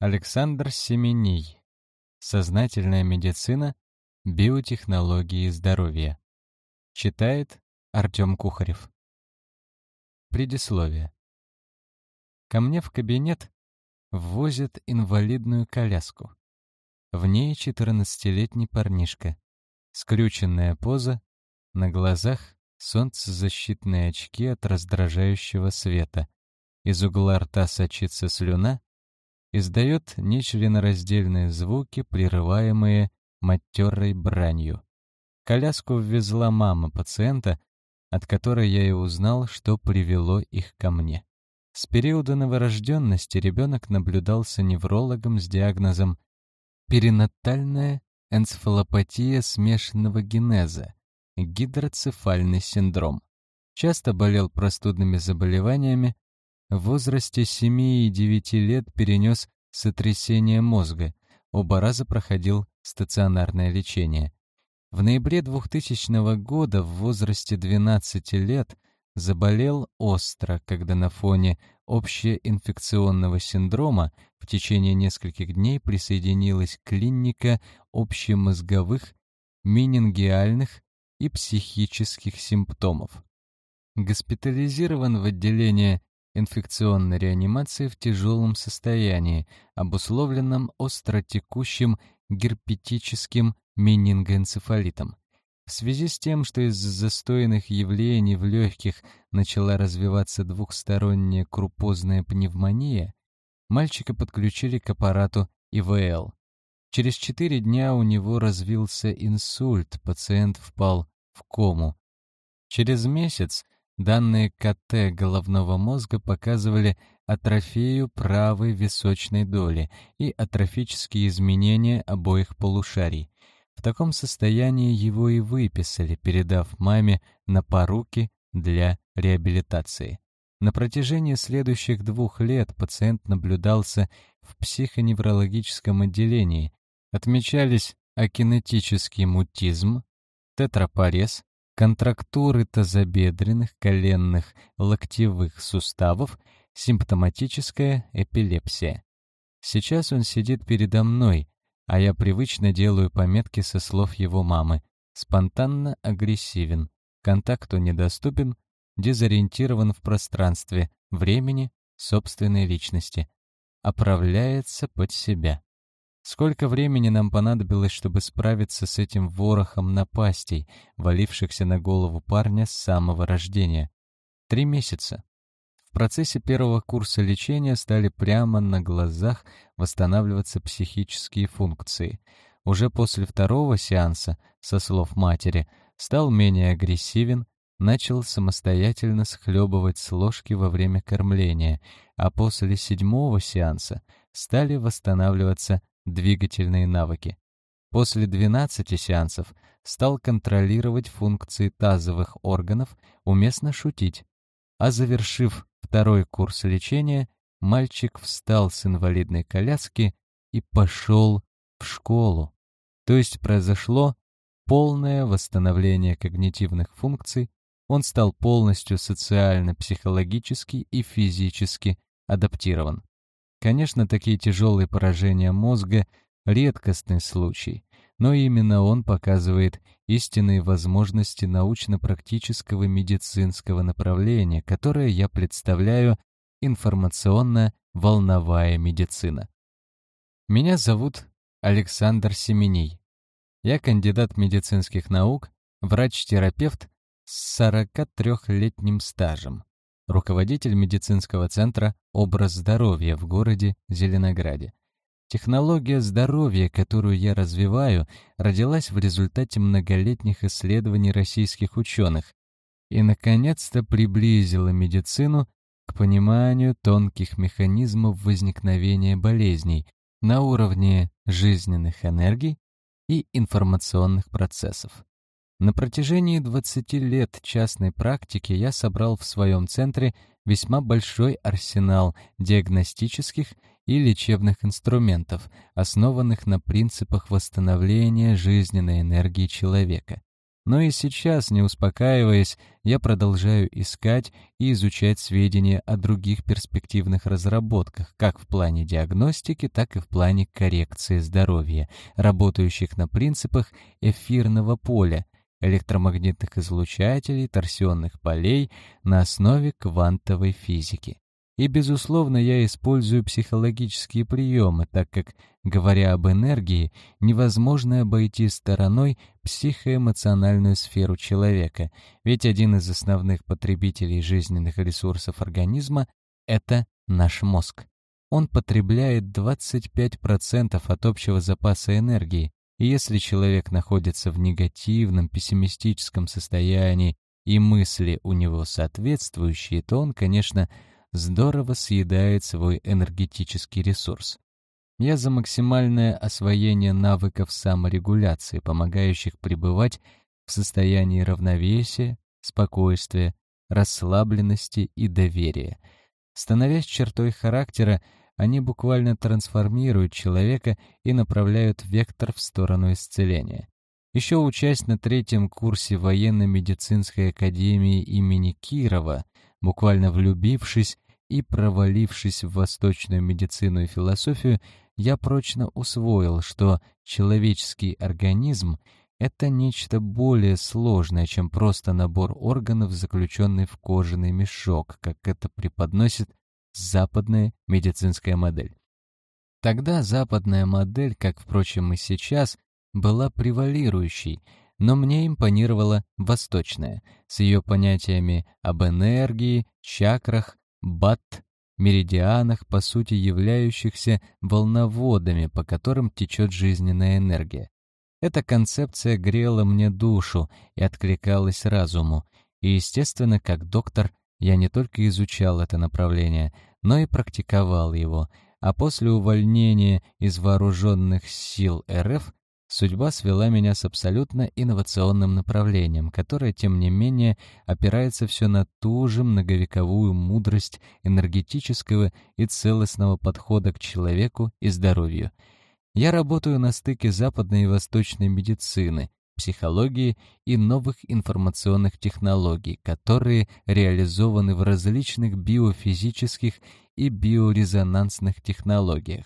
Александр Семений. Сознательная медицина, биотехнологии здоровья. Читает Артем Кухарев. Предисловие. Ко мне в кабинет ввозят инвалидную коляску. В ней 14-летний парнишка. Скрюченная поза, на глазах солнцезащитные очки от раздражающего света. Из угла рта сочится слюна, издает нечленораздельные звуки, прерываемые матерой бранью. Коляску ввезла мама пациента, от которой я и узнал, что привело их ко мне. С периода новорожденности ребенок наблюдался неврологом с диагнозом перинатальная энцефалопатия смешанного генеза, гидроцефальный синдром. Часто болел простудными заболеваниями, в возрасте 7 и 9 лет перенес сотрясение мозга, оба раза проходил стационарное лечение. В ноябре 2000 года в возрасте 12 лет заболел остро, когда на фоне общеинфекционного синдрома в течение нескольких дней присоединилась клиника общемозговых, менингиальных и психических симптомов. Госпитализирован в отделение инфекционной реанимации в тяжелом состоянии, обусловленном остротекущим герпетическим менингоэнцефалитом. В связи с тем, что из-за застойных явлений в легких начала развиваться двухсторонняя крупозная пневмония, мальчика подключили к аппарату ИВЛ. Через четыре дня у него развился инсульт, пациент впал в кому. Через месяц Данные КТ головного мозга показывали атрофию правой височной доли и атрофические изменения обоих полушарий. В таком состоянии его и выписали, передав маме на поруки для реабилитации. На протяжении следующих двух лет пациент наблюдался в психоневрологическом отделении. Отмечались акинетический мутизм, тетрапорез, контрактуры тазобедренных, коленных, локтевых суставов, симптоматическая эпилепсия. Сейчас он сидит передо мной, а я привычно делаю пометки со слов его мамы. Спонтанно агрессивен, контакту недоступен, дезориентирован в пространстве, времени, собственной личности. Оправляется под себя. Сколько времени нам понадобилось, чтобы справиться с этим ворохом напастей, валившихся на голову парня с самого рождения? Три месяца. В процессе первого курса лечения стали прямо на глазах восстанавливаться психические функции. Уже после второго сеанса, со слов матери, стал менее агрессивен, начал самостоятельно схлебывать с ложки во время кормления, а после седьмого сеанса стали восстанавливаться двигательные навыки. После 12 сеансов стал контролировать функции тазовых органов, уместно шутить. А завершив второй курс лечения, мальчик встал с инвалидной коляски и пошел в школу. То есть произошло полное восстановление когнитивных функций, он стал полностью социально-психологически и физически адаптирован. Конечно, такие тяжелые поражения мозга — редкостный случай, но именно он показывает истинные возможности научно-практического медицинского направления, которое я представляю информационно-волновая медицина. Меня зовут Александр Семеней. Я кандидат медицинских наук, врач-терапевт с 43-летним стажем руководитель медицинского центра «Образ здоровья» в городе Зеленограде. Технология здоровья, которую я развиваю, родилась в результате многолетних исследований российских ученых и, наконец-то, приблизила медицину к пониманию тонких механизмов возникновения болезней на уровне жизненных энергий и информационных процессов. На протяжении 20 лет частной практики я собрал в своем центре весьма большой арсенал диагностических и лечебных инструментов, основанных на принципах восстановления жизненной энергии человека. Но и сейчас, не успокаиваясь, я продолжаю искать и изучать сведения о других перспективных разработках, как в плане диагностики, так и в плане коррекции здоровья, работающих на принципах эфирного поля, электромагнитных излучателей, торсионных полей на основе квантовой физики. И, безусловно, я использую психологические приемы, так как, говоря об энергии, невозможно обойти стороной психоэмоциональную сферу человека, ведь один из основных потребителей жизненных ресурсов организма — это наш мозг. Он потребляет 25% от общего запаса энергии, если человек находится в негативном, пессимистическом состоянии и мысли у него соответствующие, то он, конечно, здорово съедает свой энергетический ресурс. Я за максимальное освоение навыков саморегуляции, помогающих пребывать в состоянии равновесия, спокойствия, расслабленности и доверия. Становясь чертой характера, они буквально трансформируют человека и направляют вектор в сторону исцеления. Еще учась на третьем курсе военно-медицинской академии имени Кирова, Буквально влюбившись и провалившись в восточную медицину и философию, я прочно усвоил, что человеческий организм — это нечто более сложное, чем просто набор органов, заключенный в кожаный мешок, как это преподносит западная медицинская модель. Тогда западная модель, как, впрочем, и сейчас, была превалирующей — но мне импонировала восточная, с ее понятиями об энергии, чакрах, бат, меридианах, по сути являющихся волноводами, по которым течет жизненная энергия. Эта концепция грела мне душу и откликалась разуму, и, естественно, как доктор, я не только изучал это направление, но и практиковал его, а после увольнения из вооруженных сил РФ Судьба свела меня с абсолютно инновационным направлением, которое, тем не менее, опирается все на ту же многовековую мудрость энергетического и целостного подхода к человеку и здоровью. Я работаю на стыке западной и восточной медицины, психологии и новых информационных технологий, которые реализованы в различных биофизических и биорезонансных технологиях.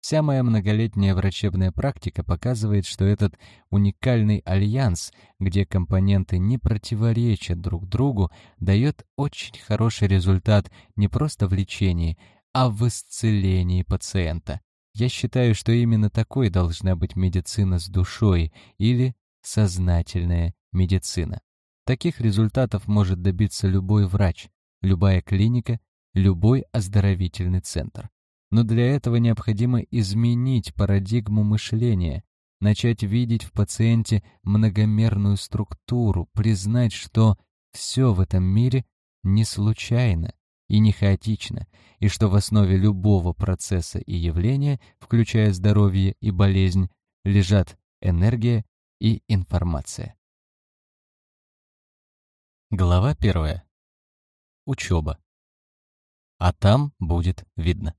Вся моя многолетняя врачебная практика показывает, что этот уникальный альянс, где компоненты не противоречат друг другу, дает очень хороший результат не просто в лечении, а в исцелении пациента. Я считаю, что именно такой должна быть медицина с душой или сознательная медицина. Таких результатов может добиться любой врач, любая клиника, любой оздоровительный центр. Но для этого необходимо изменить парадигму мышления, начать видеть в пациенте многомерную структуру, признать, что все в этом мире не случайно и не хаотично, и что в основе любого процесса и явления, включая здоровье и болезнь, лежат энергия и информация. Глава первая. Учеба. А там будет видно.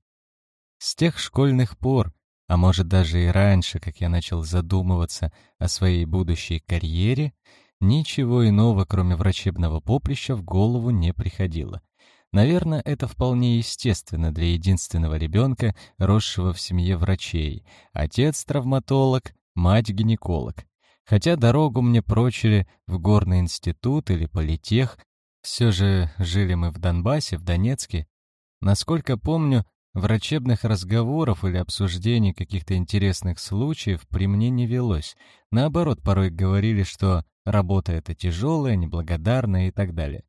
С тех школьных пор, а может даже и раньше, как я начал задумываться о своей будущей карьере, ничего иного, кроме врачебного поприща, в голову не приходило. Наверное, это вполне естественно для единственного ребенка, росшего в семье врачей. Отец — травматолог, мать — гинеколог. Хотя дорогу мне прочили в горный институт или политех, все же жили мы в Донбассе, в Донецке. Насколько помню, Врачебных разговоров или обсуждений каких-то интересных случаев при мне не велось. Наоборот, порой говорили, что работа эта тяжелая, неблагодарная и так далее.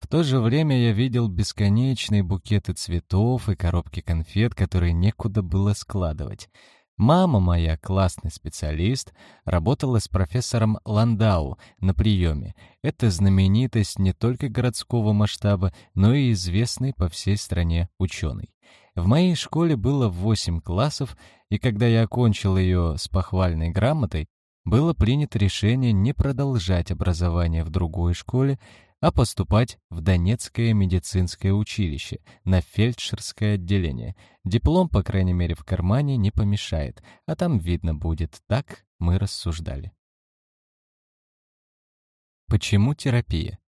В то же время я видел бесконечные букеты цветов и коробки конфет, которые некуда было складывать. Мама моя, классный специалист, работала с профессором Ландау на приеме. Это знаменитость не только городского масштаба, но и известный по всей стране ученый. В моей школе было восемь классов, и когда я окончил ее с похвальной грамотой, было принято решение не продолжать образование в другой школе, а поступать в Донецкое медицинское училище на фельдшерское отделение. Диплом, по крайней мере, в кармане не помешает, а там видно будет, так мы рассуждали. Почему терапия?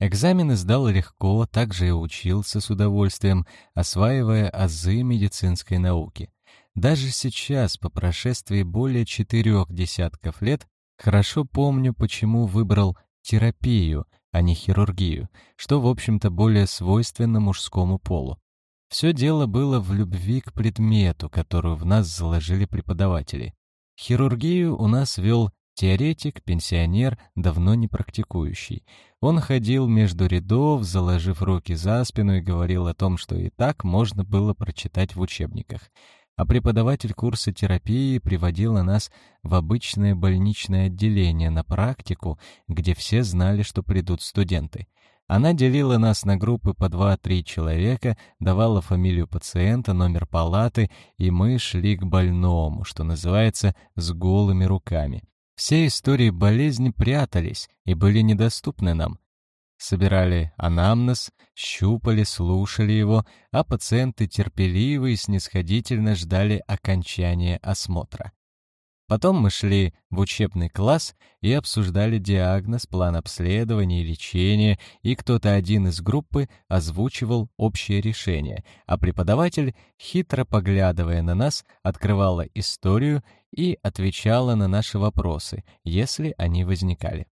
Экзамены сдал легко, также и учился с удовольствием, осваивая азы медицинской науки. Даже сейчас, по прошествии более четырех десятков лет, хорошо помню, почему выбрал терапию, а не хирургию, что, в общем-то, более свойственно мужскому полу. Все дело было в любви к предмету, которую в нас заложили преподаватели. Хирургию у нас вел теоретик, пенсионер, давно не практикующий. Он ходил между рядов, заложив руки за спину и говорил о том, что и так можно было прочитать в учебниках а преподаватель курса терапии приводила нас в обычное больничное отделение на практику, где все знали, что придут студенты. Она делила нас на группы по 2-3 человека, давала фамилию пациента, номер палаты, и мы шли к больному, что называется, с голыми руками. Все истории болезни прятались и были недоступны нам собирали анамнез, щупали, слушали его, а пациенты терпеливо и снисходительно ждали окончания осмотра. Потом мы шли в учебный класс и обсуждали диагноз, план обследования и лечения, и кто-то один из группы озвучивал общее решение, а преподаватель, хитро поглядывая на нас, открывала историю и отвечала на наши вопросы, если они возникали.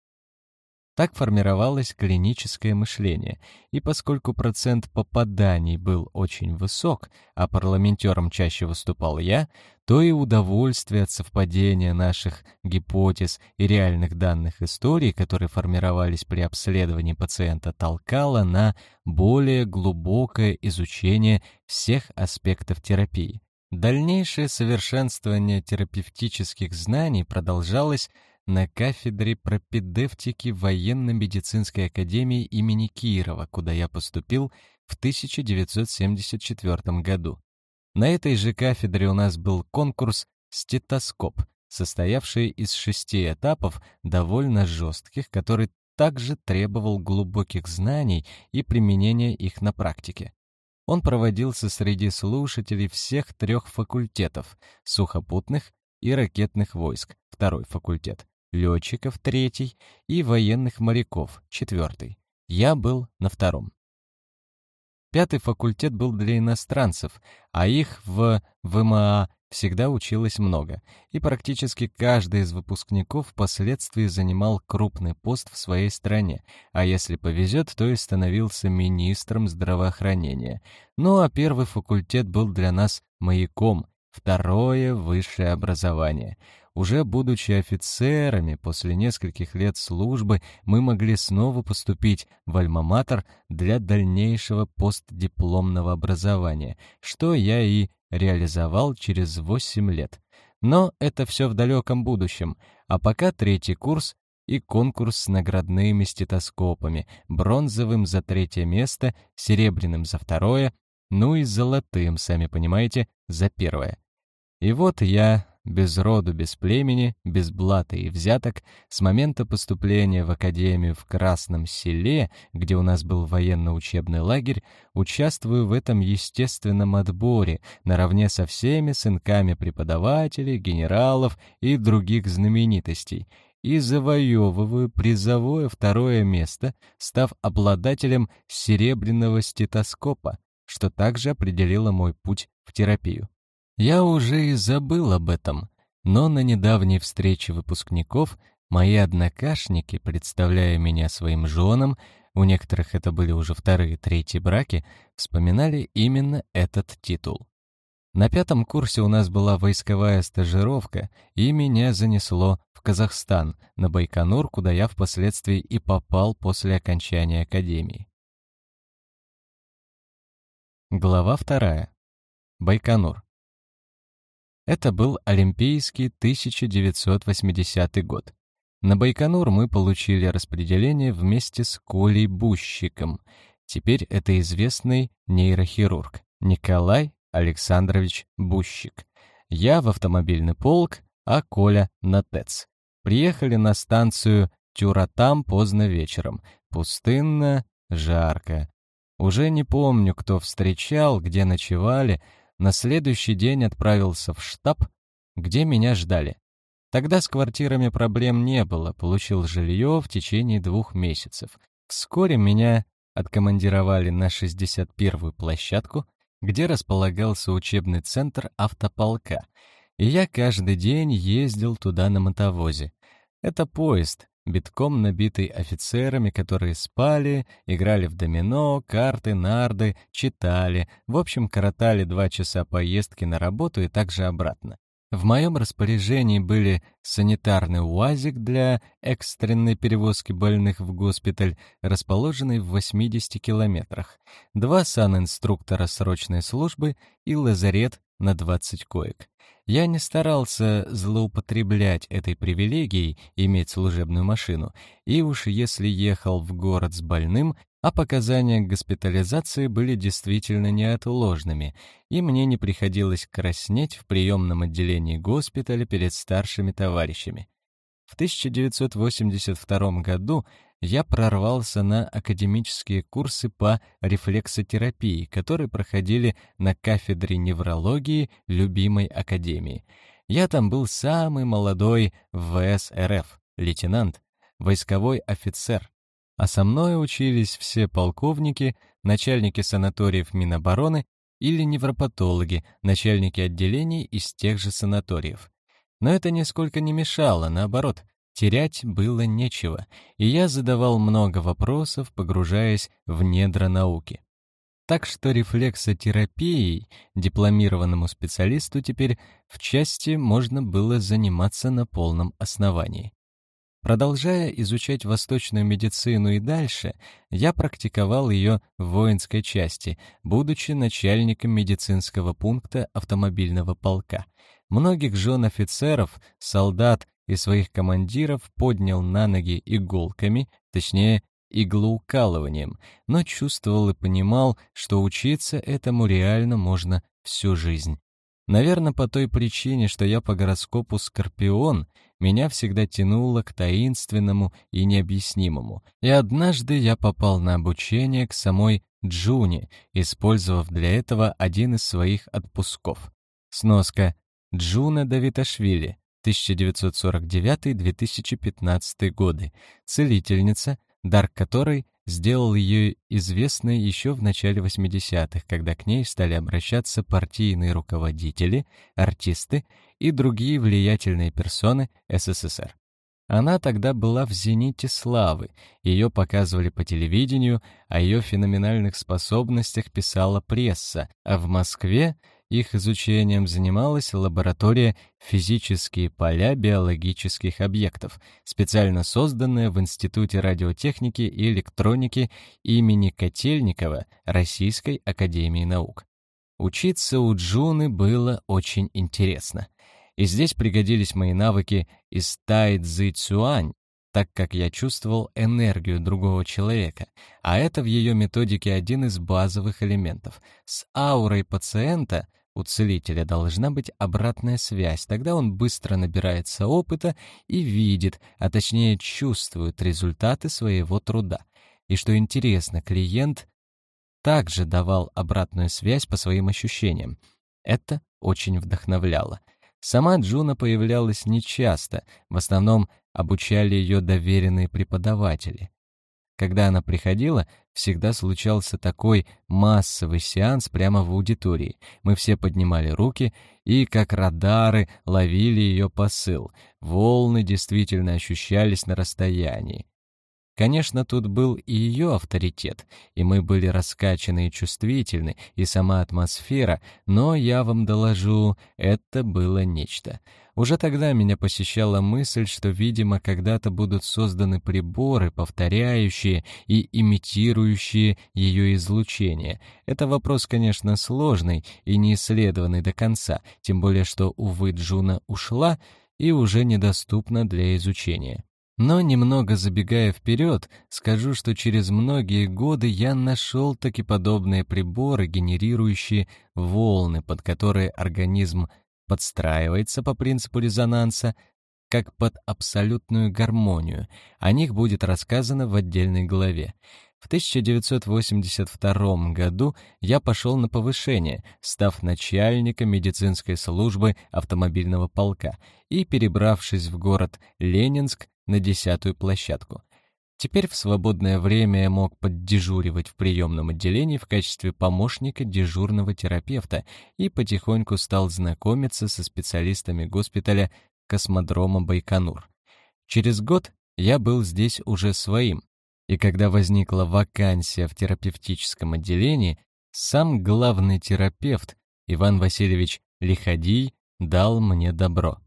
Так формировалось клиническое мышление, и поскольку процент попаданий был очень высок, а парламентером чаще выступал я, то и удовольствие от совпадения наших гипотез и реальных данных истории, которые формировались при обследовании пациента, толкало на более глубокое изучение всех аспектов терапии. Дальнейшее совершенствование терапевтических знаний продолжалось на кафедре пропедевтики военно-медицинской академии имени Кирова, куда я поступил в 1974 году. На этой же кафедре у нас был конкурс «Стетоскоп», состоявший из шести этапов, довольно жестких, который также требовал глубоких знаний и применения их на практике. Он проводился среди слушателей всех трех факультетов — сухопутных и ракетных войск, второй факультет, летчиков третий и военных моряков четвертый. Я был на втором. Пятый факультет был для иностранцев, а их в ВМА всегда училось много, и практически каждый из выпускников впоследствии занимал крупный пост в своей стране, а если повезет, то и становился министром здравоохранения. Ну а первый факультет был для нас маяком, второе — высшее образование — уже будучи офицерами, после нескольких лет службы мы могли снова поступить в Альма-Матер для дальнейшего постдипломного образования, что я и реализовал через 8 лет. Но это все в далеком будущем, а пока третий курс и конкурс с наградными стетоскопами, бронзовым за третье место, серебряным за второе, ну и золотым, сами понимаете, за первое. И вот я без роду, без племени, без блата и взяток, с момента поступления в академию в Красном селе, где у нас был военно-учебный лагерь, участвую в этом естественном отборе наравне со всеми сынками преподавателей, генералов и других знаменитостей, и завоевываю призовое второе место, став обладателем серебряного стетоскопа, что также определило мой путь в терапию. Я уже и забыл об этом, но на недавней встрече выпускников мои однокашники, представляя меня своим женам, у некоторых это были уже вторые, третьи браки, вспоминали именно этот титул. На пятом курсе у нас была войсковая стажировка, и меня занесло в Казахстан, на Байконур, куда я впоследствии и попал после окончания академии. Глава вторая. Байконур. Это был Олимпийский 1980 год. На Байконур мы получили распределение вместе с Колей Бущиком. Теперь это известный нейрохирург Николай Александрович Бущик. Я в автомобильный полк, а Коля на ТЭЦ. Приехали на станцию Тюратам поздно вечером. Пустынно, жарко. Уже не помню, кто встречал, где ночевали, на следующий день отправился в штаб, где меня ждали. Тогда с квартирами проблем не было, получил жилье в течение двух месяцев. Вскоре меня откомандировали на 61-ю площадку, где располагался учебный центр автополка, и я каждый день ездил туда на мотовозе. Это поезд, битком набитый офицерами, которые спали, играли в домино, карты, нарды, читали, в общем, коротали два часа поездки на работу и также обратно. В моем распоряжении были санитарный УАЗик для экстренной перевозки больных в госпиталь, расположенный в 80 километрах, два санинструктора срочной службы и лазарет на 20 коек. Я не старался злоупотреблять этой привилегией иметь служебную машину, и уж если ехал в город с больным, а показания к госпитализации были действительно неотложными, и мне не приходилось краснеть в приемном отделении госпиталя перед старшими товарищами. В 1982 году я прорвался на академические курсы по рефлексотерапии, которые проходили на кафедре неврологии любимой академии. Я там был самый молодой в ВС лейтенант, войсковой офицер, а со мной учились все полковники, начальники санаториев Минобороны или невропатологи, начальники отделений из тех же санаториев. Но это нисколько не мешало, наоборот, терять было нечего, и я задавал много вопросов, погружаясь в недра науки. Так что рефлексотерапией дипломированному специалисту теперь в части можно было заниматься на полном основании. Продолжая изучать восточную медицину и дальше, я практиковал ее в воинской части, будучи начальником медицинского пункта автомобильного полка. Многих жен офицеров, солдат и своих командиров поднял на ноги иголками, точнее, иглоукалыванием, но чувствовал и понимал, что учиться этому реально можно всю жизнь. Наверное, по той причине, что я по гороскопу Скорпион, меня всегда тянуло к таинственному и необъяснимому. И однажды я попал на обучение к самой Джуни, использовав для этого один из своих отпусков. Сноска. Джуна Давиташвили, 1949-2015 годы, целительница, дар которой сделал ее известной еще в начале 80-х, когда к ней стали обращаться партийные руководители, артисты и другие влиятельные персоны СССР. Она тогда была в зените славы, ее показывали по телевидению, о ее феноменальных способностях писала пресса, а в Москве их изучением занималась лаборатория «Физические поля биологических объектов», специально созданная в Институте радиотехники и электроники имени Котельникова Российской академии наук. Учиться у Джуны было очень интересно. И здесь пригодились мои навыки из Тай Цзи Цюань, так как я чувствовал энергию другого человека, а это в ее методике один из базовых элементов. С аурой пациента у целителя должна быть обратная связь, тогда он быстро набирается опыта и видит, а точнее чувствует результаты своего труда. И что интересно, клиент также давал обратную связь по своим ощущениям. Это очень вдохновляло. Сама Джуна появлялась нечасто, в основном обучали ее доверенные преподаватели. Когда она приходила, всегда случался такой массовый сеанс прямо в аудитории. Мы все поднимали руки и, как радары, ловили ее посыл. Волны действительно ощущались на расстоянии. Конечно, тут был и ее авторитет, и мы были раскачаны и чувствительны, и сама атмосфера, но я вам доложу, это было нечто. Уже тогда меня посещала мысль, что, видимо, когда-то будут созданы приборы, повторяющие и имитирующие ее излучение. Это вопрос, конечно, сложный и не исследованный до конца, тем более что, увы, Джуна ушла и уже недоступна для изучения. Но немного забегая вперед, скажу, что через многие годы я нашел таки подобные приборы, генерирующие волны, под которые организм подстраивается по принципу резонанса, как под абсолютную гармонию. О них будет рассказано в отдельной главе. В 1982 году я пошел на повышение, став начальником медицинской службы автомобильного полка и перебравшись в город Ленинск на десятую площадку. Теперь в свободное время я мог поддежуривать в приемном отделении в качестве помощника дежурного терапевта и потихоньку стал знакомиться со специалистами госпиталя космодрома Байконур. Через год я был здесь уже своим, и когда возникла вакансия в терапевтическом отделении, сам главный терапевт Иван Васильевич Лиходий дал мне добро.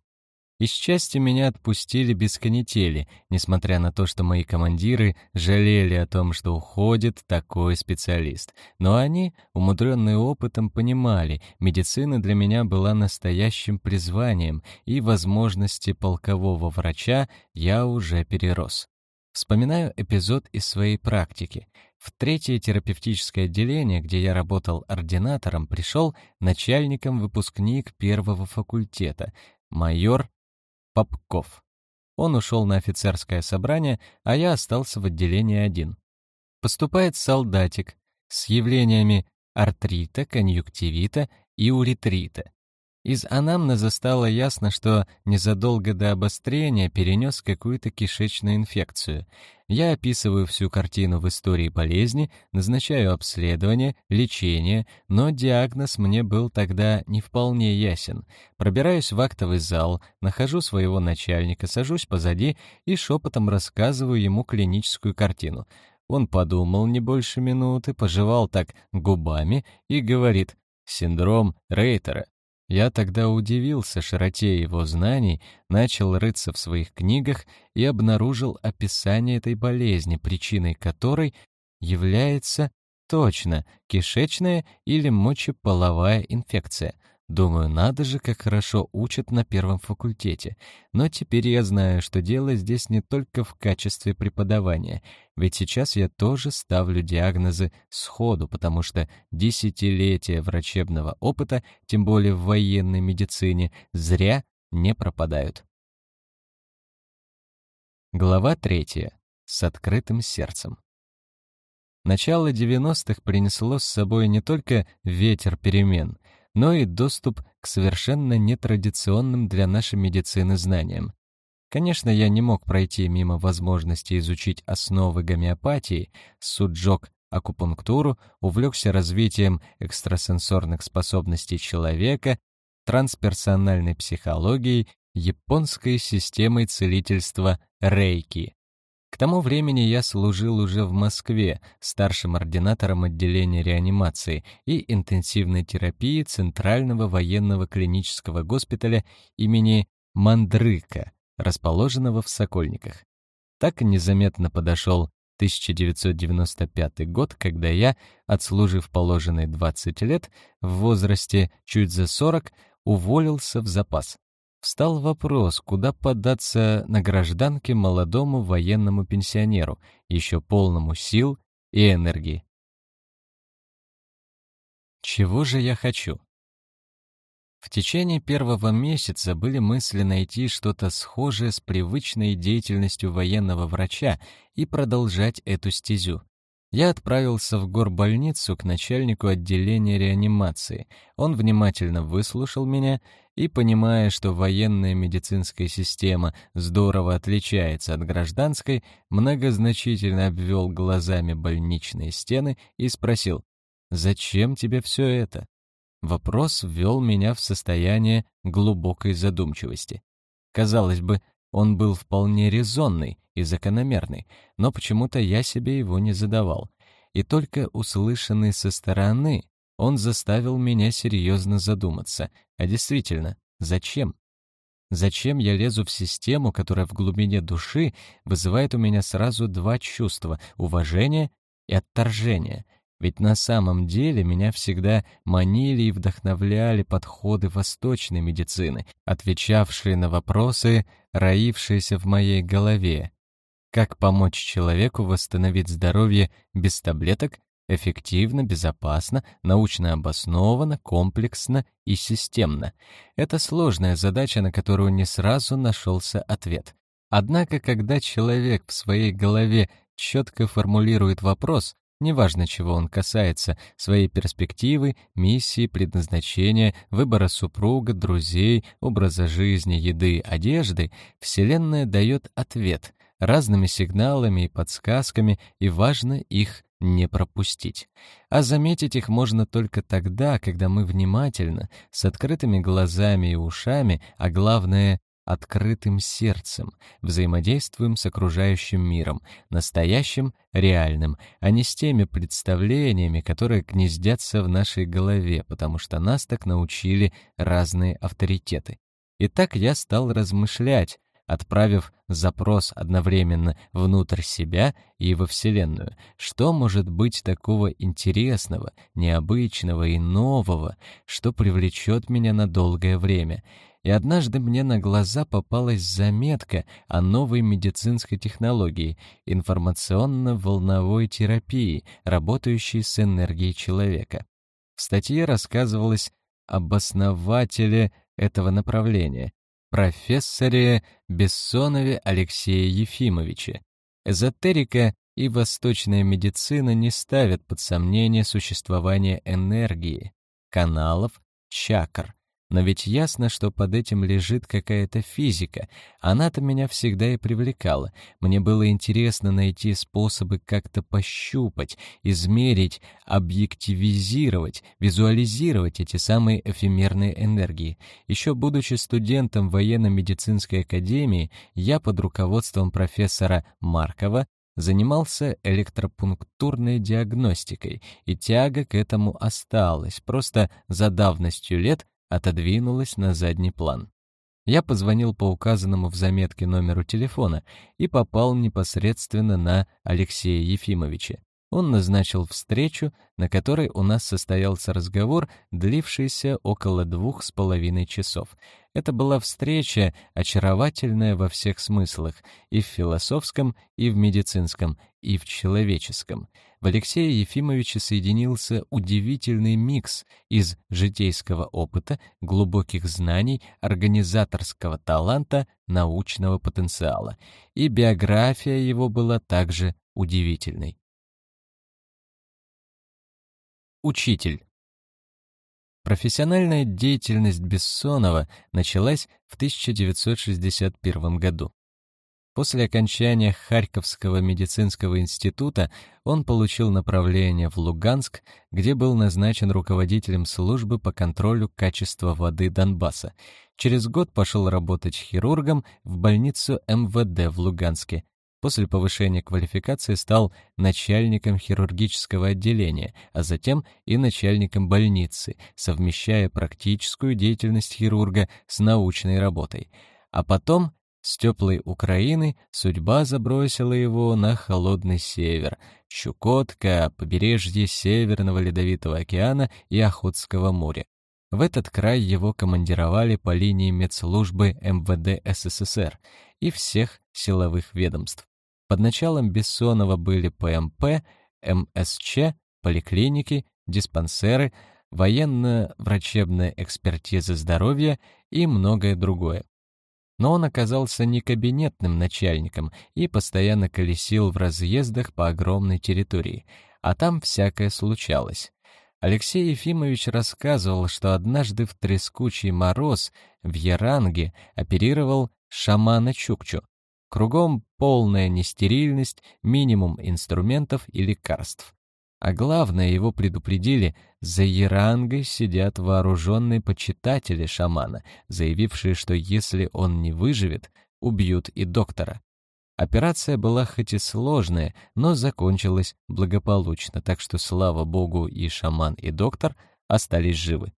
Из части меня отпустили без канители, несмотря на то, что мои командиры жалели о том, что уходит такой специалист. Но они, умудренные опытом, понимали, медицина для меня была настоящим призванием, и возможности полкового врача я уже перерос. Вспоминаю эпизод из своей практики. В третье терапевтическое отделение, где я работал ординатором, пришел начальником выпускник первого факультета, майор Попков. Он ушел на офицерское собрание, а я остался в отделении один. Поступает солдатик с явлениями артрита, конъюнктивита и уретрита. Из анамнеза стало ясно, что незадолго до обострения перенес какую-то кишечную инфекцию. Я описываю всю картину в истории болезни, назначаю обследование, лечение, но диагноз мне был тогда не вполне ясен. Пробираюсь в актовый зал, нахожу своего начальника, сажусь позади и шепотом рассказываю ему клиническую картину. Он подумал не больше минуты, пожевал так губами и говорит «Синдром Рейтера». Я тогда удивился широте его знаний, начал рыться в своих книгах и обнаружил описание этой болезни, причиной которой является точно кишечная или мочеполовая инфекция — Думаю, надо же, как хорошо учат на первом факультете. Но теперь я знаю, что дело здесь не только в качестве преподавания. Ведь сейчас я тоже ставлю диагнозы сходу, потому что десятилетия врачебного опыта, тем более в военной медицине, зря не пропадают. Глава третья. С открытым сердцем. Начало 90-х принесло с собой не только ветер перемен — но и доступ к совершенно нетрадиционным для нашей медицины знаниям. Конечно, я не мог пройти мимо возможности изучить основы гомеопатии, суджок, акупунктуру, увлекся развитием экстрасенсорных способностей человека, трансперсональной психологией, японской системой целительства рейки. К тому времени я служил уже в Москве старшим ординатором отделения реанимации и интенсивной терапии Центрального военного клинического госпиталя имени Мандрыка, расположенного в Сокольниках. Так незаметно подошел 1995 год, когда я, отслужив положенные 20 лет, в возрасте чуть за 40, уволился в запас встал вопрос, куда податься на гражданке молодому военному пенсионеру, еще полному сил и энергии. Чего же я хочу? В течение первого месяца были мысли найти что-то схожее с привычной деятельностью военного врача и продолжать эту стезю. Я отправился в горбольницу к начальнику отделения реанимации. Он внимательно выслушал меня и, понимая, что военная медицинская система здорово отличается от гражданской, многозначительно обвел глазами больничные стены и спросил, «Зачем тебе все это?» Вопрос ввел меня в состояние глубокой задумчивости. Казалось бы, он был вполне резонный и закономерный, но почему-то я себе его не задавал. И только услышанный со стороны, он заставил меня серьезно задуматься. А действительно, зачем? Зачем я лезу в систему, которая в глубине души вызывает у меня сразу два чувства — уважение и отторжение — ведь на самом деле меня всегда манили и вдохновляли подходы восточной медицины, отвечавшие на вопросы, роившиеся в моей голове. Как помочь человеку восстановить здоровье без таблеток, эффективно, безопасно, научно обоснованно, комплексно и системно. Это сложная задача, на которую не сразу нашелся ответ. Однако, когда человек в своей голове четко формулирует вопрос, неважно чего он касается, своей перспективы, миссии, предназначения, выбора супруга, друзей, образа жизни, еды, одежды, Вселенная дает ответ разными сигналами и подсказками, и важно их не пропустить. А заметить их можно только тогда, когда мы внимательно, с открытыми глазами и ушами, а главное открытым сердцем, взаимодействуем с окружающим миром, настоящим, реальным, а не с теми представлениями, которые гнездятся в нашей голове, потому что нас так научили разные авторитеты. И так я стал размышлять, отправив запрос одновременно внутрь себя и во Вселенную. Что может быть такого интересного, необычного и нового, что привлечет меня на долгое время? И однажды мне на глаза попалась заметка о новой медицинской технологии — информационно-волновой терапии, работающей с энергией человека. В статье рассказывалось об основателе этого направления, профессоре Бессонове Алексее Ефимовиче. Эзотерика и восточная медицина не ставят под сомнение существование энергии, каналов, чакр, но ведь ясно, что под этим лежит какая-то физика. Она-то меня всегда и привлекала. Мне было интересно найти способы как-то пощупать, измерить, объективизировать, визуализировать эти самые эфемерные энергии. Еще будучи студентом военно-медицинской академии, я под руководством профессора Маркова занимался электропунктурной диагностикой, и тяга к этому осталась, просто за давностью лет отодвинулась на задний план. Я позвонил по указанному в заметке номеру телефона и попал непосредственно на Алексея Ефимовича. Он назначил встречу, на которой у нас состоялся разговор, длившийся около двух с половиной часов. Это была встреча, очаровательная во всех смыслах, и в философском, и в медицинском, и в человеческом. В Алексее Ефимовиче соединился удивительный микс из житейского опыта, глубоких знаний, организаторского таланта, научного потенциала. И биография его была также удивительной. Учитель. Профессиональная деятельность Бессонова началась в 1961 году. После окончания Харьковского медицинского института он получил направление в Луганск, где был назначен руководителем службы по контролю качества воды Донбасса. Через год пошел работать хирургом в больницу МВД в Луганске, После повышения квалификации стал начальником хирургического отделения, а затем и начальником больницы, совмещая практическую деятельность хирурга с научной работой. А потом с теплой Украины судьба забросила его на холодный север, Чукотка, побережье Северного Ледовитого океана и Охотского моря. В этот край его командировали по линии медслужбы МВД СССР и всех силовых ведомств. Под началом Бессонова были ПМП, МСЧ, поликлиники, диспансеры, военно-врачебная экспертиза здоровья и многое другое. Но он оказался не кабинетным начальником и постоянно колесил в разъездах по огромной территории, а там всякое случалось. Алексей Ефимович рассказывал, что однажды в трескучий мороз в Яранге оперировал шамана Чукчу, Кругом полная нестерильность, минимум инструментов и лекарств. А главное, его предупредили, за Ярангой сидят вооруженные почитатели шамана, заявившие, что если он не выживет, убьют и доктора. Операция была хоть и сложная, но закончилась благополучно, так что, слава богу, и шаман, и доктор остались живы.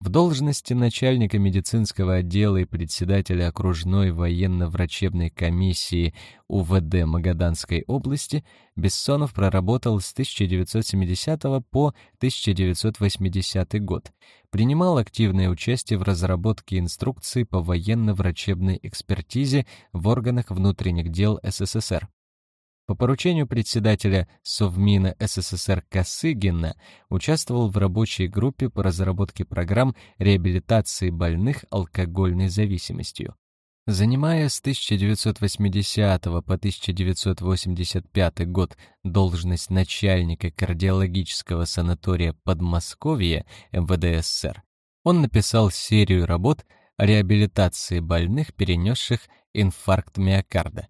В должности начальника медицинского отдела и председателя окружной военно-врачебной комиссии УВД Магаданской области Бессонов проработал с 1970 по 1980 год. Принимал активное участие в разработке инструкций по военно-врачебной экспертизе в органах внутренних дел СССР. По поручению председателя Совмина СССР Косыгина участвовал в рабочей группе по разработке программ реабилитации больных алкогольной зависимостью. Занимая с 1980 по 1985 год должность начальника кардиологического санатория Подмосковья МВД СССР, он написал серию работ о реабилитации больных, перенесших инфаркт миокарда.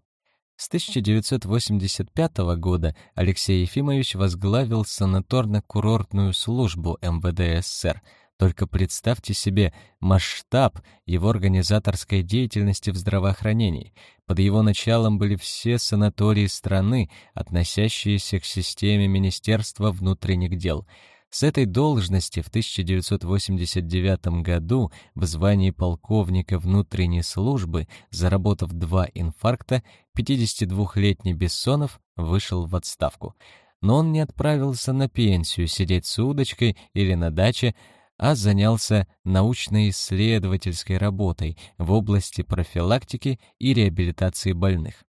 С 1985 года Алексей Ефимович возглавил санаторно-курортную службу МВД СССР – только представьте себе масштаб его организаторской деятельности в здравоохранении. Под его началом были все санатории страны, относящиеся к системе Министерства внутренних дел. С этой должности в 1989 году в звании полковника внутренней службы, заработав два инфаркта, 52-летний Бессонов вышел в отставку. Но он не отправился на пенсию сидеть с удочкой или на даче, а занялся научно-исследовательской работой в области профилактики и реабилитации больных.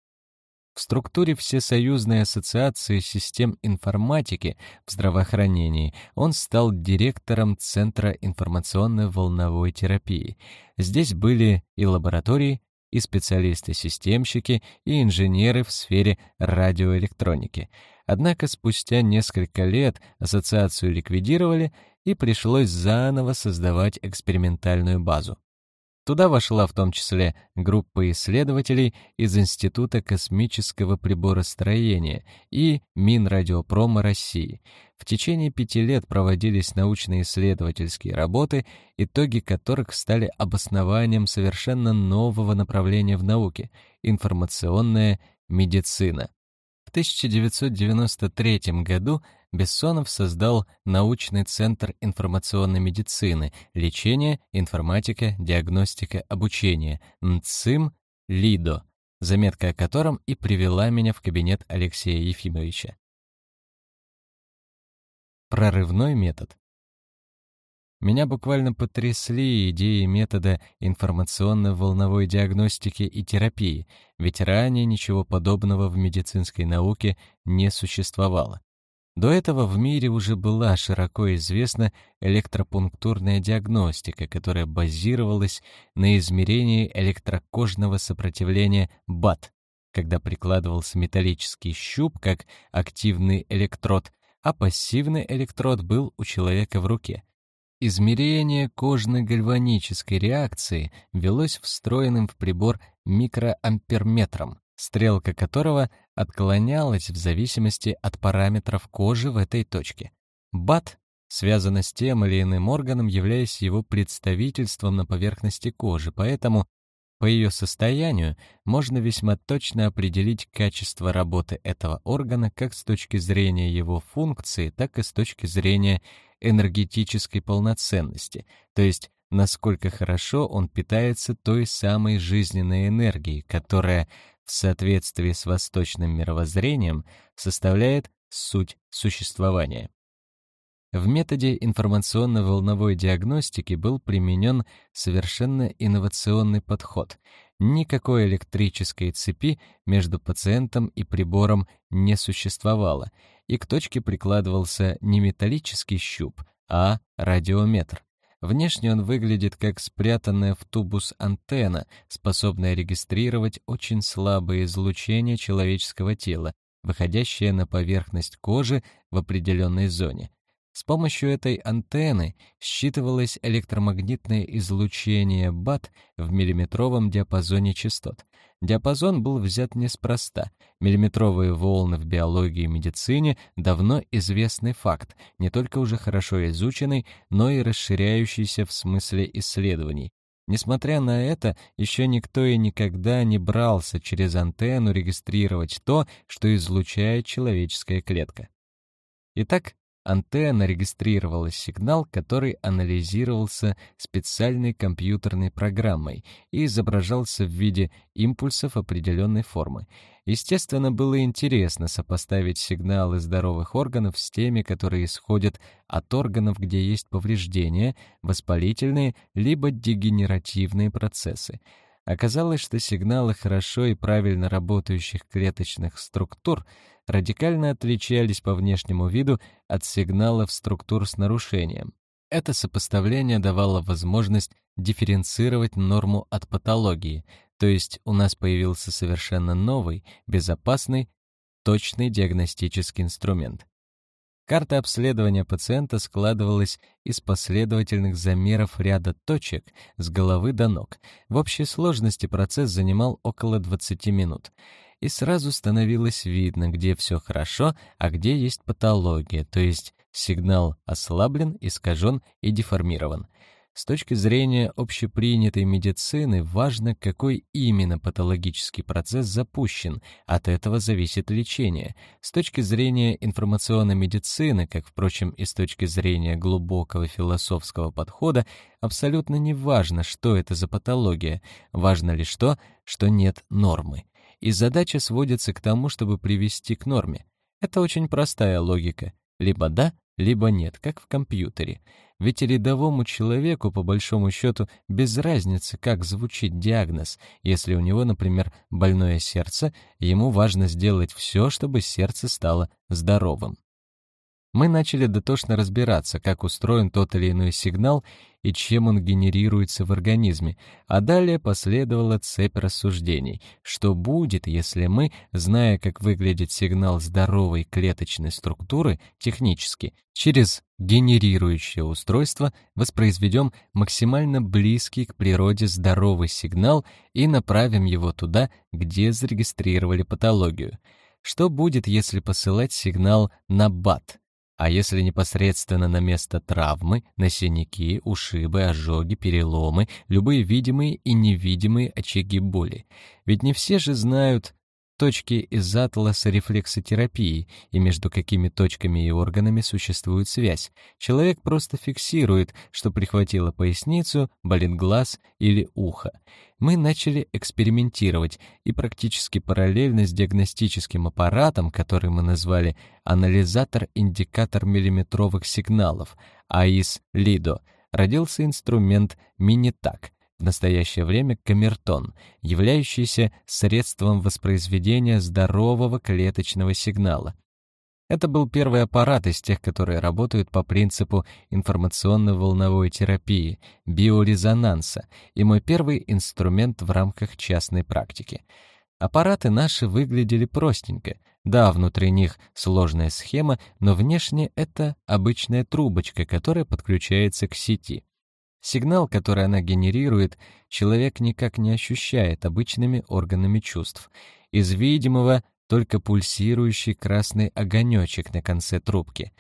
В структуре Всесоюзной ассоциации систем информатики в здравоохранении он стал директором Центра информационно-волновой терапии. Здесь были и лаборатории, и специалисты-системщики, и инженеры в сфере радиоэлектроники. Однако спустя несколько лет ассоциацию ликвидировали, и пришлось заново создавать экспериментальную базу. Туда вошла в том числе группа исследователей из Института космического приборостроения и Минрадиопрома России. В течение пяти лет проводились научно-исследовательские работы, итоги которых стали обоснованием совершенно нового направления в науке — информационная медицина. В 1993 году Бессонов создал научный центр информационной медицины, лечения, информатика, диагностика, обучения, НЦИМ ЛИДО, заметка о котором и привела меня в кабинет Алексея Ефимовича. Прорывной метод. Меня буквально потрясли идеи метода информационно-волновой диагностики и терапии, ведь ранее ничего подобного в медицинской науке не существовало. До этого в мире уже была широко известна электропунктурная диагностика, которая базировалась на измерении электрокожного сопротивления БАТ, когда прикладывался металлический щуп как активный электрод, а пассивный электрод был у человека в руке. Измерение кожно-гальванической реакции велось встроенным в прибор микроамперметром, стрелка которого отклонялась в зависимости от параметров кожи в этой точке. БАТ связана с тем или иным органом, являясь его представительством на поверхности кожи, поэтому по ее состоянию можно весьма точно определить качество работы этого органа как с точки зрения его функции, так и с точки зрения энергетической полноценности, то есть насколько хорошо он питается той самой жизненной энергией, которая в соответствии с восточным мировоззрением составляет суть существования. В методе информационно-волновой диагностики был применен совершенно инновационный подход. Никакой электрической цепи между пациентом и прибором не существовало, и к точке прикладывался не металлический щуп, а радиометр. Внешне он выглядит как спрятанная в тубус антенна, способная регистрировать очень слабое излучение человеческого тела, выходящее на поверхность кожи в определенной зоне. С помощью этой антенны считывалось электромагнитное излучение БАТ в миллиметровом диапазоне частот. Диапазон был взят неспроста. Миллиметровые волны в биологии и медицине давно известный факт, не только уже хорошо изученный, но и расширяющийся в смысле исследований. Несмотря на это, еще никто и никогда не брался через антенну регистрировать то, что излучает человеческая клетка. Итак, антенна регистрировала сигнал, который анализировался специальной компьютерной программой и изображался в виде импульсов определенной формы. Естественно, было интересно сопоставить сигналы здоровых органов с теми, которые исходят от органов, где есть повреждения, воспалительные либо дегенеративные процессы. Оказалось, что сигналы хорошо и правильно работающих клеточных структур — радикально отличались по внешнему виду от сигналов структур с нарушением. Это сопоставление давало возможность дифференцировать норму от патологии, То есть у нас появился совершенно новый, безопасный, точный диагностический инструмент. Карта обследования пациента складывалась из последовательных замеров ряда точек с головы до ног. В общей сложности процесс занимал около 20 минут. И сразу становилось видно, где все хорошо, а где есть патология, то есть сигнал ослаблен, искажен и деформирован. С точки зрения общепринятой медицины важно, какой именно патологический процесс запущен, от этого зависит лечение. С точки зрения информационной медицины, как, впрочем, и с точки зрения глубокого философского подхода, абсолютно не важно, что это за патология, важно лишь то, что нет нормы. И задача сводится к тому, чтобы привести к норме. Это очень простая логика. Либо да, либо нет, как в компьютере. Ведь рядовому человеку, по большому счету, без разницы, как звучит диагноз. Если у него, например, больное сердце, ему важно сделать все, чтобы сердце стало здоровым. Мы начали дотошно разбираться, как устроен тот или иной сигнал и чем он генерируется в организме, а далее последовала цепь рассуждений, что будет, если мы, зная, как выглядит сигнал здоровой клеточной структуры технически, через генерирующее устройство воспроизведем максимально близкий к природе здоровый сигнал и направим его туда, где зарегистрировали патологию. Что будет, если посылать сигнал на БАТ — а если непосредственно на место травмы, на синяки, ушибы, ожоги, переломы, любые видимые и невидимые очаги боли? Ведь не все же знают точки из атласа рефлексотерапии и между какими точками и органами существует связь. Человек просто фиксирует, что прихватило поясницу, болит глаз или ухо. Мы начали экспериментировать и практически параллельно с диагностическим аппаратом, который мы назвали анализатор-индикатор миллиметровых сигналов, АИС-ЛИДО, родился инструмент Минитак — в настоящее время камертон, являющийся средством воспроизведения здорового клеточного сигнала. Это был первый аппарат из тех, которые работают по принципу информационно-волновой терапии, биорезонанса, и мой первый инструмент в рамках частной практики. Аппараты наши выглядели простенько. Да, внутри них сложная схема, но внешне это обычная трубочка, которая подключается к сети. Сигнал, который она генерирует, человек никак не ощущает обычными органами чувств. Из видимого только пульсирующий красный огонечек на конце трубки.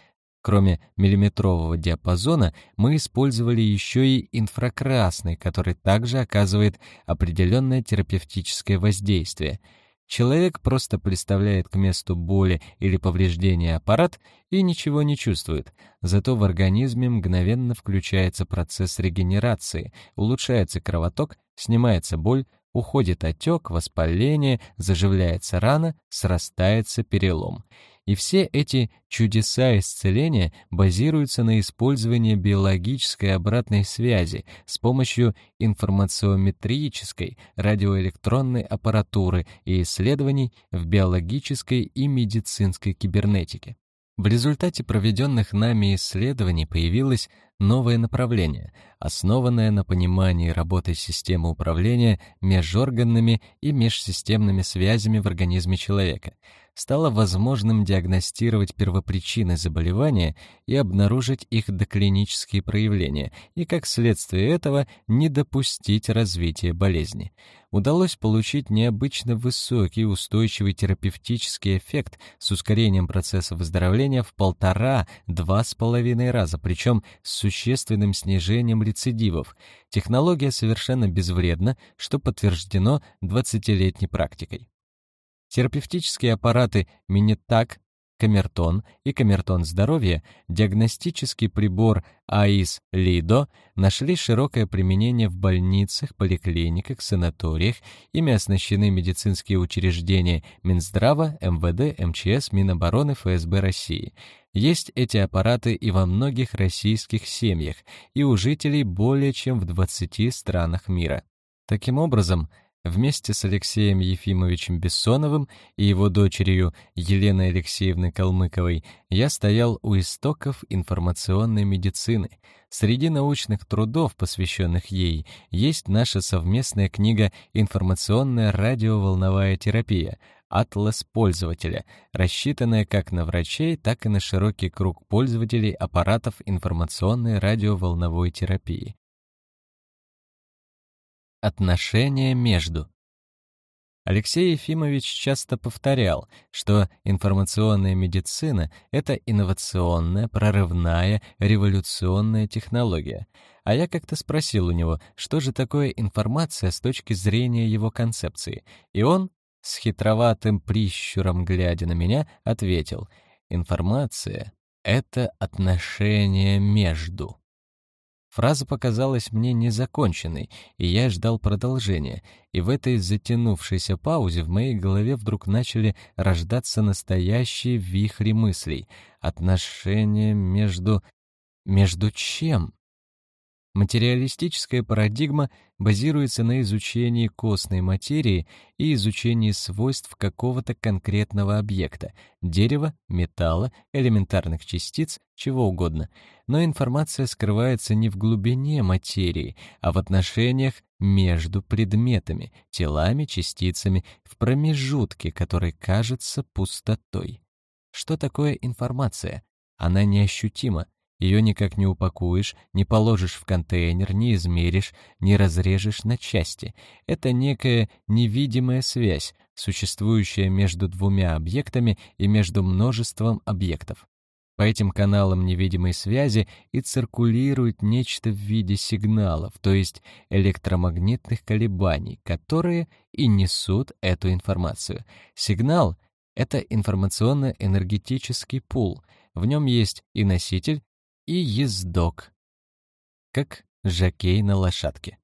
Кроме миллиметрового диапазона, мы использовали еще и инфракрасный, который также оказывает определенное терапевтическое воздействие — Человек просто представляет к месту боли или повреждения аппарат и ничего не чувствует. Зато в организме мгновенно включается процесс регенерации, улучшается кровоток, снимается боль, уходит отек, воспаление, заживляется рана, срастается перелом. И все эти чудеса исцеления базируются на использовании биологической обратной связи с помощью информациометрической радиоэлектронной аппаратуры и исследований в биологической и медицинской кибернетике. В результате проведенных нами исследований появилось новое направление, основанное на понимании работы системы управления межорганными и межсистемными связями в организме человека — стало возможным диагностировать первопричины заболевания и обнаружить их доклинические проявления, и как следствие этого не допустить развития болезни. Удалось получить необычно высокий устойчивый терапевтический эффект с ускорением процесса выздоровления в полтора-два с половиной раза, причем с существенным снижением рецидивов. Технология совершенно безвредна, что подтверждено 20-летней практикой. Терапевтические аппараты Минитак, Камертон и Камертон здоровья, диагностический прибор АИС Лидо нашли широкое применение в больницах, поликлиниках, санаториях, ими оснащены медицинские учреждения Минздрава, МВД, МЧС, Минобороны, ФСБ России. Есть эти аппараты и во многих российских семьях, и у жителей более чем в 20 странах мира. Таким образом, вместе с Алексеем Ефимовичем Бессоновым и его дочерью Еленой Алексеевной Калмыковой я стоял у истоков информационной медицины. Среди научных трудов, посвященных ей, есть наша совместная книга «Информационная радиоволновая терапия», атлас пользователя, рассчитанная как на врачей, так и на широкий круг пользователей аппаратов информационной радиоволновой терапии. Отношения между Алексей Ефимович часто повторял, что информационная медицина — это инновационная, прорывная, революционная технология. А я как-то спросил у него, что же такое информация с точки зрения его концепции, и он с хитроватым прищуром глядя на меня, ответил «Информация — это отношение между». Фраза показалась мне незаконченной, и я ждал продолжения, и в этой затянувшейся паузе в моей голове вдруг начали рождаться настоящие вихри мыслей. Отношения между... между чем? Материалистическая парадигма базируется на изучении костной материи и изучении свойств какого-то конкретного объекта — дерева, металла, элементарных частиц, чего угодно. Но информация скрывается не в глубине материи, а в отношениях между предметами, телами, частицами, в промежутке, который кажется пустотой. Что такое информация? Она неощутима, ее никак не упакуешь, не положишь в контейнер, не измеришь, не разрежешь на части. Это некая невидимая связь, существующая между двумя объектами и между множеством объектов. По этим каналам невидимой связи и циркулирует нечто в виде сигналов, то есть электромагнитных колебаний, которые и несут эту информацию. Сигнал — это информационно-энергетический пул. В нем есть и носитель, и ездок, как жакей на лошадке.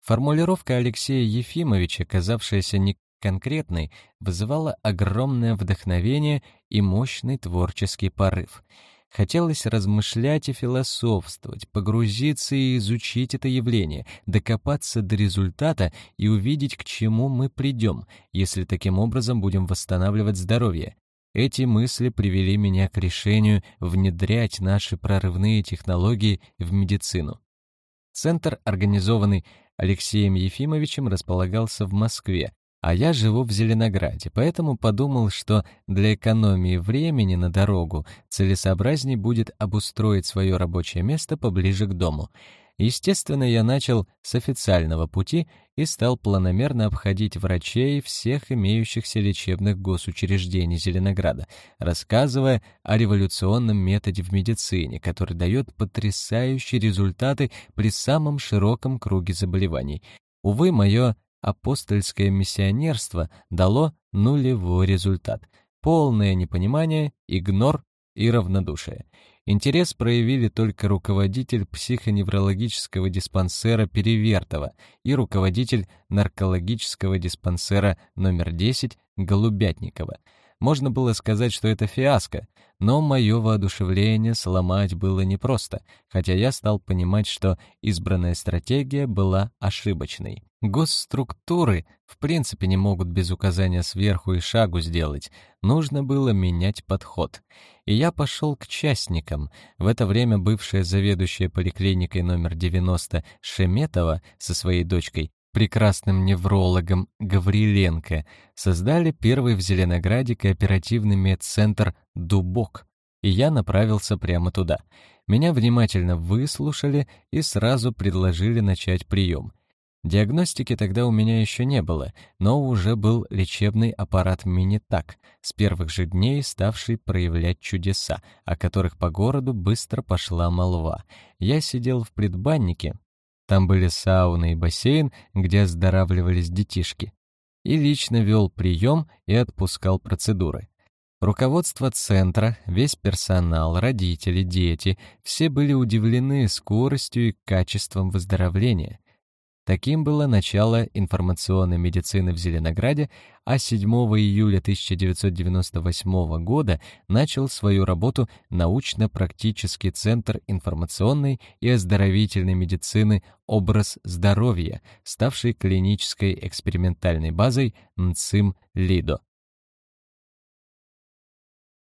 Формулировка Алексея Ефимовича, казавшаяся не конкретной, вызывала огромное вдохновение и мощный творческий порыв. Хотелось размышлять и философствовать, погрузиться и изучить это явление, докопаться до результата и увидеть, к чему мы придем, если таким образом будем восстанавливать здоровье. Эти мысли привели меня к решению внедрять наши прорывные технологии в медицину. Центр, организованный Алексеем Ефимовичем, располагался в Москве, а я живу в Зеленограде, поэтому подумал, что для экономии времени на дорогу целесообразней будет обустроить свое рабочее место поближе к дому — Естественно, я начал с официального пути и стал планомерно обходить врачей всех имеющихся лечебных госучреждений Зеленограда, рассказывая о революционном методе в медицине, который дает потрясающие результаты при самом широком круге заболеваний. Увы, мое апостольское миссионерство дало нулевой результат. Полное непонимание, игнор и равнодушие. Интерес проявили только руководитель психоневрологического диспансера Перевертова и руководитель наркологического диспансера номер 10 Голубятникова. Можно было сказать, что это фиаско, но мое воодушевление сломать было непросто, хотя я стал понимать, что избранная стратегия была ошибочной. Госструктуры в принципе не могут без указания сверху и шагу сделать. Нужно было менять подход. И я пошел к частникам. В это время бывшая заведующая поликлиникой номер 90 Шеметова со своей дочкой прекрасным неврологом Гавриленко, создали первый в Зеленограде кооперативный медцентр «Дубок», и я направился прямо туда. Меня внимательно выслушали и сразу предложили начать прием — Диагностики тогда у меня еще не было, но уже был лечебный аппарат Минитак, с первых же дней ставший проявлять чудеса, о которых по городу быстро пошла молва. Я сидел в предбаннике, там были сауны и бассейн, где оздоравливались детишки, и лично вел прием и отпускал процедуры. Руководство центра, весь персонал, родители, дети — все были удивлены скоростью и качеством выздоровления. Таким было начало информационной медицины в Зеленограде, а 7 июля 1998 года начал свою работу научно-практический центр информационной и оздоровительной медицины «Образ здоровья», ставший клинической экспериментальной базой НЦИМ-ЛИДО.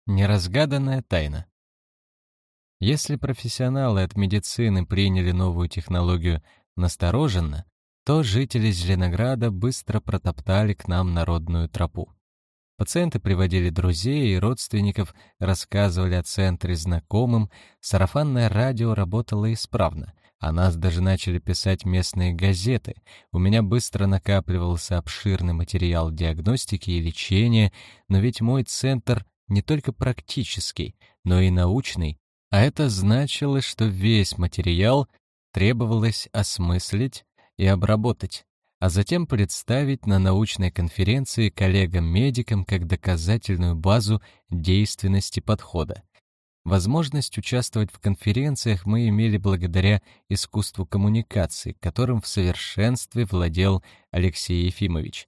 Неразгаданная тайна Если профессионалы от медицины приняли новую технологию настороженно, то жители Зеленограда быстро протоптали к нам народную тропу. Пациенты приводили друзей и родственников, рассказывали о центре знакомым, сарафанное радио работало исправно, а нас даже начали писать местные газеты. У меня быстро накапливался обширный материал диагностики и лечения, но ведь мой центр не только практический, но и научный, а это значило, что весь материал требовалось осмыслить, и обработать, а затем представить на научной конференции коллегам-медикам как доказательную базу действенности подхода. Возможность участвовать в конференциях мы имели благодаря искусству коммуникации, которым в совершенстве владел Алексей Ефимович.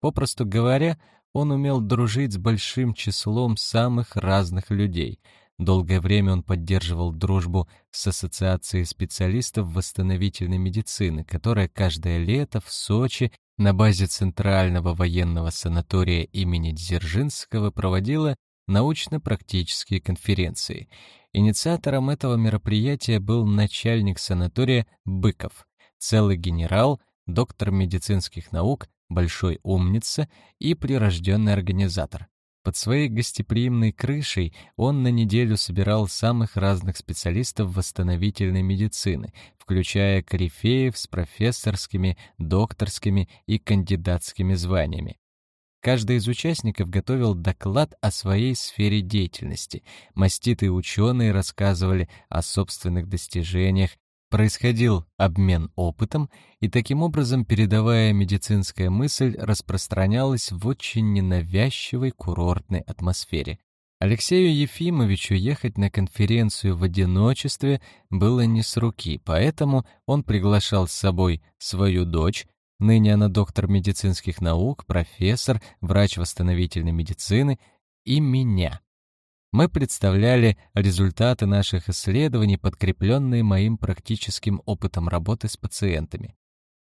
Попросту говоря, он умел дружить с большим числом самых разных людей — Долгое время он поддерживал дружбу с Ассоциацией специалистов восстановительной медицины, которая каждое лето в Сочи на базе Центрального военного санатория имени Дзержинского проводила научно-практические конференции. Инициатором этого мероприятия был начальник санатория Быков, целый генерал, доктор медицинских наук, большой умница и прирожденный организатор. Под своей гостеприимной крышей он на неделю собирал самых разных специалистов восстановительной медицины, включая корифеев с профессорскими, докторскими и кандидатскими званиями. Каждый из участников готовил доклад о своей сфере деятельности. Маститые ученые рассказывали о собственных достижениях, происходил обмен опытом, и таким образом передавая медицинская мысль распространялась в очень ненавязчивой курортной атмосфере. Алексею Ефимовичу ехать на конференцию в одиночестве было не с руки, поэтому он приглашал с собой свою дочь, ныне она доктор медицинских наук, профессор, врач восстановительной медицины, и меня. Мы представляли результаты наших исследований, подкрепленные моим практическим опытом работы с пациентами.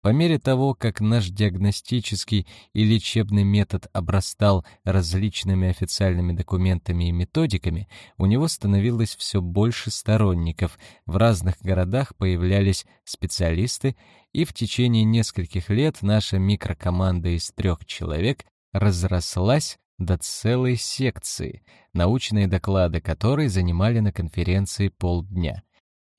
По мере того, как наш диагностический и лечебный метод обрастал различными официальными документами и методиками, у него становилось все больше сторонников, в разных городах появлялись специалисты, и в течение нескольких лет наша микрокоманда из трех человек разрослась до целой секции, научные доклады которой занимали на конференции полдня.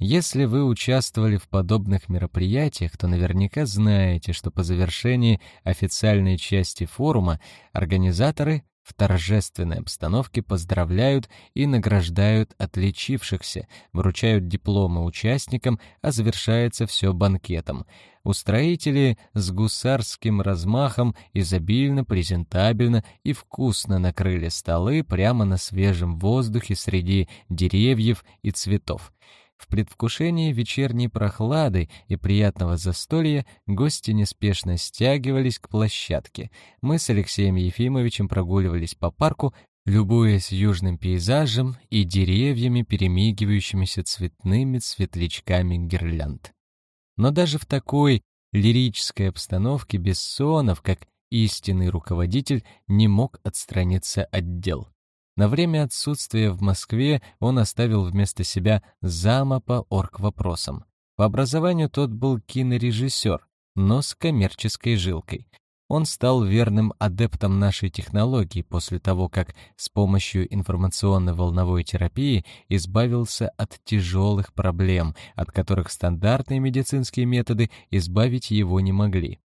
Если вы участвовали в подобных мероприятиях, то наверняка знаете, что по завершении официальной части форума организаторы в торжественной обстановке поздравляют и награждают отличившихся, вручают дипломы участникам, а завершается все банкетом. Устроители с гусарским размахом изобильно, презентабельно и вкусно накрыли столы прямо на свежем воздухе среди деревьев и цветов. В предвкушении вечерней прохлады и приятного застолья гости неспешно стягивались к площадке. Мы с Алексеем Ефимовичем прогуливались по парку, любуясь южным пейзажем и деревьями, перемигивающимися цветными светлячками гирлянд. Но даже в такой лирической обстановке Бессонов, как истинный руководитель, не мог отстраниться от дел. На время отсутствия в Москве он оставил вместо себя зама по оргвопросам. По образованию тот был кинорежиссер, но с коммерческой жилкой. Он стал верным адептом нашей технологии после того, как с помощью информационно-волновой терапии избавился от тяжелых проблем, от которых стандартные медицинские методы избавить его не могли.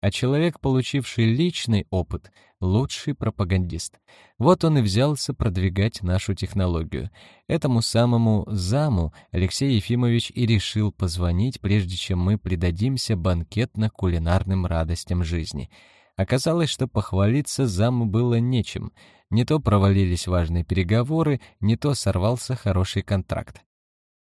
А человек, получивший личный опыт, лучший пропагандист. Вот он и взялся продвигать нашу технологию. Этому самому заму Алексей Ефимович и решил позвонить, прежде чем мы предадимся банкетно-кулинарным радостям жизни. Оказалось, что похвалиться заму было нечем. Не то провалились важные переговоры, не то сорвался хороший контракт.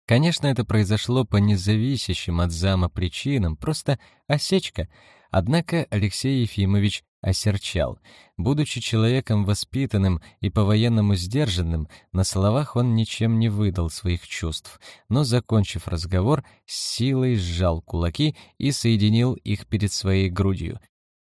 Конечно, это произошло по независящим от зама причинам, просто осечка. Однако Алексей Ефимович осерчал. Будучи человеком воспитанным и по-военному сдержанным, на словах он ничем не выдал своих чувств, но, закончив разговор, с силой сжал кулаки и соединил их перед своей грудью.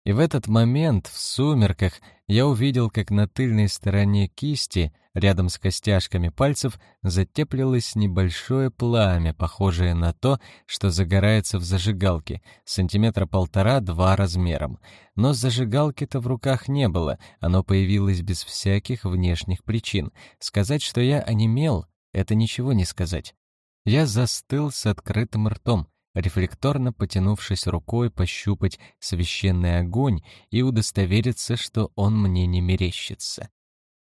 И в этот момент, в сумерках, я увидел, как на тыльной стороне кисти, рядом с костяшками пальцев, затеплилось небольшое пламя, похожее на то, что загорается в зажигалке, сантиметра полтора-два размером. Но зажигалки-то в руках не было, оно появилось без всяких внешних причин. Сказать, что я онемел, это ничего не сказать. Я застыл с открытым ртом, рефлекторно потянувшись рукой пощупать священный огонь и удостовериться, что он мне не мерещится.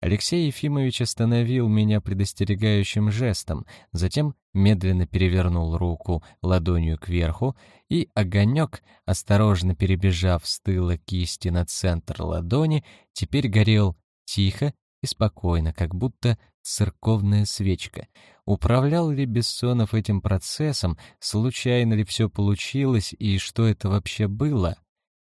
Алексей Ефимович остановил меня предостерегающим жестом, затем медленно перевернул руку ладонью кверху, и огонек, осторожно перебежав с тыла кисти на центр ладони, теперь горел тихо и спокойно, как будто церковная свечка. Управлял ли Бессонов этим процессом, случайно ли все получилось и что это вообще было?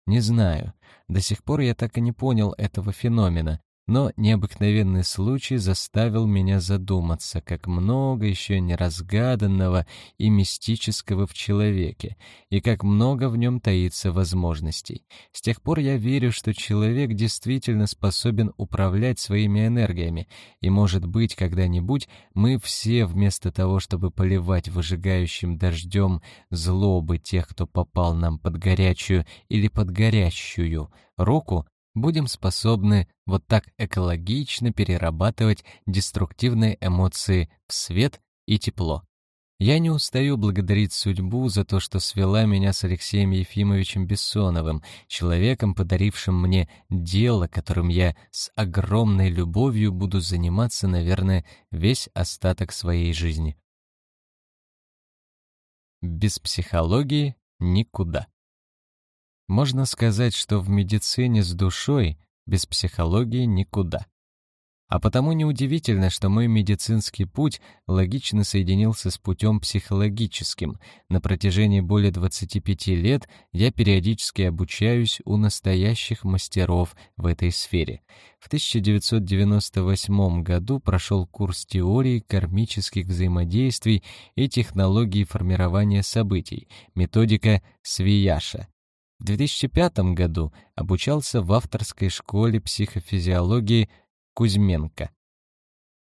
Не знаю. До сих пор я так и не понял этого феномена, но необыкновенный случай заставил меня задуматься, как много еще неразгаданного и мистического в человеке, и как много в нем таится возможностей. С тех пор я верю, что человек действительно способен управлять своими энергиями, и, может быть, когда-нибудь мы все, вместо того, чтобы поливать выжигающим дождем злобы тех, кто попал нам под горячую или под горящую руку, будем способны вот так экологично перерабатывать деструктивные эмоции в свет и тепло. Я не устаю благодарить судьбу за то, что свела меня с Алексеем Ефимовичем Бессоновым, человеком, подарившим мне дело, которым я с огромной любовью буду заниматься, наверное, весь остаток своей жизни. Без психологии никуда. Можно сказать, что в медицине с душой без психологии никуда. А потому неудивительно, что мой медицинский путь логично соединился с путем психологическим. На протяжении более 25 лет я периодически обучаюсь у настоящих мастеров в этой сфере. В 1998 году прошел курс теории кармических взаимодействий и технологии формирования событий, методика Свияша. В 2005 году обучался в авторской школе психофизиологии Кузьменко.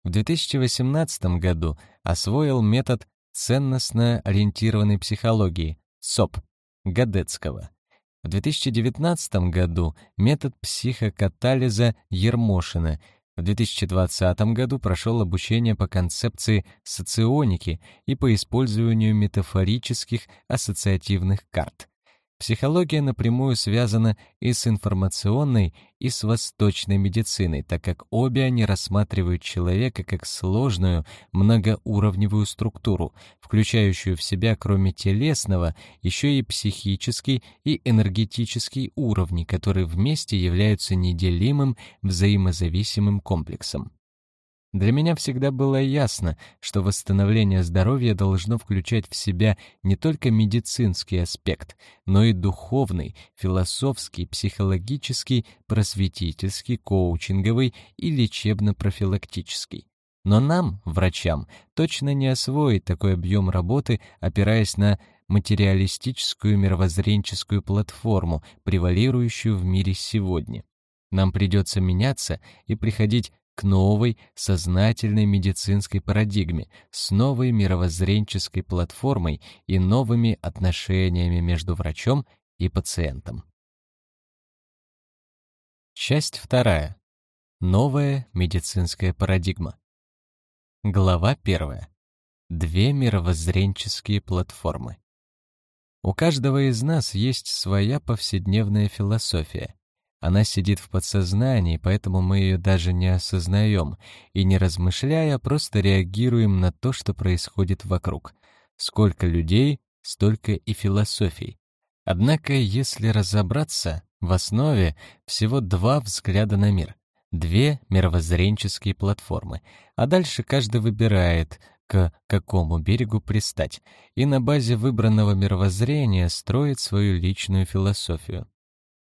В 2018 году освоил метод ценностно-ориентированной психологии СОП Гадецкого. В 2019 году метод психокатализа Ермошина. В 2020 году прошел обучение по концепции соционики и по использованию метафорических ассоциативных карт. Психология напрямую связана и с информационной, и с восточной медициной, так как обе они рассматривают человека как сложную, многоуровневую структуру, включающую в себя, кроме телесного, еще и психический и энергетический уровни, которые вместе являются неделимым, взаимозависимым комплексом. Для меня всегда было ясно, что восстановление здоровья должно включать в себя не только медицинский аспект, но и духовный, философский, психологический, просветительский, коучинговый и лечебно-профилактический. Но нам, врачам, точно не освоить такой объем работы, опираясь на материалистическую мировоззренческую платформу, превалирующую в мире сегодня. Нам придется меняться и приходить к новой сознательной медицинской парадигме с новой мировоззренческой платформой и новыми отношениями между врачом и пациентом. Часть вторая. Новая медицинская парадигма. Глава первая. Две мировоззренческие платформы. У каждого из нас есть своя повседневная философия, она сидит в подсознании, поэтому мы ее даже не осознаем и, не размышляя, просто реагируем на то, что происходит вокруг. Сколько людей, столько и философий. Однако, если разобраться, в основе всего два взгляда на мир, две мировоззренческие платформы, а дальше каждый выбирает, к какому берегу пристать, и на базе выбранного мировоззрения строить свою личную философию.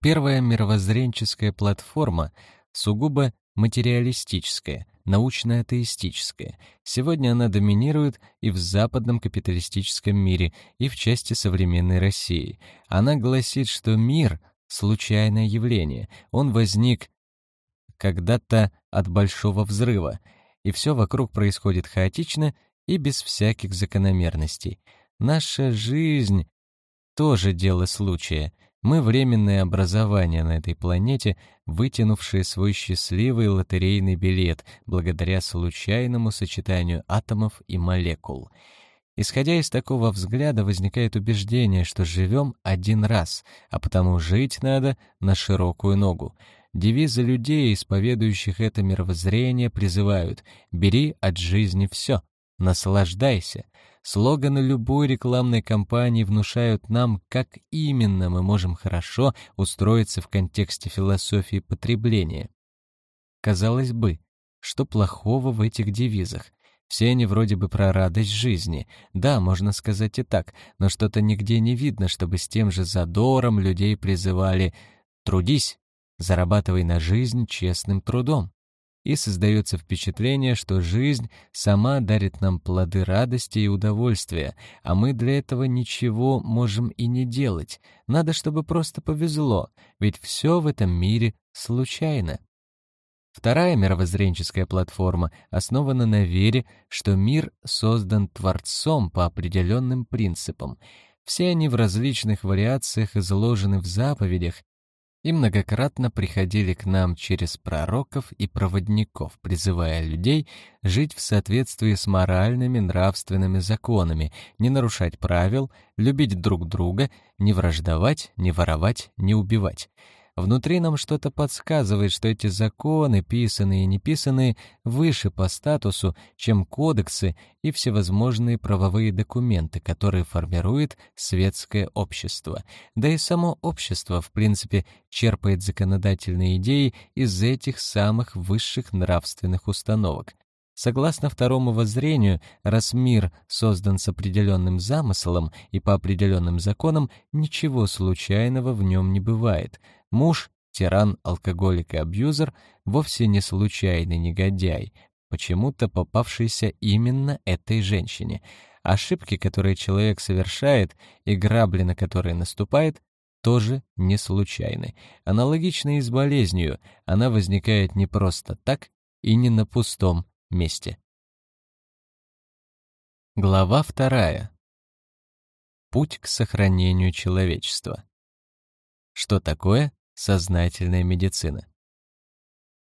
Первая мировоззренческая платформа сугубо материалистическая, научно-атеистическая. Сегодня она доминирует и в западном капиталистическом мире, и в части современной России. Она гласит, что мир — случайное явление, он возник когда-то от большого взрыва, и все вокруг происходит хаотично и без всяких закономерностей. Наша жизнь — тоже дело случая — мы — временное образование на этой планете, вытянувшее свой счастливый лотерейный билет благодаря случайному сочетанию атомов и молекул. Исходя из такого взгляда, возникает убеждение, что живем один раз, а потому жить надо на широкую ногу. Девизы людей, исповедующих это мировоззрение, призывают «бери от жизни все, наслаждайся». Слоганы любой рекламной кампании внушают нам, как именно мы можем хорошо устроиться в контексте философии потребления. Казалось бы, что плохого в этих девизах? Все они вроде бы про радость жизни. Да, можно сказать и так, но что-то нигде не видно, чтобы с тем же задором людей призывали «трудись, зарабатывай на жизнь честным трудом» и создается впечатление, что жизнь сама дарит нам плоды радости и удовольствия, а мы для этого ничего можем и не делать. Надо, чтобы просто повезло, ведь все в этом мире случайно. Вторая мировоззренческая платформа основана на вере, что мир создан Творцом по определенным принципам. Все они в различных вариациях изложены в заповедях, и многократно приходили к нам через пророков и проводников, призывая людей жить в соответствии с моральными нравственными законами, не нарушать правил, любить друг друга, не враждовать, не воровать, не убивать. Внутри нам что-то подсказывает, что эти законы, писанные и неписанные, выше по статусу, чем кодексы и всевозможные правовые документы, которые формирует светское общество. Да и само общество, в принципе, черпает законодательные идеи из этих самых высших нравственных установок. Согласно второму воззрению, раз мир создан с определенным замыслом и по определенным законам, ничего случайного в нем не бывает. Муж, тиран, алкоголик и абьюзер вовсе не случайный негодяй, почему-то попавшийся именно этой женщине. Ошибки, которые человек совершает, и грабли, на которые наступает, тоже не случайны. Аналогично и с болезнью, она возникает не просто так и не на пустом месте. Глава вторая. Путь к сохранению человечества. Что такое сознательная медицина?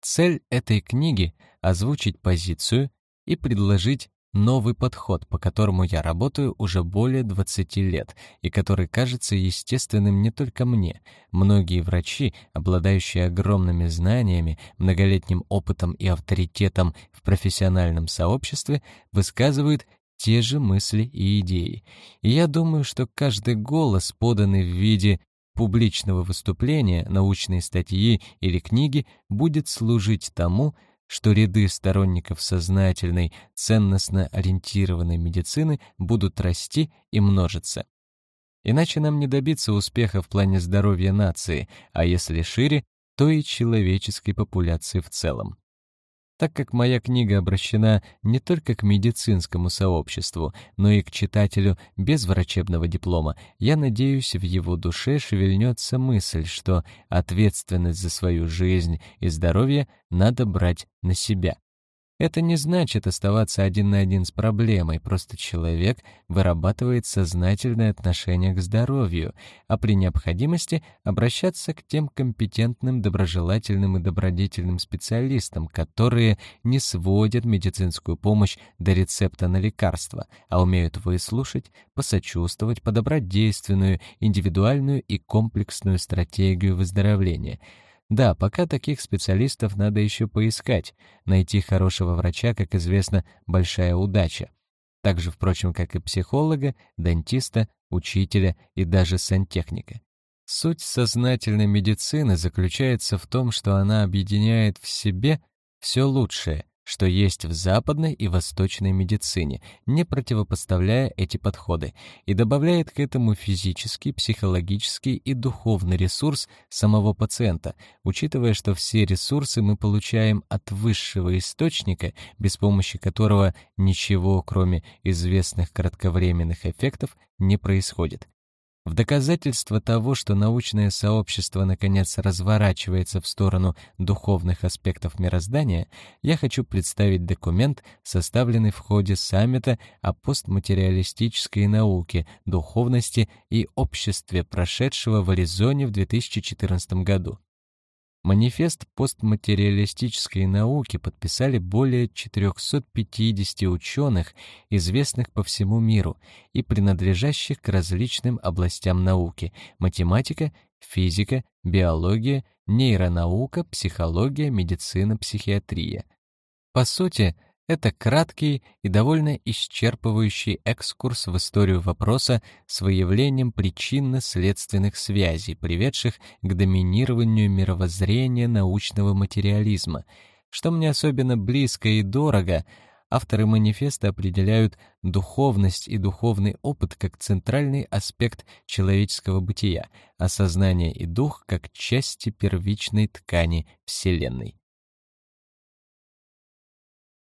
Цель этой книги — озвучить позицию и предложить новый подход, по которому я работаю уже более 20 лет и который кажется естественным не только мне. Многие врачи, обладающие огромными знаниями, многолетним опытом и авторитетом в профессиональном сообществе, высказывают те же мысли и идеи. И я думаю, что каждый голос, поданный в виде публичного выступления, научной статьи или книги, будет служить тому, что ряды сторонников сознательной, ценностно ориентированной медицины будут расти и множиться. Иначе нам не добиться успеха в плане здоровья нации, а если шире, то и человеческой популяции в целом. Так как моя книга обращена не только к медицинскому сообществу, но и к читателю без врачебного диплома, я надеюсь, в его душе шевельнется мысль, что ответственность за свою жизнь и здоровье надо брать на себя. Это не значит оставаться один на один с проблемой, просто человек вырабатывает сознательное отношение к здоровью, а при необходимости обращаться к тем компетентным, доброжелательным и добродетельным специалистам, которые не сводят медицинскую помощь до рецепта на лекарство, а умеют выслушать, посочувствовать, подобрать действенную, индивидуальную и комплексную стратегию выздоровления — да, пока таких специалистов надо еще поискать. Найти хорошего врача, как известно, большая удача. Так же, впрочем, как и психолога, дантиста, учителя и даже сантехника. Суть сознательной медицины заключается в том, что она объединяет в себе все лучшее, что есть в западной и восточной медицине, не противопоставляя эти подходы, и добавляет к этому физический, психологический и духовный ресурс самого пациента, учитывая, что все ресурсы мы получаем от высшего источника, без помощи которого ничего, кроме известных кратковременных эффектов, не происходит. В доказательство того, что научное сообщество наконец разворачивается в сторону духовных аспектов мироздания, я хочу представить документ, составленный в ходе саммита о постматериалистической науке, духовности и обществе, прошедшего в Аризоне в 2014 году. Манифест постматериалистической науки подписали более 450 ученых, известных по всему миру и принадлежащих к различным областям науки — математика, физика, биология, нейронаука, психология, медицина, психиатрия. По сути, это краткий и довольно исчерпывающий экскурс в историю вопроса с выявлением причинно-следственных связей, приведших к доминированию мировоззрения научного материализма. Что мне особенно близко и дорого, авторы манифеста определяют духовность и духовный опыт как центральный аспект человеческого бытия, а сознание и дух как части первичной ткани Вселенной.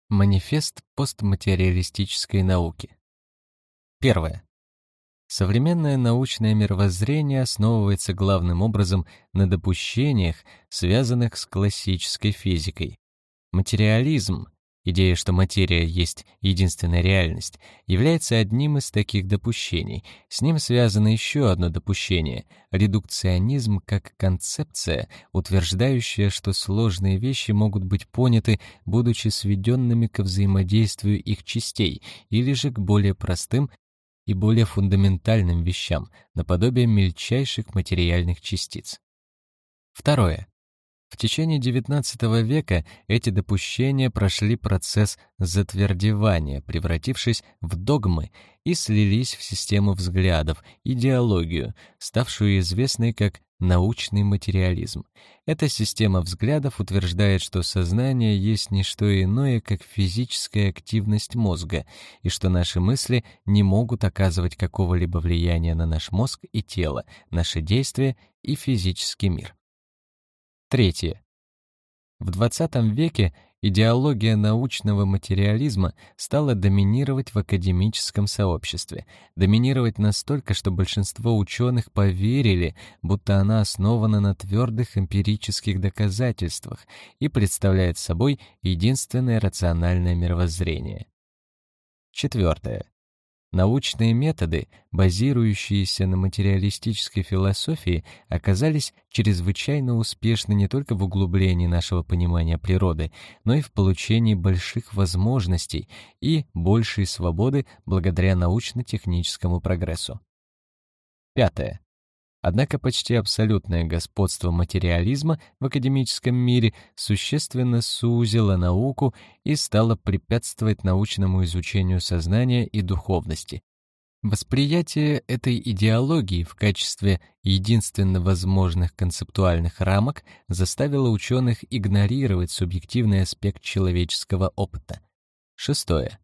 Манифест постматериалистической науки. Первое. Современное научное мировоззрение основывается главным образом на допущениях, связанных с классической физикой. Материализм Идея, что материя есть единственная реальность, является одним из таких допущений. С ним связано еще одно допущение — редукционизм как концепция, утверждающая, что сложные вещи могут быть поняты, будучи сведенными к взаимодействию их частей, или же к более простым и более фундаментальным вещам, наподобие мельчайших материальных частиц. Второе. В течение XIX века эти допущения прошли процесс затвердевания, превратившись в догмы и слились в систему взглядов, идеологию, ставшую известной как научный материализм. Эта система взглядов утверждает, что сознание есть не что иное, как физическая активность мозга, и что наши мысли не могут оказывать какого-либо влияния на наш мозг и тело, наши действия и физический мир. Третье. В XX веке идеология научного материализма стала доминировать в академическом сообществе, доминировать настолько, что большинство ученых поверили, будто она основана на твердых эмпирических доказательствах и представляет собой единственное рациональное мировоззрение. Четвертое. Научные методы, базирующиеся на материалистической философии, оказались чрезвычайно успешны не только в углублении нашего понимания природы, но и в получении больших возможностей и большей свободы благодаря научно-техническому прогрессу. Пятое. Однако почти абсолютное господство материализма в академическом мире существенно сузило науку и стало препятствовать научному изучению сознания и духовности. Восприятие этой идеологии в качестве единственно возможных концептуальных рамок заставило ученых игнорировать субъективный аспект человеческого опыта. Шестое.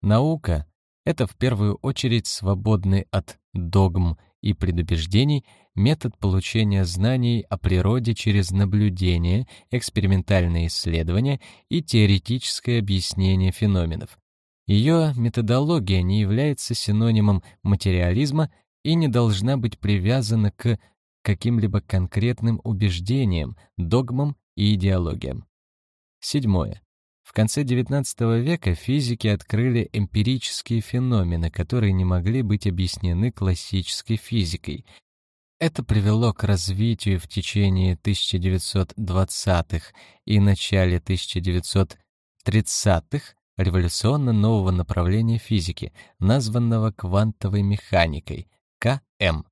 Наука — это в первую очередь свободный от догм и предубеждений метод получения знаний о природе через наблюдение, экспериментальные исследования и теоретическое объяснение феноменов. Ее методология не является синонимом материализма и не должна быть привязана к каким-либо конкретным убеждениям, догмам и идеологиям. Седьмое. В конце XIX века физики открыли эмпирические феномены, которые не могли быть объяснены классической физикой. Это привело к развитию в течение 1920-х и начале 1930-х революционно нового направления физики, названного квантовой механикой, КМ.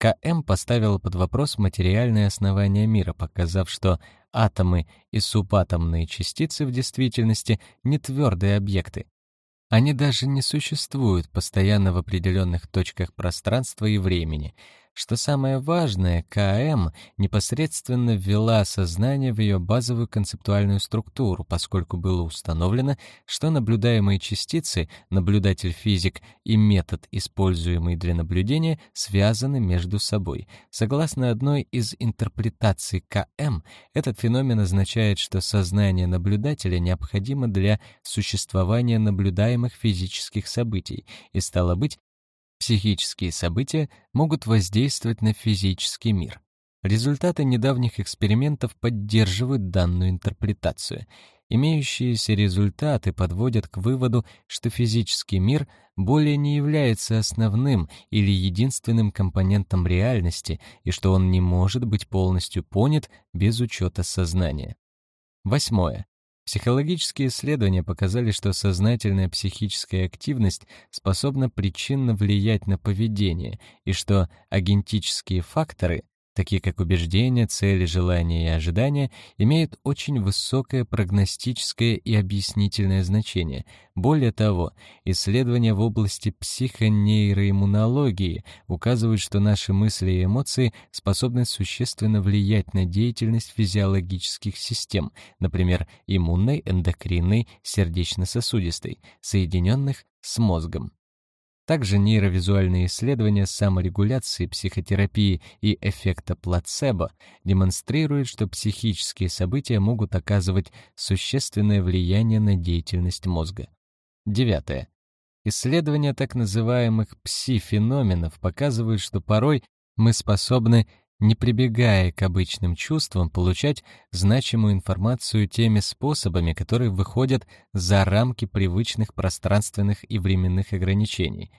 КМ поставила под вопрос материальное основание мира, показав, что атомы и субатомные частицы в действительности не твердые объекты. Они даже не существуют постоянно в определенных точках пространства и времени. Что самое важное, КМ непосредственно ввела сознание в ее базовую концептуальную структуру, поскольку было установлено, что наблюдаемые частицы, наблюдатель-физик и метод, используемый для наблюдения, связаны между собой. Согласно одной из интерпретаций КМ, этот феномен означает, что сознание наблюдателя необходимо для существования наблюдаемых физических событий, и стало быть, Психические события могут воздействовать на физический мир. Результаты недавних экспериментов поддерживают данную интерпретацию. Имеющиеся результаты подводят к выводу, что физический мир более не является основным или единственным компонентом реальности и что он не может быть полностью понят без учета сознания. Восьмое. Психологические исследования показали, что сознательная психическая активность способна причинно влиять на поведение, и что агентические факторы такие как убеждения, цели, желания и ожидания, имеют очень высокое прогностическое и объяснительное значение. Более того, исследования в области психонейроиммунологии указывают, что наши мысли и эмоции способны существенно влиять на деятельность физиологических систем, например, иммунной, эндокринной, сердечно-сосудистой, соединенных с мозгом. Также нейровизуальные исследования саморегуляции, психотерапии и эффекта плацебо демонстрируют, что психические события могут оказывать существенное влияние на деятельность мозга. Девятое. Исследования так называемых пси-феноменов показывают, что порой мы способны не прибегая к обычным чувствам, получать значимую информацию теми способами, которые выходят за рамки привычных пространственных и временных ограничений.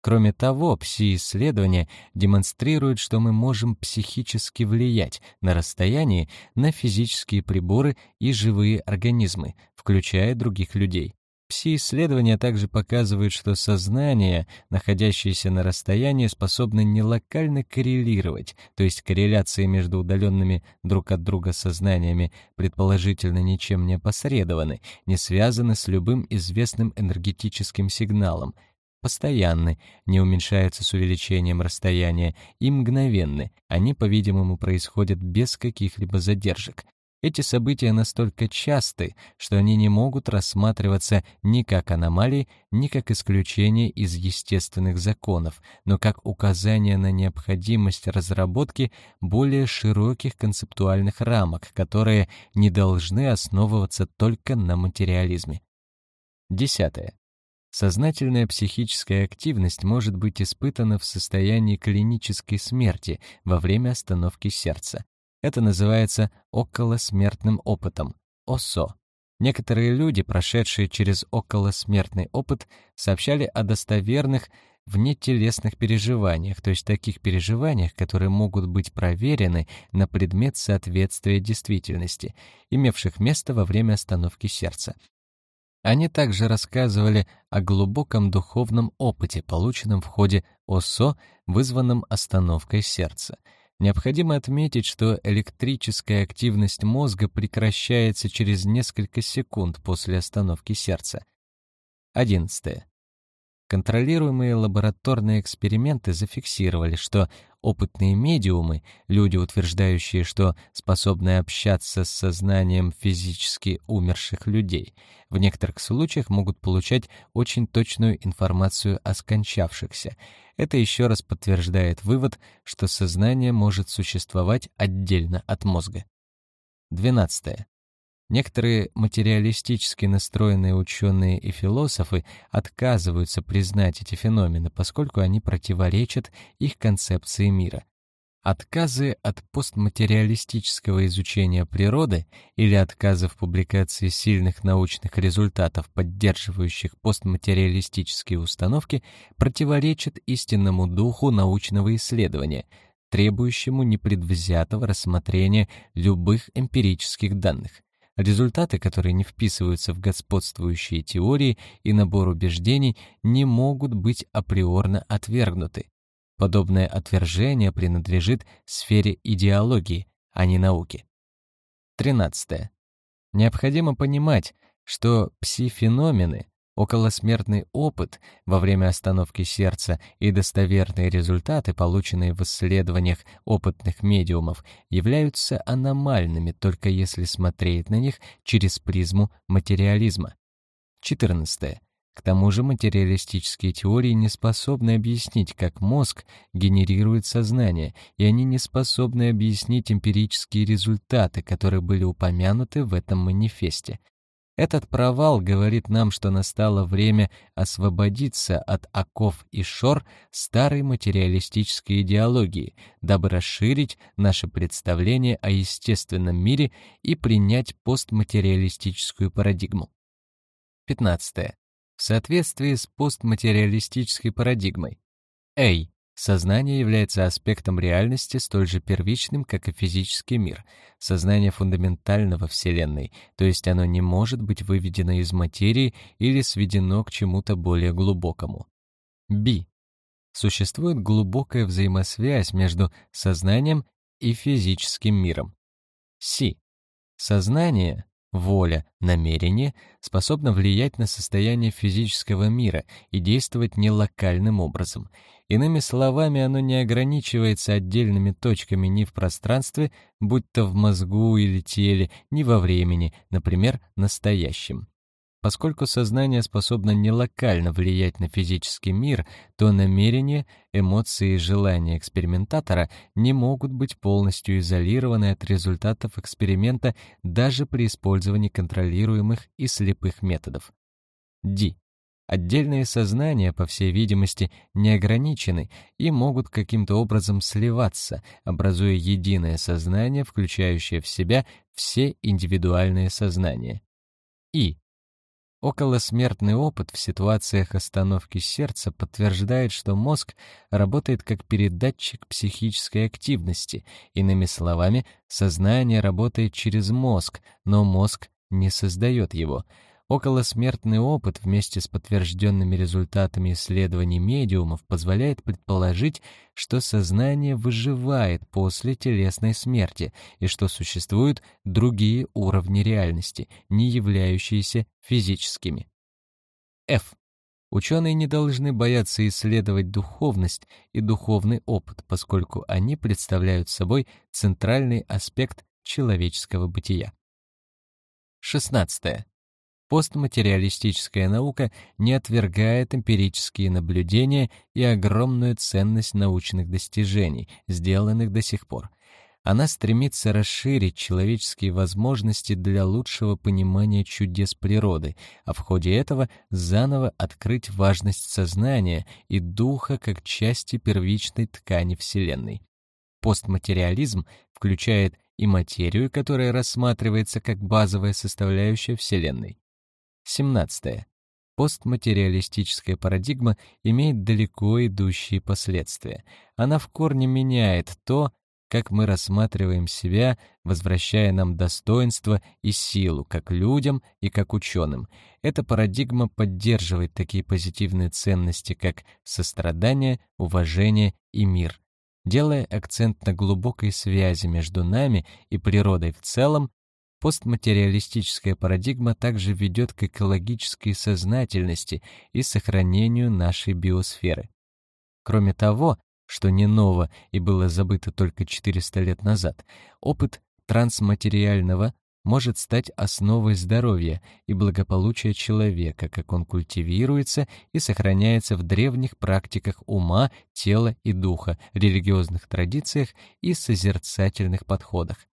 Кроме того, пси-исследования демонстрируют, что мы можем психически влиять на расстоянии на физические приборы и живые организмы, включая других людей. Пси-исследования также показывают, что сознание, находящееся на расстоянии, способно не локально коррелировать, то есть корреляции между удаленными друг от друга сознаниями предположительно ничем не опосредованы, не связаны с любым известным энергетическим сигналом, постоянны, не уменьшаются с увеличением расстояния и мгновенны, они, по-видимому, происходят без каких-либо задержек. Эти события настолько часты, что они не могут рассматриваться ни как аномалии, ни как исключение из естественных законов, но как указание на необходимость разработки более широких концептуальных рамок, которые не должны основываться только на материализме. Десятое. Сознательная психическая активность может быть испытана в состоянии клинической смерти во время остановки сердца. Это называется околосмертным опытом, ОСО. Некоторые люди, прошедшие через околосмертный опыт, сообщали о достоверных внетелесных переживаниях, то есть таких переживаниях, которые могут быть проверены на предмет соответствия действительности, имевших место во время остановки сердца. Они также рассказывали о глубоком духовном опыте, полученном в ходе ОСО, вызванном остановкой сердца — Необходимо отметить, что электрическая активность мозга прекращается через несколько секунд после остановки сердца. 11. Контролируемые лабораторные эксперименты зафиксировали, что опытные медиумы, люди, утверждающие, что способны общаться с сознанием физически умерших людей, в некоторых случаях могут получать очень точную информацию о скончавшихся. Это еще раз подтверждает вывод, что сознание может существовать отдельно от мозга. 12. Некоторые материалистически настроенные ученые и философы отказываются признать эти феномены, поскольку они противоречат их концепции мира. Отказы от постматериалистического изучения природы или отказы в публикации сильных научных результатов, поддерживающих постматериалистические установки, противоречат истинному духу научного исследования, требующему непредвзятого рассмотрения любых эмпирических данных. Результаты, которые не вписываются в господствующие теории и набор убеждений, не могут быть априорно отвергнуты. Подобное отвержение принадлежит сфере идеологии, а не науки. 13. Необходимо понимать, что пси-феномены Околосмертный опыт во время остановки сердца и достоверные результаты, полученные в исследованиях опытных медиумов, являются аномальными только если смотреть на них через призму материализма. 14. К тому же материалистические теории не способны объяснить, как мозг генерирует сознание, и они не способны объяснить эмпирические результаты, которые были упомянуты в этом манифесте. Этот провал говорит нам, что настало время освободиться от оков и шор старой материалистической идеологии, дабы расширить наше представление о естественном мире и принять постматериалистическую парадигму. 15. В соответствии с постматериалистической парадигмой. A. Сознание является аспектом реальности столь же первичным, как и физический мир. Сознание фундаментально во Вселенной, то есть оно не может быть выведено из материи или сведено к чему-то более глубокому. B. Существует глубокая взаимосвязь между сознанием и физическим миром. C. Сознание Воля, намерение способно влиять на состояние физического мира и действовать не локальным образом. Иными словами, оно не ограничивается отдельными точками ни в пространстве, будь то в мозгу или теле, ни во времени, например, настоящем. Поскольку сознание способно не локально влиять на физический мир, то намерения, эмоции и желания экспериментатора не могут быть полностью изолированы от результатов эксперимента даже при использовании контролируемых и слепых методов. D. Отдельные сознания, по всей видимости, не ограничены и могут каким-то образом сливаться, образуя единое сознание, включающее в себя все индивидуальные сознания. И. Околосмертный опыт в ситуациях остановки сердца подтверждает, что мозг работает как передатчик психической активности. Иными словами, сознание работает через мозг, но мозг не создает его — Околосмертный опыт вместе с подтвержденными результатами исследований медиумов позволяет предположить, что сознание выживает после телесной смерти и что существуют другие уровни реальности, не являющиеся физическими. F. Ученые не должны бояться исследовать духовность и духовный опыт, поскольку они представляют собой центральный аспект человеческого бытия. 16. Постматериалистическая наука не отвергает эмпирические наблюдения и огромную ценность научных достижений, сделанных до сих пор. Она стремится расширить человеческие возможности для лучшего понимания чудес природы, а в ходе этого заново открыть важность сознания и духа как части первичной ткани Вселенной. Постматериализм включает и материю, которая рассматривается как базовая составляющая Вселенной. 17. Постматериалистическая парадигма имеет далеко идущие последствия. Она в корне меняет то, как мы рассматриваем себя, возвращая нам достоинство и силу как людям и как ученым. Эта парадигма поддерживает такие позитивные ценности, как сострадание, уважение и мир. Делая акцент на глубокой связи между нами и природой в целом, Постматериалистическая парадигма также ведет к экологической сознательности и сохранению нашей биосферы. Кроме того, что не ново и было забыто только 400 лет назад, опыт трансматериального может стать основой здоровья и благополучия человека, как он культивируется и сохраняется в древних практиках ума, тела и духа, религиозных традициях и созерцательных подходах.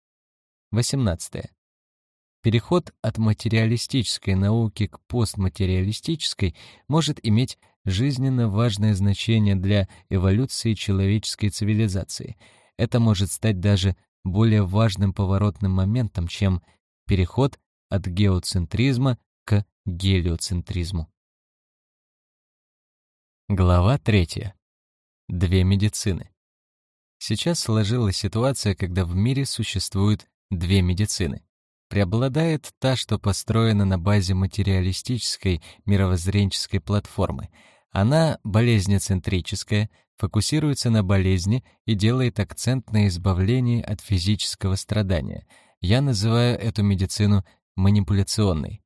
18. Переход от материалистической науки к постматериалистической может иметь жизненно важное значение для эволюции человеческой цивилизации. Это может стать даже более важным поворотным моментом, чем переход от геоцентризма к гелиоцентризму. Глава 3. Две медицины. Сейчас сложилась ситуация, когда в мире существует две медицины. Преобладает та, что построена на базе материалистической мировоззренческой платформы. Она болезнецентрическая, фокусируется на болезни и делает акцент на избавлении от физического страдания. Я называю эту медицину манипуляционной.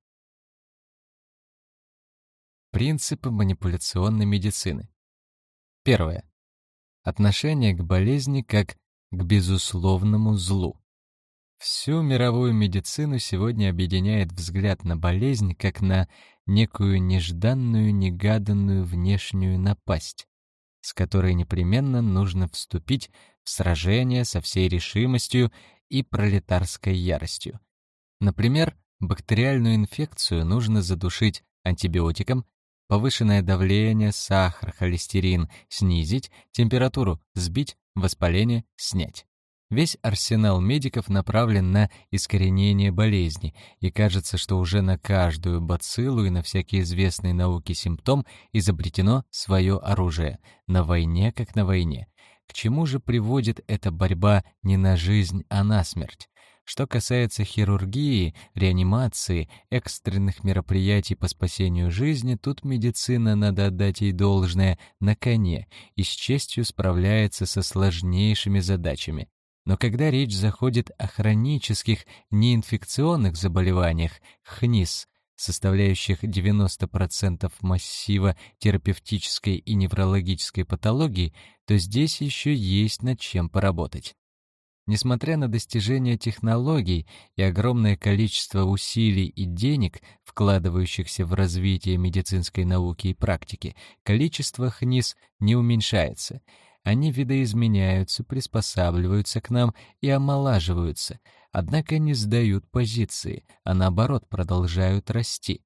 Принципы манипуляционной медицины. Первое. Отношение к болезни как к безусловному злу. Всю мировую медицину сегодня объединяет взгляд на болезнь как на некую нежданную, негаданную внешнюю напасть, с которой непременно нужно вступить в сражение со всей решимостью и пролетарской яростью. Например, бактериальную инфекцию нужно задушить антибиотиком, повышенное давление, сахар, холестерин снизить, температуру сбить, воспаление снять. Весь арсенал медиков направлен на искоренение болезни, и кажется, что уже на каждую бациллу и на всякий известный науке симптом изобретено свое оружие, на войне как на войне. К чему же приводит эта борьба не на жизнь, а на смерть? Что касается хирургии, реанимации, экстренных мероприятий по спасению жизни, тут медицина, надо отдать ей должное, на коне и с честью справляется со сложнейшими задачами. Но когда речь заходит о хронических неинфекционных заболеваниях, ХНИС, составляющих 90% массива терапевтической и неврологической патологии, то здесь еще есть над чем поработать. Несмотря на достижения технологий и огромное количество усилий и денег, вкладывающихся в развитие медицинской науки и практики, количество ХНИС не уменьшается. Они видоизменяются, приспосабливаются к нам и омолаживаются, однако не сдают позиции, а наоборот продолжают расти.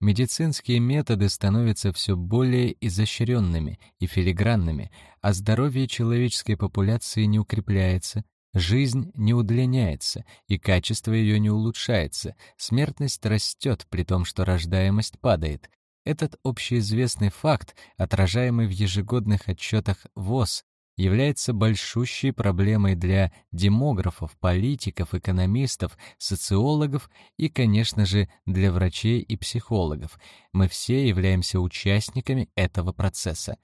Медицинские методы становятся все более изощренными и филигранными, а здоровье человеческой популяции не укрепляется, Жизнь не удлиняется, и качество ее не улучшается, смертность растет, при том, что рождаемость падает. Этот общеизвестный факт, отражаемый в ежегодных отчетах ВОЗ, является большущей проблемой для демографов, политиков, экономистов, социологов и, конечно же, для врачей и психологов. Мы все являемся участниками этого процесса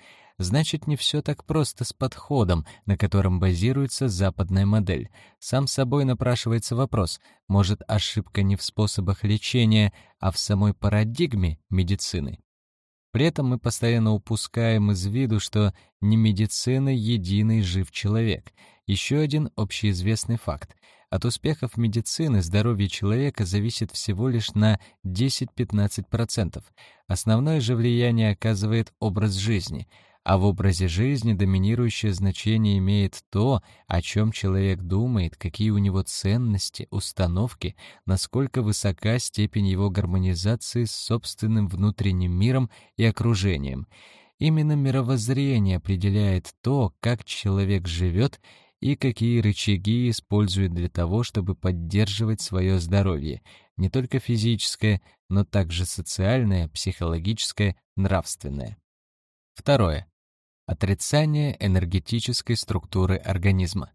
значит, не все так просто с подходом, на котором базируется западная модель. Сам собой напрашивается вопрос, может, ошибка не в способах лечения, а в самой парадигме медицины? При этом мы постоянно упускаем из виду, что не медицина единый жив человек. Еще один общеизвестный факт. От успехов медицины здоровье человека зависит всего лишь на 10-15%. Основное же влияние оказывает образ жизни — а в образе жизни доминирующее значение имеет то, о чем человек думает, какие у него ценности, установки, насколько высока степень его гармонизации с собственным внутренним миром и окружением. Именно мировоззрение определяет то, как человек живет и какие рычаги использует для того, чтобы поддерживать свое здоровье, не только физическое, но также социальное, психологическое, нравственное. Второе. Отрицание энергетической структуры организма.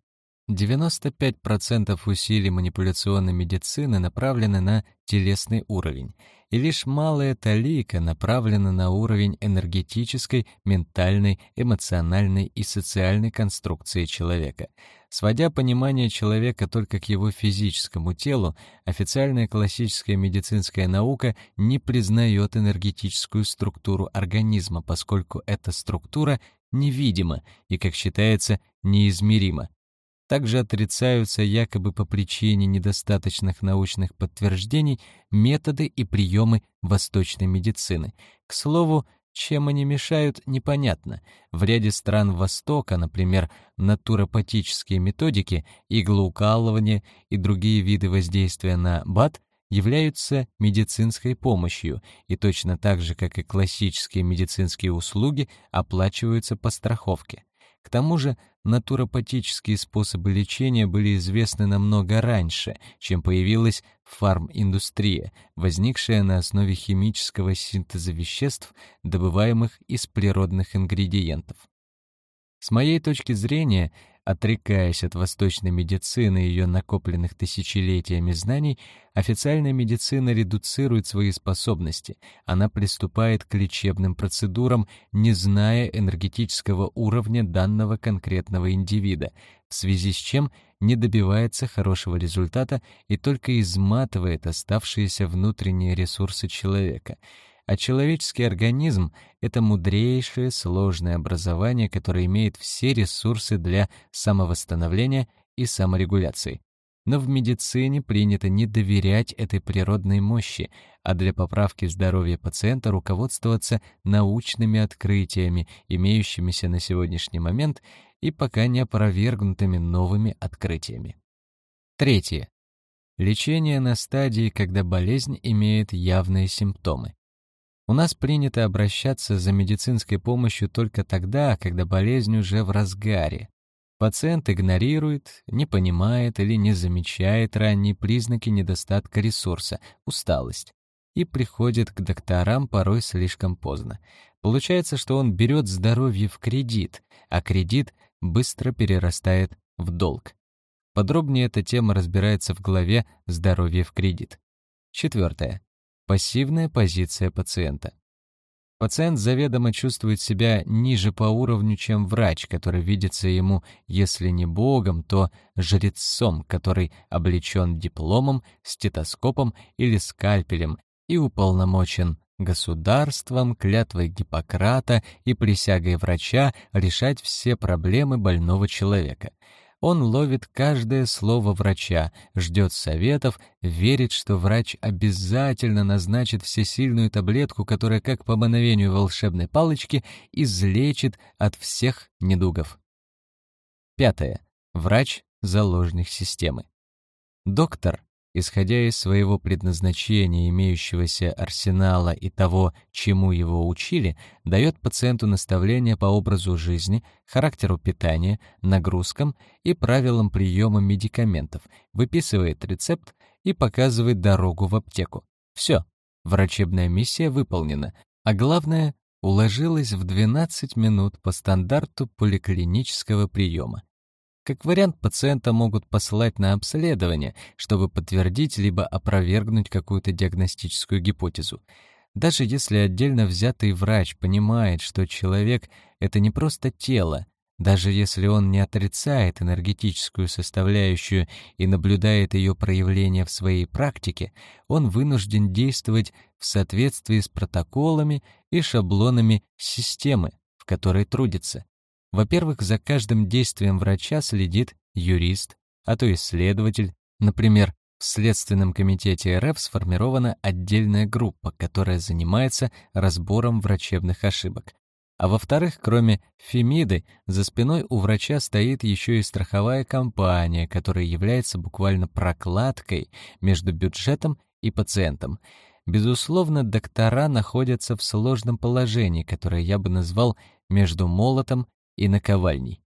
95% усилий манипуляционной медицины направлены на телесный уровень, и лишь малая талика направлена на уровень энергетической, ментальной, эмоциональной и социальной конструкции человека. Сводя понимание человека только к его физическому телу, официальная классическая медицинская наука не признает энергетическую структуру организма, поскольку эта структура невидимо и, как считается, неизмеримо. Также отрицаются якобы по причине недостаточных научных подтверждений методы и приемы восточной медицины. К слову, чем они мешают, непонятно. В ряде стран Востока, например, натуропатические методики, иглоукалывание и другие виды воздействия на БАД являются медицинской помощью и точно так же, как и классические медицинские услуги, оплачиваются по страховке. К тому же натуропатические способы лечения были известны намного раньше, чем появилась фарм-индустрия, возникшая на основе химического синтеза веществ, добываемых из природных ингредиентов. С моей точки зрения, Отрекаясь от восточной медицины и ее накопленных тысячелетиями знаний, официальная медицина редуцирует свои способности. Она приступает к лечебным процедурам, не зная энергетического уровня данного конкретного индивида, в связи с чем не добивается хорошего результата и только изматывает оставшиеся внутренние ресурсы человека — а человеческий организм — это мудрейшее сложное образование, которое имеет все ресурсы для самовосстановления и саморегуляции. Но в медицине принято не доверять этой природной мощи, а для поправки здоровья пациента руководствоваться научными открытиями, имеющимися на сегодняшний момент и пока не опровергнутыми новыми открытиями. Третье. Лечение на стадии, когда болезнь имеет явные симптомы. У нас принято обращаться за медицинской помощью только тогда, когда болезнь уже в разгаре, Пациент игнорирует, не понимает или не замечает ранние признаки недостатка ресурса, усталость, и приходит к докторам порой слишком поздно. Получается, что он берет здоровье в кредит, а кредит быстро перерастает в долг. Подробнее эта тема разбирается в главе «Здоровье в кредит». Четвертое. Пассивная позиция пациента. Пациент заведомо чувствует себя ниже по уровню, чем врач, который видится ему, если не богом, то жрецом, который облечен дипломом, стетоскопом или скальпелем и уполномочен государством, клятвой Гиппократа и присягой врача решать все проблемы больного человека — он ловит каждое слово врача, ждет советов, верит, что врач обязательно назначит всесильную таблетку, которая, как по мановению волшебной палочки, излечит от всех недугов. Пятое. Врач — заложник системы. Доктор исходя из своего предназначения, имеющегося арсенала и того, чему его учили, дает пациенту наставления по образу жизни, характеру питания, нагрузкам и правилам приема медикаментов, выписывает рецепт и показывает дорогу в аптеку. Все, врачебная миссия выполнена, а главное — уложилась в 12 минут по стандарту поликлинического приема. Как вариант, пациента могут послать на обследование, чтобы подтвердить либо опровергнуть какую-то диагностическую гипотезу. Даже если отдельно взятый врач понимает, что человек — это не просто тело, даже если он не отрицает энергетическую составляющую и наблюдает ее проявление в своей практике, он вынужден действовать в соответствии с протоколами и шаблонами системы, в которой трудится. Во-первых, за каждым действием врача следит юрист, а то исследователь. Например, в Следственном комитете РФ сформирована отдельная группа, которая занимается разбором врачебных ошибок. А во-вторых, кроме Фемиды, за спиной у врача стоит еще и страховая компания, которая является буквально прокладкой между бюджетом и пациентом. Безусловно, доктора находятся в сложном положении, которое я бы назвал между молотом и наковальней.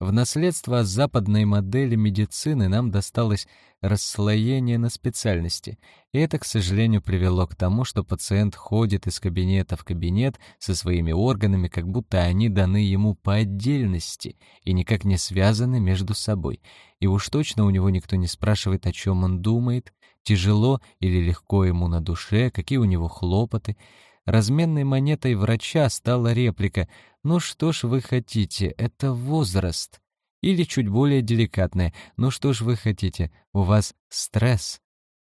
В наследство западной модели медицины нам досталось расслоение на специальности, и это, к сожалению, привело к тому, что пациент ходит из кабинета в кабинет со своими органами, как будто они даны ему по отдельности и никак не связаны между собой. И уж точно у него никто не спрашивает, о чем он думает, тяжело или легко ему на душе, какие у него хлопоты — Разменной монетой врача стала реплика «Ну что ж вы хотите, это возраст». Или чуть более деликатная «Ну что ж вы хотите, у вас стресс».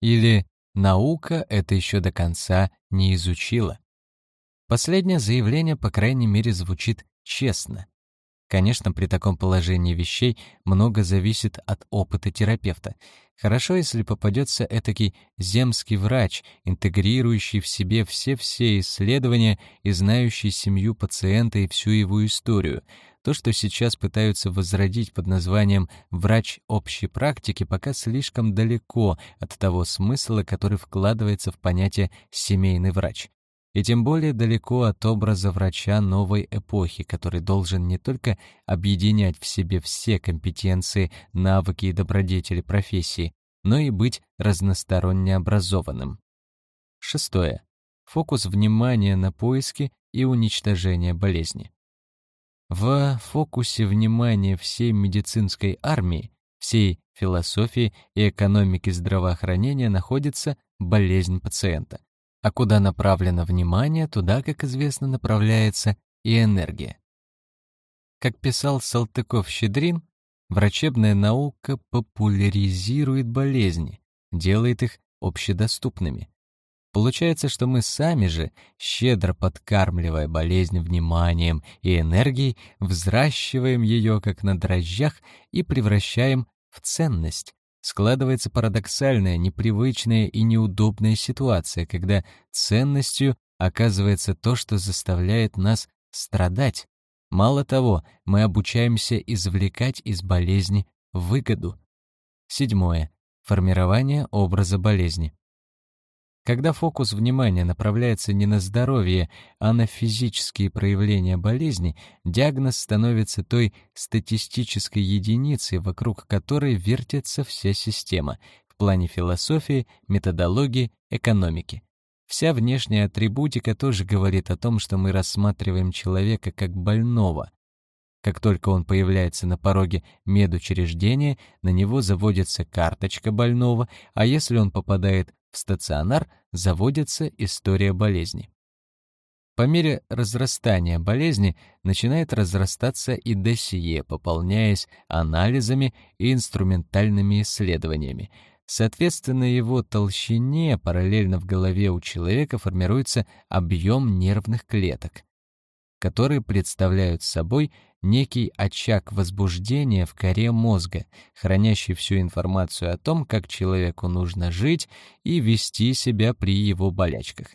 Или «Наука это еще до конца не изучила». Последнее заявление, по крайней мере, звучит честно. Конечно, при таком положении вещей много зависит от опыта терапевта. Хорошо, если попадется этакий земский врач, интегрирующий в себе все-все исследования и знающий семью пациента и всю его историю. То, что сейчас пытаются возродить под названием «врач общей практики», пока слишком далеко от того смысла, который вкладывается в понятие «семейный врач» и тем более далеко от образа врача новой эпохи, который должен не только объединять в себе все компетенции, навыки и добродетели профессии, но и быть разносторонне образованным. Шестое. Фокус внимания на поиски и уничтожение болезни. В фокусе внимания всей медицинской армии, всей философии и экономики здравоохранения находится болезнь пациента. А куда направлено внимание, туда, как известно, направляется и энергия. Как писал Салтыков-Щедрин, врачебная наука популяризирует болезни, делает их общедоступными. Получается, что мы сами же, щедро подкармливая болезнь вниманием и энергией, взращиваем ее как на дрожжах и превращаем в ценность. Складывается парадоксальная, непривычная и неудобная ситуация, когда ценностью оказывается то, что заставляет нас страдать. Мало того, мы обучаемся извлекать из болезни выгоду. Седьмое. Формирование образа болезни. Когда фокус внимания направляется не на здоровье, а на физические проявления болезни, диагноз становится той статистической единицей, вокруг которой вертится вся система в плане философии, методологии, экономики. Вся внешняя атрибутика тоже говорит о том, что мы рассматриваем человека как больного. Как только он появляется на пороге медучреждения, на него заводится карточка больного, а если он попадает в стационар заводится история болезни. По мере разрастания болезни начинает разрастаться и досье, пополняясь анализами и инструментальными исследованиями. Соответственно, его толщине параллельно в голове у человека формируется объем нервных клеток, которые представляют собой некий очаг возбуждения в коре мозга, хранящий всю информацию о том, как человеку нужно жить и вести себя при его болячках.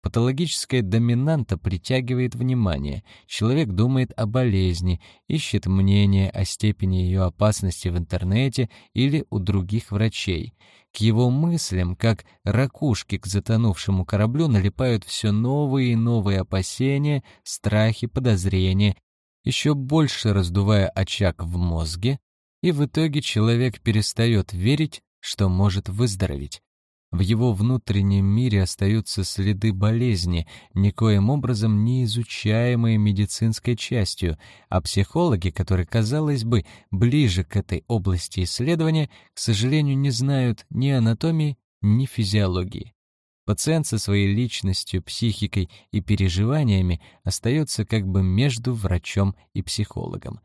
Патологическая доминанта притягивает внимание. Человек думает о болезни, ищет мнение о степени ее опасности в интернете или у других врачей. К его мыслям, как ракушки к затонувшему кораблю, налипают все новые и новые опасения, страхи, подозрения еще больше раздувая очаг в мозге, и в итоге человек перестает верить, что может выздороветь. В его внутреннем мире остаются следы болезни, никоим образом не изучаемые медицинской частью, а психологи, которые, казалось бы, ближе к этой области исследования, к сожалению, не знают ни анатомии, ни физиологии. Пациент со своей личностью, психикой и переживаниями остается как бы между врачом и психологом.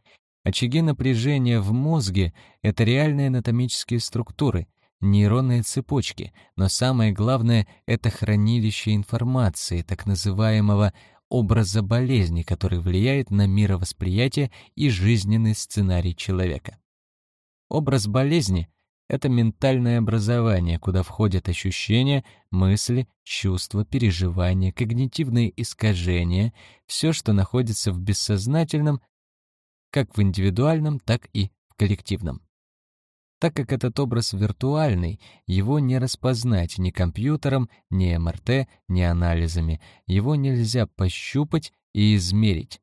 Очаги напряжения в мозге — это реальные анатомические структуры, нейронные цепочки, но самое главное — это хранилище информации, так называемого образа болезни, который влияет на мировосприятие и жизненный сценарий человека. Образ болезни это ментальное образование, куда входят ощущения, мысли, чувства, переживания, когнитивные искажения, все, что находится в бессознательном, как в индивидуальном, так и в коллективном. Так как этот образ виртуальный, его не распознать ни компьютером, ни МРТ, ни анализами, его нельзя пощупать и измерить.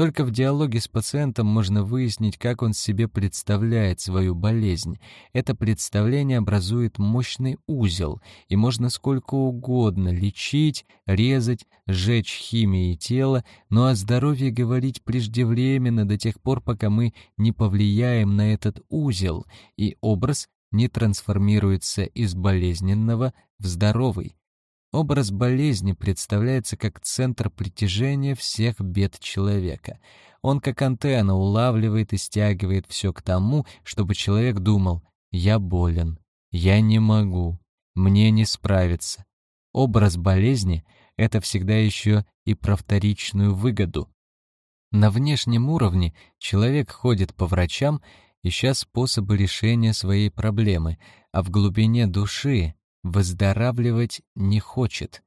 Только в диалоге с пациентом можно выяснить, как он себе представляет свою болезнь. Это представление образует мощный узел, и можно сколько угодно лечить, резать, сжечь химией тела, но о здоровье говорить преждевременно до тех пор, пока мы не повлияем на этот узел, и образ не трансформируется из болезненного в здоровый. Образ болезни представляется как центр притяжения всех бед человека. Он как антенна улавливает и стягивает все к тому, чтобы человек думал «я болен», «я не могу», «мне не справиться». Образ болезни — это всегда еще и про вторичную выгоду. На внешнем уровне человек ходит по врачам, ища способы решения своей проблемы, а в глубине души выздоравливать не хочет.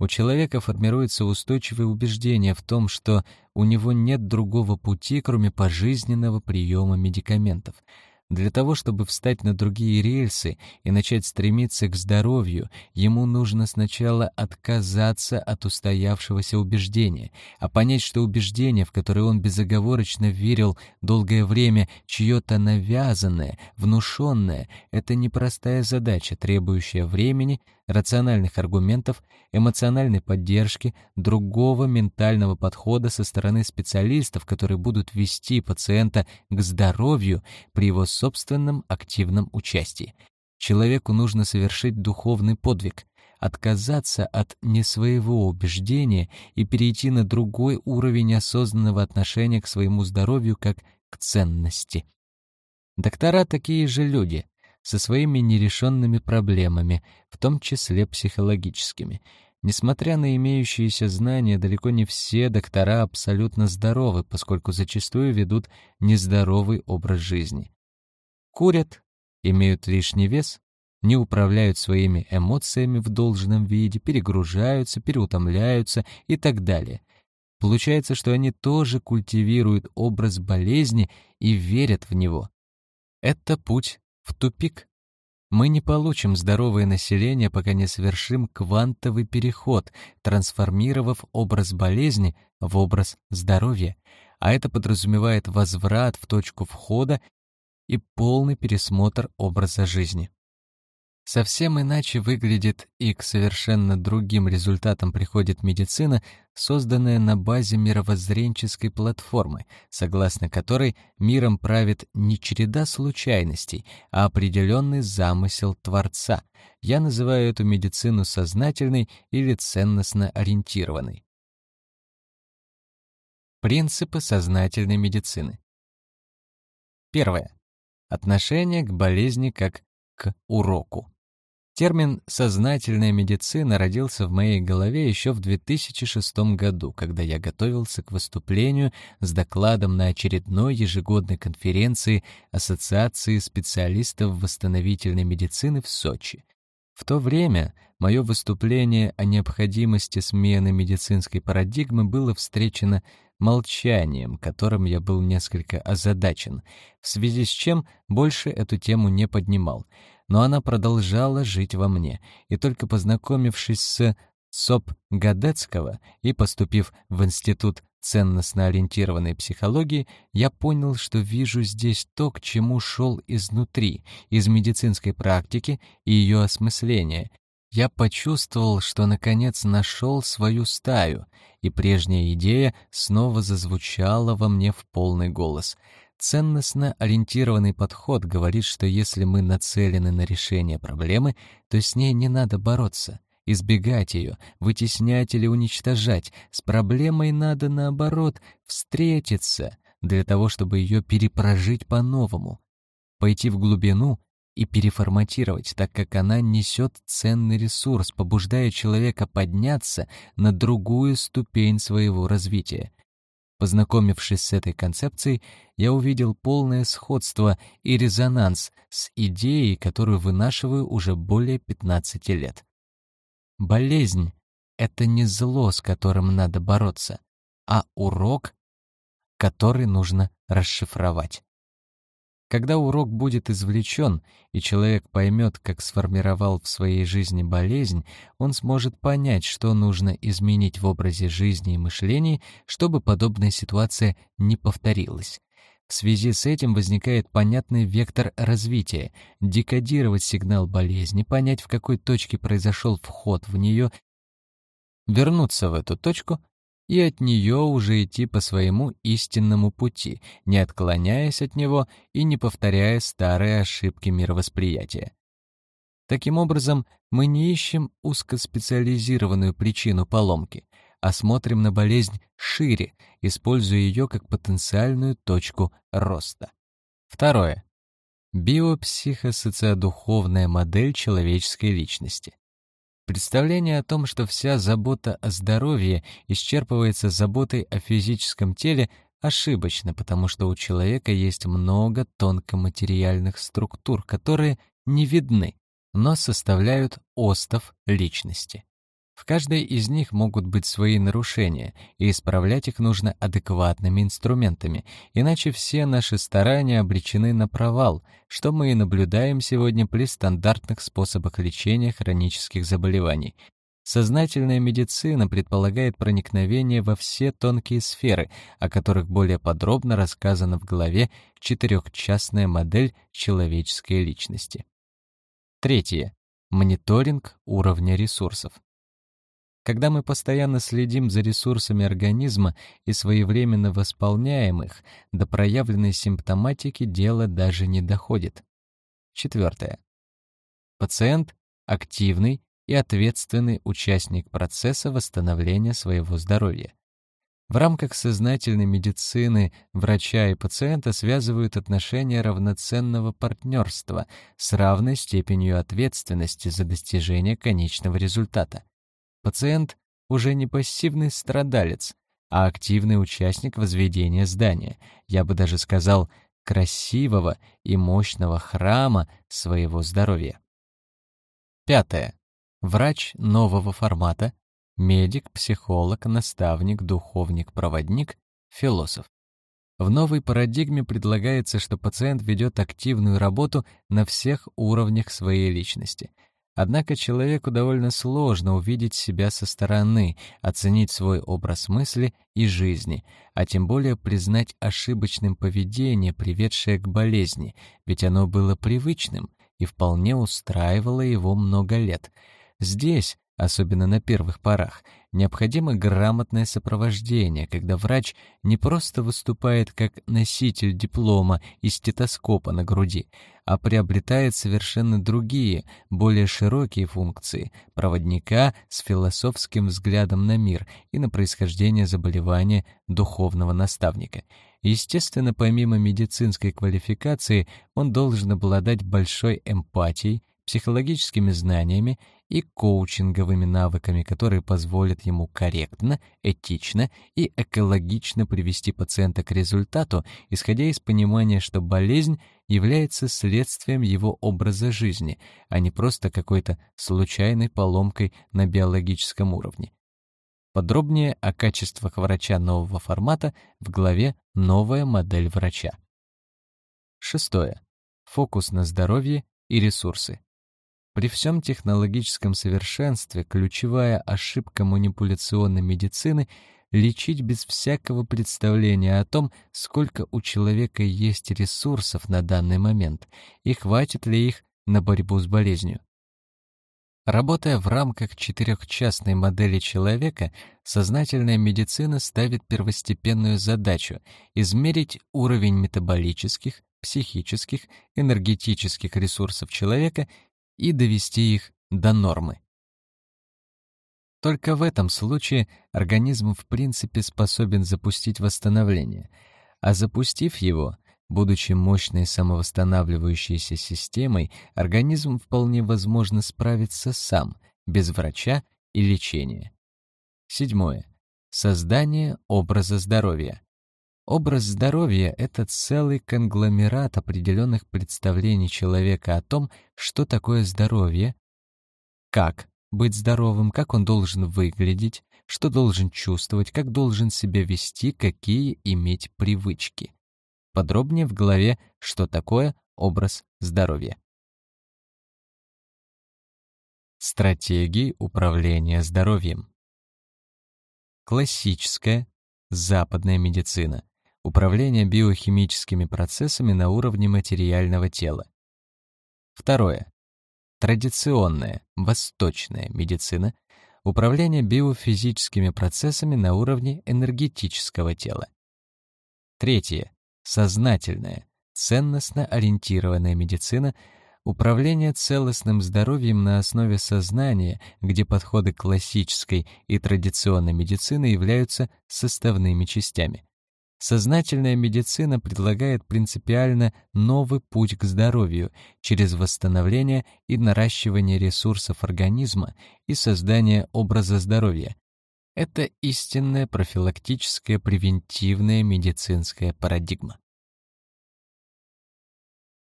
У человека формируется устойчивое убеждение в том, что у него нет другого пути, кроме пожизненного приема медикаментов — для того, чтобы встать на другие рельсы и начать стремиться к здоровью, ему нужно сначала отказаться от устоявшегося убеждения, а понять, что убеждение, в которое он безоговорочно верил долгое время, чье-то навязанное, внушенное, это непростая задача, требующая времени, рациональных аргументов, эмоциональной поддержки, другого ментального подхода со стороны специалистов, которые будут вести пациента к здоровью при его собственном активном участии. Человеку нужно совершить духовный подвиг, отказаться от несвоего убеждения и перейти на другой уровень осознанного отношения к своему здоровью как к ценности. Доктора такие же люди — со своими нерешенными проблемами, в том числе психологическими. Несмотря на имеющиеся знания, далеко не все доктора абсолютно здоровы, поскольку зачастую ведут нездоровый образ жизни. Курят, имеют лишний вес, не управляют своими эмоциями в должном виде, перегружаются, переутомляются и так далее. Получается, что они тоже культивируют образ болезни и верят в него. Это путь в тупик. Мы не получим здоровое население, пока не совершим квантовый переход, трансформировав образ болезни в образ здоровья, а это подразумевает возврат в точку входа и полный пересмотр образа жизни. Совсем иначе выглядит и к совершенно другим результатам приходит медицина, созданная на базе мировоззренческой платформы, согласно которой миром правит не череда случайностей, а определенный замысел Творца. Я называю эту медицину сознательной или ценностно ориентированной. Принципы сознательной медицины. Первое. Отношение к болезни как к уроку. Термин «сознательная медицина» родился в моей голове еще в 2006 году, когда я готовился к выступлению с докладом на очередной ежегодной конференции Ассоциации специалистов восстановительной медицины в Сочи. В то время мое выступление о необходимости смены медицинской парадигмы было встречено молчанием, которым я был несколько озадачен, в связи с чем больше эту тему не поднимал — но она продолжала жить во мне, и только познакомившись с СОП Гадецкого и поступив в Институт ценностно-ориентированной психологии, я понял, что вижу здесь то, к чему шел изнутри, из медицинской практики и ее осмысления. Я почувствовал, что наконец нашел свою стаю, и прежняя идея снова зазвучала во мне в полный голос — Ценностно ориентированный подход говорит, что если мы нацелены на решение проблемы, то с ней не надо бороться, избегать ее, вытеснять или уничтожать. С проблемой надо, наоборот, встретиться для того, чтобы ее перепрожить по-новому, пойти в глубину и переформатировать, так как она несет ценный ресурс, побуждая человека подняться на другую ступень своего развития. Познакомившись с этой концепцией, я увидел полное сходство и резонанс с идеей, которую вынашиваю уже более 15 лет. Болезнь — это не зло, с которым надо бороться, а урок, который нужно расшифровать. Когда урок будет извлечен, и человек поймет, как сформировал в своей жизни болезнь, он сможет понять, что нужно изменить в образе жизни и мышлении, чтобы подобная ситуация не повторилась. В связи с этим возникает понятный вектор развития — декодировать сигнал болезни, понять, в какой точке произошел вход в нее, вернуться в эту точку и от нее уже идти по своему истинному пути, не отклоняясь от него и не повторяя старые ошибки мировосприятия. Таким образом, мы не ищем узкоспециализированную причину поломки, а смотрим на болезнь шире, используя ее как потенциальную точку роста. Второе. Биопсихосоциодуховная модель человеческой личности. Представление о том, что вся забота о здоровье исчерпывается заботой о физическом теле, ошибочно, потому что у человека есть много тонкоматериальных структур, которые не видны, но составляют остов личности. В каждой из них могут быть свои нарушения, и исправлять их нужно адекватными инструментами, иначе все наши старания обречены на провал, что мы и наблюдаем сегодня при стандартных способах лечения хронических заболеваний. Сознательная медицина предполагает проникновение во все тонкие сферы, о которых более подробно рассказано в главе «Четырехчастная модель человеческой личности». Третье. Мониторинг уровня ресурсов. Когда мы постоянно следим за ресурсами организма и своевременно восполняем их, до проявленной симптоматики дело даже не доходит. Четвертое. Пациент — активный и ответственный участник процесса восстановления своего здоровья. В рамках сознательной медицины врача и пациента связывают отношения равноценного партнерства с равной степенью ответственности за достижение конечного результата. Пациент уже не пассивный страдалец, а активный участник возведения здания, я бы даже сказал, красивого и мощного храма своего здоровья. Пятое. Врач нового формата медик, психолог, наставник, духовник, проводник, философ. В новой парадигме предлагается, что пациент ведет активную работу на всех уровнях своей личности. Однако человеку довольно сложно увидеть себя со стороны, оценить свой образ мысли и жизни, а тем более признать ошибочным поведение, приведшее к болезни, ведь оно было привычным и вполне устраивало его много лет. Здесь особенно на первых порах, необходимо грамотное сопровождение, когда врач не просто выступает как носитель диплома и стетоскопа на груди, а приобретает совершенно другие, более широкие функции проводника с философским взглядом на мир и на происхождение заболевания духовного наставника. Естественно, помимо медицинской квалификации, он должен обладать большой эмпатией, психологическими знаниями и коучинговыми навыками, которые позволят ему корректно, этично и экологично привести пациента к результату, исходя из понимания, что болезнь является следствием его образа жизни, а не просто какой-то случайной поломкой на биологическом уровне. Подробнее о качествах врача нового формата в главе «Новая модель врача». Шестое. Фокус на здоровье и ресурсы. При всем технологическом совершенстве ключевая ошибка манипуляционной медицины — лечить без всякого представления о том, сколько у человека есть ресурсов на данный момент и хватит ли их на борьбу с болезнью. Работая в рамках четырехчастной модели человека, сознательная медицина ставит первостепенную задачу — измерить уровень метаболических, психических, энергетических ресурсов человека и довести их до нормы. Только в этом случае организм в принципе способен запустить восстановление, а запустив его, будучи мощной самовосстанавливающейся системой, организм вполне возможно справится сам, без врача и лечения. Седьмое. Создание образа здоровья. Образ здоровья — это целый конгломерат определенных представлений человека о том, что такое здоровье, как быть здоровым, как он должен выглядеть, что должен чувствовать, как должен себя вести, какие иметь привычки. Подробнее в главе «Что такое образ здоровья». Стратегии управления здоровьем. Классическая западная медицина Управление биохимическими процессами на уровне материального тела. Второе. Традиционная, восточная медицина. Управление биофизическими процессами на уровне энергетического тела. Третье. Сознательная, ценностно-ориентированная медицина — управление целостным здоровьем на основе сознания, где подходы классической и традиционной медицины являются составными частями. Сознательная медицина предлагает принципиально новый путь к здоровью через восстановление и наращивание ресурсов организма и создание образа здоровья. Это истинная профилактическая превентивная медицинская парадигма.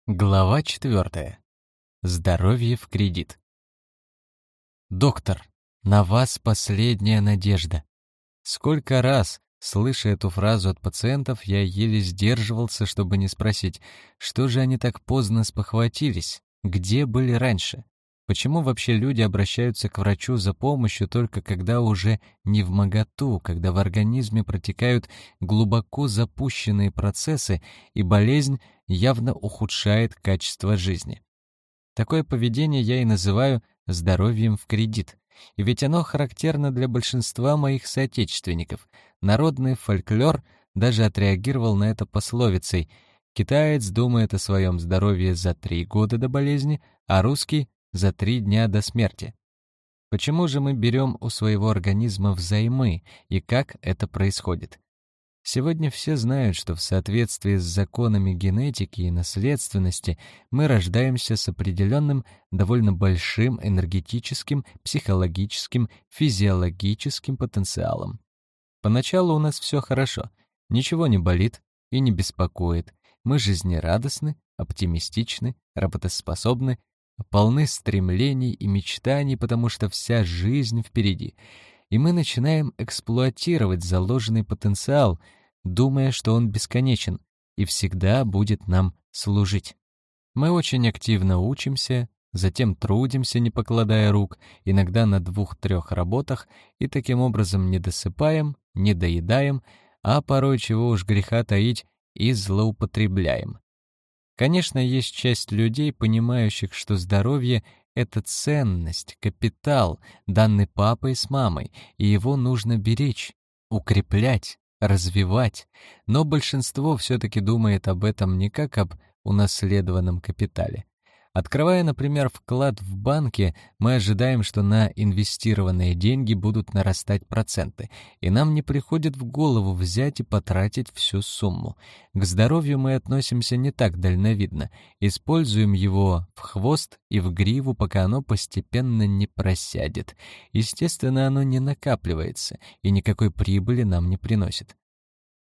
Глава 4. Здоровье в кредит. Доктор, на вас последняя надежда. Сколько раз Слыша эту фразу от пациентов, я еле сдерживался, чтобы не спросить, что же они так поздно спохватились, где были раньше? Почему вообще люди обращаются к врачу за помощью только когда уже не в моготу, когда в организме протекают глубоко запущенные процессы и болезнь явно ухудшает качество жизни? Такое поведение я и называю здоровьем в кредит. И ведь оно характерно для большинства моих соотечественников — Народный фольклор даже отреагировал на это пословицей «Китаец думает о своем здоровье за три года до болезни, а русский — за три дня до смерти». Почему же мы берем у своего организма взаймы и как это происходит? Сегодня все знают, что в соответствии с законами генетики и наследственности мы рождаемся с определенным, довольно большим энергетическим, психологическим, физиологическим потенциалом. Поначалу у нас все хорошо, ничего не болит и не беспокоит. Мы жизнерадостны, оптимистичны, работоспособны, полны стремлений и мечтаний, потому что вся жизнь впереди. И мы начинаем эксплуатировать заложенный потенциал, думая, что он бесконечен и всегда будет нам служить. Мы очень активно учимся, затем трудимся, не покладая рук, иногда на двух-трех работах, и таким образом не досыпаем, не доедаем, а порой, чего уж греха таить, и злоупотребляем. Конечно, есть часть людей, понимающих, что здоровье — это ценность, капитал, данный папой с мамой, и его нужно беречь, укреплять, развивать. Но большинство все-таки думает об этом не как об унаследованном капитале, Открывая, например, вклад в банке, мы ожидаем, что на инвестированные деньги будут нарастать проценты, и нам не приходит в голову взять и потратить всю сумму. К здоровью мы относимся не так дальновидно, используем его в хвост и в гриву, пока оно постепенно не просядет. Естественно, оно не накапливается и никакой прибыли нам не приносит.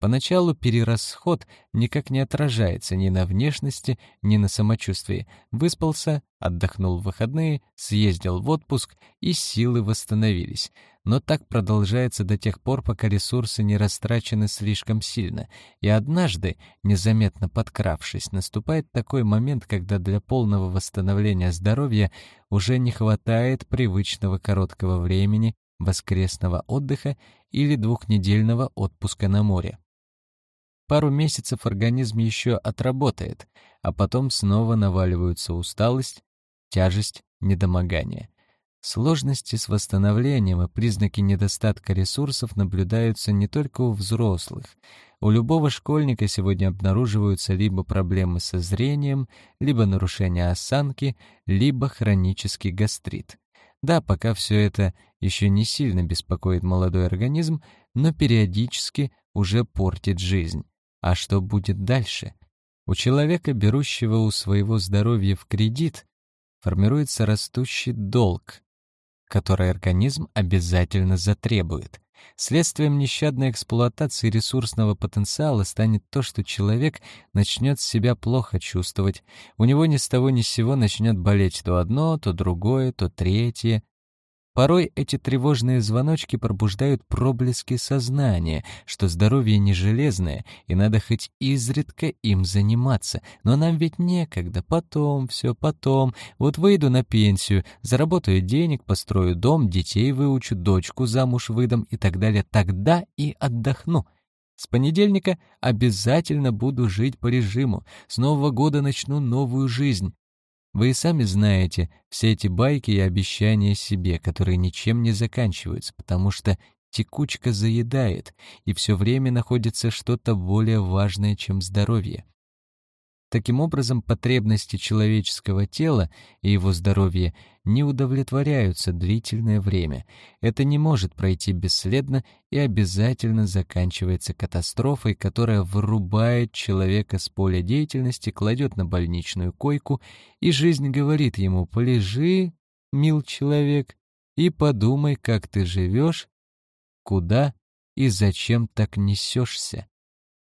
Поначалу перерасход никак не отражается ни на внешности, ни на самочувствии. Выспался, отдохнул в выходные, съездил в отпуск, и силы восстановились. Но так продолжается до тех пор, пока ресурсы не растрачены слишком сильно. И однажды, незаметно подкравшись, наступает такой момент, когда для полного восстановления здоровья уже не хватает привычного короткого времени воскресного отдыха или двухнедельного отпуска на море. Пару месяцев организм еще отработает, а потом снова наваливаются усталость, тяжесть, недомогание. Сложности с восстановлением и признаки недостатка ресурсов наблюдаются не только у взрослых. У любого школьника сегодня обнаруживаются либо проблемы со зрением, либо нарушение осанки, либо хронический гастрит. Да, пока все это еще не сильно беспокоит молодой организм, но периодически уже портит жизнь. А что будет дальше? У человека, берущего у своего здоровья в кредит, формируется растущий долг, который организм обязательно затребует. Следствием нещадной эксплуатации ресурсного потенциала станет то, что человек начнет себя плохо чувствовать. У него ни с того ни с сего начнет болеть то одно, то другое, то третье. Порой эти тревожные звоночки пробуждают проблески сознания, что здоровье не железное, и надо хоть изредка им заниматься. Но нам ведь некогда, потом, все потом. Вот выйду на пенсию, заработаю денег, построю дом, детей выучу, дочку замуж выдам и так далее. Тогда и отдохну. С понедельника обязательно буду жить по режиму. С Нового года начну новую жизнь. Вы и сами знаете все эти байки и обещания себе, которые ничем не заканчиваются, потому что текучка заедает, и все время находится что-то более важное, чем здоровье. Таким образом, потребности человеческого тела и его здоровья не удовлетворяются длительное время. Это не может пройти бесследно и обязательно заканчивается катастрофой, которая вырубает человека с поля деятельности, кладет на больничную койку, и жизнь говорит ему «полежи, мил человек, и подумай, как ты живешь, куда и зачем так несешься».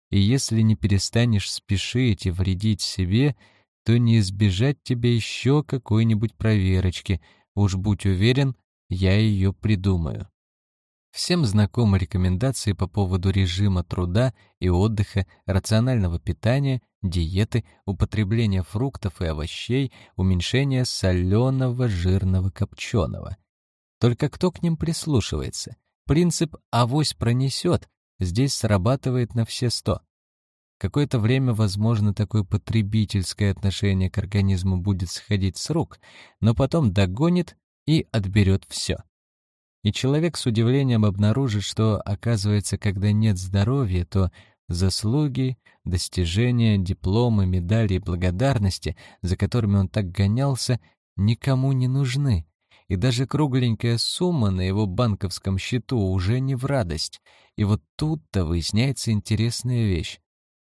И если не перестанешь спешить и вредить себе, то не избежать тебе еще какой-нибудь проверочки. Уж будь уверен, я ее придумаю. Всем знакомы рекомендации по поводу режима труда и отдыха, рационального питания, диеты, употребления фруктов и овощей, уменьшения соленого, жирного, копченого. Только кто к ним прислушивается? Принцип «авось пронесет» здесь срабатывает на все сто. Какое-то время, возможно, такое потребительское отношение к организму будет сходить с рук, но потом догонит и отберет все. И человек с удивлением обнаружит, что, оказывается, когда нет здоровья, то заслуги, достижения, дипломы, медали и благодарности, за которыми он так гонялся, никому не нужны. И даже кругленькая сумма на его банковском счету уже не в радость. И вот тут-то выясняется интересная вещь.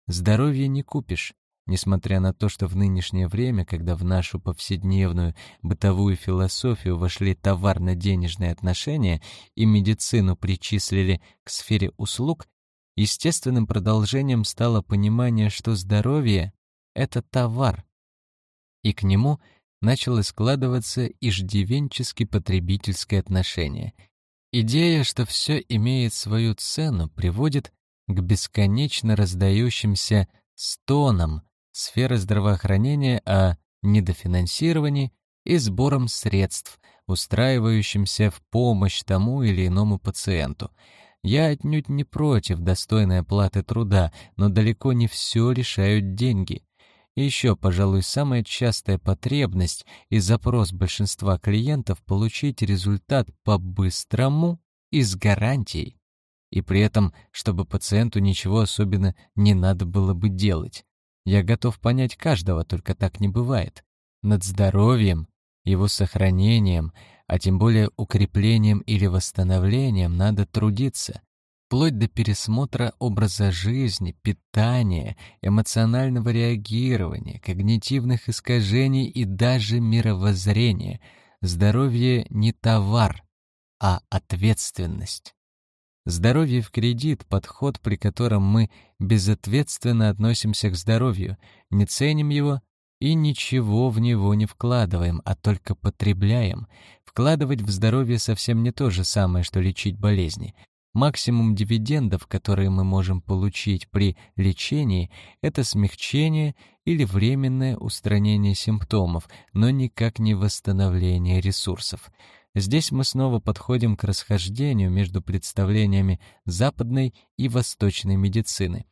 Здоровье не купишь. Несмотря на то, что в нынешнее время, когда в нашу повседневную бытовую философию вошли товарно-денежные отношения и медицину причислили к сфере услуг, естественным продолжением стало понимание, что здоровье — это товар, и к нему начало складываться иждивенчески-потребительское отношение. Идея, что все имеет свою цену, приводит к бесконечно раздающимся стонам сферы здравоохранения о недофинансировании и сбором средств, устраивающимся в помощь тому или иному пациенту. Я отнюдь не против достойной оплаты труда, но далеко не все решают деньги. Еще, пожалуй, самая частая потребность и запрос большинства клиентов получить результат по-быстрому и с гарантией. И при этом, чтобы пациенту ничего особенно не надо было бы делать. Я готов понять каждого, только так не бывает. Над здоровьем, его сохранением, а тем более укреплением или восстановлением надо трудиться вплоть до пересмотра образа жизни, питания, эмоционального реагирования, когнитивных искажений и даже мировоззрения. Здоровье не товар, а ответственность. Здоровье в кредит — подход, при котором мы безответственно относимся к здоровью, не ценим его и ничего в него не вкладываем, а только потребляем. Вкладывать в здоровье совсем не то же самое, что лечить болезни. Максимум дивидендов, которые мы можем получить при лечении, это смягчение или временное устранение симптомов, но никак не восстановление ресурсов. Здесь мы снова подходим к расхождению между представлениями западной и восточной медицины.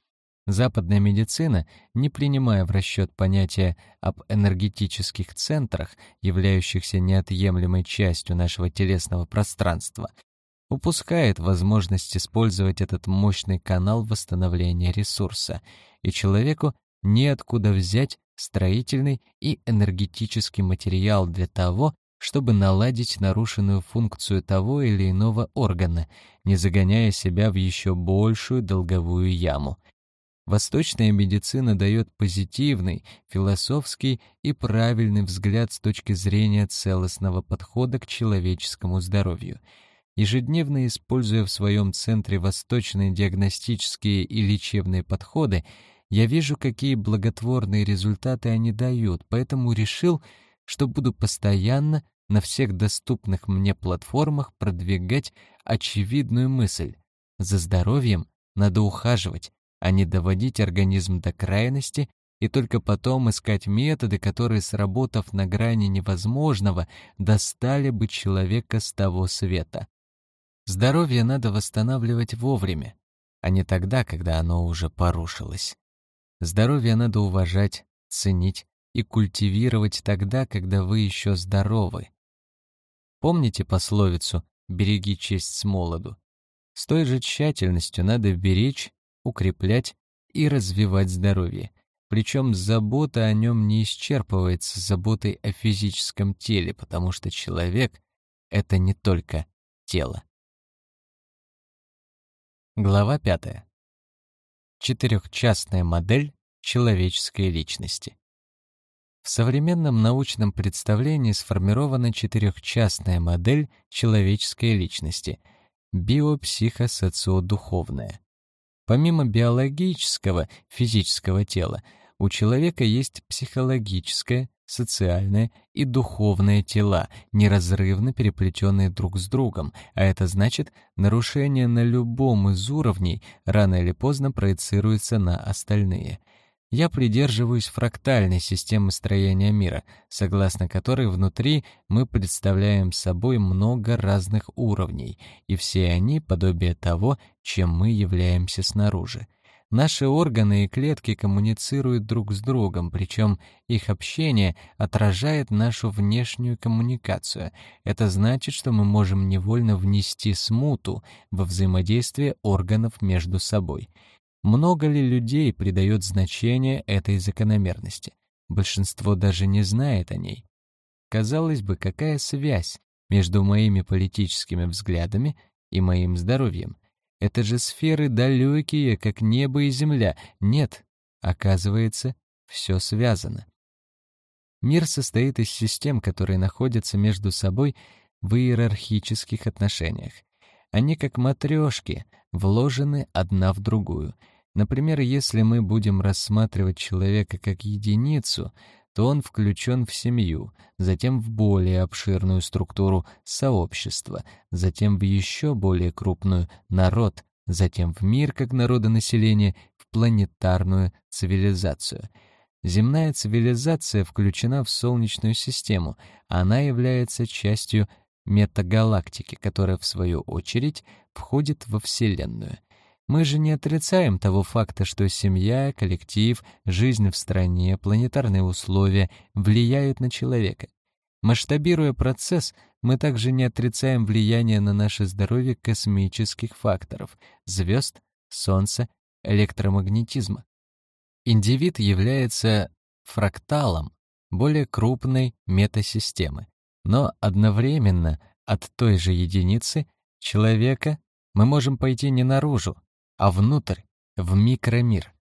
Западная медицина, не принимая в расчет понятия об энергетических центрах, являющихся неотъемлемой частью нашего телесного пространства, упускает возможность использовать этот мощный канал восстановления ресурса, и человеку неоткуда взять строительный и энергетический материал для того, чтобы наладить нарушенную функцию того или иного органа, не загоняя себя в еще большую долговую яму. Восточная медицина дает позитивный, философский и правильный взгляд с точки зрения целостного подхода к человеческому здоровью — Ежедневно используя в своем центре восточные диагностические и лечебные подходы, я вижу, какие благотворные результаты они дают, поэтому решил, что буду постоянно на всех доступных мне платформах продвигать очевидную мысль. За здоровьем надо ухаживать, а не доводить организм до крайности и только потом искать методы, которые, сработав на грани невозможного, достали бы человека с того света. Здоровье надо восстанавливать вовремя, а не тогда, когда оно уже порушилось. Здоровье надо уважать, ценить и культивировать тогда, когда вы еще здоровы. Помните пословицу «береги честь с молоду»? С той же тщательностью надо беречь, укреплять и развивать здоровье. Причем забота о нем не исчерпывается заботой о физическом теле, потому что человек — это не только тело. Глава 5. Четырехчастная модель человеческой личности. В современном научном представлении сформирована четырехчастная модель человеческой личности — биопсихосоциодуховная. Помимо биологического, физического тела, у человека есть психологическое, социальное и духовное тела, неразрывно переплетенные друг с другом, а это значит, нарушение на любом из уровней рано или поздно проецируется на остальные. Я придерживаюсь фрактальной системы строения мира, согласно которой внутри мы представляем собой много разных уровней, и все они подобие того, чем мы являемся снаружи. Наши органы и клетки коммуницируют друг с другом, причем их общение отражает нашу внешнюю коммуникацию. Это значит, что мы можем невольно внести смуту во взаимодействие органов между собой. Много ли людей придает значение этой закономерности? Большинство даже не знает о ней. Казалось бы, какая связь между моими политическими взглядами и моим здоровьем. Это же сферы далекие, как небо и земля. Нет, оказывается, все связано. Мир состоит из систем, которые находятся между собой в иерархических отношениях. Они как матрешки, вложены одна в другую. Например, если мы будем рассматривать человека как единицу, то он включен в семью, затем в более обширную структуру сообщества, затем в еще более крупную народ, затем в мир как народонаселение, в планетарную цивилизацию. Земная цивилизация включена в Солнечную систему, она является частью метагалактики, которая, в свою очередь, входит во Вселенную. Мы же не отрицаем того факта, что семья, коллектив, жизнь в стране, планетарные условия влияют на человека. Масштабируя процесс, мы также не отрицаем влияние на наше здоровье космических факторов — звезд, Солнца, электромагнетизма. Индивид является фракталом более крупной метасистемы, но одновременно от той же единицы человека мы можем пойти не наружу, а внутрь, в микромир.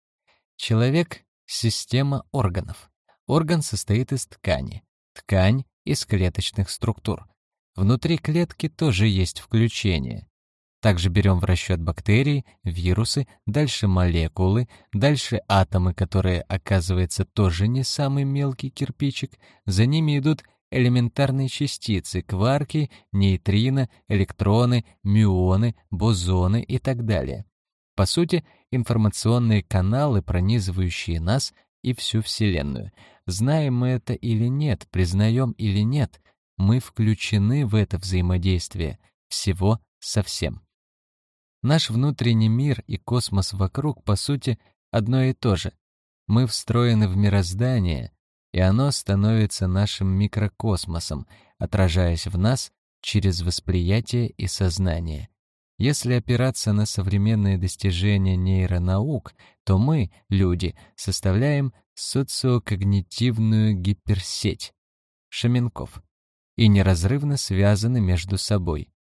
Человек — система органов. Орган состоит из ткани, ткань — из клеточных структур. Внутри клетки тоже есть включение. Также берем в расчет бактерии, вирусы, дальше молекулы, дальше атомы, которые, оказывается, тоже не самый мелкий кирпичик. За ними идут элементарные частицы, кварки, нейтрино, электроны, мюоны, бозоны и так далее. По сути, информационные каналы, пронизывающие нас и всю Вселенную. Знаем мы это или нет, признаем или нет, мы включены в это взаимодействие всего со всем. Наш внутренний мир и космос вокруг, по сути, одно и то же. Мы встроены в мироздание, и оно становится нашим микрокосмосом, отражаясь в нас через восприятие и сознание. Если опираться на современные достижения нейронаук, то мы, люди, составляем социокогнитивную гиперсеть. Шаменков. И неразрывно связаны между собой.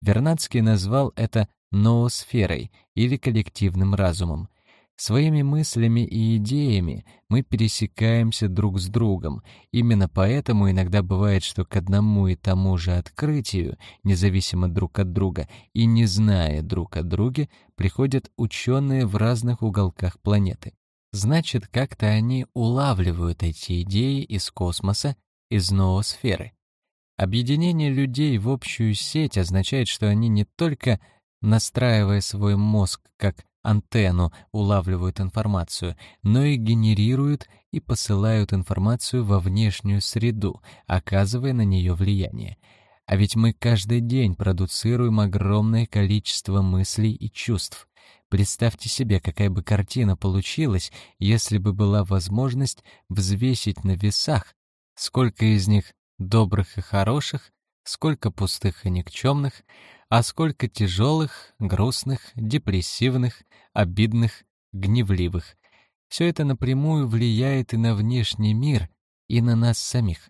Вернадский назвал это ноосферой или коллективным разумом, Своими мыслями и идеями мы пересекаемся друг с другом. Именно поэтому иногда бывает, что к одному и тому же открытию, независимо друг от друга и не зная друг о друге, приходят ученые в разных уголках планеты. Значит, как-то они улавливают эти идеи из космоса, из ноосферы. Объединение людей в общую сеть означает, что они не только настраивая свой мозг как антенну улавливают информацию, но и генерируют и посылают информацию во внешнюю среду, оказывая на нее влияние. А ведь мы каждый день продуцируем огромное количество мыслей и чувств. Представьте себе, какая бы картина получилась, если бы была возможность взвесить на весах, сколько из них добрых и хороших, сколько пустых и никчемных, а сколько тяжелых, грустных, депрессивных, обидных, гневливых. Все это напрямую влияет и на внешний мир, и на нас самих.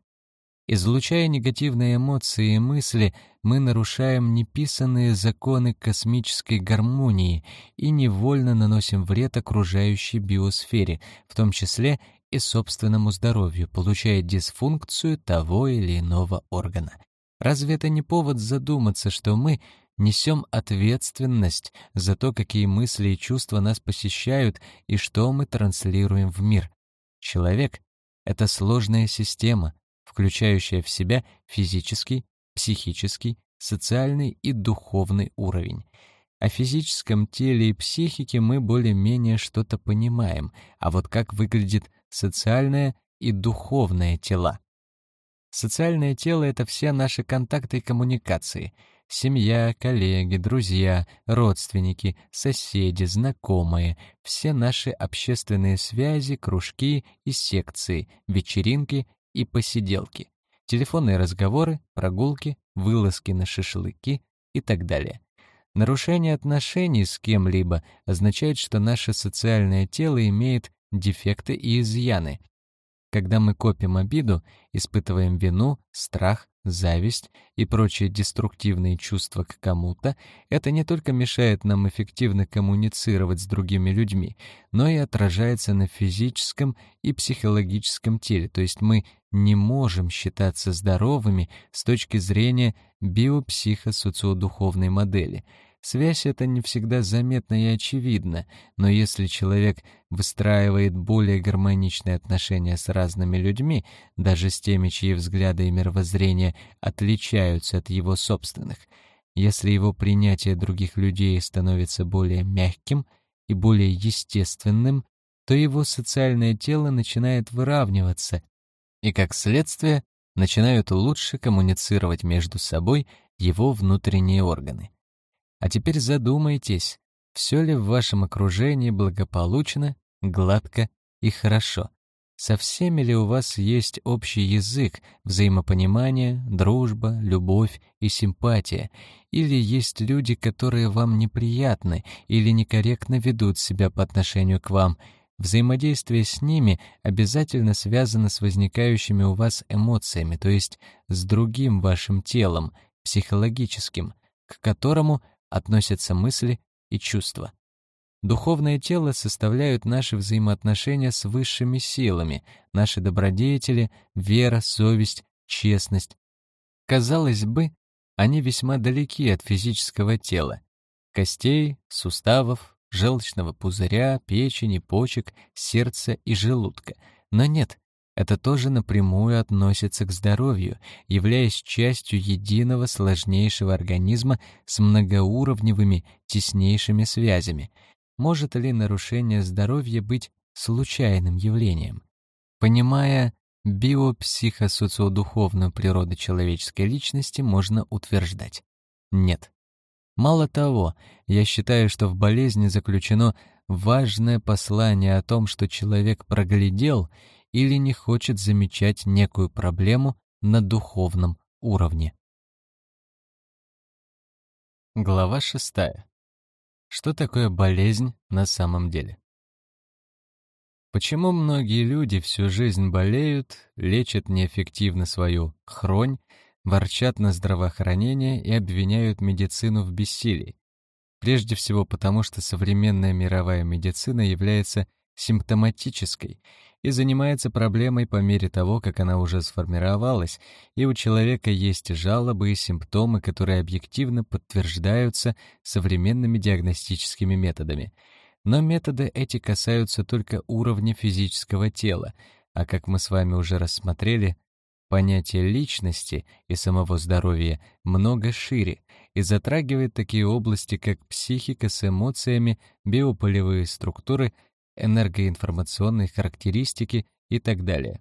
Излучая негативные эмоции и мысли, мы нарушаем неписанные законы космической гармонии и невольно наносим вред окружающей биосфере, в том числе и собственному здоровью, получая дисфункцию того или иного органа. Разве это не повод задуматься, что мы несем ответственность за то, какие мысли и чувства нас посещают и что мы транслируем в мир? Человек — это сложная система, включающая в себя физический, психический, социальный и духовный уровень. О физическом теле и психике мы более-менее что-то понимаем, а вот как выглядит социальное и духовное тела? Социальное тело — это все наши контакты и коммуникации. Семья, коллеги, друзья, родственники, соседи, знакомые, все наши общественные связи, кружки и секции, вечеринки и посиделки, телефонные разговоры, прогулки, вылазки на шашлыки и так далее. Нарушение отношений с кем-либо означает, что наше социальное тело имеет дефекты и изъяны, когда мы копим обиду, испытываем вину, страх, зависть и прочие деструктивные чувства к кому-то, это не только мешает нам эффективно коммуницировать с другими людьми, но и отражается на физическом и психологическом теле, то есть мы не можем считаться здоровыми с точки зрения биопсихосоциодуховной модели — Связь эта не всегда заметна и очевидна, но если человек выстраивает более гармоничные отношения с разными людьми, даже с теми, чьи взгляды и мировоззрения отличаются от его собственных, если его принятие других людей становится более мягким и более естественным, то его социальное тело начинает выравниваться, и, как следствие, начинают лучше коммуницировать между собой его внутренние органы. А теперь задумайтесь, все ли в вашем окружении благополучно, гладко и хорошо. Со всеми ли у вас есть общий язык, взаимопонимание, дружба, любовь и симпатия? Или есть люди, которые вам неприятны или некорректно ведут себя по отношению к вам? Взаимодействие с ними обязательно связано с возникающими у вас эмоциями, то есть с другим вашим телом, психологическим, к которому относятся мысли и чувства. Духовное тело составляют наши взаимоотношения с высшими силами, наши добродетели, вера, совесть, честность. Казалось бы, они весьма далеки от физического тела. Костей, суставов, желчного пузыря, печени, почек, сердца и желудка. Но нет, это тоже напрямую относится к здоровью, являясь частью единого сложнейшего организма с многоуровневыми теснейшими связями. Может ли нарушение здоровья быть случайным явлением? Понимая биопсихосоциодуховную природу человеческой личности, можно утверждать — нет. Мало того, я считаю, что в болезни заключено важное послание о том, что человек проглядел или не хочет замечать некую проблему на духовном уровне. Глава 6. Что такое болезнь на самом деле? Почему многие люди всю жизнь болеют, лечат неэффективно свою хронь, ворчат на здравоохранение и обвиняют медицину в бессилии? Прежде всего потому, что современная мировая медицина является симптоматической и занимается проблемой по мере того, как она уже сформировалась, и у человека есть жалобы и симптомы, которые объективно подтверждаются современными диагностическими методами. Но методы эти касаются только уровня физического тела, а как мы с вами уже рассмотрели, понятие личности и самого здоровья много шире и затрагивает такие области, как психика с эмоциями, биополевые структуры — энергоинформационные характеристики и так далее.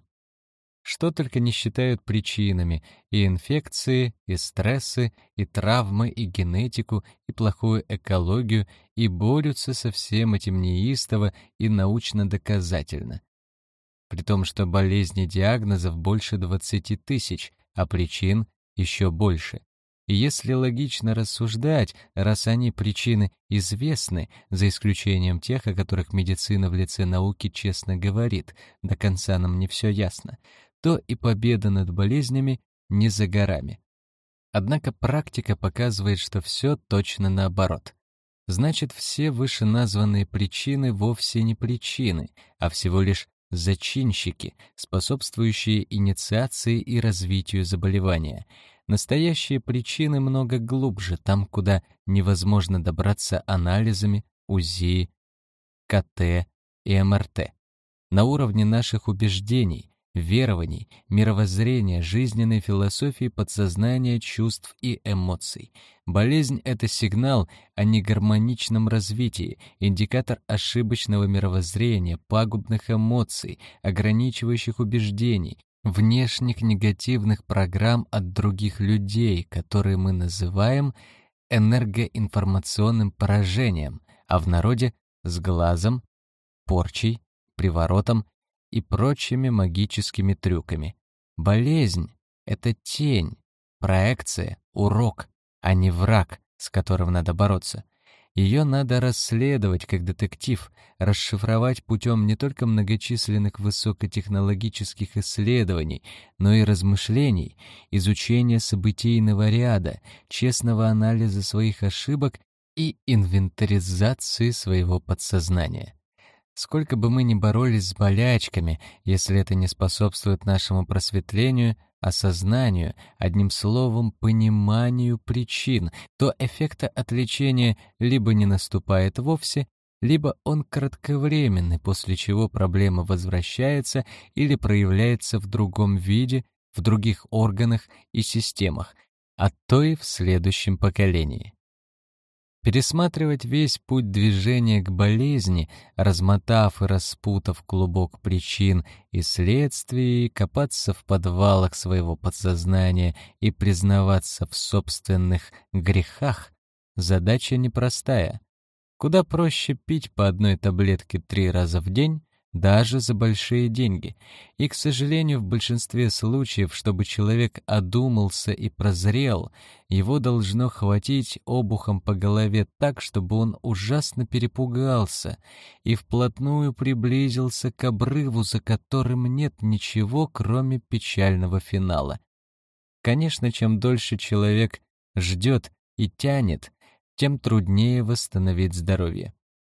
Что только не считают причинами — и инфекции, и стрессы, и травмы, и генетику, и плохую экологию, и борются со всем этим неистово и научно-доказательно. При том, что болезни диагнозов больше 20 тысяч, а причин еще больше. И если логично рассуждать, раз они причины известны, за исключением тех, о которых медицина в лице науки честно говорит, до конца нам не все ясно, то и победа над болезнями не за горами. Однако практика показывает, что все точно наоборот. Значит, все вышеназванные причины вовсе не причины, а всего лишь зачинщики, способствующие инициации и развитию заболевания — Настоящие причины много глубже, там, куда невозможно добраться анализами, УЗИ, КТ и МРТ. На уровне наших убеждений, верований, мировоззрения, жизненной философии, подсознания, чувств и эмоций. Болезнь — это сигнал о негармоничном развитии, индикатор ошибочного мировоззрения, пагубных эмоций, ограничивающих убеждений, внешних негативных программ от других людей, которые мы называем энергоинформационным поражением, а в народе — с глазом, порчей, приворотом и прочими магическими трюками. Болезнь — это тень, проекция, урок, а не враг, с которым надо бороться. Ее надо расследовать как детектив, расшифровать путем не только многочисленных высокотехнологических исследований, но и размышлений, изучения событийного ряда, честного анализа своих ошибок и инвентаризации своего подсознания. Сколько бы мы ни боролись с болячками, если это не способствует нашему просветлению, осознанию, одним словом, пониманию причин, то эффекта от лечения либо не наступает вовсе, либо он кратковременный, после чего проблема возвращается или проявляется в другом виде, в других органах и системах, а то и в следующем поколении. Пересматривать весь путь движения к болезни, размотав и распутав клубок причин и следствий, копаться в подвалах своего подсознания и признаваться в собственных грехах — задача непростая. Куда проще пить по одной таблетке три раза в день, даже за большие деньги. И, к сожалению, в большинстве случаев, чтобы человек одумался и прозрел, его должно хватить обухом по голове так, чтобы он ужасно перепугался и вплотную приблизился к обрыву, за которым нет ничего, кроме печального финала. Конечно, чем дольше человек ждет и тянет, тем труднее восстановить здоровье.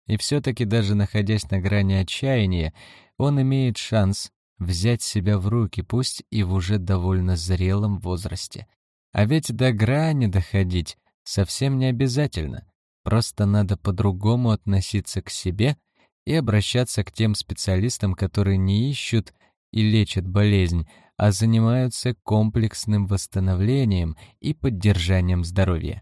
И все-таки даже находясь на грани отчаяния, он имеет шанс взять себя в руки, пусть и в уже довольно зрелом возрасте. А ведь до грани доходить совсем не обязательно. Просто надо по-другому относиться к себе и обращаться к тем специалистам, которые не ищут и лечат болезнь, а занимаются комплексным восстановлением и поддержанием здоровья.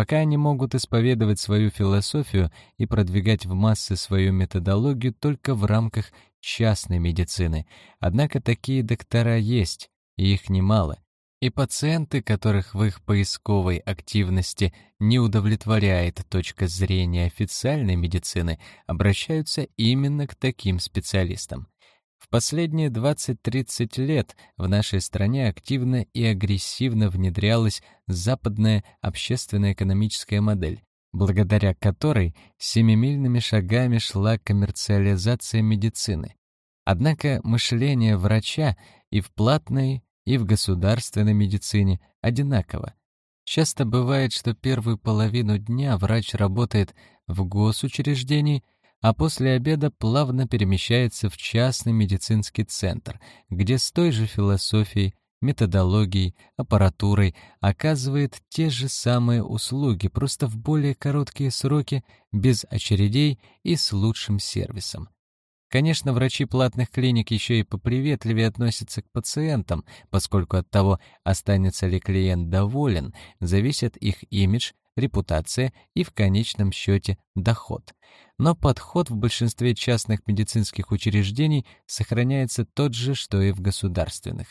Пока они могут исповедовать свою философию и продвигать в массы свою методологию только в рамках частной медицины. Однако такие доктора есть, и их немало. И пациенты, которых в их поисковой активности не удовлетворяет точка зрения официальной медицины, обращаются именно к таким специалистам. В последние 20-30 лет в нашей стране активно и агрессивно внедрялась западная общественно-экономическая модель, благодаря которой семимильными шагами шла коммерциализация медицины. Однако мышление врача и в платной, и в государственной медицине одинаково. Часто бывает, что первую половину дня врач работает в госучреждении, а после обеда плавно перемещается в частный медицинский центр, где с той же философией, методологией, аппаратурой оказывает те же самые услуги, просто в более короткие сроки, без очередей и с лучшим сервисом. Конечно, врачи платных клиник еще и поприветливее относятся к пациентам, поскольку от того, останется ли клиент доволен, зависит их имидж, репутация и в конечном счете доход. Но подход в большинстве частных медицинских учреждений сохраняется тот же, что и в государственных.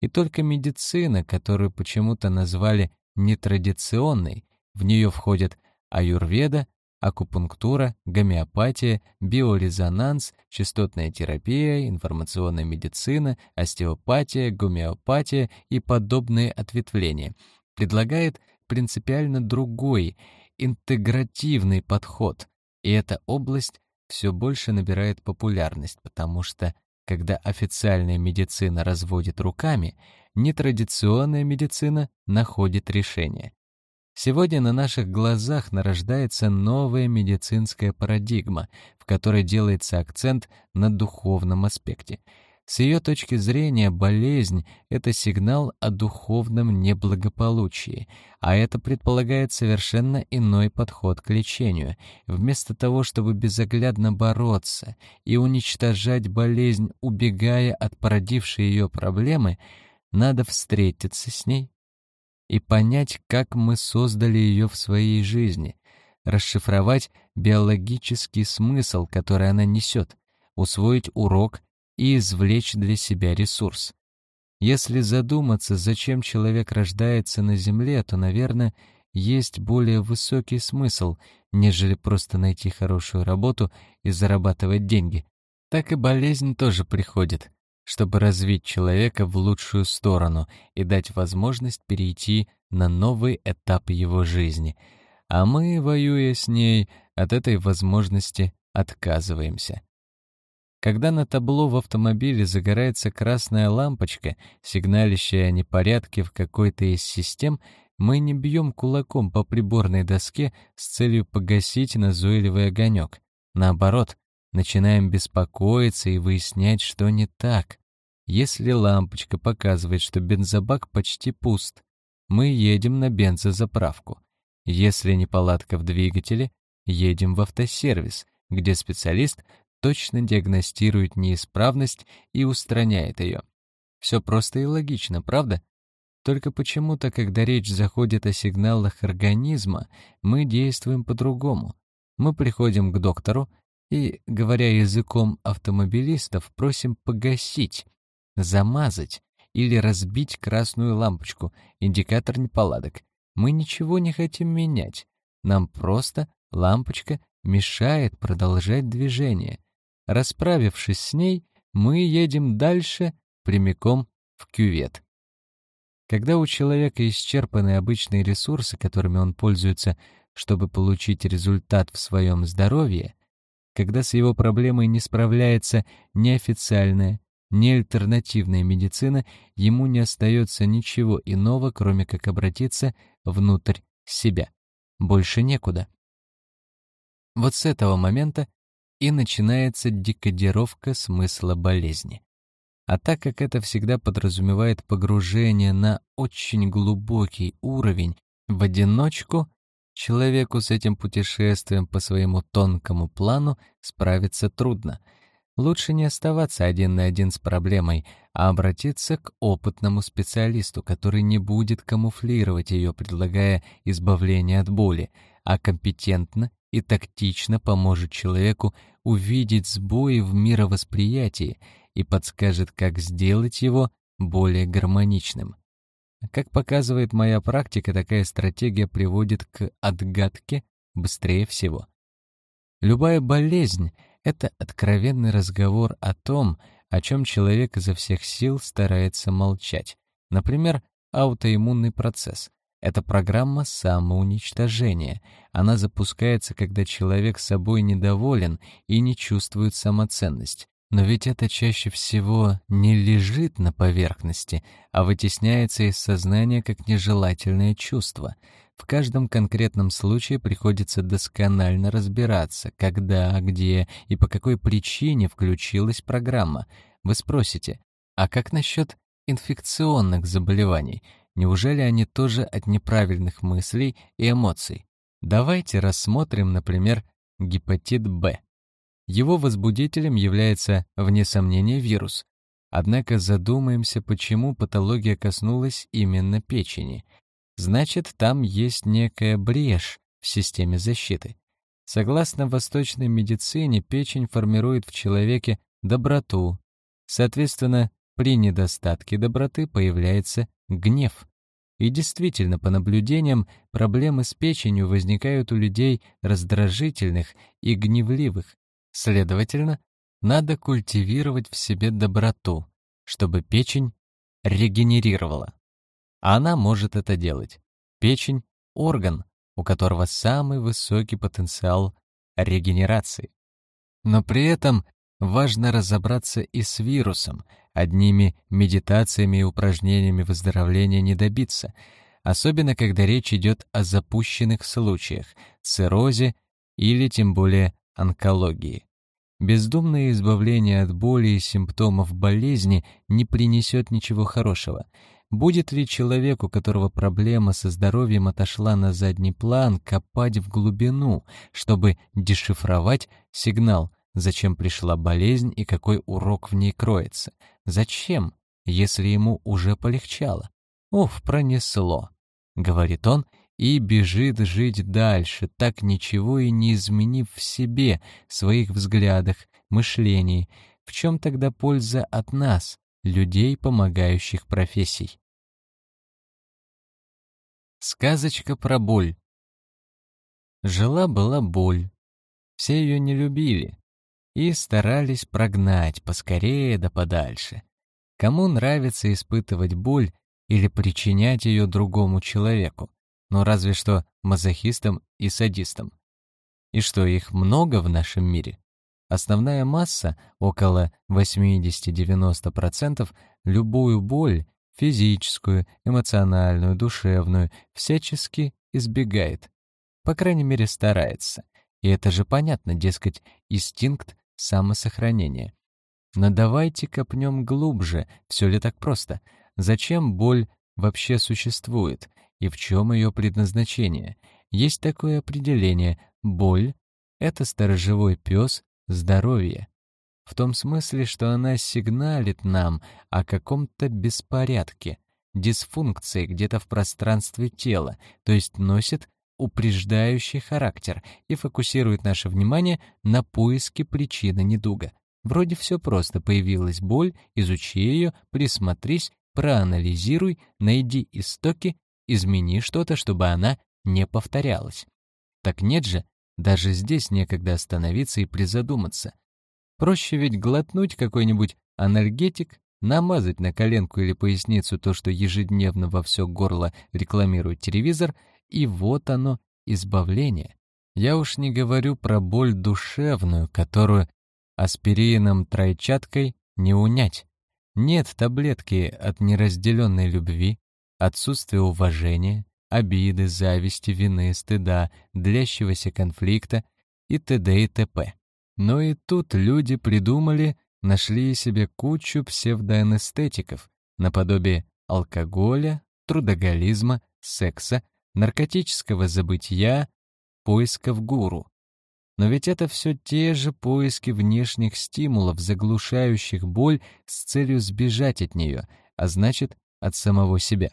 И только медицина, которую почему-то назвали нетрадиционной, в нее входят аюрведа, акупунктура, гомеопатия, биорезонанс, частотная терапия, информационная медицина, остеопатия, гомеопатия и подобные ответвления, предлагает принципиально другой, интегративный подход, и эта область все больше набирает популярность, потому что, когда официальная медицина разводит руками, нетрадиционная медицина находит решение. Сегодня на наших глазах нарождается новая медицинская парадигма, в которой делается акцент на духовном аспекте — с ее точки зрения болезнь — это сигнал о духовном неблагополучии, а это предполагает совершенно иной подход к лечению. Вместо того, чтобы безоглядно бороться и уничтожать болезнь, убегая от породившей ее проблемы, надо встретиться с ней и понять, как мы создали ее в своей жизни, расшифровать биологический смысл, который она несет, усвоить урок и извлечь для себя ресурс. Если задуматься, зачем человек рождается на Земле, то, наверное, есть более высокий смысл, нежели просто найти хорошую работу и зарабатывать деньги. Так и болезнь тоже приходит, чтобы развить человека в лучшую сторону и дать возможность перейти на новый этап его жизни. а мы, воюя с ней, от этой возможности отказываемся. Когда на табло в автомобиле загорается красная лампочка, сигналящая о непорядке в какой-то из систем, мы не бьем кулаком по приборной доске с целью погасить назойливый огонек. Наоборот, начинаем беспокоиться и выяснять, что не так. Если лампочка показывает, что бензобак почти пуст, мы едем на бензозаправку. Если неполадка в двигателе, едем в автосервис, где специалист точно диагностирует неисправность и устраняет ее. Все просто и логично, правда? Только почему-то, когда речь заходит о сигналах организма, мы действуем по-другому. Мы приходим к доктору и, говоря языком автомобилистов, просим погасить, замазать или разбить красную лампочку, индикатор неполадок. Мы ничего не хотим менять. Нам просто лампочка мешает продолжать движение. Расправившись с ней, мы едем дальше прямиком в кювет. Когда у человека исчерпаны обычные ресурсы, которыми он пользуется, чтобы получить результат в своем здоровье, когда с его проблемой не справляется неофициальная, ни альтернативная медицина, ему не остается ничего иного, кроме как обратиться внутрь себя. Больше некуда. Вот с этого момента и начинается декодировка смысла болезни. А так как это всегда подразумевает погружение на очень глубокий уровень в одиночку, человеку с этим путешествием по своему тонкому плану справиться трудно. Лучше не оставаться один на один с проблемой, а обратиться к опытному специалисту, который не будет камуфлировать ее, предлагая избавление от боли, а компетентно и тактично поможет человеку увидеть сбои в мировосприятии и подскажет, как сделать его более гармоничным. Как показывает моя практика, такая стратегия приводит к отгадке быстрее всего. Любая болезнь — это откровенный разговор о том, о чем человек изо всех сил старается молчать. Например, аутоиммунный процесс. Это программа самоуничтожения. Она запускается, когда человек собой недоволен и не чувствует самоценность. Но ведь это чаще всего не лежит на поверхности, а вытесняется из сознания как нежелательное чувство. В каждом конкретном случае приходится досконально разбираться, когда, где и по какой причине включилась программа. Вы спросите, а как насчет инфекционных заболеваний? Неужели они тоже от неправильных мыслей и эмоций? Давайте рассмотрим, например, гепатит Б. Его возбудителем является, вне сомнения, вирус. Однако задумаемся, почему патология коснулась именно печени. Значит, там есть некая брешь в системе защиты. Согласно восточной медицине, печень формирует в человеке доброту. Соответственно, при недостатке доброты появляется гнев. И действительно, по наблюдениям, проблемы с печенью возникают у людей раздражительных и гневливых. Следовательно, надо культивировать в себе доброту, чтобы печень регенерировала. А она может это делать. Печень — орган, у которого самый высокий потенциал регенерации. Но при этом важно разобраться и с вирусом. Одними медитациями и упражнениями выздоровления не добиться, особенно когда речь идет о запущенных случаях, циррозе или тем более онкологии. Бездумное избавление от боли и симптомов болезни не принесет ничего хорошего. Будет ли человек, у которого проблема со здоровьем отошла на задний план, копать в глубину, чтобы дешифровать сигнал, зачем пришла болезнь и какой урок в ней кроется? Зачем, если ему уже полегчало? Уф, пронесло, — говорит он, — и бежит жить дальше, так ничего и не изменив в себе, своих взглядах, мышлении. В чем тогда польза от нас, людей, помогающих профессий? Сказочка про боль. Жила-была боль. Все ее не любили и старались прогнать поскорее да подальше. Кому нравится испытывать боль или причинять ее другому человеку? Ну разве что мазохистам и садистам. И что, их много в нашем мире? Основная масса, около 80-90%, любую боль, физическую, эмоциональную, душевную, всячески избегает. По крайней мере, старается. И это же понятно, дескать, инстинкт самосохранения. Но давайте копнем глубже, все ли так просто? Зачем боль вообще существует? И в чем ее предназначение? Есть такое определение «боль» — это сторожевой пес здоровья. В том смысле, что она сигналит нам о каком-то беспорядке, дисфункции где-то в пространстве тела, то есть носит упреждающий характер и фокусирует наше внимание на поиске причины недуга. Вроде все просто, появилась боль, изучи ее, присмотрись, проанализируй, найди истоки, измени что-то, чтобы она не повторялась. Так нет же, даже здесь некогда остановиться и призадуматься. Проще ведь глотнуть какой-нибудь анальгетик, намазать на коленку или поясницу то, что ежедневно во все горло рекламирует телевизор, и вот оно, избавление. Я уж не говорю про боль душевную, которую аспирином тройчаткой не унять. Нет таблетки от неразделенной любви, отсутствия уважения, обиды, зависти, вины, стыда, длящегося конфликта и т.д. и т.п. Но и тут люди придумали, нашли себе кучу псевдоанестетиков, наподобие алкоголя, трудоголизма, секса, наркотического забытия, поисков гуру. Но ведь это все те же поиски внешних стимулов, заглушающих боль с целью сбежать от нее, а значит, от самого себя.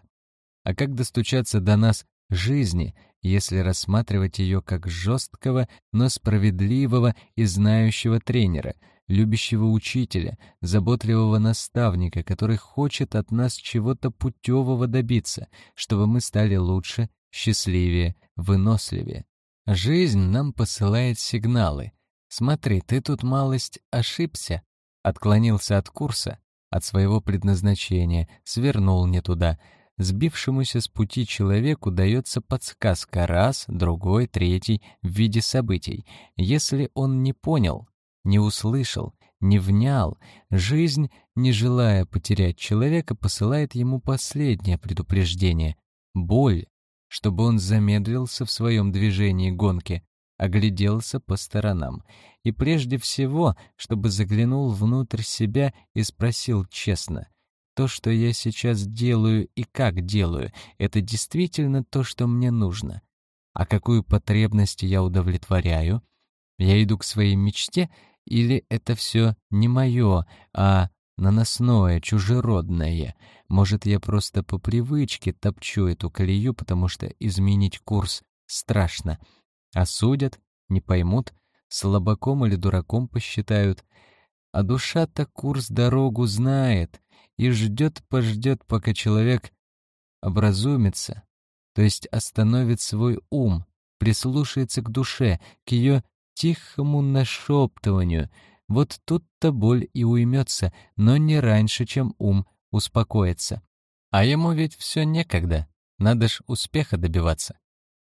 А как достучаться до нас жизни, если рассматривать ее как жесткого, но справедливого и знающего тренера, любящего учителя, заботливого наставника, который хочет от нас чего-то путевого добиться, чтобы мы стали лучше, счастливее, выносливее. Жизнь нам посылает сигналы. Смотри, ты тут малость ошибся, отклонился от курса, от своего предназначения, свернул не туда. Сбившемуся с пути человеку дается подсказка раз, другой, третий в виде событий. Если он не понял, не услышал, не внял, жизнь, не желая потерять человека, посылает ему последнее предупреждение — боль, чтобы он замедлился в своем движении гонки, огляделся по сторонам и прежде всего, чтобы заглянул внутрь себя и спросил честно, то, что я сейчас делаю и как делаю, это действительно то, что мне нужно. А какую потребность я удовлетворяю? Я иду к своей мечте или это все не мое, а наносное, чужеродное. Может, я просто по привычке топчу эту колею, потому что изменить курс страшно. Осудят, не поймут, слабаком или дураком посчитают. А душа-то курс-дорогу знает и ждет-пождет, пока человек образумится, то есть остановит свой ум, прислушается к душе, к ее тихому нашептыванию — вот тут-то боль и уймется, но не раньше, чем ум успокоится. А ему ведь все некогда, надо ж успеха добиваться.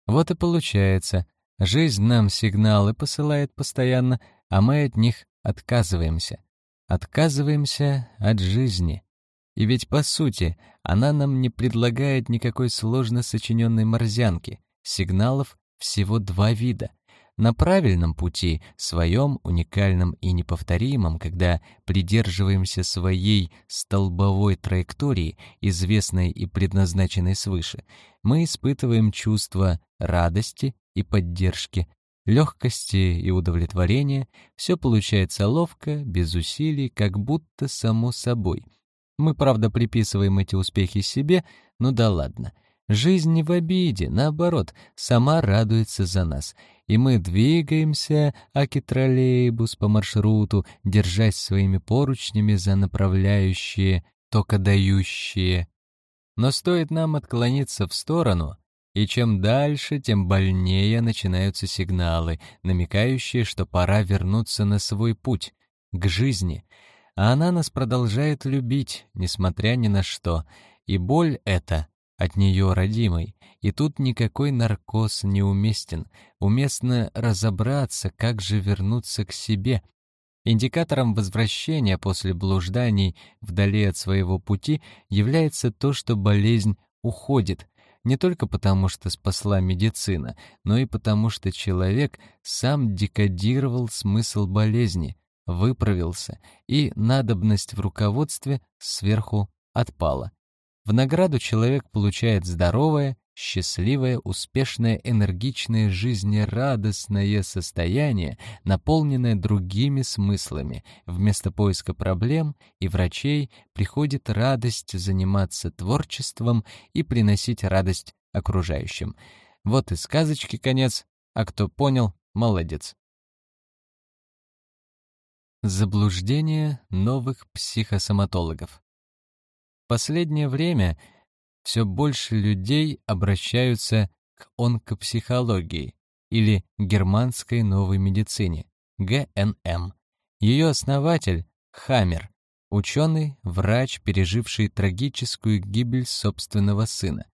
Вот и получается, жизнь нам сигналы посылает постоянно, а мы от них отказываемся. Отказываемся от жизни. И ведь, по сути, она нам не предлагает никакой сложно сочиненной морзянки. Сигналов всего два вида. На правильном пути, своем, уникальном и неповторимом, когда придерживаемся своей столбовой траектории, известной и предназначенной свыше, мы испытываем чувство радости и поддержки, легкости и удовлетворения, все получается ловко, без усилий, как будто само собой. Мы, правда, приписываем эти успехи себе, но да ладно — Жизнь не в обиде, наоборот, сама радуется за нас. И мы двигаемся, аки троллейбус по маршруту, держась своими поручнями за направляющие, токодающие. Но стоит нам отклониться в сторону, и чем дальше, тем больнее начинаются сигналы, намекающие, что пора вернуться на свой путь, к жизни. А она нас продолжает любить, несмотря ни на что, и боль эта от нее родимой, И тут никакой наркоз не уместен. Уместно разобраться, как же вернуться к себе. Индикатором возвращения после блужданий вдали от своего пути является то, что болезнь уходит, не только потому, что спасла медицина, но и потому, что человек сам декодировал смысл болезни, выправился, и надобность в руководстве сверху отпала. В награду человек получает здоровое, счастливое, успешное, энергичное, жизнерадостное состояние, наполненное другими смыслами. Вместо поиска проблем и врачей приходит радость заниматься творчеством и приносить радость окружающим. Вот и сказочки конец, а кто понял, молодец. Заблуждение новых психосоматологов. Последнее время все больше людей обращаются к онкопсихологии или германской новой медицине, ГНМ. Ее основатель — Хаммер, ученый, врач, переживший трагическую гибель собственного сына.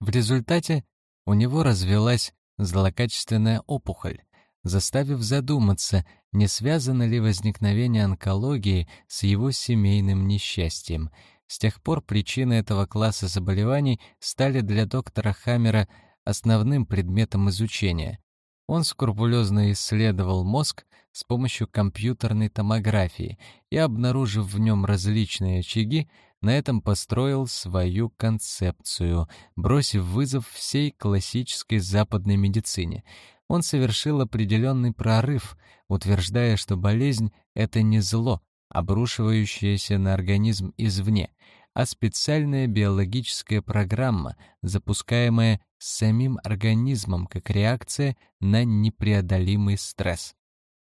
В результате у него развелась злокачественная опухоль, заставив задуматься, не связано ли возникновение онкологии с его семейным несчастьем. С тех пор причины этого класса заболеваний стали для доктора Хаммера основным предметом изучения. Он скрупулезно исследовал мозг с помощью компьютерной томографии и, обнаружив в нем различные очаги, на этом построил свою концепцию, бросив вызов всей классической западной медицине — он совершил определенный прорыв, утверждая, что болезнь — это не зло, обрушивающееся на организм извне, а специальная биологическая программа, запускаемая самим организмом как реакция на непреодолимый стресс.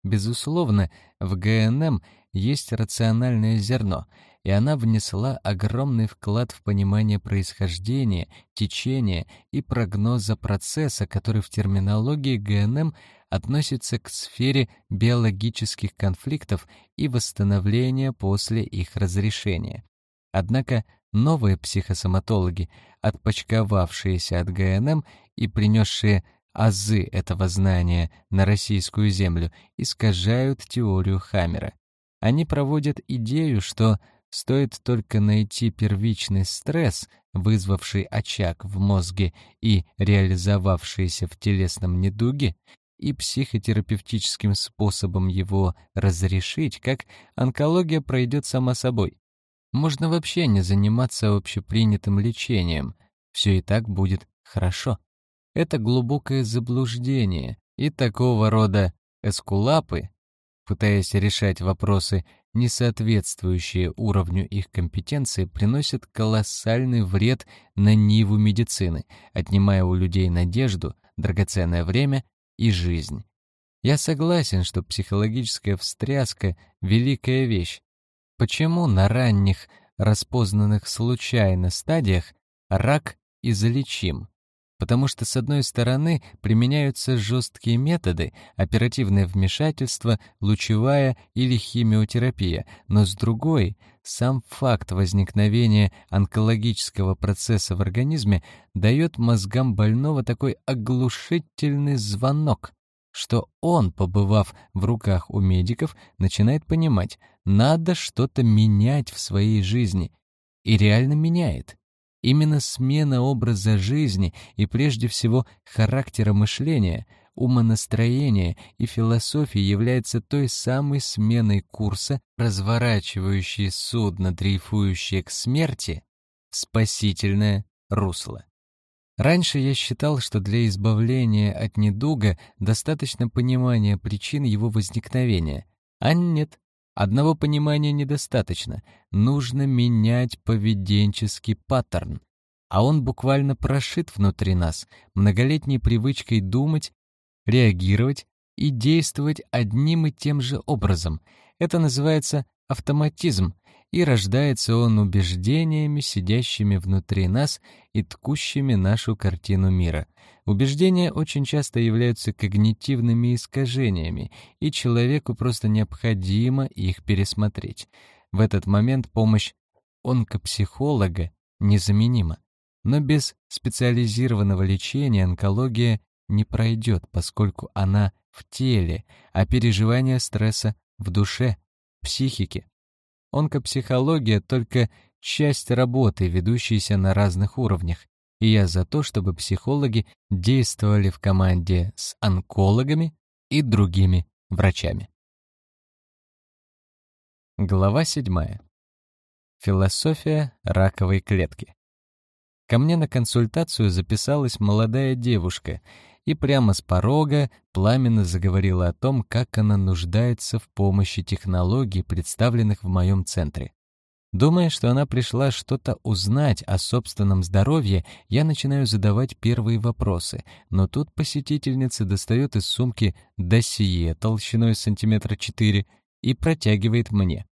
Безусловно, в ГНМ есть рациональное зерно, и она внесла огромный вклад в понимание происхождения, течения и прогноза процесса, который в терминологии ГНМ относится к сфере биологических конфликтов и восстановления после их разрешения. Однако новые психосоматологи, отпочковавшиеся от ГНМ и принесшие азы этого знания на российскую землю, искажают теорию Хаммера. Они проводят идею, что Стоит только найти первичный стресс, вызвавший очаг в мозге и реализовавшийся в телесном недуге, и психотерапевтическим способом его разрешить, как онкология пройдет сама собой. Можно вообще не заниматься общепринятым лечением, все и так будет хорошо. Это глубокое заблуждение, и такого рода эскулапы, пытаясь решать вопросы не соответствующие уровню их компетенции, приносят колоссальный вред на ниву медицины, отнимая у людей надежду, драгоценное время и жизнь. Я согласен, что психологическая встряска — великая вещь. Почему на ранних, распознанных случайно стадиях рак излечим? Потому что, с одной стороны, применяются жесткие методы, оперативное вмешательство, лучевая или химиотерапия, но с другой, сам факт возникновения онкологического процесса в организме дает мозгам больного такой оглушительный звонок, что он, побывав в руках у медиков, начинает понимать, надо что-то менять в своей жизни, и реально меняет. Именно смена образа жизни и прежде всего характера мышления, умонастроения и философии является той самой сменой курса, разворачивающей судно, дрейфующее к смерти, в спасительное русло. Раньше я считал, что для избавления от недуга достаточно понимания причин его возникновения, а нет, Одного понимания недостаточно. Нужно менять поведенческий паттерн. А он буквально прошит внутри нас, многолетней привычкой думать, реагировать и действовать одним и тем же образом. Это называется автоматизм, и рождается он убеждениями, сидящими внутри нас и ткущими нашу картину мира. Убеждения очень часто являются когнитивными искажениями, и человеку просто необходимо их пересмотреть. В этот момент помощь онкопсихолога незаменима. Но без специализированного лечения онкология не пройдет, поскольку она в теле, а переживание стресса в душе, психике. Онкопсихология — только часть работы, ведущейся на разных уровнях. И я за то, чтобы психологи действовали в команде с онкологами и другими врачами. Глава 7. Философия раковой клетки. Ко мне на консультацию записалась молодая девушка и прямо с порога пламенно заговорила о том, как она нуждается в помощи технологий, представленных в моем центре. Думая, что она пришла что-то узнать о собственном здоровье, я начинаю задавать первые вопросы, но тут посетительница достает из сумки досье толщиной сантиметра четыре и протягивает мне.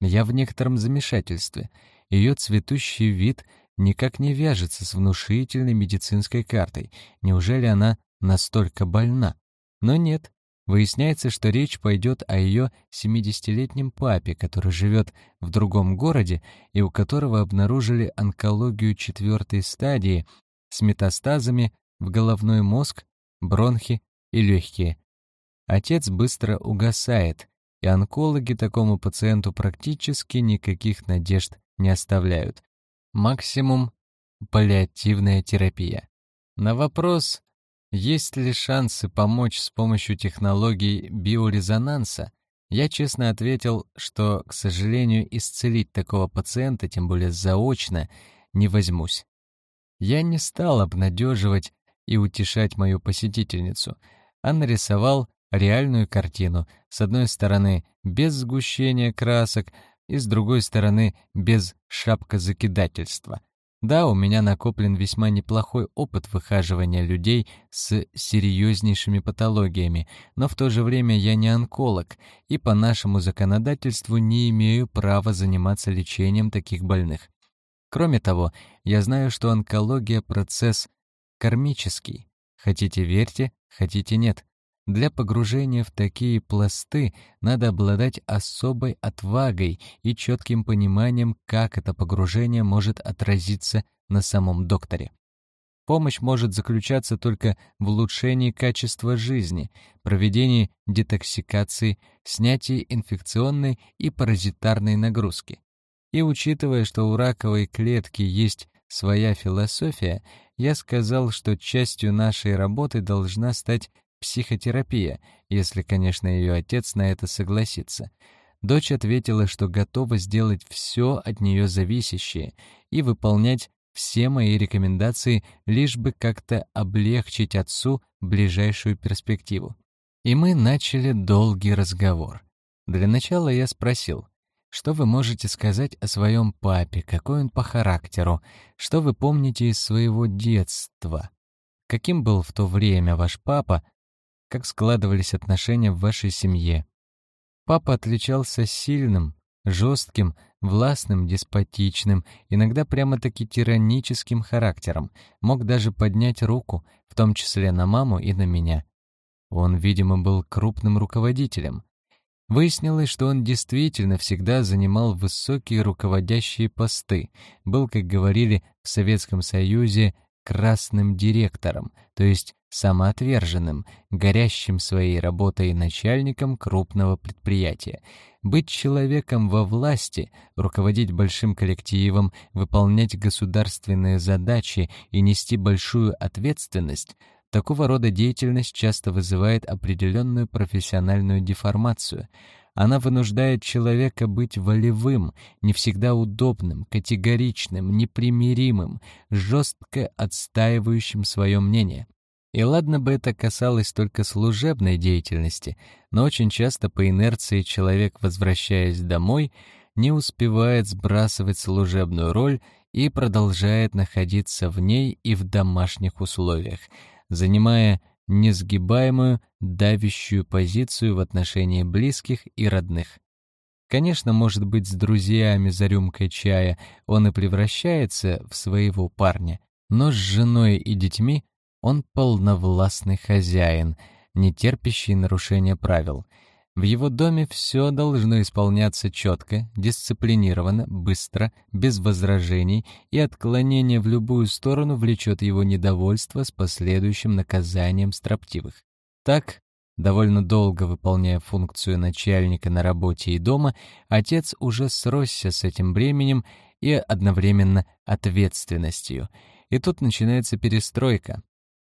Я в некотором замешательстве. Ее цветущий вид никак не вяжется с внушительной медицинской картой. Неужели она настолько больна? Но нет. Выясняется, что речь пойдет о ее 70-летнем папе, который живет в другом городе и у которого обнаружили онкологию четвертой стадии с метастазами в головной мозг, бронхи и легкие. Отец быстро угасает, и онкологи такому пациенту практически никаких надежд не оставляют. Максимум — паллиативная терапия. На вопрос, есть ли шансы помочь с помощью технологий биорезонанса, я честно ответил, что, к сожалению, исцелить такого пациента, тем более заочно, не возьмусь. Я не стал обнадеживать и утешать мою посетительницу, а нарисовал реальную картину, с одной стороны без сгущения красок и с другой стороны без шапкозакидательства — да, у меня накоплен весьма неплохой опыт выхаживания людей с серьезнейшими патологиями, но в то же время я не онколог и по нашему законодательству не имею права заниматься лечением таких больных. Кроме того, я знаю, что онкология — процесс кармический. Хотите — верьте, хотите — нет. Для погружения в такие пласты надо обладать особой отвагой и четким пониманием, как это погружение может отразиться на самом докторе. Помощь может заключаться только в улучшении качества жизни, проведении детоксикации, снятии инфекционной и паразитарной нагрузки. И учитывая, что у раковой клетки есть своя философия, я сказал, что частью нашей работы должна стать психотерапия, если, конечно, ее отец на это согласится. Дочь ответила, что готова сделать все от нее зависящее и выполнять все мои рекомендации, лишь бы как-то облегчить отцу ближайшую перспективу. И мы начали долгий разговор. Для начала я спросил, что вы можете сказать о своем папе, какой он по характеру, что вы помните из своего детства, каким был в то время ваш папа, как складывались отношения в вашей семье. Папа отличался сильным, жестким, властным, деспотичным, иногда прямо-таки тираническим характером, мог даже поднять руку, в том числе на маму и на меня. Он, видимо, был крупным руководителем. Выяснилось, что он действительно всегда занимал высокие руководящие посты, был, как говорили в Советском Союзе, красным директором, то есть самоотверженным, горящим своей работой начальником крупного предприятия. Быть человеком во власти, руководить большим коллективом, выполнять государственные задачи и нести большую ответственность — Такого рода деятельность часто вызывает определенную профессиональную деформацию. Она вынуждает человека быть волевым, не всегда удобным, категоричным, непримиримым, жестко отстаивающим свое мнение. И ладно бы это касалось только служебной деятельности, но очень часто по инерции человек, возвращаясь домой, не успевает сбрасывать служебную роль и продолжает находиться в ней и в домашних условиях, занимая несгибаемую, давящую позицию в отношении близких и родных. Конечно, может быть, с друзьями за рюмкой чая он и превращается в своего парня, но с женой и детьми он полновластный хозяин, не терпящий нарушения правил. В его доме все должно исполняться четко, дисциплинированно, быстро, без возражений, и отклонение в любую сторону влечет его недовольство с последующим наказанием строптивых. Так, довольно долго выполняя функцию начальника на работе и дома, отец уже сросся с этим бременем и одновременно ответственностью. И тут начинается перестройка.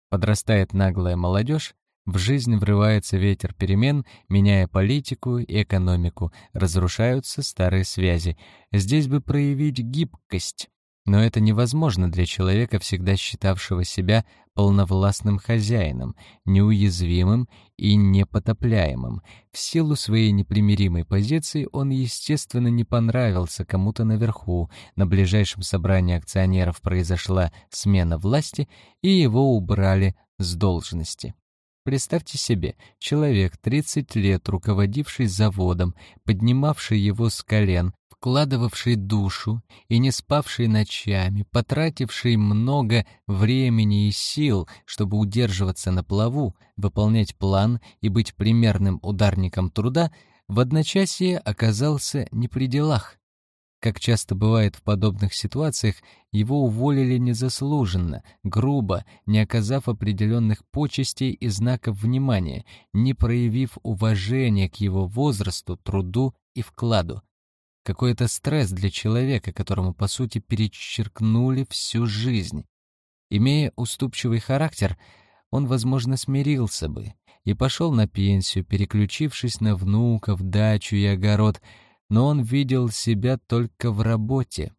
Подрастает наглая молодежь, в жизнь врывается ветер перемен, меняя политику и экономику, разрушаются старые связи. Здесь бы проявить гибкость. Но это невозможно для человека, всегда считавшего себя полновластным хозяином, неуязвимым и непотопляемым. В силу своей непримиримой позиции он, естественно, не понравился кому-то наверху. На ближайшем собрании акционеров произошла смена власти, и его убрали с должности. Представьте себе, человек, 30 лет руководивший заводом, поднимавший его с колен, вкладывавший душу и не спавший ночами, потративший много времени и сил, чтобы удерживаться на плаву, выполнять план и быть примерным ударником труда, в одночасье оказался не при делах. Как часто бывает в подобных ситуациях, его уволили незаслуженно, грубо, не оказав определенных почестей и знаков внимания, не проявив уважения к его возрасту, труду и вкладу. Какой-то стресс для человека, которому, по сути, перечеркнули всю жизнь. Имея уступчивый характер, он, возможно, смирился бы и пошел на пенсию, переключившись на внуков, дачу и огород — но он видел себя только в работе.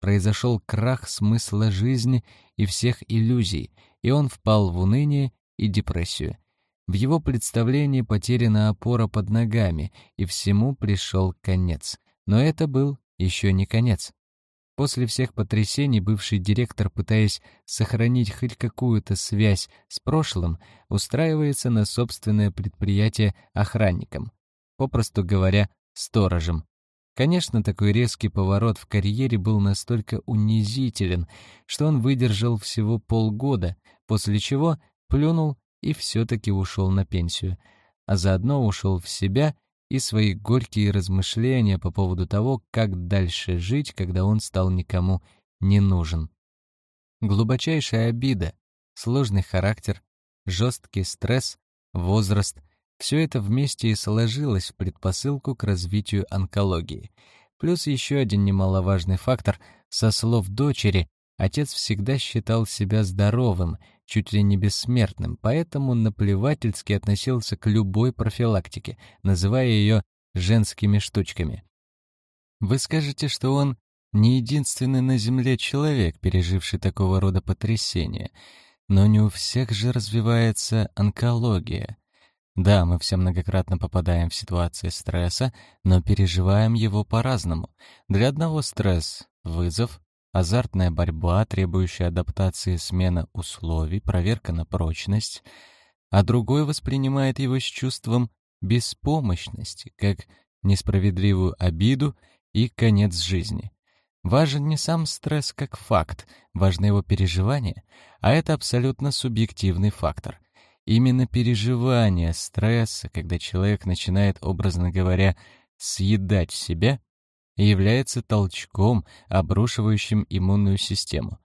Произошел крах смысла жизни и всех иллюзий, и он впал в уныние и депрессию. В его представлении потеряна опора под ногами, и всему пришел конец. Но это был еще не конец. После всех потрясений бывший директор, пытаясь сохранить хоть какую-то связь с прошлым, устраивается на собственное предприятие охранником, попросту говоря, сторожем. Конечно, такой резкий поворот в карьере был настолько унизителен, что он выдержал всего полгода, после чего плюнул и все-таки ушел на пенсию, а заодно ушел в себя и свои горькие размышления по поводу того, как дальше жить, когда он стал никому не нужен. Глубочайшая обида, сложный характер, жесткий стресс, возраст — все это вместе и сложилось в предпосылку к развитию онкологии. Плюс еще один немаловажный фактор — со слов дочери, отец всегда считал себя здоровым, чуть ли не бессмертным, поэтому наплевательски относился к любой профилактике, называя ее женскими штучками. Вы скажете, что он не единственный на Земле человек, переживший такого рода потрясения, но не у всех же развивается онкология. Да, мы все многократно попадаем в ситуации стресса, но переживаем его по-разному. Для одного стресс — вызов, азартная борьба, требующая адаптации, смена условий, проверка на прочность, а другой воспринимает его с чувством беспомощности, как несправедливую обиду и конец жизни. Важен не сам стресс как факт, важно его переживание, а это абсолютно субъективный фактор. Именно переживание стресса, когда человек начинает, образно говоря, съедать себя, является толчком, обрушивающим иммунную систему.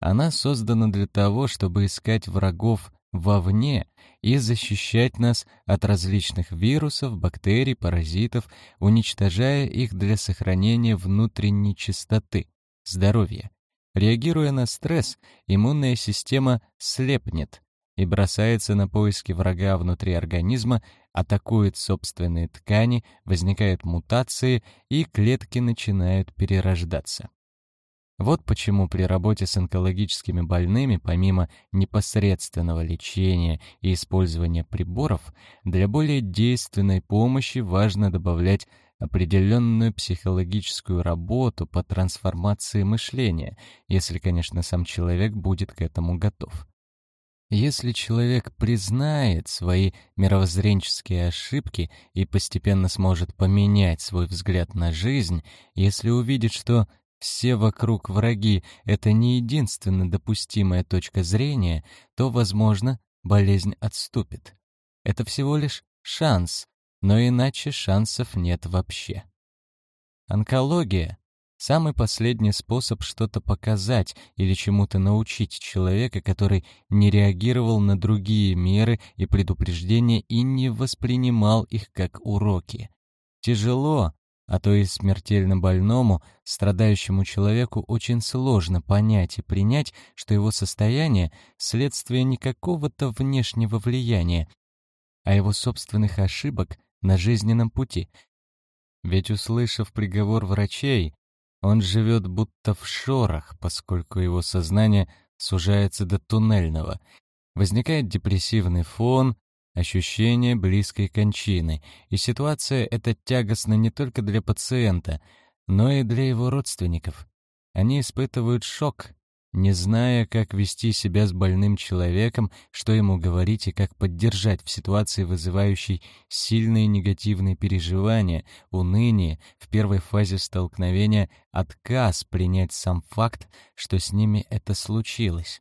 Она создана для того, чтобы искать врагов вовне и защищать нас от различных вирусов, бактерий, паразитов, уничтожая их для сохранения внутренней чистоты, здоровья. Реагируя на стресс, иммунная система слепнет, и бросается на поиски врага внутри организма, атакует собственные ткани, возникают мутации, и клетки начинают перерождаться. Вот почему при работе с онкологическими больными, помимо непосредственного лечения и использования приборов, для более действенной помощи важно добавлять определенную психологическую работу по трансформации мышления, если, конечно, сам человек будет к этому готов. Если человек признает свои мировоззренческие ошибки и постепенно сможет поменять свой взгляд на жизнь, если увидит, что все вокруг враги — это не единственно допустимая точка зрения, то, возможно, болезнь отступит. Это всего лишь шанс, но иначе шансов нет вообще. Онкология — самый последний способ что-то показать или чему-то научить человека, который не реагировал на другие меры и предупреждения и не воспринимал их как уроки. Тяжело, а то и смертельно больному, страдающему человеку очень сложно понять и принять, что его состояние — следствие не какого-то внешнего влияния, а его собственных ошибок на жизненном пути. Ведь, услышав приговор врачей, он живет будто в шорах, поскольку его сознание сужается до туннельного. Возникает депрессивный фон, ощущение близкой кончины, и ситуация эта тягостна не только для пациента, но и для его родственников. Они испытывают шок, не зная, как вести себя с больным человеком, что ему говорить и как поддержать в ситуации, вызывающей сильные негативные переживания, уныние, в первой фазе столкновения отказ принять сам факт, что с ними это случилось.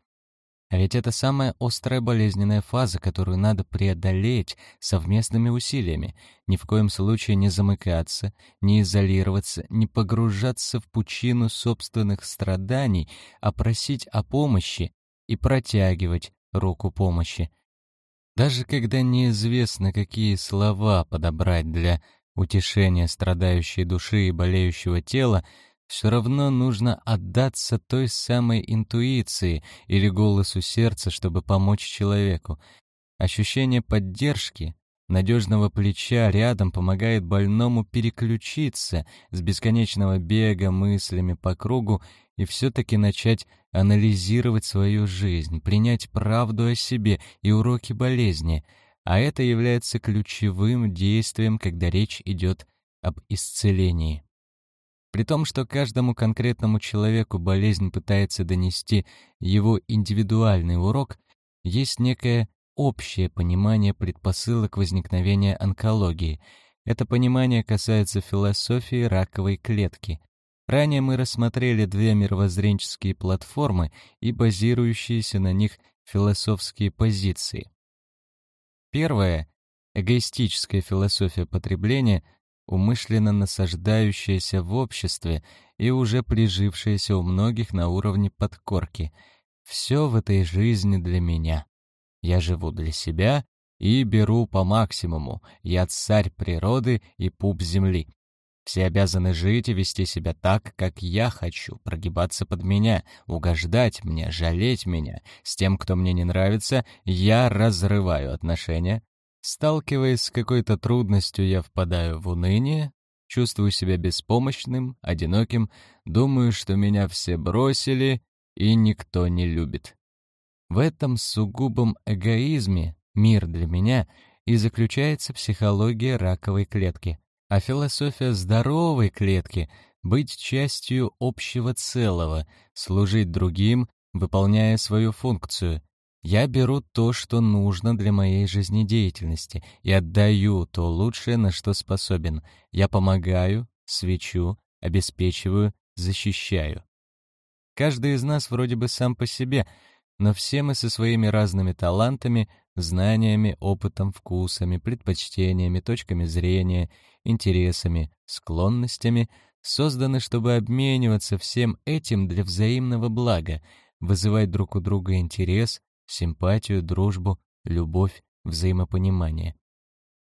А ведь это самая острая болезненная фаза, которую надо преодолеть совместными усилиями. Ни в коем случае не замыкаться, не изолироваться, не погружаться в пучину собственных страданий, а просить о помощи и протягивать руку помощи. Даже когда неизвестно, какие слова подобрать для утешения страдающей души и болеющего тела, все равно нужно отдаться той самой интуиции или голосу сердца, чтобы помочь человеку. Ощущение поддержки, надежного плеча рядом помогает больному переключиться с бесконечного бега мыслями по кругу и все-таки начать анализировать свою жизнь, принять правду о себе и уроки болезни, а это является ключевым действием, когда речь идет об исцелении. При том, что каждому конкретному человеку болезнь пытается донести его индивидуальный урок, есть некое общее понимание предпосылок возникновения онкологии. Это понимание касается философии раковой клетки. Ранее мы рассмотрели две мировоззренческие платформы и базирующиеся на них философские позиции. Первая — эгоистическая философия потребления — умышленно насаждающаяся в обществе и уже прижившаяся у многих на уровне подкорки. Все в этой жизни для меня. Я живу для себя и беру по максимуму. Я царь природы и пуп земли. Все обязаны жить и вести себя так, как я хочу, прогибаться под меня, угождать мне, жалеть меня. С тем, кто мне не нравится, я разрываю отношения, Сталкиваясь с какой-то трудностью, я впадаю в уныние, чувствую себя беспомощным, одиноким, думаю, что меня все бросили и никто не любит. В этом сугубом эгоизме мир для меня и заключается психология раковой клетки, а философия здоровой клетки — быть частью общего целого, служить другим, выполняя свою функцию, я беру то, что нужно для моей жизнедеятельности, и отдаю то лучшее, на что способен. Я помогаю, свечу, обеспечиваю, защищаю. Каждый из нас вроде бы сам по себе, но все мы со своими разными талантами, знаниями, опытом, вкусами, предпочтениями, точками зрения, интересами, склонностями созданы, чтобы обмениваться всем этим для взаимного блага, вызывать друг у друга интерес, симпатию, дружбу, любовь, взаимопонимание.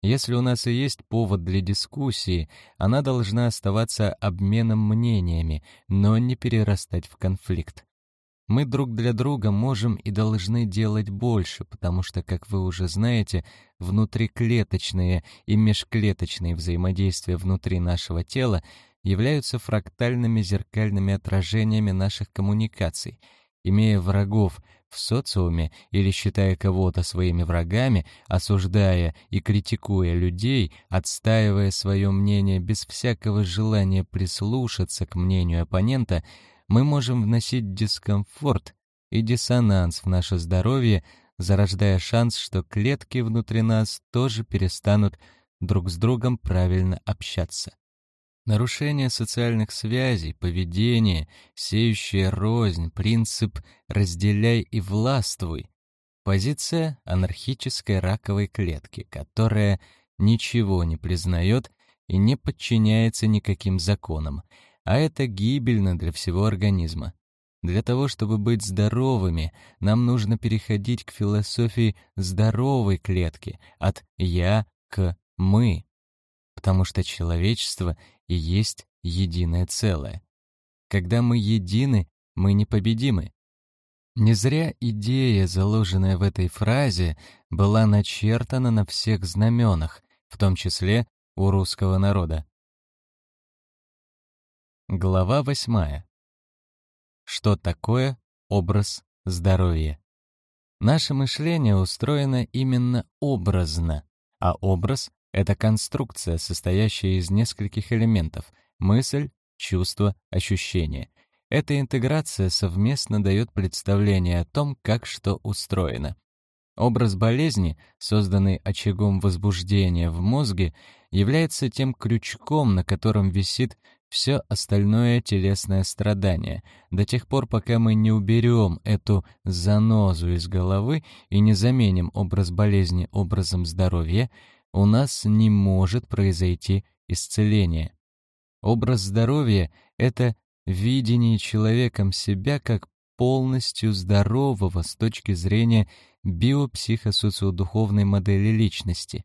Если у нас и есть повод для дискуссии, она должна оставаться обменом мнениями, но не перерастать в конфликт. Мы друг для друга можем и должны делать больше, потому что, как вы уже знаете, внутриклеточные и межклеточные взаимодействия внутри нашего тела являются фрактальными зеркальными отражениями наших коммуникаций. Имея врагов, в социуме или считая кого-то своими врагами, осуждая и критикуя людей, отстаивая свое мнение без всякого желания прислушаться к мнению оппонента, мы можем вносить дискомфорт и диссонанс в наше здоровье, зарождая шанс, что клетки внутри нас тоже перестанут друг с другом правильно общаться. Нарушение социальных связей, поведение, сеющее рознь, принцип «разделяй и властвуй», позиция анархической раковой клетки, которая ничего не признает и не подчиняется никаким законам, а это гибельно для всего организма. Для того, чтобы быть здоровыми, нам нужно переходить к философии здоровой клетки, от «я» к «мы», потому что человечество и есть единое целое. Когда мы едины, мы непобедимы. Не зря идея, заложенная в этой фразе, была начертана на всех знаменах, в том числе у русского народа. Глава восьмая. Что такое образ здоровья? Наше мышление устроено именно образно, а образ — это конструкция, состоящая из нескольких элементов — мысль, чувство, ощущение. Эта интеграция совместно дает представление о том, как что устроено. Образ болезни, созданный очагом возбуждения в мозге, является тем крючком, на котором висит все остальное телесное страдание, до тех пор, пока мы не уберем эту занозу из головы и не заменим образ болезни образом здоровья, у нас не может произойти исцеление. Образ здоровья — это видение человеком себя как полностью здорового с точки зрения биопсихосоциодуховной модели личности.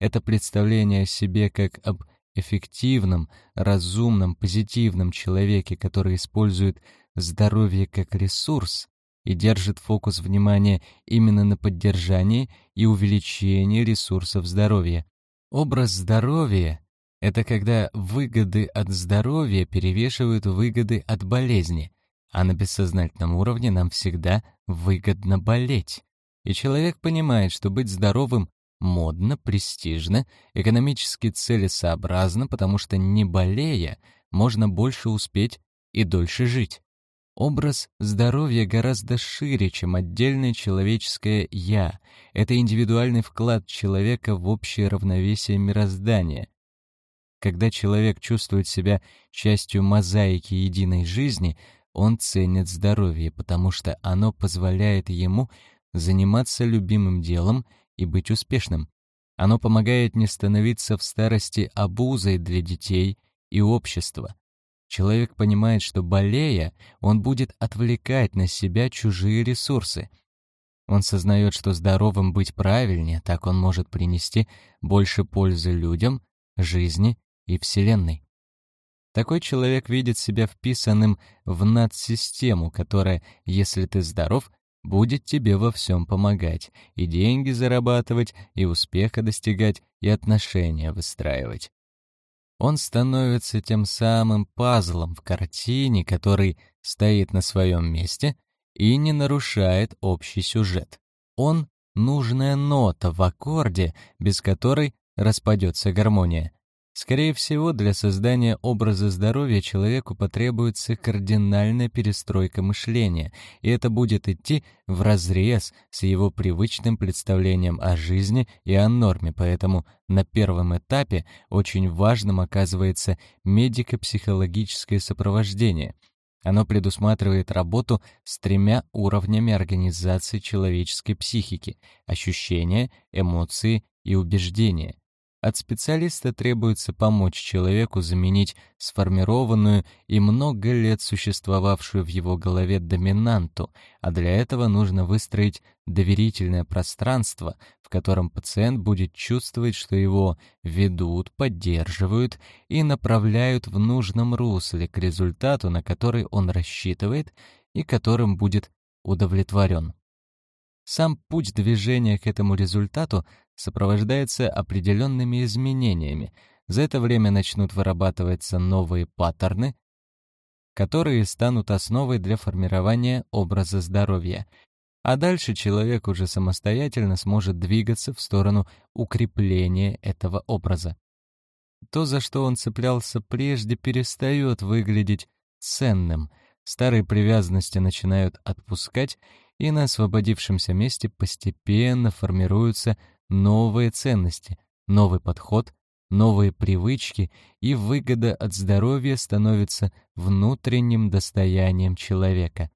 Это представление о себе как об эффективном, разумном, позитивном человеке, который использует здоровье как ресурс и держит фокус внимания именно на поддержании и увеличении ресурсов здоровья. Образ здоровья — это когда выгоды от здоровья перевешивают выгоды от болезни, а на бессознательном уровне нам всегда выгодно болеть. И человек понимает, что быть здоровым модно, престижно, экономически целесообразно, потому что не болея, можно больше успеть и дольше жить. Образ здоровья гораздо шире, чем отдельное человеческое «я». Это индивидуальный вклад человека в общее равновесие мироздания. Когда человек чувствует себя частью мозаики единой жизни, он ценит здоровье, потому что оно позволяет ему заниматься любимым делом — и быть успешным. Оно помогает не становиться в старости обузой для детей и общества. Человек понимает, что болея, он будет отвлекать на себя чужие ресурсы. Он сознает, что здоровым быть правильнее, так он может принести больше пользы людям, жизни и Вселенной. Такой человек видит себя вписанным в надсистему, которая, если ты здоров, будет тебе во всем помогать, и деньги зарабатывать, и успеха достигать, и отношения выстраивать. Он становится тем самым пазлом в картине, который стоит на своем месте и не нарушает общий сюжет. Он — нужная нота в аккорде, без которой распадется гармония. Скорее всего, для создания образа здоровья человеку потребуется кардинальная перестройка мышления, и это будет идти вразрез с его привычным представлением о жизни и о норме, поэтому на первом этапе очень важным оказывается медико-психологическое сопровождение. Оно предусматривает работу с тремя уровнями организации человеческой психики — ощущения, эмоции и убеждения. От специалиста требуется помочь человеку заменить сформированную и много лет существовавшую в его голове доминанту, а для этого нужно выстроить доверительное пространство, в котором пациент будет чувствовать, что его ведут, поддерживают и направляют в нужном русле к результату, на который он рассчитывает и которым будет удовлетворен. Сам путь движения к этому результату сопровождается определенными изменениями. За это время начнут вырабатываться новые паттерны, которые станут основой для формирования образа здоровья. А дальше человек уже самостоятельно сможет двигаться в сторону укрепления этого образа. То, за что он цеплялся прежде, перестает выглядеть ценным. Старые привязанности начинают отпускать, и на освободившемся месте постепенно формируются новые ценности, новый подход, новые привычки, и выгода от здоровья становится внутренним достоянием человека.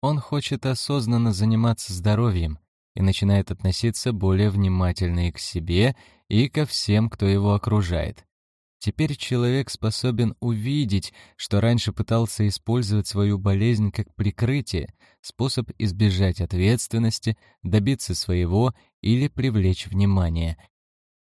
Он хочет осознанно заниматься здоровьем, и начинает относиться более внимательно и к себе, и ко всем, кто его окружает. Теперь человек способен увидеть, что раньше пытался использовать свою болезнь как прикрытие, способ избежать ответственности, добиться своего или привлечь внимание.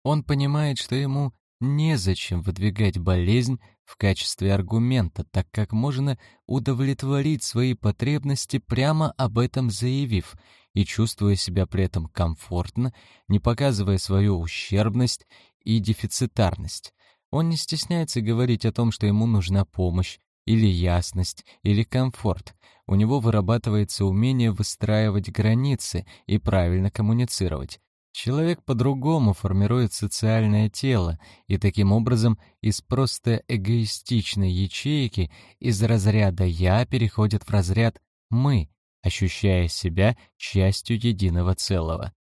Он понимает, что ему незачем выдвигать болезнь в качестве аргумента, так как можно удовлетворить свои потребности, прямо об этом заявив, и чувствуя себя при этом комфортно, не показывая свою ущербность и дефицитарность. Он не стесняется говорить о том, что ему нужна помощь, или ясность, или комфорт. У него вырабатывается умение выстраивать границы и правильно коммуницировать. Человек по-другому формирует социальное тело, и таким образом из просто эгоистичной ячейки из разряда «я» переходит в разряд «мы», ощущая себя частью единого целого.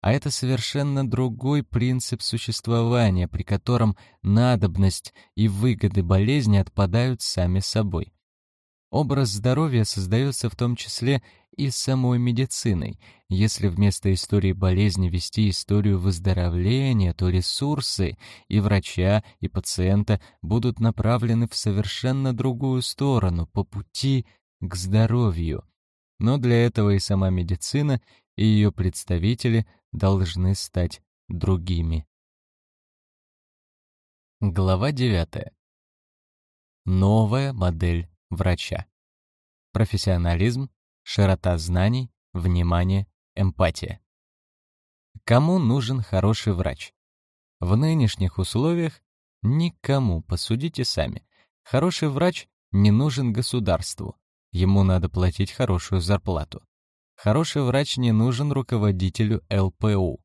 А это совершенно другой принцип существования, при котором надобность и выгоды болезни отпадают сами собой. Образ здоровья создается в том числе и самой медициной. Если вместо истории болезни вести историю выздоровления, то ресурсы и врача, и пациента будут направлены в совершенно другую сторону, по пути к здоровью. Но для этого и сама медицина, и ее представители – должны стать другими. Глава 9. Новая модель врача. Профессионализм, широта знаний, внимание, эмпатия. Кому нужен хороший врач? В нынешних условиях никому, посудите сами. Хороший врач не нужен государству. Ему надо платить хорошую зарплату. Хороший врач не нужен руководителю ЛПУ.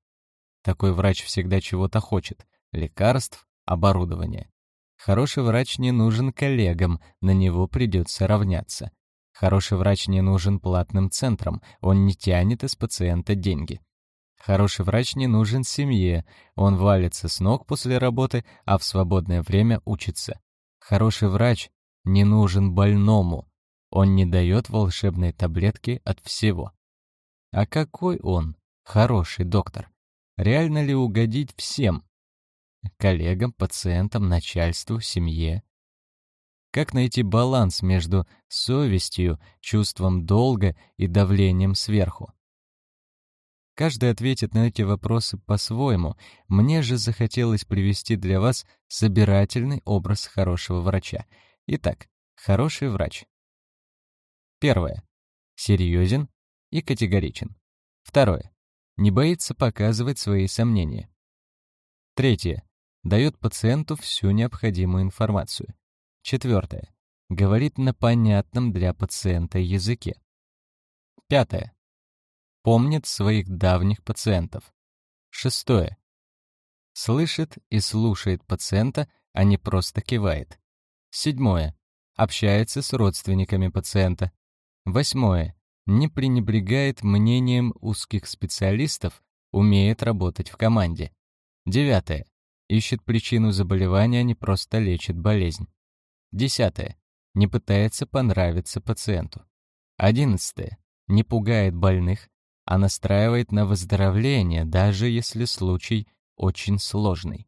Такой врач всегда чего-то хочет — лекарств, оборудования. Хороший врач не нужен коллегам, на него придется равняться. Хороший врач не нужен платным центрам, он не тянет из пациента деньги. Хороший врач не нужен семье, он валится с ног после работы, а в свободное время учится. Хороший врач не нужен больному, он не дает волшебной таблетки от всего. А какой он, хороший доктор? Реально ли угодить всем? Коллегам, пациентам, начальству, семье? Как найти баланс между совестью, чувством долга и давлением сверху? Каждый ответит на эти вопросы по-своему. Мне же захотелось привести для вас собирательный образ хорошего врача. Итак, хороший врач. Первое. Серьезен, и категоричен. Второе. Не боится показывать свои сомнения. Третье. Дает пациенту всю необходимую информацию. Четвертое. Говорит на понятном для пациента языке. Пятое. Помнит своих давних пациентов. Шестое. Слышит и слушает пациента, а не просто кивает. Седьмое. Общается с родственниками пациента. Восьмое не пренебрегает мнением узких специалистов, умеет работать в команде. Девятое. Ищет причину заболевания, а не просто лечит болезнь. Десятое. Не пытается понравиться пациенту. Одиннадцатое. Не пугает больных, а настраивает на выздоровление, даже если случай очень сложный.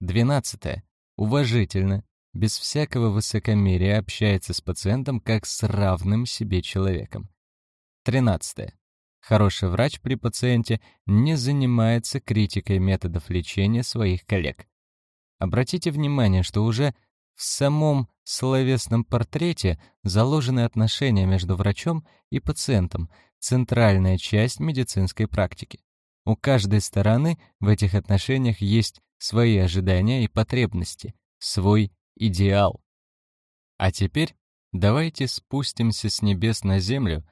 Двенадцатое. Уважительно, без всякого высокомерия общается с пациентом как с равным себе человеком. 13. Хороший врач при пациенте не занимается критикой методов лечения своих коллег. Обратите внимание, что уже в самом словесном портрете заложены отношения между врачом и пациентом, центральная часть медицинской практики. У каждой стороны в этих отношениях есть свои ожидания и потребности, свой идеал. А теперь давайте спустимся с небес на землю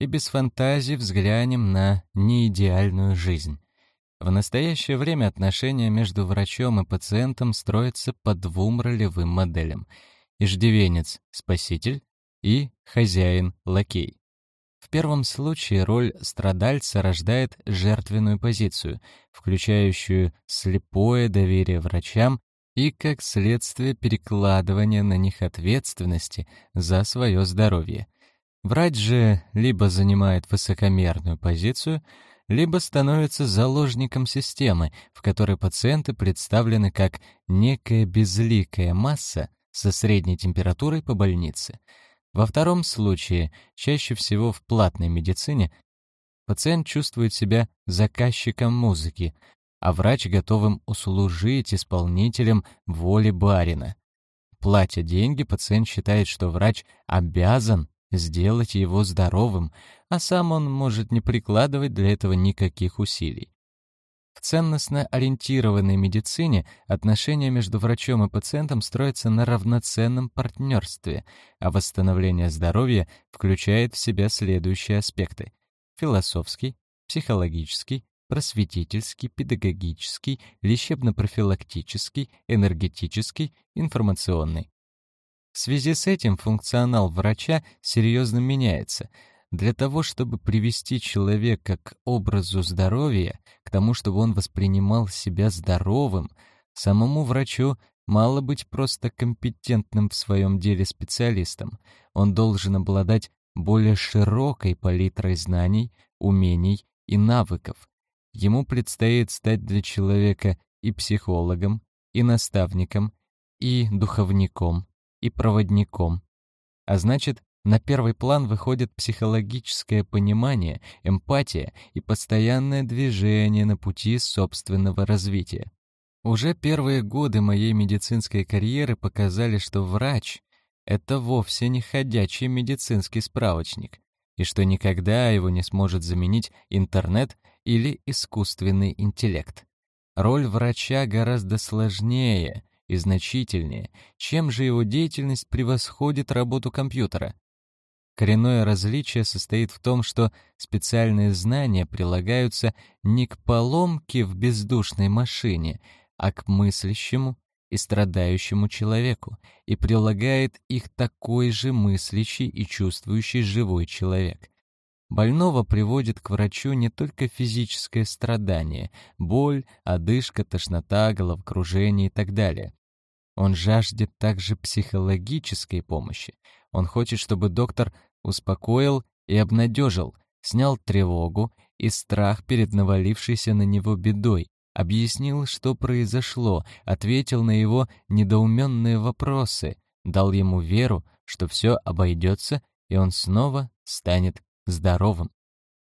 и без фантазии взглянем на неидеальную жизнь. В настоящее время отношения между врачом и пациентом строятся по двум ролевым моделям — иждивенец — спаситель и хозяин-лакей. В первом случае роль страдальца рождает жертвенную позицию, включающую слепое доверие врачам и, как следствие, перекладывание на них ответственности за свое здоровье — Врач же либо занимает высокомерную позицию, либо становится заложником системы, в которой пациенты представлены как некая безликая масса со средней температурой по больнице. Во втором случае, чаще всего в платной медицине, пациент чувствует себя заказчиком музыки, а врач готовым услужить исполнителем воли барина. Платя деньги, пациент считает, что врач обязан сделать его здоровым, а сам он может не прикладывать для этого никаких усилий. В ценностно ориентированной медицине отношения между врачом и пациентом строятся на равноценном партнерстве, а восстановление здоровья включает в себя следующие аспекты — философский, психологический, просветительский, педагогический, лечебно-профилактический, энергетический, информационный. В связи с этим функционал врача серьезно меняется. Для того, чтобы привести человека к образу здоровья, к тому, чтобы он воспринимал себя здоровым, самому врачу мало быть просто компетентным в своем деле специалистом. Он должен обладать более широкой палитрой знаний, умений и навыков. Ему предстоит стать для человека и психологом, и наставником, и духовником, и проводником. А значит, на первый план выходит психологическое понимание, эмпатия и постоянное движение на пути собственного развития. Уже первые годы моей медицинской карьеры показали, что врач — это вовсе не ходячий медицинский справочник, и что никогда его не сможет заменить интернет или искусственный интеллект. Роль врача гораздо сложнее и значительнее, чем же его деятельность превосходит работу компьютера. Коренное различие состоит в том, что специальные знания прилагаются не к поломке в бездушной машине, а к мыслящему и страдающему человеку, и прилагает их такой же мыслящий и чувствующий живой человек. Больного приводит к врачу не только физическое страдание, боль, одышка, тошнота, головокружение и так далее. Он жаждет также психологической помощи. Он хочет, чтобы доктор успокоил и обнадежил, снял тревогу и страх перед навалившейся на него бедой, объяснил, что произошло, ответил на его недоуменные вопросы, дал ему веру, что все обойдется, и он снова станет здоровым.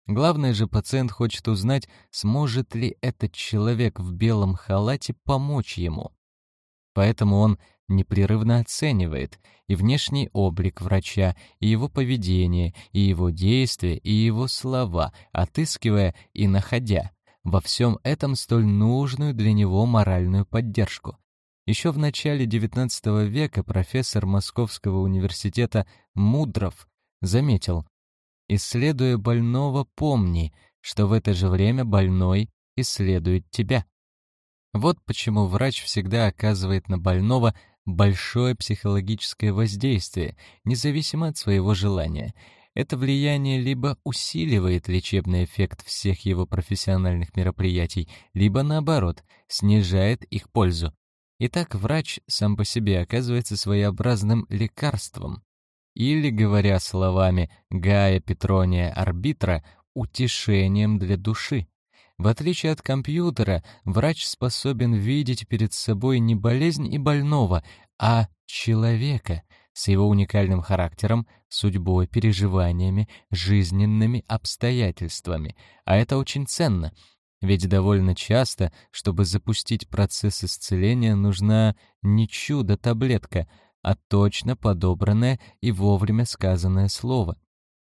Главное же, пациент хочет узнать, сможет ли этот человек в белом халате помочь ему. Поэтому он непрерывно оценивает и внешний облик врача, и его поведение, и его действия, и его слова, отыскивая и находя во всем этом столь нужную для него моральную поддержку. Еще в начале XIX века профессор Московского университета Мудров заметил, «Исследуя больного, помни, что в это же время больной исследует тебя». Вот почему врач всегда оказывает на больного большое психологическое воздействие, независимо от своего желания. Это влияние либо усиливает лечебный эффект всех его профессиональных мероприятий, либо наоборот, снижает их пользу. Итак, врач сам по себе оказывается своеобразным лекарством. Или, говоря словами Гая Петрония Арбитра, утешением для души. В отличие от компьютера, врач способен видеть перед собой не болезнь и больного, а человека с его уникальным характером, судьбой, переживаниями, жизненными обстоятельствами. А это очень ценно, ведь довольно часто, чтобы запустить процесс исцеления, нужна не чудо-таблетка, а точно подобранное и вовремя сказанное слово.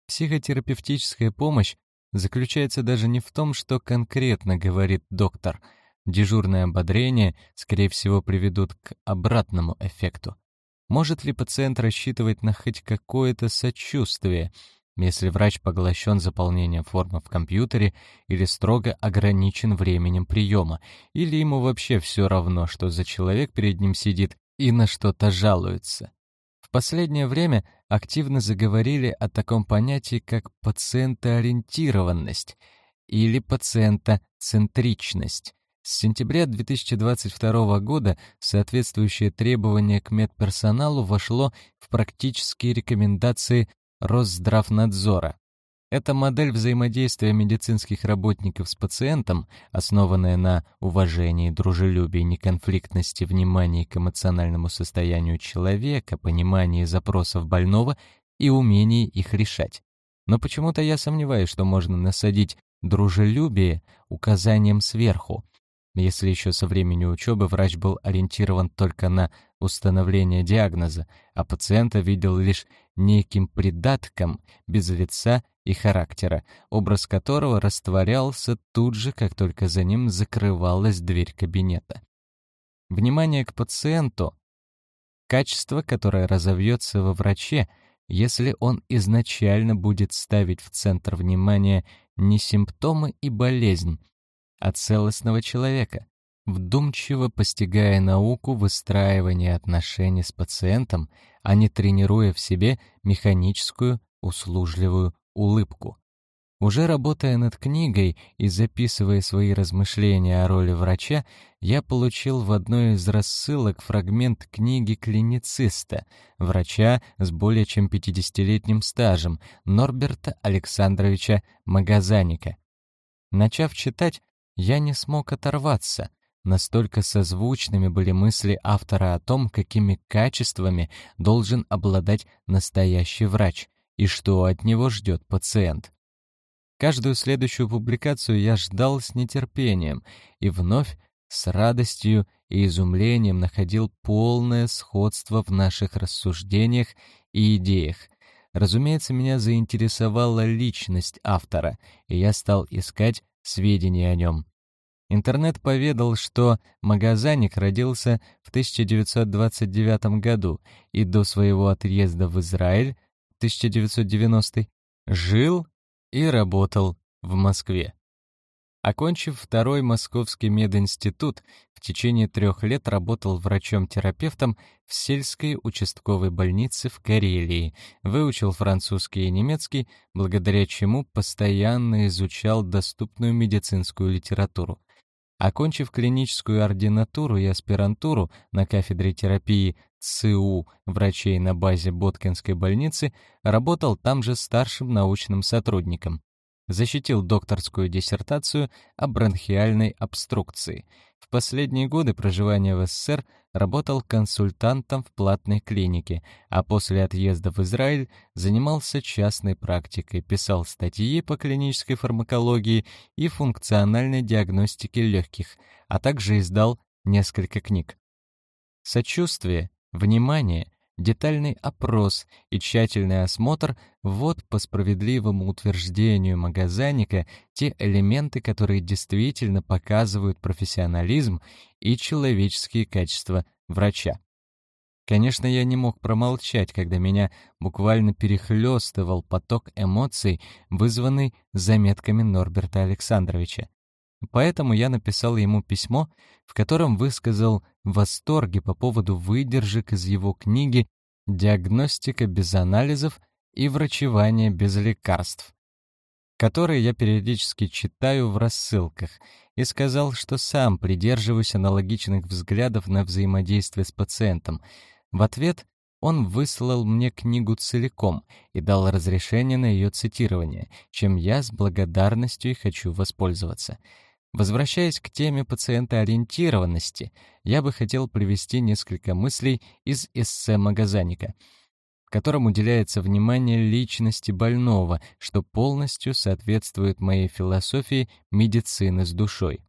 Психотерапевтическая помощь заключается даже не в том, что конкретно говорит доктор. Дежурное ободрение, скорее всего, приведут к обратному эффекту. Может ли пациент рассчитывать на хоть какое-то сочувствие, если врач поглощен заполнением формы в компьютере или строго ограничен временем приема, или ему вообще все равно, что за человек перед ним сидит и на что-то жалуется? В последнее время активно заговорили о таком понятии, как пациентоориентированность или пациентоцентричность. С сентября 2022 года соответствующее требование к медперсоналу вошло в практические рекомендации Росздравнадзора. Эта модель взаимодействия медицинских работников с пациентом, основанная на уважении, дружелюбии, неконфликтности, внимании к эмоциональному состоянию человека, понимании запросов больного и умении их решать. Но почему-то я сомневаюсь, что можно насадить дружелюбие указанием сверху, если еще со времени учебы врач был ориентирован только на установление диагноза, а пациента видел лишь неким придатком без лица и характера, образ которого растворялся тут же, как только за ним закрывалась дверь кабинета. Внимание к пациенту — качество, которое разовьется во враче, если он изначально будет ставить в центр внимания не симптомы и болезнь, а целостного человека, вдумчиво постигая науку выстраивания отношений с пациентом, а не тренируя в себе механическую, услужливую улыбку. Уже работая над книгой и записывая свои размышления о роли врача, я получил в одной из рассылок фрагмент книги клинициста, врача с более чем 50-летним стажем, Норберта Александровича Магазаника. Начав читать, я не смог оторваться. Настолько созвучными были мысли автора о том, какими качествами должен обладать настоящий врач — и что от него ждет пациент. Каждую следующую публикацию я ждал с нетерпением и вновь с радостью и изумлением находил полное сходство в наших рассуждениях и идеях. Разумеется, меня заинтересовала личность автора, и я стал искать сведения о нем. Интернет поведал, что Магазаник родился в 1929 году и до своего отъезда в Израиль 1990 жил и работал в Москве. Окончив второй Московский мединститут, в течение трех лет работал врачом-терапевтом в сельской участковой больнице в Карелии, выучил французский и немецкий, благодаря чему постоянно изучал доступную медицинскую литературу. Окончив клиническую ординатуру и аспирантуру на кафедре терапии ЦУ врачей на базе Боткинской больницы, работал там же старшим научным сотрудником. Защитил докторскую диссертацию о бронхиальной обструкции. В последние годы проживания в СССР работал консультантом в платной клинике, а после отъезда в Израиль занимался частной практикой, писал статьи по клинической фармакологии и функциональной диагностике легких, а также издал несколько книг. Сочувствие Внимание, детальный опрос и тщательный осмотр — вот по справедливому утверждению Магазаника те элементы, которые действительно показывают профессионализм и человеческие качества врача. Конечно, я не мог промолчать, когда меня буквально перехлёстывал поток эмоций, вызванный заметками Норберта Александровича. Поэтому я написал ему письмо, в котором высказал восторги по поводу выдержек из его книги «Диагностика без анализов и врачевание без лекарств», которые я периодически читаю в рассылках, и сказал, что сам придерживаюсь аналогичных взглядов на взаимодействие с пациентом. В ответ он выслал мне книгу целиком и дал разрешение на ее цитирование, чем я с благодарностью и хочу воспользоваться. Возвращаясь к теме пациентоориентированности, я бы хотел привести несколько мыслей из эссе Магазаника, в котором уделяется внимание личности больного, что полностью соответствует моей философии медицины с душой.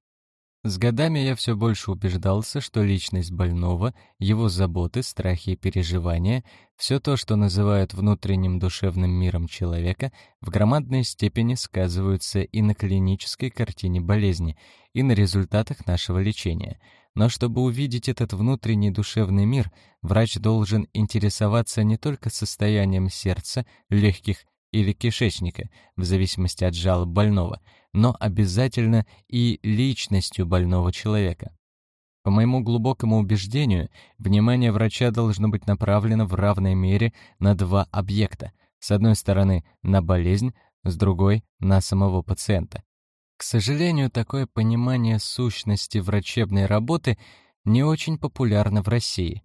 С годами я все больше убеждался, что личность больного, его заботы, страхи и переживания, все то, что называют внутренним душевным миром человека, в громадной степени сказываются и на клинической картине болезни, и на результатах нашего лечения. Но чтобы увидеть этот внутренний душевный мир, врач должен интересоваться не только состоянием сердца, легких или кишечника, в зависимости от жалоб больного, но обязательно и личностью больного человека. По моему глубокому убеждению, внимание врача должно быть направлено в равной мере на два объекта. С одной стороны, на болезнь, с другой — на самого пациента. К сожалению, такое понимание сущности врачебной работы не очень популярно в России.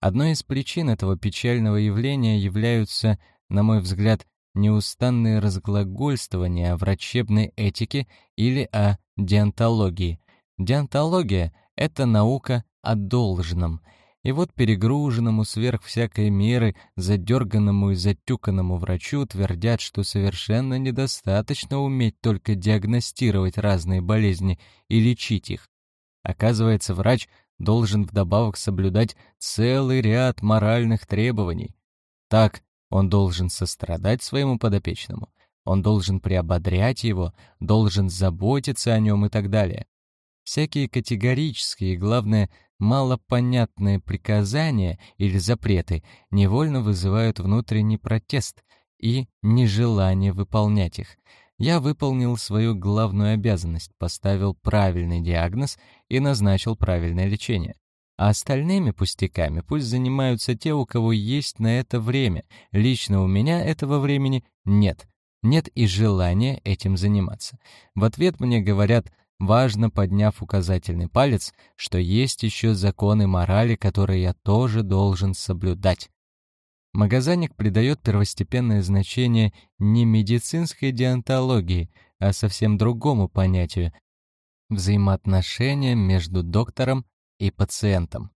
Одной из причин этого печального явления являются, на мой взгляд, неустанные разглагольствования о врачебной этике или о диантологии. Диантология — это наука о должном. И вот перегруженному сверх всякой меры, задерганному и затюканному врачу твердят, что совершенно недостаточно уметь только диагностировать разные болезни и лечить их. Оказывается, врач должен вдобавок соблюдать целый ряд моральных требований. Так, он должен сострадать своему подопечному, он должен приободрять его, должен заботиться о нем и так далее. Всякие категорические и, главное, малопонятные приказания или запреты невольно вызывают внутренний протест и нежелание выполнять их. Я выполнил свою главную обязанность, поставил правильный диагноз и назначил правильное лечение. А остальными пустяками пусть занимаются те, у кого есть на это время. Лично у меня этого времени нет. Нет и желания этим заниматься. В ответ мне говорят, важно, подняв указательный палец, что есть еще законы морали, которые я тоже должен соблюдать. Магазаник придает первостепенное значение не медицинской диантологии, а совсем другому понятию — взаимоотношениям между доктором и пациентом.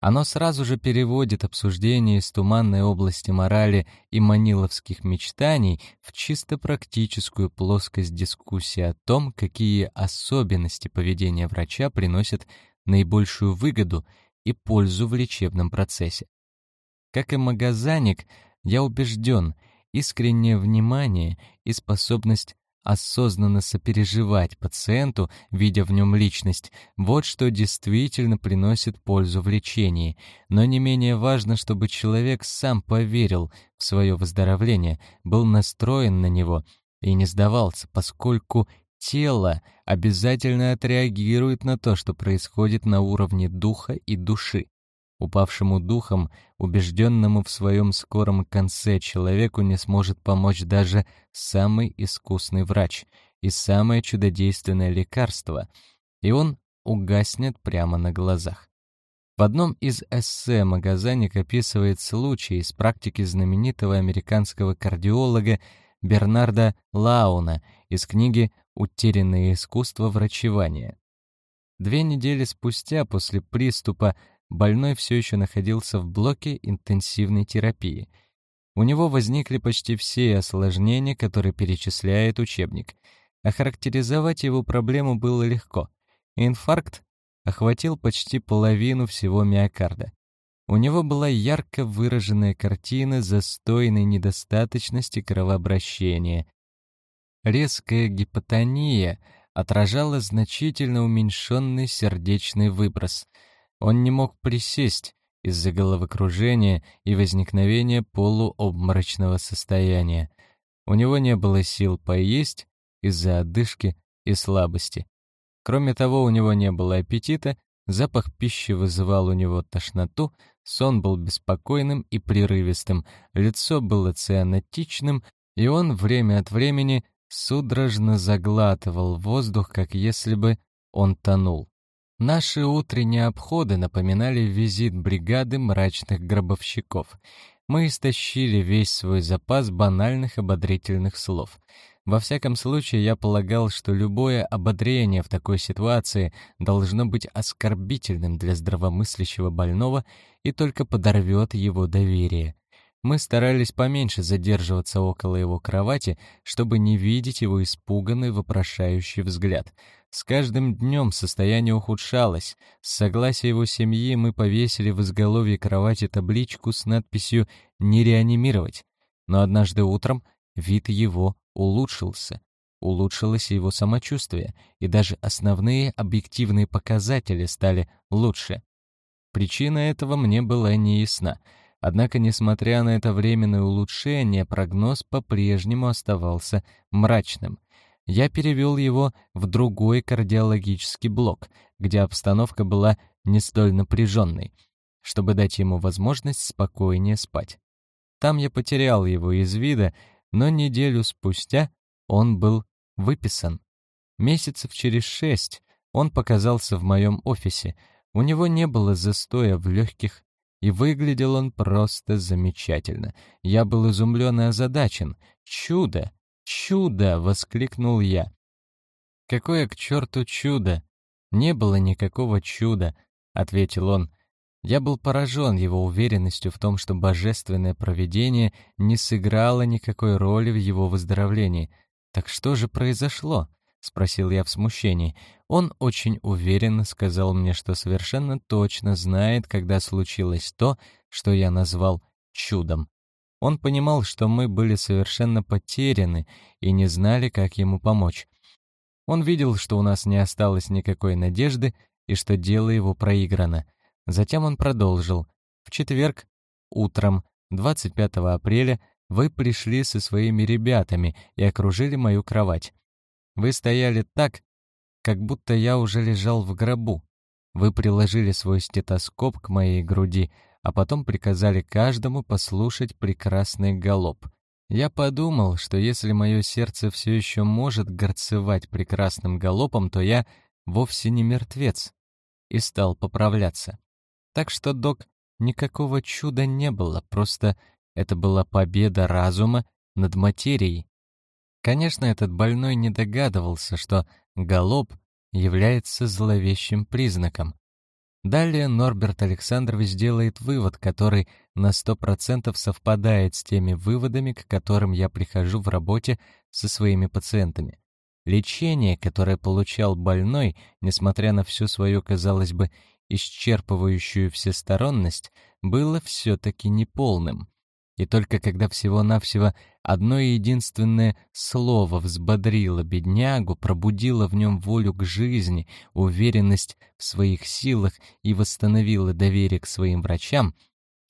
Оно сразу же переводит обсуждение из туманной области морали и маниловских мечтаний в чисто практическую плоскость дискуссии о том, какие особенности поведения врача приносят наибольшую выгоду и пользу в лечебном процессе. Как и магазаник, я убежден, искреннее внимание и способность осознанно сопереживать пациенту, видя в нем личность, вот что действительно приносит пользу в лечении. Но не менее важно, чтобы человек сам поверил в свое выздоровление, был настроен на него и не сдавался, поскольку тело обязательно отреагирует на то, что происходит на уровне духа и души. Упавшему духом, убежденному в своем скором конце человеку не сможет помочь даже самый искусный врач и самое чудодейственное лекарство, и он угаснет прямо на глазах. В одном из эссе Магазаник описывает случай из практики знаменитого американского кардиолога Бернарда Лауна из книги «Утерянное искусство врачевания». Две недели спустя после приступа больной все еще находился в блоке интенсивной терапии. У него возникли почти все осложнения, которые перечисляет учебник. Охарактеризовать его проблему было легко. Инфаркт охватил почти половину всего миокарда. У него была ярко выраженная картина застойной недостаточности кровообращения. Резкая гипотония отражала значительно уменьшенный сердечный выброс — он не мог присесть из-за головокружения и возникновения полуобморочного состояния. У него не было сил поесть из-за одышки и слабости. Кроме того, у него не было аппетита, запах пищи вызывал у него тошноту, сон был беспокойным и прерывистым, лицо было цианотичным, и он время от времени судорожно заглатывал воздух, как если бы он тонул. Наши утренние обходы напоминали визит бригады мрачных гробовщиков. Мы истощили весь свой запас банальных ободрительных слов. Во всяком случае, я полагал, что любое ободрение в такой ситуации должно быть оскорбительным для здравомыслящего больного и только подорвет его доверие. Мы старались поменьше задерживаться около его кровати, чтобы не видеть его испуганный, вопрошающий взгляд — с каждым днем состояние ухудшалось. С согласия его семьи мы повесили в изголовье кровати табличку с надписью «Не реанимировать». Но однажды утром вид его улучшился. Улучшилось его самочувствие, и даже основные объективные показатели стали лучше. Причина этого мне была неясна. Однако, несмотря на это временное улучшение, прогноз по-прежнему оставался мрачным — я перевел его в другой кардиологический блок, где обстановка была не столь напряженной, чтобы дать ему возможность спокойнее спать. Там я потерял его из вида, но неделю спустя он был выписан. Месяцев через шесть он показался в моем офисе. У него не было застоя в легких, И выглядел он просто замечательно. Я был изумлен и озадачен. «Чудо! Чудо!» — воскликнул я. «Какое к черту чудо? Не было никакого чуда», — ответил он. Я был поражен его уверенностью в том, что божественное провидение не сыграло никакой роли в его выздоровлении. «Так что же произошло?» — спросил я в смущении. Он очень уверенно сказал мне, что совершенно точно знает, когда случилось то, что я назвал чудом. Он понимал, что мы были совершенно потеряны и не знали, как ему помочь. Он видел, что у нас не осталось никакой надежды и что дело его проиграно. Затем он продолжил. «В четверг, утром, 25 апреля, вы пришли со своими ребятами и окружили мою кровать. Вы стояли так, как будто я уже лежал в гробу. Вы приложили свой стетоскоп к моей груди, а потом приказали каждому послушать прекрасный галоп. Я подумал, что если мое сердце все еще может горцевать прекрасным галопом, то я вовсе не мертвец, и стал поправляться. Так что, док, никакого чуда не было, просто это была победа разума над материей. Конечно, этот больной не догадывался, что галоп является зловещим признаком. Далее Норберт Александрович делает вывод, который на 100% совпадает с теми выводами, к которым я прихожу в работе со своими пациентами. Лечение, которое получал больной, несмотря на всю свою, казалось бы, исчерпывающую всесторонность, было все-таки неполным. И только когда всего-навсего одно единственное слово взбодрило беднягу, пробудило в нем волю к жизни, уверенность в своих силах и восстановило доверие к своим врачам,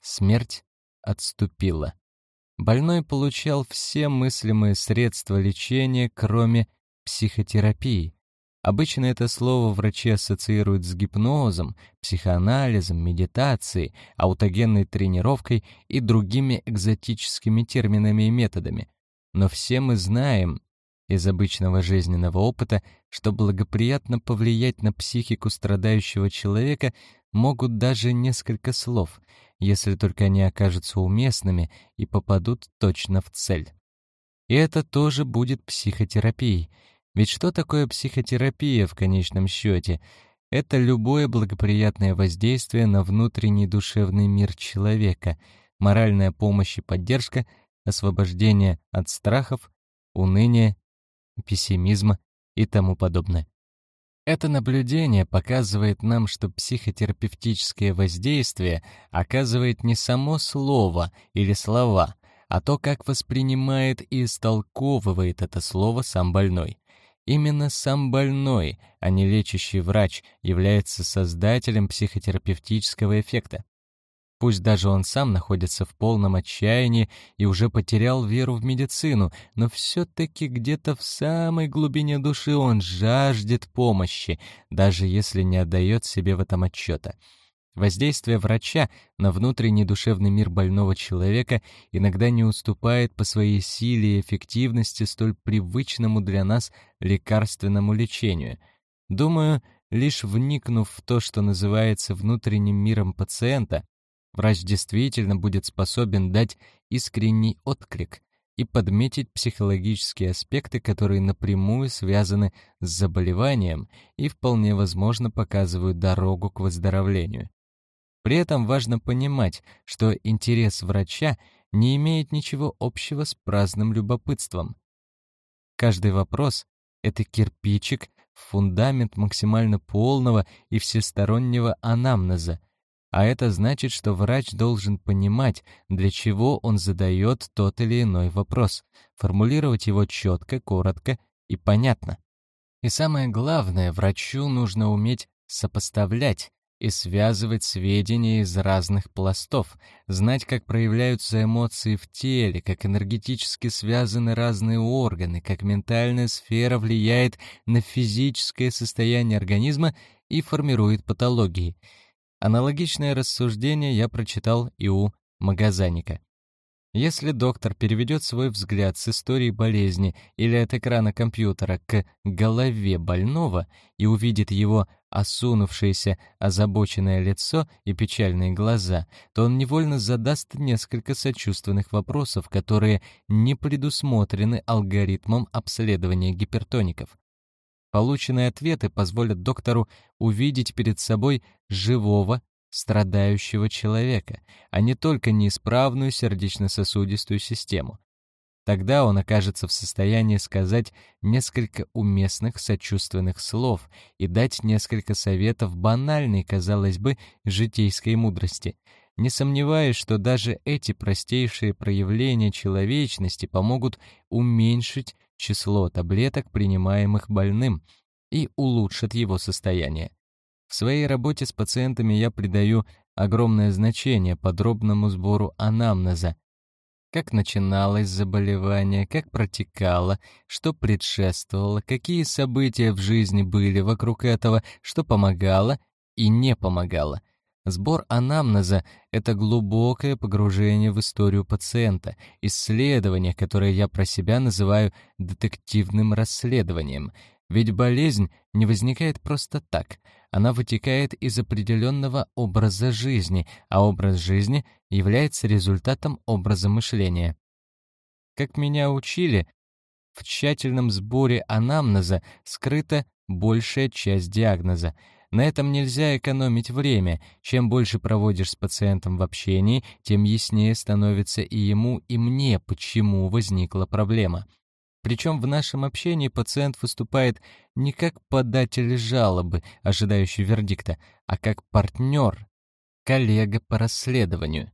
смерть отступила. Больной получал все мыслимые средства лечения, кроме психотерапии, Обычно это слово врачи ассоциируют с гипнозом, психоанализом, медитацией, аутогенной тренировкой и другими экзотическими терминами и методами. Но все мы знаем из обычного жизненного опыта, что благоприятно повлиять на психику страдающего человека могут даже несколько слов, если только они окажутся уместными и попадут точно в цель. И это тоже будет психотерапией — ведь что такое психотерапия в конечном счете? Это любое благоприятное воздействие на внутренний душевный мир человека, моральная помощь и поддержка, освобождение от страхов, уныния, пессимизма и тому подобное. Это наблюдение показывает нам, что психотерапевтическое воздействие оказывает не само слово или слова, а то, как воспринимает и истолковывает это слово сам больной. Именно сам больной, а не лечащий врач, является создателем психотерапевтического эффекта. Пусть даже он сам находится в полном отчаянии и уже потерял веру в медицину, но все-таки где-то в самой глубине души он жаждет помощи, даже если не отдает себе в этом отчета. Воздействие врача на внутренний душевный мир больного человека иногда не уступает по своей силе и эффективности столь привычному для нас лекарственному лечению. Думаю, лишь вникнув в то, что называется внутренним миром пациента, врач действительно будет способен дать искренний отклик и подметить психологические аспекты, которые напрямую связаны с заболеванием и вполне возможно показывают дорогу к выздоровлению. При этом важно понимать, что интерес врача не имеет ничего общего с праздным любопытством. Каждый вопрос — это кирпичик фундамент максимально полного и всестороннего анамнеза, а это значит, что врач должен понимать, для чего он задает тот или иной вопрос, формулировать его четко, коротко и понятно. И самое главное, врачу нужно уметь сопоставлять, и связывать сведения из разных пластов, знать, как проявляются эмоции в теле, как энергетически связаны разные органы, как ментальная сфера влияет на физическое состояние организма и формирует патологии. Аналогичное рассуждение я прочитал и у Магазаника. Если доктор переведет свой взгляд с истории болезни или от экрана компьютера к голове больного и увидит его осунувшееся, озабоченное лицо и печальные глаза, то он невольно задаст несколько сочувственных вопросов, которые не предусмотрены алгоритмом обследования гипертоников. Полученные ответы позволят доктору увидеть перед собой живого, страдающего человека, а не только неисправную сердечно-сосудистую систему. Тогда он окажется в состоянии сказать несколько уместных сочувственных слов и дать несколько советов банальной, казалось бы, житейской мудрости, не сомневаясь, что даже эти простейшие проявления человечности помогут уменьшить число таблеток, принимаемых больным, и улучшат его состояние. В своей работе с пациентами я придаю огромное значение подробному сбору анамнеза. Как начиналось заболевание, как протекало, что предшествовало, какие события в жизни были вокруг этого, что помогало и не помогало. Сбор анамнеза — это глубокое погружение в историю пациента, исследование, которое я про себя называю детективным расследованием. Ведь болезнь не возникает просто так — она вытекает из определенного образа жизни, а образ жизни является результатом образа мышления. Как меня учили, в тщательном сборе анамнеза скрыта большая часть диагноза. На этом нельзя экономить время. Чем больше проводишь с пациентом в общении, тем яснее становится и ему, и мне, почему возникла проблема. Причем в нашем общении пациент выступает не как податель жалобы, ожидающий вердикта, а как партнер, коллега по расследованию.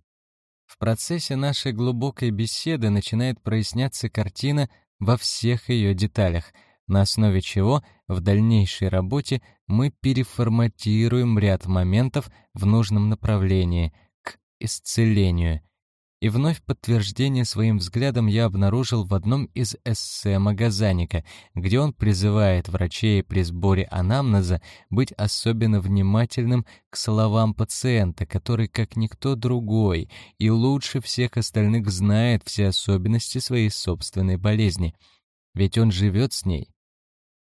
В процессе нашей глубокой беседы начинает проясняться картина во всех ее деталях, на основе чего в дальнейшей работе мы переформатируем ряд моментов в нужном направлении, к исцелению — и вновь подтверждение своим взглядом я обнаружил в одном из эссе Магазаника, где он призывает врачей при сборе анамнеза быть особенно внимательным к словам пациента, который, как никто другой, и лучше всех остальных знает все особенности своей собственной болезни. Ведь он живет с ней,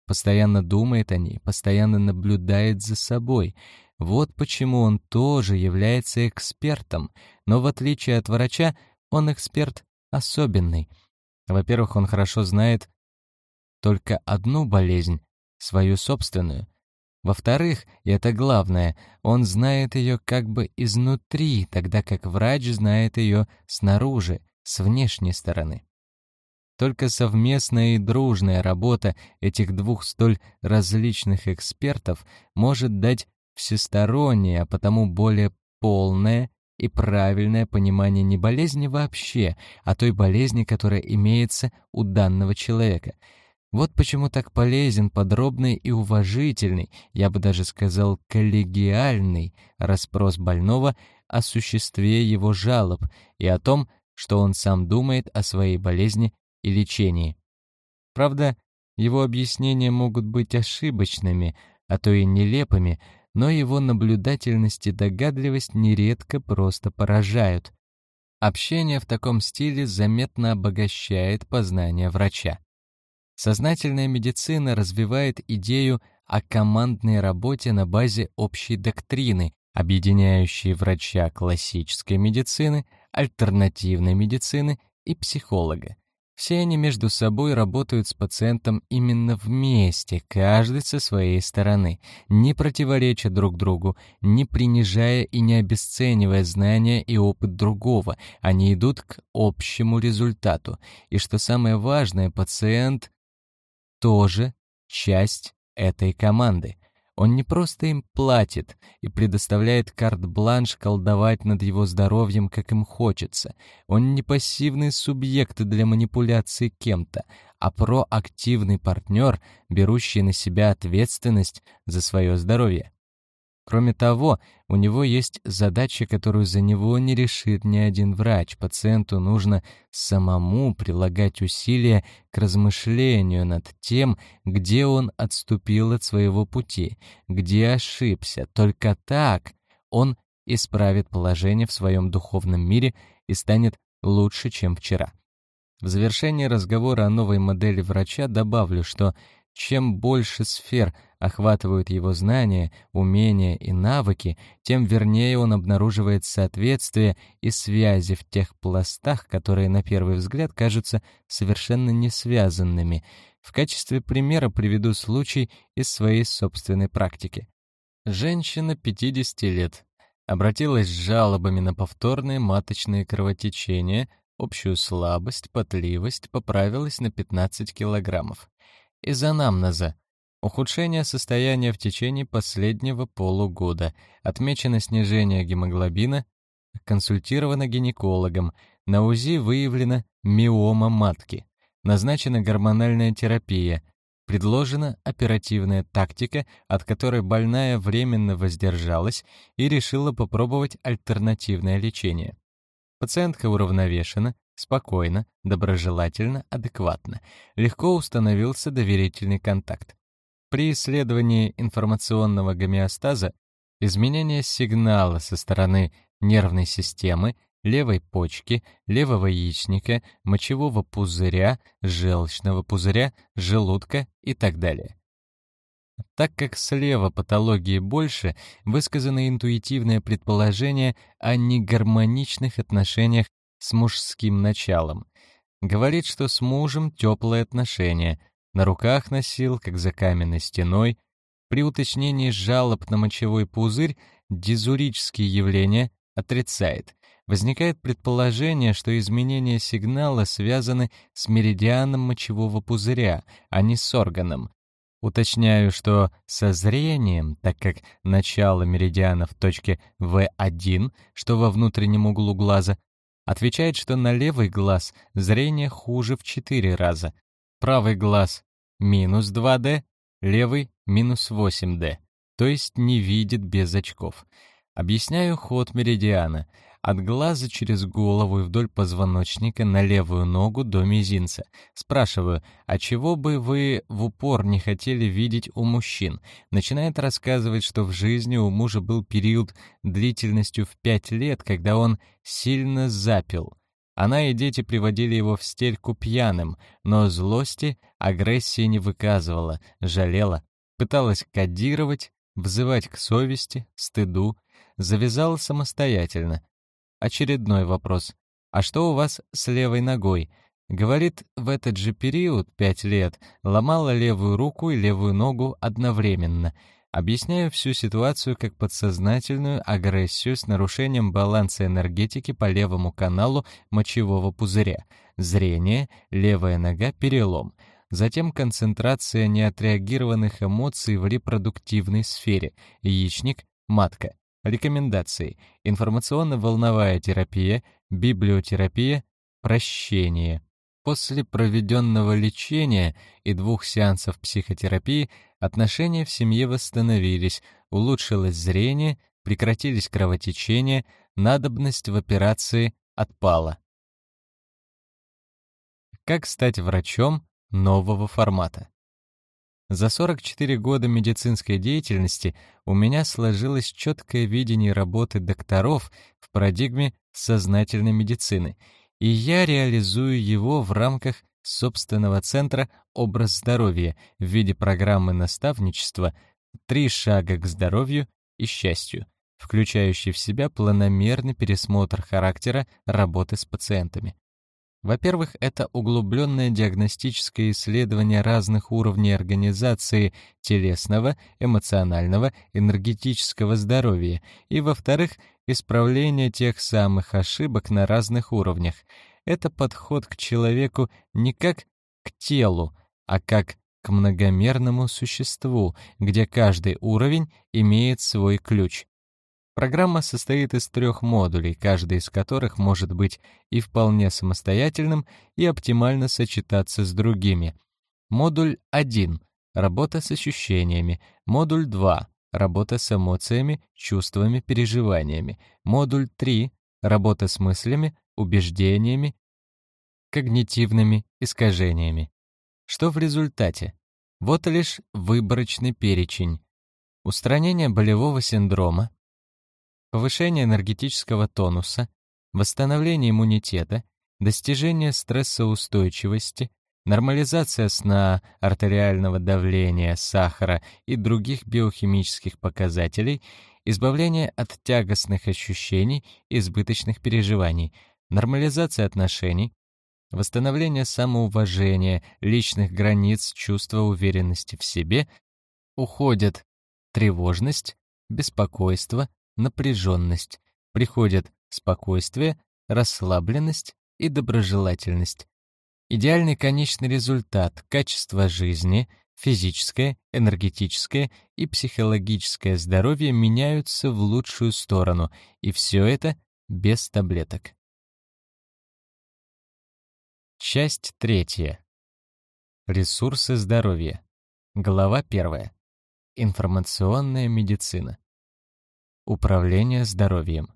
постоянно думает о ней, постоянно наблюдает за собой — вот почему он тоже является экспертом, но в отличие от врача, он эксперт особенный. Во-первых, он хорошо знает только одну болезнь, свою собственную. Во-вторых, и это главное, он знает ее как бы изнутри, тогда как врач знает ее снаружи, с внешней стороны. Только совместная и дружная работа этих двух столь различных экспертов может дать всестороннее, а потому более полное и правильное понимание не болезни вообще, а той болезни, которая имеется у данного человека. Вот почему так полезен подробный и уважительный, я бы даже сказал коллегиальный, расспрос больного о существе его жалоб и о том, что он сам думает о своей болезни и лечении. Правда, его объяснения могут быть ошибочными, а то и нелепыми, но его наблюдательность и догадливость нередко просто поражают. Общение в таком стиле заметно обогащает познание врача. Сознательная медицина развивает идею о командной работе на базе общей доктрины, объединяющей врача классической медицины, альтернативной медицины и психолога. Все они между собой работают с пациентом именно вместе, каждый со своей стороны, не противореча друг другу, не принижая и не обесценивая знания и опыт другого. Они идут к общему результату. И что самое важное, пациент тоже часть этой команды. Он не просто им платит и предоставляет карт-бланш колдовать над его здоровьем, как им хочется. Он не пассивный субъект для манипуляции кем-то, а проактивный партнер, берущий на себя ответственность за свое здоровье. Кроме того, у него есть задача, которую за него не решит ни один врач. Пациенту нужно самому прилагать усилия к размышлению над тем, где он отступил от своего пути, где ошибся. Только так он исправит положение в своем духовном мире и станет лучше, чем вчера. В завершении разговора о новой модели врача добавлю, что чем больше сфер охватывают его знания, умения и навыки, тем вернее он обнаруживает соответствие и связи в тех пластах, которые на первый взгляд кажутся совершенно не связанными. В качестве примера приведу случай из своей собственной практики. Женщина 50 лет обратилась с жалобами на повторные маточные кровотечения, общую слабость, потливость, поправилась на 15 килограммов из анамнеза. Ухудшение состояния в течение последнего полугода. Отмечено снижение гемоглобина. Консультировано гинекологом. На УЗИ выявлена миома матки. Назначена гормональная терапия. Предложена оперативная тактика, от которой больная временно воздержалась и решила попробовать альтернативное лечение. Пациентка уравновешена, Спокойно, доброжелательно, адекватно. Легко установился доверительный контакт. При исследовании информационного гомеостаза изменение сигнала со стороны нервной системы, левой почки, левого яичника, мочевого пузыря, желчного пузыря, желудка и так далее. Так как слева патологии больше, высказано интуитивное предположение о негармоничных отношениях с мужским началом. Говорит, что с мужем теплые отношения, на руках носил, как за каменной стеной. При уточнении жалоб на мочевой пузырь дизурические явления отрицает. Возникает предположение, что изменения сигнала связаны с меридианом мочевого пузыря, а не с органом. Уточняю, что со зрением, так как начало меридиана в точке В1, что во внутреннем углу глаза, Отвечает, что на левый глаз зрение хуже в 4 раза. Правый глаз минус 2D, левый минус 8D, то есть не видит без очков. Объясняю ход меридиана — от глаза через голову и вдоль позвоночника на левую ногу до мизинца. Спрашиваю, а чего бы вы в упор не хотели видеть у мужчин? Начинает рассказывать, что в жизни у мужа был период длительностью в пять лет, когда он сильно запил. Она и дети приводили его в стельку пьяным, но злости, агрессии не выказывала, жалела, пыталась кодировать, взывать к совести, стыду, завязала самостоятельно, Очередной вопрос. «А что у вас с левой ногой?» Говорит, в этот же период, пять лет, ломала левую руку и левую ногу одновременно. Объясняю всю ситуацию как подсознательную агрессию с нарушением баланса энергетики по левому каналу мочевого пузыря. Зрение, левая нога, перелом. Затем концентрация неотреагированных эмоций в репродуктивной сфере. Яичник, матка. Рекомендации. Информационно-волновая терапия, библиотерапия, прощение. После проведенного лечения и двух сеансов психотерапии отношения в семье восстановились, улучшилось зрение, прекратились кровотечения, надобность в операции отпала. Как стать врачом нового формата? За 44 года медицинской деятельности у меня сложилось четкое видение работы докторов в парадигме сознательной медицины, и я реализую его в рамках собственного центра «Образ здоровья» в виде программы наставничества «Три шага к здоровью и счастью», включающей в себя планомерный пересмотр характера работы с пациентами. Во-первых, это углубленное диагностическое исследование разных уровней организации телесного, эмоционального, энергетического здоровья, и, во-вторых, исправление тех самых ошибок на разных уровнях. Это подход к человеку не как к телу, а как к многомерному существу, где каждый уровень имеет свой ключ. Программа состоит из трех модулей, каждый из которых может быть и вполне самостоятельным, и оптимально сочетаться с другими. Модуль 1 — работа с ощущениями. Модуль 2 — работа с эмоциями, чувствами, переживаниями. Модуль 3 — работа с мыслями, убеждениями, когнитивными искажениями. Что в результате? Вот лишь выборочный перечень. Устранение болевого синдрома, повышение энергетического тонуса, восстановление иммунитета, достижение стрессоустойчивости, нормализация сна, артериального давления, сахара и других биохимических показателей, избавление от тягостных ощущений и избыточных переживаний, нормализация отношений, восстановление самоуважения, личных границ, чувства уверенности в себе, уходят тревожность, беспокойство, напряженность, приходят спокойствие, расслабленность и доброжелательность. Идеальный конечный результат — качество жизни, физическое, энергетическое и психологическое здоровье меняются в лучшую сторону, и все это без таблеток. Часть третья. Ресурсы здоровья. Глава первая. Информационная медицина. Управление здоровьем.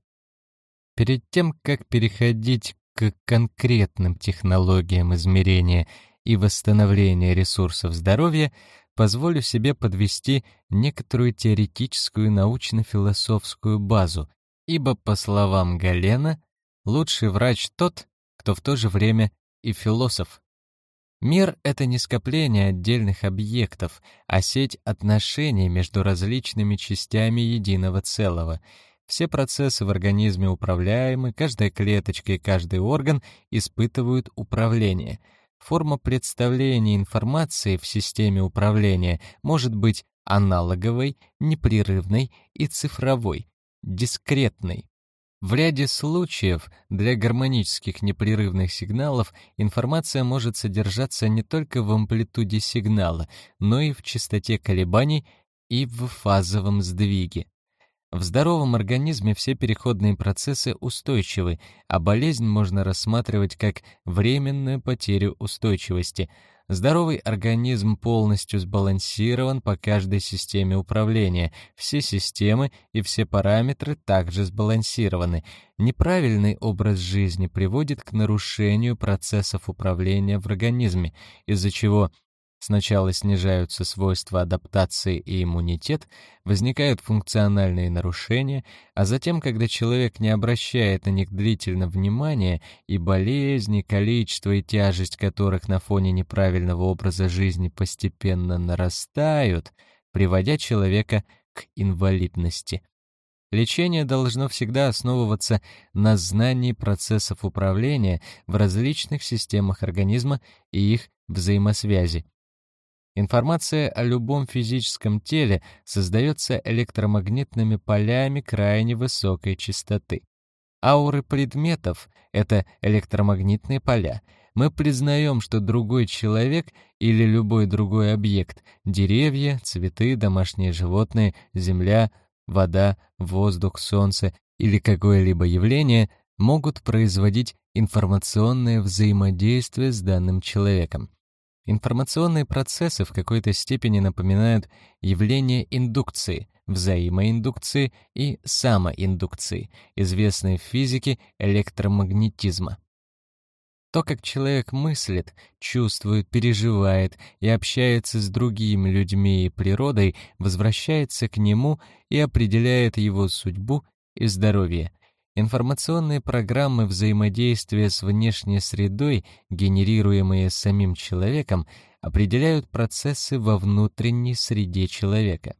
Перед тем, как переходить к конкретным технологиям измерения и восстановления ресурсов здоровья, позволю себе подвести некоторую теоретическую научно-философскую базу, ибо, по словам Галена, лучший врач тот, кто в то же время и философ. Мир — это не скопление отдельных объектов, а сеть отношений между различными частями единого целого. Все процессы в организме управляемы, каждая клеточка и каждый орган испытывают управление. Форма представления информации в системе управления может быть аналоговой, непрерывной и цифровой, дискретной. В ряде случаев для гармонических непрерывных сигналов информация может содержаться не только в амплитуде сигнала, но и в частоте колебаний и в фазовом сдвиге. В здоровом организме все переходные процессы устойчивы, а болезнь можно рассматривать как временную потерю устойчивости — Здоровый организм полностью сбалансирован по каждой системе управления. Все системы и все параметры также сбалансированы. Неправильный образ жизни приводит к нарушению процессов управления в организме, из-за чего Сначала снижаются свойства адаптации и иммунитет, возникают функциональные нарушения, а затем, когда человек не обращает на них длительно внимания, и болезни, количество и тяжесть которых на фоне неправильного образа жизни постепенно нарастают, приводя человека к инвалидности. Лечение должно всегда основываться на знании процессов управления в различных системах организма и их взаимосвязи. Информация о любом физическом теле создается электромагнитными полями крайне высокой частоты. Ауры предметов — это электромагнитные поля. Мы признаем, что другой человек или любой другой объект — деревья, цветы, домашние животные, земля, вода, воздух, солнце или какое-либо явление — могут производить информационное взаимодействие с данным человеком. Информационные процессы в какой-то степени напоминают явление индукции, взаимоиндукции и самоиндукции, известные в физике электромагнетизма. То, как человек мыслит, чувствует, переживает и общается с другими людьми и природой, возвращается к нему и определяет его судьбу и здоровье — Информационные программы взаимодействия с внешней средой, генерируемые самим человеком, определяют процессы во внутренней среде человека.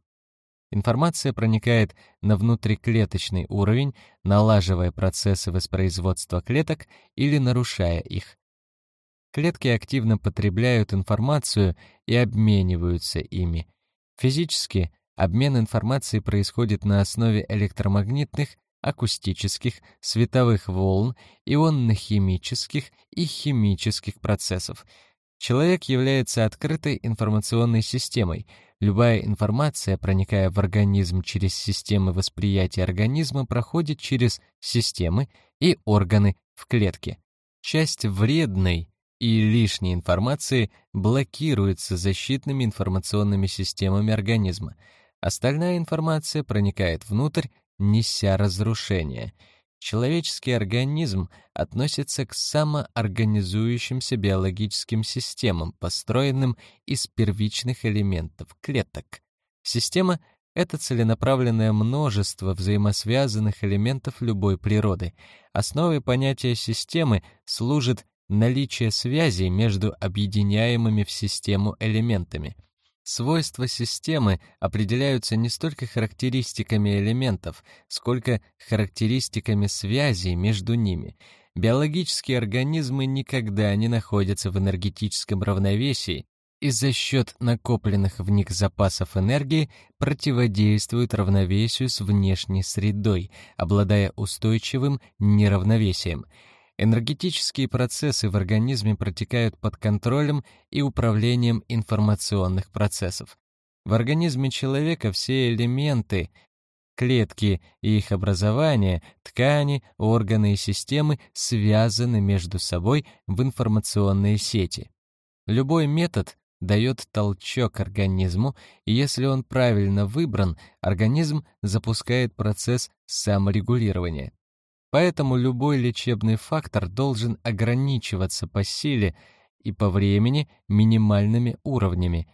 Информация проникает на внутриклеточный уровень, налаживая процессы воспроизводства клеток или нарушая их. Клетки активно потребляют информацию и обмениваются ими. Физически обмен информацией происходит на основе электромагнитных акустических, световых волн, ионно-химических и химических процессов. Человек является открытой информационной системой. Любая информация, проникая в организм через системы восприятия организма, проходит через системы и органы в клетке. Часть вредной и лишней информации блокируется защитными информационными системами организма. Остальная информация проникает внутрь неся разрушение. Человеческий организм относится к самоорганизующимся биологическим системам, построенным из первичных элементов клеток. Система Это целенаправленное множество взаимосвязанных элементов любой природы. Основой понятия системы служит наличие связей между объединяемыми в систему элементами. Свойства системы определяются не столько характеристиками элементов, сколько характеристиками связей между ними. Биологические организмы никогда не находятся в энергетическом равновесии, и за счет накопленных в них запасов энергии противодействуют равновесию с внешней средой, обладая устойчивым неравновесием. Энергетические процессы в организме протекают под контролем и управлением информационных процессов. В организме человека все элементы, клетки и их образование, ткани, органы и системы связаны между собой в информационные сети. Любой метод дает толчок организму, и если он правильно выбран, организм запускает процесс саморегулирования. Поэтому любой лечебный фактор должен ограничиваться по силе и по времени минимальными уровнями,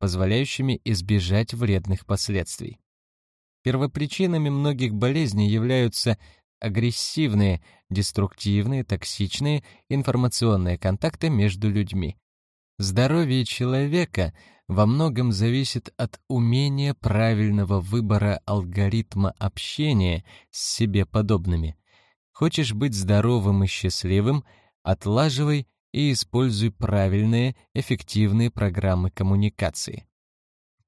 позволяющими избежать вредных последствий. Первопричинами многих болезней являются агрессивные, деструктивные, токсичные информационные контакты между людьми. Здоровье человека во многом зависит от умения правильного выбора алгоритма общения с себе подобными. Хочешь быть здоровым и счастливым, отлаживай и используй правильные, эффективные программы коммуникации.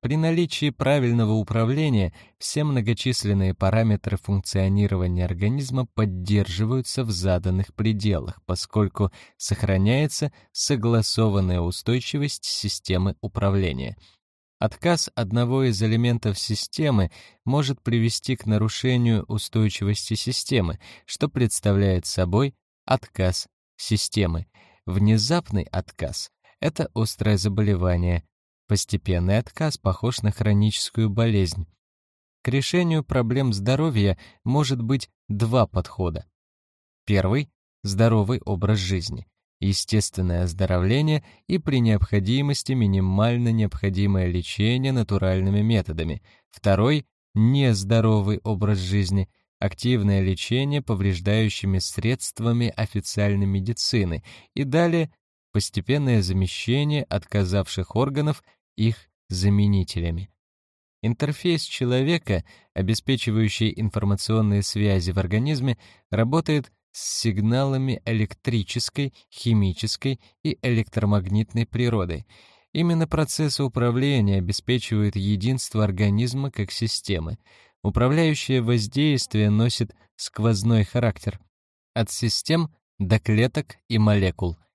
При наличии правильного управления все многочисленные параметры функционирования организма поддерживаются в заданных пределах, поскольку сохраняется согласованная устойчивость системы управления. Отказ одного из элементов системы может привести к нарушению устойчивости системы, что представляет собой отказ системы. Внезапный отказ — это острое заболевание, Постепенный отказ похож на хроническую болезнь. К решению проблем здоровья может быть два подхода. Первый — здоровый образ жизни, естественное оздоровление и при необходимости минимально необходимое лечение натуральными методами. Второй — нездоровый образ жизни, активное лечение повреждающими средствами официальной медицины и далее постепенное замещение отказавших органов их заменителями. Интерфейс человека, обеспечивающий информационные связи в организме, работает с сигналами электрической, химической и электромагнитной природы. Именно процессы управления обеспечивают единство организма как системы. Управляющее воздействие носит сквозной характер. От систем до клеток и молекул —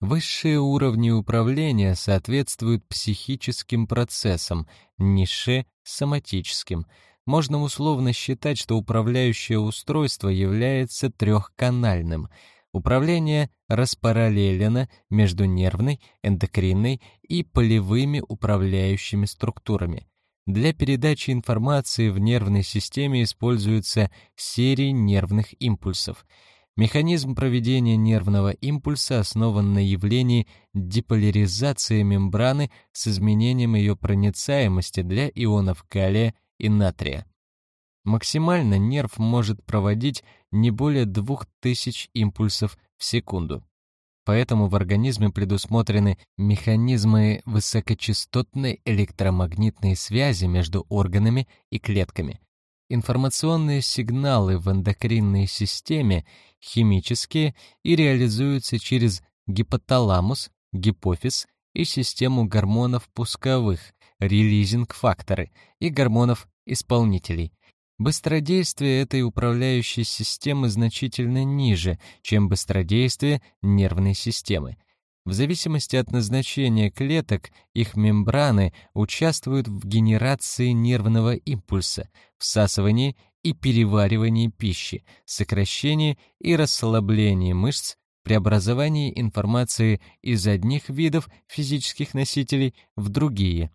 Высшие уровни управления соответствуют психическим процессам, низшие — соматическим. Можно условно считать, что управляющее устройство является трехканальным. Управление распараллелено между нервной, эндокринной и полевыми управляющими структурами. Для передачи информации в нервной системе используются серии нервных импульсов — Механизм проведения нервного импульса основан на явлении деполяризации мембраны с изменением ее проницаемости для ионов калия и натрия. Максимально нерв может проводить не более 2000 импульсов в секунду. Поэтому в организме предусмотрены механизмы высокочастотной электромагнитной связи между органами и клетками, Информационные сигналы в эндокринной системе химические и реализуются через гипоталамус, гипофиз и систему гормонов пусковых, релизинг-факторы и гормонов-исполнителей. Быстродействие этой управляющей системы значительно ниже, чем быстродействие нервной системы. В зависимости от назначения клеток, их мембраны участвуют в генерации нервного импульса, всасывании и переваривании пищи, сокращении и расслаблении мышц, преобразовании информации из одних видов физических носителей в другие.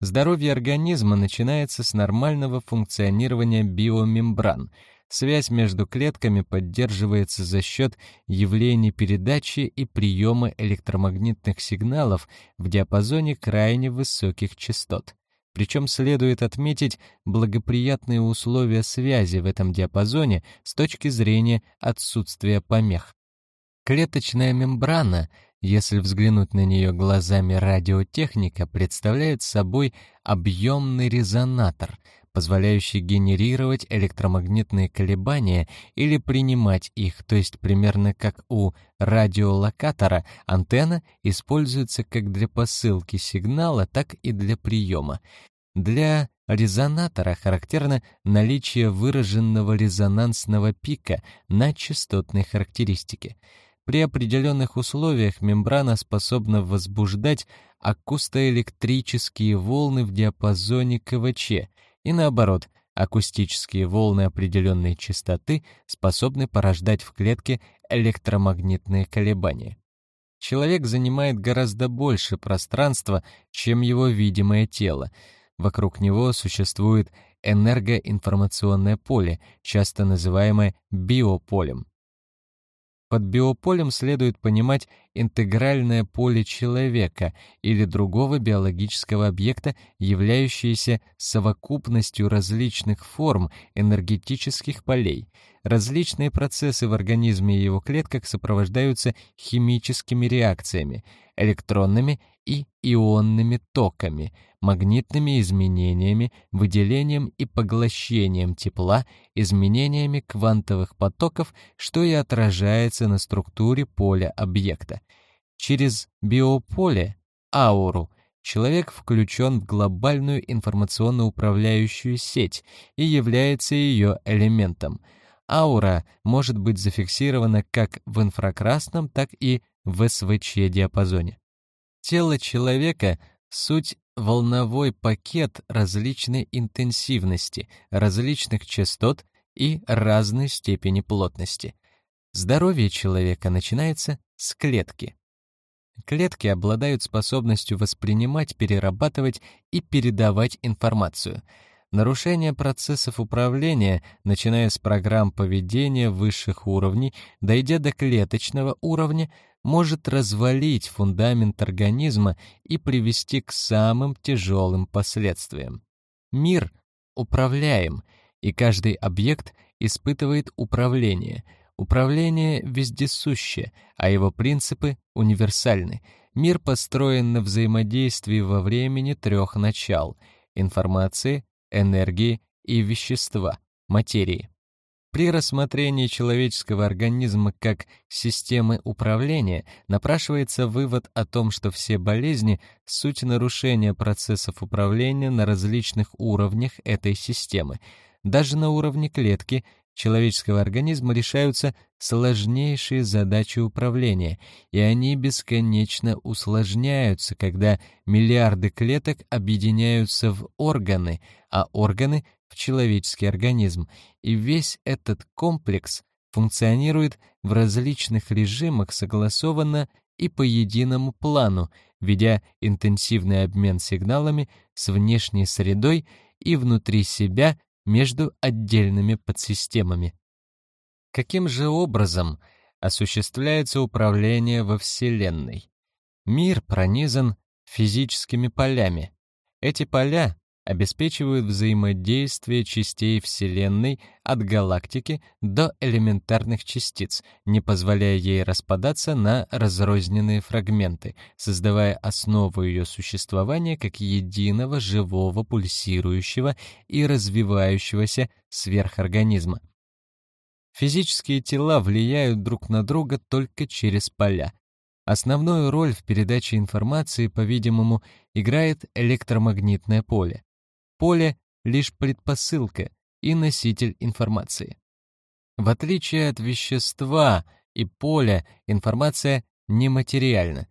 Здоровье организма начинается с нормального функционирования биомембран — Связь между клетками поддерживается за счет явлений передачи и приема электромагнитных сигналов в диапазоне крайне высоких частот. Причем следует отметить благоприятные условия связи в этом диапазоне с точки зрения отсутствия помех. Клеточная мембрана, если взглянуть на нее глазами радиотехника, представляет собой объемный резонатор, позволяющий генерировать электромагнитные колебания или принимать их, то есть примерно как у радиолокатора антенна используется как для посылки сигнала, так и для приема. Для резонатора характерно наличие выраженного резонансного пика на частотной характеристике. При определенных условиях мембрана способна возбуждать акустоэлектрические волны в диапазоне КВЧ, и наоборот, акустические волны определенной частоты способны порождать в клетке электромагнитные колебания. Человек занимает гораздо больше пространства, чем его видимое тело. Вокруг него существует энергоинформационное поле, часто называемое биополем. Под биополем следует понимать интегральное поле человека или другого биологического объекта, являющееся совокупностью различных форм энергетических полей. Различные процессы в организме и его клетках сопровождаются химическими реакциями, электронными и ионными токами, магнитными изменениями, выделением и поглощением тепла, изменениями квантовых потоков, что и отражается на структуре поля объекта. Через биополе, ауру, человек включен в глобальную информационно-управляющую сеть и является ее элементом. Аура может быть зафиксирована как в инфракрасном, так и в СВЧ-диапазоне. Тело человека — суть волновой пакет различной интенсивности, различных частот и разной степени плотности. Здоровье человека начинается с клетки. Клетки обладают способностью воспринимать, перерабатывать и передавать информацию. Нарушение процессов управления, начиная с программ поведения высших уровней, дойдя до клеточного уровня, может развалить фундамент организма и привести к самым тяжелым последствиям. Мир управляем, и каждый объект испытывает управление. Управление вездесуще, а его принципы универсальны. Мир построен на взаимодействии во времени трех начал — информации, энергии и вещества, материи. При рассмотрении человеческого организма как системы управления напрашивается вывод о том, что все болезни — суть нарушения процессов управления на различных уровнях этой системы. Даже на уровне клетки человеческого организма решаются сложнейшие задачи управления, и они бесконечно усложняются, когда миллиарды клеток объединяются в органы, а органы в человеческий организм, и весь этот комплекс функционирует в различных режимах согласованно и по единому плану, ведя интенсивный обмен сигналами с внешней средой и внутри себя между отдельными подсистемами. Каким же образом осуществляется управление во Вселенной? Мир пронизан физическими полями. Эти поля обеспечивают взаимодействие частей Вселенной от галактики до элементарных частиц, не позволяя ей распадаться на разрозненные фрагменты, создавая основу ее существования как единого живого пульсирующего и развивающегося сверхорганизма. Физические тела влияют друг на друга только через поля. Основную роль в передаче информации, по-видимому, играет электромагнитное поле поле — лишь предпосылка и носитель информации. В отличие от вещества и поля, информация нематериальна.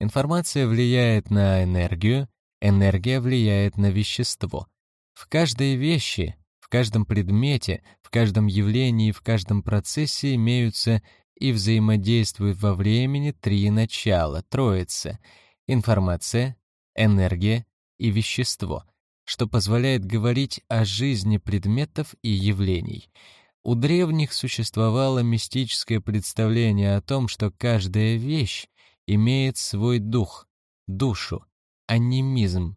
Информация влияет на энергию, энергия влияет на вещество. В каждой вещи, в каждом предмете, в каждом явлении в каждом процессе имеются и взаимодействуют во времени три начала, троица — информация, энергия и вещество что позволяет говорить о жизни предметов и явлений. У древних существовало мистическое представление о том, что каждая вещь имеет свой дух, душу, анимизм.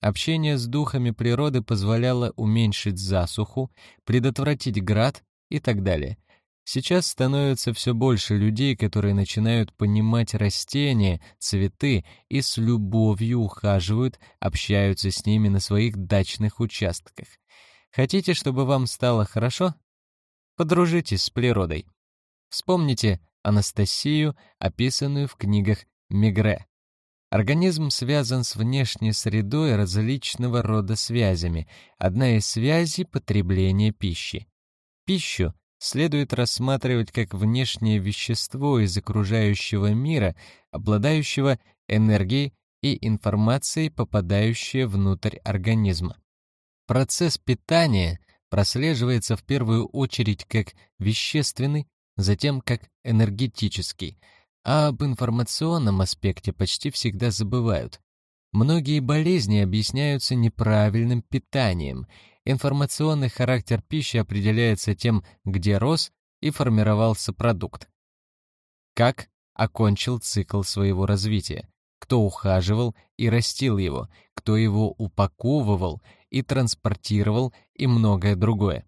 Общение с духами природы позволяло уменьшить засуху, предотвратить град и так далее. Сейчас становится все больше людей, которые начинают понимать растения, цветы и с любовью ухаживают, общаются с ними на своих дачных участках. Хотите, чтобы вам стало хорошо? Подружитесь с природой. Вспомните Анастасию, описанную в книгах Мегре. Организм связан с внешней средой различного рода связями. Одна из связей — потребление пищи. Пищу следует рассматривать как внешнее вещество из окружающего мира, обладающего энергией и информацией, попадающей внутрь организма. Процесс питания прослеживается в первую очередь как вещественный, затем как энергетический, а об информационном аспекте почти всегда забывают. Многие болезни объясняются неправильным питанием. Информационный характер пищи определяется тем, где рос и формировался продукт. Как окончил цикл своего развития, кто ухаживал и растил его, кто его упаковывал и транспортировал и многое другое.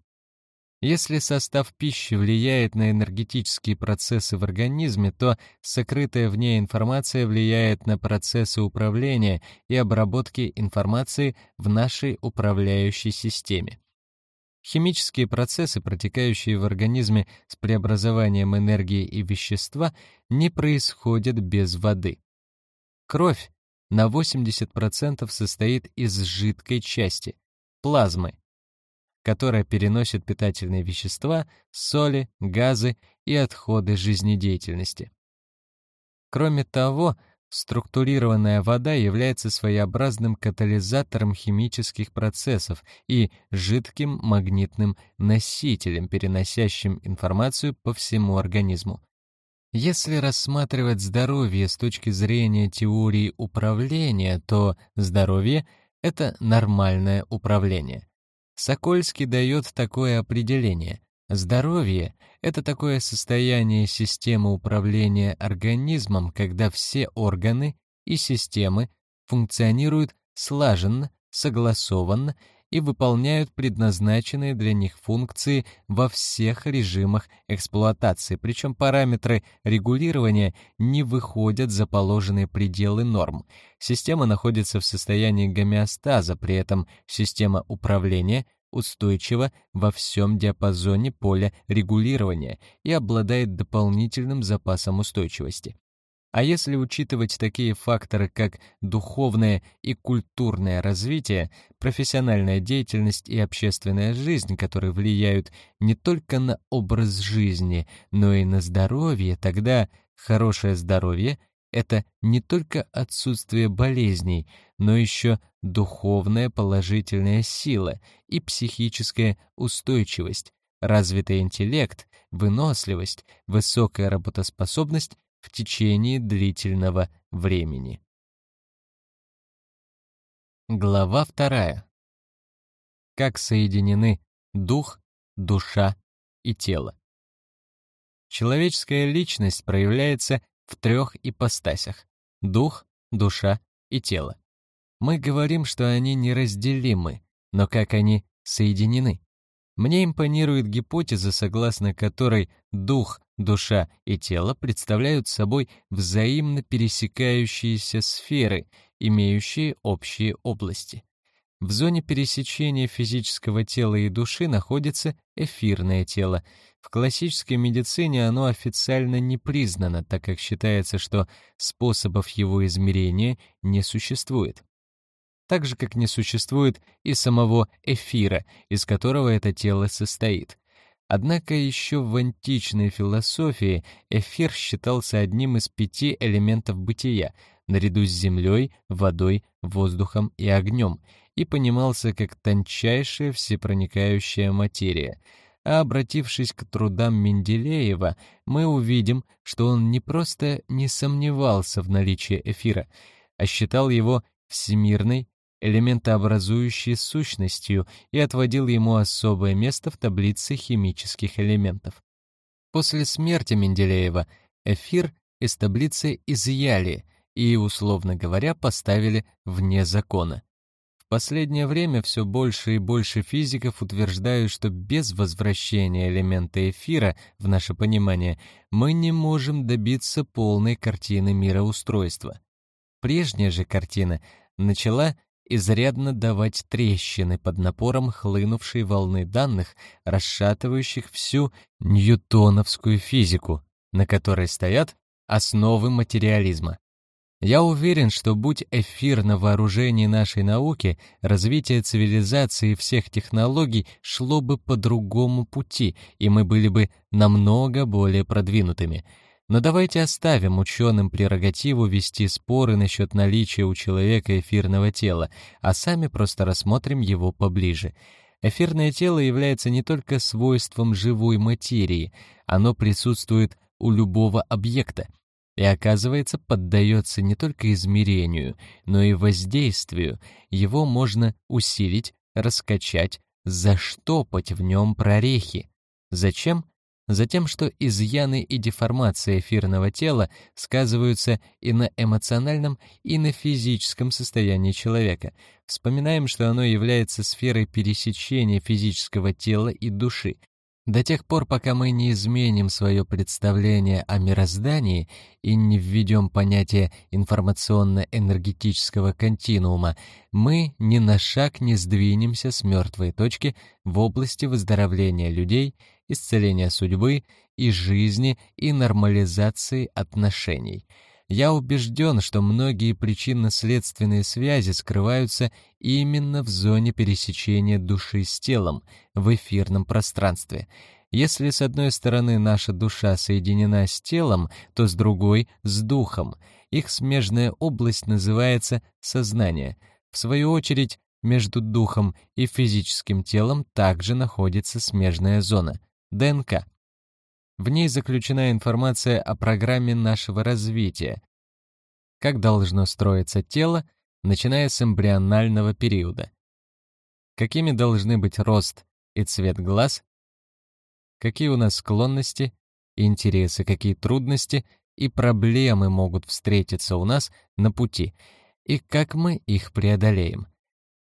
Если состав пищи влияет на энергетические процессы в организме, то сокрытая в ней информация влияет на процессы управления и обработки информации в нашей управляющей системе. Химические процессы, протекающие в организме с преобразованием энергии и вещества, не происходят без воды. Кровь на 80% состоит из жидкой части — плазмы, которая переносит питательные вещества, соли, газы и отходы жизнедеятельности. Кроме того, структурированная вода является своеобразным катализатором химических процессов и жидким магнитным носителем, переносящим информацию по всему организму. Если рассматривать здоровье с точки зрения теории управления, то здоровье — это нормальное управление. Сокольский дает такое определение. Здоровье — это такое состояние системы управления организмом, когда все органы и системы функционируют слаженно, согласованно и выполняют предназначенные для них функции во всех режимах эксплуатации, причем параметры регулирования не выходят за положенные пределы норм. Система находится в состоянии гомеостаза, при этом система управления устойчива во всем диапазоне поля регулирования и обладает дополнительным запасом устойчивости. А если учитывать такие факторы, как духовное и культурное развитие, профессиональная деятельность и общественная жизнь, которые влияют не только на образ жизни, но и на здоровье, тогда хорошее здоровье — это не только отсутствие болезней, но еще духовная положительная сила и психическая устойчивость, развитый интеллект, выносливость, высокая работоспособность в течение длительного времени. Глава вторая. Как соединены дух, душа и тело. Человеческая личность проявляется в трех ипостасях — дух, душа и тело. Мы говорим, что они неразделимы, но как они соединены? Мне импонирует гипотеза, согласно которой дух, душа и тело представляют собой взаимно пересекающиеся сферы, имеющие общие области. В зоне пересечения физического тела и души находится эфирное тело. В классической медицине оно официально не признано, так как считается, что способов его измерения не существует так же, как не существует и самого эфира, из которого это тело состоит. Однако еще в античной философии эфир считался одним из пяти элементов бытия, наряду с землей, водой, воздухом и огнем, и понимался как тончайшая всепроникающая материя. А обратившись к трудам Менделеева, мы увидим, что он не просто не сомневался в наличии эфира, а считал его всемирной элементообразующей сущностью и отводил ему особое место в таблице химических элементов. После смерти Менделеева эфир из таблицы изъяли и, условно говоря, поставили вне закона. В последнее время все больше и больше физиков утверждают, что без возвращения элемента эфира в наше понимание мы не можем добиться полной картины мироустройства. Прежняя же картина начала изрядно давать трещины под напором хлынувшей волны данных, расшатывающих всю ньютоновскую физику, на которой стоят основы материализма. Я уверен, что будь эфир на вооружении нашей науки, развитие цивилизации и всех технологий шло бы по другому пути, и мы были бы намного более продвинутыми. Но давайте оставим ученым прерогативу вести споры насчет наличия у человека эфирного тела, а сами просто рассмотрим его поближе. Эфирное тело является не только свойством живой материи, оно присутствует у любого объекта, и, оказывается, поддается не только измерению, но и воздействию. Его можно усилить, раскачать, заштопать в нем прорехи. Зачем? Затем, что изъяны и деформация эфирного тела сказываются и на эмоциональном, и на физическом состоянии человека. Вспоминаем, что оно является сферой пересечения физического тела и души, до тех пор, пока мы не изменим свое представление о мироздании и не введем понятие информационно-энергетического континуума, мы ни на шаг не сдвинемся с мертвой точки в области выздоровления людей, исцеления судьбы и жизни и нормализации отношений — я убежден, что многие причинно-следственные связи скрываются именно в зоне пересечения души с телом, в эфирном пространстве. Если с одной стороны наша душа соединена с телом, то с другой — с духом. Их смежная область называется сознание. В свою очередь, между духом и физическим телом также находится смежная зона — ДНК. В ней заключена информация о программе нашего развития, как должно строиться тело, начиная с эмбрионального периода. Какими должны быть рост и цвет глаз, какие у нас склонности, интересы, какие трудности и проблемы могут встретиться у нас на пути, и как мы их преодолеем.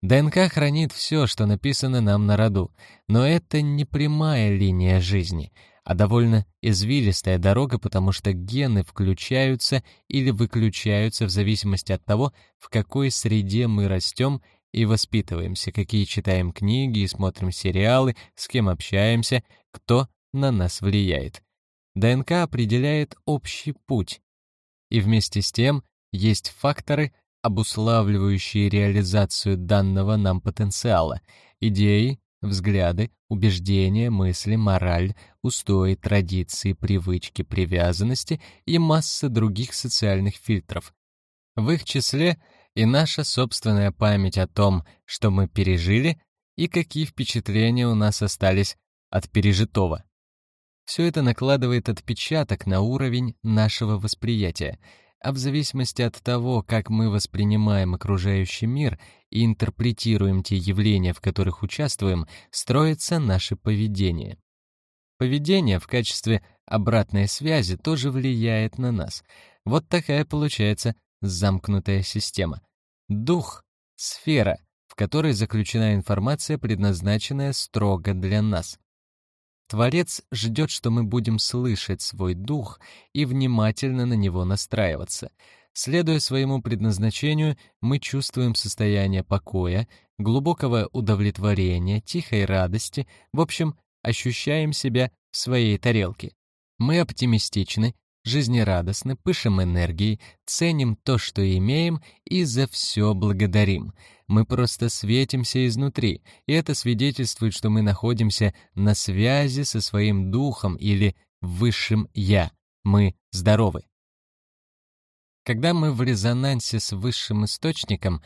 ДНК хранит все, что написано нам на роду, но это не прямая линия жизни — а довольно извилистая дорога, потому что гены включаются или выключаются в зависимости от того, в какой среде мы растем и воспитываемся, какие читаем книги и смотрим сериалы, с кем общаемся, кто на нас влияет. ДНК определяет общий путь. И вместе с тем есть факторы, обуславливающие реализацию данного нам потенциала, идеи, взгляды, убеждения, мысли, мораль, устои, традиции, привычки, привязанности и масса других социальных фильтров. В их числе и наша собственная память о том, что мы пережили и какие впечатления у нас остались от пережитого. Все это накладывает отпечаток на уровень нашего восприятия — а в зависимости от того, как мы воспринимаем окружающий мир и интерпретируем те явления, в которых участвуем, строится наше поведение. Поведение в качестве обратной связи тоже влияет на нас. Вот такая получается замкнутая система. Дух — сфера, в которой заключена информация, предназначенная строго для нас. Творец ждет, что мы будем слышать свой дух и внимательно на него настраиваться. Следуя своему предназначению, мы чувствуем состояние покоя, глубокого удовлетворения, тихой радости, в общем, ощущаем себя в своей тарелке. Мы оптимистичны, жизнерадостны, пышем энергией, ценим то, что имеем, и за все благодарим. Мы просто светимся изнутри, и это свидетельствует, что мы находимся на связи со своим духом или высшим «я». Мы здоровы. Когда мы в резонансе с высшим источником,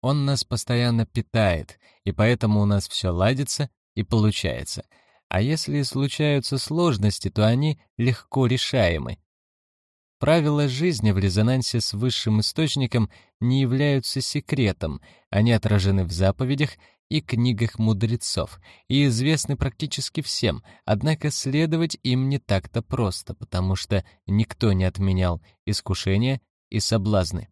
он нас постоянно питает, и поэтому у нас все ладится и получается — а если случаются сложности, то они легко решаемы. Правила жизни в резонансе с высшим источником не являются секретом, они отражены в заповедях и книгах мудрецов и известны практически всем, однако следовать им не так-то просто, потому что никто не отменял искушения и соблазны.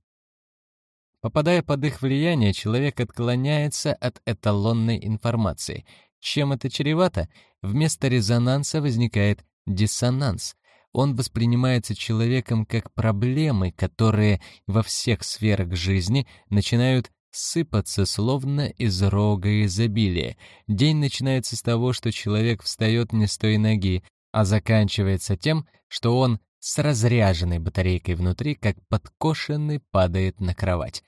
Попадая под их влияние, человек отклоняется от эталонной информации. Чем это чревато? Вместо резонанса возникает диссонанс. Он воспринимается человеком как проблемы, которые во всех сферах жизни начинают сыпаться словно из рога изобилия. День начинается с того, что человек встает не с той ноги, а заканчивается тем, что он с разряженной батарейкой внутри, как подкошенный, падает на кровать.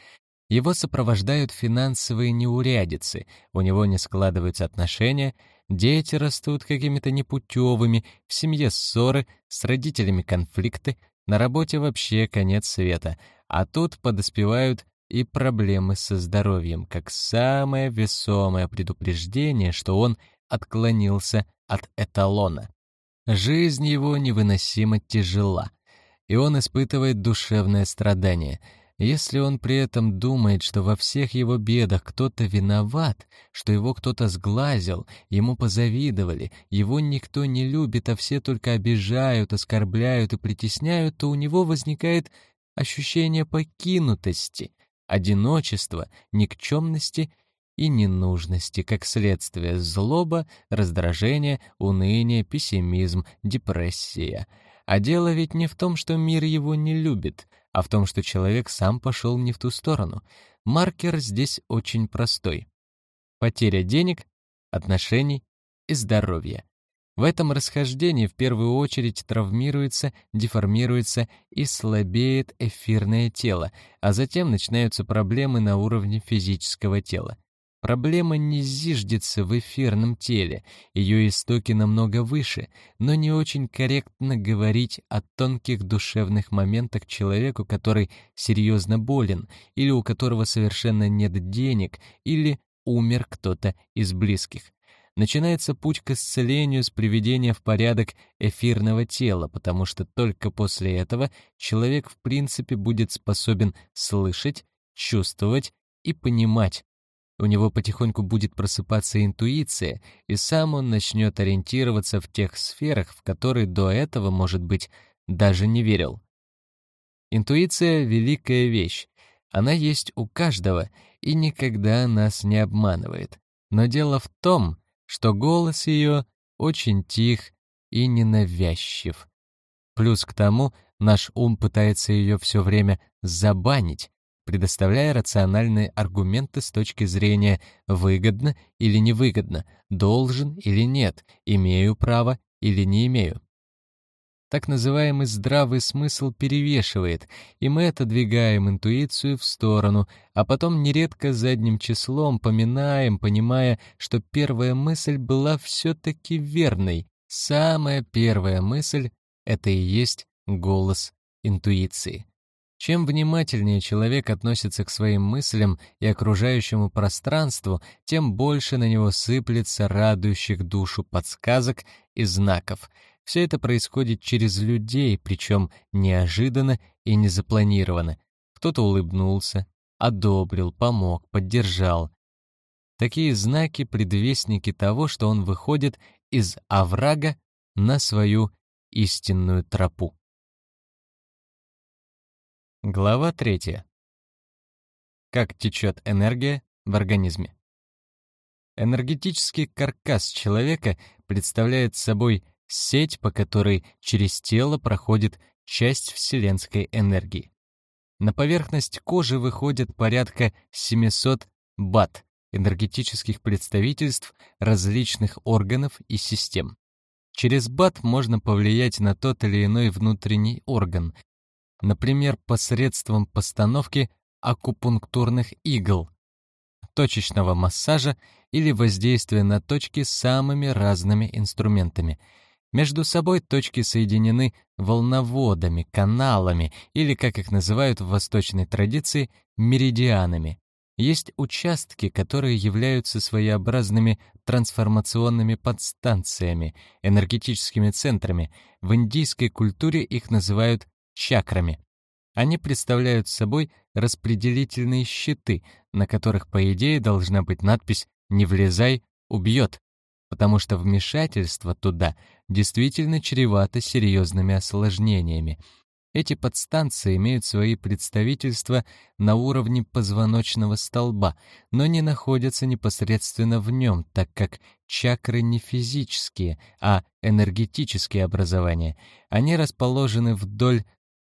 Его сопровождают финансовые неурядицы, у него не складываются отношения, дети растут какими-то непутевыми, в семье ссоры, с родителями конфликты, на работе вообще конец света, а тут подоспевают и проблемы со здоровьем, как самое весомое предупреждение, что он отклонился от эталона. Жизнь его невыносимо тяжела, и он испытывает душевное страдание. Если он при этом думает, что во всех его бедах кто-то виноват, что его кто-то сглазил, ему позавидовали, его никто не любит, а все только обижают, оскорбляют и притесняют, то у него возникает ощущение покинутости, одиночества, никчемности и ненужности, как следствие злоба, раздражение, уныние, пессимизм, депрессия. А дело ведь не в том, что мир его не любит, а в том, что человек сам пошел не в ту сторону. Маркер здесь очень простой. Потеря денег, отношений и здоровья. В этом расхождении в первую очередь травмируется, деформируется и слабеет эфирное тело, а затем начинаются проблемы на уровне физического тела. Проблема не зиждется в эфирном теле, ее истоки намного выше, но не очень корректно говорить о тонких душевных моментах человеку, который серьезно болен, или у которого совершенно нет денег, или умер кто-то из близких. Начинается путь к исцелению с приведения в порядок эфирного тела, потому что только после этого человек в принципе будет способен слышать, чувствовать и понимать, у него потихоньку будет просыпаться интуиция, и сам он начнет ориентироваться в тех сферах, в которые до этого, может быть, даже не верил. Интуиция — великая вещь. Она есть у каждого и никогда нас не обманывает. Но дело в том, что голос ее очень тих и ненавязчив. Плюс к тому, наш ум пытается ее все время забанить, предоставляя рациональные аргументы с точки зрения «выгодно» или «невыгодно», «должен» или «нет», «имею право» или «не имею». Так называемый здравый смысл перевешивает, и мы отодвигаем интуицию в сторону, а потом нередко задним числом поминаем, понимая, что первая мысль была все-таки верной. Самая первая мысль — это и есть голос интуиции. Чем внимательнее человек относится к своим мыслям и окружающему пространству, тем больше на него сыплется радующих душу подсказок и знаков. Все это происходит через людей, причем неожиданно и незапланированно. Кто-то улыбнулся, одобрил, помог, поддержал. Такие знаки — предвестники того, что он выходит из оврага на свою истинную тропу. Глава 3. Как течет энергия в организме. Энергетический каркас человека представляет собой сеть, по которой через тело проходит часть вселенской энергии. На поверхность кожи выходит порядка 700 бат энергетических представительств различных органов и систем. Через бат можно повлиять на тот или иной внутренний орган, например, посредством постановки акупунктурных игл, точечного массажа или воздействия на точки самыми разными инструментами. Между собой точки соединены волноводами, каналами или, как их называют в восточной традиции, меридианами. Есть участки, которые являются своеобразными трансформационными подстанциями, энергетическими центрами. В индийской культуре их называют чакрами. Они представляют собой распределительные щиты, на которых, по идее, должна быть надпись «Не влезай, убьет», потому что вмешательство туда действительно чревато серьезными осложнениями. Эти подстанции имеют свои представительства на уровне позвоночного столба, но не находятся непосредственно в нем, так как чакры не физические, а энергетические образования. Они расположены вдоль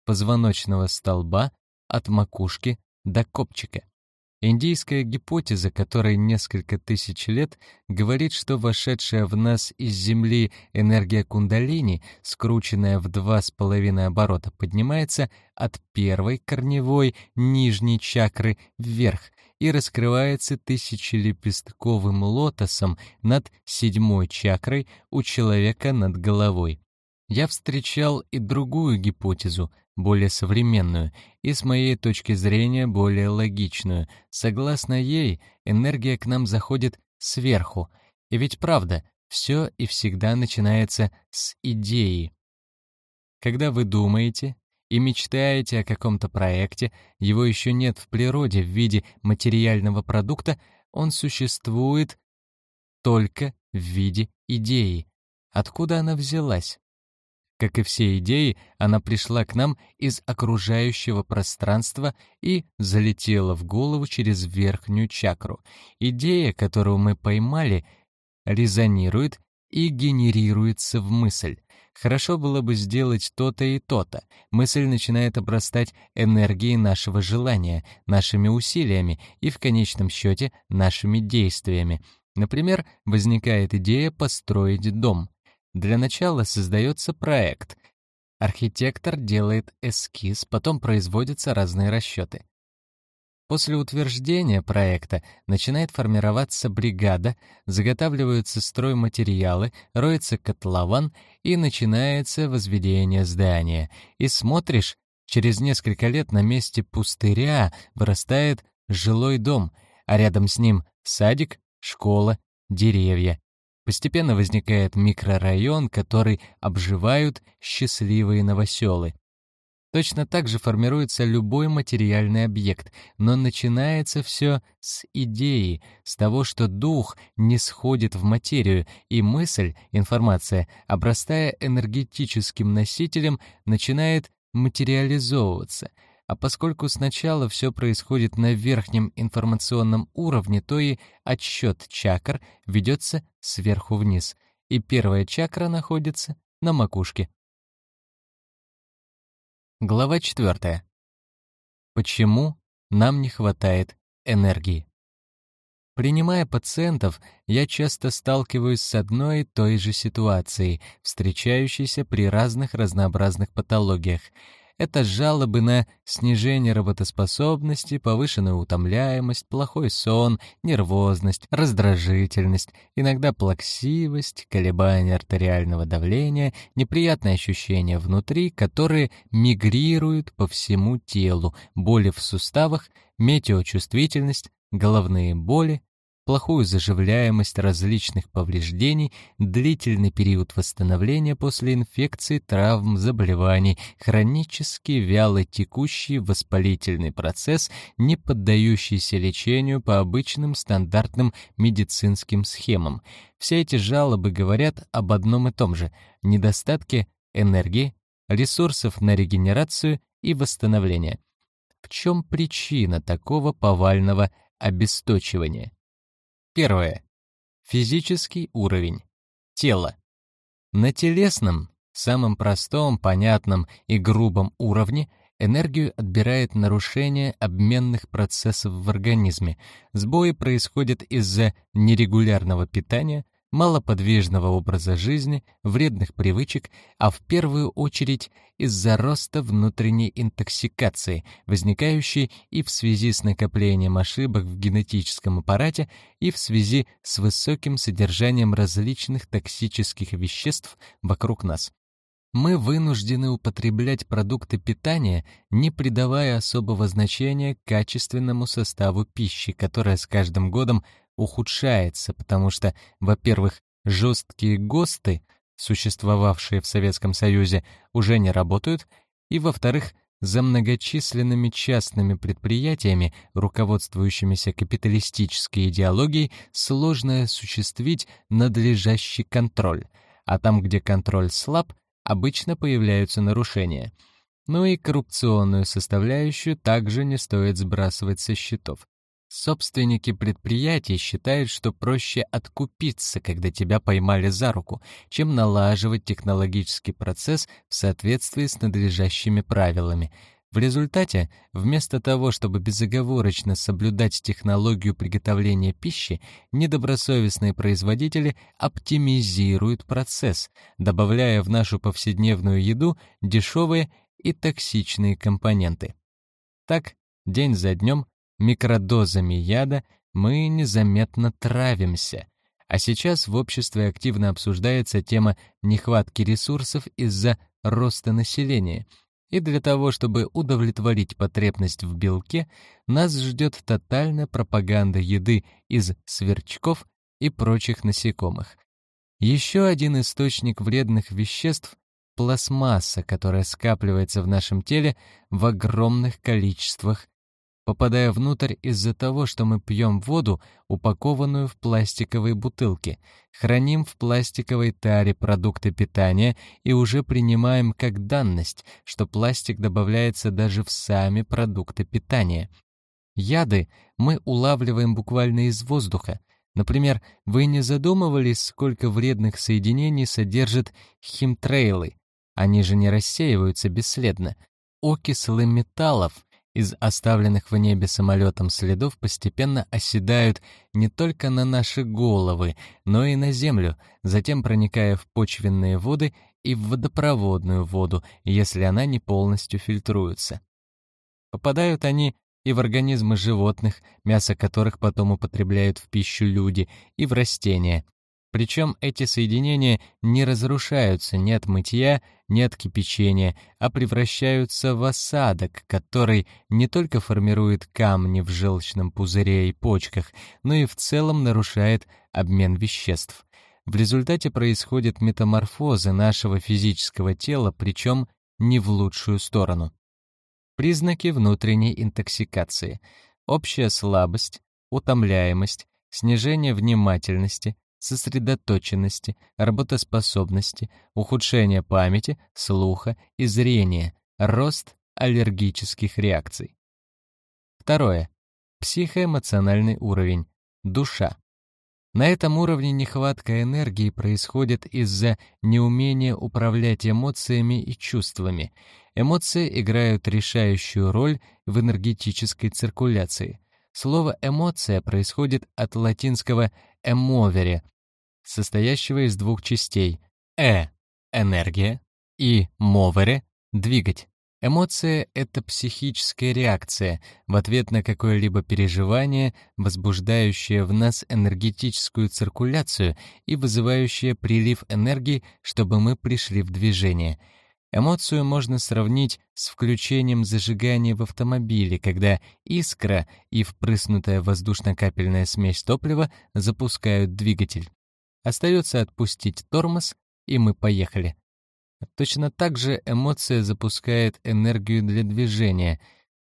позвоночного столба от макушки до копчика. Индийская гипотеза, которой несколько тысяч лет, говорит, что вошедшая в нас из Земли энергия кундалини, скрученная в два с половиной оборота, поднимается от первой корневой нижней чакры вверх и раскрывается тысячелепестковым лотосом над седьмой чакрой у человека над головой. Я встречал и другую гипотезу, более современную и, с моей точки зрения, более логичную. Согласно ей, энергия к нам заходит сверху. И ведь правда, все и всегда начинается с идеи. Когда вы думаете и мечтаете о каком-то проекте, его еще нет в природе в виде материального продукта, он существует только в виде идеи. Откуда она взялась? Как и все идеи, она пришла к нам из окружающего пространства и залетела в голову через верхнюю чакру. Идея, которую мы поймали, резонирует и генерируется в мысль. Хорошо было бы сделать то-то и то-то. Мысль начинает обрастать энергией нашего желания, нашими усилиями и, в конечном счете, нашими действиями. Например, возникает идея построить дом. Для начала создается проект. Архитектор делает эскиз, потом производятся разные расчеты. После утверждения проекта начинает формироваться бригада, заготавливаются стройматериалы, роется котлован и начинается возведение здания. И смотришь, через несколько лет на месте пустыря вырастает жилой дом, а рядом с ним садик, школа, деревья. Постепенно возникает микрорайон, который обживают счастливые новоселы. Точно так же формируется любой материальный объект, но начинается все с идеи, с того, что дух не сходит в материю, и мысль, информация, обрастая энергетическим носителем, начинает материализовываться — а поскольку сначала все происходит на верхнем информационном уровне, то и отсчет чакр ведется сверху вниз, и первая чакра находится на макушке. Глава 4. Почему нам не хватает энергии? Принимая пациентов, я часто сталкиваюсь с одной и той же ситуацией, встречающейся при разных разнообразных патологиях — это жалобы на снижение работоспособности, повышенную утомляемость, плохой сон, нервозность, раздражительность, иногда плаксивость, колебания артериального давления, неприятные ощущения внутри, которые мигрируют по всему телу, боли в суставах, метеочувствительность, головные боли, плохую заживляемость различных повреждений, длительный период восстановления после инфекций, травм, заболеваний, хронический вяло текущий воспалительный процесс, не поддающийся лечению по обычным стандартным медицинским схемам. Все эти жалобы говорят об одном и том же — недостатке энергии, ресурсов на регенерацию и восстановление. В чем причина такого повального обесточивания? Первое. Физический уровень. Тело. На телесном, самом простом, понятном и грубом уровне энергию отбирает нарушение обменных процессов в организме. Сбои происходят из-за нерегулярного питания, малоподвижного образа жизни, вредных привычек, а в первую очередь из-за роста внутренней интоксикации, возникающей и в связи с накоплением ошибок в генетическом аппарате, и в связи с высоким содержанием различных токсических веществ вокруг нас. Мы вынуждены употреблять продукты питания, не придавая особого значения качественному составу пищи, которая с каждым годом ухудшается, потому что, во-первых, жесткие ГОСТы, существовавшие в Советском Союзе, уже не работают, и, во-вторых, за многочисленными частными предприятиями, руководствующимися капиталистической идеологией, сложно осуществить надлежащий контроль, а там, где контроль слаб, обычно появляются нарушения — Ну и коррупционную составляющую также не стоит сбрасывать со счетов. Собственники предприятий считают, что проще откупиться, когда тебя поймали за руку, чем налаживать технологический процесс в соответствии с надлежащими правилами. В результате, вместо того, чтобы безоговорочно соблюдать технологию приготовления пищи, недобросовестные производители оптимизируют процесс, добавляя в нашу повседневную еду дешевые и токсичные компоненты. Так, день за днем микродозами яда мы незаметно травимся. А сейчас в обществе активно обсуждается тема нехватки ресурсов из-за роста населения. И для того, чтобы удовлетворить потребность в белке, нас ждет тотальная пропаганда еды из сверчков и прочих насекомых. Еще один источник вредных веществ — пластмасса, которая скапливается в нашем теле в огромных количествах попадая внутрь из-за того, что мы пьем воду, упакованную в пластиковые бутылки, храним в пластиковой таре продукты питания и уже принимаем как данность, что пластик добавляется даже в сами продукты питания. Яды мы улавливаем буквально из воздуха. Например, вы не задумывались, сколько вредных соединений содержат химтрейлы? Они же не рассеиваются бесследно. Окислы металлов — из оставленных в небе самолетом следов постепенно оседают не только на наши головы, но и на землю, затем проникая в почвенные воды и в водопроводную воду, если она не полностью фильтруется. Попадают они и в организмы животных, мясо которых потом употребляют в пищу люди, и в растения, причем эти соединения не разрушаются ни от мытья, ни от кипячения, а превращаются в осадок, который не только формирует камни в желчном пузыре и почках, но и в целом нарушает обмен веществ. В результате происходят метаморфозы нашего физического тела, причем не в лучшую сторону. Признаки внутренней интоксикации. Общая слабость, утомляемость, снижение внимательности, сосредоточенности, работоспособности, ухудшение памяти, слуха и зрения, рост аллергических реакций. Второе. Психоэмоциональный уровень. Душа. На этом уровне нехватка энергии происходит из-за неумения управлять эмоциями и чувствами. Эмоции играют решающую роль в энергетической циркуляции. Слово «эмоция» происходит от латинского «эmovere», состоящего из двух частей «э» — энергия и «moveре» — двигать. Эмоция — это психическая реакция в ответ на какое-либо переживание, возбуждающее в нас энергетическую циркуляцию и вызывающее прилив энергии, чтобы мы пришли в движение — Эмоцию можно сравнить с включением зажигания в автомобиле, когда искра и впрыснутая воздушно-капельная смесь топлива запускают двигатель. Остается отпустить тормоз, и мы поехали. Точно так же эмоция запускает энергию для движения.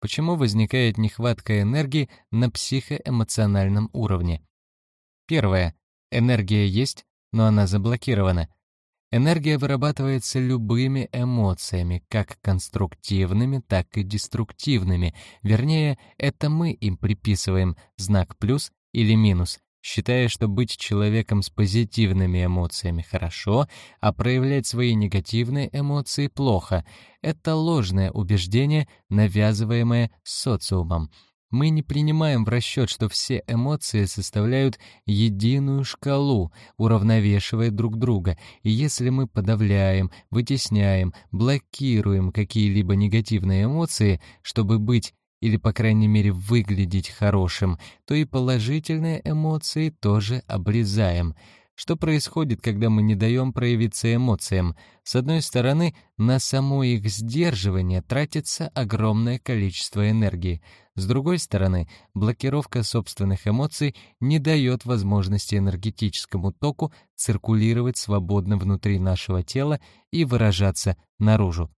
Почему возникает нехватка энергии на психоэмоциональном уровне? Первое. Энергия есть, но она заблокирована. Энергия вырабатывается любыми эмоциями, как конструктивными, так и деструктивными. Вернее, это мы им приписываем знак плюс или минус, считая, что быть человеком с позитивными эмоциями хорошо, а проявлять свои негативные эмоции плохо. Это ложное убеждение, навязываемое социумом мы не принимаем в расчет, что все эмоции составляют единую шкалу, уравновешивая друг друга, и если мы подавляем, вытесняем, блокируем какие-либо негативные эмоции, чтобы быть или, по крайней мере, выглядеть хорошим, то и положительные эмоции тоже обрезаем — что происходит, когда мы не даем проявиться эмоциям? С одной стороны, на само их сдерживание тратится огромное количество энергии. С другой стороны, блокировка собственных эмоций не дает возможности энергетическому току циркулировать свободно внутри нашего тела и выражаться наружу.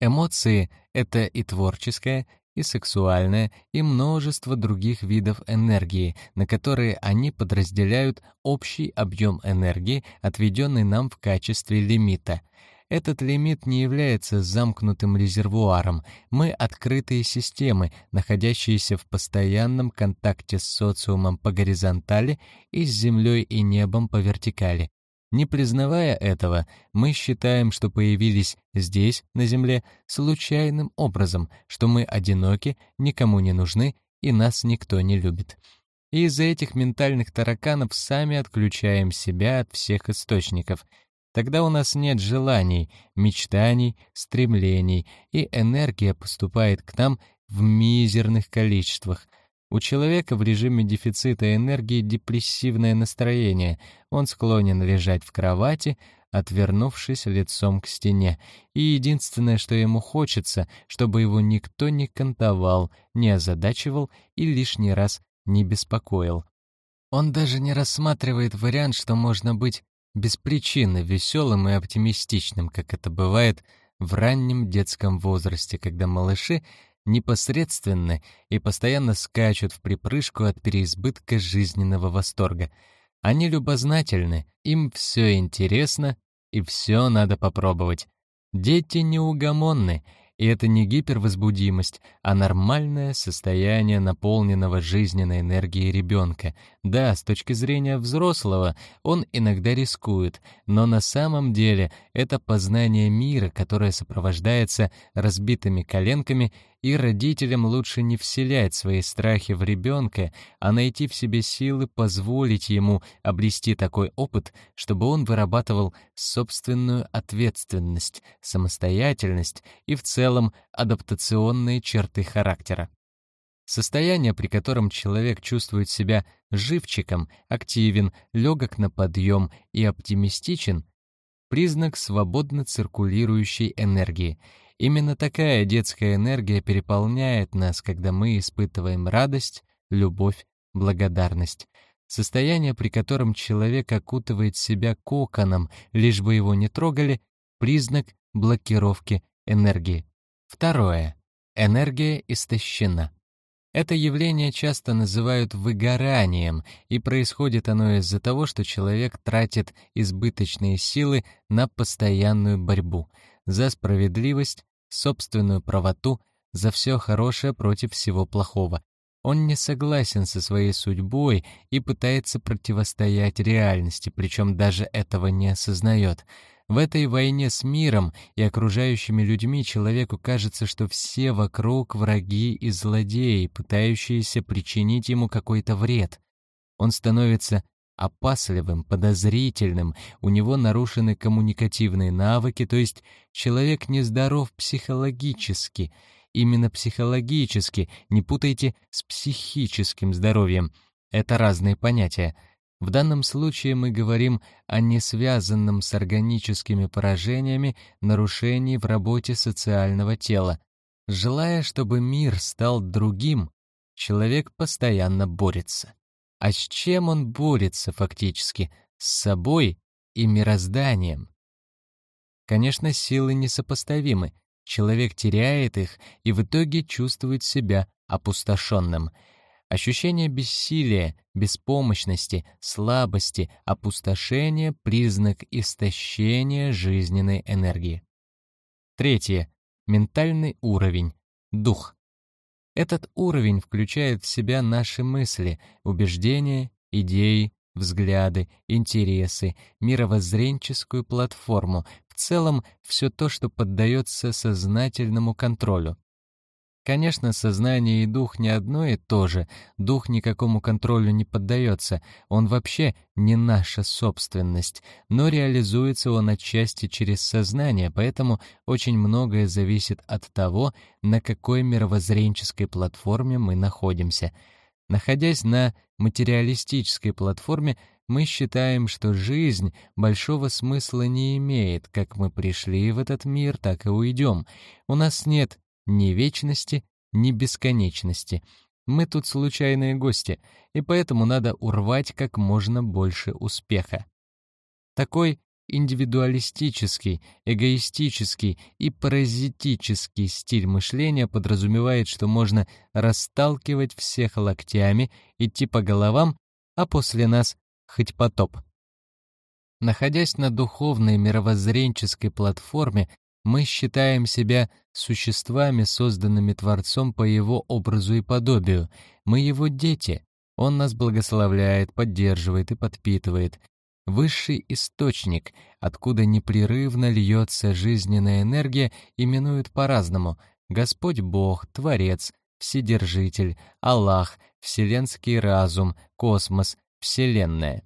Эмоции — это и творческое, и сексуальное, и множество других видов энергии, на которые они подразделяют общий объем энергии, отведенный нам в качестве лимита. Этот лимит не является замкнутым резервуаром. Мы — открытые системы, находящиеся в постоянном контакте с социумом по горизонтали и с землей и небом по вертикали. Не признавая этого, мы считаем, что появились здесь, на Земле, случайным образом, что мы одиноки, никому не нужны и нас никто не любит. И из-за этих ментальных тараканов сами отключаем себя от всех источников. Тогда у нас нет желаний, мечтаний, стремлений, и энергия поступает к нам в мизерных количествах — у человека в режиме дефицита энергии депрессивное настроение. Он склонен лежать в кровати, отвернувшись лицом к стене. И единственное, что ему хочется, чтобы его никто не кантовал, не озадачивал и лишний раз не беспокоил. Он даже не рассматривает вариант, что можно быть без причины веселым и оптимистичным, как это бывает в раннем детском возрасте, когда малыши непосредственны и постоянно скачут в припрыжку от переизбытка жизненного восторга. Они любознательны, им все интересно и все надо попробовать. Дети неугомонны, и это не гипервозбудимость, а нормальное состояние наполненного жизненной энергией ребенка. Да, с точки зрения взрослого, он иногда рискует, но на самом деле это познание мира, которое сопровождается разбитыми коленками и родителям лучше не вселять свои страхи в ребенка, а найти в себе силы позволить ему обрести такой опыт, чтобы он вырабатывал собственную ответственность, самостоятельность и в целом адаптационные черты характера. Состояние, при котором человек чувствует себя живчиком, активен, легок на подъем и оптимистичен, признак свободно циркулирующей энергии — Именно такая детская энергия переполняет нас, когда мы испытываем радость, любовь, благодарность. Состояние, при котором человек окутывает себя коконом, лишь бы его не трогали, признак блокировки энергии. Второе. Энергия истощена. Это явление часто называют выгоранием, и происходит оно из-за того, что человек тратит избыточные силы на постоянную борьбу за справедливость, собственную правоту, за все хорошее против всего плохого. Он не согласен со своей судьбой и пытается противостоять реальности, причем даже этого не осознает. В этой войне с миром и окружающими людьми человеку кажется, что все вокруг враги и злодеи, пытающиеся причинить ему какой-то вред. Он становится опасливым, подозрительным, у него нарушены коммуникативные навыки, то есть человек нездоров психологически. Именно психологически, не путайте с психическим здоровьем. Это разные понятия. В данном случае мы говорим о несвязанном с органическими поражениями нарушении в работе социального тела. Желая, чтобы мир стал другим, человек постоянно борется. А с чем он борется фактически? С собой и мирозданием. Конечно, силы несопоставимы. Человек теряет их и в итоге чувствует себя опустошенным. Ощущение бессилия, беспомощности, слабости, опустошения — признак истощения жизненной энергии. Третье. Ментальный уровень. Дух. Этот уровень включает в себя наши мысли, убеждения, идеи, взгляды, интересы, мировоззренческую платформу, в целом все то, что поддается сознательному контролю. Конечно, сознание и дух не одно и то же, дух никакому контролю не поддается, он вообще не наша собственность, но реализуется он отчасти через сознание, поэтому очень многое зависит от того, на какой мировоззренческой платформе мы находимся. Находясь на материалистической платформе, мы считаем, что жизнь большого смысла не имеет, как мы пришли в этот мир, так и уйдем. У нас нет ни вечности, ни бесконечности. Мы тут случайные гости, и поэтому надо урвать как можно больше успеха. Такой индивидуалистический, эгоистический и паразитический стиль мышления подразумевает, что можно расталкивать всех локтями, идти по головам, а после нас хоть потоп. Находясь на духовной мировоззренческой платформе, мы считаем себя существами, созданными Творцом по Его образу и подобию. Мы Его дети. Он нас благословляет, поддерживает и подпитывает. Высший источник, откуда непрерывно льется жизненная энергия, именуют по-разному. Господь Бог, Творец, Вседержитель, Аллах, Вселенский разум, космос, Вселенная.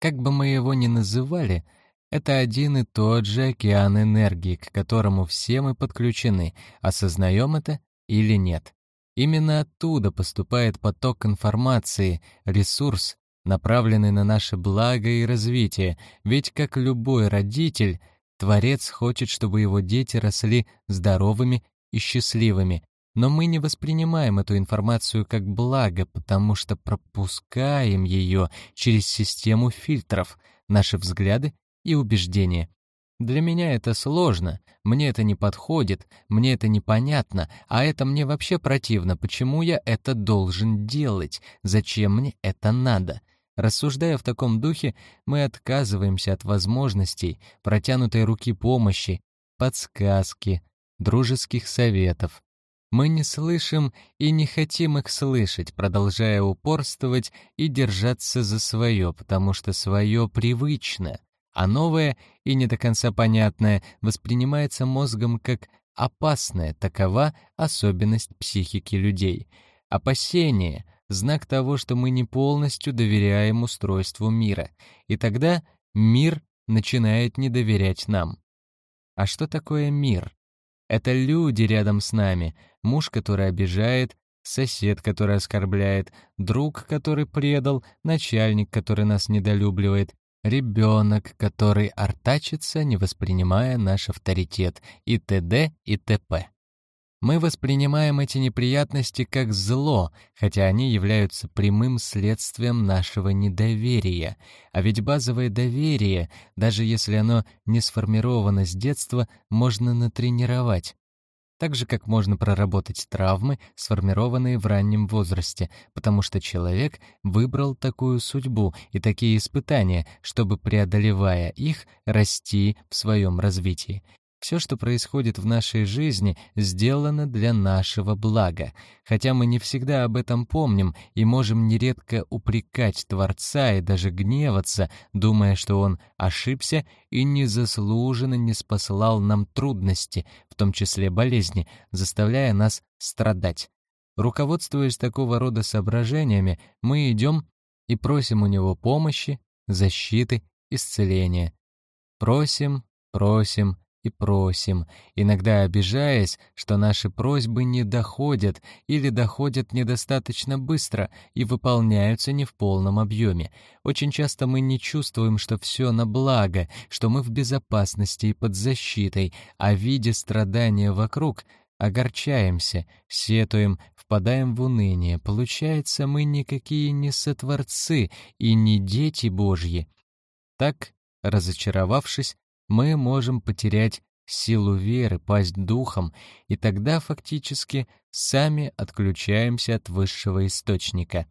Как бы мы его ни называли, это один и тот же океан энергии, к которому все мы подключены, осознаем это или нет. Именно оттуда поступает поток информации, ресурс, направленный на наше благо и развитие, ведь как любой родитель, Творец хочет, чтобы его дети росли здоровыми и счастливыми, но мы не воспринимаем эту информацию как благо, потому что пропускаем ее через систему фильтров, наши взгляды и убеждения. Для меня это сложно, мне это не подходит, мне это непонятно, а это мне вообще противно, почему я это должен делать, зачем мне это надо. Рассуждая в таком духе, мы отказываемся от возможностей, протянутой руки помощи, подсказки, дружеских советов. Мы не слышим и не хотим их слышать, продолжая упорствовать и держаться за свое, потому что свое привычно, а новое и не до конца понятное воспринимается мозгом как опасное, такова особенность психики людей. Опасение — знак того, что мы не полностью доверяем устройству мира, и тогда мир начинает не доверять нам. А что такое мир? Это люди рядом с нами, муж, который обижает, сосед, который оскорбляет, друг, который предал, начальник, который нас недолюбливает, ребенок, который артачится, не воспринимая наш авторитет, и т.д. и т.п. Мы воспринимаем эти неприятности как зло, хотя они являются прямым следствием нашего недоверия. А ведь базовое доверие, даже если оно не сформировано с детства, можно натренировать. Так же, как можно проработать травмы, сформированные в раннем возрасте, потому что человек выбрал такую судьбу и такие испытания, чтобы, преодолевая их, расти в своем развитии. Все, что происходит в нашей жизни, сделано для нашего блага, хотя мы не всегда об этом помним и можем нередко упрекать Творца и даже гневаться, думая, что Он ошибся и незаслуженно не спаслал нам трудности, в том числе болезни, заставляя нас страдать. Руководствуясь такого рода соображениями, мы идем и просим у Него помощи, защиты, исцеления. Просим, просим, и просим, иногда обижаясь, что наши просьбы не доходят или доходят недостаточно быстро и выполняются не в полном объеме. Очень часто мы не чувствуем, что все на благо, что мы в безопасности и под защитой, а видя страдания вокруг, огорчаемся, сетуем, впадаем в уныние. Получается, мы никакие не сотворцы и не дети Божьи. Так, разочаровавшись, мы можем потерять силу веры, пасть духом, и тогда фактически сами отключаемся от высшего источника.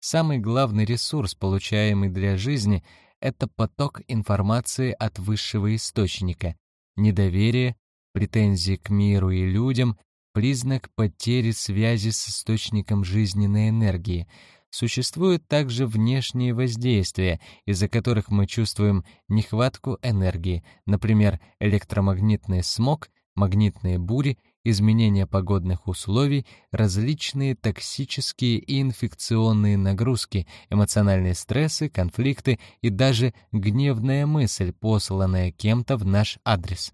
Самый главный ресурс, получаемый для жизни, это поток информации от высшего источника. Недоверие, претензии к миру и людям — признак потери связи с источником жизненной энергии — Существуют также внешние воздействия, из-за которых мы чувствуем нехватку энергии, например, электромагнитный смог, магнитные бури, изменения погодных условий, различные токсические и инфекционные нагрузки, эмоциональные стрессы, конфликты и даже гневная мысль, посланная кем-то в наш адрес.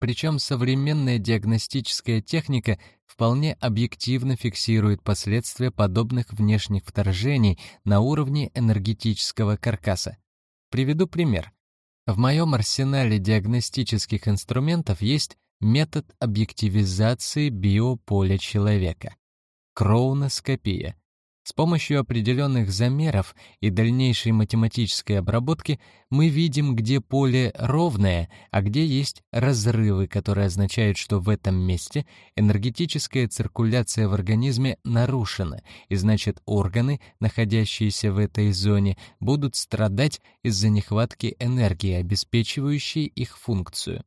Причем современная диагностическая техника вполне объективно фиксирует последствия подобных внешних вторжений на уровне энергетического каркаса. Приведу пример. В моем арсенале диагностических инструментов есть метод объективизации биополя человека — кроуноскопия. С помощью определенных замеров и дальнейшей математической обработки мы видим, где поле ровное, а где есть разрывы, которые означают, что в этом месте энергетическая циркуляция в организме нарушена, и значит органы, находящиеся в этой зоне, будут страдать из-за нехватки энергии, обеспечивающей их функцию.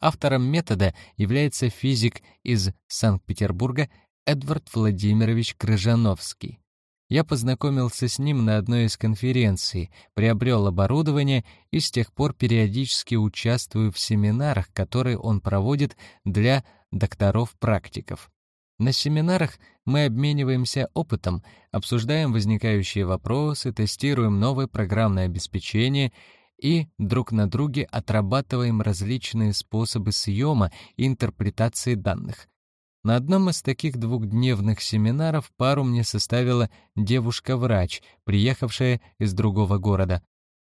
Автором метода является физик из Санкт-Петербурга Эдвард Владимирович Крыжановский. Я познакомился с ним на одной из конференций, приобрел оборудование и с тех пор периодически участвую в семинарах, которые он проводит для докторов-практиков. На семинарах мы обмениваемся опытом, обсуждаем возникающие вопросы, тестируем новое программное обеспечение и друг на друге отрабатываем различные способы съема и интерпретации данных. На одном из таких двухдневных семинаров пару мне составила девушка-врач, приехавшая из другого города.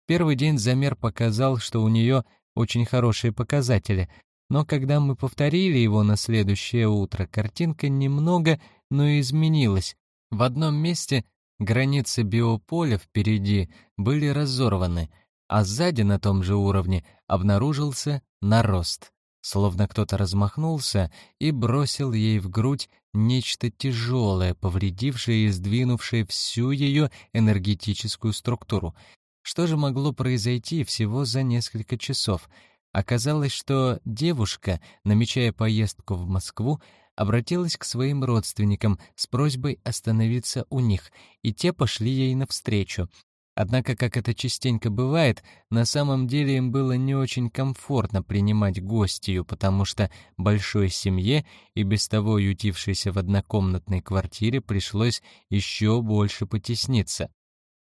Первый день замер показал, что у нее очень хорошие показатели, но когда мы повторили его на следующее утро, картинка немного, но изменилась. В одном месте границы биополя впереди были разорваны, а сзади на том же уровне обнаружился нарост словно кто-то размахнулся и бросил ей в грудь нечто тяжелое, повредившее и сдвинувшее всю ее энергетическую структуру. Что же могло произойти всего за несколько часов? Оказалось, что девушка, намечая поездку в Москву, обратилась к своим родственникам с просьбой остановиться у них, и те пошли ей навстречу, Однако, как это частенько бывает, на самом деле им было не очень комфортно принимать гостью, потому что большой семье и без того ютившейся в однокомнатной квартире пришлось еще больше потесниться.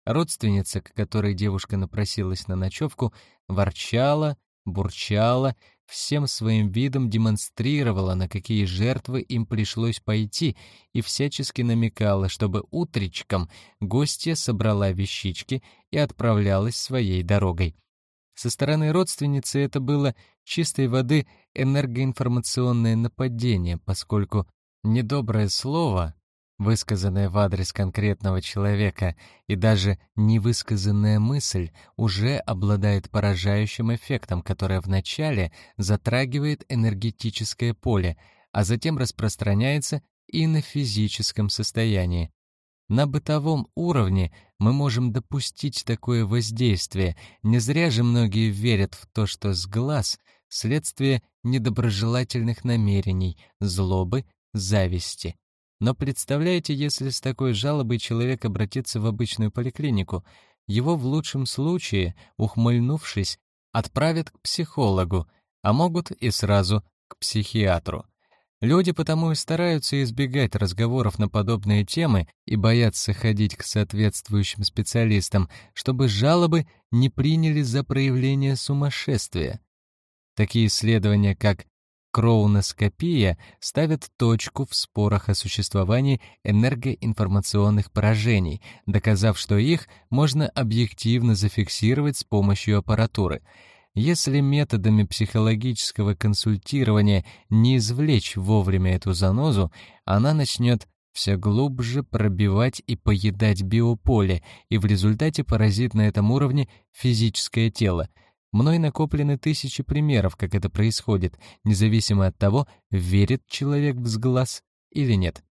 Родственница, к которой девушка напросилась на ночевку, ворчала, бурчала всем своим видом демонстрировала, на какие жертвы им пришлось пойти, и всячески намекала, чтобы утречком гостья собрала вещички и отправлялась своей дорогой. Со стороны родственницы это было чистой воды энергоинформационное нападение, поскольку недоброе слово Высказанная в адрес конкретного человека и даже невысказанная мысль уже обладает поражающим эффектом, который вначале затрагивает энергетическое поле, а затем распространяется и на физическом состоянии. На бытовом уровне мы можем допустить такое воздействие. Не зря же многие верят в то, что с глаз — следствие недоброжелательных намерений, злобы, зависти. Но представляете, если с такой жалобой человек обратится в обычную поликлинику, его в лучшем случае, ухмыльнувшись, отправят к психологу, а могут и сразу к психиатру. Люди потому и стараются избегать разговоров на подобные темы и боятся ходить к соответствующим специалистам, чтобы жалобы не приняли за проявление сумасшествия. Такие исследования, как Кроуноскопия ставит точку в спорах о существовании энергоинформационных поражений, доказав, что их можно объективно зафиксировать с помощью аппаратуры. Если методами психологического консультирования не извлечь вовремя эту занозу, она начнет все глубже пробивать и поедать биополе, и в результате поразит на этом уровне физическое тело — Мной накоплены тысячи примеров, как это происходит, независимо от того, верит человек в сглаз или нет.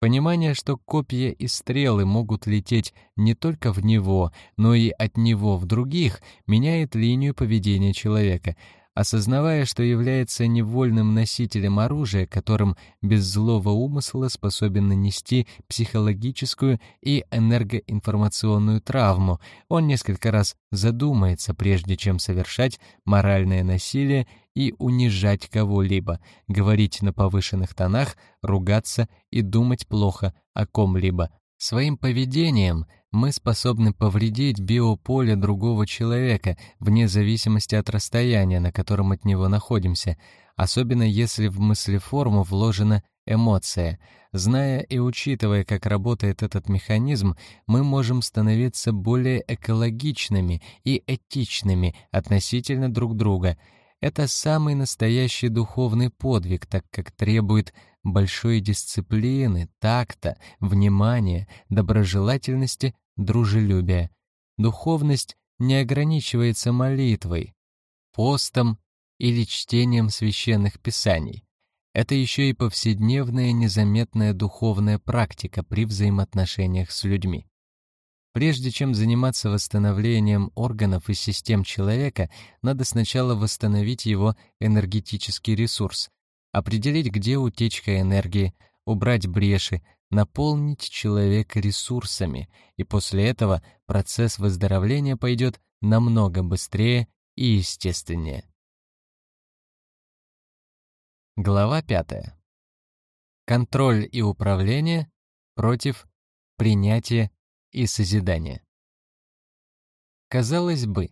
Понимание, что копья и стрелы могут лететь не только в него, но и от него в других, меняет линию поведения человека, осознавая, что является невольным носителем оружия, которым без злого умысла способен нанести психологическую и энергоинформационную травму, он несколько раз задумается, прежде чем совершать моральное насилие и унижать кого-либо, говорить на повышенных тонах, ругаться и думать плохо о ком-либо. Своим поведением мы способны повредить биополе другого человека вне зависимости от расстояния, на котором от него находимся, особенно если в мыслеформу вложена эмоция. Зная и учитывая, как работает этот механизм, мы можем становиться более экологичными и этичными относительно друг друга — это самый настоящий духовный подвиг, так как требует большой дисциплины, такта, внимания, доброжелательности, дружелюбия. Духовность не ограничивается молитвой, постом или чтением священных писаний. Это еще и повседневная незаметная духовная практика при взаимоотношениях с людьми. Прежде чем заниматься восстановлением органов и систем человека, надо сначала восстановить его энергетический ресурс, определить, где утечка энергии, убрать бреши, наполнить человека ресурсами, и после этого процесс выздоровления пойдет намного быстрее и естественнее. Глава 5. Контроль и управление против принятия и созидания. Казалось бы,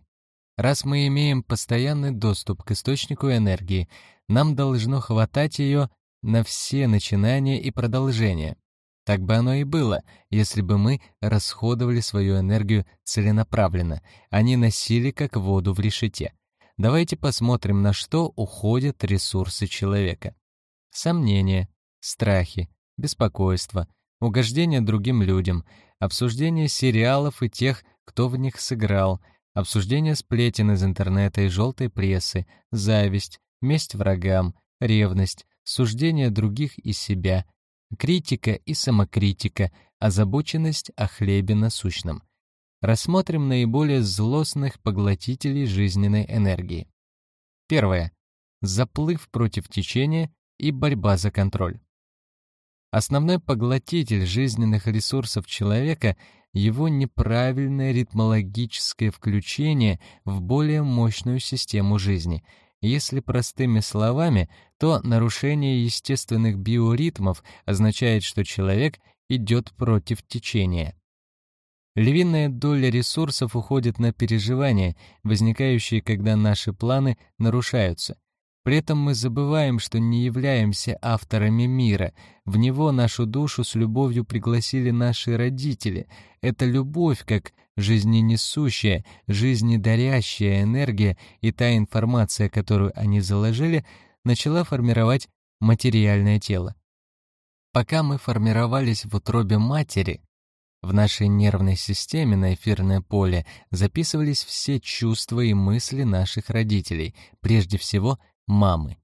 раз мы имеем постоянный доступ к источнику энергии, нам должно хватать ее на все начинания и продолжения. Так бы оно и было, если бы мы расходовали свою энергию целенаправленно, а не носили как воду в решете. Давайте посмотрим, на что уходят ресурсы человека. Сомнения, страхи, беспокойство, угождение другим людям, обсуждение сериалов и тех, кто в них сыграл, обсуждение сплетен из интернета и желтой прессы, зависть, месть врагам, ревность, суждение других и себя, критика и самокритика, озабоченность о хлебе насущном. Рассмотрим наиболее злостных поглотителей жизненной энергии. Первое. Заплыв против течения и борьба за контроль. Основной поглотитель жизненных ресурсов человека — его неправильное ритмологическое включение в более мощную систему жизни — если простыми словами, то нарушение естественных биоритмов означает, что человек идет против течения. Львиная доля ресурсов уходит на переживания, возникающие, когда наши планы нарушаются. При этом мы забываем, что не являемся авторами мира. В него нашу душу с любовью пригласили наши родители. Это любовь, как жизненесущая, жизнедарящая энергия и та информация, которую они заложили, начала формировать материальное тело. Пока мы формировались в утробе матери, в нашей нервной системе на эфирное поле записывались все чувства и мысли наших родителей, прежде всего мамы.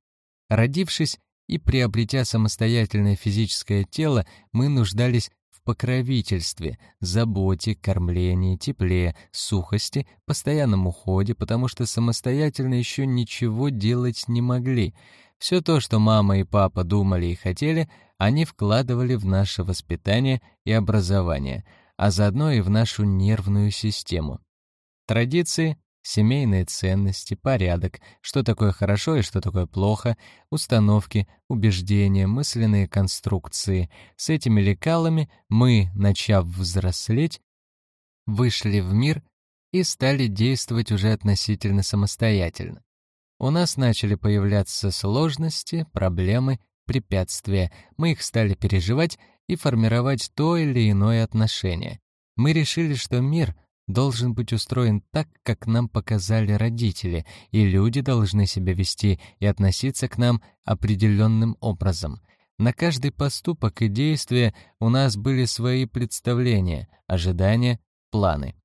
Родившись и приобретя самостоятельное физическое тело, мы нуждались в покровительстве, заботе, кормлении, тепле, сухости, постоянном уходе, потому что самостоятельно еще ничего делать не могли. Все то, что мама и папа думали и хотели, они вкладывали в наше воспитание и образование, а заодно и в нашу нервную систему. Традиции семейные ценности, порядок, что такое хорошо и что такое плохо, установки, убеждения, мысленные конструкции. С этими лекалами мы, начав взрослеть, вышли в мир и стали действовать уже относительно самостоятельно. У нас начали появляться сложности, проблемы, препятствия. Мы их стали переживать и формировать то или иное отношение. Мы решили, что мир должен быть устроен так, как нам показали родители, и люди должны себя вести и относиться к нам определенным образом. На каждый поступок и действие у нас были свои представления, ожидания, планы.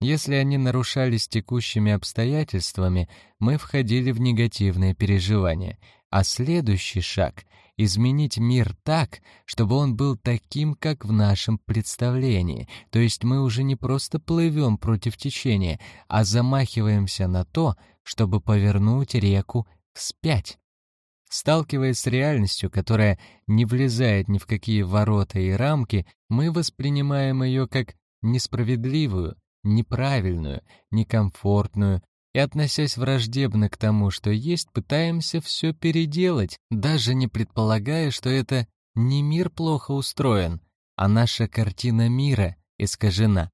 Если они нарушались текущими обстоятельствами, мы входили в негативные переживания, а следующий шаг изменить мир так, чтобы он был таким, как в нашем представлении. То есть мы уже не просто плывем против течения, а замахиваемся на то, чтобы повернуть реку вспять. Сталкиваясь с реальностью, которая не влезает ни в какие ворота и рамки, мы воспринимаем ее как несправедливую, неправильную, некомфортную, и, относясь враждебно к тому, что есть, пытаемся все переделать, даже не предполагая, что это не мир плохо устроен, а наша картина мира искажена.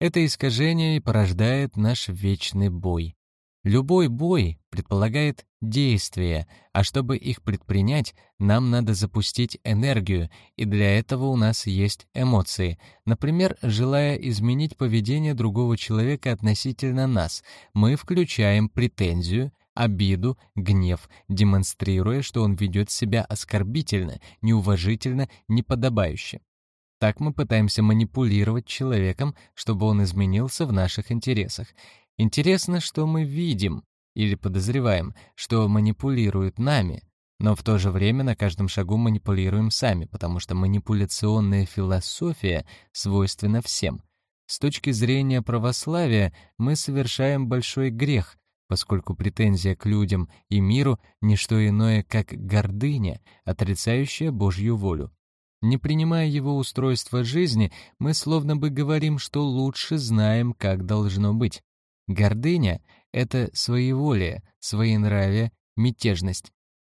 Это искажение и порождает наш вечный бой. Любой бой предполагает действия, а чтобы их предпринять, нам надо запустить энергию, и для этого у нас есть эмоции. Например, желая изменить поведение другого человека относительно нас, мы включаем претензию, обиду, гнев, демонстрируя, что он ведет себя оскорбительно, неуважительно, неподобающе. Так мы пытаемся манипулировать человеком, чтобы он изменился в наших интересах. Интересно, что мы видим или подозреваем, что манипулируют нами, но в то же время на каждом шагу манипулируем сами, потому что манипуляционная философия свойственна всем. С точки зрения православия мы совершаем большой грех, поскольку претензия к людям и миру — не что иное, как гордыня, отрицающая Божью волю. Не принимая его устройство жизни, мы словно бы говорим, что лучше знаем, как должно быть. Гордыня — это своеволие, своенравие, мятежность.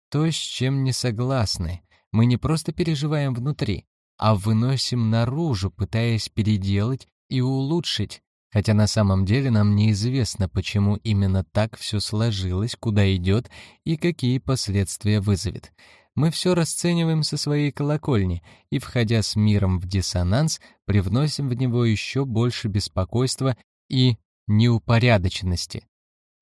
То, с чем не согласны. Мы не просто переживаем внутри, а выносим наружу, пытаясь переделать и улучшить, хотя на самом деле нам неизвестно, почему именно так все сложилось, куда идет и какие последствия вызовет мы все расцениваем со своей колокольни и, входя с миром в диссонанс, привносим в него еще больше беспокойства и неупорядоченности.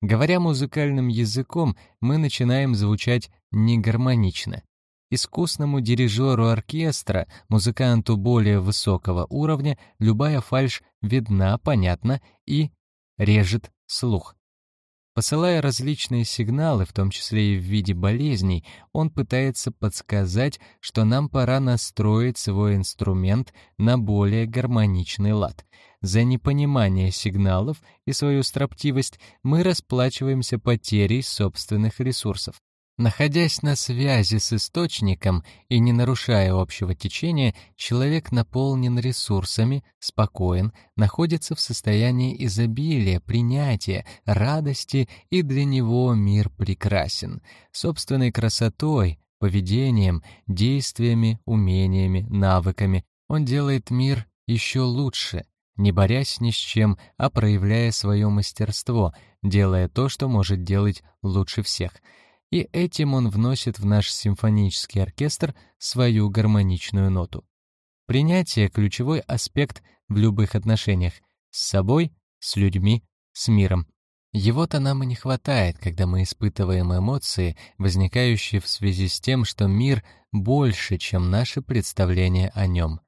Говоря музыкальным языком, мы начинаем звучать негармонично. Искусному дирижеру оркестра, музыканту более высокого уровня, любая фальшь видна, понятна и режет слух. Посылая различные сигналы, в том числе и в виде болезней, он пытается подсказать, что нам пора настроить свой инструмент на более гармоничный лад. За непонимание сигналов и свою строптивость мы расплачиваемся потерей собственных ресурсов. Находясь на связи с источником и не нарушая общего течения, человек наполнен ресурсами, спокоен, находится в состоянии изобилия, принятия, радости, и для него мир прекрасен. Собственной красотой, поведением, действиями, умениями, навыками он делает мир еще лучше, не борясь ни с чем, а проявляя свое мастерство, делая то, что может делать лучше всех — и этим он вносит в наш симфонический оркестр свою гармоничную ноту. Принятие — ключевой аспект в любых отношениях — с собой, с людьми, с миром. Его-то нам и не хватает, когда мы испытываем эмоции, возникающие в связи с тем, что мир больше, чем наше представление о нем.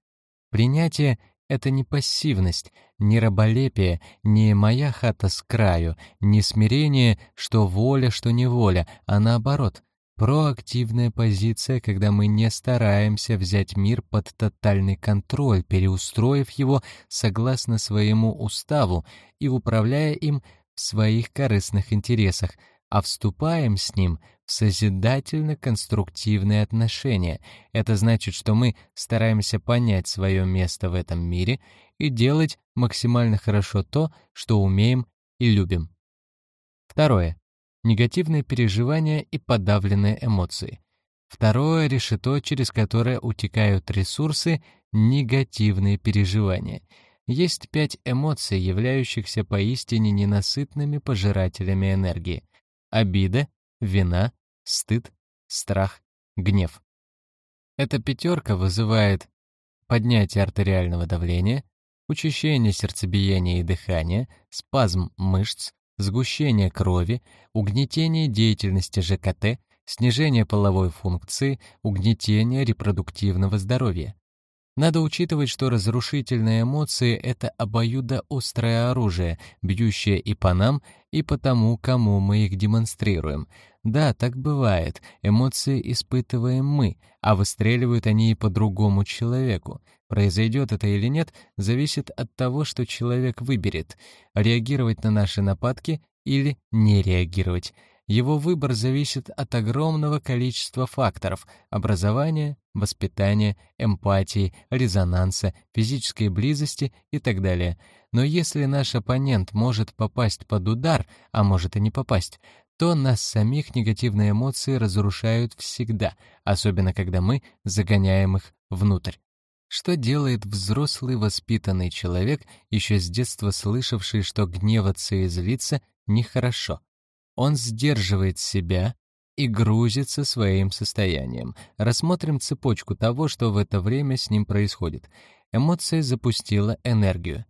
Принятие это не пассивность, не раболепие, не моя хата с краю, не смирение, что воля, что неволя, а наоборот, проактивная позиция, когда мы не стараемся взять мир под тотальный контроль, переустроив его согласно своему уставу и управляя им в своих корыстных интересах, а вступаем с ним созидательно-конструктивные отношения. Это значит, что мы стараемся понять свое место в этом мире и делать максимально хорошо то, что умеем и любим. Второе. Негативные переживания и подавленные эмоции. Второе решето, через которое утекают ресурсы — негативные переживания. Есть пять эмоций, являющихся поистине ненасытными пожирателями энергии. Обида, вина, стыд, страх, гнев. Эта пятерка вызывает поднятие артериального давления, учащение сердцебиения и дыхания, спазм мышц, сгущение крови, угнетение деятельности ЖКТ, снижение половой функции, угнетение репродуктивного здоровья. Надо учитывать, что разрушительные эмоции — это обоюдоострое оружие, бьющее и по нам, и по тому, кому мы их демонстрируем. Да, так бывает, эмоции испытываем мы, а выстреливают они и по другому человеку. Произойдет это или нет, зависит от того, что человек выберет — реагировать на наши нападки или не реагировать — его выбор зависит от огромного количества факторов — образования, воспитания, эмпатии, резонанса, физической близости и так далее. Но если наш оппонент может попасть под удар, а может и не попасть, то нас самих негативные эмоции разрушают всегда, особенно когда мы загоняем их внутрь. Что делает взрослый воспитанный человек, еще с детства слышавший, что гневаться и злиться нехорошо? Он сдерживает себя и грузится своим состоянием. Рассмотрим цепочку того, что в это время с ним происходит. Эмоция запустила энергию.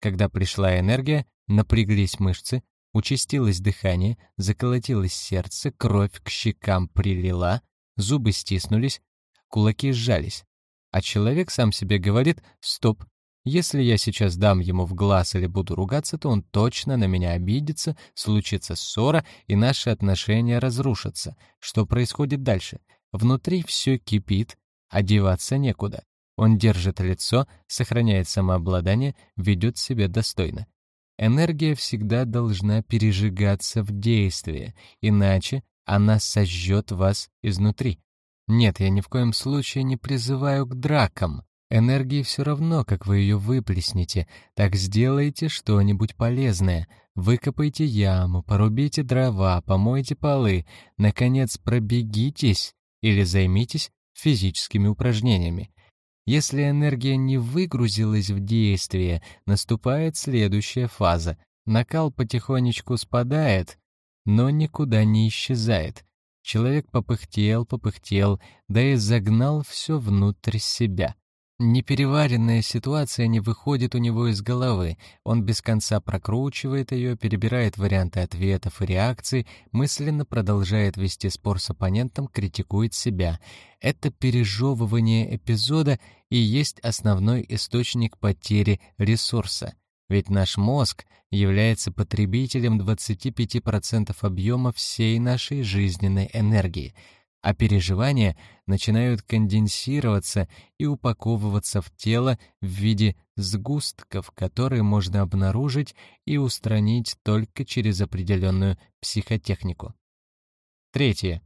Когда пришла энергия, напряглись мышцы, Участилось дыхание, заколотилось сердце, кровь к щекам прилила, зубы стиснулись, кулаки сжались. А человек сам себе говорит «стоп». Если я сейчас дам ему в глаз или буду ругаться, то он точно на меня обидится, случится ссора, и наши отношения разрушатся. Что происходит дальше? Внутри все кипит, одеваться некуда. Он держит лицо, сохраняет самообладание, ведет себя достойно. Энергия всегда должна пережигаться в действии, иначе она сожжет вас изнутри. Нет, я ни в коем случае не призываю к дракам. Энергии все равно, как вы ее выплеснете. Так сделайте что-нибудь полезное. Выкопайте яму, порубите дрова, помойте полы. Наконец, пробегитесь или займитесь физическими упражнениями. Если энергия не выгрузилась в действие, наступает следующая фаза. Накал потихонечку спадает, но никуда не исчезает. Человек попыхтел, попыхтел, да и загнал все внутрь себя. Непереваренная ситуация не выходит у него из головы. Он без конца прокручивает ее, перебирает варианты ответов и реакций, мысленно продолжает вести спор с оппонентом, критикует себя. Это пережевывание эпизода и есть основной источник потери ресурса. Ведь наш мозг является потребителем 25% объема всей нашей жизненной энергии — а переживания начинают конденсироваться и упаковываться в тело в виде сгустков, которые можно обнаружить и устранить только через определенную психотехнику. Третье.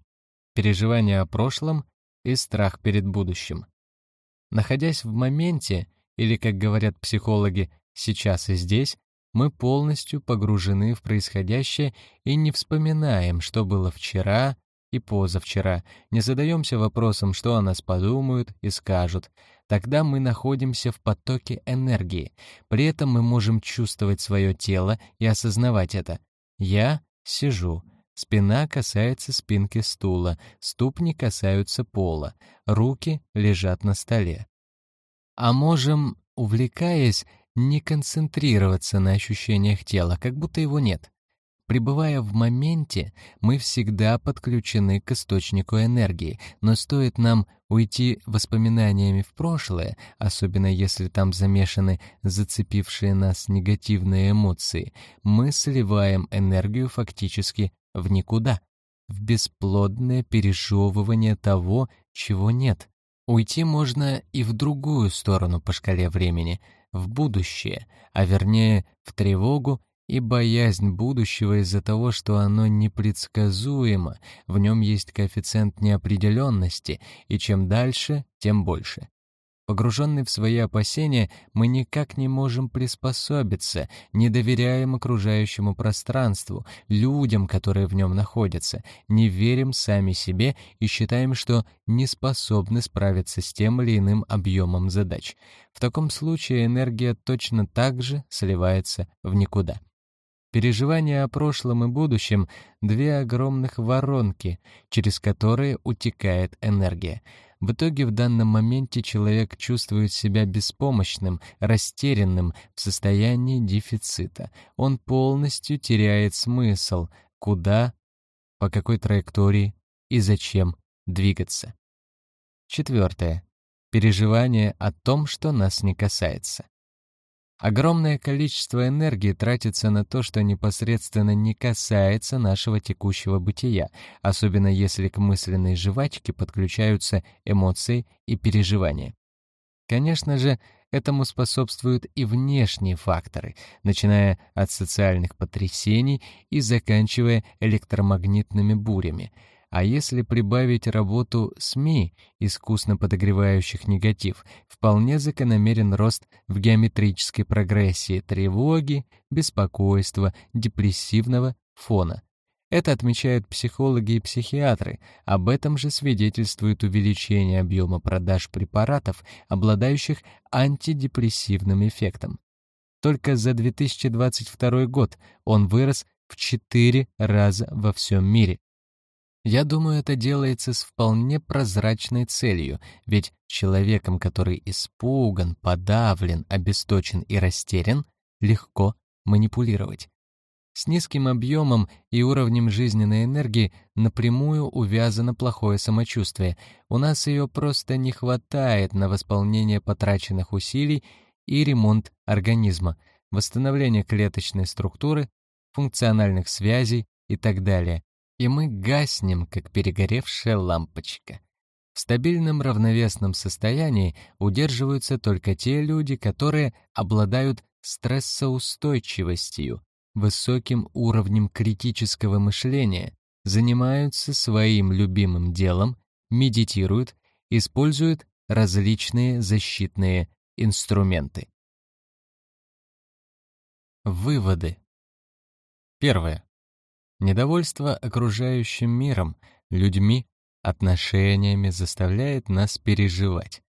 Переживание о прошлом и страх перед будущим. Находясь в моменте, или, как говорят психологи, сейчас и здесь, мы полностью погружены в происходящее и не вспоминаем, что было вчера, и позавчера, не задаемся вопросом, что о нас подумают и скажут. Тогда мы находимся в потоке энергии. При этом мы можем чувствовать свое тело и осознавать это. Я сижу. Спина касается спинки стула, ступни касаются пола, руки лежат на столе. А можем, увлекаясь, не концентрироваться на ощущениях тела, как будто его нет. Пребывая в моменте, мы всегда подключены к источнику энергии, но стоит нам уйти воспоминаниями в прошлое, особенно если там замешаны зацепившие нас негативные эмоции, мы сливаем энергию фактически в никуда, в бесплодное пережевывание того, чего нет. Уйти можно и в другую сторону по шкале времени, в будущее, а вернее в тревогу и боязнь будущего из-за того, что оно непредсказуемо, в нем есть коэффициент неопределенности, и чем дальше, тем больше. Погруженные в свои опасения, мы никак не можем приспособиться, не доверяем окружающему пространству, людям, которые в нем находятся, не верим сами себе и считаем, что не способны справиться с тем или иным объемом задач. В таком случае энергия точно так же сливается в никуда. Переживания о прошлом и будущем — две огромных воронки, через которые утекает энергия. В итоге в данном моменте человек чувствует себя беспомощным, растерянным, в состоянии дефицита. Он полностью теряет смысл, куда, по какой траектории и зачем двигаться. Четвертое. Переживание о том, что нас не касается. Огромное количество энергии тратится на то, что непосредственно не касается нашего текущего бытия, особенно если к мысленной жвачке подключаются эмоции и переживания. Конечно же, этому способствуют и внешние факторы, начиная от социальных потрясений и заканчивая электромагнитными бурями — а если прибавить работу СМИ, искусно подогревающих негатив, вполне закономерен рост в геометрической прогрессии тревоги, беспокойства, депрессивного фона. Это отмечают психологи и психиатры. Об этом же свидетельствует увеличение объема продаж препаратов, обладающих антидепрессивным эффектом. Только за 2022 год он вырос в 4 раза во всем мире. Я думаю, это делается с вполне прозрачной целью, ведь человеком, который испуган, подавлен, обесточен и растерян, легко манипулировать. С низким объемом и уровнем жизненной энергии напрямую увязано плохое самочувствие. У нас ее просто не хватает на восполнение потраченных усилий и ремонт организма, восстановление клеточной структуры, функциональных связей и так далее. И мы гаснем, как перегоревшая лампочка. В стабильном равновесном состоянии удерживаются только те люди, которые обладают стрессоустойчивостью, высоким уровнем критического мышления, занимаются своим любимым делом, медитируют, используют различные защитные инструменты. Выводы. Первое. Недовольство окружающим миром, людьми, отношениями заставляет нас переживать.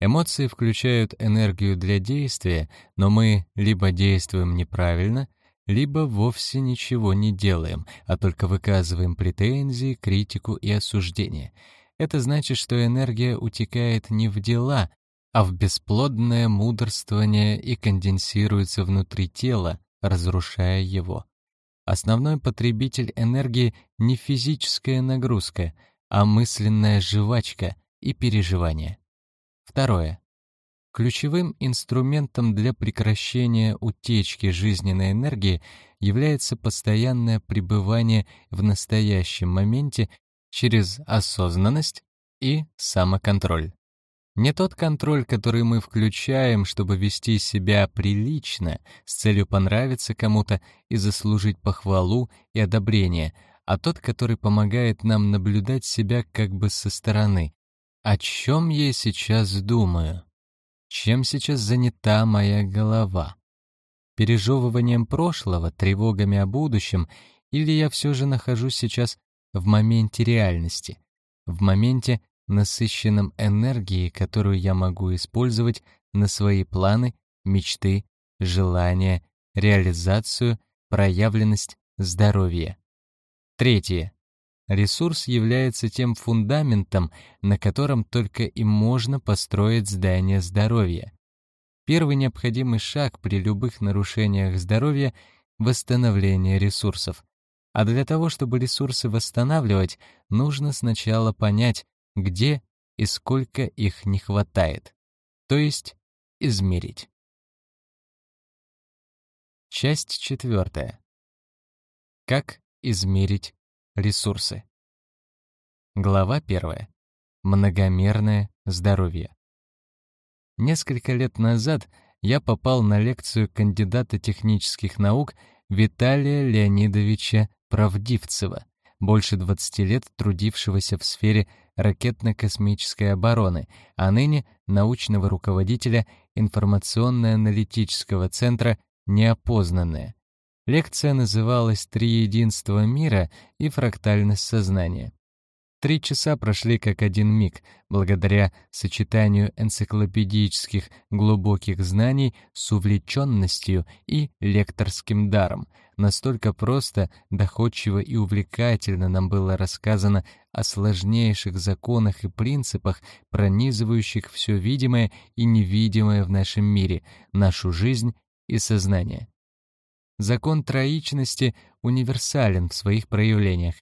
Эмоции включают энергию для действия, но мы либо действуем неправильно — либо вовсе ничего не делаем, а только выказываем претензии, критику и осуждение. Это значит, что энергия утекает не в дела, а в бесплодное мудрствование и конденсируется внутри тела, разрушая его. Основной потребитель энергии не физическая нагрузка, а мысленная жвачка и переживание. Второе. Ключевым инструментом для прекращения утечки жизненной энергии является постоянное пребывание в настоящем моменте через осознанность и самоконтроль. Не тот контроль, который мы включаем, чтобы вести себя прилично, с целью понравиться кому-то и заслужить похвалу и одобрение, а тот, который помогает нам наблюдать себя как бы со стороны. О чем я сейчас думаю? Чем сейчас занята моя голова? Пережевыванием прошлого, тревогами о будущем, или я все же нахожусь сейчас в моменте реальности, в моменте, насыщенном энергией, которую я могу использовать на свои планы, мечты, желания, реализацию, проявленность, здоровье. Третье. Ресурс является тем фундаментом, на котором только и можно построить здание здоровья. Первый необходимый шаг при любых нарушениях здоровья — восстановление ресурсов. А для того, чтобы ресурсы восстанавливать, нужно сначала понять, где и сколько их не хватает, то есть измерить. Часть четвертая. Как измерить Ресурсы. Глава первая. Многомерное здоровье. Несколько лет назад я попал на лекцию кандидата технических наук Виталия Леонидовича Правдивцева, больше 20 лет трудившегося в сфере ракетно-космической обороны, а ныне научного руководителя информационно-аналитического центра «Неопознанное», Лекция называлась «Три единства мира и фрактальность сознания». Три часа прошли как один миг, благодаря сочетанию энциклопедических глубоких знаний с увлеченностью и лекторским даром. Настолько просто, доходчиво и увлекательно нам было рассказано о сложнейших законах и принципах, пронизывающих все видимое и невидимое в нашем мире, нашу жизнь и сознание. Закон троичности универсален в своих проявлениях.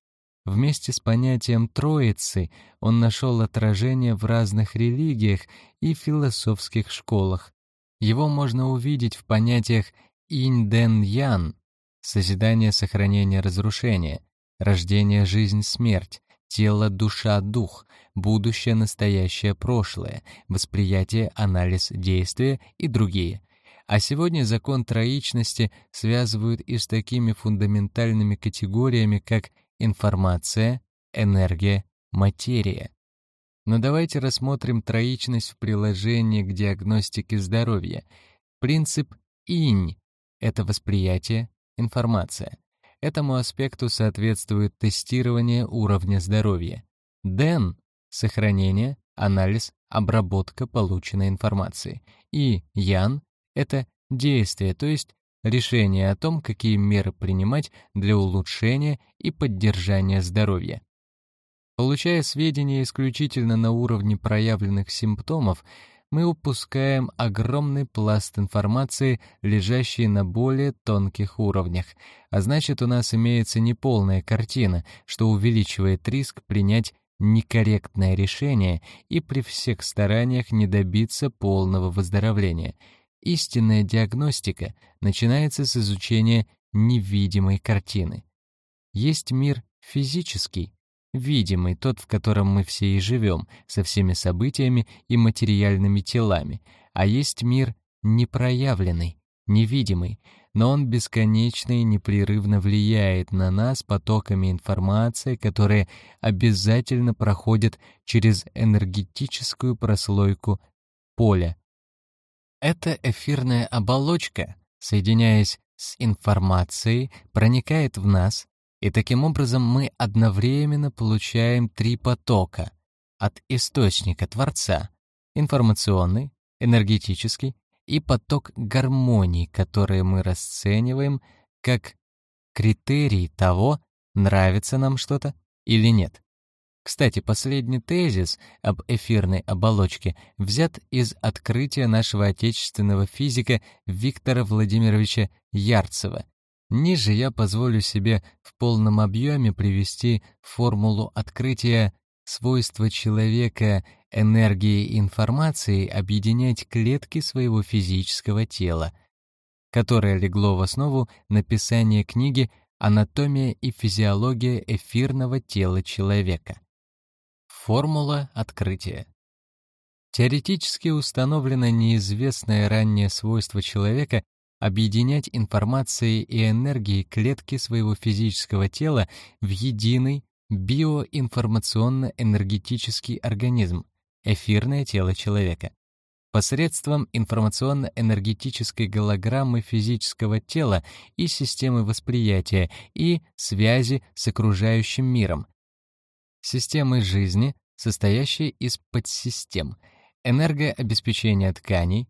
Вместе с понятием «троицы» он нашел отражение в разных религиях и философских школах. Его можно увидеть в понятиях инь-ден-ян — созидание, сохранение, разрушение, рождение, жизнь, смерть, тело, душа, дух, будущее, настоящее, прошлое, восприятие, анализ, действие и другие — а сегодня закон троичности связывают и с такими фундаментальными категориями, как информация, энергия, материя. Но давайте рассмотрим троичность в приложении к диагностике здоровья. Принцип инь — это восприятие, информация. Этому аспекту соответствует тестирование уровня здоровья. Ден — сохранение, анализ, обработка полученной информации. И Ян это действие, то есть решение о том, какие меры принимать для улучшения и поддержания здоровья. Получая сведения исключительно на уровне проявленных симптомов, мы упускаем огромный пласт информации, лежащий на более тонких уровнях, а значит у нас имеется неполная картина, что увеличивает риск принять некорректное решение и при всех стараниях не добиться полного выздоровления. Истинная диагностика начинается с изучения невидимой картины. Есть мир физический, видимый, тот, в котором мы все и живем, со всеми событиями и материальными телами, а есть мир непроявленный, невидимый, но он бесконечно и непрерывно влияет на нас потоками информации, которые обязательно проходят через энергетическую прослойку поля. Эта эфирная оболочка, соединяясь с информацией, проникает в нас, и таким образом мы одновременно получаем три потока от источника Творца — информационный, энергетический и поток гармонии, которые мы расцениваем как критерий того, нравится нам что-то или нет. Кстати, последний тезис об эфирной оболочке взят из открытия нашего отечественного физика Виктора Владимировича Ярцева. Ниже я позволю себе в полном объеме привести формулу открытия свойства человека энергии и информации объединять клетки своего физического тела, которое легло в основу написания книги «Анатомия и физиология эфирного тела человека». Формула открытия. Теоретически установлено неизвестное ранее свойство человека объединять информации и энергии клетки своего физического тела в единый биоинформационно-энергетический организм, эфирное тело человека. Посредством информационно-энергетической голограммы физического тела и системы восприятия и связи с окружающим миром. Системы жизни, состоящей из подсистем, энергообеспечения тканей,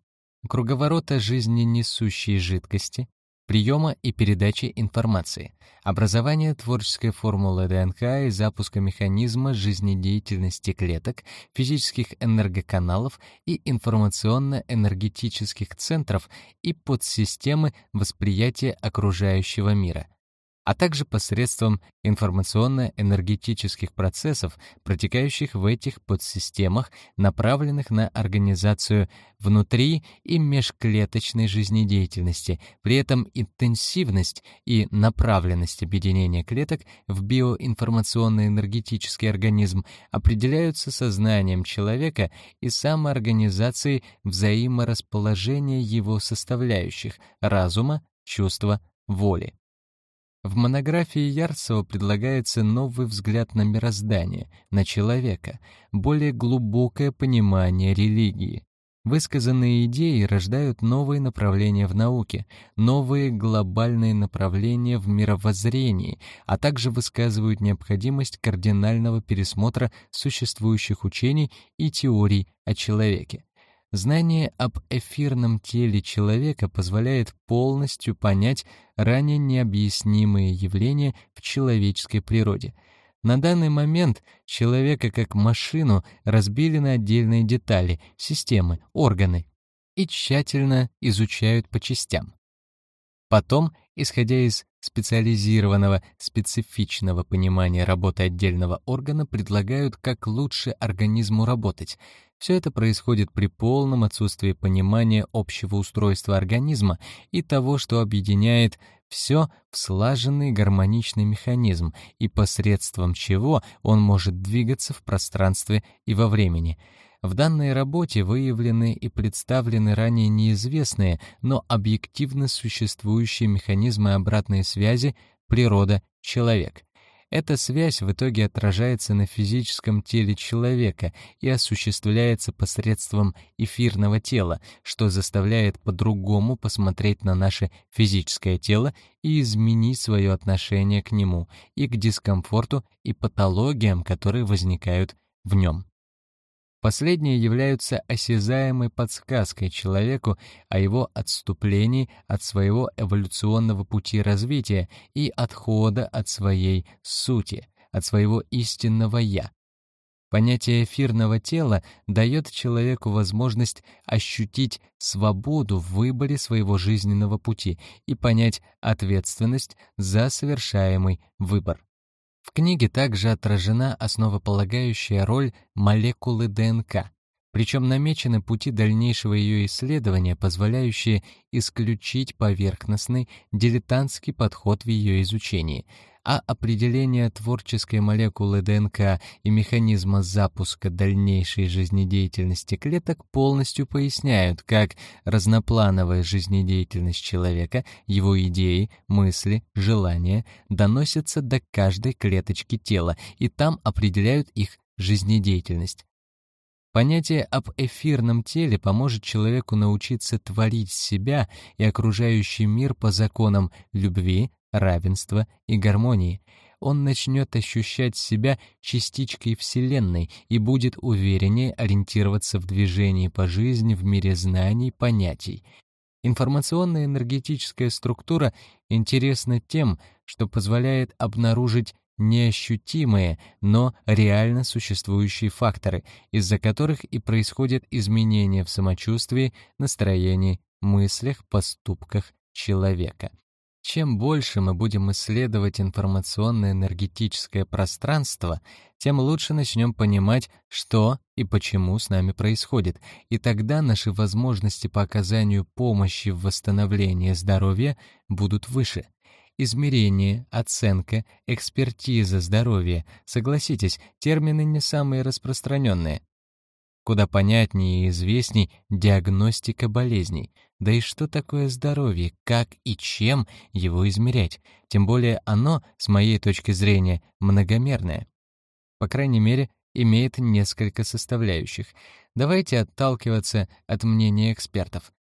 круговорота жизненесущей жидкости, приема и передачи информации, образование творческой формулы ДНК и запуска механизма жизнедеятельности клеток, физических энергоканалов и информационно-энергетических центров и подсистемы восприятия окружающего мира — а также посредством информационно-энергетических процессов, протекающих в этих подсистемах, направленных на организацию внутри и межклеточной жизнедеятельности. При этом интенсивность и направленность объединения клеток в биоинформационно-энергетический организм определяются сознанием человека и самоорганизацией взаиморасположения его составляющих — разума, чувства, воли. В монографии Ярцева предлагается новый взгляд на мироздание, на человека, более глубокое понимание религии. Высказанные идеи рождают новые направления в науке, новые глобальные направления в мировоззрении, а также высказывают необходимость кардинального пересмотра существующих учений и теорий о человеке. Знание об эфирном теле человека позволяет полностью понять ранее необъяснимые явления в человеческой природе. На данный момент человека как машину разбили на отдельные детали, системы, органы и тщательно изучают по частям. Потом, исходя из специализированного, специфичного понимания работы отдельного органа, предлагают, как лучше организму работать — все это происходит при полном отсутствии понимания общего устройства организма и того, что объединяет все в слаженный гармоничный механизм и посредством чего он может двигаться в пространстве и во времени. В данной работе выявлены и представлены ранее неизвестные, но объективно существующие механизмы обратной связи природа-человек — эта связь в итоге отражается на физическом теле человека и осуществляется посредством эфирного тела, что заставляет по-другому посмотреть на наше физическое тело и изменить свое отношение к нему и к дискомфорту и патологиям, которые возникают в нем. Последние являются осязаемой подсказкой человеку о его отступлении от своего эволюционного пути развития и отхода от своей сути, от своего истинного «я». Понятие эфирного тела дает человеку возможность ощутить свободу в выборе своего жизненного пути и понять ответственность за совершаемый выбор. В книге также отражена основополагающая роль молекулы ДНК, причем намечены пути дальнейшего ее исследования, позволяющие исключить поверхностный, дилетантский подход в ее изучении, а определение творческой молекулы ДНК и механизма запуска дальнейшей жизнедеятельности клеток полностью поясняют, как разноплановая жизнедеятельность человека, его идеи, мысли, желания доносятся до каждой клеточки тела, и там определяют их жизнедеятельность. Понятие об эфирном теле поможет человеку научиться творить себя и окружающий мир по законам любви, равенства и гармонии. Он начнет ощущать себя частичкой Вселенной и будет увереннее ориентироваться в движении по жизни в мире знаний, понятий. Информационная энергетическая структура интересна тем, что позволяет обнаружить неощутимые, но реально существующие факторы, из-за которых и происходят изменения в самочувствии, настроении, мыслях, поступках человека. Чем больше мы будем исследовать информационно-энергетическое пространство, тем лучше начнем понимать, что и почему с нами происходит, и тогда наши возможности по оказанию помощи в восстановлении здоровья будут выше измерение, оценка, экспертиза здоровья. Согласитесь, термины не самые распространенные. Куда понятнее и известней диагностика болезней. Да и что такое здоровье, как и чем его измерять? Тем более оно, с моей точки зрения, многомерное. По крайней мере, имеет несколько составляющих. Давайте отталкиваться от мнения экспертов.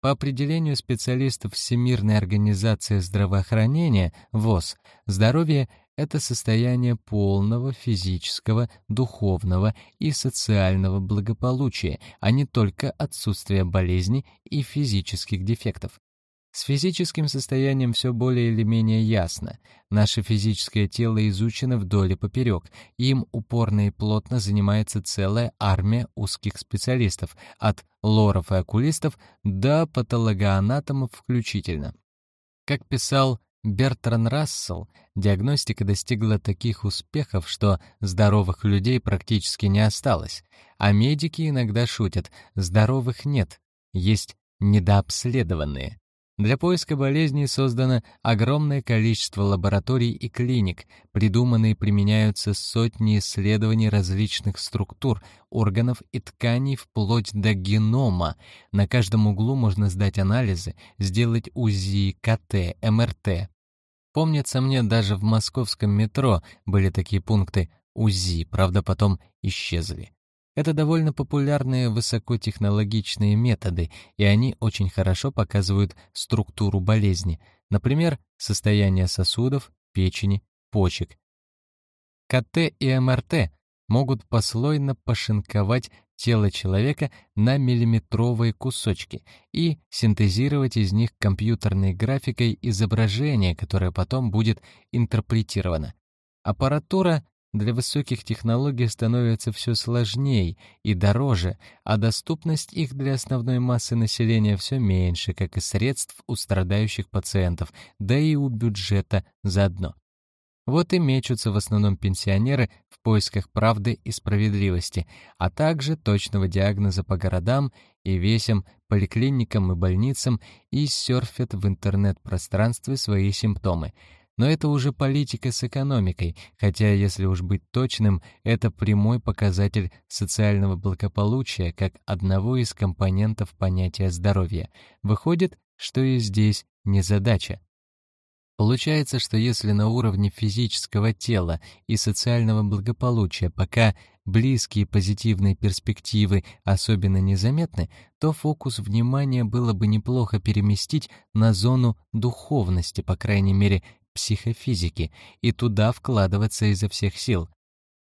По определению специалистов Всемирной организации здравоохранения ВОЗ, здоровье — это состояние полного физического, духовного и социального благополучия, а не только отсутствие болезней и физических дефектов. С физическим состоянием все более или менее ясно. Наше физическое тело изучено вдоль и поперек, им упорно и плотно занимается целая армия узких специалистов, от лоров и окулистов до патологоанатомов включительно. Как писал Бертран Рассел, диагностика достигла таких успехов, что здоровых людей практически не осталось, а медики иногда шутят «здоровых нет, есть недообследованные». Для поиска болезней создано огромное количество лабораторий и клиник, придуманы и применяются сотни исследований различных структур, органов и тканей вплоть до генома. На каждом углу можно сдать анализы, сделать УЗИ, КТ, МРТ. Помнится мне, даже в московском метро были такие пункты УЗИ, правда, потом исчезли. Это довольно популярные высокотехнологичные методы, и они очень хорошо показывают структуру болезни, например, состояние сосудов, печени, почек. КТ и МРТ могут послойно пошинковать тело человека на миллиметровые кусочки и синтезировать из них компьютерной графикой изображение, которое потом будет интерпретировано. Аппаратура для высоких технологий становится все сложнее и дороже, а доступность их для основной массы населения все меньше, как и средств у страдающих пациентов, да и у бюджета заодно. Вот и мечутся в основном пенсионеры в поисках правды и справедливости, а также точного диагноза по городам и весям, поликлиникам и больницам и серфят в интернет-пространстве свои симптомы — но это уже политика с экономикой, хотя, если уж быть точным, это прямой показатель социального благополучия как одного из компонентов понятия здоровья. Выходит, что и здесь не задача. Получается, что если на уровне физического тела и социального благополучия пока близкие позитивные перспективы особенно незаметны, то фокус внимания было бы неплохо переместить на зону духовности, по крайней мере, психофизики и туда вкладываться изо всех сил,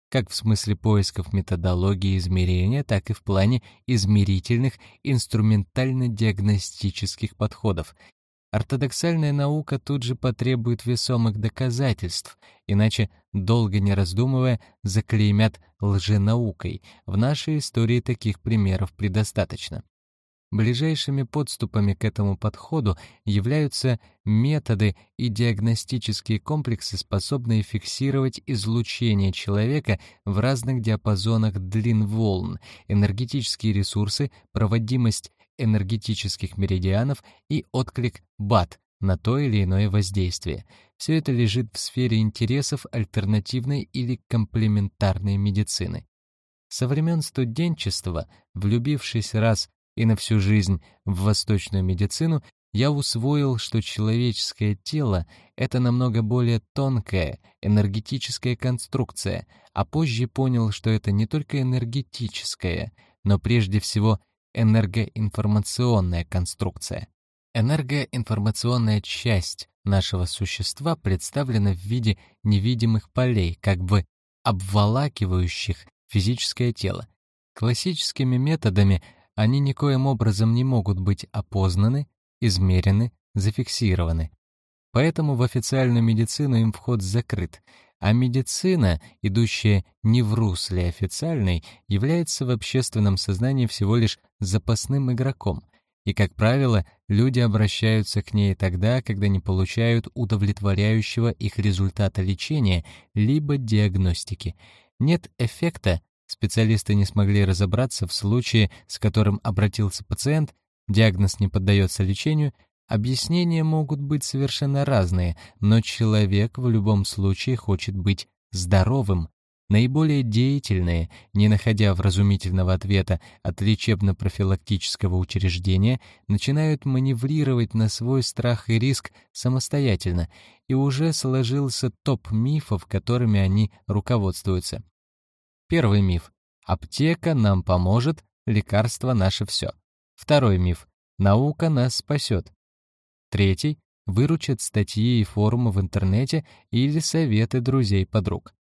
как в смысле поисков методологии измерения, так и в плане измерительных инструментально-диагностических подходов. Ортодоксальная наука тут же потребует весомых доказательств, иначе, долго не раздумывая, заклеймят лженаукой. В нашей истории таких примеров предостаточно. Ближайшими подступами к этому подходу являются методы и диагностические комплексы, способные фиксировать излучение человека в разных диапазонах длин волн, энергетические ресурсы, проводимость энергетических меридианов и отклик БАТ на то или иное воздействие. Все это лежит в сфере интересов альтернативной или комплементарной медицины. Со времен студенчества, влюбившись раз и на всю жизнь в восточную медицину, я усвоил, что человеческое тело — это намного более тонкая энергетическая конструкция, а позже понял, что это не только энергетическая, но прежде всего энергоинформационная конструкция. Энергоинформационная часть нашего существа представлена в виде невидимых полей, как бы обволакивающих физическое тело. Классическими методами они никоим образом не могут быть опознаны, измерены, зафиксированы. Поэтому в официальную медицину им вход закрыт, а медицина, идущая не в русле официальной, является в общественном сознании всего лишь запасным игроком, и, как правило, люди обращаются к ней тогда, когда не получают удовлетворяющего их результата лечения либо диагностики. Нет эффекта, Специалисты не смогли разобраться в случае, с которым обратился пациент, диагноз не поддается лечению, объяснения могут быть совершенно разные, но человек в любом случае хочет быть здоровым. Наиболее деятельные, не находя вразумительного ответа от лечебно-профилактического учреждения, начинают маневрировать на свой страх и риск самостоятельно, и уже сложился топ мифов, которыми они руководствуются. Первый миф. Аптека нам поможет, лекарство наше все. Второй миф. Наука нас спасет. Третий. Выручат статьи и форумы в интернете или советы друзей-подруг.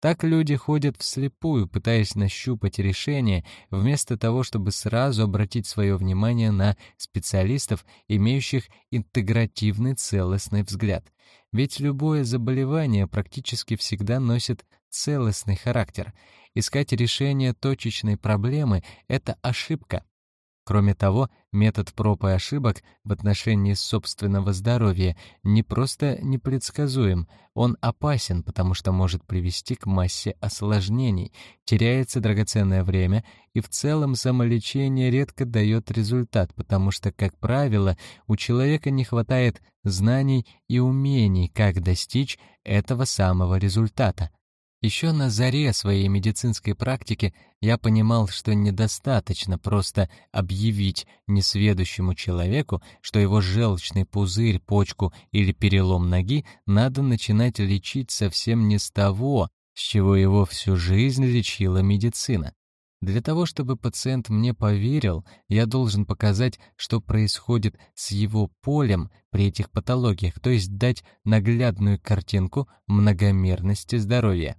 Так люди ходят вслепую, пытаясь нащупать решение, вместо того, чтобы сразу обратить свое внимание на специалистов, имеющих интегративный целостный взгляд. Ведь любое заболевание практически всегда носит целостный характер — Искать решение точечной проблемы — это ошибка. Кроме того, метод проб и ошибок в отношении собственного здоровья не просто непредсказуем, он опасен, потому что может привести к массе осложнений, теряется драгоценное время, и в целом самолечение редко дает результат, потому что, как правило, у человека не хватает знаний и умений, как достичь этого самого результата. Еще на заре своей медицинской практики я понимал, что недостаточно просто объявить несведущему человеку, что его желчный пузырь, почку или перелом ноги надо начинать лечить совсем не с того, с чего его всю жизнь лечила медицина. Для того, чтобы пациент мне поверил, я должен показать, что происходит с его полем при этих патологиях, то есть дать наглядную картинку многомерности здоровья.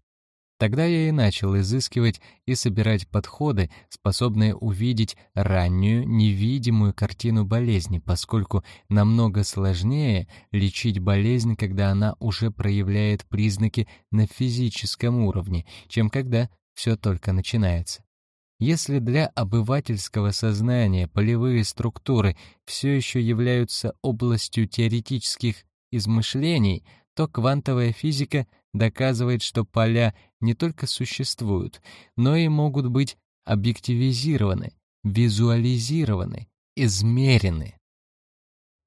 Тогда я и начал изыскивать и собирать подходы, способные увидеть раннюю, невидимую картину болезни, поскольку намного сложнее лечить болезнь, когда она уже проявляет признаки на физическом уровне, чем когда все только начинается. Если для обывательского сознания полевые структуры все еще являются областью теоретических измышлений, то квантовая физика доказывает, что поля не только существуют, но и могут быть объективизированы, визуализированы, измерены.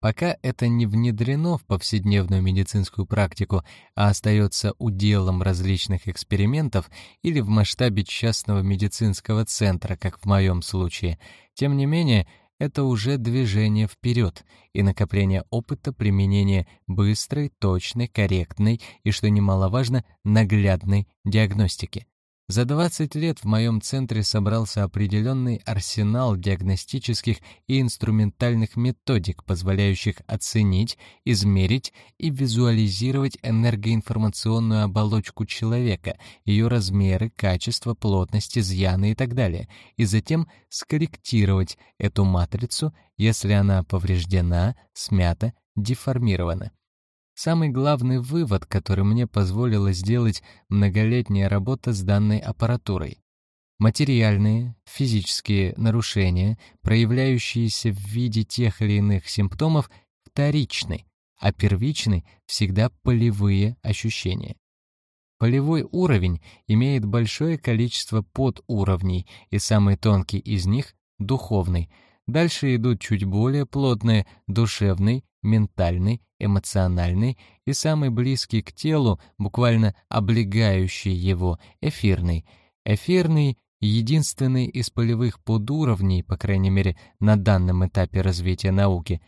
Пока это не внедрено в повседневную медицинскую практику, а остается уделом различных экспериментов или в масштабе частного медицинского центра, как в моем случае, тем не менее, это уже движение вперед и накопление опыта применения быстрой, точной, корректной и, что немаловажно, наглядной диагностики. За 20 лет в моем центре собрался определенный арсенал диагностических и инструментальных методик, позволяющих оценить, измерить и визуализировать энергоинформационную оболочку человека, ее размеры, качество, плотность, изъяны и так далее, и затем скорректировать эту матрицу, если она повреждена, смята деформировано. Самый главный вывод, который мне позволила сделать многолетняя работа с данной аппаратурой. Материальные, физические нарушения, проявляющиеся в виде тех или иных симптомов, вторичны, а первичны всегда полевые ощущения. Полевой уровень имеет большое количество подуровней, и самый тонкий из них — духовный. Дальше идут чуть более плотные — душевный, ментальный, эмоциональный и самый близкий к телу, буквально облегающий его, эфирный. Эфирный — единственный из полевых подуровней, по крайней мере, на данном этапе развития науки,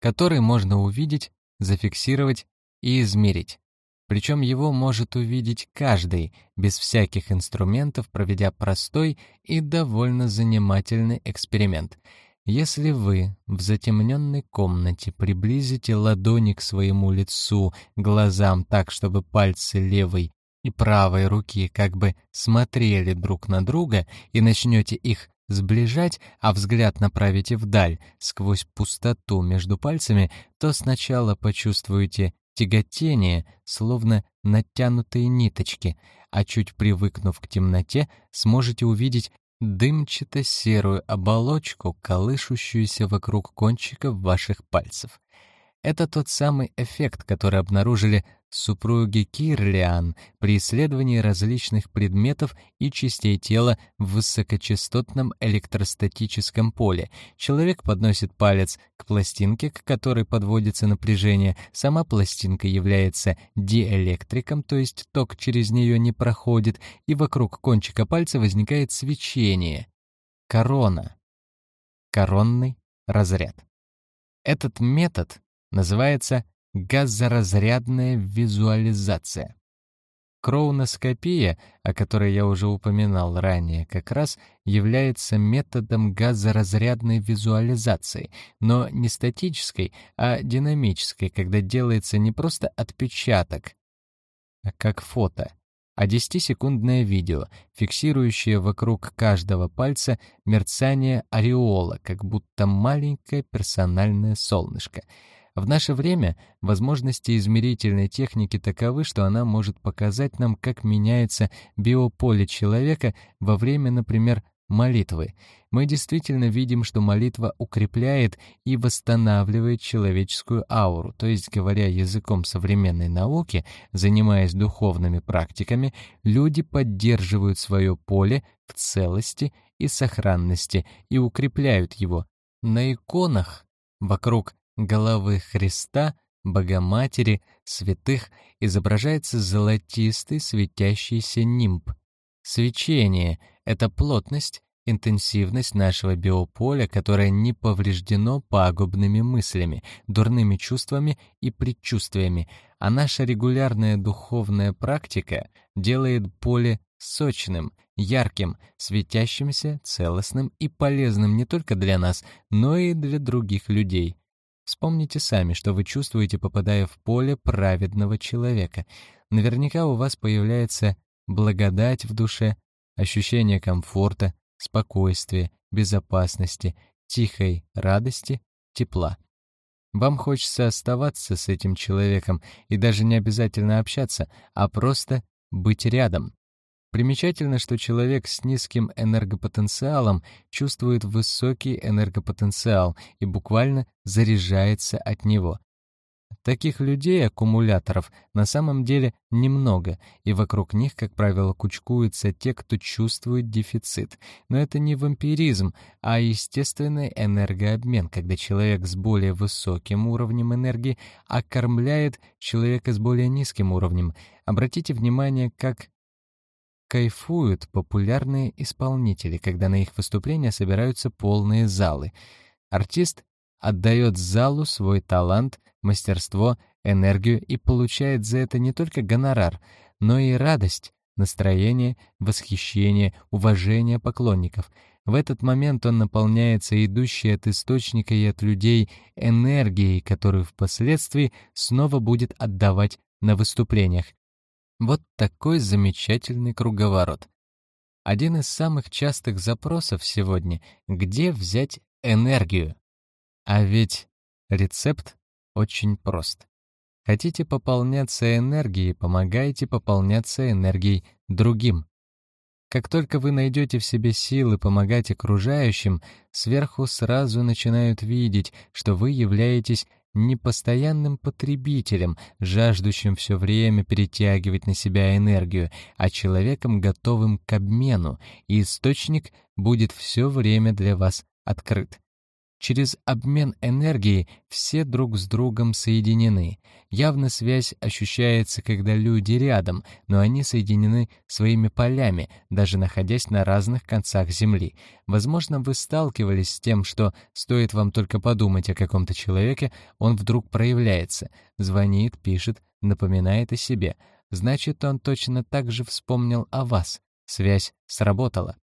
который можно увидеть, зафиксировать и измерить. Причем его может увидеть каждый, без всяких инструментов, проведя простой и довольно занимательный эксперимент. Если вы в затемненной комнате приблизите ладони к своему лицу, глазам так, чтобы пальцы левой и правой руки как бы смотрели друг на друга и начнете их сближать, а взгляд направите вдаль, сквозь пустоту между пальцами, то сначала почувствуете тяготение, словно натянутые ниточки, а чуть привыкнув к темноте, сможете увидеть дымчато-серую оболочку, колышущуюся вокруг кончиков ваших пальцев. Это тот самый эффект, который обнаружили супруги Кирлиан при исследовании различных предметов и частей тела в высокочастотном электростатическом поле. Человек подносит палец к пластинке, к которой подводится напряжение. Сама пластинка является диэлектриком, то есть ток через нее не проходит, и вокруг кончика пальца возникает свечение. Корона. Коронный разряд. Этот метод называется газоразрядная визуализация. Кроуноскопия, о которой я уже упоминал ранее, как раз является методом газоразрядной визуализации, но не статической, а динамической, когда делается не просто отпечаток, а как фото, а 10-секундное видео, фиксирующее вокруг каждого пальца мерцание ореола, как будто маленькое персональное солнышко — в наше время возможности измерительной техники таковы, что она может показать нам, как меняется биополе человека во время, например, молитвы. Мы действительно видим, что молитва укрепляет и восстанавливает человеческую ауру, то есть, говоря языком современной науки, занимаясь духовными практиками, люди поддерживают свое поле в целости и сохранности и укрепляют его. На иконах вокруг головы Христа, Богоматери, святых изображается золотистый светящийся нимб. Свечение — это плотность, интенсивность нашего биополя, которое не повреждено пагубными мыслями, дурными чувствами и предчувствиями, а наша регулярная духовная практика делает поле сочным, ярким, светящимся, целостным и полезным не только для нас, но и для других людей. Вспомните сами, что вы чувствуете, попадая в поле праведного человека. Наверняка у вас появляется благодать в душе, ощущение комфорта, спокойствия, безопасности, тихой радости, тепла. Вам хочется оставаться с этим человеком и даже не обязательно общаться, а просто быть рядом, Примечательно, что человек с низким энергопотенциалом чувствует высокий энергопотенциал и буквально заряжается от него. Таких людей, аккумуляторов, на самом деле немного, и вокруг них, как правило, кучкуются те, кто чувствует дефицит. Но это не вампиризм, а естественный энергообмен, когда человек с более высоким уровнем энергии окормляет человека с более низким уровнем. Обратите внимание, как кайфуют популярные исполнители, когда на их выступления собираются полные залы. Артист отдает залу свой талант, мастерство, энергию и получает за это не только гонорар, но и радость, настроение, восхищение, уважение поклонников. В этот момент он наполняется идущей от источника и от людей энергией, которую впоследствии снова будет отдавать на выступлениях. Вот такой замечательный круговорот. Один из самых частых запросов сегодня — где взять энергию? А ведь рецепт очень прост. Хотите пополняться энергией, помогайте пополняться энергией другим. Как только вы найдете в себе силы помогать окружающим, сверху сразу начинают видеть, что вы являетесь не постоянным потребителем, жаждущим все время перетягивать на себя энергию, а человеком, готовым к обмену, и источник будет все время для вас открыт. Через обмен энергией все друг с другом соединены. Явно связь ощущается, когда люди рядом, но они соединены своими полями, даже находясь на разных концах Земли. Возможно, вы сталкивались с тем, что стоит вам только подумать о каком-то человеке, он вдруг проявляется, звонит, пишет, напоминает о себе. Значит, он точно так же вспомнил о вас. Связь сработала.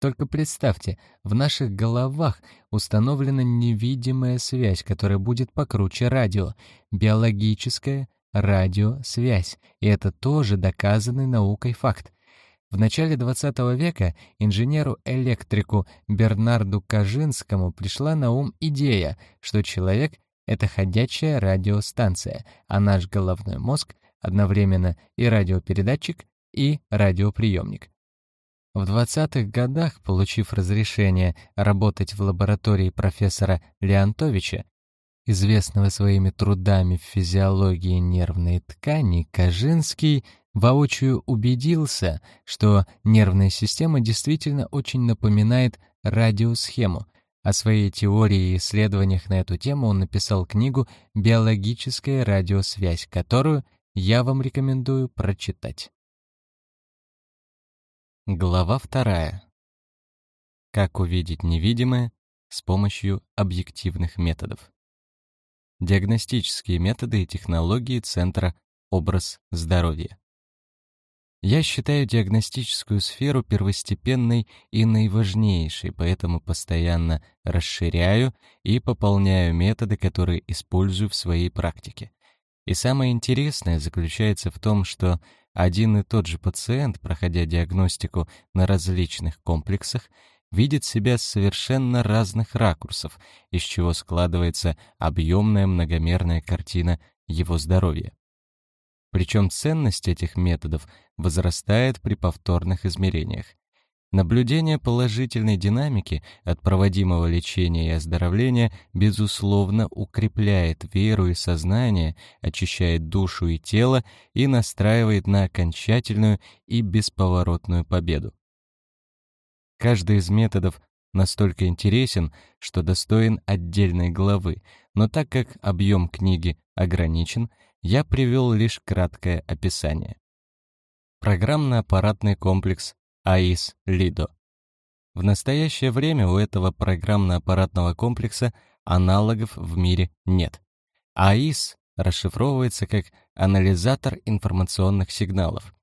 Только представьте, в наших головах установлена невидимая связь, которая будет покруче радио, биологическая радиосвязь, и это тоже доказанный наукой факт. В начале XX века инженеру-электрику Бернарду Кажинскому пришла на ум идея, что человек — это ходячая радиостанция, а наш головной мозг одновременно и радиопередатчик, и радиоприемник. В 20-х годах, получив разрешение работать в лаборатории профессора Леонтовича, известного своими трудами в физиологии нервной ткани, Кожинский воочию убедился, что нервная система действительно очень напоминает радиосхему. О своей теории и исследованиях на эту тему он написал книгу «Биологическая радиосвязь», которую я вам рекомендую прочитать. Глава вторая. Как увидеть невидимое с помощью объективных методов. Диагностические методы и технологии Центра «Образ здоровья». Я считаю диагностическую сферу первостепенной и наиважнейшей, поэтому постоянно расширяю и пополняю методы, которые использую в своей практике. И самое интересное заключается в том, что один и тот же пациент, проходя диагностику на различных комплексах, видит себя с совершенно разных ракурсов, из чего складывается объемная многомерная картина его здоровья. Причем ценность этих методов возрастает при повторных измерениях. Наблюдение положительной динамики от проводимого лечения и оздоровления безусловно укрепляет веру и сознание, очищает душу и тело и настраивает на окончательную и бесповоротную победу. Каждый из методов настолько интересен, что достоин отдельной главы, но так как объем книги ограничен, я привел лишь краткое описание. Программно-аппаратный комплекс АИС-ЛИДО. В настоящее время у этого программно-аппаратного комплекса аналогов в мире нет. АИС расшифровывается как анализатор информационных сигналов.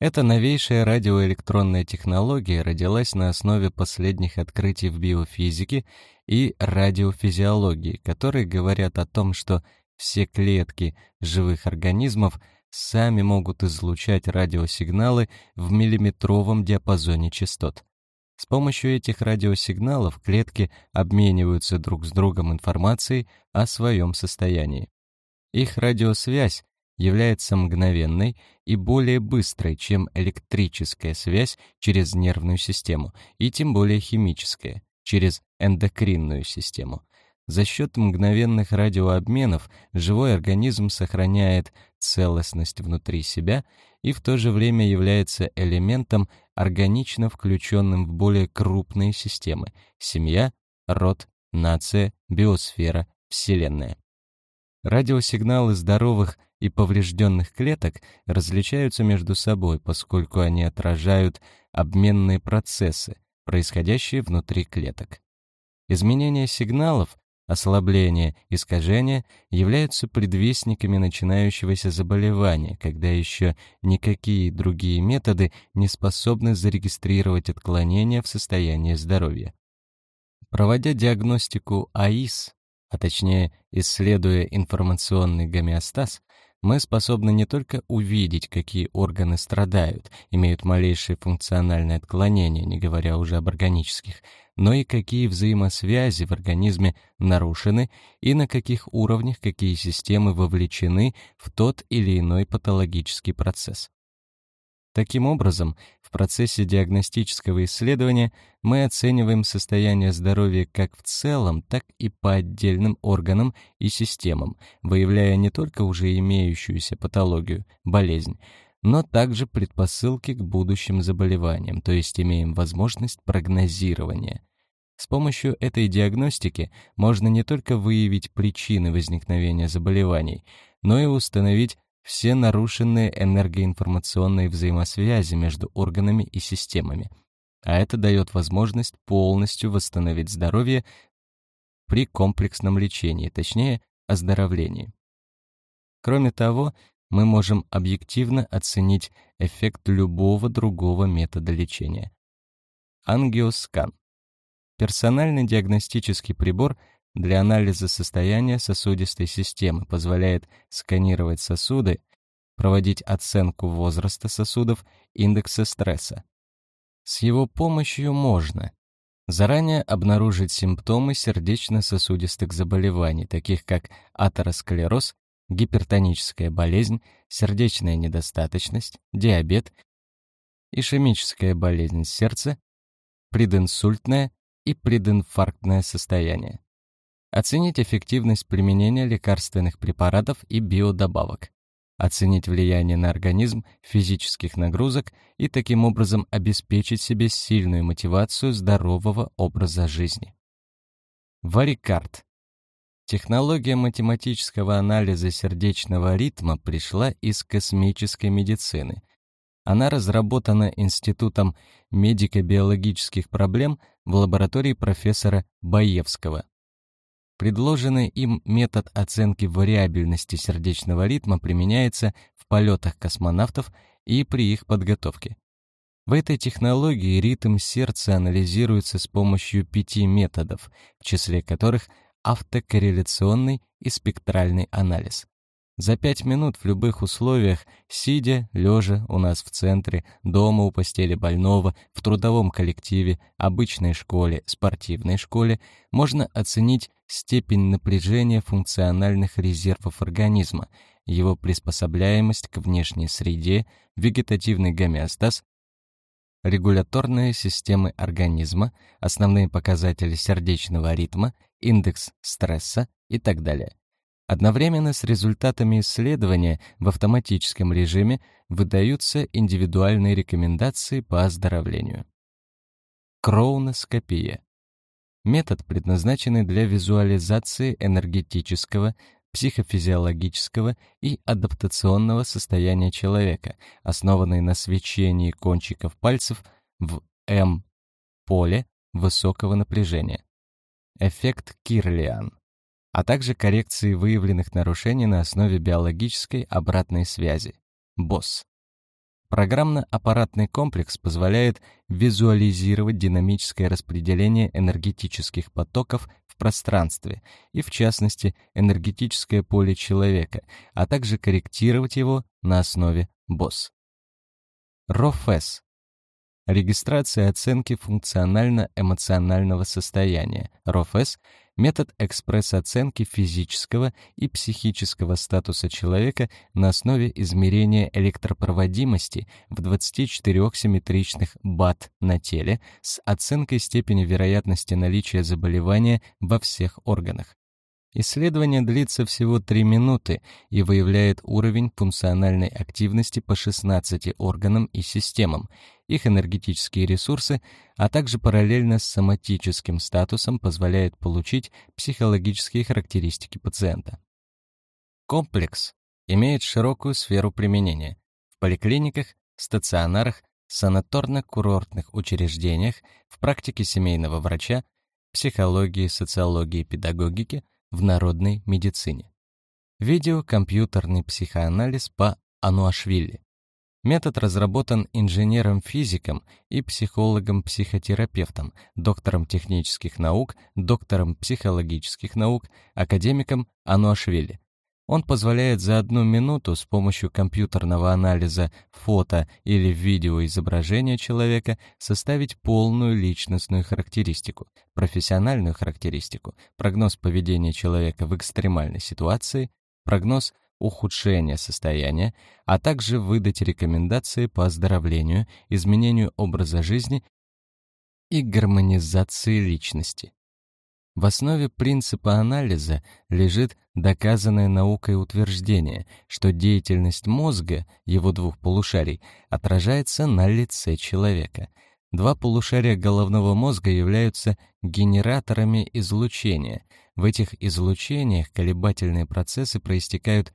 Эта новейшая радиоэлектронная технология родилась на основе последних открытий в биофизике и радиофизиологии, которые говорят о том, что все клетки живых организмов — сами могут излучать радиосигналы в миллиметровом диапазоне частот. С помощью этих радиосигналов клетки обмениваются друг с другом информацией о своем состоянии. Их радиосвязь является мгновенной и более быстрой, чем электрическая связь через нервную систему, и тем более химическая, через эндокринную систему. За счет мгновенных радиообменов живой организм сохраняет целостность внутри себя и в то же время является элементом, органично включенным в более крупные системы — семья, род, нация, биосфера, Вселенная. Радиосигналы здоровых и поврежденных клеток различаются между собой, поскольку они отражают обменные процессы, происходящие внутри клеток. Изменение сигналов Ослабление, искажения являются предвестниками начинающегося заболевания, когда еще никакие другие методы не способны зарегистрировать отклонения в состоянии здоровья. Проводя диагностику АИС, а точнее исследуя информационный гомеостаз, мы способны не только увидеть, какие органы страдают, имеют малейшие функциональные отклонения, не говоря уже об органических, но и какие взаимосвязи в организме нарушены и на каких уровнях какие системы вовлечены в тот или иной патологический процесс. Таким образом, в процессе диагностического исследования мы оцениваем состояние здоровья как в целом, так и по отдельным органам и системам, выявляя не только уже имеющуюся патологию, болезнь, но также предпосылки к будущим заболеваниям, то есть имеем возможность прогнозирования. С помощью этой диагностики можно не только выявить причины возникновения заболеваний, но и установить все нарушенные энергоинформационные взаимосвязи между органами и системами. А это дает возможность полностью восстановить здоровье при комплексном лечении, точнее, оздоровлении. Кроме того, мы можем объективно оценить эффект любого другого метода лечения. Ангиоскан. Персональный диагностический прибор для анализа состояния сосудистой системы позволяет сканировать сосуды, проводить оценку возраста сосудов, индекса стресса. С его помощью можно заранее обнаружить симптомы сердечно-сосудистых заболеваний, таких как атеросклероз, гипертоническая болезнь, сердечная недостаточность, диабет, ишемическая болезнь сердца, прединсультное и прединфарктное состояние оценить эффективность применения лекарственных препаратов и биодобавок, оценить влияние на организм физических нагрузок и таким образом обеспечить себе сильную мотивацию здорового образа жизни. Варикард. Технология математического анализа сердечного ритма пришла из космической медицины. Она разработана Институтом медико-биологических проблем в лаборатории профессора Баевского. Предложенный им метод оценки вариабельности сердечного ритма применяется в полетах космонавтов и при их подготовке. В этой технологии ритм сердца анализируется с помощью пяти методов, в числе которых автокорреляционный и спектральный анализ. За пять минут в любых условиях, сидя, лежа у нас в центре, дома у постели больного, в трудовом коллективе, обычной школе, спортивной школе, можно оценить степень напряжения функциональных резервов организма, его приспособляемость к внешней среде, вегетативный гомеостаз, регуляторные системы организма, основные показатели сердечного ритма, индекс стресса и так далее. Одновременно с результатами исследования в автоматическом режиме выдаются индивидуальные рекомендации по оздоровлению. Кроуноскопия. Метод, предназначенный для визуализации энергетического, психофизиологического и адаптационного состояния человека, основанный на свечении кончиков пальцев в М-поле высокого напряжения. Эффект Кирлиан а также коррекции выявленных нарушений на основе биологической обратной связи, БОС. Программно-аппаратный комплекс позволяет визуализировать динамическое распределение энергетических потоков в пространстве и, в частности, энергетическое поле человека, а также корректировать его на основе БОС. РОФЭС Регистрация оценки функционально-эмоционального состояния, РОФЭС, метод экспресс-оценки физического и психического статуса человека на основе измерения электропроводимости в 24 симметричных БАТ на теле с оценкой степени вероятности наличия заболевания во всех органах. Исследование длится всего 3 минуты и выявляет уровень функциональной активности по 16 органам и системам, их энергетические ресурсы, а также параллельно с соматическим статусом позволяет получить психологические характеристики пациента. Комплекс имеет широкую сферу применения в поликлиниках, стационарах, санаторно-курортных учреждениях, в практике семейного врача, психологии, социологии, педагогике, в народной медицине. Видео-компьютерный психоанализ по Ануашвили. Метод разработан инженером-физиком и психологом-психотерапевтом, доктором технических наук, доктором психологических наук, академиком Ануашвили. Он позволяет за одну минуту с помощью компьютерного анализа фото или видеоизображения человека составить полную личностную характеристику, профессиональную характеристику, прогноз поведения человека в экстремальной ситуации, прогноз ухудшения состояния, а также выдать рекомендации по оздоровлению, изменению образа жизни и гармонизации личности. В основе принципа анализа лежит доказанное наукой утверждение, что деятельность мозга, его двух полушарий, отражается на лице человека. Два полушария головного мозга являются генераторами излучения. В этих излучениях колебательные процессы проистекают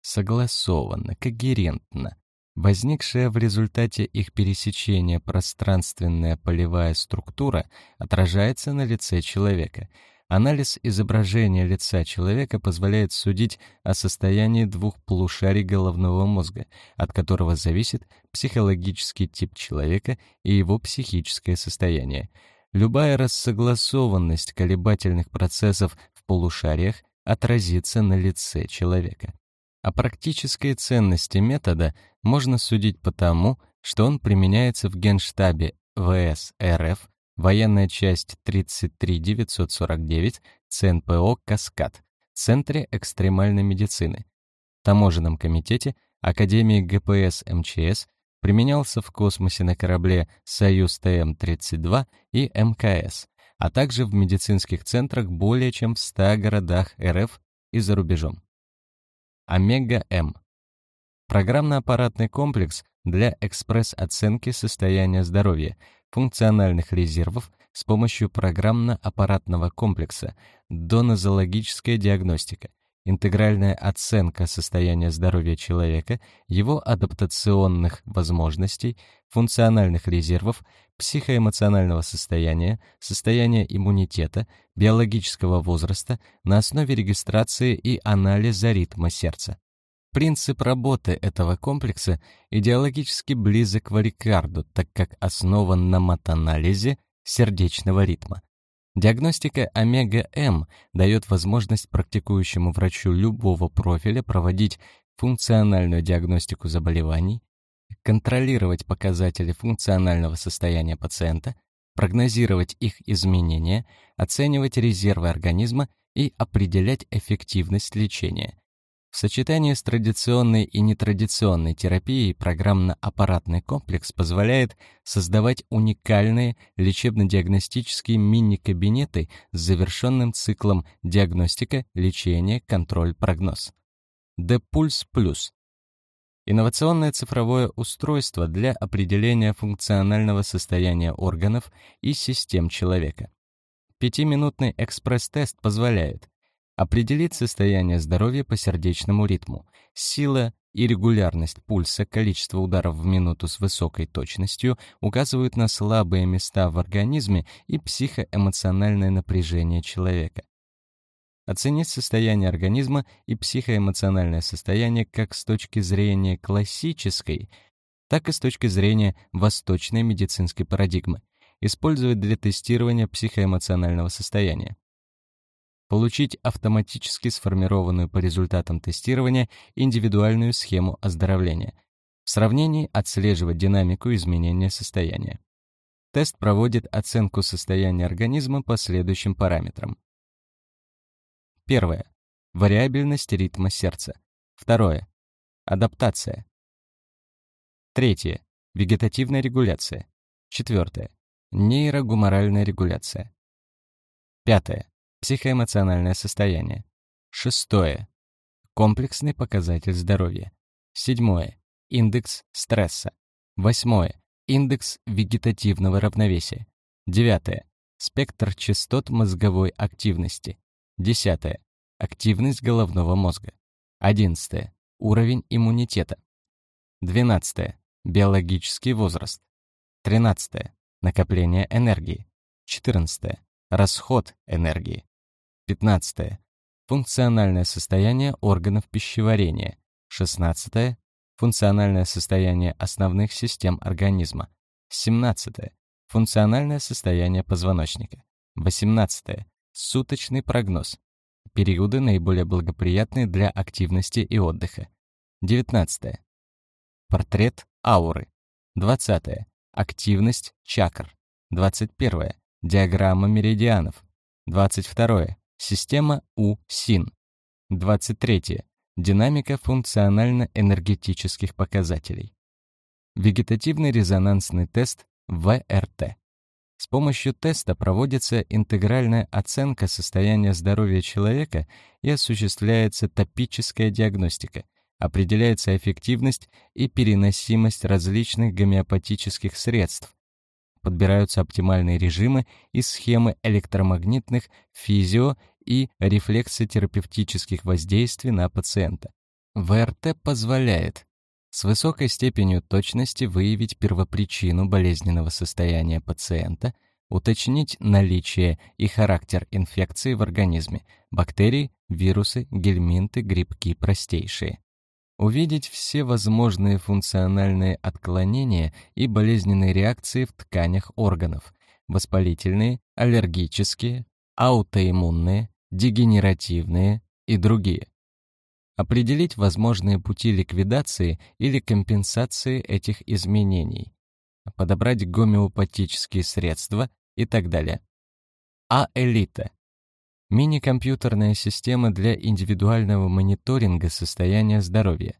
согласованно, когерентно, Возникшая в результате их пересечения пространственная полевая структура отражается на лице человека. Анализ изображения лица человека позволяет судить о состоянии двух полушарий головного мозга, от которого зависит психологический тип человека и его психическое состояние. Любая рассогласованность колебательных процессов в полушариях отразится на лице человека. О практической ценности метода можно судить по тому, что он применяется в Генштабе ВС РФ, военная часть 33949, ЦНПО «Каскад», Центре экстремальной медицины, Таможенном комитете Академии ГПС МЧС, применялся в космосе на корабле «Союз ТМ-32» и МКС, а также в медицинских центрах более чем в 100 городах РФ и за рубежом. Омега-М. Программно-аппаратный комплекс для экспресс-оценки состояния здоровья, функциональных резервов с помощью программно-аппаратного комплекса, донозологическая диагностика, интегральная оценка состояния здоровья человека, его адаптационных возможностей, функциональных резервов, психоэмоционального состояния, состояния иммунитета, биологического возраста на основе регистрации и анализа ритма сердца. Принцип работы этого комплекса идеологически близок к Рикарду, так как основан на матанализе сердечного ритма. Диагностика омега-М дает возможность практикующему врачу любого профиля проводить функциональную диагностику заболеваний, контролировать показатели функционального состояния пациента, прогнозировать их изменения, оценивать резервы организма и определять эффективность лечения. В сочетании с традиционной и нетрадиционной терапией программно-аппаратный комплекс позволяет создавать уникальные лечебно-диагностические мини-кабинеты с завершенным циклом диагностика, лечение, контроль, прогноз. Depuls Plus Инновационное цифровое устройство для определения функционального состояния органов и систем человека. Пятиминутный экспресс-тест позволяет Определить состояние здоровья по сердечному ритму, сила и регулярность пульса, количество ударов в минуту с высокой точностью указывают на слабые места в организме и психоэмоциональное напряжение человека. Оценить состояние организма и психоэмоциональное состояние как с точки зрения классической, так и с точки зрения восточной медицинской парадигмы, использовать для тестирования психоэмоционального состояния получить автоматически сформированную по результатам тестирования индивидуальную схему оздоровления. В сравнении отслеживать динамику изменения состояния. Тест проводит оценку состояния организма по следующим параметрам. Первое. Вариабельность ритма сердца. Второе. Адаптация. Третье. Вегетативная регуляция. Четвертое. Нейрогуморальная регуляция. Пятое. Психоэмоциональное состояние. Шестое. Комплексный показатель здоровья. Седьмое. Индекс стресса. Восьмое. Индекс вегетативного равновесия. Девятое. Спектр частот мозговой активности. Десятое. Активность головного мозга. Одиннадцатое. Уровень иммунитета. Двенадцатое. Биологический возраст. Тринадцатое. Накопление энергии. Четырнадцатое. Расход энергии. 15. Функциональное состояние органов пищеварения. 16. Функциональное состояние основных систем организма. 17. Функциональное состояние позвоночника. 18. Суточный прогноз. Периоды наиболее благоприятные для активности и отдыха. 19. Портрет ауры. 20. Активность чакр. 21. Диаграмма меридианов. 22. Система У-СИН. 23. Динамика функционально-энергетических показателей. Вегетативный резонансный тест ВРТ. С помощью теста проводится интегральная оценка состояния здоровья человека и осуществляется топическая диагностика, определяется эффективность и переносимость различных гомеопатических средств, подбираются оптимальные режимы и схемы электромагнитных, физио- и рефлексотерапевтических воздействий на пациента. ВРТ позволяет с высокой степенью точности выявить первопричину болезненного состояния пациента, уточнить наличие и характер инфекции в организме, бактерии, вирусы, гельминты, грибки простейшие. Увидеть все возможные функциональные отклонения и болезненные реакции в тканях органов, воспалительные, аллергические, аутоиммунные, дегенеративные и другие. Определить возможные пути ликвидации или компенсации этих изменений, подобрать гомеопатические средства и так далее. А-элита — мини-компьютерная система для индивидуального мониторинга состояния здоровья.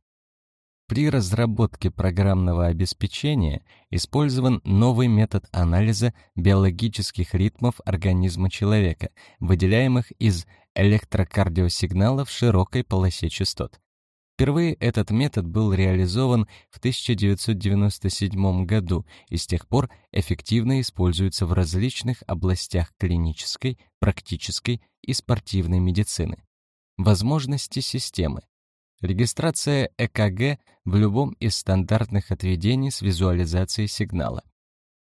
При разработке программного обеспечения использован новый метод анализа биологических ритмов организма человека, выделяемых из электрокардиосигналов широкой полосе частот. Впервые этот метод был реализован в 1997 году и с тех пор эффективно используется в различных областях клинической, практической и спортивной медицины. Возможности системы. Регистрация ЭКГ в любом из стандартных отведений с визуализацией сигнала.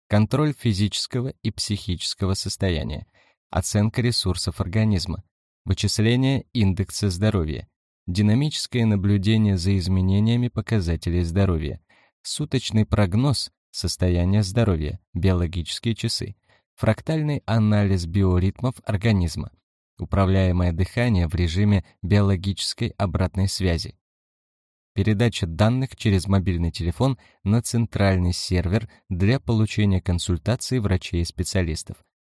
Контроль физического и психического состояния. Оценка ресурсов организма вычисление индекса здоровья, динамическое наблюдение за изменениями показателей здоровья, суточный прогноз состояния здоровья, биологические часы, фрактальный анализ биоритмов организма, управляемое дыхание в режиме биологической обратной связи, передача данных через мобильный телефон на центральный сервер для получения консультаций врачей и специалистов,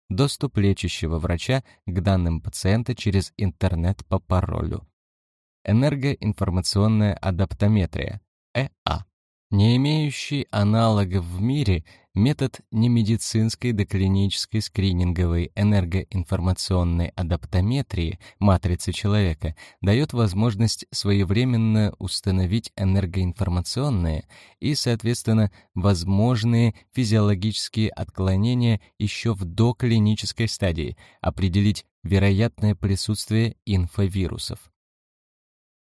доступ лечащего врача к данным пациента через интернет по паролю. Энергоинформационная адаптометрия, ЭА не имеющий аналогов в мире метод немедицинской доклинической скрининговой энергоинформационной адаптометрии матрицы человека дает возможность своевременно установить энергоинформационные и, соответственно, возможные физиологические отклонения еще в доклинической стадии, определить вероятное присутствие инфовирусов.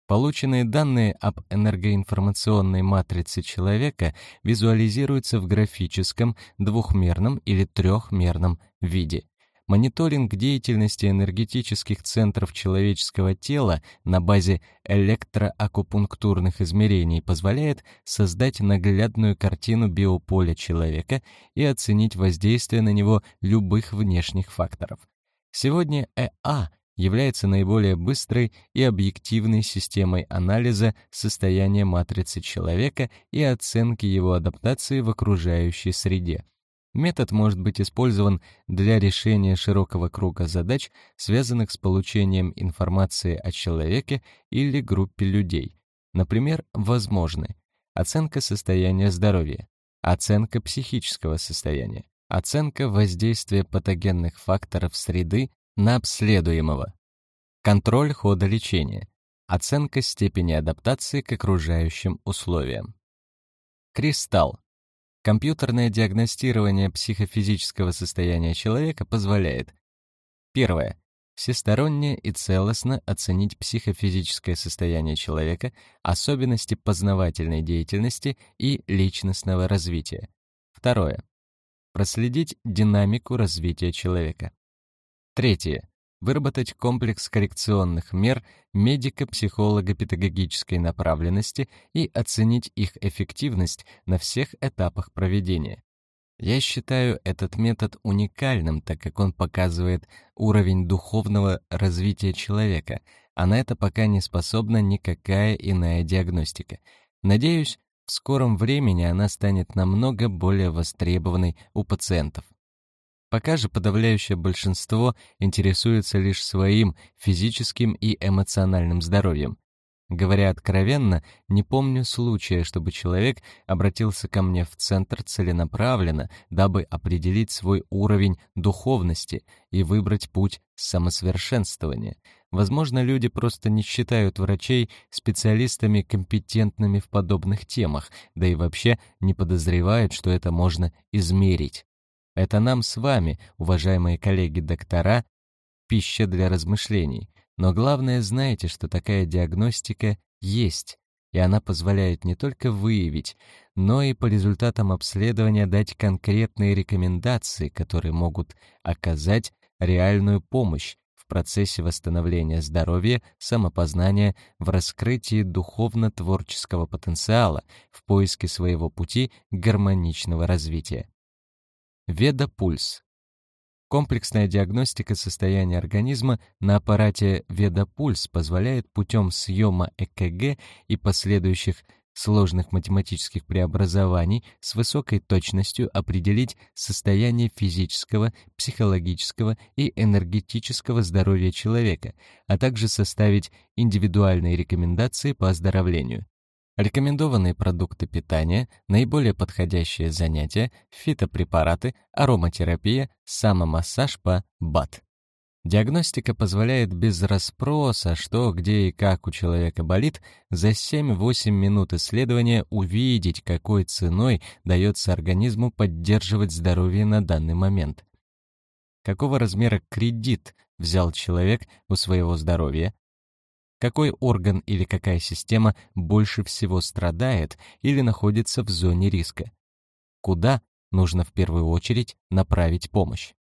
Полученные данные об энергоинформационной матрице человека визуализируются в графическом, двухмерном или трехмерном виде. Мониторинг деятельности энергетических центров человеческого тела на базе электроакупунктурных измерений позволяет создать наглядную картину биополя человека и оценить воздействие на него любых внешних факторов. Сегодня ЭА является наиболее быстрой и объективной системой анализа состояния матрицы человека и оценки его адаптации в окружающей среде. Метод может быть использован для решения широкого круга задач, связанных с получением информации о человеке или группе людей. Например, возможны оценка состояния здоровья, оценка психического состояния, оценка воздействия патогенных факторов среды на обследуемого. Контроль хода лечения. Оценка степени адаптации к окружающим условиям. Кристалл. Компьютерное диагностирование психофизического состояния человека позволяет Первое. Всесторонне и целостно оценить психофизическое состояние человека, особенности познавательной деятельности и личностного развития. Второе. Проследить динамику развития человека. Третье. Выработать комплекс коррекционных мер медико-психолого-педагогической направленности и оценить их эффективность на всех этапах проведения. Я считаю этот метод уникальным, так как он показывает уровень духовного развития человека, а на это пока не способна никакая иная диагностика. Надеюсь, в скором времени она станет намного более востребованной у пациентов. Пока же подавляющее большинство интересуется лишь своим физическим и эмоциональным здоровьем. Говоря откровенно, не помню случая, чтобы человек обратился ко мне в центр целенаправленно, дабы определить свой уровень духовности и выбрать путь самосовершенствования. Возможно, люди просто не считают врачей специалистами компетентными в подобных темах, да и вообще не подозревают, что это можно измерить. Это нам с вами, уважаемые коллеги-доктора, пища для размышлений. Но главное, знайте, что такая диагностика есть, и она позволяет не только выявить, но и по результатам обследования дать конкретные рекомендации, которые могут оказать реальную помощь в процессе восстановления здоровья, самопознания, в раскрытии духовно-творческого потенциала, в поиске своего пути гармоничного развития. Веда-пульс. Комплексная диагностика состояния организма на аппарате Веда-пульс позволяет путем съема ЭКГ и последующих сложных математических преобразований с высокой точностью определить состояние физического, психологического и энергетического здоровья человека, а также составить индивидуальные рекомендации по оздоровлению. Рекомендованные продукты питания, наиболее подходящие занятия, фитопрепараты, ароматерапия, самомассаж по БАТ. Диагностика позволяет без расспроса, что, где и как у человека болит, за 7-8 минут исследования увидеть, какой ценой дается организму поддерживать здоровье на данный момент. Какого размера кредит взял человек у своего здоровья, какой орган или какая система больше всего страдает или находится в зоне риска? Куда нужно в первую очередь направить помощь?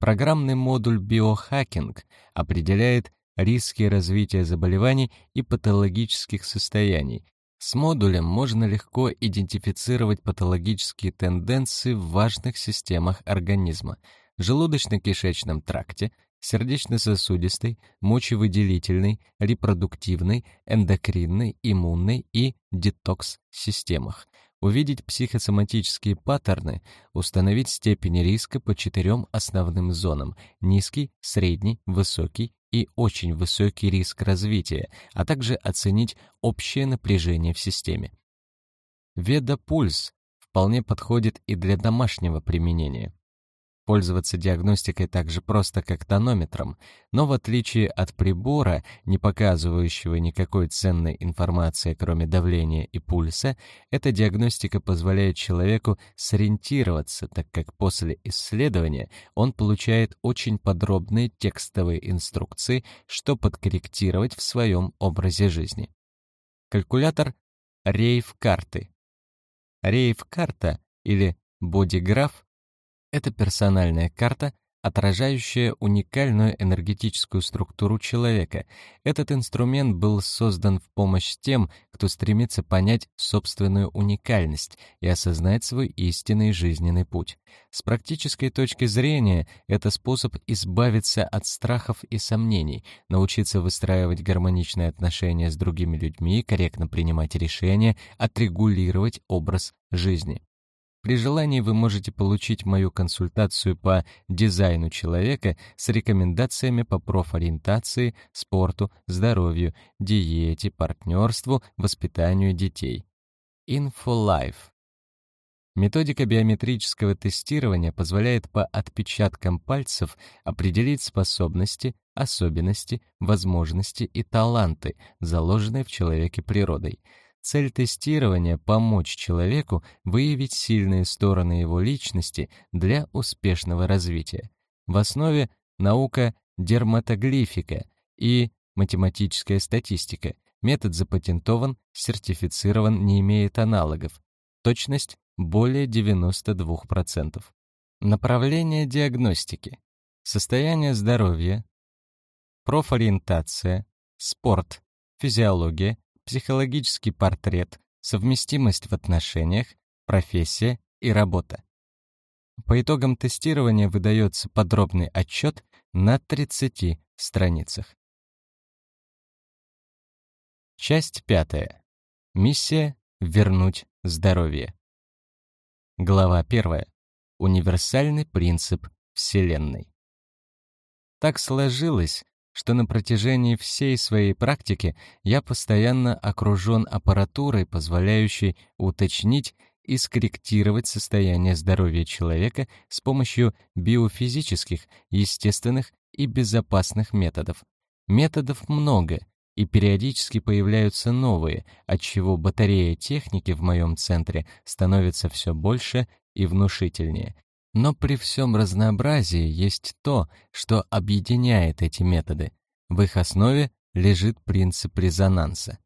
Программный модуль биохакинг определяет риски развития заболеваний и патологических состояний. С модулем можно легко идентифицировать патологические тенденции в важных системах организма – желудочно-кишечном тракте, сердечно-сосудистой, мочевыделительной, репродуктивной, эндокринной, иммунной и детокс-системах, увидеть психосоматические паттерны, установить степень риска по четырем основным зонам – низкий, средний, высокий и очень высокий риск развития, а также оценить общее напряжение в системе. Веда-пульс вполне подходит и для домашнего применения. Пользоваться диагностикой так же просто, как тонометром, но в отличие от прибора, не показывающего никакой ценной информации, кроме давления и пульса, эта диагностика позволяет человеку сориентироваться, так как после исследования он получает очень подробные текстовые инструкции, что подкорректировать в своем образе жизни. Калькулятор рейв-карты. Рейв-карта или бодиграф это персональная карта, отражающая уникальную энергетическую структуру человека. Этот инструмент был создан в помощь тем, кто стремится понять собственную уникальность и осознать свой истинный жизненный путь. С практической точки зрения, это способ избавиться от страхов и сомнений, научиться выстраивать гармоничные отношения с другими людьми, корректно принимать решения, отрегулировать образ жизни. При желании вы можете получить мою консультацию по дизайну человека с рекомендациями по профориентации, спорту, здоровью, диете, партнерству, воспитанию детей. InfoLife. Методика биометрического тестирования позволяет по отпечаткам пальцев определить способности, особенности, возможности и таланты, заложенные в человеке природой. Цель тестирования — помочь человеку выявить сильные стороны его личности для успешного развития. В основе наука дерматоглифика и математическая статистика. Метод запатентован, сертифицирован, не имеет аналогов. Точность более 92%. Направление диагностики. Состояние здоровья, профориентация, спорт, физиология, психологический портрет, совместимость в отношениях, профессия и работа. По итогам тестирования выдается подробный отчет на 30 страницах. Часть пятая. Миссия — вернуть здоровье. Глава первая. Универсальный принцип Вселенной. Так сложилось, что на протяжении всей своей практики я постоянно окружен аппаратурой, позволяющей уточнить и скорректировать состояние здоровья человека с помощью биофизических, естественных и безопасных методов. Методов много, и периодически появляются новые, отчего батарея техники в моем центре становится все больше и внушительнее. Но при всем разнообразии есть то, что объединяет эти методы. В их основе лежит принцип резонанса.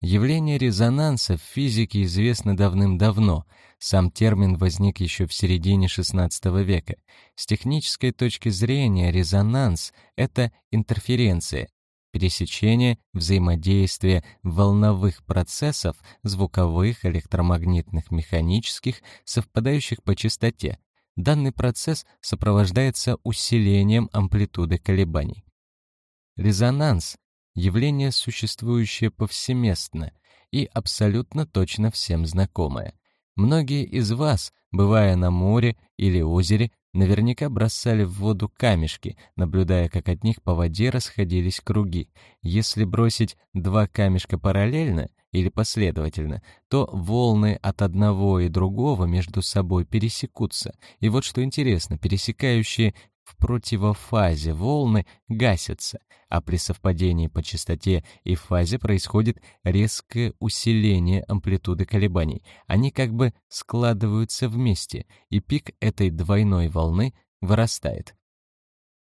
Явление резонанса в физике известно давным-давно. Сам термин возник еще в середине XVI века. С технической точки зрения резонанс — это интерференция, пересечение, взаимодействие волновых процессов, звуковых, электромагнитных, механических, совпадающих по частоте. Данный процесс сопровождается усилением амплитуды колебаний. Резонанс — явление, существующее повсеместно и абсолютно точно всем знакомое. Многие из вас, бывая на море или озере, Наверняка бросали в воду камешки, наблюдая, как от них по воде расходились круги. Если бросить два камешка параллельно или последовательно, то волны от одного и другого между собой пересекутся. И вот что интересно, пересекающие в противофазе волны гасятся, а при совпадении по частоте и фазе происходит резкое усиление амплитуды колебаний. Они как бы складываются вместе, и пик этой двойной волны вырастает.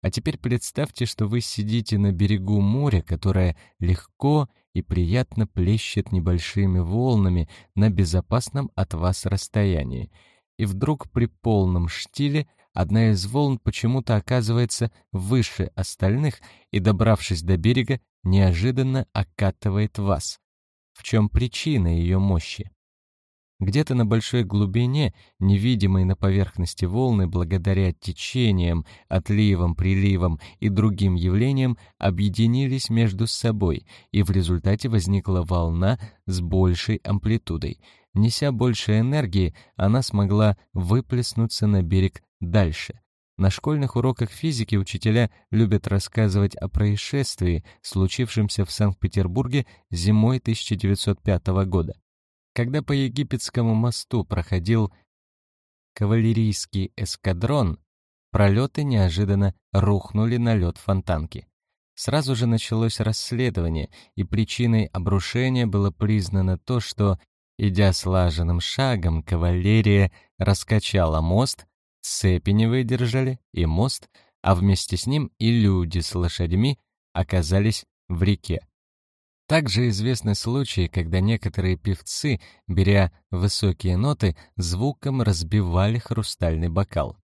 А теперь представьте, что вы сидите на берегу моря, которое легко и приятно плещет небольшими волнами на безопасном от вас расстоянии. И вдруг при полном штиле Одна из волн почему-то оказывается выше остальных и, добравшись до берега, неожиданно окатывает вас. В чем причина ее мощи? Где-то на большой глубине, невидимой на поверхности волны, благодаря течениям, отливам, приливам и другим явлениям, объединились между собой, и в результате возникла волна с большей амплитудой. Неся больше энергии, она смогла выплеснуться на берег дальше. На школьных уроках физики учителя любят рассказывать о происшествии, случившемся в Санкт-Петербурге зимой 1905 года. Когда по Египетскому мосту проходил кавалерийский эскадрон, пролеты неожиданно рухнули на лед фонтанки. Сразу же началось расследование, и причиной обрушения было признано то, что, идя слаженным шагом, кавалерия раскачала мост, цепи не выдержали, и мост, а вместе с ним и люди с лошадьми оказались в реке. Также известны случаи, когда некоторые певцы, беря высокие ноты, звуком разбивали хрустальный бокал.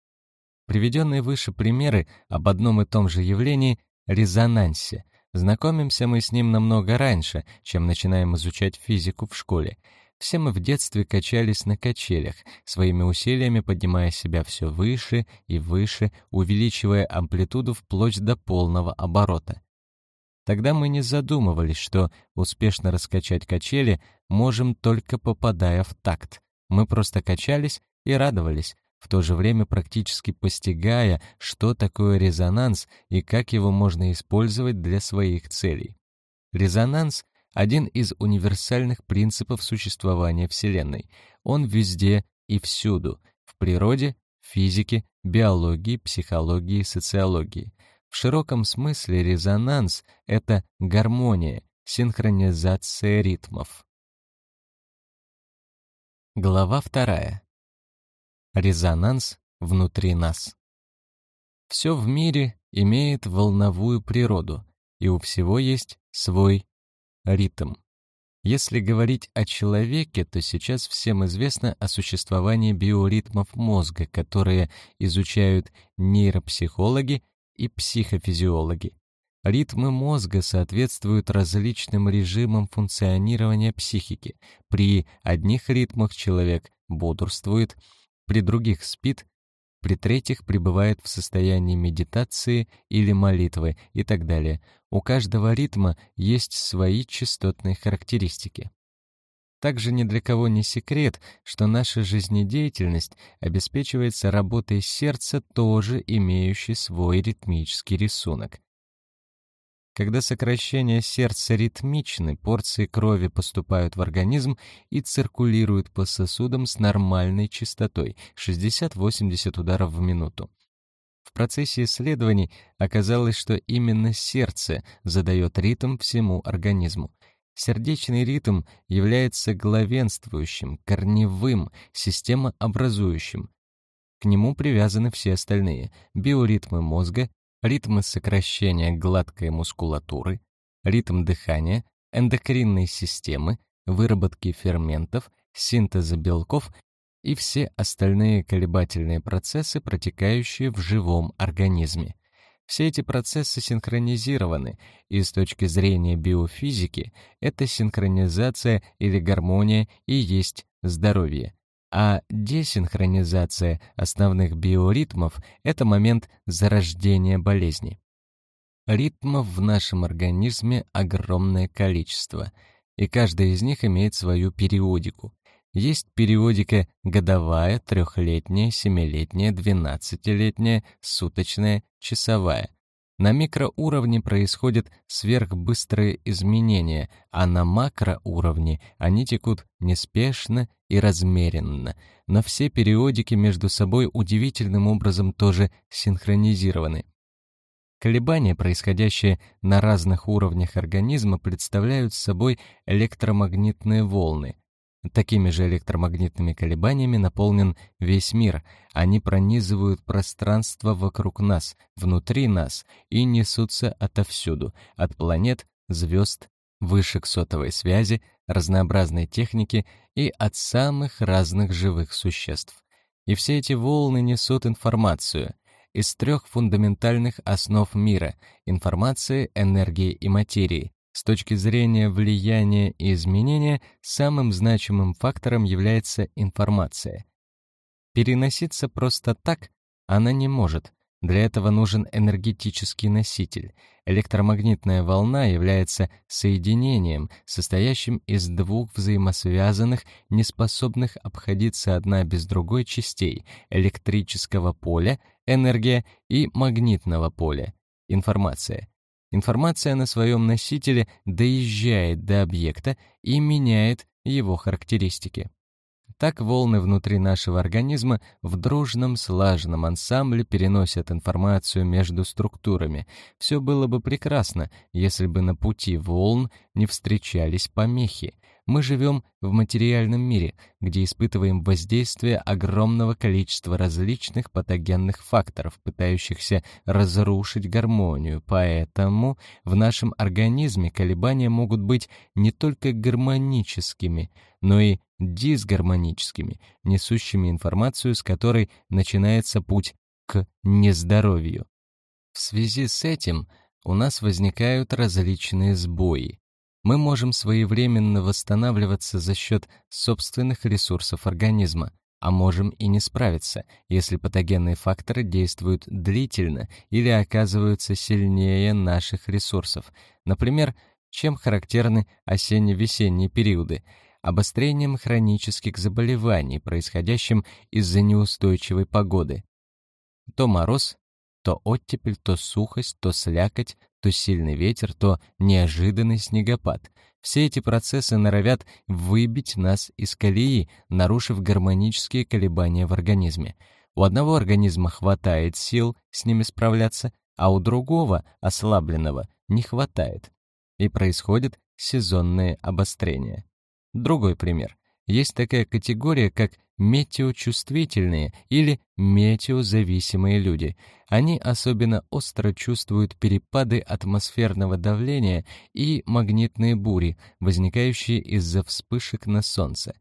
Приведенные выше примеры об одном и том же явлении — резонансе. Знакомимся мы с ним намного раньше, чем начинаем изучать физику в школе — все мы в детстве качались на качелях, своими усилиями поднимая себя все выше и выше, увеличивая амплитуду вплоть до полного оборота. Тогда мы не задумывались, что успешно раскачать качели можем только попадая в такт. Мы просто качались и радовались, в то же время практически постигая, что такое резонанс и как его можно использовать для своих целей. Резонанс один из универсальных принципов существования Вселенной. Он везде и всюду, в природе, физике, биологии, психологии, социологии. В широком смысле резонанс — это гармония, синхронизация ритмов. Глава вторая. Резонанс внутри нас. Все в мире имеет волновую природу, и у всего есть свой Ритм. Если говорить о человеке, то сейчас всем известно о существовании биоритмов мозга, которые изучают нейропсихологи и психофизиологи. Ритмы мозга соответствуют различным режимам функционирования психики. При одних ритмах человек бодрствует, при других спит, при третьих пребывает в состоянии медитации или молитвы и так далее. У каждого ритма есть свои частотные характеристики. Также ни для кого не секрет, что наша жизнедеятельность обеспечивается работой сердца, тоже имеющей свой ритмический рисунок. Когда сокращения сердца ритмичны, порции крови поступают в организм и циркулируют по сосудам с нормальной частотой 60-80 ударов в минуту. В процессе исследований оказалось, что именно сердце задает ритм всему организму. Сердечный ритм является главенствующим, корневым, системообразующим. К нему привязаны все остальные — биоритмы мозга, ритмы сокращения гладкой мускулатуры, ритм дыхания, эндокринной системы, выработки ферментов, синтеза белков и все остальные колебательные процессы, протекающие в живом организме. Все эти процессы синхронизированы, и с точки зрения биофизики эта синхронизация или гармония и есть здоровье а десинхронизация основных биоритмов — это момент зарождения болезни. Ритмов в нашем организме огромное количество, и каждый из них имеет свою периодику. Есть периодика годовая, трехлетняя, семилетняя, двенадцатилетняя, суточная, часовая — на микроуровне происходят сверхбыстрые изменения, а на макроуровне они текут неспешно и размеренно, но все периодики между собой удивительным образом тоже синхронизированы. Колебания, происходящие на разных уровнях организма, представляют собой электромагнитные волны, Такими же электромагнитными колебаниями наполнен весь мир. Они пронизывают пространство вокруг нас, внутри нас и несутся отовсюду, от планет, звезд, вышек сотовой связи, разнообразной техники и от самых разных живых существ. И все эти волны несут информацию из трех фундаментальных основ мира — информации, энергии и материи, с точки зрения влияния и изменения, самым значимым фактором является информация. Переноситься просто так она не может. Для этого нужен энергетический носитель. Электромагнитная волна является соединением, состоящим из двух взаимосвязанных, неспособных обходиться одна без другой частей — электрического поля, энергия, и магнитного поля, информация. Информация на своем носителе доезжает до объекта и меняет его характеристики. Так волны внутри нашего организма в дружном слаженном ансамбле переносят информацию между структурами. Все было бы прекрасно, если бы на пути волн не встречались помехи. Мы живем в материальном мире, где испытываем воздействие огромного количества различных патогенных факторов, пытающихся разрушить гармонию. Поэтому в нашем организме колебания могут быть не только гармоническими, но и дисгармоническими, несущими информацию, с которой начинается путь к нездоровью. В связи с этим у нас возникают различные сбои. Мы можем своевременно восстанавливаться за счет собственных ресурсов организма, а можем и не справиться, если патогенные факторы действуют длительно или оказываются сильнее наших ресурсов. Например, чем характерны осенне-весенние периоды — обострением хронических заболеваний, происходящим из-за неустойчивой погоды. То мороз, то оттепель, то сухость, то слякоть, то сильный ветер, то неожиданный снегопад. Все эти процессы норовят выбить нас из колеи, нарушив гармонические колебания в организме. У одного организма хватает сил с ними справляться, а у другого, ослабленного, не хватает. И происходит сезонное обострение. Другой пример. Есть такая категория, как метеочувствительные или метеозависимые люди. Они особенно остро чувствуют перепады атмосферного давления и магнитные бури, возникающие из-за вспышек на Солнце.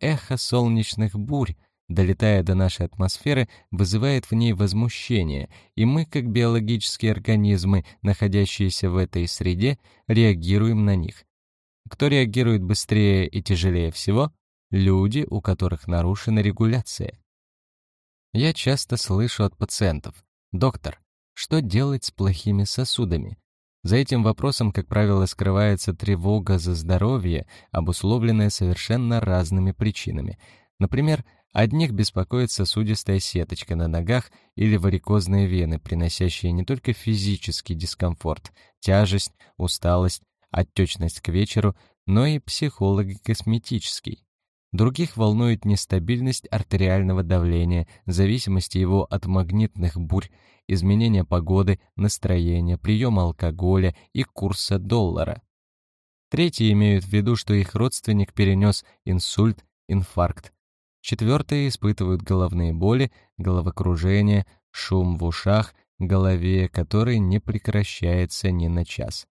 Эхо солнечных бурь, долетая до нашей атмосферы, вызывает в ней возмущение, и мы, как биологические организмы, находящиеся в этой среде, реагируем на них. Кто реагирует быстрее и тяжелее всего? Люди, у которых нарушена регуляция. Я часто слышу от пациентов, «Доктор, что делать с плохими сосудами?» За этим вопросом, как правило, скрывается тревога за здоровье, обусловленная совершенно разными причинами. Например, одних беспокоит сосудистая сеточка на ногах или варикозные вены, приносящие не только физический дискомфорт, тяжесть, усталость, отечность к вечеру, но и психолого-косметический. Других волнует нестабильность артериального давления, зависимость его от магнитных бурь, изменения погоды, настроения, приема алкоголя и курса доллара. Третьи имеют в виду, что их родственник перенес инсульт, инфаркт. Четвертые испытывают головные боли, головокружение, шум в ушах, голове, который не прекращается ни на час.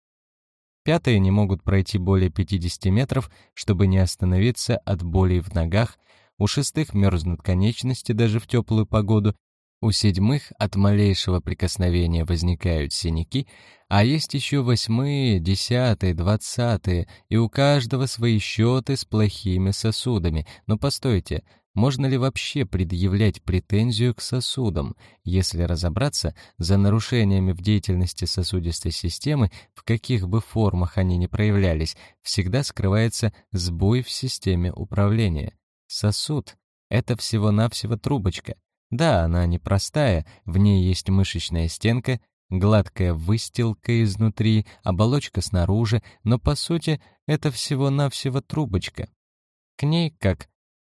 Пятые не могут пройти более 50 метров, чтобы не остановиться от болей в ногах, у шестых мерзнут конечности даже в теплую погоду, у седьмых от малейшего прикосновения возникают синяки, а есть еще восьмые, десятые, двадцатые, и у каждого свои счеты с плохими сосудами. Но постойте, можно ли вообще предъявлять претензию к сосудам? Если разобраться, за нарушениями в деятельности сосудистой системы, в каких бы формах они ни проявлялись, всегда скрывается сбой в системе управления. Сосуд — это всего-навсего трубочка. Да, она непростая, в ней есть мышечная стенка, гладкая выстилка изнутри, оболочка снаружи, но по сути это всего-навсего трубочка. К ней, как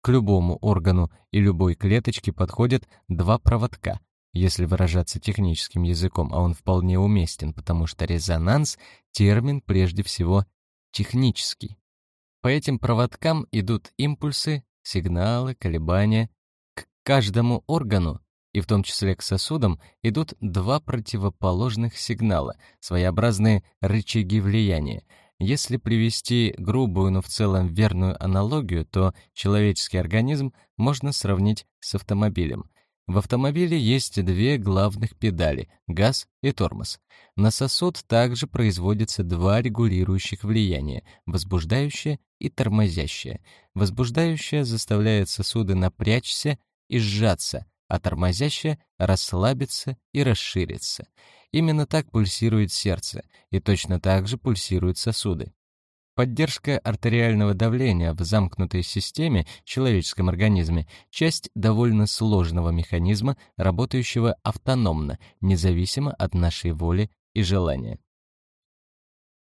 любому органу и любой клеточке подходят два проводка, если выражаться техническим языком, а он вполне уместен, потому что резонанс — термин прежде всего технический. По этим проводкам идут импульсы, сигналы, колебания. К каждому органу, и в том числе к сосудам, идут два противоположных сигнала, своеобразные рычаги влияния — если привести грубую, но в целом верную аналогию, то человеческий организм можно сравнить с автомобилем. В автомобиле есть две главных педали — газ и тормоз. На сосуд также производятся два регулирующих влияния — возбуждающее и тормозящее. Возбуждающее заставляет сосуды напрячься и сжаться, а тормозящее — расслабиться и расшириться. Именно так пульсирует сердце, и точно так же пульсируют сосуды. Поддержка артериального давления в замкнутой системе, человеческом организме, часть довольно сложного механизма, работающего автономно, независимо от нашей воли и желания.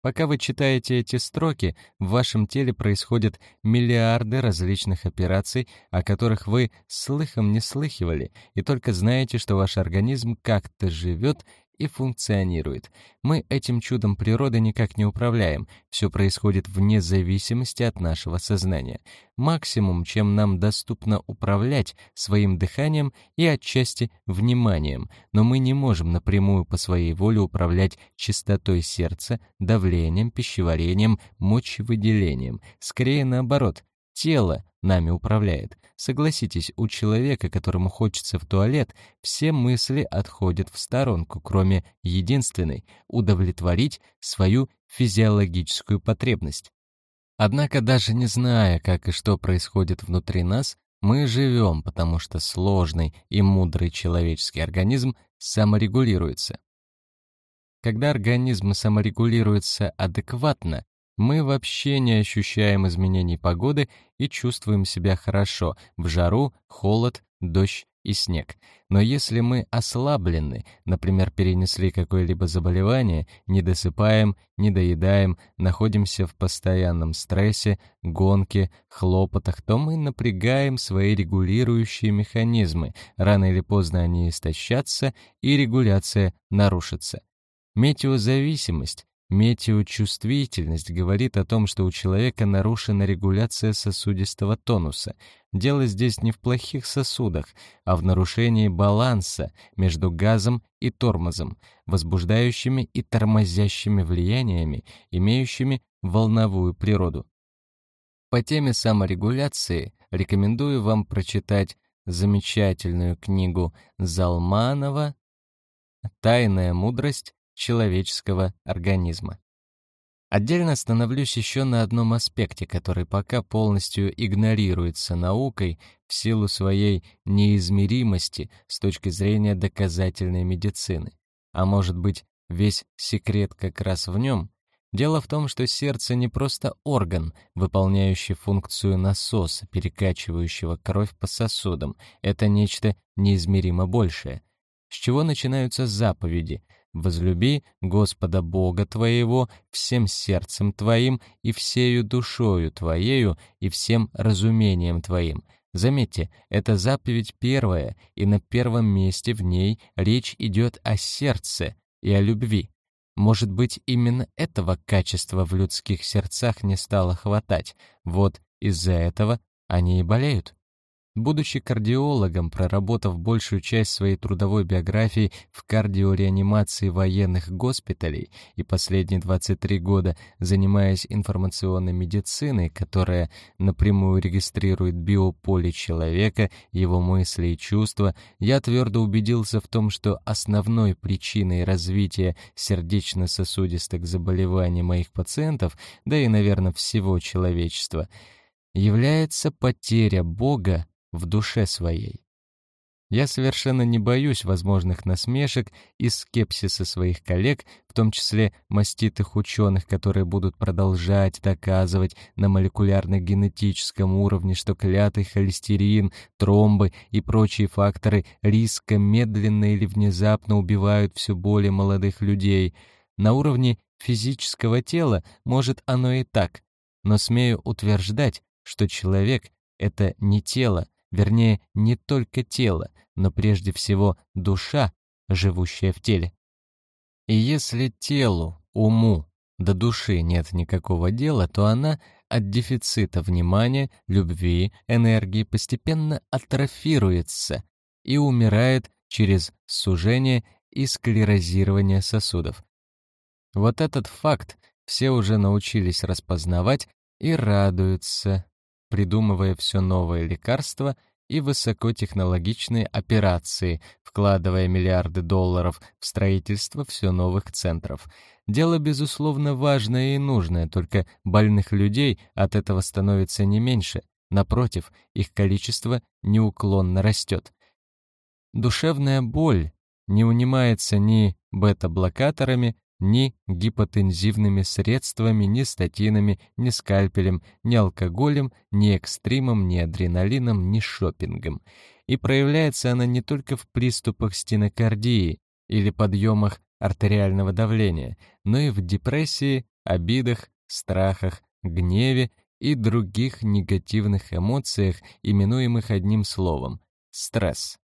Пока вы читаете эти строки, в вашем теле происходят миллиарды различных операций, о которых вы слыхом не слыхивали, и только знаете, что ваш организм как-то живет и функционирует. Мы этим чудом природы никак не управляем, все происходит вне зависимости от нашего сознания. Максимум, чем нам доступно управлять, своим дыханием и отчасти вниманием, но мы не можем напрямую по своей воле управлять частотой сердца, давлением, пищеварением, мочевыделением. Скорее наоборот, тело нами управляет. Согласитесь, у человека, которому хочется в туалет, все мысли отходят в сторонку, кроме единственной — удовлетворить свою физиологическую потребность. Однако даже не зная, как и что происходит внутри нас, мы живем, потому что сложный и мудрый человеческий организм саморегулируется. Когда организм саморегулируется адекватно, мы вообще не ощущаем изменений погоды и чувствуем себя хорошо в жару, холод, дождь и снег. Но если мы ослаблены, например, перенесли какое-либо заболевание, не досыпаем, не доедаем, находимся в постоянном стрессе, гонке, хлопотах, то мы напрягаем свои регулирующие механизмы. Рано или поздно они истощатся, и регуляция нарушится. Метеозависимость Метеочувствительность говорит о том, что у человека нарушена регуляция сосудистого тонуса. Дело здесь не в плохих сосудах, а в нарушении баланса между газом и тормозом, возбуждающими и тормозящими влияниями, имеющими волновую природу. По теме саморегуляции рекомендую вам прочитать замечательную книгу Залманова «Тайная мудрость человеческого организма. Отдельно остановлюсь еще на одном аспекте, который пока полностью игнорируется наукой в силу своей неизмеримости с точки зрения доказательной медицины. А может быть, весь секрет как раз в нем? Дело в том, что сердце не просто орган, выполняющий функцию насоса, перекачивающего кровь по сосудам. Это нечто неизмеримо большее. С чего начинаются заповеди? «Возлюби Господа Бога твоего всем сердцем твоим и всею душою твоею и всем разумением твоим». Заметьте, это заповедь первая, и на первом месте в ней речь идет о сердце и о любви. Может быть, именно этого качества в людских сердцах не стало хватать. Вот из-за этого они и болеют. Будучи кардиологом, проработав большую часть своей трудовой биографии в кардиореанимации военных госпиталей и последние 23 года занимаясь информационной медициной, которая напрямую регистрирует биополе человека, его мысли и чувства, я твердо убедился в том, что основной причиной развития сердечно-сосудистых заболеваний моих пациентов, да и, наверное, всего человечества, является потеря Бога в душе своей. Я совершенно не боюсь возможных насмешек и скепсиса своих коллег, в том числе маститых ученых, которые будут продолжать доказывать на молекулярно-генетическом уровне, что клятый холестерин, тромбы и прочие факторы риска медленно или внезапно убивают все более молодых людей. На уровне физического тела может оно и так, но смею утверждать, что человек — это не тело, вернее, не только тело, но прежде всего душа, живущая в теле. И если телу, уму, до души нет никакого дела, то она от дефицита внимания, любви, энергии постепенно атрофируется и умирает через сужение и склерозирование сосудов. Вот этот факт все уже научились распознавать и радуются, придумывая все новые лекарства и высокотехнологичные операции, вкладывая миллиарды долларов в строительство все новых центров. Дело, безусловно, важное и нужное, только больных людей от этого становится не меньше. Напротив, их количество неуклонно растет. Душевная боль не унимается ни бета-блокаторами, ни гипотензивными средствами, ни статинами, ни скальпелем, ни алкоголем, ни экстримом, ни адреналином, ни шопингом. И проявляется она не только в приступах стенокардии или подъемах артериального давления, но и в депрессии, обидах, страхах, гневе и других негативных эмоциях, именуемых одним словом — стресс.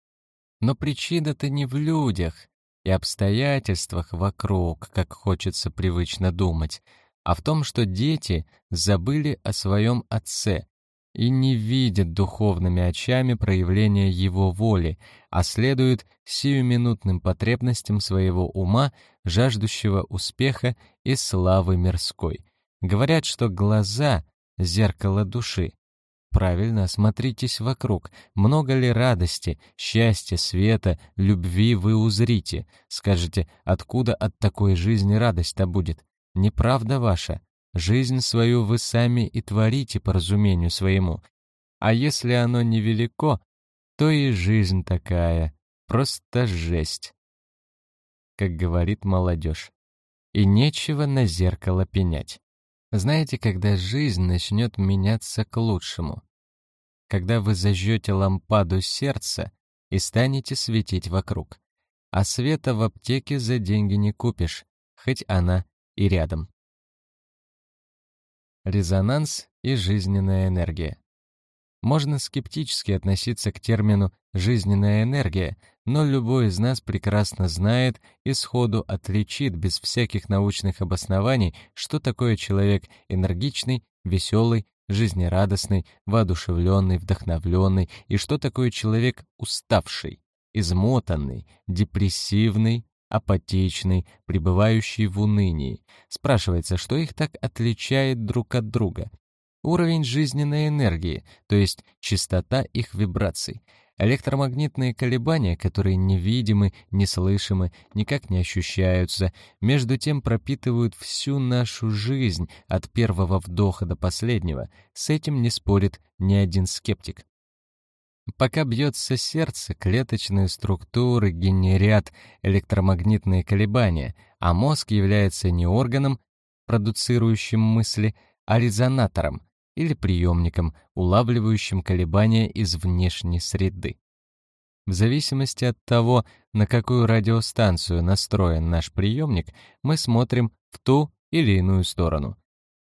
Но причина-то не в людях, и обстоятельствах вокруг, как хочется привычно думать, а в том, что дети забыли о своем отце и не видят духовными очами проявления его воли, а следуют сиюминутным потребностям своего ума, жаждущего успеха и славы мирской. Говорят, что глаза — зеркало души, Правильно, осмотритесь вокруг. Много ли радости, счастья, света, любви вы узрите? Скажете, откуда от такой жизни радость-то будет? Неправда ваша. Жизнь свою вы сами и творите по разумению своему. А если оно невелико, то и жизнь такая. Просто жесть. Как говорит молодежь. И нечего на зеркало пенять. Знаете, когда жизнь начнет меняться к лучшему? Когда вы зажжете лампаду сердца и станете светить вокруг. А света в аптеке за деньги не купишь, хоть она и рядом. Резонанс и жизненная энергия. Можно скептически относиться к термину «жизненная энергия», но любой из нас прекрасно знает и сходу отличит без всяких научных обоснований, что такое человек энергичный, веселый, жизнерадостный, воодушевленный, вдохновленный, и что такое человек уставший, измотанный, депрессивный, апатичный, пребывающий в унынии. Спрашивается, что их так отличает друг от друга? Уровень жизненной энергии, то есть частота их вибраций. Электромагнитные колебания, которые невидимы, неслышимы, никак не ощущаются, между тем пропитывают всю нашу жизнь от первого вдоха до последнего. С этим не спорит ни один скептик. Пока бьется сердце, клеточные структуры генерят электромагнитные колебания, а мозг является не органом, продуцирующим мысли, а резонатором, или приемником, улавливающим колебания из внешней среды. В зависимости от того, на какую радиостанцию настроен наш приемник, мы смотрим в ту или иную сторону.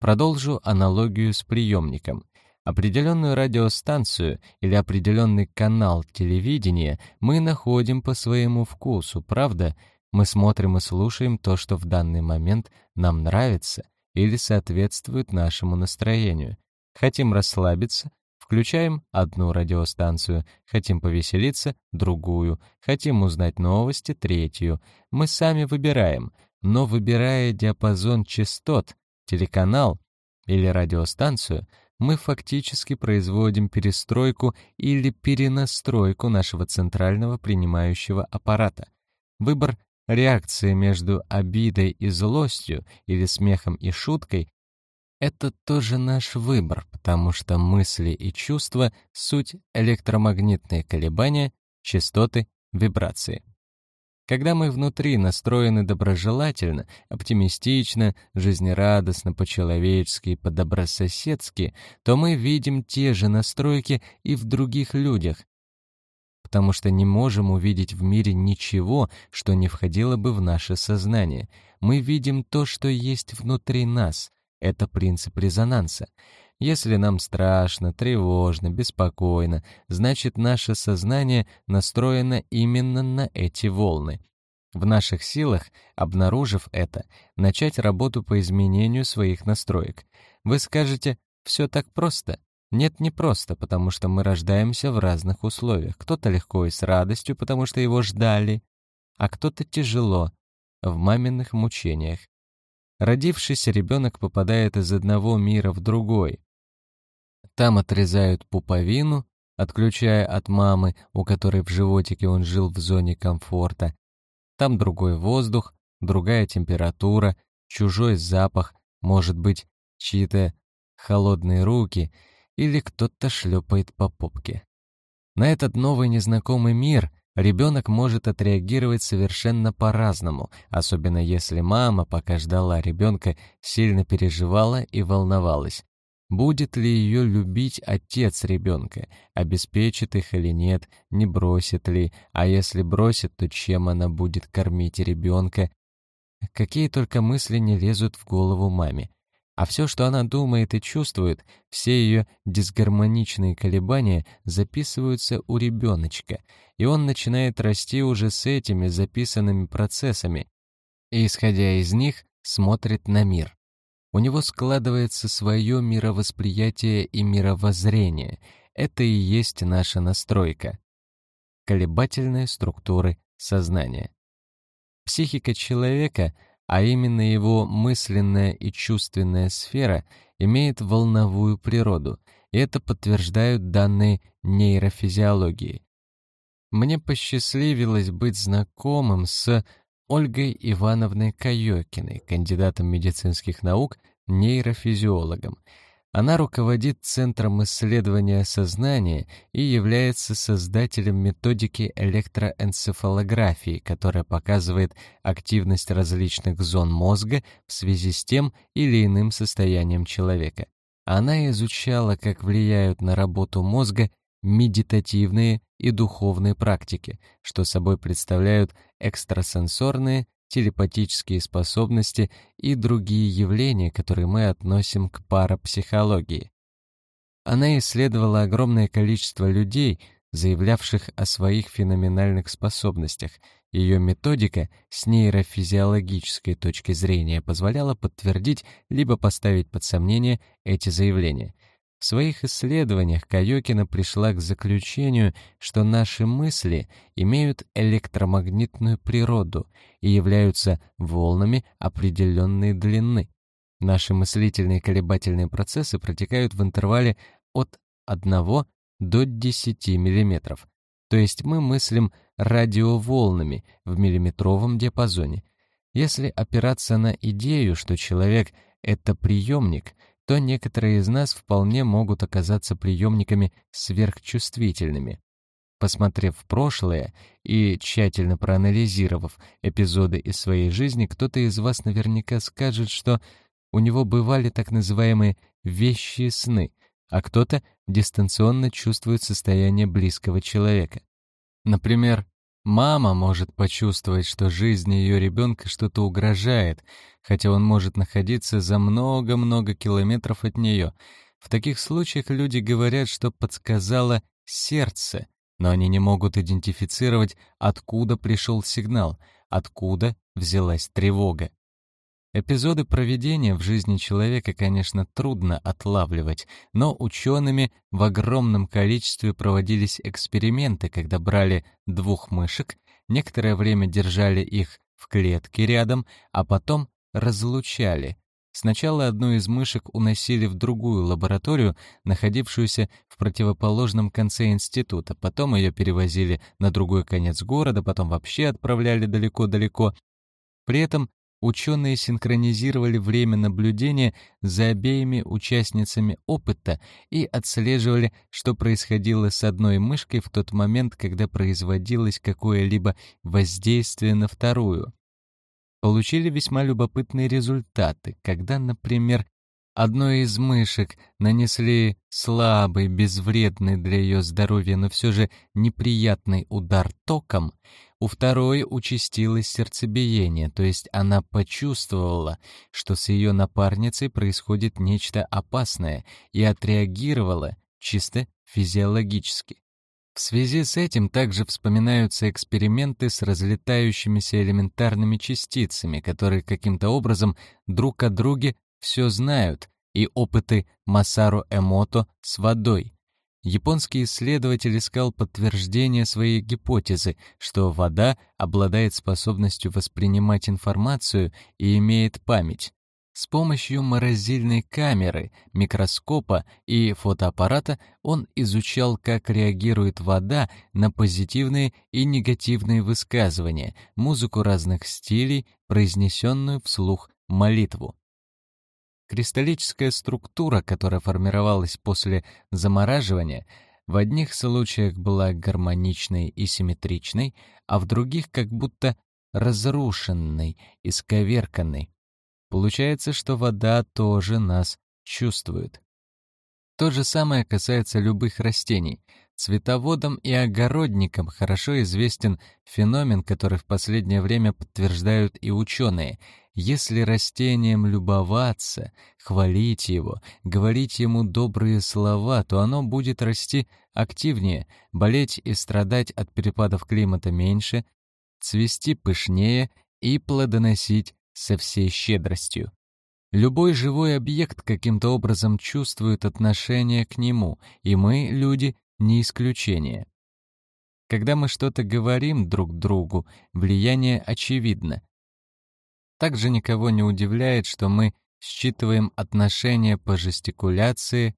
Продолжу аналогию с приемником. Определенную радиостанцию или определенный канал телевидения мы находим по своему вкусу, правда? Мы смотрим и слушаем то, что в данный момент нам нравится или соответствует нашему настроению. Хотим расслабиться, включаем одну радиостанцию, хотим повеселиться — другую, хотим узнать новости — третью. Мы сами выбираем, но выбирая диапазон частот, телеканал или радиостанцию, мы фактически производим перестройку или перенастройку нашего центрального принимающего аппарата. Выбор реакции между обидой и злостью или смехом и шуткой это тоже наш выбор, потому что мысли и чувства — суть электромагнитные колебания, частоты, вибрации. Когда мы внутри настроены доброжелательно, оптимистично, жизнерадостно, по-человечески, по-добрососедски, то мы видим те же настройки и в других людях, потому что не можем увидеть в мире ничего, что не входило бы в наше сознание. Мы видим то, что есть внутри нас — это принцип резонанса. Если нам страшно, тревожно, беспокойно, значит наше сознание настроено именно на эти волны. В наших силах, обнаружив это, начать работу по изменению своих настроек. Вы скажете, все так просто. Нет, не просто, потому что мы рождаемся в разных условиях. Кто-то легко и с радостью, потому что его ждали, а кто-то тяжело, в маминых мучениях. Родившийся ребенок попадает из одного мира в другой. Там отрезают пуповину, отключая от мамы, у которой в животике он жил в зоне комфорта. Там другой воздух, другая температура, чужой запах, может быть, чьи-то холодные руки или кто-то шлепает по попке. На этот новый незнакомый мир Ребенок может отреагировать совершенно по-разному, особенно если мама, пока ждала ребенка, сильно переживала и волновалась. Будет ли ее любить отец ребенка, обеспечит их или нет, не бросит ли, а если бросит, то чем она будет кормить ребенка? Какие только мысли не лезут в голову маме. А все, что она думает и чувствует, все ее дисгармоничные колебания записываются у ребеночка, и он начинает расти уже с этими записанными процессами, и, исходя из них, смотрит на мир. У него складывается свое мировосприятие и мировоззрение. Это и есть наша настройка. Колебательные структуры сознания. Психика человека — а именно его мысленная и чувственная сфера, имеет волновую природу, и это подтверждают данные нейрофизиологии. Мне посчастливилось быть знакомым с Ольгой Ивановной Каёкиной, кандидатом медицинских наук, нейрофизиологом, она руководит Центром исследования сознания и является создателем методики электроэнцефалографии, которая показывает активность различных зон мозга в связи с тем или иным состоянием человека. Она изучала, как влияют на работу мозга медитативные и духовные практики, что собой представляют экстрасенсорные телепатические способности и другие явления, которые мы относим к парапсихологии. Она исследовала огромное количество людей, заявлявших о своих феноменальных способностях. Ее методика с нейрофизиологической точки зрения позволяла подтвердить либо поставить под сомнение эти заявления — в своих исследованиях Кайокина пришла к заключению, что наши мысли имеют электромагнитную природу и являются волнами определенной длины. Наши мыслительные колебательные процессы протекают в интервале от 1 до 10 мм, То есть мы мыслим радиоволнами в миллиметровом диапазоне. Если опираться на идею, что человек — это приемник, то некоторые из нас вполне могут оказаться приемниками сверхчувствительными. Посмотрев в прошлое и тщательно проанализировав эпизоды из своей жизни, кто-то из вас наверняка скажет, что у него бывали так называемые «вещие сны», а кто-то дистанционно чувствует состояние близкого человека. Например, мама может почувствовать, что жизни ее ребенка что-то угрожает, хотя он может находиться за много-много километров от нее. В таких случаях люди говорят, что подсказало сердце, но они не могут идентифицировать, откуда пришел сигнал, откуда взялась тревога. Эпизоды проведения в жизни человека, конечно, трудно отлавливать, но учеными в огромном количестве проводились эксперименты, когда брали двух мышек, некоторое время держали их в клетке рядом, а потом разлучали. Сначала одну из мышек уносили в другую лабораторию, находившуюся в противоположном конце института, потом ее перевозили на другой конец города, потом вообще отправляли далеко-далеко. При этом ученые синхронизировали время наблюдения за обеими участницами опыта и отслеживали, что происходило с одной мышкой в тот момент, когда производилось какое-либо воздействие на вторую. Получили весьма любопытные результаты, когда, например, Одной из мышек нанесли слабый, безвредный для ее здоровья, но все же неприятный удар током, у второй участилось сердцебиение, то есть она почувствовала, что с ее напарницей происходит нечто опасное, и отреагировала чисто физиологически. В связи с этим также вспоминаются эксперименты с разлетающимися элементарными частицами, которые каким-то образом друг о друге все знают, и опыты Масару Эмото с водой. Японский исследователь искал подтверждение своей гипотезы, что вода обладает способностью воспринимать информацию и имеет память. С помощью морозильной камеры, микроскопа и фотоаппарата он изучал, как реагирует вода на позитивные и негативные высказывания, музыку разных стилей, произнесенную вслух молитву. Кристаллическая структура, которая формировалась после замораживания, в одних случаях была гармоничной и симметричной, а в других как будто разрушенной, исковерканной. Получается, что вода тоже нас чувствует. То же самое касается любых растений. Цветоводам и огородникам хорошо известен феномен, который в последнее время подтверждают и ученые — если растением любоваться, хвалить его, говорить ему добрые слова, то оно будет расти активнее, болеть и страдать от перепадов климата меньше, цвести пышнее и плодоносить со всей щедростью. Любой живой объект каким-то образом чувствует отношение к нему, и мы, люди, не исключение. Когда мы что-то говорим друг другу, влияние очевидно. Также никого не удивляет, что мы считываем отношения по жестикуляции,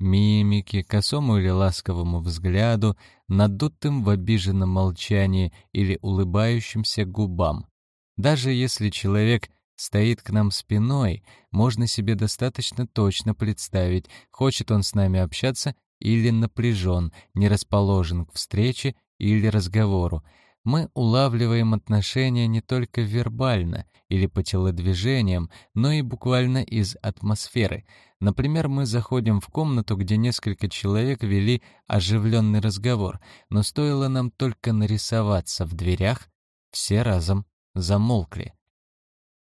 мимике, косому или ласковому взгляду, надутым в обиженном молчании или улыбающимся губам. Даже если человек стоит к нам спиной, можно себе достаточно точно представить, хочет он с нами общаться или напряжен, не расположен к встрече или разговору мы улавливаем отношения не только вербально или по телодвижениям, но и буквально из атмосферы. Например, мы заходим в комнату, где несколько человек вели оживленный разговор, но стоило нам только нарисоваться в дверях, все разом замолкли.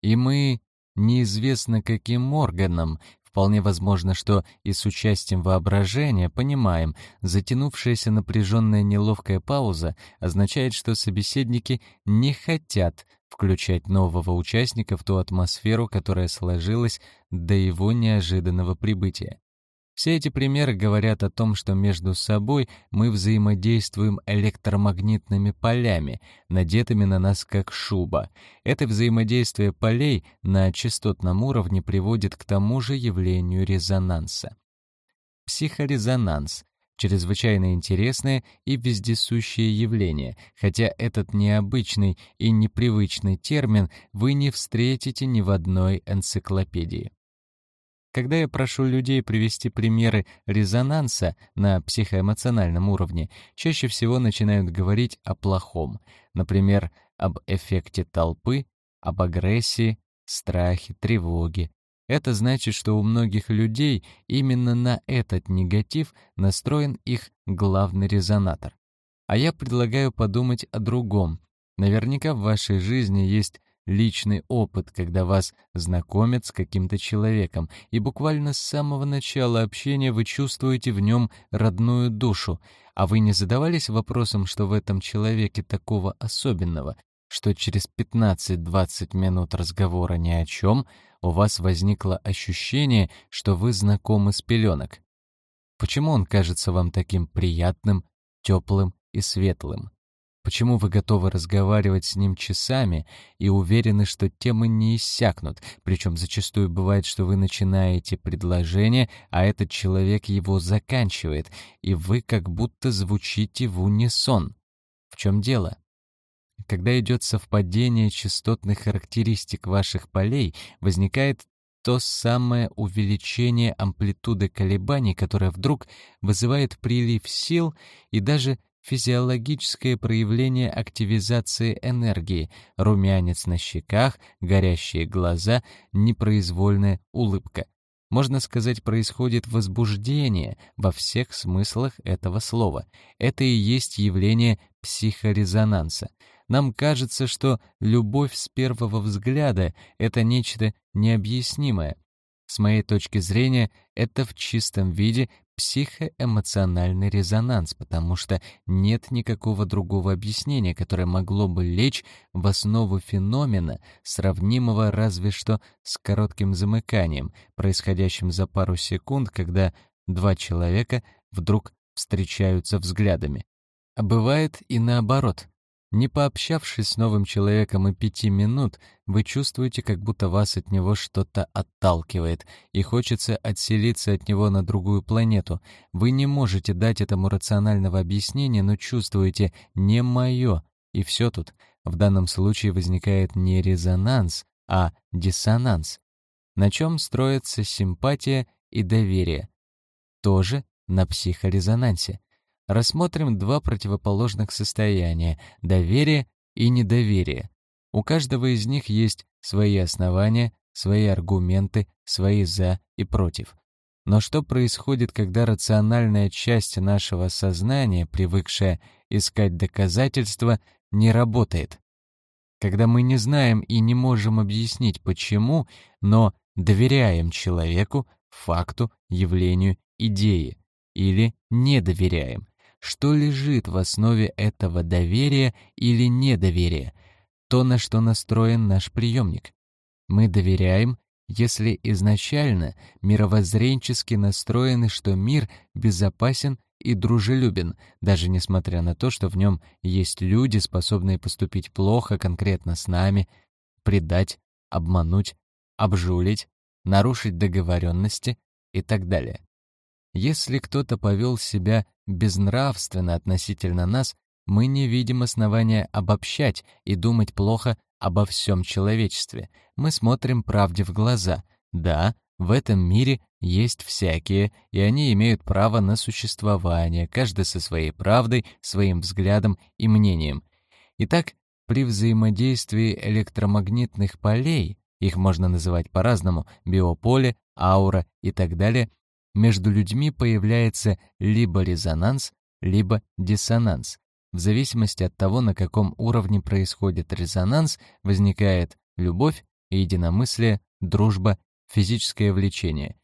И мы, неизвестно каким органом, Вполне возможно, что и с участием воображения понимаем, затянувшаяся напряженная неловкая пауза означает, что собеседники не хотят включать нового участника в ту атмосферу, которая сложилась до его неожиданного прибытия. Все эти примеры говорят о том, что между собой мы взаимодействуем электромагнитными полями, надетыми на нас как шуба. Это взаимодействие полей на частотном уровне приводит к тому же явлению резонанса. Психорезонанс чрезвычайно интересное и вездесущее явление, хотя этот необычный и непривычный термин вы не встретите ни в одной энциклопедии. Когда я прошу людей привести примеры резонанса на психоэмоциональном уровне, чаще всего начинают говорить о плохом, например, об эффекте толпы, об агрессии, страхе, тревоге. Это значит, что у многих людей именно на этот негатив настроен их главный резонатор. А я предлагаю подумать о другом. Наверняка в вашей жизни есть личный опыт, когда вас знакомят с каким-то человеком, и буквально с самого начала общения вы чувствуете в нем родную душу, а вы не задавались вопросом, что в этом человеке такого особенного, что через 15-20 минут разговора ни о чем у вас возникло ощущение, что вы знакомы с пеленок. Почему он кажется вам таким приятным, теплым и светлым? Почему вы готовы разговаривать с ним часами и уверены, что темы не иссякнут, причем зачастую бывает, что вы начинаете предложение, а этот человек его заканчивает, и вы как будто звучите в унисон? В чем дело? Когда идет совпадение частотных характеристик ваших полей, возникает то самое увеличение амплитуды колебаний, которое вдруг вызывает прилив сил и даже физиологическое проявление активизации энергии, румянец на щеках, горящие глаза, непроизвольная улыбка. Можно сказать, происходит возбуждение во всех смыслах этого слова. Это и есть явление психорезонанса. Нам кажется, что любовь с первого взгляда — это нечто необъяснимое. С моей точки зрения, это в чистом виде психоэмоциональный резонанс, потому что нет никакого другого объяснения, которое могло бы лечь в основу феномена, сравнимого разве что с коротким замыканием, происходящим за пару секунд, когда два человека вдруг встречаются взглядами. А бывает и наоборот. Не пообщавшись с новым человеком и пяти минут, вы чувствуете, как будто вас от него что-то отталкивает, и хочется отселиться от него на другую планету. Вы не можете дать этому рационального объяснения, но чувствуете «не мое», и все тут. В данном случае возникает не резонанс, а диссонанс. На чем строится симпатия и доверие? Тоже на психорезонансе рассмотрим два противоположных состояния — доверие и недоверие. У каждого из них есть свои основания, свои аргументы, свои «за» и «против». Но что происходит, когда рациональная часть нашего сознания, привыкшая искать доказательства, не работает? Когда мы не знаем и не можем объяснить почему, но доверяем человеку, факту, явлению, идее, или не доверяем, что лежит в основе этого доверия или недоверия, то, на что настроен наш приемник. Мы доверяем, если изначально мировоззренчески настроены, что мир безопасен и дружелюбен, даже несмотря на то, что в нем есть люди, способные поступить плохо конкретно с нами, предать, обмануть, обжулить, нарушить договоренности и так далее. Если кто-то повел себя безнравственно относительно нас, мы не видим основания обобщать и думать плохо обо всем человечестве. Мы смотрим правде в глаза. Да, в этом мире есть всякие, и они имеют право на существование, каждый со своей правдой, своим взглядом и мнением. Итак, при взаимодействии электромагнитных полей, их можно называть по-разному, биополе, аура и так далее, между людьми появляется либо резонанс, либо диссонанс. В зависимости от того, на каком уровне происходит резонанс, возникает любовь, единомыслие, дружба, физическое влечение.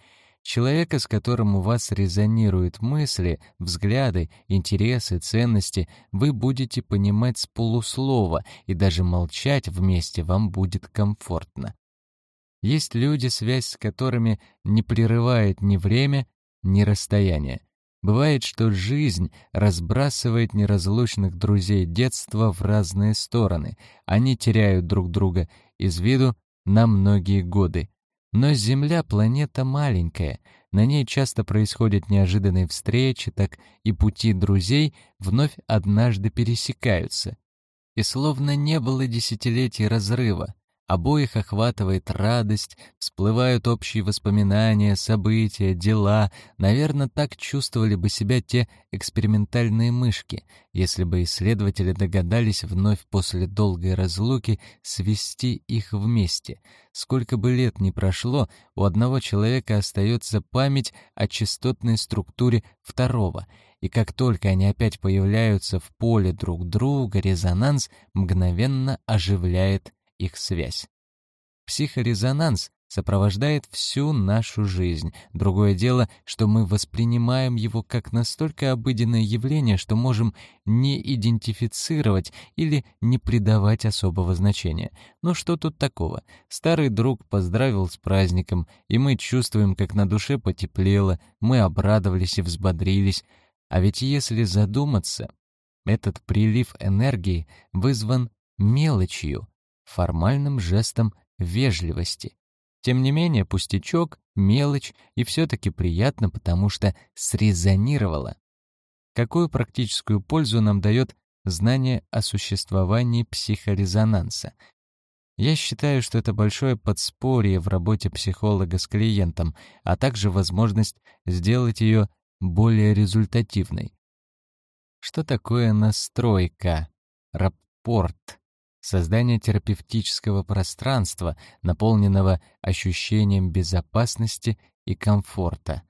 Человека, с которым у вас резонируют мысли, взгляды, интересы, ценности, вы будете понимать с полуслова, и даже молчать вместе вам будет комфортно. Есть люди, связь с которыми не прерывает ни время, ни расстояние. Бывает, что жизнь разбрасывает неразлучных друзей детства в разные стороны. Они теряют друг друга из виду на многие годы. Но Земля — планета маленькая. На ней часто происходят неожиданные встречи, так и пути друзей вновь однажды пересекаются. И словно не было десятилетий разрыва, Обоих охватывает радость, всплывают общие воспоминания, события, дела. Наверное, так чувствовали бы себя те экспериментальные мышки, если бы исследователи догадались вновь после долгой разлуки свести их вместе. Сколько бы лет ни прошло, у одного человека остается память о частотной структуре второго — и как только они опять появляются в поле друг друга, резонанс мгновенно оживляет их связь. Психорезонанс сопровождает всю нашу жизнь. Другое дело, что мы воспринимаем его как настолько обыденное явление, что можем не идентифицировать или не придавать особого значения. Но что тут такого? Старый друг поздравил с праздником, и мы чувствуем, как на душе потеплело, мы обрадовались и взбодрились. А ведь если задуматься, этот прилив энергии вызван мелочью, формальным жестом вежливости. Тем не менее, пустячок, мелочь и все-таки приятно, потому что срезонировало. Какую практическую пользу нам дает знание о существовании психорезонанса? Я считаю, что это большое подспорье в работе психолога с клиентом, а также возможность сделать ее более результативной. Что такое настройка, рапорт? Создание терапевтического пространства, наполненного ощущением безопасности и комфорта.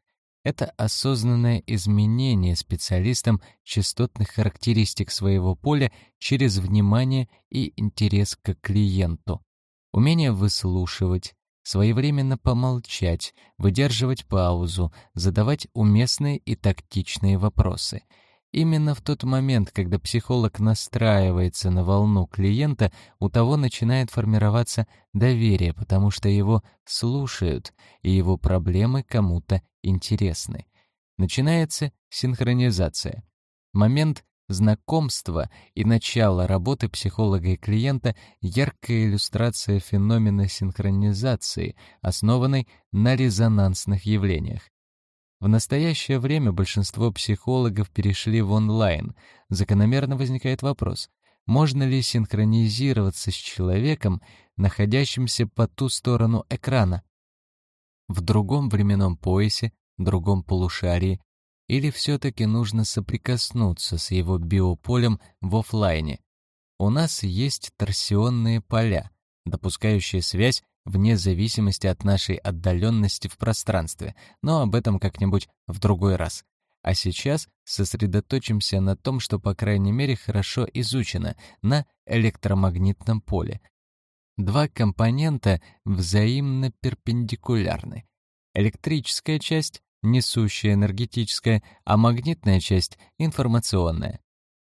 Это осознанное изменение специалистам частотных характеристик своего поля через внимание и интерес к клиенту. Умение выслушивать, своевременно помолчать, выдерживать паузу, задавать уместные и тактичные вопросы — Именно в тот момент, когда психолог настраивается на волну клиента, у того начинает формироваться доверие, потому что его слушают, и его проблемы кому-то интересны. Начинается синхронизация. Момент знакомства и начало работы психолога и клиента — яркая иллюстрация феномена синхронизации, основанной на резонансных явлениях. В настоящее время большинство психологов перешли в онлайн. Закономерно возникает вопрос, можно ли синхронизироваться с человеком, находящимся по ту сторону экрана? В другом временном поясе, другом полушарии, или все-таки нужно соприкоснуться с его биополем в офлайне? У нас есть торсионные поля, допускающие связь вне зависимости от нашей отдаленности в пространстве, но об этом как-нибудь в другой раз. А сейчас сосредоточимся на том, что, по крайней мере, хорошо изучено, на электромагнитном поле. Два компонента взаимно перпендикулярны. Электрическая часть — несущая энергетическая, а магнитная часть — информационная.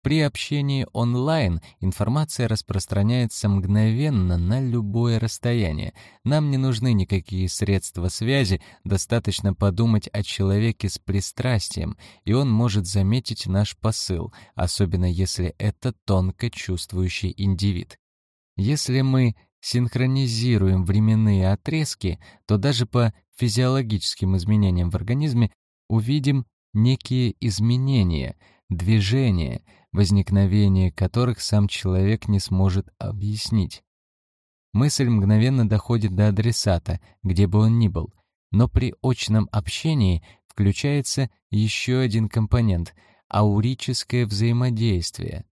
При общении онлайн информация распространяется мгновенно на любое расстояние. Нам не нужны никакие средства связи, достаточно подумать о человеке с пристрастием, и он может заметить наш посыл, особенно если это тонко чувствующий индивид. Если мы синхронизируем временные отрезки, то даже по физиологическим изменениям в организме увидим некие изменения, движения — возникновение которых сам человек не сможет объяснить. Мысль мгновенно доходит до адресата, где бы он ни был, но при очном общении включается еще один компонент — аурическое взаимодействие.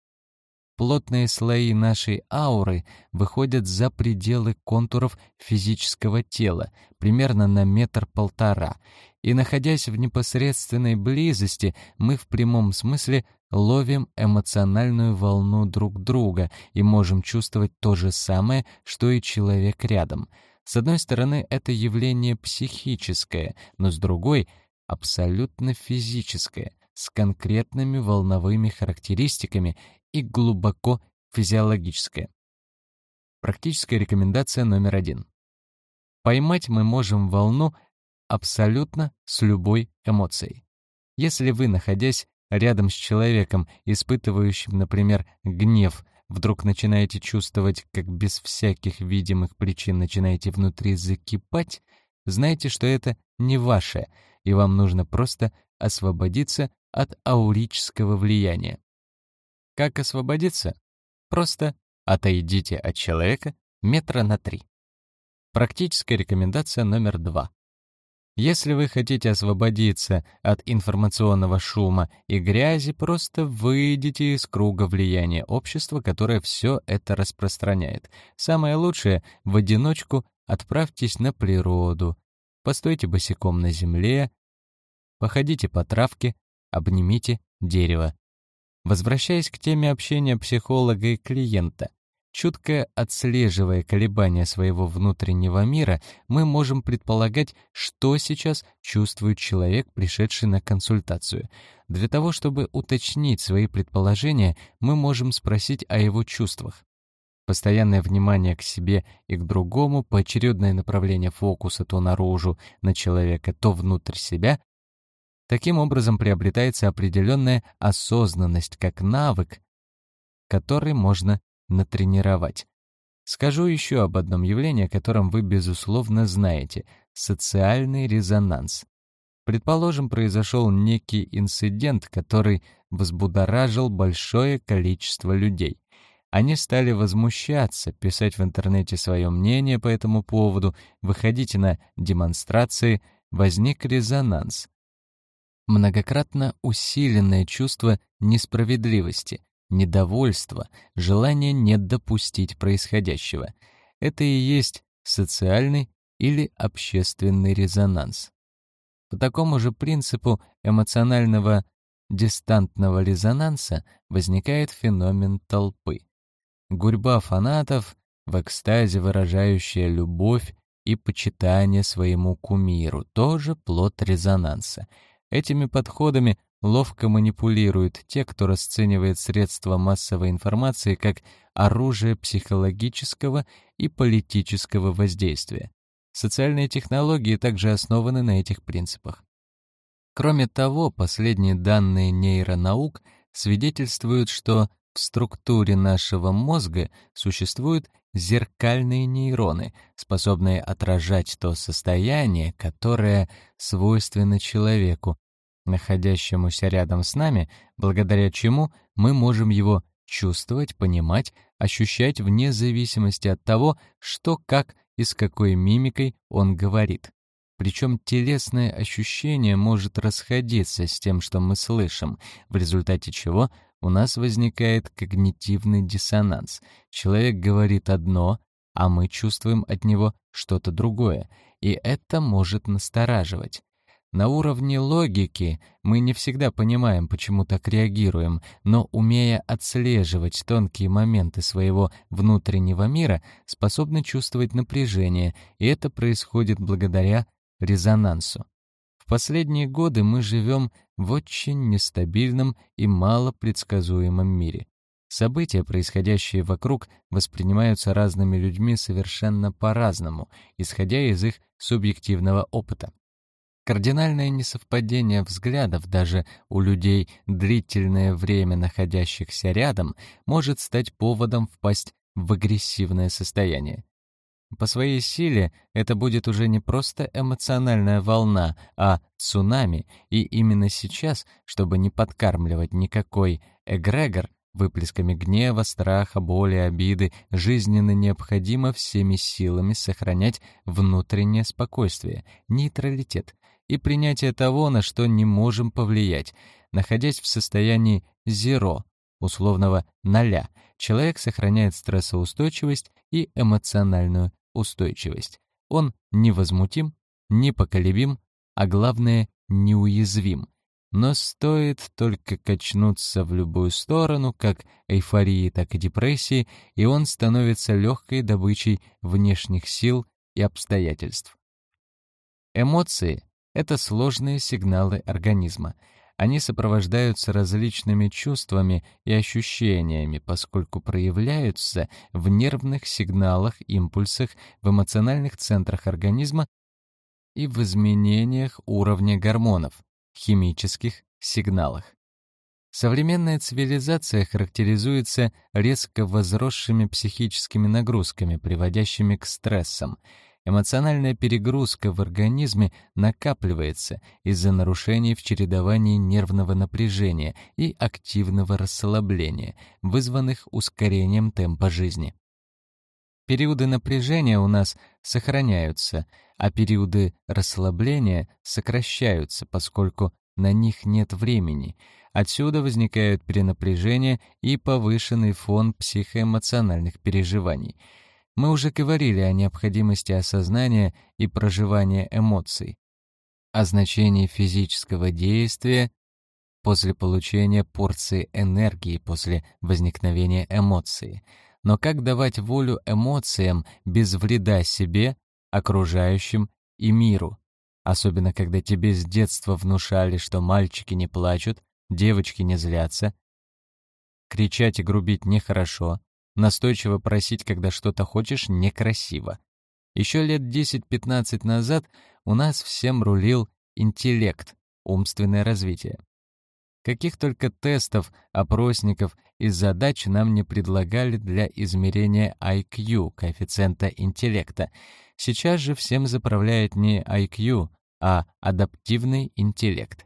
Плотные слои нашей ауры выходят за пределы контуров физического тела, примерно на метр-полтора, и, находясь в непосредственной близости, мы в прямом смысле ловим эмоциональную волну друг друга и можем чувствовать то же самое, что и человек рядом. С одной стороны, это явление психическое, но с другой — абсолютно физическое, с конкретными волновыми характеристиками и глубоко физиологическое. Практическая рекомендация номер один. Поймать мы можем волну абсолютно с любой эмоцией. Если вы, находясь рядом с человеком, испытывающим, например, гнев, вдруг начинаете чувствовать, как без всяких видимых причин начинаете внутри закипать, знайте, что это не ваше, и вам нужно просто освободиться от аурического влияния. Как освободиться? Просто отойдите от человека метра на три. Практическая рекомендация номер два. Если вы хотите освободиться от информационного шума и грязи, просто выйдите из круга влияния общества, которое все это распространяет. Самое лучшее — в одиночку отправьтесь на природу, постойте босиком на земле, походите по травке, обнимите дерево. Возвращаясь к теме общения психолога и клиента, Чутко отслеживая колебания своего внутреннего мира, мы можем предполагать, что сейчас чувствует человек, пришедший на консультацию. Для того, чтобы уточнить свои предположения, мы можем спросить о его чувствах. Постоянное внимание к себе и к другому, поочередное направление фокуса то наружу на человека, то внутрь себя, Таким образом приобретается определенная осознанность как навык, который можно натренировать. Скажу еще об одном явлении, о котором вы, безусловно, знаете — социальный резонанс. Предположим, произошел некий инцидент, который взбудоражил большое количество людей. Они стали возмущаться, писать в интернете свое мнение по этому поводу, выходить на демонстрации, возник резонанс. Многократно усиленное чувство несправедливости, недовольство, желание не допустить происходящего. Это и есть социальный или общественный резонанс. По такому же принципу эмоционального дистантного резонанса возникает феномен толпы. Гурьба фанатов, в экстазе выражающая любовь и почитание своему кумиру, тоже плод резонанса. Этими подходами ловко манипулируют те, кто расценивает средства массовой информации как оружие психологического и политического воздействия. Социальные технологии также основаны на этих принципах. Кроме того, последние данные нейронаук свидетельствуют, что в структуре нашего мозга существуют зеркальные нейроны, способные отражать то состояние, которое свойственно человеку, находящемуся рядом с нами, благодаря чему мы можем его чувствовать, понимать, ощущать вне зависимости от того, что, как и с какой мимикой он говорит. Причем телесное ощущение может расходиться с тем, что мы слышим, в результате чего у нас возникает когнитивный диссонанс. Человек говорит одно, а мы чувствуем от него что-то другое, и это может настораживать. На уровне логики мы не всегда понимаем, почему так реагируем, но умея отслеживать тонкие моменты своего внутреннего мира, способны чувствовать напряжение, и это происходит благодаря резонансу. В последние годы мы живем в очень нестабильном и малопредсказуемом мире. События, происходящие вокруг, воспринимаются разными людьми совершенно по-разному, исходя из их субъективного опыта. Кардинальное несовпадение взглядов даже у людей, длительное время находящихся рядом, может стать поводом впасть в агрессивное состояние. По своей силе это будет уже не просто эмоциональная волна, а цунами, и именно сейчас, чтобы не подкармливать никакой эгрегор, выплесками гнева, страха, боли, обиды, жизненно необходимо всеми силами сохранять внутреннее спокойствие, нейтралитет, и принятие того, на что не можем повлиять. Находясь в состоянии зеро, условного ноля, человек сохраняет стрессоустойчивость и эмоциональную устойчивость. Он невозмутим, непоколебим, а главное, неуязвим. Но стоит только качнуться в любую сторону, как эйфории, так и депрессии, и он становится легкой добычей внешних сил и обстоятельств. Эмоции это сложные сигналы организма. Они сопровождаются различными чувствами и ощущениями, поскольку проявляются в нервных сигналах, импульсах, в эмоциональных центрах организма и в изменениях уровня гормонов, химических сигналах. Современная цивилизация характеризуется резко возросшими психическими нагрузками, приводящими к стрессам. Эмоциональная перегрузка в организме накапливается из-за нарушений в чередовании нервного напряжения и активного расслабления, вызванных ускорением темпа жизни. Периоды напряжения у нас сохраняются, а периоды расслабления сокращаются, поскольку на них нет времени. Отсюда возникают перенапряжение и повышенный фон психоэмоциональных переживаний — мы уже говорили о необходимости осознания и проживания эмоций, о значении физического действия после получения порции энергии после возникновения эмоции. Но как давать волю эмоциям без вреда себе, окружающим и миру? Особенно когда тебе с детства внушали, что мальчики не плачут, девочки не злятся. Кричать и грубить нехорошо, Настойчиво просить, когда что-то хочешь, некрасиво. Еще лет 10-15 назад у нас всем рулил интеллект, умственное развитие. Каких только тестов, опросников и задач нам не предлагали для измерения IQ, коэффициента интеллекта. Сейчас же всем заправляет не IQ, а адаптивный интеллект.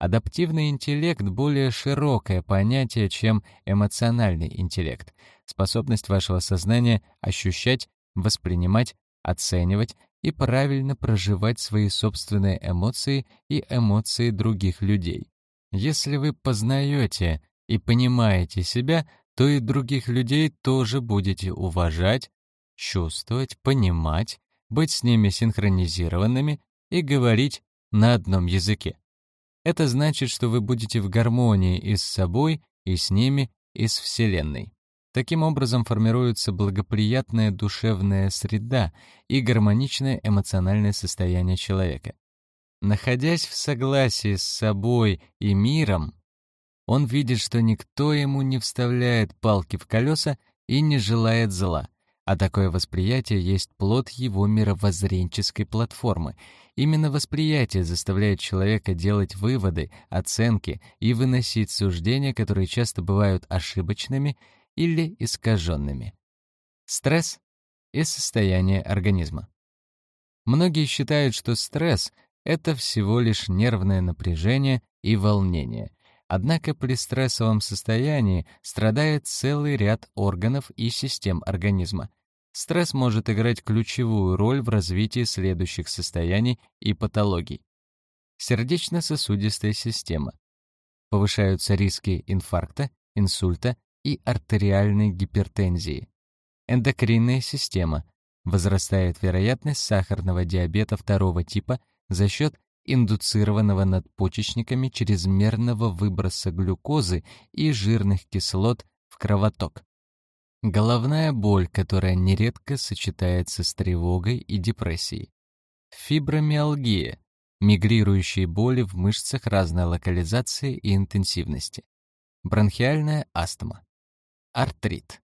Адаптивный интеллект — более широкое понятие, чем эмоциональный интеллект. Способность вашего сознания ощущать, воспринимать, оценивать и правильно проживать свои собственные эмоции и эмоции других людей. Если вы познаете и понимаете себя, то и других людей тоже будете уважать, чувствовать, понимать, быть с ними синхронизированными и говорить на одном языке. Это значит, что вы будете в гармонии и с собой, и с ними, и с Вселенной. Таким образом формируется благоприятная душевная среда и гармоничное эмоциональное состояние человека. Находясь в согласии с собой и миром, он видит, что никто ему не вставляет палки в колеса и не желает зла, а такое восприятие есть плод его мировоззренческой платформы. Именно восприятие заставляет человека делать выводы, оценки и выносить суждения, которые часто бывают ошибочными или искаженными. Стресс и состояние организма. Многие считают, что стресс — это всего лишь нервное напряжение и волнение, Однако при стрессовом состоянии страдает целый ряд органов и систем организма. Стресс может играть ключевую роль в развитии следующих состояний и патологий. Сердечно-сосудистая система. Повышаются риски инфаркта, инсульта и артериальной гипертензии. Эндокринная система. Возрастает вероятность сахарного диабета второго типа за счет индуцированного надпочечниками чрезмерного выброса глюкозы и жирных кислот в кровоток. Головная боль, которая нередко сочетается с тревогой и депрессией. Фибромиалгия — мигрирующие боли в мышцах разной локализации и интенсивности. Бронхиальная астма. Артрит.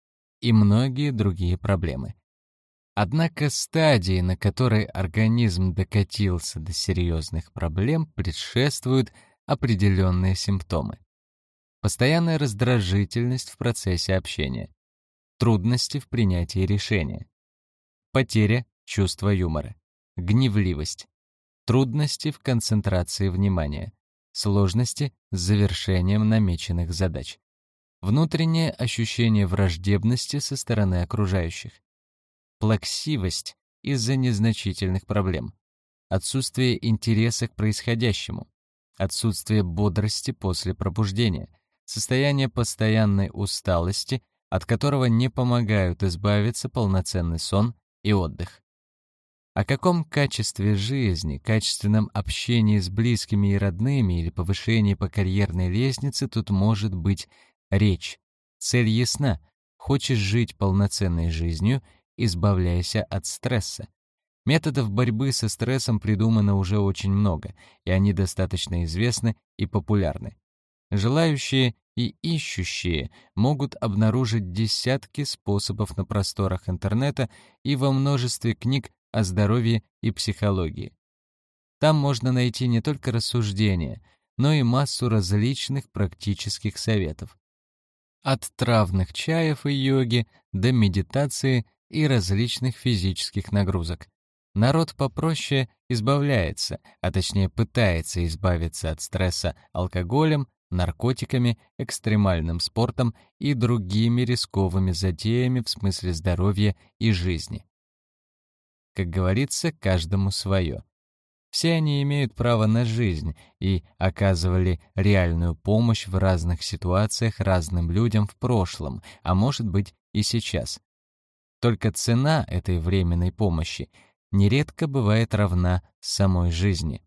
И многие другие проблемы. Однако стадии, на которой организм докатился до серьезных проблем, предшествуют определенные симптомы. Постоянная раздражительность в процессе общения. Трудности в принятии решения. Потеря чувства юмора. Гневливость. Трудности в концентрации внимания. Сложности с завершением намеченных задач. Внутреннее ощущение враждебности со стороны окружающих плаксивость из-за незначительных проблем, отсутствие интереса к происходящему, отсутствие бодрости после пробуждения, состояние постоянной усталости, от которого не помогают избавиться полноценный сон и отдых. О каком качестве жизни, качественном общении с близкими и родными или повышении по карьерной лестнице тут может быть речь? Цель ясна. Хочешь жить полноценной жизнью — избавляйся от стресса. Методов борьбы со стрессом придумано уже очень много, и они достаточно известны и популярны. Желающие и ищущие могут обнаружить десятки способов на просторах интернета и во множестве книг о здоровье и психологии. Там можно найти не только рассуждения, но и массу различных практических советов. От травных чаев и йоги до медитации и различных физических нагрузок. Народ попроще избавляется, а точнее пытается избавиться от стресса алкоголем, наркотиками, экстремальным спортом и другими рисковыми затеями в смысле здоровья и жизни. Как говорится, каждому свое. Все они имеют право на жизнь и оказывали реальную помощь в разных ситуациях разным людям в прошлом, а может быть и сейчас. Только цена этой временной помощи нередко бывает равна самой жизни.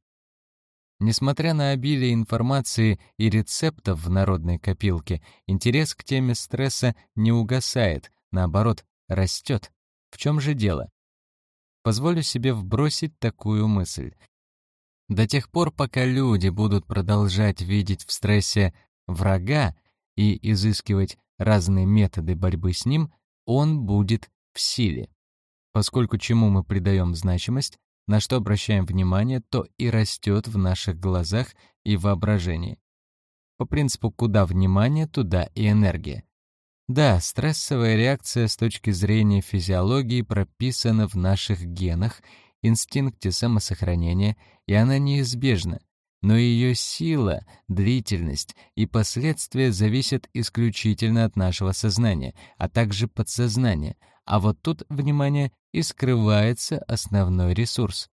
Несмотря на обилие информации и рецептов в народной копилке, интерес к теме стресса не угасает, наоборот, растет. В чем же дело? Позволю себе вбросить такую мысль. До тех пор, пока люди будут продолжать видеть в стрессе врага и изыскивать разные методы борьбы с ним, он будет в силе. Поскольку чему мы придаем значимость, на что обращаем внимание, то и растет в наших глазах и воображении. По принципу «куда внимание, туда и энергия». Да, стрессовая реакция с точки зрения физиологии прописана в наших генах, инстинкте самосохранения, и она неизбежна, но ее сила, длительность и последствия зависят исключительно от нашего сознания, а также подсознания, а вот тут, внимание, и скрывается основной ресурс.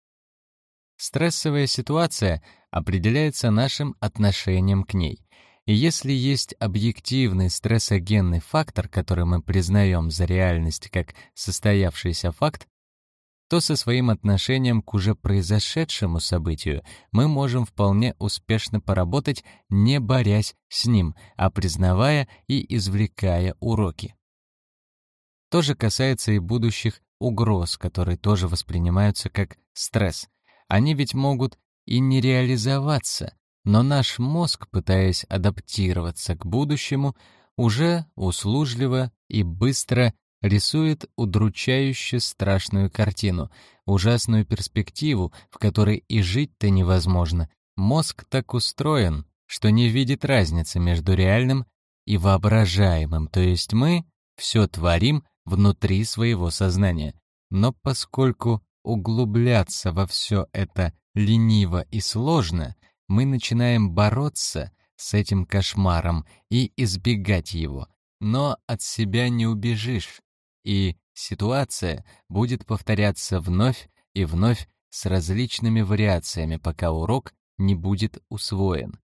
Стрессовая ситуация определяется нашим отношением к ней. И если есть объективный стрессогенный фактор, который мы признаем за реальность как состоявшийся факт, то со своим отношением к уже произошедшему событию мы можем вполне успешно поработать, не борясь с ним, а признавая и извлекая уроки. То же касается и будущих угроз, которые тоже воспринимаются как стресс. Они ведь могут и не реализоваться, но наш мозг, пытаясь адаптироваться к будущему, уже услужливо и быстро рисует удручающе страшную картину, ужасную перспективу, в которой и жить-то невозможно. Мозг так устроен, что не видит разницы между реальным и воображаемым, то есть мы все творим внутри своего сознания. Но поскольку углубляться во все это лениво и сложно, мы начинаем бороться с этим кошмаром и избегать его. Но от себя не убежишь, и ситуация будет повторяться вновь и вновь с различными вариациями, пока урок не будет усвоен.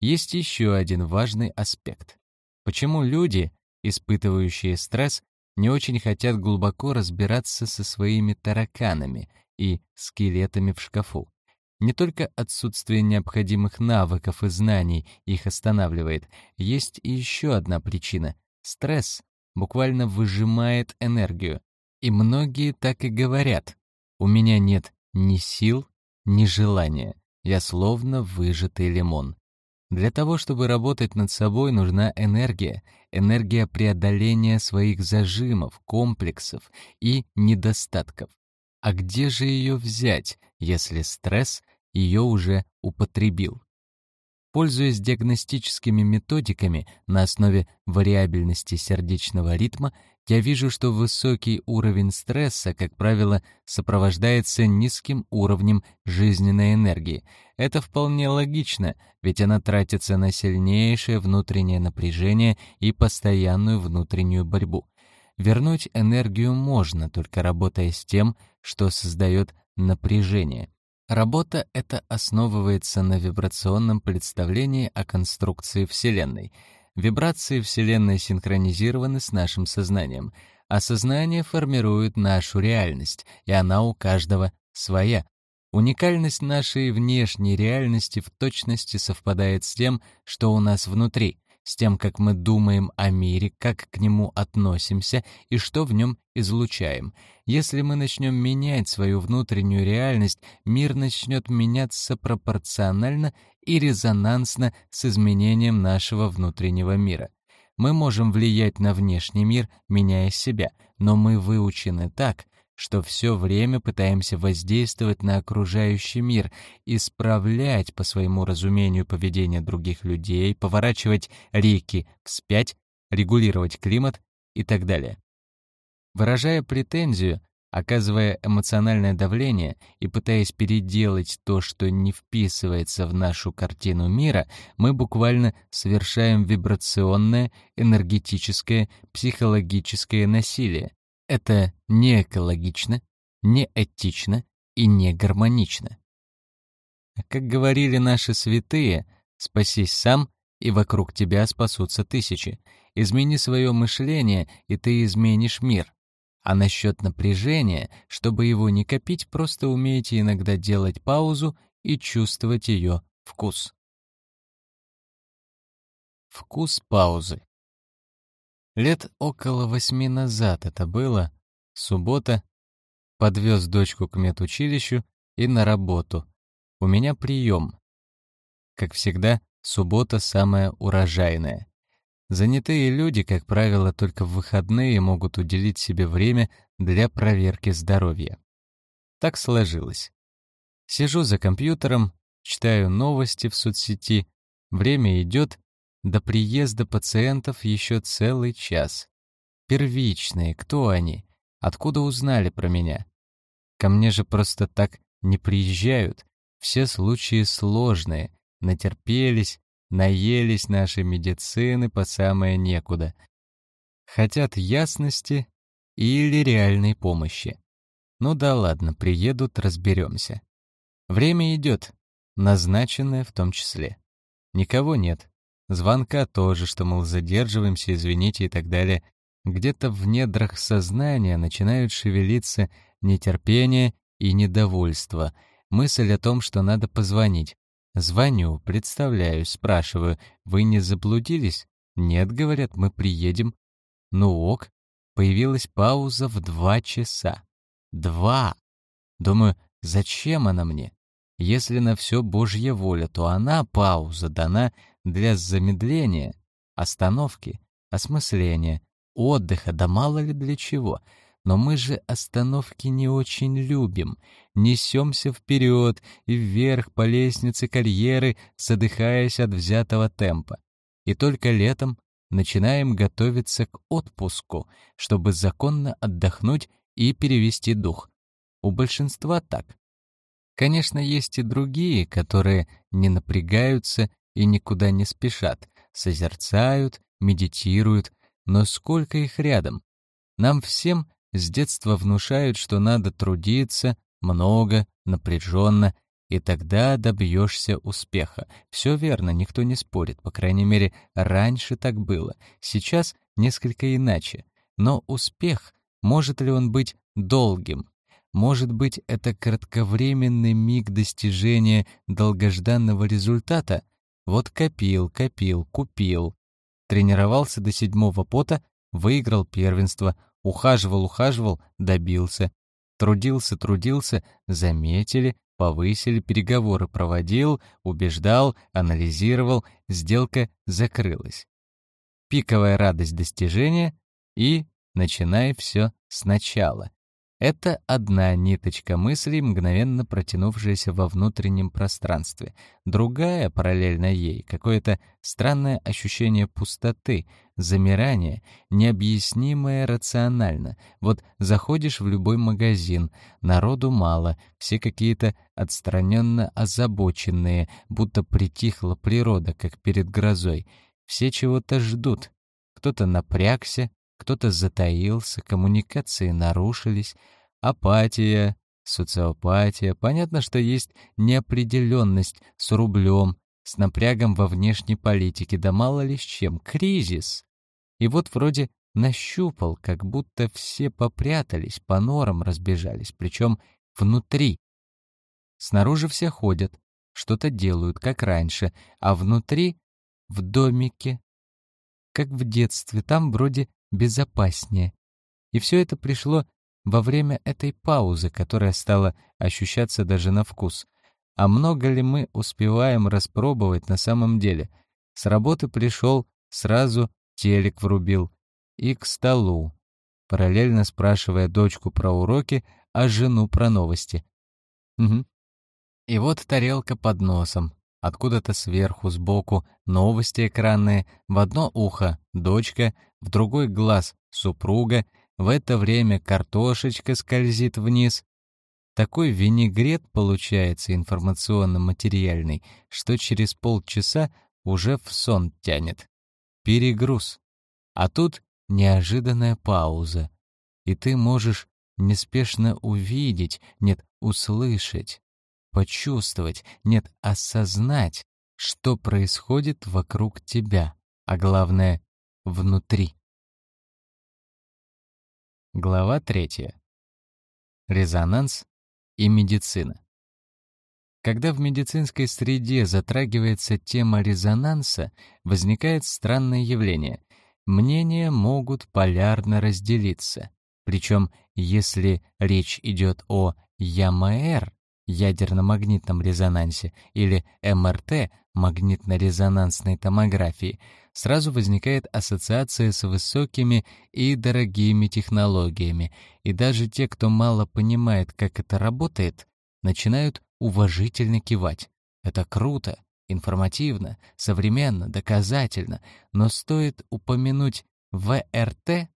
Есть еще один важный аспект. Почему люди, испытывающие стресс, не очень хотят глубоко разбираться со своими тараканами и скелетами в шкафу. Не только отсутствие необходимых навыков и знаний их останавливает, есть и еще одна причина — стресс буквально выжимает энергию. И многие так и говорят. У меня нет ни сил, ни желания. Я словно выжатый лимон. Для того, чтобы работать над собой, нужна энергия, энергия преодоления своих зажимов, комплексов и недостатков. А где же ее взять, если стресс ее уже употребил? Пользуясь диагностическими методиками на основе вариабельности сердечного ритма, я вижу, что высокий уровень стресса, как правило, сопровождается низким уровнем жизненной энергии. Это вполне логично, ведь она тратится на сильнейшее внутреннее напряжение и постоянную внутреннюю борьбу. Вернуть энергию можно, только работая с тем, что создает напряжение. Работа эта основывается на вибрационном представлении о конструкции Вселенной. Вибрации Вселенной синхронизированы с нашим сознанием, а сознание формирует нашу реальность, и она у каждого своя. Уникальность нашей внешней реальности в точности совпадает с тем, что у нас внутри с тем, как мы думаем о мире, как к нему относимся и что в нем излучаем. Если мы начнем менять свою внутреннюю реальность, мир начнет меняться пропорционально и резонансно с изменением нашего внутреннего мира. Мы можем влиять на внешний мир, меняя себя, но мы выучены так — что все время пытаемся воздействовать на окружающий мир, исправлять по своему разумению поведение других людей, поворачивать реки вспять, регулировать климат и так далее. Выражая претензию, Оказывая эмоциональное давление и пытаясь переделать то, что не вписывается в нашу картину мира, мы буквально совершаем вибрационное, энергетическое, психологическое насилие. Это не экологично, не этично и не гармонично. Как говорили наши святые, спасись сам, и вокруг тебя спасутся тысячи. Измени свое мышление, и ты изменишь мир. А насчет напряжения, чтобы его не копить, просто умейте иногда делать паузу и чувствовать ее вкус. Вкус паузы. Лет около восьми назад это было, суббота, подвез дочку к медучилищу и на работу. У меня прием. Как всегда, суббота самая урожайная. Занятые люди, как правило, только в выходные могут уделить себе время для проверки здоровья. Так сложилось. Сижу за компьютером, читаю новости в соцсети, время идет, до приезда пациентов еще целый час. Первичные, кто они? Откуда узнали про меня? Ко мне же просто так не приезжают. Все случаи сложные, натерпелись, наелись нашей медицины по самое некуда. Хотят ясности или реальной помощи. Ну да ладно, приедут, разберемся. Время идет, назначенное в том числе. Никого нет. Звонка тоже, что, мол, задерживаемся, извините и так далее. Где-то в недрах сознания начинают шевелиться нетерпение и недовольство. Мысль о том, что надо позвонить. Звоню, представляюсь, спрашиваю, вы не заблудились? Нет, говорят, мы приедем. Ну ок. Появилась пауза в два часа. Два! Думаю, зачем она мне? Если на все Божья воля, то она, пауза, дана для замедления, остановки, осмысления, отдыха, да мало ли для чего — но мы же остановки не очень любим. Несемся вперед и вверх по лестнице карьеры, задыхаясь от взятого темпа. И только летом начинаем готовиться к отпуску, чтобы законно отдохнуть и перевести дух. У большинства так. Конечно, есть и другие, которые не напрягаются и никуда не спешат, созерцают, медитируют, но сколько их рядом? Нам всем с детства внушают, что надо трудиться много, напряженно, и тогда добьешься успеха. Все верно, никто не спорит, по крайней мере, раньше так было. Сейчас несколько иначе. Но успех, может ли он быть долгим? Может быть, это кратковременный миг достижения долгожданного результата? Вот копил, копил, купил. Тренировался до седьмого пота, выиграл первенство, Ухаживал, ухаживал, добился. Трудился, трудился, заметили, повысили, переговоры проводил, убеждал, анализировал, сделка закрылась. Пиковая радость достижения и начинай все сначала. Это одна ниточка мыслей, мгновенно протянувшаяся во внутреннем пространстве. Другая, параллельно ей, какое-то странное ощущение пустоты, замирания, необъяснимое рационально. Вот заходишь в любой магазин, народу мало, все какие-то отстраненно озабоченные, будто притихла природа, как перед грозой. Все чего-то ждут. Кто-то напрягся, кто-то затаился, коммуникации нарушились, апатия, социопатия. Понятно, что есть неопределенность с рублем, с напрягом во внешней политике, да мало ли с чем, кризис. И вот вроде нащупал, как будто все попрятались, по норам разбежались, причем внутри. Снаружи все ходят, что-то делают, как раньше, а внутри, в домике, как в детстве, там вроде безопаснее. И все это пришло во время этой паузы, которая стала ощущаться даже на вкус. А много ли мы успеваем распробовать на самом деле? С работы пришел, сразу телек врубил. И к столу, параллельно спрашивая дочку про уроки, а жену про новости. Угу. И вот тарелка под носом, Откуда-то сверху, сбоку, новости экранные, в одно ухо — дочка, в другой глаз — супруга, В это время картошечка скользит вниз. Такой винегрет получается информационно-материальный, что через полчаса уже в сон тянет. Перегруз. А тут неожиданная пауза. И ты можешь неспешно увидеть, нет, услышать, почувствовать, нет, осознать, что происходит вокруг тебя, а главное — внутри. Глава третья. Резонанс и медицина. Когда в медицинской среде затрагивается тема резонанса, возникает странное явление. Мнения могут полярно разделиться. Причем, если речь идет о ЯМР, ядерно-магнитном резонансе, или МРТ, магнитно-резонансной томографии, сразу возникает ассоциация с высокими и дорогими технологиями, и даже те, кто мало понимает, как это работает, начинают уважительно кивать. Это круто, информативно, современно, доказательно, но стоит упомянуть ВРТ,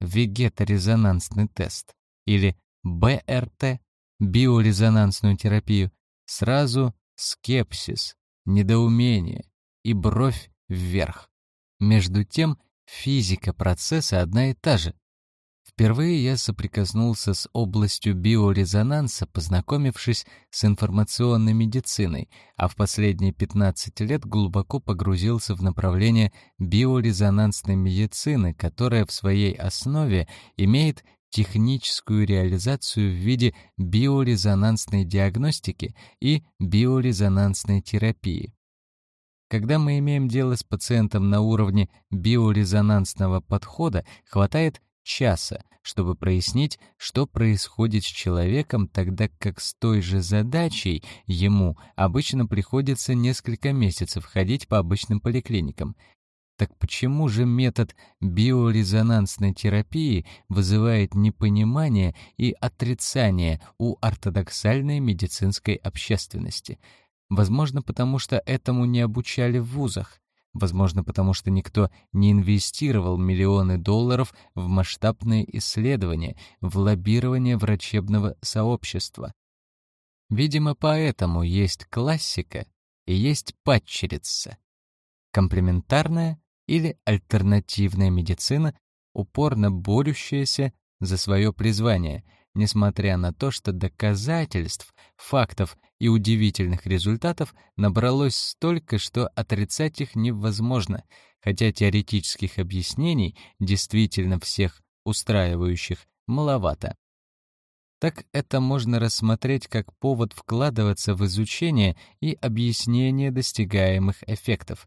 вегеторезонансный тест, или БРТ, биорезонансную терапию, сразу скепсис, недоумение и бровь вверх. Между тем, физика процесса одна и та же. Впервые я соприкоснулся с областью биорезонанса, познакомившись с информационной медициной, а в последние 15 лет глубоко погрузился в направление биорезонансной медицины, которая в своей основе имеет техническую реализацию в виде биорезонансной диагностики и биорезонансной терапии. Когда мы имеем дело с пациентом на уровне биорезонансного подхода, хватает часа, чтобы прояснить, что происходит с человеком, тогда как с той же задачей ему обычно приходится несколько месяцев ходить по обычным поликлиникам. Так почему же метод биорезонансной терапии вызывает непонимание и отрицание у ортодоксальной медицинской общественности? Возможно, потому что этому не обучали в вузах. Возможно, потому что никто не инвестировал миллионы долларов в масштабные исследования, в лоббирование врачебного сообщества. Видимо, поэтому есть классика и есть падчерица. Комплементарная или альтернативная медицина, упорно борющаяся за свое призвание, несмотря на то, что доказательств, фактов и удивительных результатов набралось столько, что отрицать их невозможно, хотя теоретических объяснений, действительно всех устраивающих, маловато. Так это можно рассмотреть как повод вкладываться в изучение и объяснение достигаемых эффектов.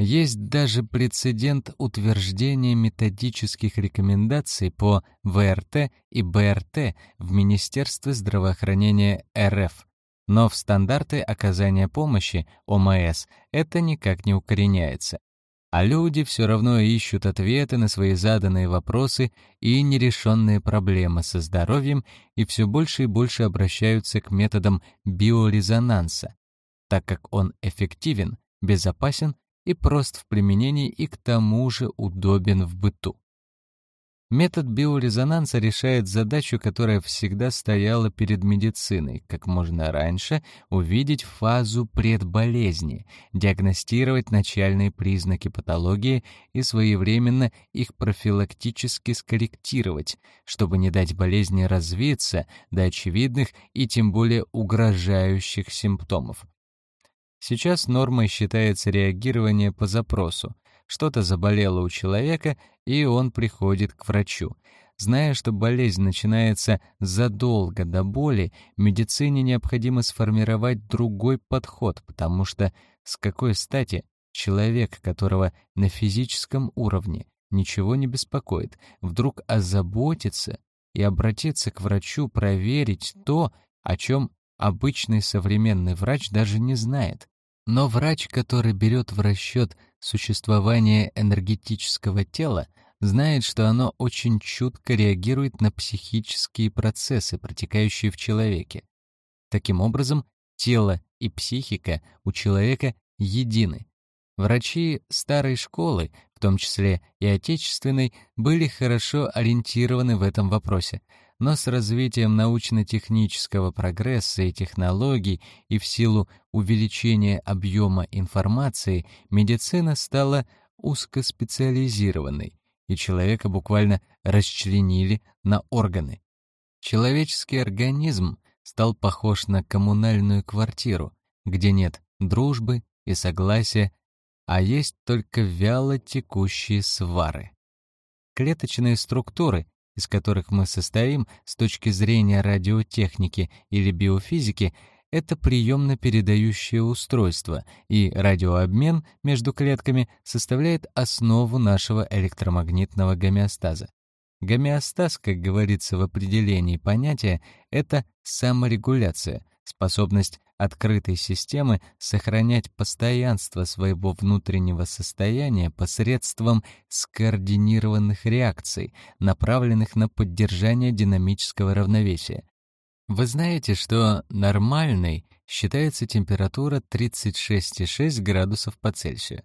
Есть даже прецедент утверждения методических рекомендаций по ВРТ и БРТ в Министерстве здравоохранения РФ. Но в стандарты оказания помощи ОМС это никак не укореняется. А люди все равно ищут ответы на свои заданные вопросы и нерешенные проблемы со здоровьем и все больше и больше обращаются к методам биорезонанса, так как он эффективен, безопасен и прост в применении и к тому же удобен в быту. Метод биорезонанса решает задачу, которая всегда стояла перед медициной, как можно раньше увидеть фазу предболезни, диагностировать начальные признаки патологии и своевременно их профилактически скорректировать, чтобы не дать болезни развиться до очевидных и тем более угрожающих симптомов. Сейчас нормой считается реагирование по запросу. Что-то заболело у человека, и он приходит к врачу. Зная, что болезнь начинается задолго до боли, медицине необходимо сформировать другой подход, потому что с какой стати человек, которого на физическом уровне ничего не беспокоит, вдруг озаботится и обратиться к врачу проверить то, о чем обычный современный врач даже не знает. Но врач, который берет в расчет существование энергетического тела, знает, что оно очень чутко реагирует на психические процессы, протекающие в человеке. Таким образом, тело и психика у человека едины. Врачи старой школы, в том числе и отечественной, были хорошо ориентированы в этом вопросе, но с развитием научно-технического прогресса и технологий и в силу увеличения объема информации медицина стала узкоспециализированной, и человека буквально расчленили на органы. Человеческий организм стал похож на коммунальную квартиру, где нет дружбы и согласия, а есть только вяло текущие свары. Клеточные структуры, из которых мы состоим с точки зрения радиотехники или биофизики, это приемно-передающее устройство, и радиообмен между клетками составляет основу нашего электромагнитного гомеостаза. Гомеостаз, как говорится в определении понятия, это саморегуляция, способность открытой системы сохранять постоянство своего внутреннего состояния посредством скоординированных реакций, направленных на поддержание динамического равновесия. Вы знаете, что нормальной считается температура 36,6 градусов по Цельсию.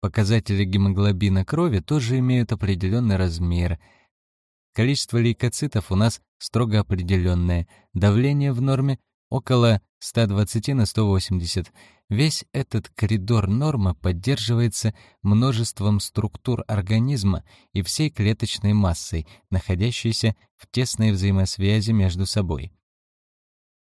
Показатели гемоглобина крови тоже имеют определенный размер — Количество лейкоцитов у нас строго определенное, давление в норме около 120 на 180. Весь этот коридор нормы поддерживается множеством структур организма и всей клеточной массой, находящейся в тесной взаимосвязи между собой.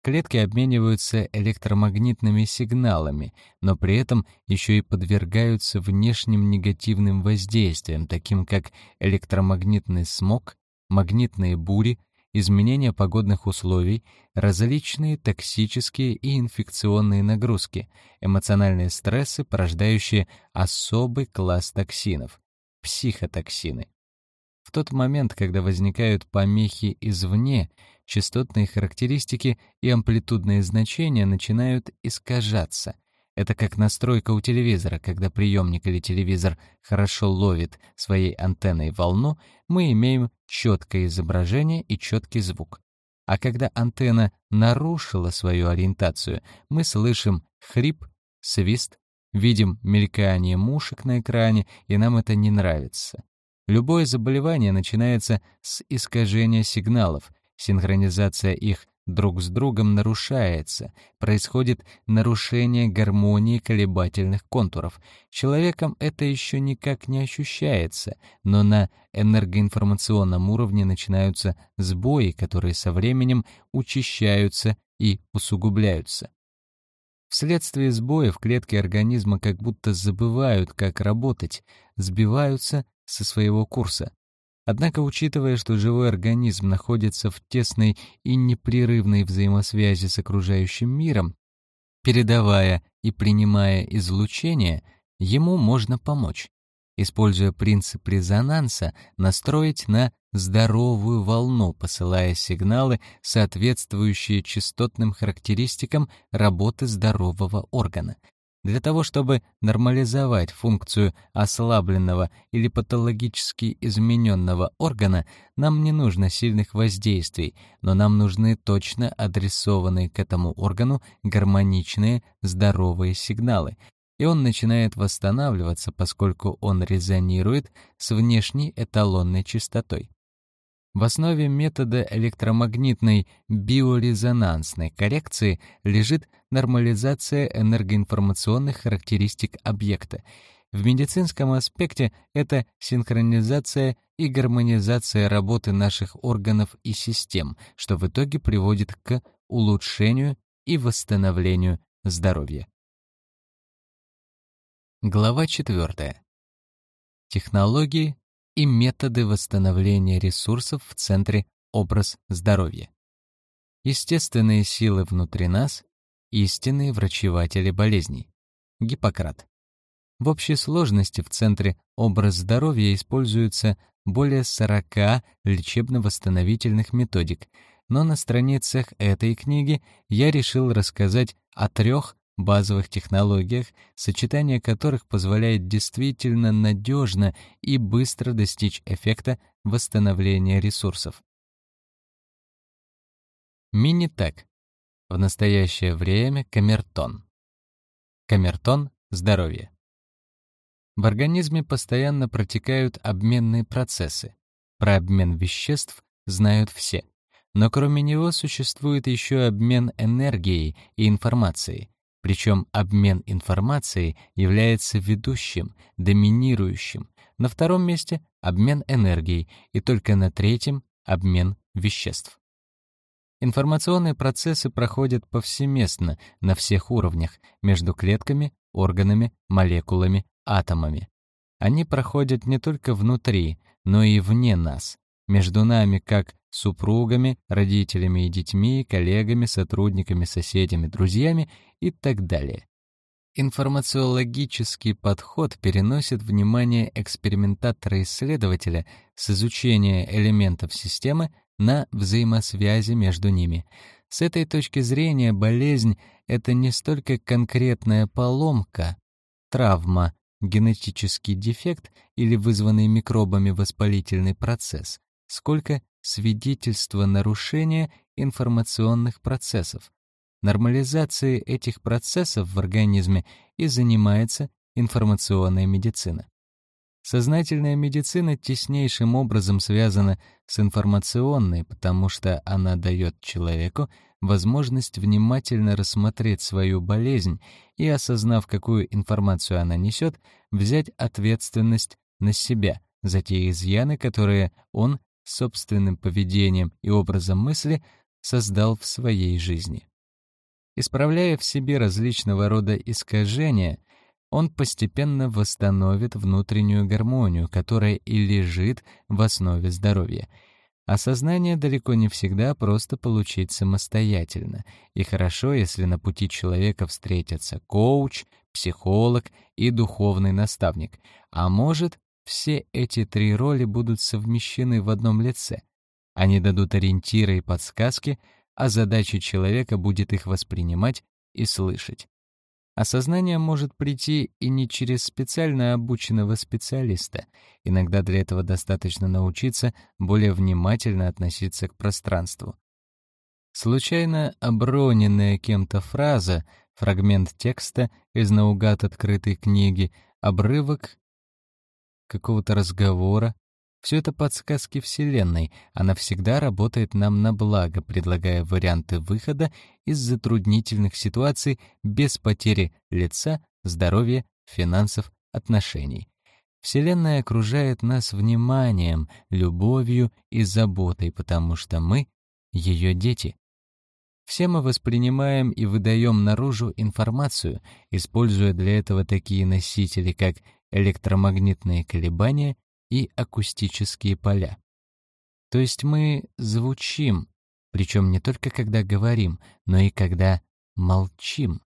Клетки обмениваются электромагнитными сигналами, но при этом еще и подвергаются внешним негативным воздействиям, таким как электромагнитный смог, магнитные бури, изменения погодных условий, различные токсические и инфекционные нагрузки, эмоциональные стрессы, порождающие особый класс токсинов — психотоксины. В тот момент, когда возникают помехи извне, частотные характеристики и амплитудные значения начинают искажаться — это как настройка у телевизора, когда приемник или телевизор хорошо ловит своей антенной волну, мы имеем четкое изображение и четкий звук. А когда антенна нарушила свою ориентацию, мы слышим хрип, свист, видим мелькание мушек на экране, и нам это не нравится. Любое заболевание начинается с искажения сигналов, синхронизация их друг с другом нарушается, происходит нарушение гармонии колебательных контуров. Человеком это еще никак не ощущается, но на энергоинформационном уровне начинаются сбои, которые со временем учащаются и усугубляются. Вследствие сбоев клетки организма как будто забывают, как работать, сбиваются со своего курса. Однако, учитывая, что живой организм находится в тесной и непрерывной взаимосвязи с окружающим миром, передавая и принимая излучение, ему можно помочь. Используя принцип резонанса, настроить на здоровую волну, посылая сигналы, соответствующие частотным характеристикам работы здорового органа. Для того, чтобы нормализовать функцию ослабленного или патологически измененного органа, нам не нужно сильных воздействий, но нам нужны точно адресованные к этому органу гармоничные, здоровые сигналы, и он начинает восстанавливаться, поскольку он резонирует с внешней эталонной частотой. В основе метода электромагнитной биорезонансной коррекции лежит нормализация энергоинформационных характеристик объекта. В медицинском аспекте это синхронизация и гармонизация работы наших органов и систем, что в итоге приводит к улучшению и восстановлению здоровья. Глава 4. Технологии и методы восстановления ресурсов в центре образ здоровья. Естественные силы внутри нас — истинные врачеватели болезней. Гиппократ. В общей сложности в центре образ здоровья используется более 40 лечебно-восстановительных методик, но на страницах этой книги я решил рассказать о трех базовых технологиях, сочетание которых позволяет действительно надежно и быстро достичь эффекта восстановления ресурсов. Мини-тег. В настоящее время камертон. Камертон — здоровье. В организме постоянно протекают обменные процессы. Про обмен веществ знают все. Но кроме него существует еще обмен энергией и информацией. Причем обмен информацией является ведущим, доминирующим. На втором месте — обмен энергией, и только на третьем — обмен веществ. Информационные процессы проходят повсеместно, на всех уровнях, между клетками, органами, молекулами, атомами. Они проходят не только внутри, но и вне нас, между нами как супругами, родителями и детьми, коллегами, сотрудниками, соседями, друзьями и так далее. Информациологический подход переносит внимание экспериментатора-исследователя с изучения элементов системы на взаимосвязи между ними. С этой точки зрения болезнь — это не столько конкретная поломка, травма, генетический дефект или вызванный микробами воспалительный процесс, сколько свидетельство нарушения информационных процессов. Нормализацией этих процессов в организме и занимается информационная медицина. Сознательная медицина теснейшим образом связана с информационной, потому что она дает человеку возможность внимательно рассмотреть свою болезнь и, осознав, какую информацию она несет, взять ответственность на себя за те изъяны, которые он собственным поведением и образом мысли создал в своей жизни. Исправляя в себе различного рода искажения — он постепенно восстановит внутреннюю гармонию, которая и лежит в основе здоровья. Осознание далеко не всегда просто получить самостоятельно, и хорошо, если на пути человека встретятся коуч, психолог и духовный наставник, а может, все эти три роли будут совмещены в одном лице. Они дадут ориентиры и подсказки, а задача человека будет их воспринимать и слышать. Осознание может прийти и не через специально обученного специалиста. Иногда для этого достаточно научиться более внимательно относиться к пространству. Случайно оброненная кем-то фраза, фрагмент текста из наугад открытой книги, обрывок какого-то разговора, все это подсказки Вселенной, она всегда работает нам на благо, предлагая варианты выхода из затруднительных ситуаций без потери лица, здоровья, финансов, отношений. Вселенная окружает нас вниманием, любовью и заботой, потому что мы — ее дети. Все мы воспринимаем и выдаем наружу информацию, используя для этого такие носители, как электромагнитные колебания и акустические поля. То есть мы звучим, причем не только когда говорим, но и когда молчим.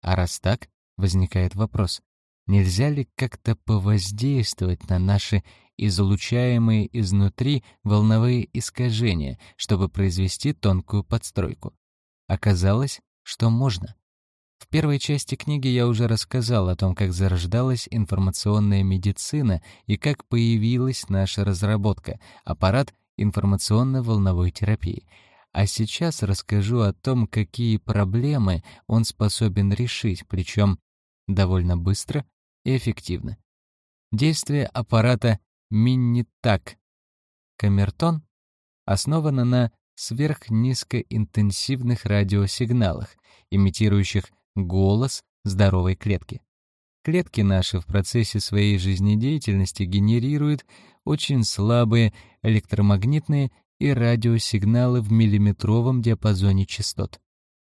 А раз так, возникает вопрос, нельзя ли как-то повоздействовать на наши излучаемые изнутри волновые искажения, чтобы произвести тонкую подстройку? Оказалось, что можно. В первой части книги я уже рассказал о том, как зарождалась информационная медицина и как появилась наша разработка — аппарат информационно-волновой терапии. А сейчас расскажу о том, какие проблемы он способен решить, причем довольно быстро и эффективно. Действие аппарата Миннитак Камертон основано на сверхнизкоинтенсивных радиосигналах, имитирующих голос здоровой клетки. Клетки наши в процессе своей жизнедеятельности генерируют очень слабые электромагнитные и радиосигналы в миллиметровом диапазоне частот.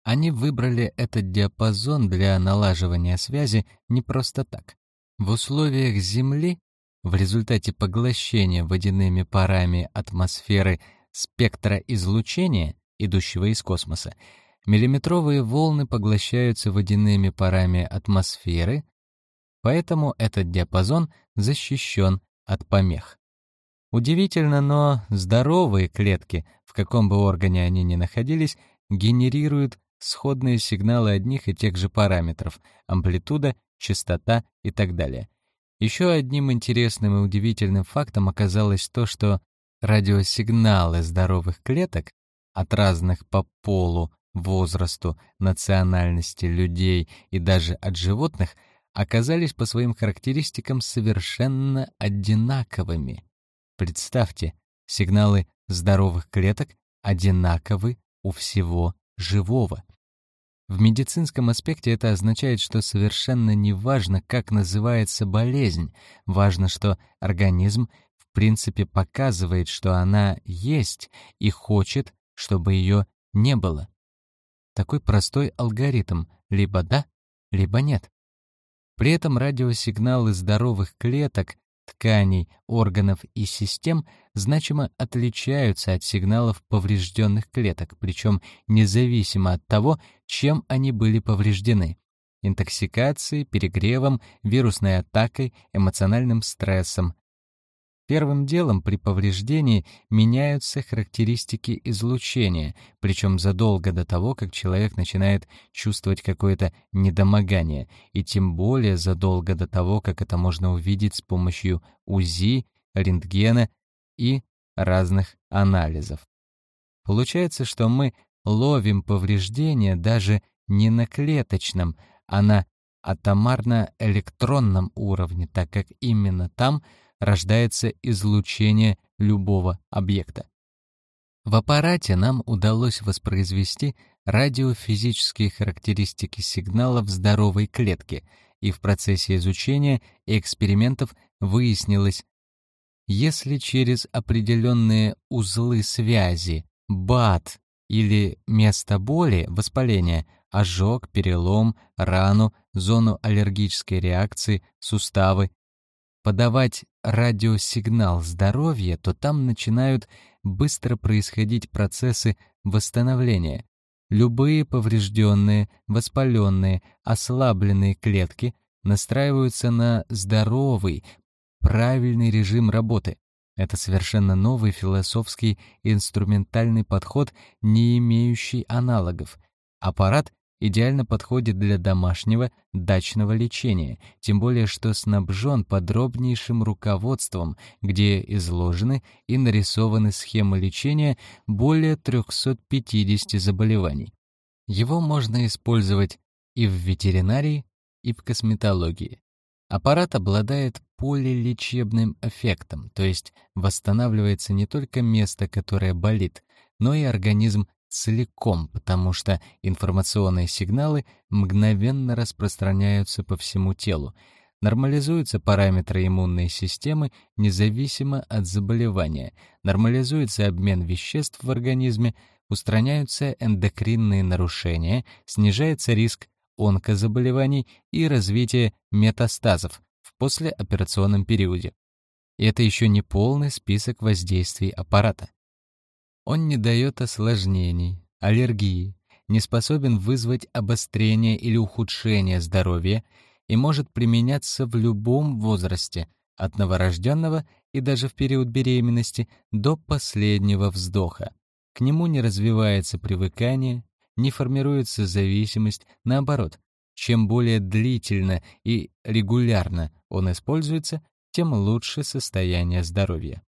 Они выбрали этот диапазон для налаживания связи не просто так. В условиях Земли, в результате поглощения водяными парами атмосферы спектра излучения, идущего из космоса, миллиметровые волны поглощаются водяными парами атмосферы, поэтому этот диапазон защищен от помех. Удивительно, но здоровые клетки, в каком бы органе они ни находились, генерируют сходные сигналы одних и тех же параметров — амплитуда, частота и так далее. Еще одним интересным и удивительным фактом оказалось то, что радиосигналы здоровых клеток от разных по полу возрасту, национальности людей и даже от животных оказались по своим характеристикам совершенно одинаковыми. Представьте, сигналы здоровых клеток одинаковы у всего живого. В медицинском аспекте это означает, что совершенно не важно, как называется болезнь, важно, что организм в принципе показывает, что она есть и хочет, чтобы ее не было. Такой простой алгоритм — либо да, либо нет. При этом радиосигналы здоровых клеток, тканей, органов и систем значимо отличаются от сигналов поврежденных клеток, причем независимо от того, чем они были повреждены — интоксикацией, перегревом, вирусной атакой, эмоциональным стрессом, Первым делом при повреждении меняются характеристики излучения, причем задолго до того, как человек начинает чувствовать какое-то недомогание, и тем более задолго до того, как это можно увидеть с помощью УЗИ, рентгена и разных анализов. Получается, что мы ловим повреждения даже не на клеточном, а на атомарно-электронном уровне, так как именно там — рождается излучение любого объекта. В аппарате нам удалось воспроизвести радиофизические характеристики сигналов здоровой клетки, и в процессе изучения и экспериментов выяснилось, если через определенные узлы связи, БАТ или место боли, воспаления, ожог, перелом, рану, зону аллергической реакции, суставы, подавать радиосигнал здоровья, то там начинают быстро происходить процессы восстановления. Любые поврежденные, воспаленные, ослабленные клетки настраиваются на здоровый, правильный режим работы. Это совершенно новый философский инструментальный подход, не имеющий аналогов. Аппарат идеально подходит для домашнего дачного лечения, тем более что снабжен подробнейшим руководством, где изложены и нарисованы схемы лечения более 350 заболеваний. Его можно использовать и в ветеринарии, и в косметологии. Аппарат обладает полилечебным эффектом, то есть восстанавливается не только место, которое болит, но и организм целиком, потому что информационные сигналы мгновенно распространяются по всему телу. Нормализуются параметры иммунной системы независимо от заболевания, нормализуется обмен веществ в организме, устраняются эндокринные нарушения, снижается риск онкозаболеваний и развитие метастазов в послеоперационном периоде. И это еще не полный список воздействий аппарата. Он не дает осложнений, аллергии, не способен вызвать обострение или ухудшение здоровья и может применяться в любом возрасте, от новорожденного и даже в период беременности до последнего вздоха. К нему не развивается привыкание, не формируется зависимость, наоборот, чем более длительно и регулярно он используется, тем лучше состояние здоровья.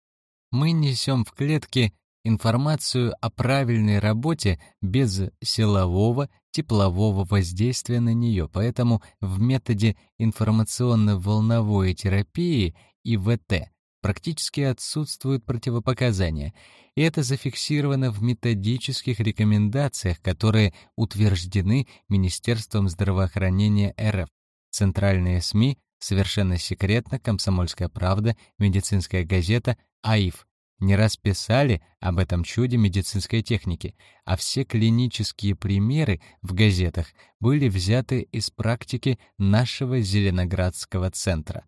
Мы несем в клетке информацию о правильной работе без силового, теплового воздействия на нее, поэтому в методе информационно-волновой терапии ИВТ практически отсутствуют противопоказания, и это зафиксировано в методических рекомендациях, которые утверждены Министерством здравоохранения РФ. Центральные СМИ совершенно секретно «Комсомольская правда», «Медицинская газета», АИФ не раз писали об этом чуде медицинской техники, а все клинические примеры в газетах были взяты из практики нашего Зеленоградского центра.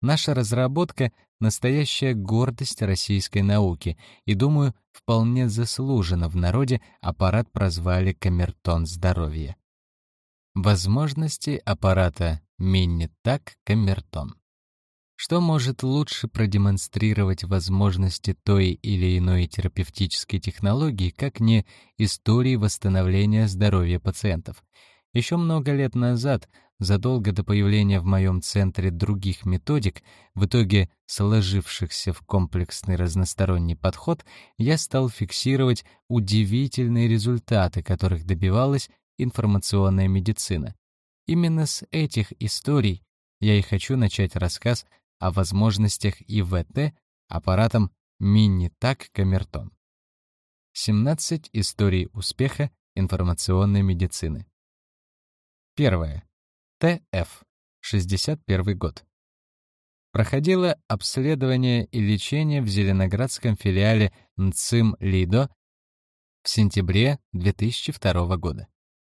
Наша разработка — настоящая гордость российской науки, и, думаю, вполне заслуженно в народе аппарат прозвали «Камертон здоровья». Возможности аппарата Минни-Так Камертон. Что может лучше продемонстрировать возможности той или иной терапевтической технологии, как не истории восстановления здоровья пациентов? Еще много лет назад, задолго до появления в моем центре других методик, в итоге сложившихся в комплексный разносторонний подход, я стал фиксировать удивительные результаты, которых добивалась информационная медицина. Именно с этих историй я и хочу начать рассказ о возможностях ИВТ аппаратом мини-так Камертон. 17 историй успеха информационной медицины. Первое. ТФ. 61 год. Проходило обследование и лечение в Зеленоградском филиале НЦИМ Лидо в сентябре 2002 года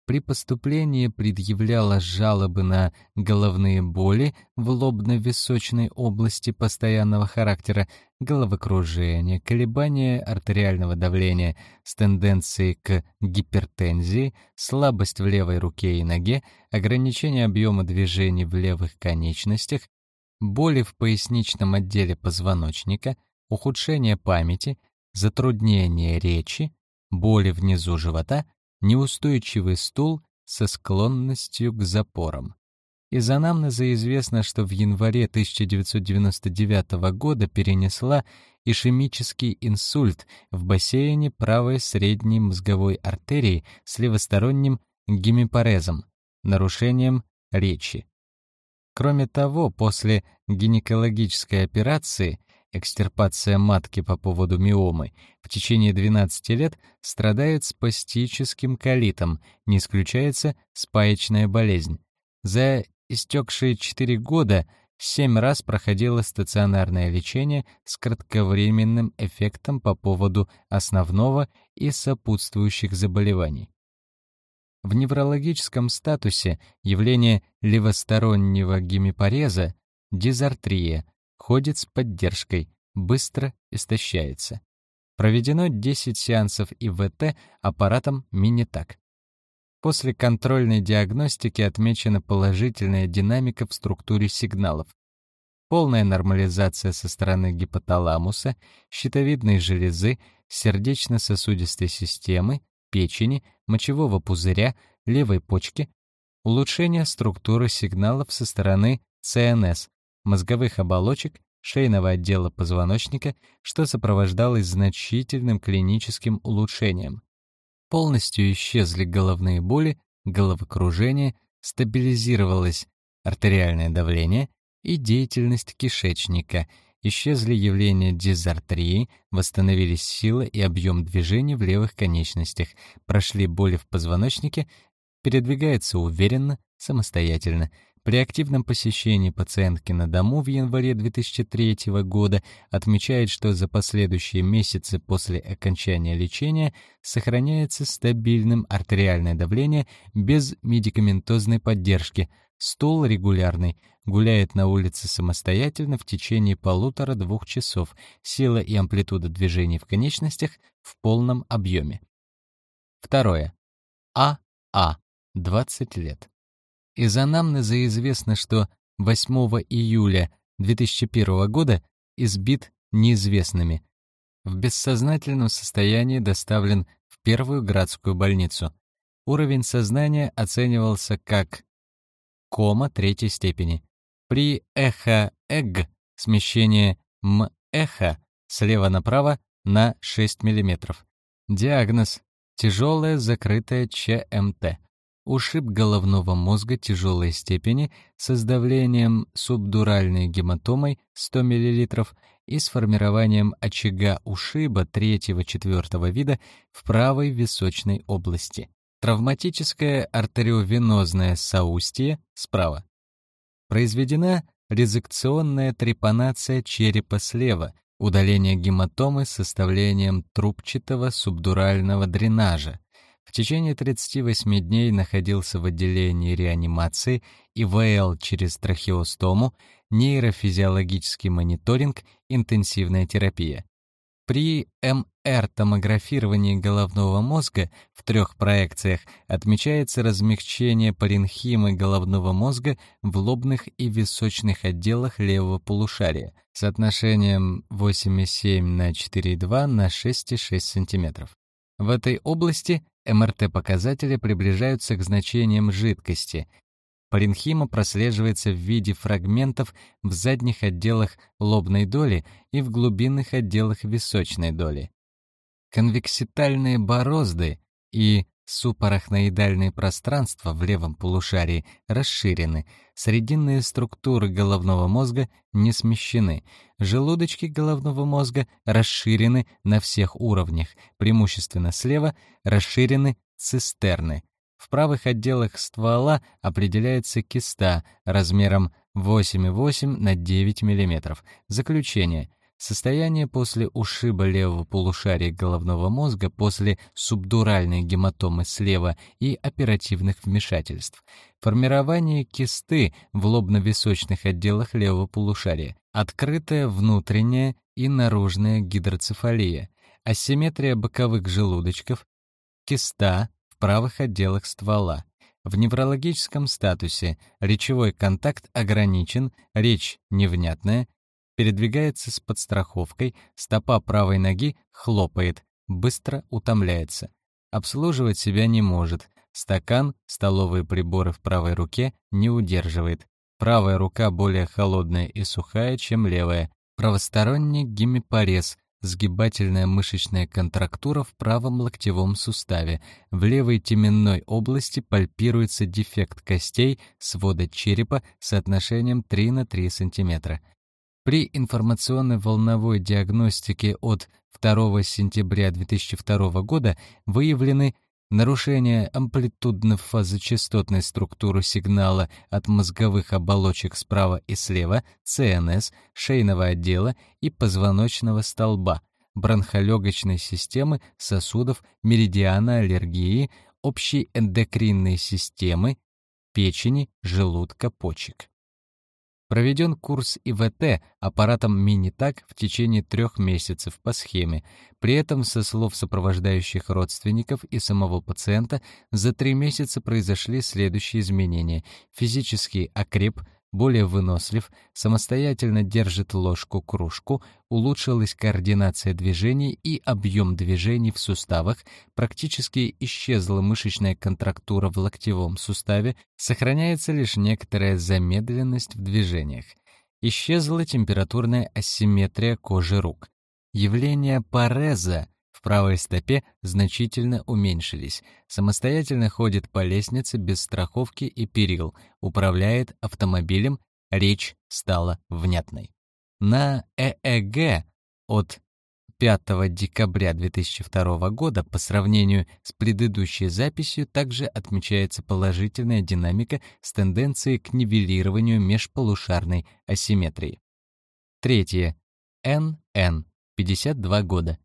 при поступлении предъявляла жалобы на головные боли в лобно-височной области постоянного характера, головокружение, колебания артериального давления с тенденцией к гипертензии, слабость в левой руке и ноге, ограничение объема движений в левых конечностях, боли в поясничном отделе позвоночника, ухудшение памяти, затруднение речи, боли внизу живота — неустойчивый стул со склонностью к запорам. Из анамнеза известно, что в январе 1999 года перенесла ишемический инсульт в бассейне правой средней мозговой артерии с левосторонним гемипарезом, нарушением речи. Кроме того, после гинекологической операции экстирпация матки по поводу миомы, в течение 12 лет страдает спастическим колитом, не исключается спаечная болезнь. За истекшие 4 года 7 раз проходило стационарное лечение с кратковременным эффектом по поводу основного и сопутствующих заболеваний. В неврологическом статусе явление левостороннего гемипареза, дизартрия, ходит с поддержкой, быстро истощается. Проведено 10 сеансов ИВТ аппаратом Минитак. После контрольной диагностики отмечена положительная динамика в структуре сигналов. Полная нормализация со стороны гипоталамуса, щитовидной железы, сердечно-сосудистой системы, печени, мочевого пузыря, левой почки, улучшение структуры сигналов со стороны ЦНС, мозговых оболочек, шейного отдела позвоночника, что сопровождалось значительным клиническим улучшением. Полностью исчезли головные боли, головокружение, стабилизировалось артериальное давление и деятельность кишечника, исчезли явления дизартрии, восстановились сила и объем движения в левых конечностях, прошли боли в позвоночнике, передвигается уверенно, самостоятельно, при активном посещении пациентки на дому в январе 2003 года отмечает, что за последующие месяцы после окончания лечения сохраняется стабильным артериальное давление без медикаментозной поддержки, стул регулярный, гуляет на улице самостоятельно в течение полутора-двух часов, сила и амплитуда движений в конечностях в полном объеме. Второе. А. А. 20 лет. Из анамнеза известно, что 8 июля 2001 года избит неизвестными. В бессознательном состоянии доставлен в первую градскую больницу. Уровень сознания оценивался как кома третьей степени. При эхо-эг смещение м-эхо слева направо на 6 мм. Диагноз – тяжелая закрытая ЧМТ ушиб головного мозга тяжелой степени с давлением субдуральной гематомой 100 мл и с формированием очага ушиба третьего-четвертого вида в правой височной области. Травматическое артериовенозное соустье справа. Произведена резекционная трепанация черепа слева, удаление гематомы с составлением трубчатого субдурального дренажа, в течение 38 дней находился в отделении реанимации, ИВЛ через трахеостому, нейрофизиологический мониторинг, интенсивная терапия. При МР-томографировании головного мозга в трех проекциях отмечается размягчение паренхимы головного мозга в лобных и височных отделах левого полушария с отношением 8,7 на 4,2 на 6,6 см. В этой области МРТ-показатели приближаются к значениям жидкости. Паренхима прослеживается в виде фрагментов в задних отделах лобной доли и в глубинных отделах височной доли. Конвекситальные борозды и Супарахноидальные пространства в левом полушарии расширены, срединные структуры головного мозга не смещены, желудочки головного мозга расширены на всех уровнях, преимущественно слева расширены цистерны. В правых отделах ствола определяется киста размером 8,8 на 9 мм. Заключение. Состояние после ушиба левого полушария головного мозга после субдуральной гематомы слева и оперативных вмешательств. Формирование кисты в лобно-височных отделах левого полушария. Открытая внутренняя и наружная гидроцефалия. Асимметрия боковых желудочков. Киста в правых отделах ствола. В неврологическом статусе речевой контакт ограничен, речь невнятная, передвигается с подстраховкой, стопа правой ноги хлопает, быстро утомляется. Обслуживать себя не может. Стакан, столовые приборы в правой руке не удерживает. Правая рука более холодная и сухая, чем левая. Правосторонний гемипарез, сгибательная мышечная контрактура в правом локтевом суставе. В левой теменной области пальпируется дефект костей свода черепа с соотношением 3 на 3 см. При информационно-волновой диагностике от 2 сентября 2002 года выявлены нарушения амплитудно-фазочастотной структуры сигнала от мозговых оболочек справа и слева, ЦНС, шейного отдела и позвоночного столба, бронхолегочной системы, сосудов, меридиана аллергии, общей эндокринной системы, печени, желудка, почек. Проведен курс ИВТ аппаратом Минитак в течение трех месяцев по схеме. При этом, со слов сопровождающих родственников и самого пациента, за три месяца произошли следующие изменения. Физический окреп – более вынослив, самостоятельно держит ложку-кружку, улучшилась координация движений и объем движений в суставах, практически исчезла мышечная контрактура в локтевом суставе, сохраняется лишь некоторая замедленность в движениях. Исчезла температурная асимметрия кожи рук. Явление пареза в правой стопе значительно уменьшились. Самостоятельно ходит по лестнице без страховки и перил, управляет автомобилем, речь стала внятной. На ЭЭГ от 5 декабря 2002 года по сравнению с предыдущей записью также отмечается положительная динамика с тенденцией к нивелированию межполушарной асимметрии. Третье. НН. 52 года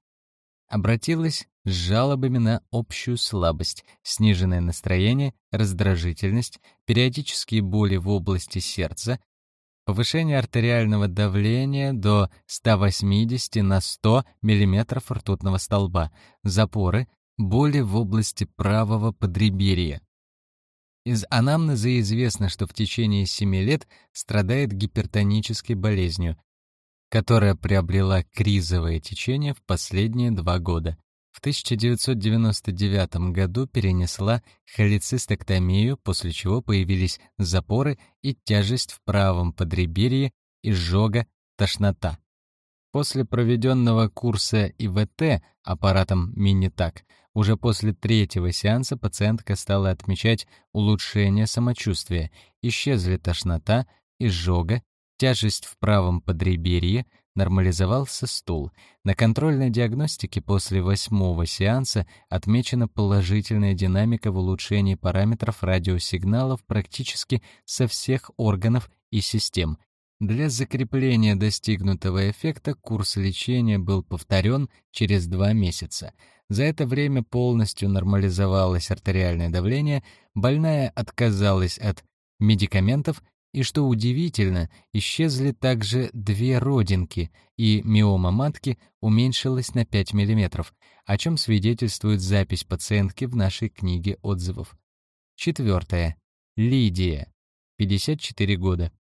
обратилась с жалобами на общую слабость, сниженное настроение, раздражительность, периодические боли в области сердца, повышение артериального давления до 180 на 100 мм ртутного столба, запоры, боли в области правого подреберья. Из анамнеза известно, что в течение 7 лет страдает гипертонической болезнью, которая приобрела кризовое течение в последние два года. В 1999 году перенесла холецистэктомию, после чего появились запоры и тяжесть в правом подреберье, изжога, тошнота. После проведенного курса ИВТ аппаратом Минитак уже после третьего сеанса пациентка стала отмечать улучшение самочувствия, исчезли тошнота, изжога, Тяжесть в правом подреберье, нормализовался стул. На контрольной диагностике после восьмого сеанса отмечена положительная динамика в улучшении параметров радиосигналов практически со всех органов и систем. Для закрепления достигнутого эффекта курс лечения был повторен через два месяца. За это время полностью нормализовалось артериальное давление, больная отказалась от медикаментов и, что удивительно, исчезли также две родинки, и миома матки уменьшилась на 5 мм, о чем свидетельствует запись пациентки в нашей книге отзывов. Четвертое. Лидия. 54 года.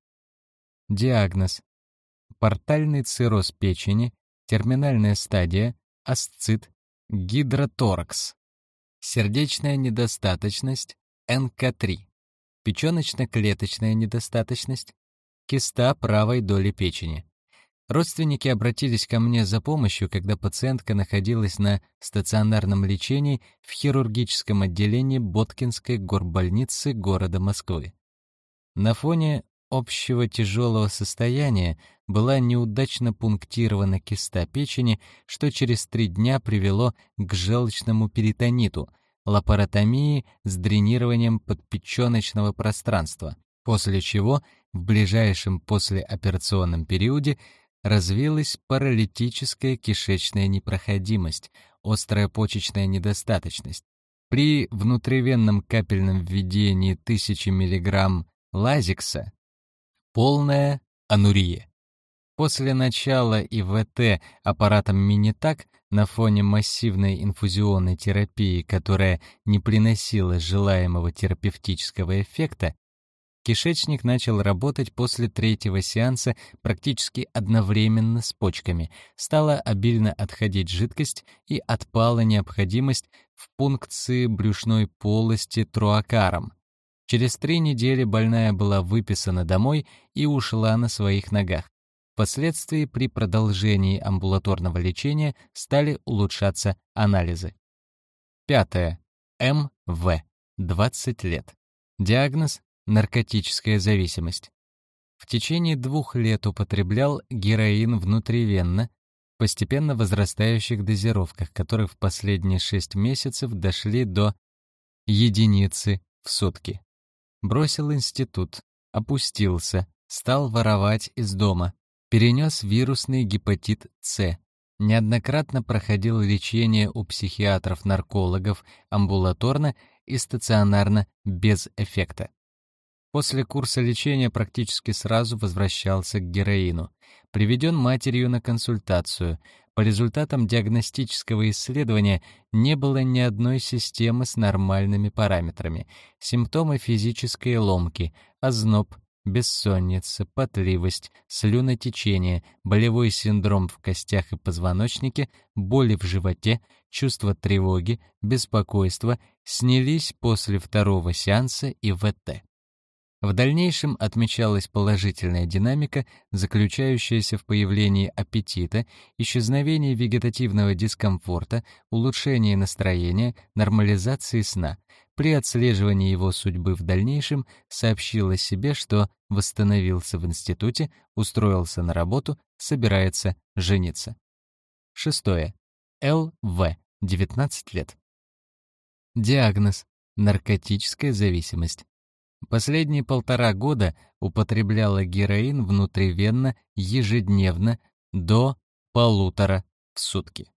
Диагноз. Портальный цирроз печени, терминальная стадия, асцит, гидроторакс. Сердечная недостаточность, НК3 печёночно-клеточная недостаточность, киста правой доли печени. Родственники обратились ко мне за помощью, когда пациентка находилась на стационарном лечении в хирургическом отделении Боткинской горбольницы города Москвы. На фоне общего тяжелого состояния была неудачно пунктирована киста печени, что через три дня привело к желчному перитониту, лапаротомии с дренированием подпечёночного пространства, после чего в ближайшем послеоперационном периоде развилась паралитическая кишечная непроходимость, острая почечная недостаточность. При внутривенном капельном введении 1000 мг лазикса полная анурия. После начала ИВТ аппаратом Минитак на фоне массивной инфузионной терапии, которая не приносила желаемого терапевтического эффекта, Кишечник начал работать после третьего сеанса практически одновременно с почками. Стала обильно отходить жидкость и отпала необходимость в пункции брюшной полости труакаром. Через три недели больная была выписана домой и ушла на своих ногах. Впоследствии при продолжении амбулаторного лечения стали улучшаться анализы. Пятое. МВ. 20 лет. Диагноз наркотическая зависимость. В течение двух лет употреблял героин внутривенно, постепенно возрастающих дозировках, которые в последние шесть месяцев дошли до единицы в сутки. Бросил институт, опустился, стал воровать из дома, перенес вирусный гепатит С, неоднократно проходил лечение у психиатров-наркологов амбулаторно и стационарно без эффекта. После курса лечения практически сразу возвращался к героину. Приведен матерью на консультацию. По результатам диагностического исследования не было ни одной системы с нормальными параметрами. Симптомы физической ломки, озноб, бессонница, потливость, слюнотечение, болевой синдром в костях и позвоночнике, боли в животе, чувство тревоги, беспокойства снялись после второго сеанса ИВТ. В дальнейшем отмечалась положительная динамика, заключающаяся в появлении аппетита, исчезновении вегетативного дискомфорта, улучшении настроения, нормализации сна. При отслеживании его судьбы в дальнейшем сообщил о себе, что восстановился в институте, устроился на работу, собирается жениться. Шестое. ЛВ. 19 лет. Диагноз. Наркотическая зависимость. Последние полтора года употребляла героин внутривенно ежедневно до полутора в сутки.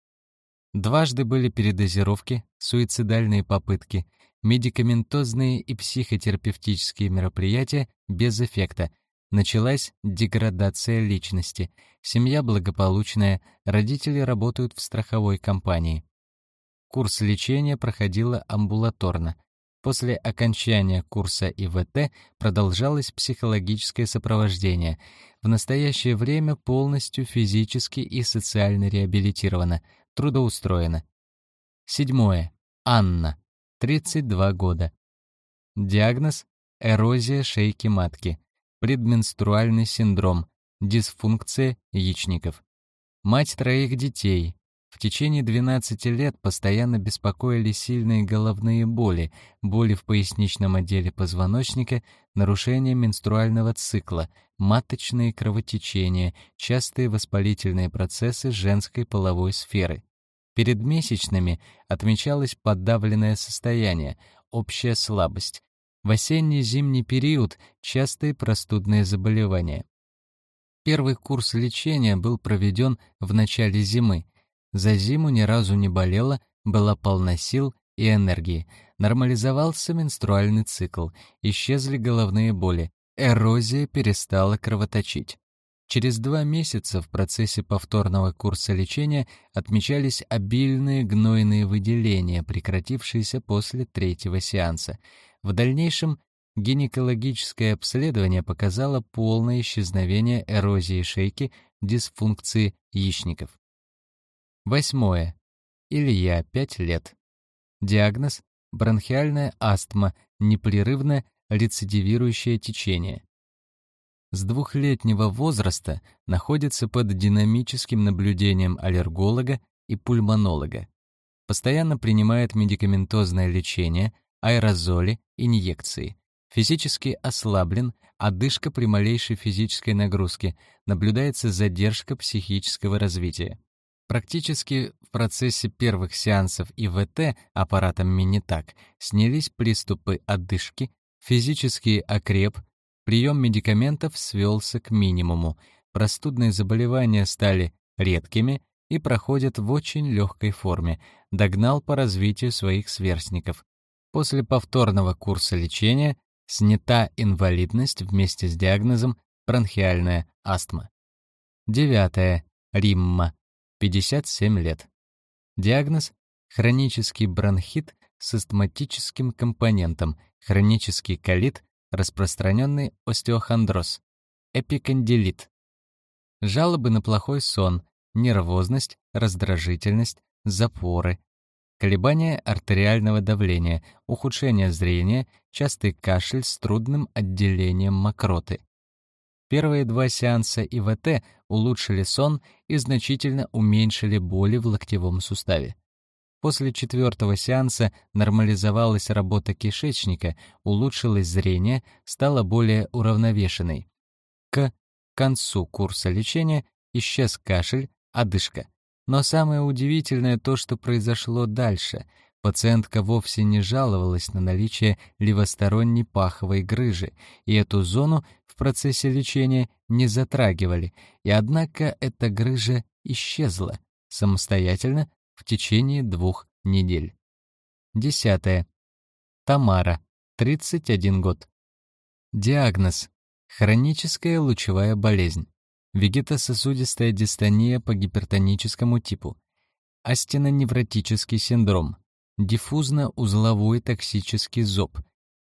Дважды были передозировки, суицидальные попытки, медикаментозные и психотерапевтические мероприятия без эффекта. Началась деградация личности. Семья благополучная, родители работают в страховой компании. Курс лечения проходила амбулаторно. После окончания курса ИВТ продолжалось психологическое сопровождение. В настоящее время полностью физически и социально реабилитирована, трудоустроена. Седьмое. Анна. 32 года. Диагноз – эрозия шейки матки, предменструальный синдром, дисфункция яичников. Мать троих детей, в течение 12 лет постоянно беспокоили сильные головные боли, боли в поясничном отделе позвоночника, нарушение менструального цикла, маточные кровотечения, частые воспалительные процессы женской половой сферы. Перед месячными отмечалось подавленное состояние, общая слабость. В осенне-зимний период частые простудные заболевания. Первый курс лечения был проведен в начале зимы, за зиму ни разу не болела, была полна сил и энергии. Нормализовался менструальный цикл, исчезли головные боли, эрозия перестала кровоточить. Через два месяца в процессе повторного курса лечения отмечались обильные гнойные выделения, прекратившиеся после третьего сеанса. В дальнейшем гинекологическое обследование показало полное исчезновение эрозии шейки, дисфункции яичников. Восьмое. Илья, 5 лет. Диагноз – бронхиальная астма, непрерывное рецидивирующее течение. с двухлетнего возраста находится под динамическим наблюдением аллерголога и пульмонолога. Постоянно принимает медикаментозное лечение, аэрозоли, инъекции. Физически ослаблен, одышка при малейшей физической нагрузке, наблюдается задержка психического развития. Практически в процессе первых сеансов ИВТ аппаратом Минитак снялись приступы одышки, физический окреп, прием медикаментов свелся к минимуму, простудные заболевания стали редкими и проходят в очень легкой форме, догнал по развитию своих сверстников. После повторного курса лечения снята инвалидность вместе с диагнозом бронхиальная астма. Девятое. Римма. 57 лет. Диагноз — хронический бронхит с астматическим компонентом, хронический колит, распространенный остеохондроз, эпикондилит. Жалобы на плохой сон, нервозность, раздражительность, запоры, колебания артериального давления, ухудшение зрения, частый кашель с трудным отделением мокроты. Первые два сеанса ИВТ улучшили сон и значительно уменьшили боли в локтевом суставе. После четвертого сеанса нормализовалась работа кишечника, улучшилось зрение, стало более уравновешенной. К концу курса лечения исчез кашель, одышка. Но самое удивительное то, что произошло дальше. Пациентка вовсе не жаловалась на наличие левосторонней паховой грыжи, и эту зону в процессе лечения не затрагивали, и однако эта грыжа исчезла самостоятельно в течение двух недель. Десятое. Тамара, 31 год. Диагноз. Хроническая лучевая болезнь. Вегетососудистая дистония по гипертоническому типу. Астеноневротический синдром диффузно-узловой токсический зоб,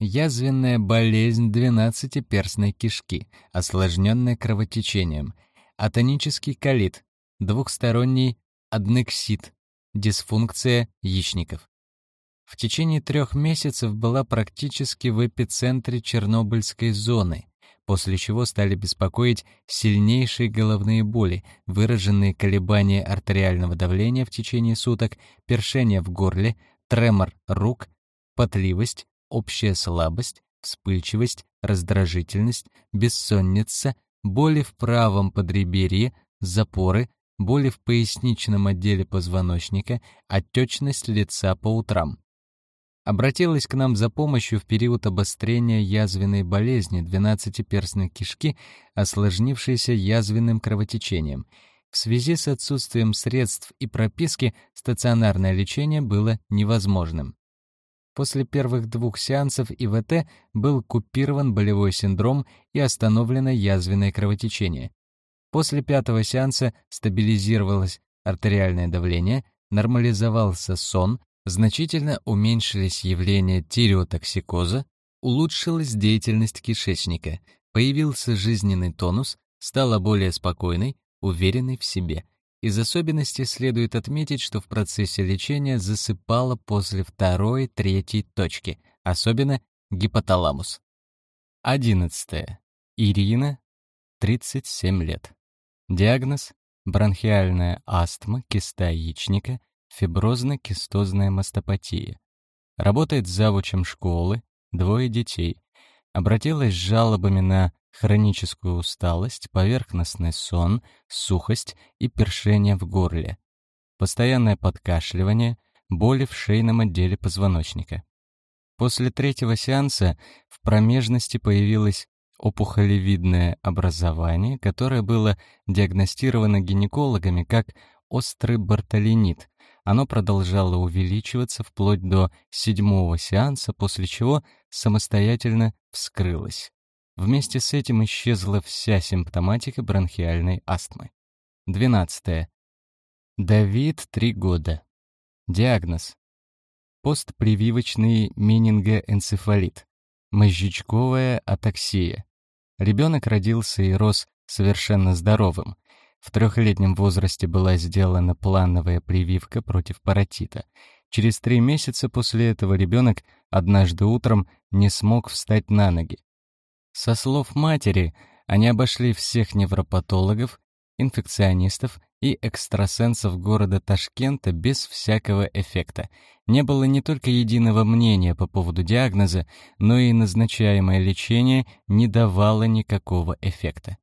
язвенная болезнь двенадцатиперстной кишки, осложненная кровотечением, атонический колит, двухсторонний аднексит, дисфункция яичников. В течение трех месяцев была практически в эпицентре Чернобыльской зоны, после чего стали беспокоить сильнейшие головные боли, выраженные колебания артериального давления в течение суток, першение в горле, тремор рук, потливость, общая слабость, вспыльчивость, раздражительность, бессонница, боли в правом подреберье, запоры, боли в поясничном отделе позвоночника, отечность лица по утрам. Обратилась к нам за помощью в период обострения язвенной болезни двенадцатиперстной кишки, осложнившейся язвенным кровотечением — в связи с отсутствием средств и прописки стационарное лечение было невозможным. После первых двух сеансов ИВТ был купирован болевой синдром и остановлено язвенное кровотечение. После пятого сеанса стабилизировалось артериальное давление, нормализовался сон, значительно уменьшились явления тиреотоксикоза, улучшилась деятельность кишечника, появился жизненный тонус, стала более спокойной, уверенный в себе. Из особенностей следует отметить, что в процессе лечения засыпало после второй, третьей точки, особенно гипоталамус. 11. Ирина, 37 лет. Диагноз – бронхиальная астма, киста яичника, фиброзно-кистозная мастопатия. Работает завучем школы, двое детей. Обратилась с жалобами на хроническую усталость, поверхностный сон, сухость и першение в горле, постоянное подкашливание, боли в шейном отделе позвоночника. После третьего сеанса в промежности появилось опухолевидное образование, которое было диагностировано гинекологами как острый бартолинит. Оно продолжало увеличиваться вплоть до седьмого сеанса, после чего самостоятельно вскрылось. Вместе с этим исчезла вся симптоматика бронхиальной астмы. 12. Давид, 3 года. Диагноз. Постпрививочный менингоэнцефалит. Мозжечковая атаксия. Ребенок родился и рос совершенно здоровым. В трехлетнем возрасте была сделана плановая прививка против паротита. Через три месяца после этого ребенок однажды утром не смог встать на ноги. Со слов матери, Они обошли всех невропатологов, инфекционистов и экстрасенсов города Ташкента без всякого эффекта. Не было не только единого мнения по поводу диагноза, но и назначаемое лечение не давало никакого эффекта.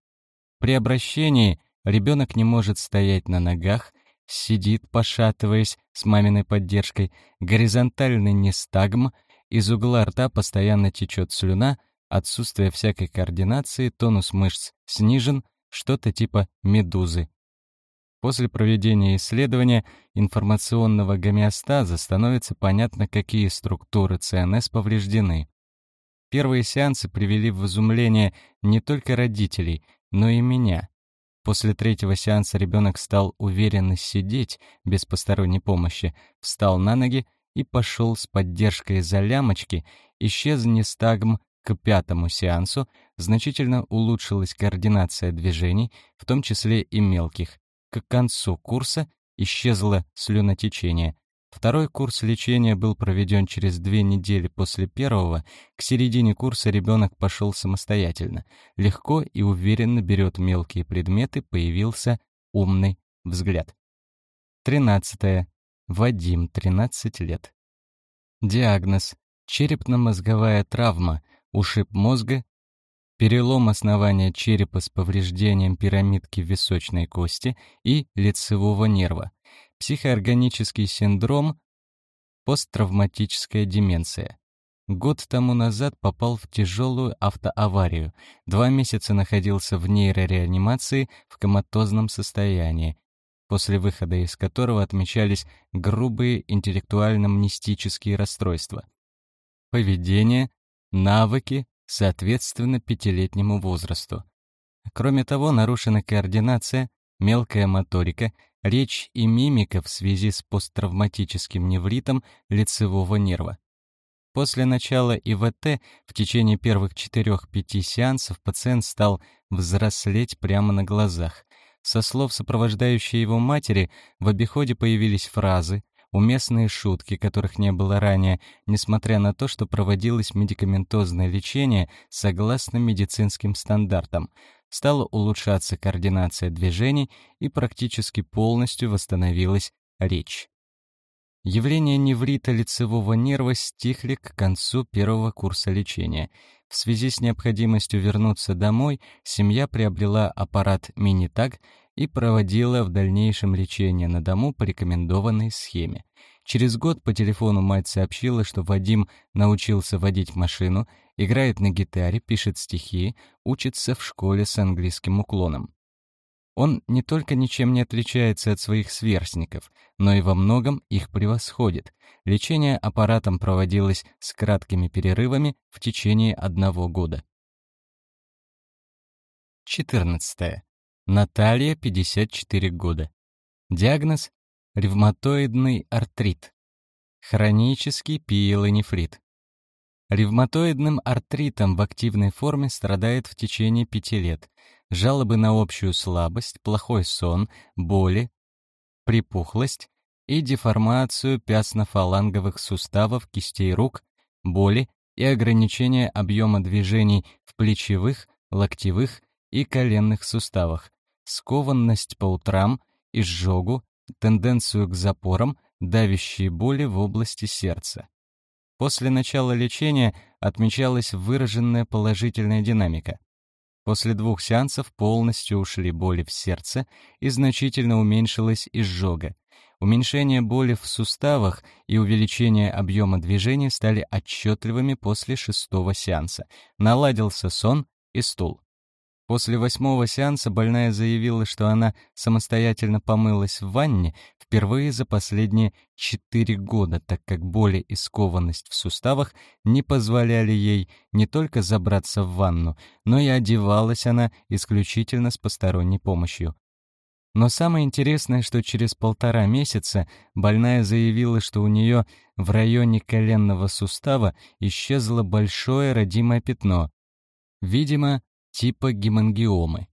При обращении ребенок не может стоять на ногах, сидит, пошатываясь, с маминой поддержкой, горизонтальный нестагм, из угла рта постоянно течет слюна, отсутствие всякой координации, тонус мышц снижен, что-то типа медузы. После проведения исследования информационного гомеостаза становится понятно, какие структуры ЦНС повреждены. Первые сеансы привели в изумление не только родителей, но и меня. После третьего сеанса ребенок стал уверенно сидеть без посторонней помощи, встал на ноги и пошел с поддержкой за лямочки, исчез нестагм к пятому сеансу, значительно улучшилась координация движений, в том числе и мелких. К концу курса исчезло слюнотечение. Второй курс лечения был проведен через две недели после первого. К середине курса ребенок пошел самостоятельно. Легко и уверенно берет мелкие предметы, появился умный взгляд. 13. Вадим, 13 лет. Диагноз. Черепно-мозговая травма, ушиб мозга, перелом основания черепа с повреждением пирамидки височной кости и лицевого нерва, психоорганический синдром, посттравматическая деменция. Год тому назад попал в тяжелую автоаварию, два месяца находился в нейрореанимации в коматозном состоянии, после выхода из которого отмечались грубые интеллектуально-мнистические расстройства. Поведение, навыки, соответственно пятилетнему возрасту. Кроме того, нарушена координация, мелкая моторика, речь и мимика в связи с посттравматическим невритом лицевого нерва. После начала ИВТ в течение первых 4-5 сеансов пациент стал взрослеть прямо на глазах. Со слов сопровождающей его матери в обиходе появились фразы, уместные шутки, которых не было ранее, несмотря на то, что проводилось медикаментозное лечение согласно медицинским стандартам. Стала улучшаться координация движений и практически полностью восстановилась речь. Явления неврита лицевого нерва стихли к концу первого курса лечения. В связи с необходимостью вернуться домой, семья приобрела аппарат Минитаг и проводила в дальнейшем лечение на дому по рекомендованной схеме. Через год по телефону мать сообщила, что Вадим научился водить машину, играет на гитаре, пишет стихи, учится в школе с английским уклоном. Он не только ничем не отличается от своих сверстников, но и во многом их превосходит. Лечение аппаратом проводилось с краткими перерывами в течение одного года. 14. Наталья, 54 года. Диагноз – ревматоидный артрит. Хронический пиелонефрит. Ревматоидным артритом в активной форме страдает в течение пяти лет. Жалобы на общую слабость, плохой сон, боли, припухлость и деформацию пястно-фаланговых суставов кистей рук, боли и ограничение объема движений в плечевых, локтевых и коленных суставах, скованность по утрам, изжогу, тенденцию к запорам, давящие боли в области сердца. После начала лечения отмечалась выраженная положительная динамика. После двух сеансов полностью ушли боли в сердце и значительно уменьшилась изжога. Уменьшение боли в суставах и увеличение объема движения стали отчетливыми после шестого сеанса. Наладился сон и стул. После восьмого сеанса больная заявила, что она самостоятельно помылась в ванне впервые за последние четыре года, так как боли и скованность в суставах не позволяли ей не только забраться в ванну, но и одевалась она исключительно с посторонней помощью. Но самое интересное, что через полтора месяца больная заявила, что у нее в районе коленного сустава исчезло большое родимое пятно. Видимо, типа гемангиомы.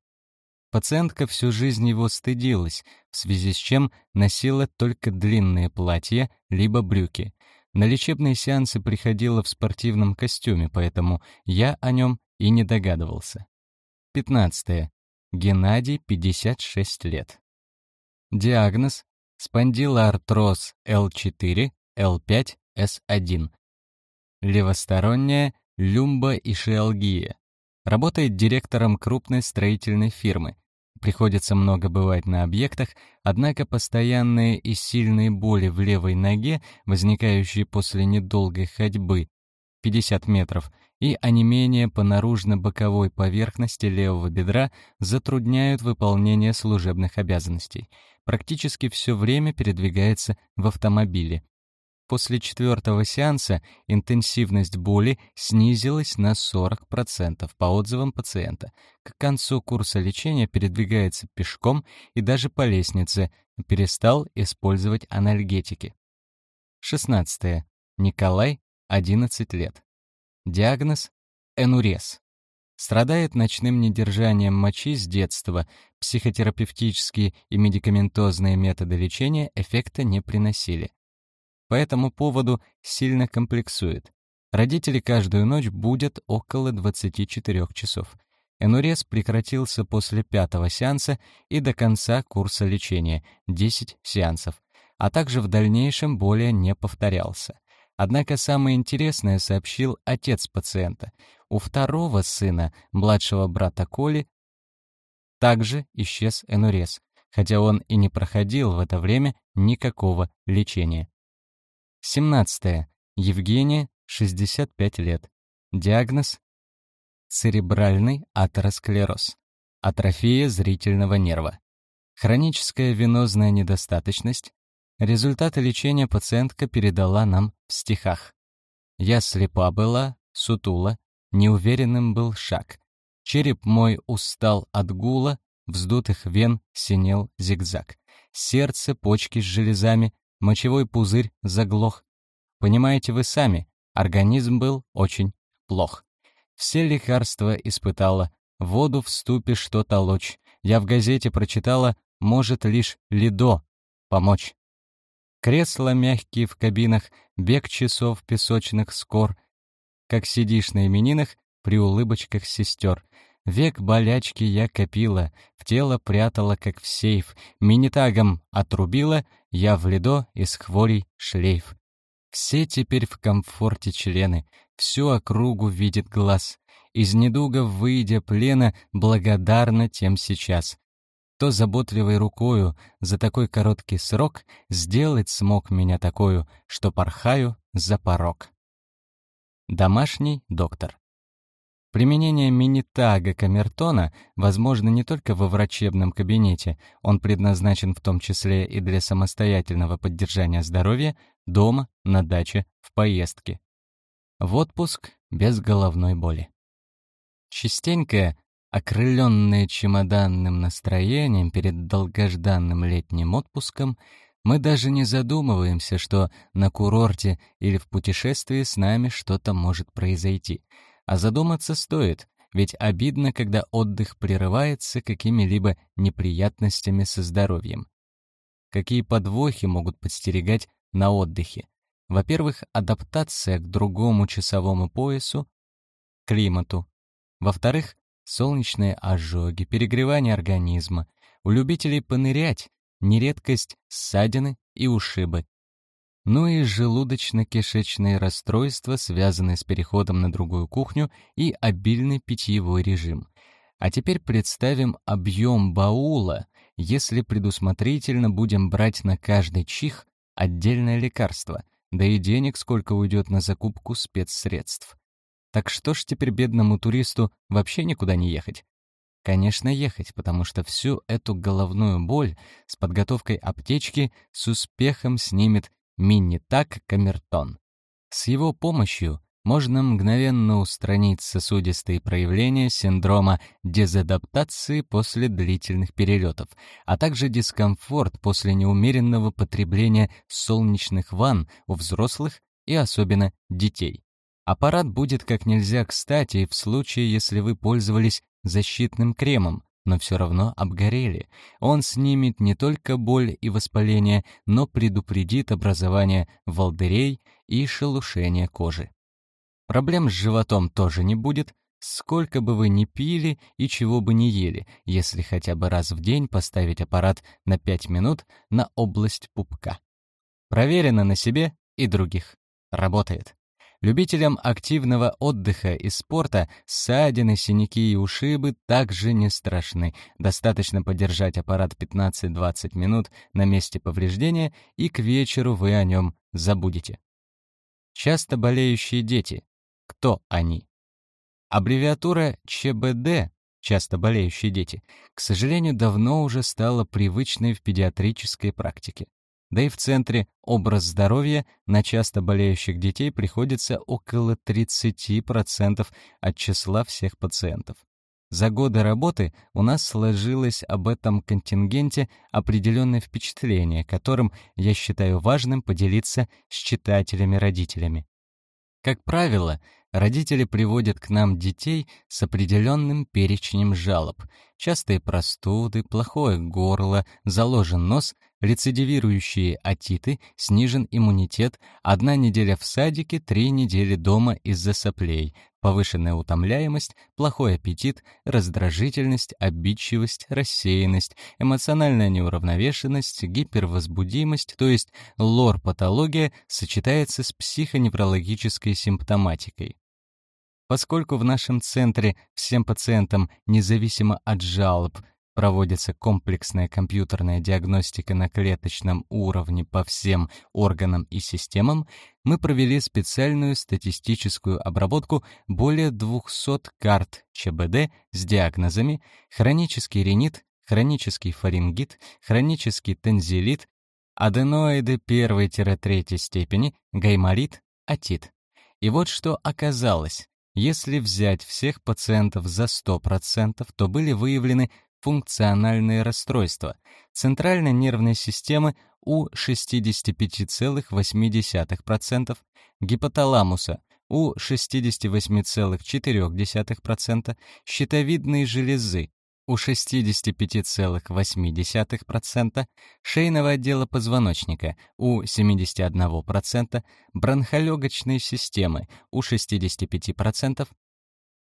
Пациентка всю жизнь его стыдилась, в связи с чем носила только длинные платья либо брюки. На лечебные сеансы приходила в спортивном костюме, поэтому я о нем и не догадывался. 15. Геннадий, 56 лет. Диагноз – спондилоартроз L4, L5, S1. Левосторонняя люмбоишиалгия. Работает директором крупной строительной фирмы. Приходится много бывать на объектах, однако постоянные и сильные боли в левой ноге, возникающие после недолгой ходьбы 50 метров, и онемение по наружно-боковой поверхности левого бедра затрудняют выполнение служебных обязанностей. Практически все время передвигается в автомобиле. После четвертого сеанса интенсивность боли снизилась на 40% по отзывам пациента. К концу курса лечения передвигается пешком и даже по лестнице, перестал использовать анальгетики. 16. Николай, 11 лет. Диагноз – энурез. Страдает ночным недержанием мочи с детства. Психотерапевтические и медикаментозные методы лечения эффекта не приносили. По этому поводу сильно комплексует. Родители каждую ночь будут около 24 часов. Энурез прекратился после пятого сеанса и до конца курса лечения — 10 сеансов, а также в дальнейшем более не повторялся. Однако самое интересное сообщил отец пациента. У второго сына, младшего брата Коли, также исчез энурез, хотя он и не проходил в это время никакого лечения. 17. Евгения, 65 лет. Диагноз – церебральный атеросклероз, атрофия зрительного нерва, хроническая венозная недостаточность. Результаты лечения пациентка передала нам в стихах. «Я слепа была, сутула, неуверенным был шаг. Череп мой устал от гула, вздутых вен синел зигзаг. Сердце, почки с железами, мочевой пузырь заглох. Понимаете вы сами, организм был очень плох. Все лекарства испытала, воду в ступе что толочь. Я в газете прочитала, может лишь лидо помочь. Кресла мягкие в кабинах, бег часов песочных скор. Как сидишь на именинах при улыбочках сестер. Век болячки я копила, в тело прятала, как в сейф. Минитагом отрубила, я в ледо из хворей шлейф. Все теперь в комфорте члены, всю округу видит глаз. Из недуга выйдя плена, благодарна тем сейчас. Кто заботливой рукою за такой короткий срок сделать смог меня такую, что порхаю за порог. Домашний доктор. Применение минитага камертона возможно не только во врачебном кабинете, он предназначен в том числе и для самостоятельного поддержания здоровья дома, на даче, в поездке. В отпуск без головной боли. Частенько, окрыленные чемоданным настроением перед долгожданным летним отпуском, мы даже не задумываемся, что на курорте или в путешествии с нами что-то может произойти — а задуматься стоит, ведь обидно, когда отдых прерывается какими-либо неприятностями со здоровьем. Какие подвохи могут подстерегать на отдыхе? Во-первых, адаптация к другому часовому поясу, климату. Во-вторых, солнечные ожоги, перегревание организма. У любителей понырять нередкость ссадины и ушибы ну и желудочно-кишечные расстройства, связанные с переходом на другую кухню и обильный питьевой режим. А теперь представим объем баула, если предусмотрительно будем брать на каждый чих отдельное лекарство, да и денег сколько уйдет на закупку спецсредств. Так что ж теперь бедному туристу вообще никуда не ехать? Конечно, ехать, потому что всю эту головную боль с подготовкой аптечки с успехом снимет Миннитак Камертон. С его помощью можно мгновенно устранить сосудистые проявления синдрома дезадаптации после длительных перелетов, а также дискомфорт после неумеренного потребления солнечных ванн у взрослых и особенно детей. Аппарат будет как нельзя кстати в случае, если вы пользовались защитным кремом, но все равно обгорели. Он снимет не только боль и воспаление, но предупредит образование волдырей и шелушение кожи. Проблем с животом тоже не будет, Сколько бы вы ни пили и чего бы ни ели, если хотя бы раз в день поставить аппарат на 5 минут на область пупка. Проверено на себе и других. Работает. Любителям активного отдыха и спорта ссадины, синяки и ушибы также не страшны. Достаточно подержать аппарат 15-20 минут на месте повреждения, и к вечеру вы о нем забудете. Часто болеющие дети. Кто они? Аббревиатура ЧБД часто болеющие дети, к сожалению, давно уже стала привычной в педиатрической практике. Да и в центре образ здоровья на часто болеющих детей приходится около 30% от числа всех пациентов. За годы работы у нас сложилось об этом контингенте определенное впечатление, которым я считаю важным поделиться с читателями-родителями. Как правило, родители приводят к нам детей с определенным перечнем жалоб. Частые простуды, плохое горло, заложен нос, рецидивирующие отиты, снижен иммунитет, одна неделя в садике, три недели дома из-за соплей, повышенная утомляемость, плохой аппетит, раздражительность, обидчивость, рассеянность, эмоциональная неуравновешенность, гипервозбудимость, то есть лор-патология сочетается с психоневрологической симптоматикой. Поскольку в нашем центре всем пациентам, независимо от жалоб, проводится комплексная компьютерная диагностика на клеточном уровне по всем органам и системам, мы провели специальную статистическую обработку более 200 карт ЧБД с диагнозами хронический ринит, хронический фарингит, хронический тензилит, аденоиды 1-3 степени, гайморит, атит. И вот что оказалось. Если взять всех пациентов за 100%, то были выявлены функциональные расстройства центральной нервной системы у 65,8%, гипоталамуса у 68,4%, щитовидной железы у 65,8%, шейного отдела позвоночника у 71%, бронхолегочной системы у 65%,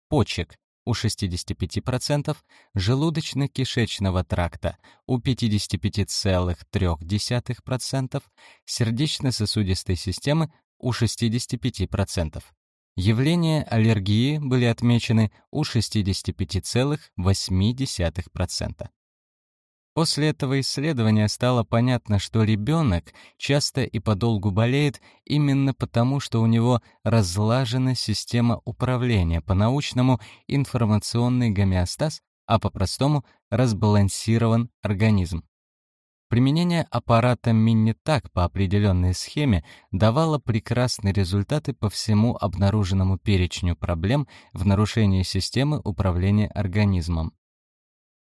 почек у 65%, желудочно-кишечного тракта у 55,3%, сердечно-сосудистой системы у 65%. Явления аллергии были отмечены у 65,8%. После этого исследования стало понятно, что ребенок часто и подолгу болеет именно потому, что у него разлажена система управления, по-научному информационный гомеостаз, а по-простому разбалансирован организм. Применение аппарата Миннитак по определенной схеме давало прекрасные результаты по всему обнаруженному перечню проблем в нарушении системы управления организмом.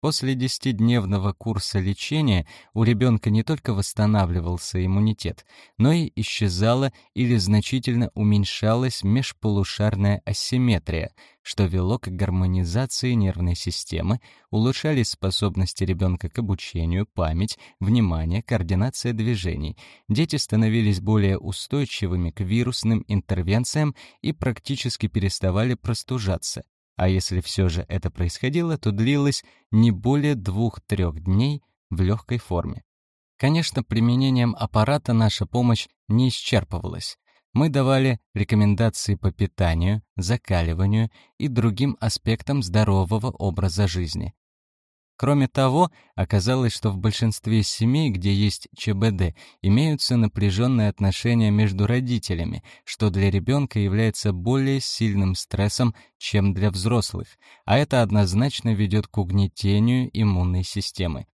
После десятидневного курса лечения у ребенка не только восстанавливался иммунитет, но и исчезала или значительно уменьшалась межполушарная асимметрия, что вело к гармонизации нервной системы, улучшались способности ребенка к обучению, память, внимание, координация движений. Дети становились более устойчивыми к вирусным интервенциям и практически переставали простужаться. А если все же это происходило, то длилось не более двух-трех дней в легкой форме. Конечно, применением аппарата наша помощь не исчерпывалась. Мы давали рекомендации по питанию, закаливанию и другим аспектам здорового образа жизни. Кроме того, оказалось, что в большинстве семей, где есть ЧБД, имеются напряженные отношения между родителями, что для ребенка является более сильным стрессом, чем для взрослых, а это однозначно ведет к угнетению иммунной системы.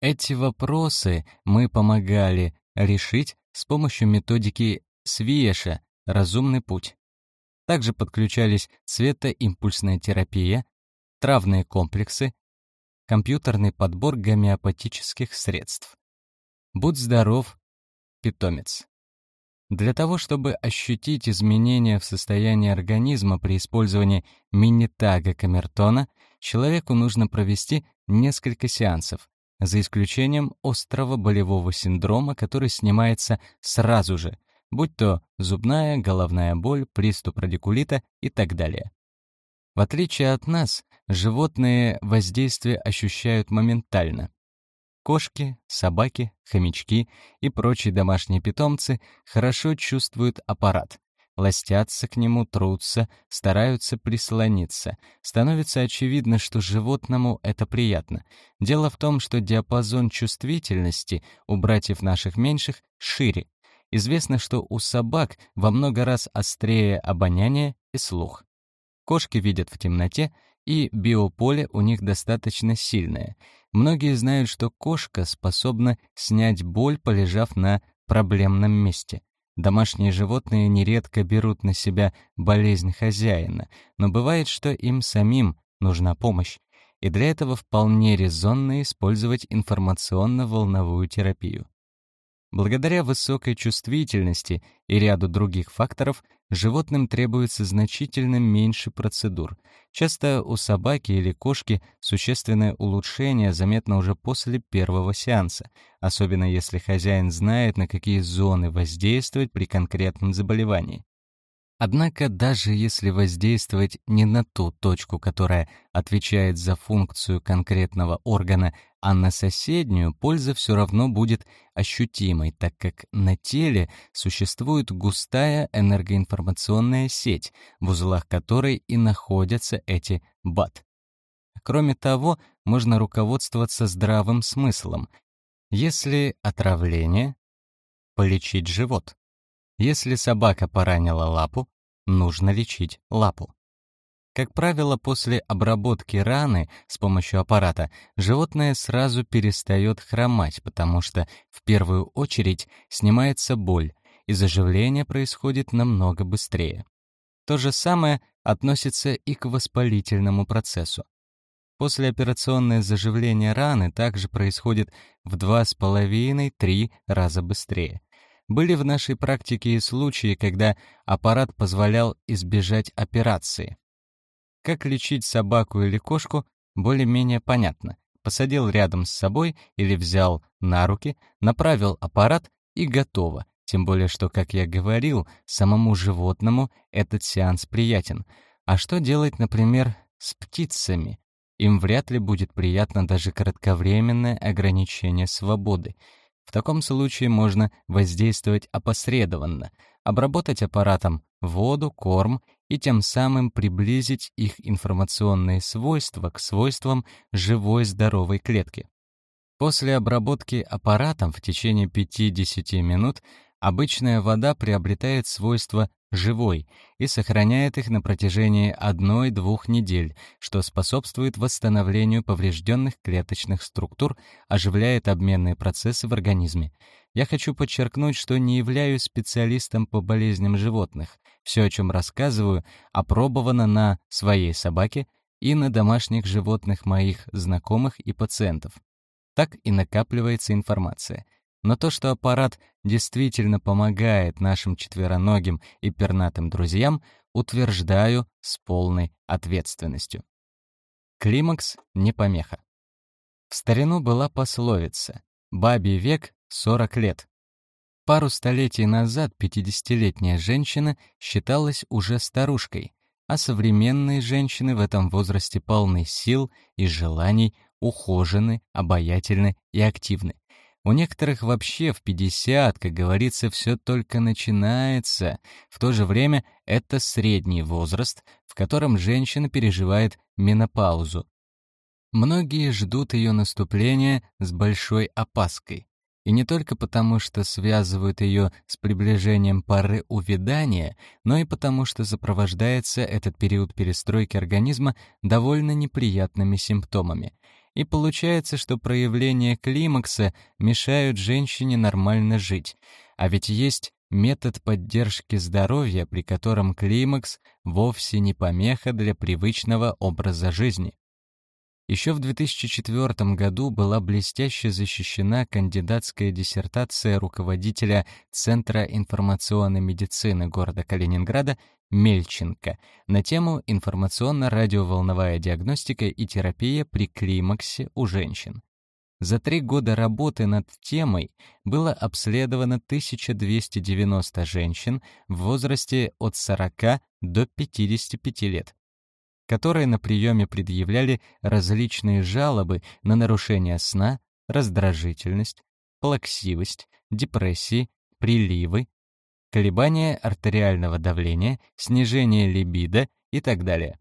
Эти вопросы мы помогали решить с помощью методики Свиеша «Разумный путь». Также подключались цветоимпульсная терапия, травные комплексы, компьютерный подбор гомеопатических средств. Будь здоров, питомец. Для того, чтобы ощутить изменения в состоянии организма при использовании мини-тага камертона, человеку нужно провести несколько сеансов, за исключением острого болевого синдрома, который снимается сразу же, будь то зубная, головная боль, приступ радикулита и так далее. В отличие от нас, животные воздействие ощущают моментально. Кошки, собаки, хомячки и прочие домашние питомцы хорошо чувствуют аппарат, ластятся к нему, трутся, стараются прислониться. Становится очевидно, что животному это приятно. Дело в том, что диапазон чувствительности у братьев наших меньших шире. Известно, что у собак во много раз острее обоняние и слух. Кошки видят в темноте, и биополе у них достаточно сильное. Многие знают, что кошка способна снять боль, полежав на проблемном месте. Домашние животные нередко берут на себя болезнь хозяина, но бывает, что им самим нужна помощь, и для этого вполне резонно использовать информационно-волновую терапию. Благодаря высокой чувствительности и ряду других факторов животным требуется значительно меньше процедур. Часто у собаки или кошки существенное улучшение заметно уже после первого сеанса, особенно если хозяин знает, на какие зоны воздействовать при конкретном заболевании. Однако даже если воздействовать не на ту точку, которая отвечает за функцию конкретного органа, а на соседнюю, польза все равно будет ощутимой, так как на теле существует густая энергоинформационная сеть, в узлах которой и находятся эти БАТ. Кроме того, можно руководствоваться здравым смыслом. Если отравление — полечить живот. Если собака поранила лапу, нужно лечить лапу. Как правило, после обработки раны с помощью аппарата животное сразу перестает хромать, потому что в первую очередь снимается боль, и заживление происходит намного быстрее. То же самое относится и к воспалительному процессу. Послеоперационное заживление раны также происходит в 2,5-3 раза быстрее. Были в нашей практике и случаи, когда аппарат позволял избежать операции. Как лечить собаку или кошку, более-менее понятно. Посадил рядом с собой или взял на руки, направил аппарат и готово. Тем более, что, как я говорил, самому животному этот сеанс приятен. А что делать, например, с птицами? Им вряд ли будет приятно даже кратковременное ограничение свободы. В таком случае можно воздействовать опосредованно, обработать аппаратом воду, корм и тем самым приблизить их информационные свойства к свойствам живой здоровой клетки. После обработки аппаратом в течение 5-10 минут обычная вода приобретает свойства живой и сохраняет их на протяжении 1-2 недель, что способствует восстановлению поврежденных клеточных структур, оживляет обменные процессы в организме. Я хочу подчеркнуть, что не являюсь специалистом по болезням животных. Все, о чем рассказываю, опробовано на своей собаке и на домашних животных моих знакомых и пациентов. Так и накапливается информация — но то, что аппарат действительно помогает нашим четвероногим и пернатым друзьям, утверждаю с полной ответственностью. Климакс не помеха. В старину была пословица «Бабий век — 40 лет». Пару столетий назад 50-летняя женщина считалась уже старушкой, а современные женщины в этом возрасте полны сил и желаний, ухожены, обаятельны и активны. У некоторых вообще в 50, как говорится, все только начинается. В то же время это средний возраст, в котором женщина переживает менопаузу. Многие ждут ее наступления с большой опаской. И не только потому, что связывают ее с приближением поры увядания, но и потому, что сопровождается этот период перестройки организма довольно неприятными симптомами — и получается, что проявления климакса мешают женщине нормально жить. А ведь есть метод поддержки здоровья, при котором климакс вовсе не помеха для привычного образа жизни. Еще в 2004 году была блестяще защищена кандидатская диссертация руководителя Центра информационной медицины города Калининграда Мельченко на тему «Информационно-радиоволновая диагностика и терапия при климаксе у женщин». За три года работы над темой было обследовано 1290 женщин в возрасте от 40 до 55 лет. Которые на приеме предъявляли различные жалобы на нарушение сна, раздражительность, плаксивость, депрессии, приливы, колебания артериального давления, снижение либидо и так далее.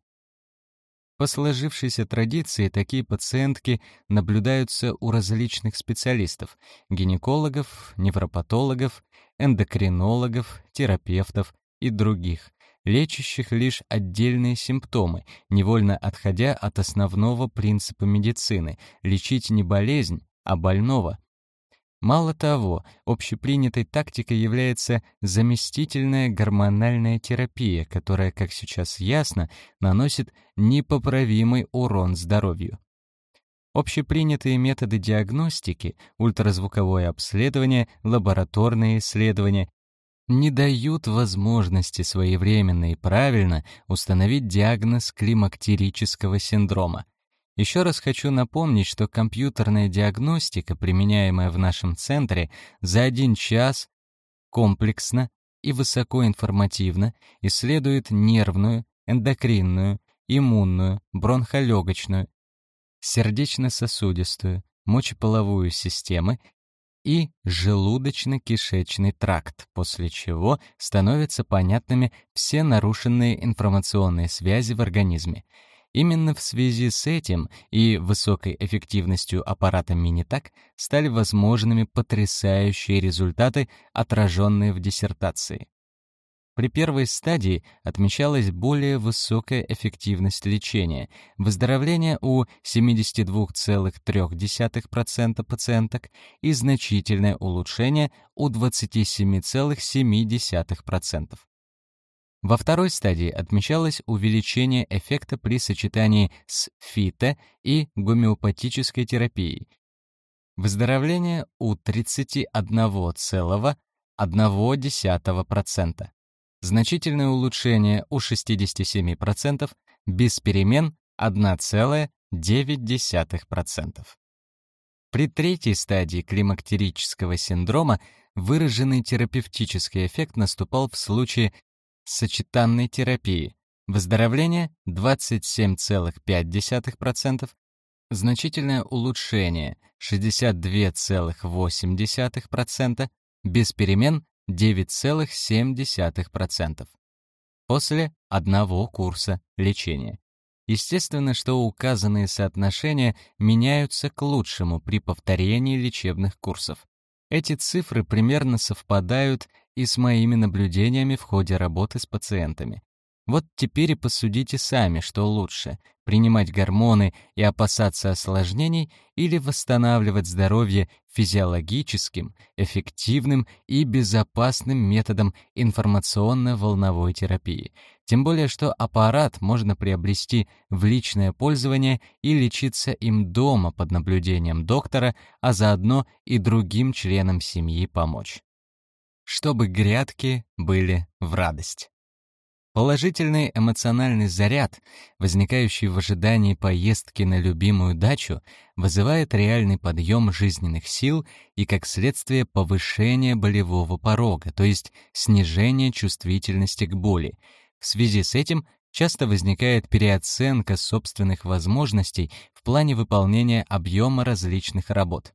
По сложившейся традиции такие пациентки наблюдаются у различных специалистов — гинекологов, невропатологов, эндокринологов, терапевтов и других, лечащих лишь отдельные симптомы, невольно отходя от основного принципа медицины — лечить не болезнь, а больного — Мало того, общепринятой тактикой является заместительная гормональная терапия, которая, как сейчас ясно, наносит непоправимый урон здоровью. Общепринятые методы диагностики, ультразвуковое обследование, лабораторные исследования не дают возможности своевременно и правильно установить диагноз климактерического синдрома. Еще раз хочу напомнить, что компьютерная диагностика, применяемая в нашем центре, за один час комплексно и высокоинформативно исследует нервную, эндокринную, иммунную, бронхолегочную, сердечно-сосудистую, мочеполовую системы и желудочно-кишечный тракт, после чего становятся понятными все нарушенные информационные связи в организме — Именно в связи с этим и высокой эффективностью аппарата Минитак стали возможными потрясающие результаты, отраженные в диссертации. При первой стадии отмечалась более высокая эффективность лечения, выздоровление у 72,3% пациенток и значительное улучшение у 27,7%. Во второй стадии отмечалось увеличение эффекта при сочетании с фито- и гомеопатической терапией. Выздоровление у 31,1%, значительное улучшение у 67%, без перемен 1,9%. При третьей стадии климактерического синдрома выраженный терапевтический эффект наступал в случае сочетанной терапии. Выздоровление 27,5%, значительное улучшение 62,8%, без перемен 9,7%. После одного курса лечения. Естественно, что указанные соотношения меняются к лучшему при повторении лечебных курсов. Эти цифры примерно совпадают и с моими наблюдениями в ходе работы с пациентами. Вот теперь и посудите сами, что лучше — принимать гормоны и опасаться осложнений или восстанавливать здоровье физиологическим, эффективным и безопасным методом информационно-волновой терапии. Тем более, что аппарат можно приобрести в личное пользование и лечиться им дома под наблюдением доктора, а заодно и другим членам семьи помочь чтобы грядки были в радость. Положительный эмоциональный заряд, возникающий в ожидании поездки на любимую дачу, вызывает реальный подъем жизненных сил и, как следствие, повышение болевого порога, то есть снижение чувствительности к боли. В связи с этим часто возникает переоценка собственных возможностей в плане выполнения объема различных работ.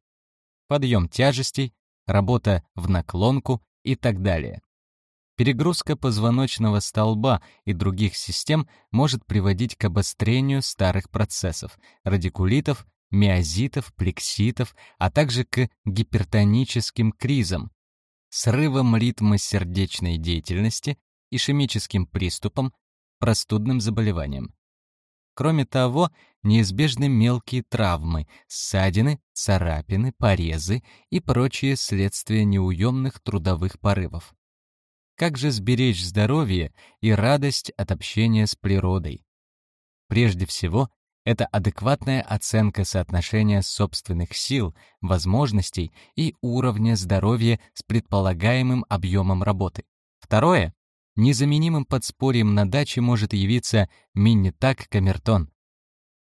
Подъем тяжестей, работа в наклонку, и так далее. Перегрузка позвоночного столба и других систем может приводить к обострению старых процессов, радикулитов, миозитов, плекситов, а также к гипертоническим кризам, срывам ритма сердечной деятельности, ишемическим приступам, простудным заболеваниям. Кроме того, неизбежны мелкие травмы, ссадины, царапины, порезы и прочие следствия неуемных трудовых порывов. Как же сберечь здоровье и радость от общения с природой? Прежде всего, это адекватная оценка соотношения собственных сил, возможностей и уровня здоровья с предполагаемым объемом работы. Второе Незаменимым подспорьем на даче может явиться мини-так камертон.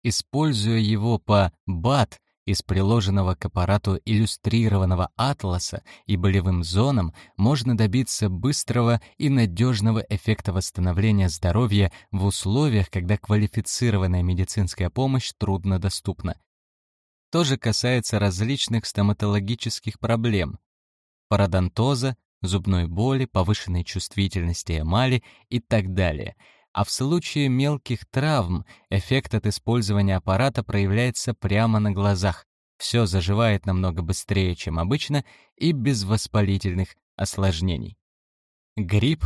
Используя его по БАТ Из приложенного к аппарату иллюстрированного атласа и болевым зонам можно добиться быстрого и надежного эффекта восстановления здоровья в условиях, когда квалифицированная медицинская помощь труднодоступна. То же касается различных стоматологических проблем. Пародонтоза, зубной боли, повышенной чувствительности эмали и так далее — а в случае мелких травм эффект от использования аппарата проявляется прямо на глазах. Все заживает намного быстрее, чем обычно, и без воспалительных осложнений. Грипп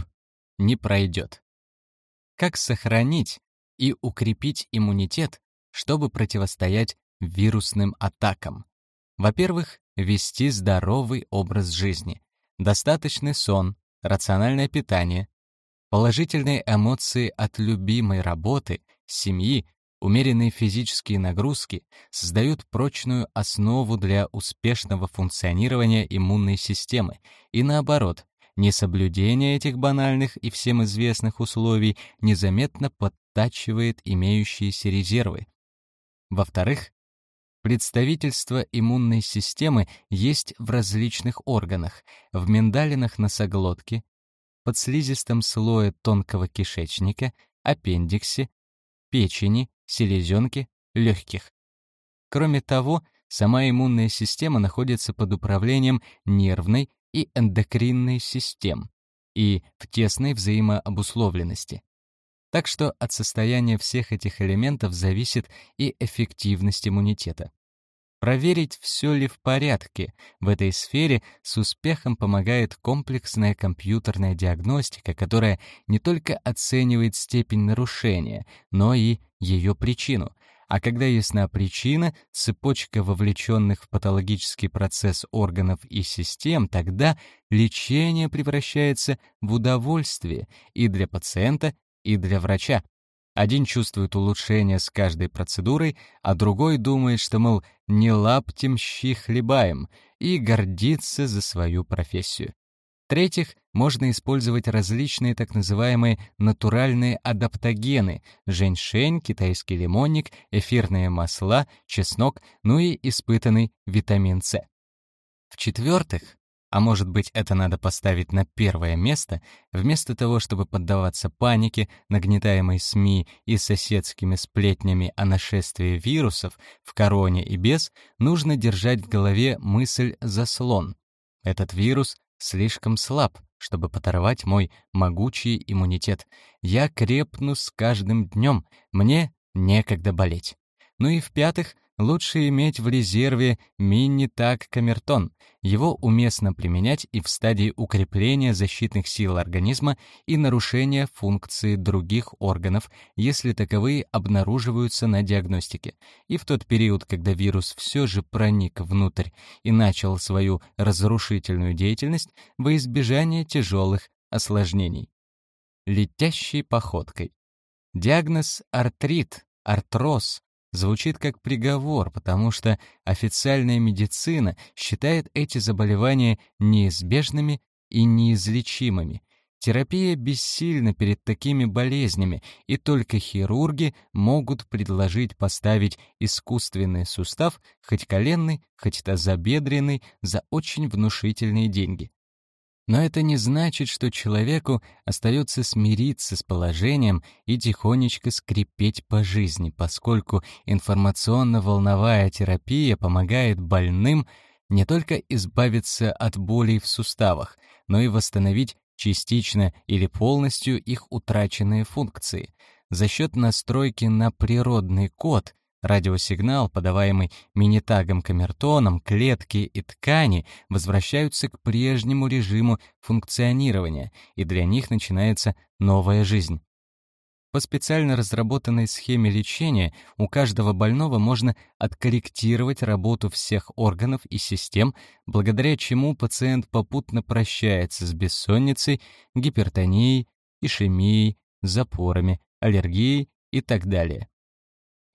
не пройдет. Как сохранить и укрепить иммунитет, чтобы противостоять вирусным атакам? Во-первых, вести здоровый образ жизни. Достаточный сон, рациональное питание, Положительные эмоции от любимой работы, семьи, умеренные физические нагрузки создают прочную основу для успешного функционирования иммунной системы. И наоборот, несоблюдение этих банальных и всем известных условий незаметно подтачивает имеющиеся резервы. Во-вторых, Представительство иммунной системы есть в различных органах, в миндалинах носоглотки, подслизистом слое тонкого кишечника, аппендиксе, печени, селезенке, легких. Кроме того, сама иммунная система находится под управлением нервной и эндокринной систем и в тесной взаимообусловленности. Так что от состояния всех этих элементов зависит и эффективность иммунитета. Проверить, все ли в порядке в этой сфере с успехом помогает комплексная компьютерная диагностика, которая не только оценивает степень нарушения, но и ее причину. А когда ясна причина, цепочка вовлеченных в патологический процесс органов и систем, тогда лечение превращается в удовольствие и для пациента, и для врача. Один чувствует улучшение с каждой процедурой, а другой думает, что, мол, не лаптем щи хлебаем, и гордится за свою профессию. В-третьих, можно использовать различные так называемые натуральные адаптогены — женьшень, китайский лимонник, эфирные масла, чеснок, ну и испытанный витамин С. В-четвертых, а может быть, это надо поставить на первое место, вместо того, чтобы поддаваться панике, нагнетаемой СМИ и соседскими сплетнями о нашествии вирусов в короне и без, нужно держать в голове мысль «заслон». Этот вирус слишком слаб, чтобы подорвать мой могучий иммунитет. Я крепну с каждым днем, мне некогда болеть. Ну и в-пятых, Лучше иметь в резерве мини-так камертон. Его уместно применять и в стадии укрепления защитных сил организма и нарушения функции других органов, если таковые обнаруживаются на диагностике. И в тот период, когда вирус все же проник внутрь и начал свою разрушительную деятельность во избежание тяжелых осложнений. Летящей походкой. Диагноз артрит, артроз, звучит как приговор, потому что официальная медицина считает эти заболевания неизбежными и неизлечимыми. Терапия бессильна перед такими болезнями, и только хирурги могут предложить поставить искусственный сустав, хоть коленный, хоть тазобедренный, за очень внушительные деньги. Но это не значит, что человеку остается смириться с положением и тихонечко скрипеть по жизни, поскольку информационно-волновая терапия помогает больным не только избавиться от болей в суставах, но и восстановить частично или полностью их утраченные функции. За счет настройки на природный код Радиосигнал, подаваемый минитагом камертоном, клетки и ткани возвращаются к прежнему режиму функционирования, и для них начинается новая жизнь. По специально разработанной схеме лечения у каждого больного можно откорректировать работу всех органов и систем, благодаря чему пациент попутно прощается с бессонницей, гипертонией, ишемией, запорами, аллергией и так далее.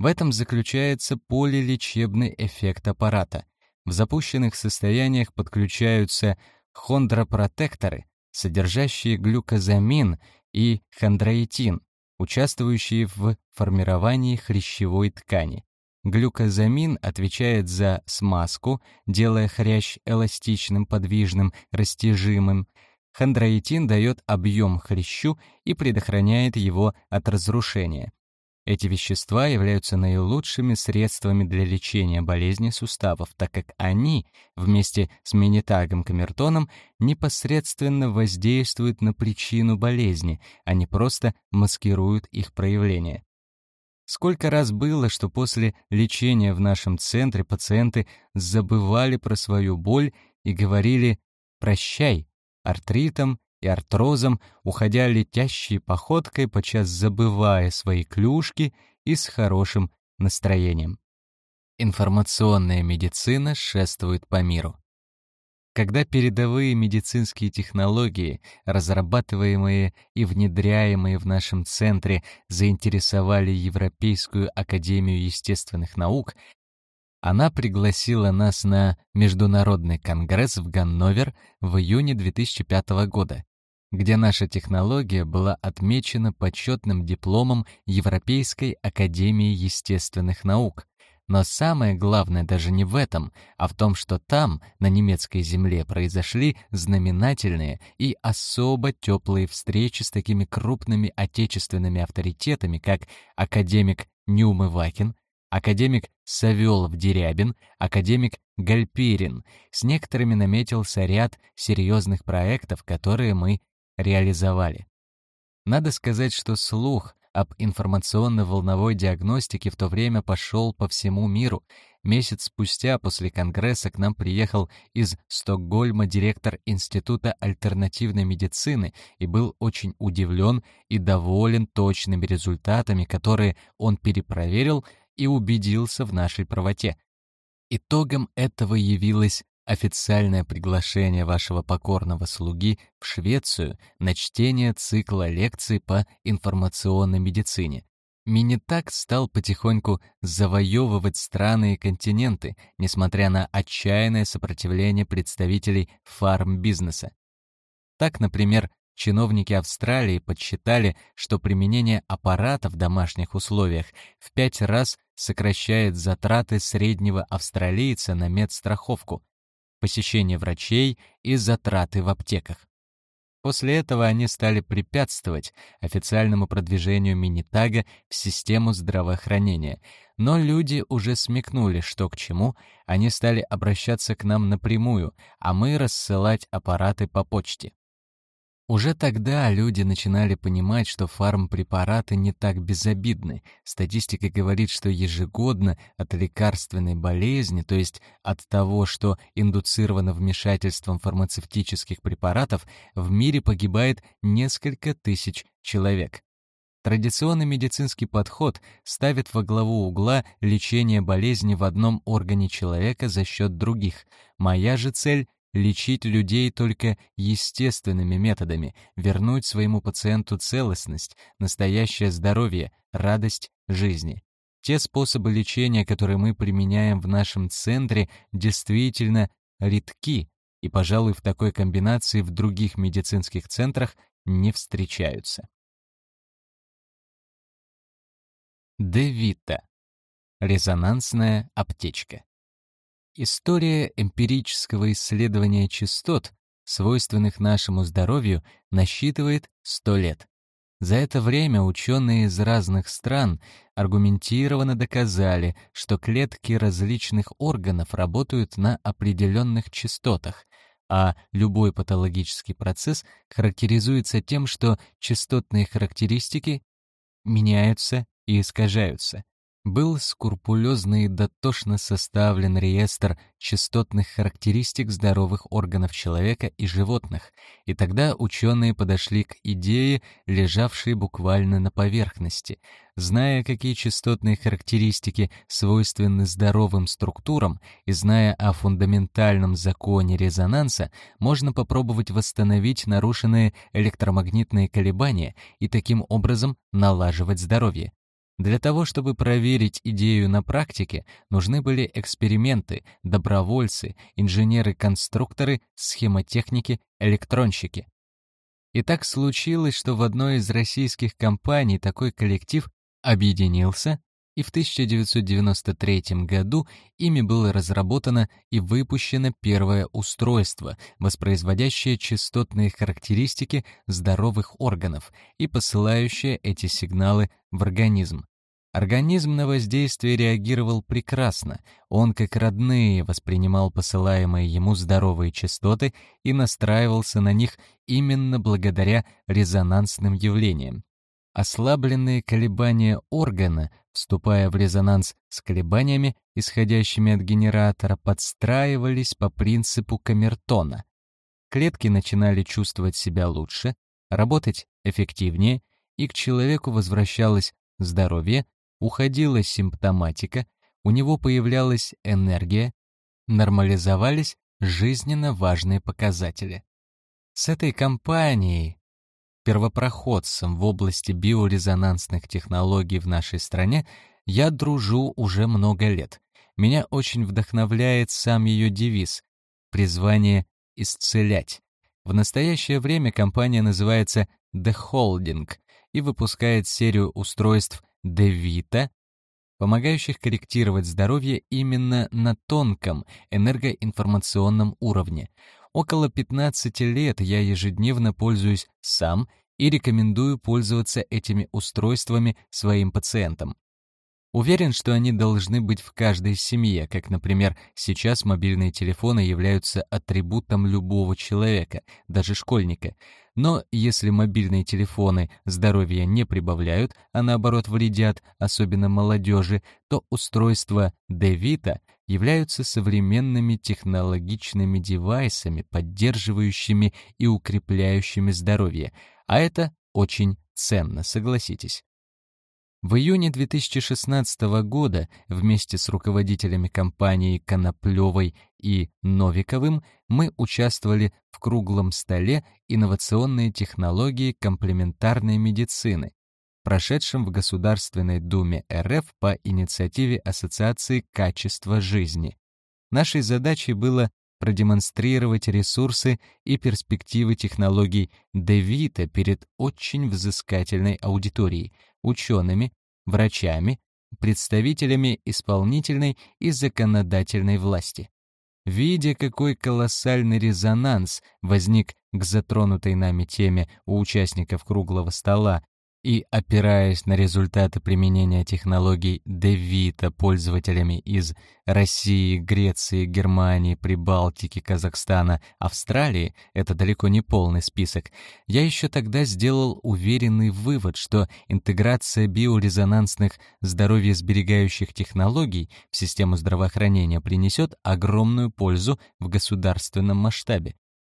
В этом заключается полилечебный эффект аппарата. В запущенных состояниях подключаются хондропротекторы, содержащие глюкозамин и хондроитин, участвующие в формировании хрящевой ткани. Глюкозамин отвечает за смазку, делая хрящ эластичным, подвижным, растяжимым. Хондроитин дает объем хрящу и предохраняет его от разрушения. Эти вещества являются наилучшими средствами для лечения болезни суставов, так как они, вместе с минитагом камертоном, непосредственно воздействуют на причину болезни, а не просто маскируют их проявление. Сколько раз было, что после лечения в нашем центре пациенты забывали про свою боль и говорили «прощай» артритом и артрозом, уходя летящей походкой, подчас забывая свои клюшки и с хорошим настроением. Информационная медицина шествует по миру. Когда передовые медицинские технологии, разрабатываемые и внедряемые в нашем центре, заинтересовали Европейскую академию естественных наук, она пригласила нас на Международный конгресс в Ганновер в июне 2005 года, где наша технология была отмечена почетным дипломом Европейской академии естественных наук. Но самое главное даже не в этом, а в том, что там, на немецкой земле, произошли знаменательные и особо теплые встречи с такими крупными отечественными авторитетами, как академик Нюмывакин, академик Савелов-Дерябин, академик Гальперин. С некоторыми наметился ряд серьезных проектов, которые мы реализовали. Надо сказать, что слух об информационно-волновой диагностике в то время пошел по всему миру. Месяц спустя после Конгресса к нам приехал из Стокгольма директор Института альтернативной медицины и был очень удивлен и доволен точными результатами, которые он перепроверил и убедился в нашей правоте. Итогом этого явилось официальное приглашение вашего покорного слуги в Швецию на чтение цикла лекций по информационной медицине. Минитак стал потихоньку завоевывать страны и континенты, несмотря на отчаянное сопротивление представителей фарм-бизнеса. Так, например, Чиновники Австралии подсчитали, что применение аппарата в домашних условиях в пять раз сокращает затраты среднего австралийца на медстраховку, посещение врачей и затраты в аптеках. После этого они стали препятствовать официальному продвижению Минитага в систему здравоохранения, но люди уже смекнули, что к чему, они стали обращаться к нам напрямую, а мы рассылать аппараты по почте. Уже тогда люди начинали понимать, что фармпрепараты не так безобидны. Статистика говорит, что ежегодно от лекарственной болезни, то есть от того, что индуцировано вмешательством фармацевтических препаратов, в мире погибает несколько тысяч человек. Традиционный медицинский подход ставит во главу угла лечение болезни в одном органе человека за счет других. Моя же цель лечить людей только естественными методами, вернуть своему пациенту целостность, настоящее здоровье, радость жизни. Те способы лечения, которые мы применяем в нашем центре, действительно редки и, пожалуй, в такой комбинации в других медицинских центрах не встречаются. Девита. Резонансная аптечка. История эмпирического исследования частот, свойственных нашему здоровью, насчитывает 100 лет. За это время ученые из разных стран аргументированно доказали, что клетки различных органов работают на определенных частотах, а любой патологический процесс характеризуется тем, что частотные характеристики меняются и искажаются был скрупулезно и дотошно составлен реестр частотных характеристик здоровых органов человека и животных, и тогда ученые подошли к идее, лежавшей буквально на поверхности. Зная, какие частотные характеристики свойственны здоровым структурам, и зная о фундаментальном законе резонанса, можно попробовать восстановить нарушенные электромагнитные колебания и таким образом налаживать здоровье. Для того, чтобы проверить идею на практике, нужны были эксперименты, добровольцы, инженеры-конструкторы, схемотехники, электронщики. И так случилось, что в одной из российских компаний такой коллектив объединился и в 1993 году ими было разработано и выпущено первое устройство, воспроизводящее частотные характеристики здоровых органов и посылающее эти сигналы в организм. Организм на воздействие реагировал прекрасно, он как родные воспринимал посылаемые ему здоровые частоты и настраивался на них именно благодаря резонансным явлениям. Ослабленные колебания органа, вступая в резонанс с колебаниями, исходящими от генератора, подстраивались по принципу камертона. Клетки начинали чувствовать себя лучше, работать эффективнее, и к человеку возвращалось здоровье, уходила симптоматика, у него появлялась энергия, нормализовались жизненно важные показатели. С этой компанией, первопроходцем в области биорезонансных технологий в нашей стране, я дружу уже много лет. Меня очень вдохновляет сам ее девиз «Призвание исцелять». В настоящее время компания называется The Holding и выпускает серию устройств Девита, помогающих корректировать здоровье именно на тонком энергоинформационном уровне. Около 15 лет я ежедневно пользуюсь сам и рекомендую пользоваться этими устройствами своим пациентам. Уверен, что они должны быть в каждой семье, как, например, сейчас мобильные телефоны являются атрибутом любого человека, даже школьника. Но если мобильные телефоны здоровья не прибавляют, а наоборот вредят, особенно молодежи, то устройства Девита являются современными технологичными девайсами, поддерживающими и укрепляющими здоровье, а это очень ценно, согласитесь. В июне 2016 года вместе с руководителями компании Коноплевой и Новиковым мы участвовали в круглом столе «Инновационные технологии комплементарной медицины», прошедшем в Государственной Думе РФ по инициативе Ассоциации качества жизни. Нашей задачей было продемонстрировать ресурсы и перспективы технологий Девита перед очень взыскательной аудиторией, учеными, врачами, представителями исполнительной и законодательной власти. Видя, какой колоссальный резонанс возник к затронутой нами теме у участников круглого стола и опираясь на результаты применения технологий Девита пользователями из России, Греции, Германии, Прибалтики, Казахстана, Австралии, это далеко не полный список, я еще тогда сделал уверенный вывод, что интеграция биорезонансных здоровьесберегающих технологий в систему здравоохранения принесет огромную пользу в государственном масштабе.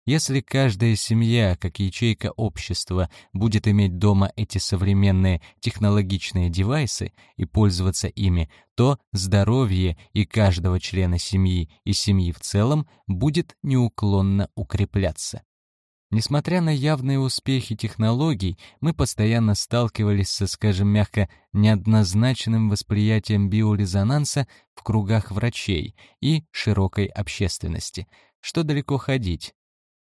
Если каждая семья, как ячейка общества, будет иметь дома эти современные технологичные девайсы и пользоваться ими, то здоровье и каждого члена семьи и семьи в целом будет неуклонно укрепляться. Несмотря на явные успехи технологий, мы постоянно сталкивались со, скажем мягко, неоднозначным восприятием биорезонанса в кругах врачей и широкой общественности. Что далеко ходить,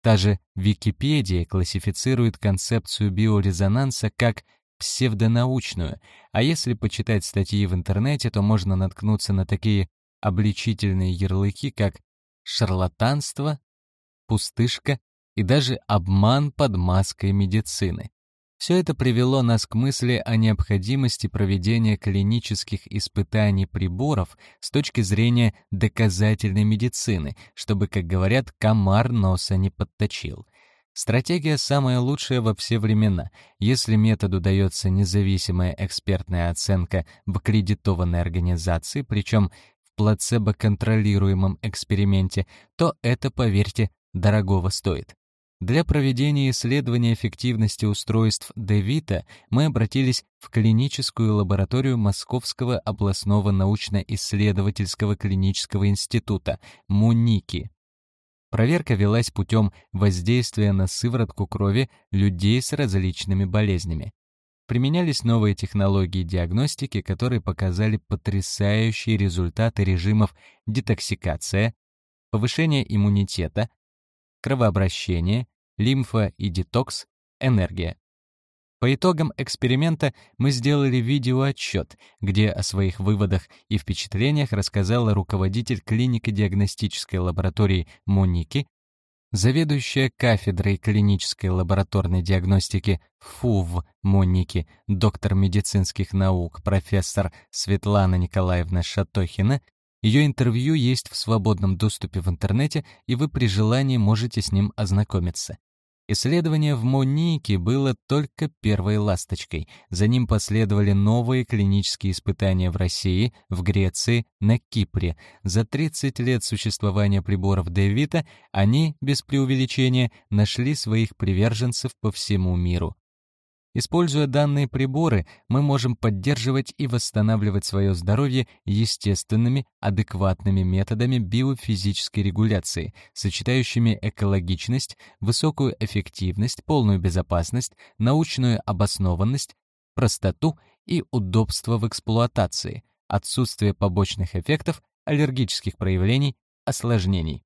Та же Википедия классифицирует концепцию биорезонанса как псевдонаучную, а если почитать статьи в интернете, то можно наткнуться на такие обличительные ярлыки, как шарлатанство, пустышка и даже обман под маской медицины. Все это привело нас к мысли о необходимости проведения клинических испытаний приборов с точки зрения доказательной медицины, чтобы, как говорят, комар носа не подточил. Стратегия самая лучшая во все времена. Если методу дается независимая экспертная оценка в аккредитованной организации, причем в плацебо-контролируемом эксперименте, то это, поверьте, дорогого стоит. Для проведения исследования эффективности устройств Девита мы обратились в клиническую лабораторию Московского областного научно-исследовательского клинического института МУНИКИ. Проверка велась путем воздействия на сыворотку крови людей с различными болезнями. Применялись новые технологии диагностики, которые показали потрясающие результаты режимов детоксикация, повышение иммунитета, кровообращение, лимфа и детокс, энергия. По итогам эксперимента мы сделали видеоотчет, где о своих выводах и впечатлениях рассказала руководитель клинико-диагностической лаборатории Моники, заведующая кафедрой клинической лабораторной диагностики ФУВ Моники, доктор медицинских наук, профессор Светлана Николаевна Шатохина. Ее интервью есть в свободном доступе в интернете, и вы при желании можете с ним ознакомиться. Исследование в Монике было только первой ласточкой. За ним последовали новые клинические испытания в России, в Греции, на Кипре. За 30 лет существования приборов Девита они, без преувеличения, нашли своих приверженцев по всему миру. Используя данные приборы, мы можем поддерживать и восстанавливать свое здоровье естественными, адекватными методами биофизической регуляции, сочетающими экологичность, высокую эффективность, полную безопасность, научную обоснованность, простоту и удобство в эксплуатации, отсутствие побочных эффектов, аллергических проявлений, осложнений.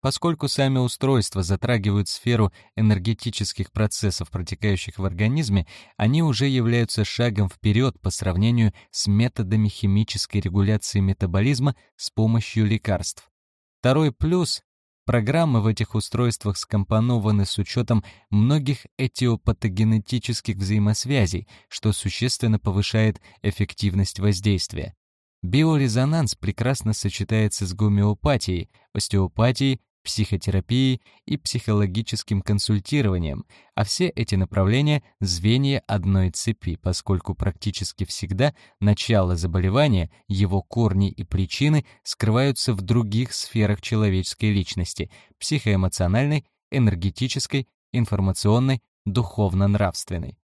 Поскольку сами устройства затрагивают сферу энергетических процессов, протекающих в организме, они уже являются шагом вперед по сравнению с методами химической регуляции метаболизма с помощью лекарств. Второй плюс Программы в этих устройствах скомпонованы с учетом многих этиопатогенетических взаимосвязей, что существенно повышает эффективность воздействия. Биорезонанс прекрасно сочетается с гомеопатией, остеопатией психотерапией и психологическим консультированием, а все эти направления — звенья одной цепи, поскольку практически всегда начало заболевания, его корни и причины скрываются в других сферах человеческой личности — психоэмоциональной, энергетической, информационной, духовно-нравственной.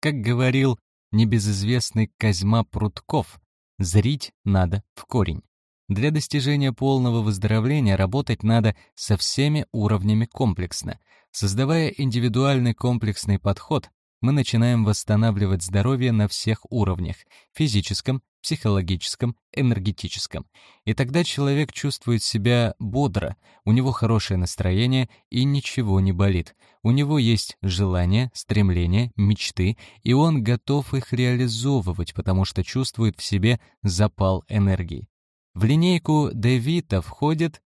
Как говорил небезызвестный Козьма Прутков, зрить надо в корень. Для достижения полного выздоровления работать надо со всеми уровнями комплексно. Создавая индивидуальный комплексный подход, мы начинаем восстанавливать здоровье на всех уровнях — физическом, психологическом, энергетическом. И тогда человек чувствует себя бодро, у него хорошее настроение и ничего не болит. У него есть желания, стремления, мечты, и он готов их реализовывать, потому что чувствует в себе запал энергии. В линейку DeVita входят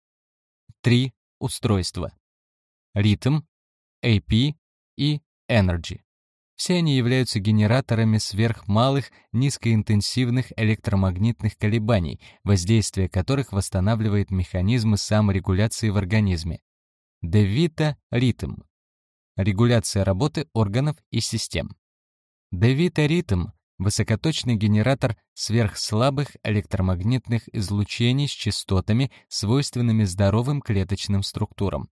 три устройства — ритм, AP и Energy. Все они являются генераторами сверхмалых низкоинтенсивных электромагнитных колебаний, воздействие которых восстанавливает механизмы саморегуляции в организме. DeVita ритм. Регуляция работы органов и систем. DeVita ритм Высокоточный генератор сверхслабых электромагнитных излучений с частотами, свойственными здоровым клеточным структурам.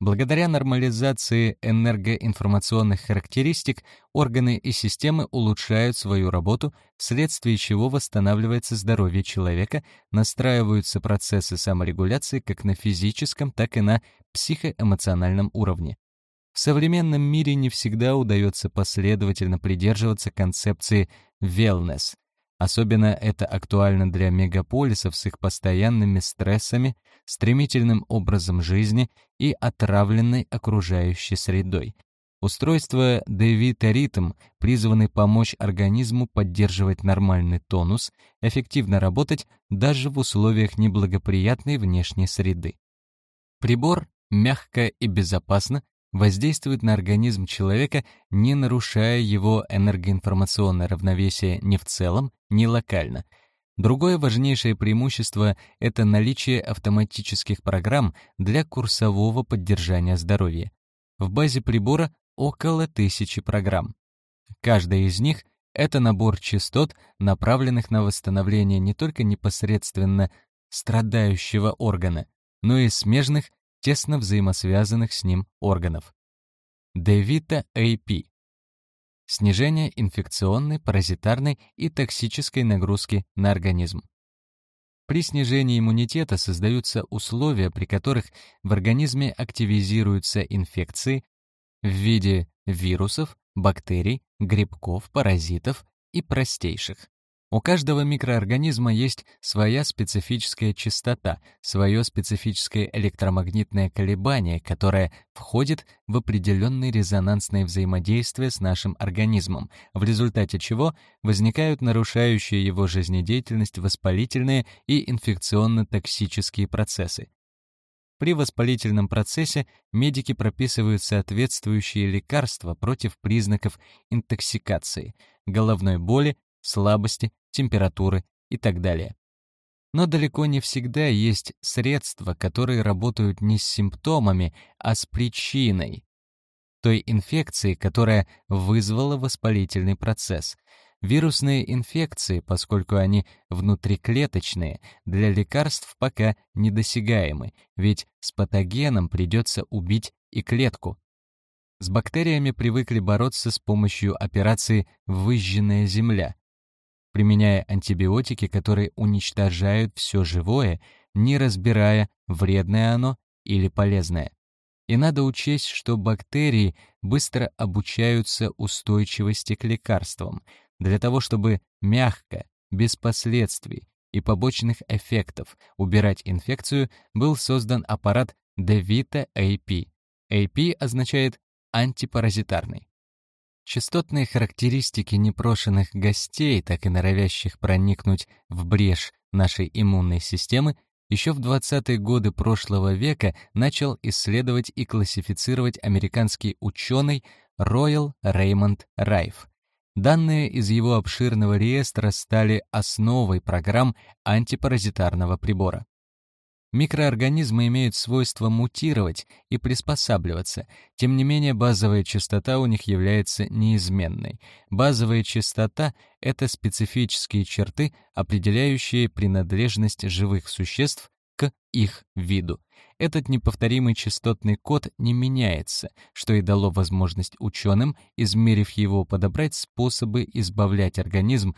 Благодаря нормализации энергоинформационных характеристик органы и системы улучшают свою работу, вследствие чего восстанавливается здоровье человека, настраиваются процессы саморегуляции как на физическом, так и на психоэмоциональном уровне. В современном мире не всегда удается последовательно придерживаться концепции wellness. Особенно это актуально для мегаполисов с их постоянными стрессами, стремительным образом жизни и отравленной окружающей средой. Устройства Девита Ритм призваны помочь организму поддерживать нормальный тонус, эффективно работать даже в условиях неблагоприятной внешней среды. Прибор мягко и безопасно воздействует на организм человека, не нарушая его энергоинформационное равновесие ни в целом, ни локально. Другое важнейшее преимущество — это наличие автоматических программ для курсового поддержания здоровья. В базе прибора около тысячи программ. Каждая из них — это набор частот, направленных на восстановление не только непосредственно страдающего органа, но и смежных тесно взаимосвязанных с ним органов. Девита AP. Снижение инфекционной, паразитарной и токсической нагрузки на организм. При снижении иммунитета создаются условия, при которых в организме активизируются инфекции в виде вирусов, бактерий, грибков, паразитов и простейших У каждого микроорганизма есть своя специфическая частота, свое специфическое электромагнитное колебание, которое входит в определенное резонансное взаимодействие с нашим организмом, в результате чего возникают нарушающие его жизнедеятельность воспалительные и инфекционно-токсические процессы. При воспалительном процессе медики прописывают соответствующие лекарства против признаков интоксикации, головной боли, слабости, температуры и так далее. Но далеко не всегда есть средства, которые работают не с симптомами, а с причиной той инфекции, которая вызвала воспалительный процесс. Вирусные инфекции, поскольку они внутриклеточные, для лекарств пока недосягаемы, ведь с патогеном придется убить и клетку. С бактериями привыкли бороться с помощью операции «выжженная земля», применяя антибиотики, которые уничтожают все живое, не разбирая, вредное оно или полезное. И надо учесть, что бактерии быстро обучаются устойчивости к лекарствам. Для того, чтобы мягко, без последствий и побочных эффектов убирать инфекцию, был создан аппарат DeVita AP. AP означает антипаразитарный. Частотные характеристики непрошенных гостей, так и норовящих проникнуть в брешь нашей иммунной системы, еще в 20-е годы прошлого века начал исследовать и классифицировать американский ученый Роyal Реймонд Райф. Данные из его обширного реестра стали основой программ антипаразитарного прибора. Микроорганизмы имеют свойство мутировать и приспосабливаться, тем не менее базовая частота у них является неизменной. Базовая частота — это специфические черты, определяющие принадлежность живых существ к их виду. Этот неповторимый частотный код не меняется, что и дало возможность ученым, измерив его, подобрать способы избавлять организм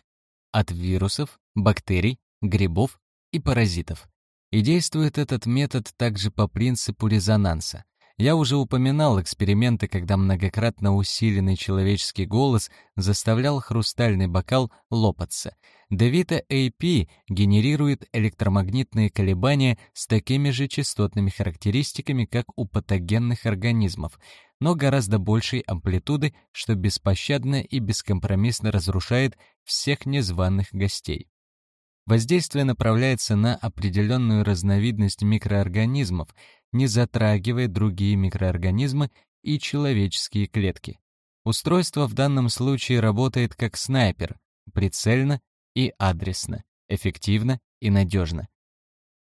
от вирусов, бактерий, грибов и паразитов. И действует этот метод также по принципу резонанса. Я уже упоминал эксперименты, когда многократно усиленный человеческий голос заставлял хрустальный бокал лопаться. Девита AP генерирует электромагнитные колебания с такими же частотными характеристиками, как у патогенных организмов, но гораздо большей амплитуды, что беспощадно и бескомпромиссно разрушает всех незваных гостей. Воздействие направляется на определенную разновидность микроорганизмов, не затрагивая другие микроорганизмы и человеческие клетки. Устройство в данном случае работает как снайпер, прицельно и адресно, эффективно и надежно.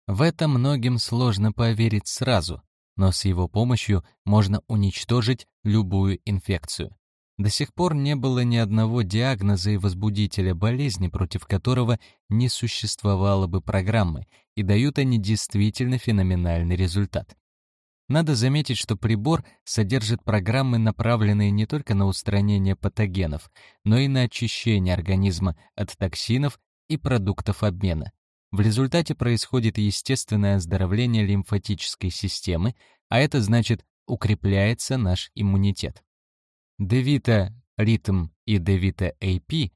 В это многим сложно поверить сразу, но с его помощью можно уничтожить любую инфекцию. До сих пор не было ни одного диагноза и возбудителя болезни, против которого не существовало бы программы, и дают они действительно феноменальный результат. Надо заметить, что прибор содержит программы, направленные не только на устранение патогенов, но и на очищение организма от токсинов и продуктов обмена. В результате происходит естественное оздоровление лимфатической системы, а это значит укрепляется наш иммунитет. Девита Ритм и Девита AP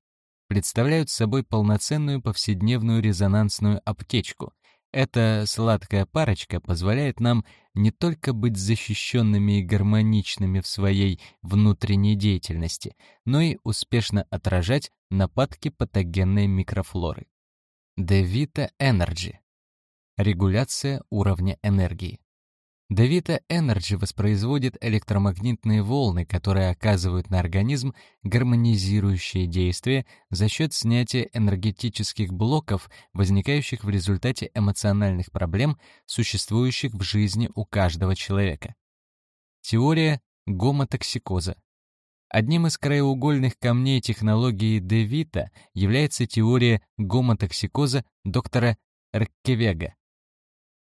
представляют собой полноценную повседневную резонансную аптечку. Эта сладкая парочка позволяет нам не только быть защищенными и гармоничными в своей внутренней деятельности, но и успешно отражать нападки патогенной микрофлоры. Девита Energy. Регуляция уровня энергии. Девита Energy воспроизводит электромагнитные волны, которые оказывают на организм гармонизирующее действие за счет снятия энергетических блоков, возникающих в результате эмоциональных проблем, существующих в жизни у каждого человека. Теория гомотоксикоза. Одним из краеугольных камней технологии Девита является теория гомотоксикоза доктора Рккевега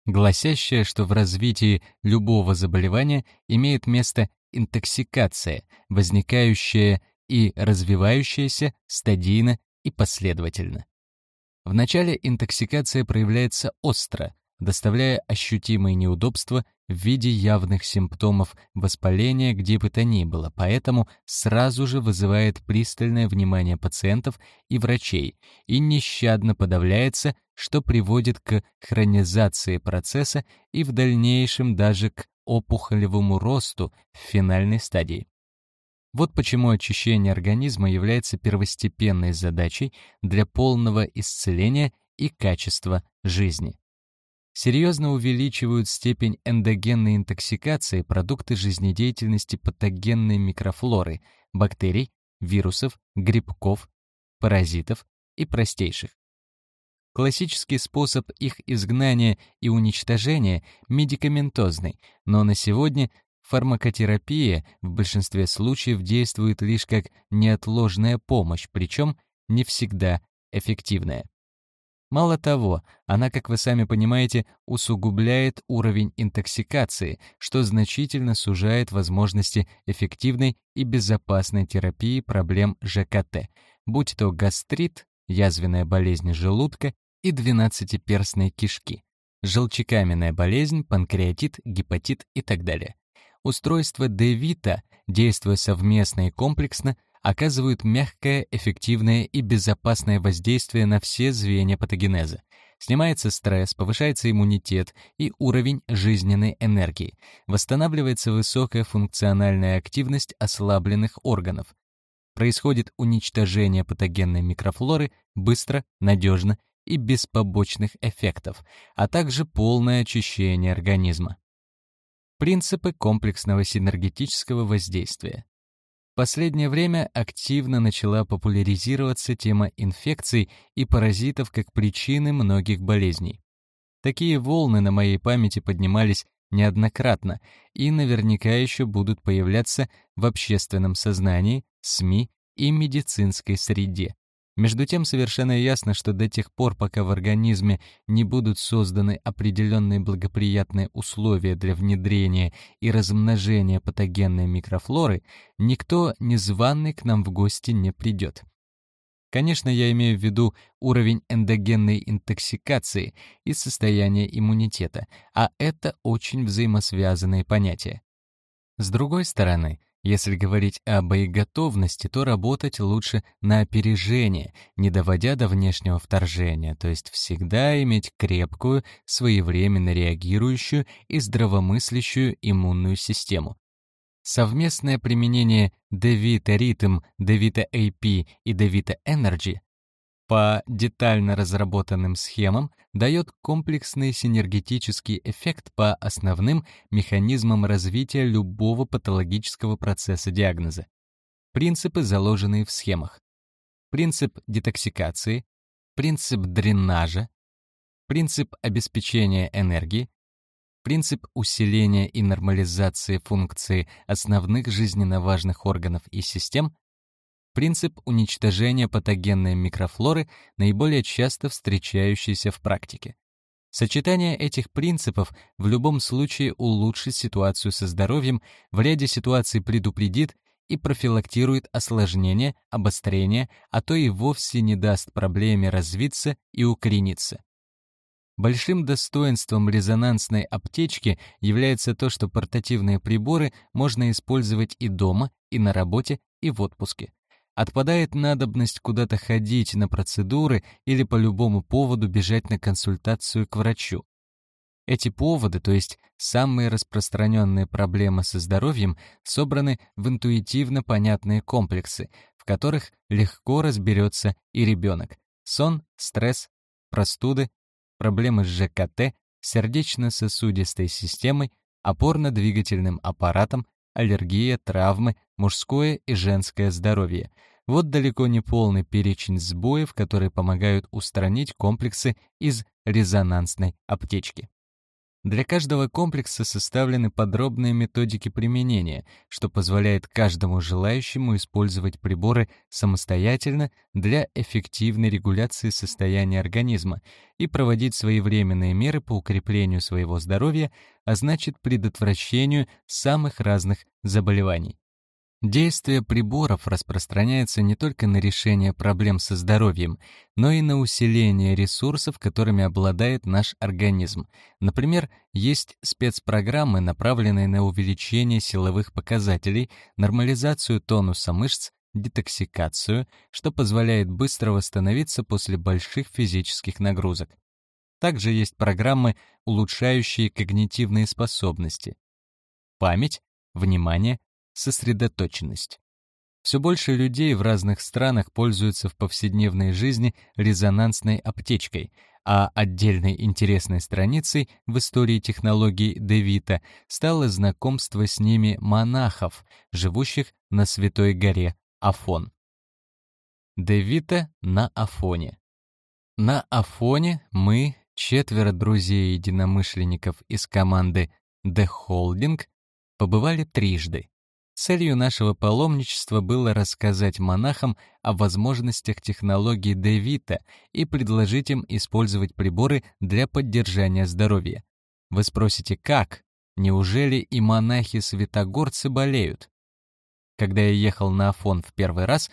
гласящая, что в развитии любого заболевания имеет место интоксикация, возникающая и развивающаяся стадийно и последовательно. Вначале интоксикация проявляется остро, доставляя ощутимые неудобства в виде явных симптомов воспаления где бы то ни было, поэтому сразу же вызывает пристальное внимание пациентов и врачей и нещадно подавляется, что приводит к хронизации процесса и в дальнейшем даже к опухолевому росту в финальной стадии. Вот почему очищение организма является первостепенной задачей для полного исцеления и качества жизни серьезно увеличивают степень эндогенной интоксикации продукты жизнедеятельности патогенной микрофлоры, бактерий, вирусов, грибков, паразитов и простейших. Классический способ их изгнания и уничтожения медикаментозный, но на сегодня фармакотерапия в большинстве случаев действует лишь как неотложная помощь, причем не всегда эффективная. Мало того, она, как вы сами понимаете, усугубляет уровень интоксикации, что значительно сужает возможности эффективной и безопасной терапии проблем ЖКТ, будь то гастрит, язвенная болезнь желудка и двенадцатиперстной кишки, желчекаменная болезнь, панкреатит, гепатит и так далее. Устройство Девита, действуя совместно и комплексно, оказывают мягкое, эффективное и безопасное воздействие на все звенья патогенеза. Снимается стресс, повышается иммунитет и уровень жизненной энергии, восстанавливается высокая функциональная активность ослабленных органов. Происходит уничтожение патогенной микрофлоры быстро, надежно и без побочных эффектов, а также полное очищение организма. Принципы комплексного синергетического воздействия последнее время активно начала популяризироваться тема инфекций и паразитов как причины многих болезней. Такие волны на моей памяти поднимались неоднократно и наверняка еще будут появляться в общественном сознании, СМИ и медицинской среде. Между тем совершенно ясно, что до тех пор, пока в организме не будут созданы определенные благоприятные условия для внедрения и размножения патогенной микрофлоры, никто незваный к нам в гости не придет. Конечно, я имею в виду уровень эндогенной интоксикации и состояние иммунитета, а это очень взаимосвязанные понятия. С другой стороны, если говорить о боеготовности, то работать лучше на опережение, не доводя до внешнего вторжения, то есть всегда иметь крепкую, своевременно реагирующую и здравомыслящую иммунную систему. Совместное применение Devita Rhythm, Devita AP и Devita Energy по детально разработанным схемам дает комплексный синергетический эффект по основным механизмам развития любого патологического процесса диагноза. Принципы, заложенные в схемах. Принцип детоксикации, принцип дренажа, принцип обеспечения энергии, принцип усиления и нормализации функции основных жизненно важных органов и систем, Принцип уничтожения патогенной микрофлоры наиболее часто встречающийся в практике. Сочетание этих принципов в любом случае улучшит ситуацию со здоровьем, в ряде ситуаций предупредит и профилактирует осложнения, обострения, а то и вовсе не даст проблеме развиться и укорениться. Большим достоинством резонансной аптечки является то, что портативные приборы можно использовать и дома, и на работе, и в отпуске. Отпадает надобность куда-то ходить на процедуры или по любому поводу бежать на консультацию к врачу. Эти поводы, то есть самые распространенные проблемы со здоровьем, собраны в интуитивно понятные комплексы, в которых легко разберется и ребенок. Сон, стресс, простуды, проблемы с ЖКТ, сердечно-сосудистой системой, опорно-двигательным аппаратом, аллергия, травмы, мужское и женское здоровье. Вот далеко не полный перечень сбоев, которые помогают устранить комплексы из резонансной аптечки. Для каждого комплекса составлены подробные методики применения, что позволяет каждому желающему использовать приборы самостоятельно для эффективной регуляции состояния организма и проводить своевременные меры по укреплению своего здоровья, а значит предотвращению самых разных заболеваний. Действие приборов распространяется не только на решение проблем со здоровьем, но и на усиление ресурсов, которыми обладает наш организм. Например, есть спецпрограммы, направленные на увеличение силовых показателей, нормализацию тонуса мышц, детоксикацию, что позволяет быстро восстановиться после больших физических нагрузок. Также есть программы, улучшающие когнитивные способности. Память, внимание, сосредоточенность. Все больше людей в разных странах пользуются в повседневной жизни резонансной аптечкой, а отдельной интересной страницей в истории технологий Девита стало знакомство с ними монахов, живущих на Святой горе Афон. Девита на Афоне. На Афоне мы, четверо друзей-единомышленников из команды The Holding, побывали трижды. Целью нашего паломничества было рассказать монахам о возможностях технологий Девита и предложить им использовать приборы для поддержания здоровья. Вы спросите, как? Неужели и монахи-святогорцы болеют? Когда я ехал на Афон в первый раз,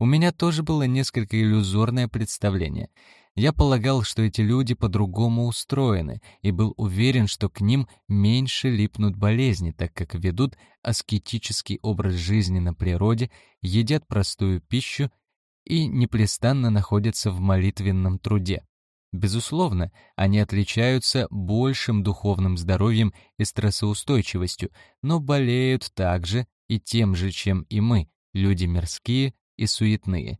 у меня тоже было несколько иллюзорное представление — я полагал, что эти люди по-другому устроены, и был уверен, что к ним меньше липнут болезни, так как ведут аскетический образ жизни на природе, едят простую пищу и непрестанно находятся в молитвенном труде. Безусловно, они отличаются большим духовным здоровьем и стрессоустойчивостью, но болеют также и тем же, чем и мы, люди мирские и суетные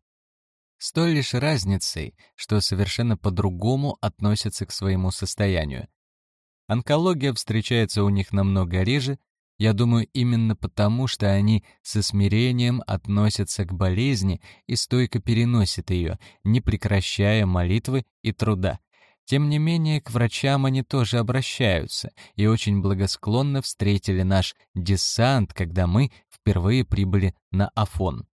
с той лишь разницей, что совершенно по-другому относятся к своему состоянию. Онкология встречается у них намного реже, я думаю, именно потому, что они со смирением относятся к болезни и стойко переносят ее, не прекращая молитвы и труда. Тем не менее, к врачам они тоже обращаются и очень благосклонно встретили наш десант, когда мы впервые прибыли на Афон.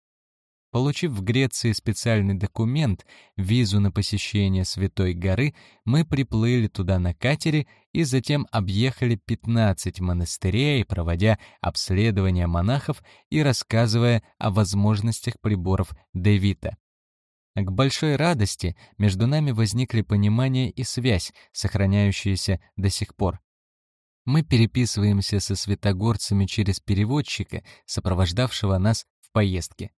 Получив в Греции специальный документ, визу на посещение Святой горы, мы приплыли туда на катере и затем объехали 15 монастырей, проводя обследования монахов и рассказывая о возможностях приборов Девита. К большой радости между нами возникли понимание и связь, сохраняющиеся до сих пор. Мы переписываемся со святогорцами через переводчика, сопровождавшего нас в поездке.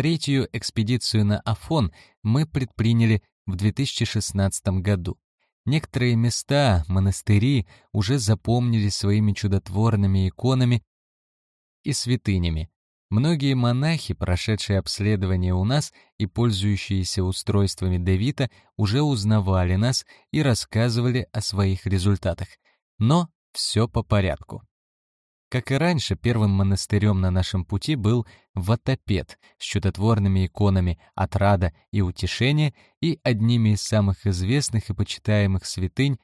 Третью экспедицию на Афон мы предприняли в 2016 году. Некоторые места, монастыри, уже запомнились своими чудотворными иконами и святынями. Многие монахи, прошедшие обследование у нас и пользующиеся устройствами Девита, уже узнавали нас и рассказывали о своих результатах. Но все по порядку. Как и раньше, первым монастырем на нашем пути был Ватопед с чудотворными иконами отрада и утешения и одними из самых известных и почитаемых святынь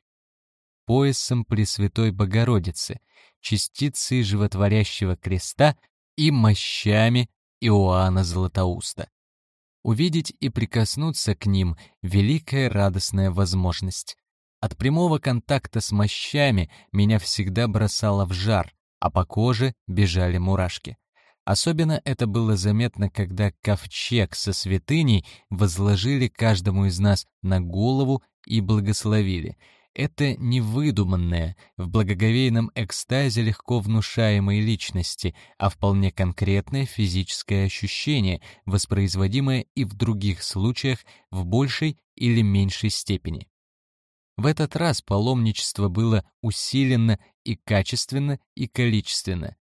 поясом Пресвятой Богородицы, частицей животворящего креста и мощами Иоанна Златоуста. Увидеть и прикоснуться к ним — великая радостная возможность. От прямого контакта с мощами меня всегда бросало в жар, а по коже бежали мурашки. Особенно это было заметно, когда ковчег со святыней возложили каждому из нас на голову и благословили. Это невыдуманное, в благоговейном экстазе легко внушаемой личности, а вполне конкретное физическое ощущение, воспроизводимое и в других случаях в большей или меньшей степени. В этот раз паломничество было усиленно и качественно, и количественно.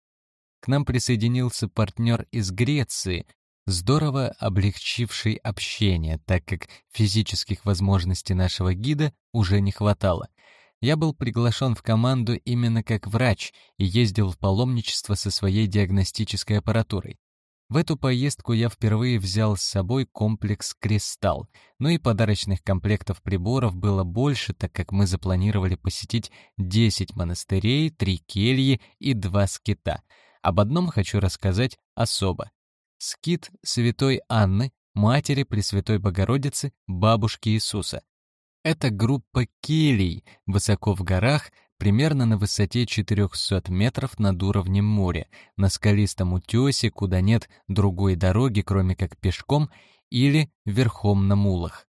К нам присоединился партнер из Греции, здорово облегчивший общение, так как физических возможностей нашего гида уже не хватало. Я был приглашен в команду именно как врач и ездил в паломничество со своей диагностической аппаратурой. В эту поездку я впервые взял с собой комплекс «Кристалл», но и подарочных комплектов приборов было больше, так как мы запланировали посетить 10 монастырей, 3 кельи и 2 скита. Об одном хочу рассказать особо. Скит Святой Анны, матери Пресвятой Богородицы, бабушки Иисуса. Это группа келий, высоко в горах, примерно на высоте 400 метров над уровнем моря, на скалистом утесе, куда нет другой дороги, кроме как пешком или верхом на мулах.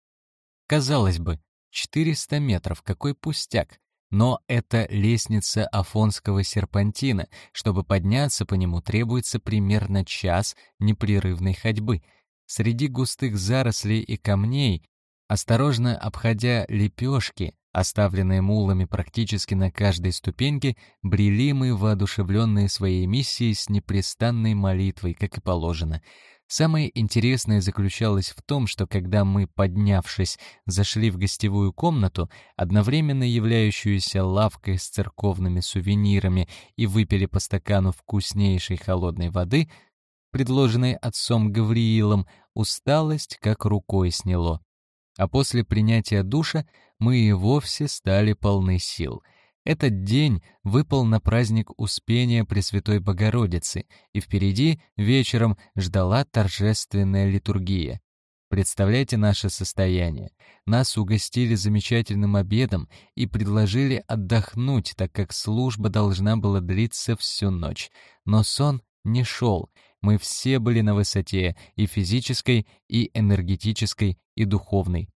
Казалось бы, 400 метров, какой пустяк, но это лестница Афонского серпантина. Чтобы подняться по нему, требуется примерно час непрерывной ходьбы. Среди густых зарослей и камней, осторожно обходя лепешки, оставленные мулами практически на каждой ступеньке, брели мы, воодушевленные своей миссией с непрестанной молитвой, как и положено — Самое интересное заключалось в том, что когда мы, поднявшись, зашли в гостевую комнату, одновременно являющуюся лавкой с церковными сувенирами, и выпили по стакану вкуснейшей холодной воды, предложенной отцом Гавриилом, усталость как рукой сняло. А после принятия душа мы и вовсе стали полны сил — этот день выпал на праздник Успения Пресвятой Богородицы, и впереди вечером ждала торжественная литургия. Представляете наше состояние. Нас угостили замечательным обедом и предложили отдохнуть, так как служба должна была длиться всю ночь. Но сон не шел. Мы все были на высоте и физической, и энергетической, и духовной.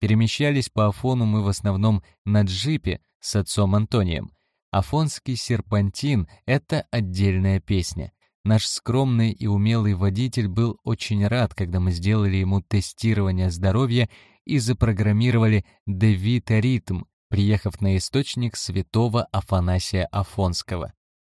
Перемещались по Афону мы в основном на джипе, с отцом Антонием. Афонский серпантин — это отдельная песня. Наш скромный и умелый водитель был очень рад, когда мы сделали ему тестирование здоровья и запрограммировали девита-ритм, приехав на источник святого Афанасия Афонского.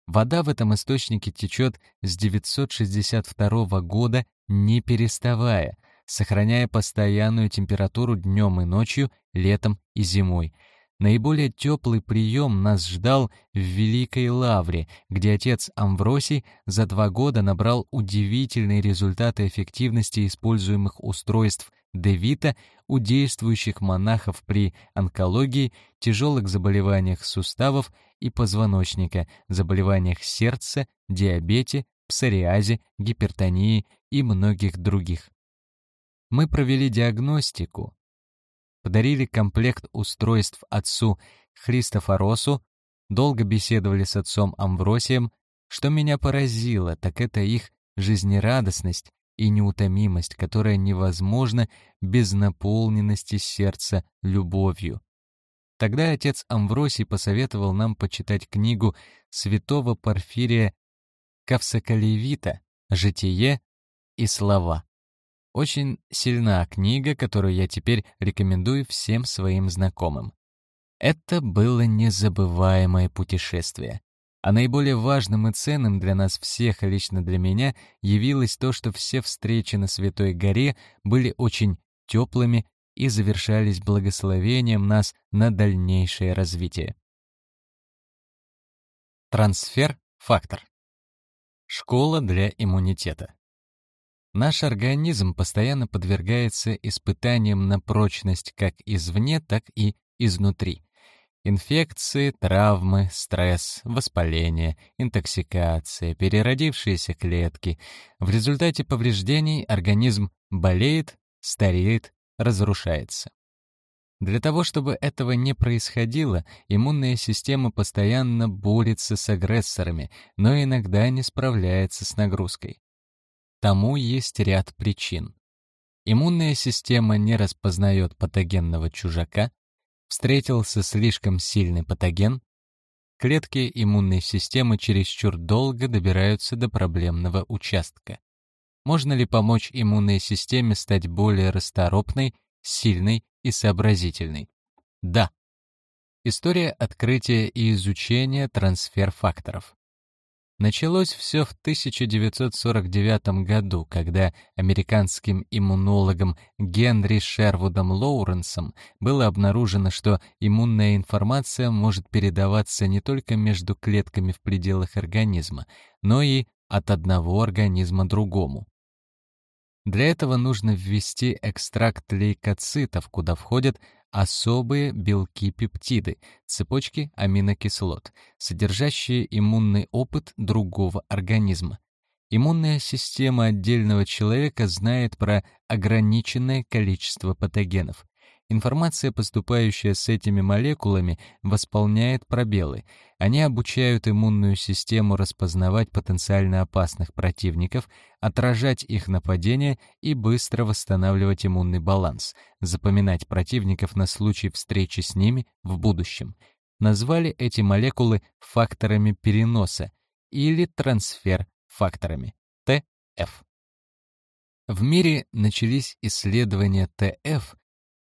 Вода в этом источнике течет с 962 года, не переставая, сохраняя постоянную температуру днем и ночью, летом и зимой — Наиболее теплый прием нас ждал в Великой Лавре, где отец Амвросий за два года набрал удивительные результаты эффективности используемых устройств Девита у действующих монахов при онкологии, тяжелых заболеваниях суставов и позвоночника, заболеваниях сердца, диабете, псориазе, гипертонии и многих других. Мы провели диагностику, подарили комплект устройств отцу Христофоросу, долго беседовали с отцом Амвросием. Что меня поразило, так это их жизнерадостность и неутомимость, которая невозможна без наполненности сердца любовью. Тогда отец Амвросий посоветовал нам почитать книгу святого Порфирия Кавсакалевита «Житие и слова». Очень сильна книга, которую я теперь рекомендую всем своим знакомым. Это было незабываемое путешествие. А наиболее важным и ценным для нас всех, и лично для меня, явилось то, что все встречи на Святой горе были очень теплыми и завершались благословением нас на дальнейшее развитие. Трансфер-фактор. Школа для иммунитета. Наш организм постоянно подвергается испытаниям на прочность как извне, так и изнутри. Инфекции, травмы, стресс, воспаление, интоксикация, переродившиеся клетки. В результате повреждений организм болеет, стареет, разрушается. Для того, чтобы этого не происходило, иммунная система постоянно борется с агрессорами, но иногда не справляется с нагрузкой. Тому есть ряд причин. Иммунная система не распознает патогенного чужака, встретился слишком сильный патоген, клетки иммунной системы чересчур долго добираются до проблемного участка. Можно ли помочь иммунной системе стать более расторопной, сильной и сообразительной? Да. История открытия и изучения трансфер-факторов. Началось все в 1949 году, когда американским иммунологом Генри Шервудом Лоуренсом было обнаружено, что иммунная информация может передаваться не только между клетками в пределах организма, но и от одного организма другому. Для этого нужно ввести экстракт лейкоцитов, куда входят особые белки-пептиды, цепочки аминокислот, содержащие иммунный опыт другого организма. Иммунная система отдельного человека знает про ограниченное количество патогенов. Информация, поступающая с этими молекулами, восполняет пробелы. Они обучают иммунную систему распознавать потенциально опасных противников, отражать их нападения и быстро восстанавливать иммунный баланс, запоминать противников на случай встречи с ними в будущем. Назвали эти молекулы факторами переноса или трансфер-факторами, ТФ. В мире начались исследования ТФ,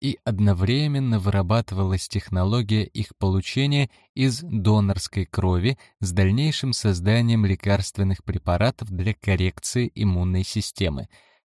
и одновременно вырабатывалась технология их получения из донорской крови с дальнейшим созданием лекарственных препаратов для коррекции иммунной системы.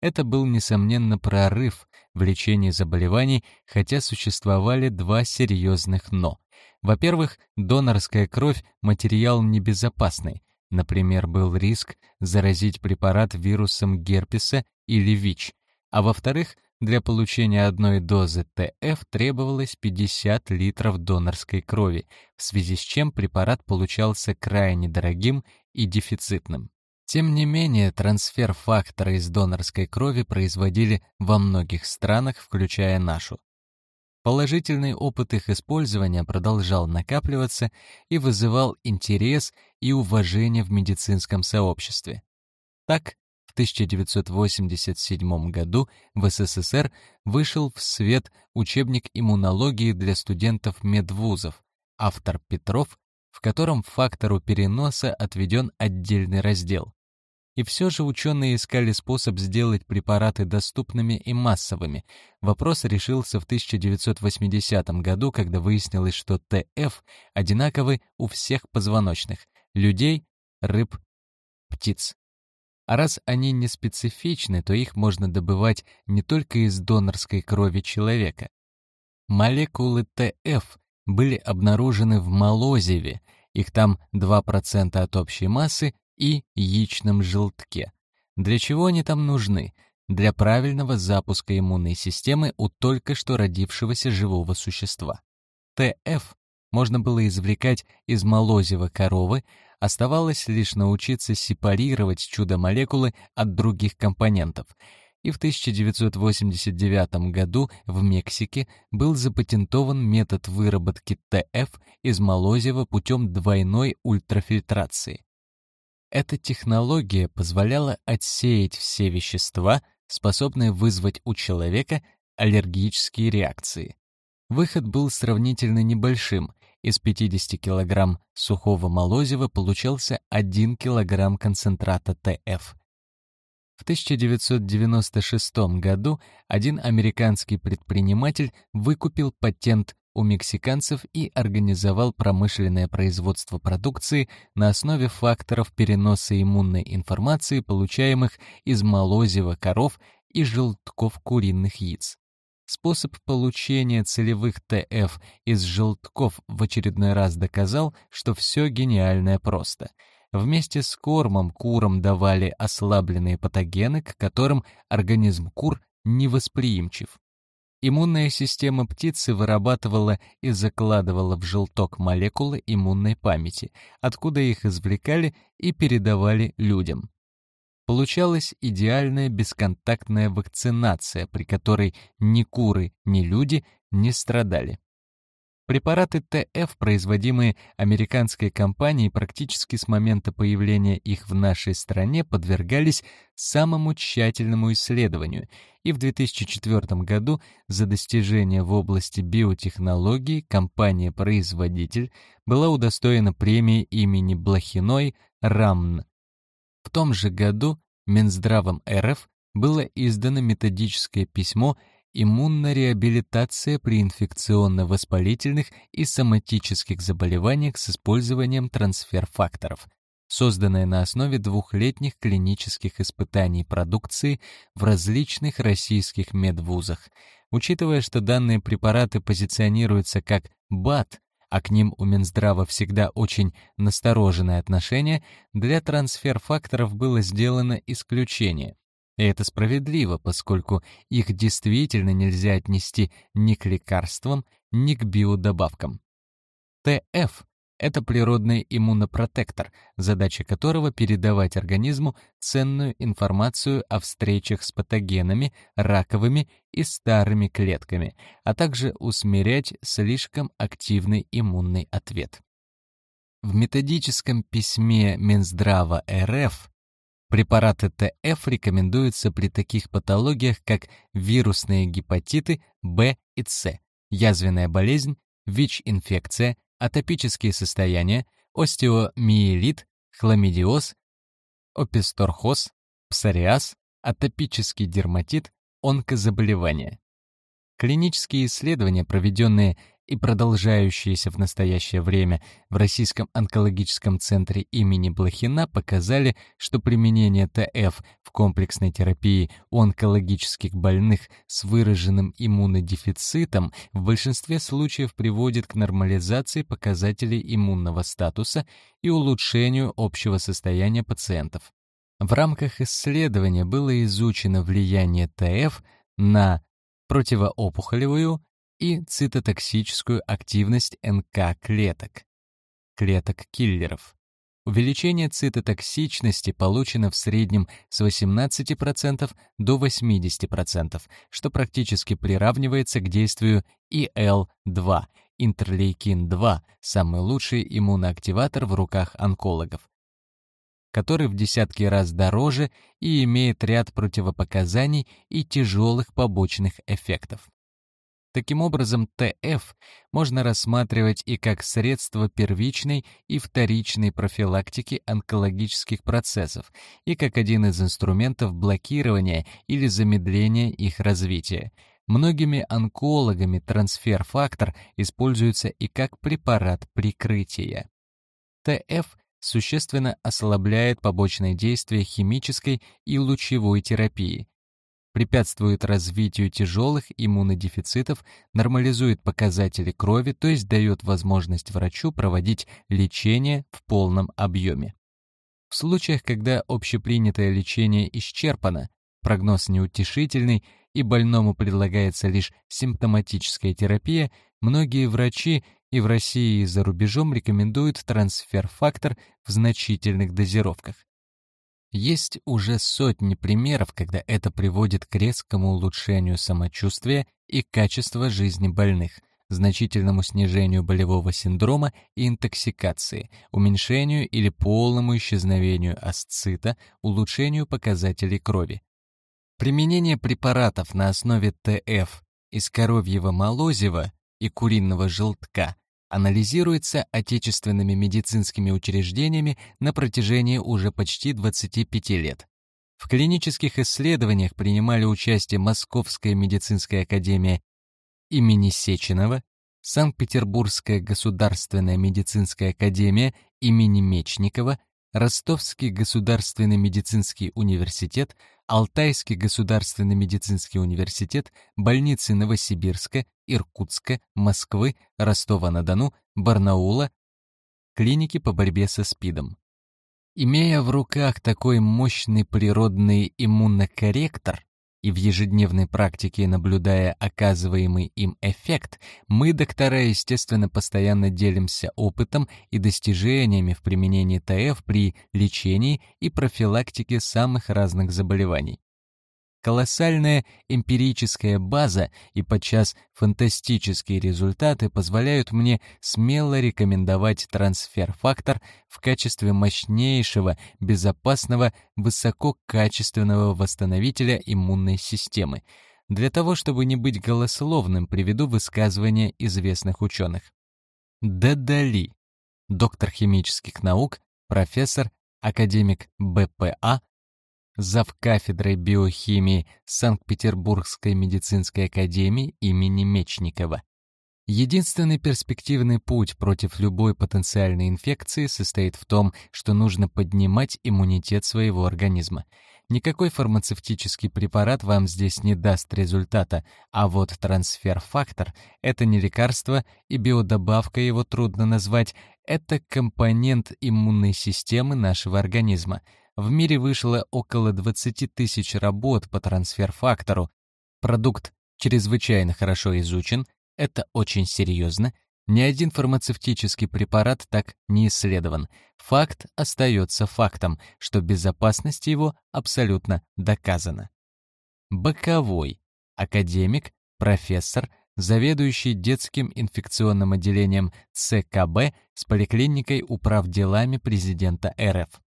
Это был, несомненно, прорыв в лечении заболеваний, хотя существовали два серьезных «но». Во-первых, донорская кровь — материал небезопасный. Например, был риск заразить препарат вирусом герпеса или ВИЧ. А во-вторых, для получения одной дозы ТФ требовалось 50 литров донорской крови, в связи с чем препарат получался крайне дорогим и дефицитным. Тем не менее, трансфер фактора из донорской крови производили во многих странах, включая нашу. Положительный опыт их использования продолжал накапливаться и вызывал интерес и уважение в медицинском сообществе. Так, 1987 году в СССР вышел в свет учебник иммунологии для студентов медвузов, автор Петров, в котором фактору переноса отведен отдельный раздел. И все же ученые искали способ сделать препараты доступными и массовыми. Вопрос решился в 1980 году, когда выяснилось, что ТФ одинаковы у всех позвоночных — людей, рыб, птиц. А раз они не специфичны, то их можно добывать не только из донорской крови человека. Молекулы ТФ были обнаружены в молозиве, их там 2% от общей массы, и яичном желтке. Для чего они там нужны? Для правильного запуска иммунной системы у только что родившегося живого существа. ТФ можно было извлекать из молозива коровы, Оставалось лишь научиться сепарировать чудо-молекулы от других компонентов. И в 1989 году в Мексике был запатентован метод выработки ТФ из молозива путем двойной ультрафильтрации. Эта технология позволяла отсеять все вещества, способные вызвать у человека аллергические реакции. Выход был сравнительно небольшим, из 50 кг сухого молозива получался 1 кг концентрата ТФ. В 1996 году один американский предприниматель выкупил патент у мексиканцев и организовал промышленное производство продукции на основе факторов переноса иммунной информации, получаемых из молозива коров и желтков куриных яиц. Способ получения целевых ТФ из желтков в очередной раз доказал, что все гениальное просто. Вместе с кормом курам давали ослабленные патогены, к которым организм кур невосприимчив. Иммунная система птицы вырабатывала и закладывала в желток молекулы иммунной памяти, откуда их извлекали и передавали людям. Получалась идеальная бесконтактная вакцинация, при которой ни куры, ни люди не страдали. Препараты ТФ, производимые американской компанией практически с момента появления их в нашей стране, подвергались самому тщательному исследованию, и в 2004 году за достижения в области биотехнологий компания-производитель была удостоена премии имени Блохиной РАМН в том же году Минздравом РФ было издано методическое письмо «Иммунная реабилитация при инфекционно-воспалительных и соматических заболеваниях с использованием трансфер-факторов», созданное на основе двухлетних клинических испытаний продукции в различных российских медвузах. Учитывая, что данные препараты позиционируются как БАД, а к ним у Минздрава всегда очень настороженное отношение, для трансфер-факторов было сделано исключение. И это справедливо, поскольку их действительно нельзя отнести ни к лекарствам, ни к биодобавкам. ТФ Это природный иммунопротектор, задача которого передавать организму ценную информацию о встречах с патогенами, раковыми и старыми клетками, а также усмирять слишком активный иммунный ответ. В методическом письме Минздрава РФ препараты ТФ рекомендуются при таких патологиях, как вирусные гепатиты В и С, язвенная болезнь, ВИЧ-инфекция, атопические состояния, остеомиелит, хламидиоз, описторхоз, псориаз, атопический дерматит, онкозаболевания. Клинические исследования, проведенные и продолжающиеся в настоящее время в Российском онкологическом центре имени Блохина показали, что применение ТФ в комплексной терапии у онкологических больных с выраженным иммунодефицитом в большинстве случаев приводит к нормализации показателей иммунного статуса и улучшению общего состояния пациентов. В рамках исследования было изучено влияние ТФ на противоопухолевую и цитотоксическую активность НК-клеток, клеток-киллеров. Увеличение цитотоксичности получено в среднем с 18% до 80%, что практически приравнивается к действию ИЛ-2, интерлейкин-2, самый лучший иммуноактиватор в руках онкологов, который в десятки раз дороже и имеет ряд противопоказаний и тяжелых побочных эффектов. Таким образом, ТФ можно рассматривать и как средство первичной и вторичной профилактики онкологических процессов, и как один из инструментов блокирования или замедления их развития. Многими онкологами трансфер-фактор используется и как препарат прикрытия. ТФ существенно ослабляет побочное действие химической и лучевой терапии, препятствует развитию тяжелых иммунодефицитов, нормализует показатели крови, то есть дает возможность врачу проводить лечение в полном объеме. В случаях, когда общепринятое лечение исчерпано, прогноз неутешительный и больному предлагается лишь симптоматическая терапия, многие врачи и в России, и за рубежом рекомендуют трансфер-фактор в значительных дозировках. Есть уже сотни примеров, когда это приводит к резкому улучшению самочувствия и качества жизни больных, значительному снижению болевого синдрома и интоксикации, уменьшению или полному исчезновению асцита, улучшению показателей крови. Применение препаратов на основе ТФ из коровьего молозива и куриного желтка анализируется отечественными медицинскими учреждениями на протяжении уже почти 25 лет. В клинических исследованиях принимали участие Московская медицинская академия имени Сеченова, Санкт-Петербургская государственная медицинская академия имени Мечникова, Ростовский государственный медицинский университет, Алтайский государственный медицинский университет, больницы Новосибирска, Иркутска, Москвы, Ростова-на-Дону, Барнаула, клиники по борьбе со СПИДом. Имея в руках такой мощный природный иммунокорректор, и в ежедневной практике наблюдая оказываемый им эффект, мы, доктора, естественно, постоянно делимся опытом и достижениями в применении ТФ при лечении и профилактике самых разных заболеваний. Колоссальная эмпирическая база и подчас фантастические результаты позволяют мне смело рекомендовать трансфер-фактор в качестве мощнейшего, безопасного, высококачественного восстановителя иммунной системы. Для того, чтобы не быть голословным, приведу высказывание известных ученых. Дедали, доктор химических наук, профессор, академик БПА, зав. кафедрой биохимии Санкт-Петербургской медицинской академии имени Мечникова. Единственный перспективный путь против любой потенциальной инфекции состоит в том, что нужно поднимать иммунитет своего организма. Никакой фармацевтический препарат вам здесь не даст результата, а вот трансфер-фактор — это не лекарство, и биодобавка его трудно назвать, это компонент иммунной системы нашего организма — в мире вышло около 20 тысяч работ по трансфер-фактору. Продукт чрезвычайно хорошо изучен, это очень серьезно, Ни один фармацевтический препарат так не исследован. Факт остается фактом, что безопасность его абсолютно доказана. Боковой. Академик, профессор, заведующий детским инфекционным отделением ЦКБ с поликлиникой управ делами президента РФ.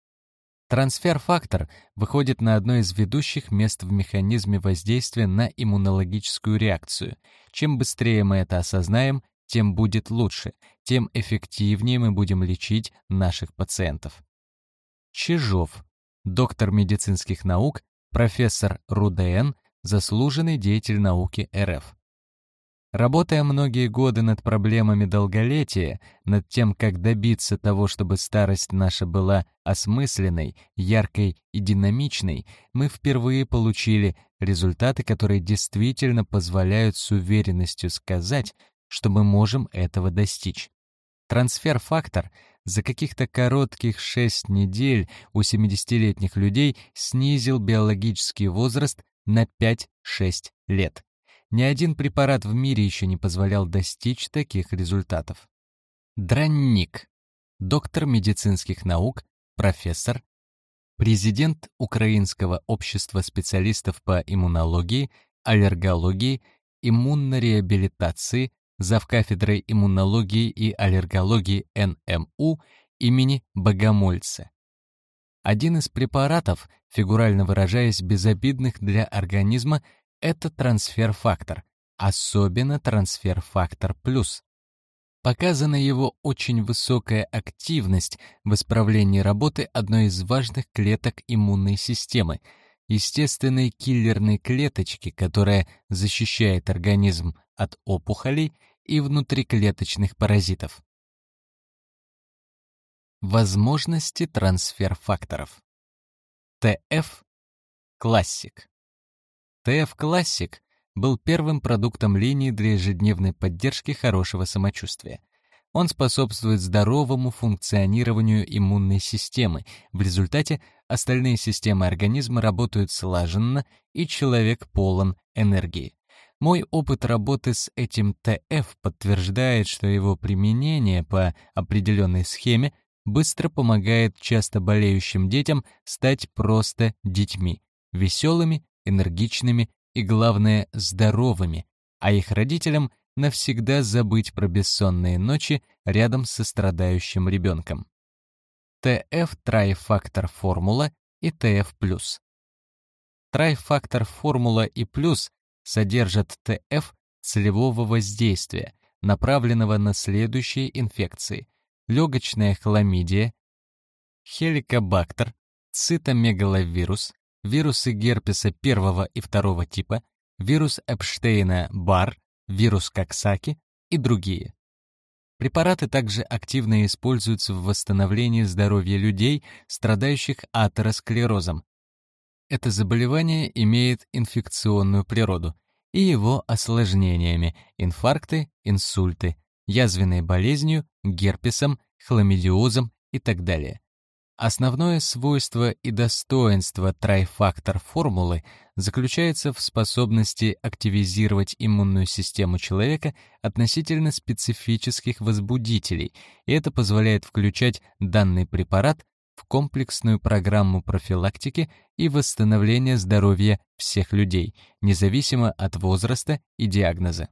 Трансфер-фактор выходит на одно из ведущих мест в механизме воздействия на иммунологическую реакцию. Чем быстрее мы это осознаем, тем будет лучше, тем эффективнее мы будем лечить наших пациентов. Чижов, доктор медицинских наук, профессор РУДН, заслуженный деятель науки РФ. Работая многие годы над проблемами долголетия, над тем, как добиться того, чтобы старость наша была осмысленной, яркой и динамичной, мы впервые получили результаты, которые действительно позволяют с уверенностью сказать, что мы можем этого достичь. Трансфер-фактор за каких-то коротких 6 недель у 70-летних людей снизил биологический возраст на 5-6 лет. Ни один препарат в мире еще не позволял достичь таких результатов. Дранник. Доктор медицинских наук, профессор, президент Украинского общества специалистов по иммунологии, аллергологии, иммунореабилитации, завкафедрой иммунологии и аллергологии НМУ имени Богомольца. Один из препаратов, фигурально выражаясь, безобидных для организма, это трансфер-фактор, особенно трансфер-фактор плюс. Показана его очень высокая активность в исправлении работы одной из важных клеток иммунной системы, естественной киллерной клеточки, которая защищает организм от опухолей и внутриклеточных паразитов. Возможности трансфер-факторов. ТФ Classic. ТФ Classic был первым продуктом линии для ежедневной поддержки хорошего самочувствия. Он способствует здоровому функционированию иммунной системы. В результате остальные системы организма работают слаженно, и человек полон энергии. Мой опыт работы с этим ТФ подтверждает, что его применение по определенной схеме быстро помогает часто болеющим детям стать просто детьми, веселыми, энергичными и, главное, здоровыми, а их родителям навсегда забыть про бессонные ночи рядом со страдающим ребенком. ТФ трайфактор формула и ТФ+. Трайфактор формула и плюс содержат ТФ целевого воздействия, направленного на следующие инфекции: легочная хламидия, хеликобактер, цитомегаловирус, вирусы герпеса первого и второго типа, вирус Эпштейна-Бар, вирус Коксаки и другие. Препараты также активно используются в восстановлении здоровья людей, страдающих атеросклерозом. Это заболевание имеет инфекционную природу и его осложнениями – инфаркты, инсульты, язвенной болезнью, герпесом, хламидиозом и так далее. Основное свойство и достоинство трайфактор формулы заключается в способности активизировать иммунную систему человека относительно специфических возбудителей, и это позволяет включать данный препарат в комплексную программу профилактики и восстановления здоровья всех людей, независимо от возраста и диагноза.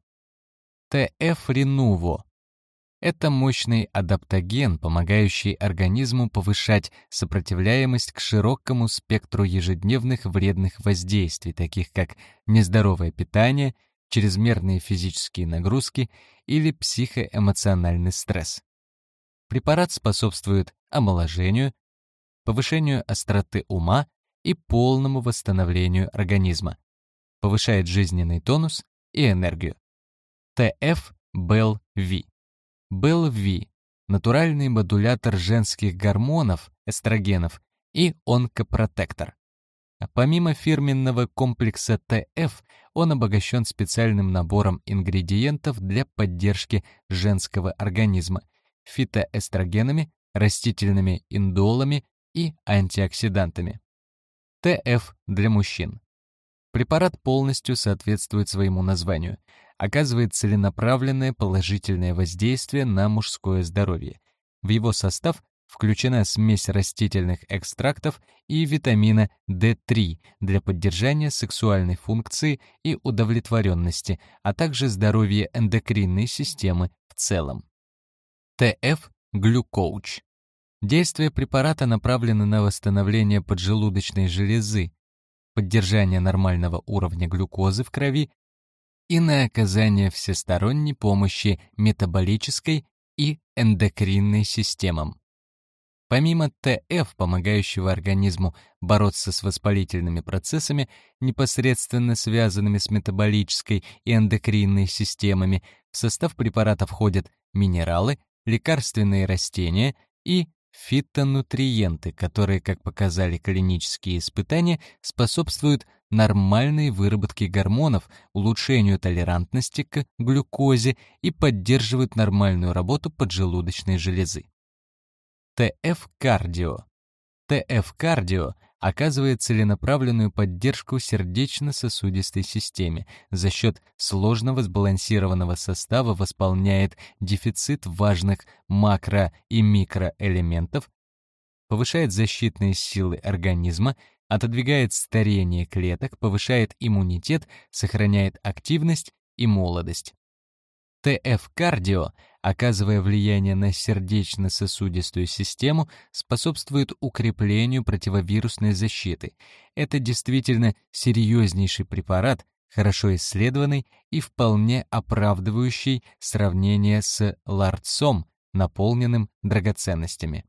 ТФ Ренуво это мощный адаптоген, помогающий организму повышать сопротивляемость к широкому спектру ежедневных вредных воздействий, таких как нездоровое питание, чрезмерные физические нагрузки или психоэмоциональный стресс. Препарат способствует омоложению, повышению остроты ума и полному восстановлению организма, повышает жизненный тонус и энергию. ТФ-БЕЛ-Ви БЛВ – натуральный модулятор женских гормонов, эстрогенов и онкопротектор. А помимо фирменного комплекса ТФ, он обогащен специальным набором ингредиентов для поддержки женского организма, фитоэстрогенами, растительными индолами и антиоксидантами. ТФ для мужчин. Препарат полностью соответствует своему названию. Оказывает целенаправленное положительное воздействие на мужское здоровье. В его состав включена смесь растительных экстрактов и витамина D3 для поддержания сексуальной функции и удовлетворенности, а также здоровья эндокринной системы в целом. ТФ Глюкоуч. Действие препарата направлено на восстановление поджелудочной железы, поддержание нормального уровня глюкозы в крови и на оказание всесторонней помощи метаболической и эндокринной системам. Помимо ТФ, помогающего организму бороться с воспалительными процессами, непосредственно связанными с метаболической и эндокринной системами, в состав препарата входят минералы, лекарственные растения и фитонутриенты, которые, как показали клинические испытания, способствуют нормальной выработке гормонов, улучшению толерантности к глюкозе и поддерживают нормальную работу поджелудочной железы. ТФ-кардио. ТФ-кардио оказывает целенаправленную поддержку сердечно-сосудистой системе, за счет сложного сбалансированного состава восполняет дефицит важных макро- и микроэлементов, повышает защитные силы организма, отодвигает старение клеток, повышает иммунитет, сохраняет активность и молодость. ТФ-Cardio оказывая влияние на сердечно-сосудистую систему, способствует укреплению противовирусной защиты. Это действительно серьезнейший препарат, хорошо исследованный и вполне оправдывающий сравнение с ларцом, наполненным драгоценностями.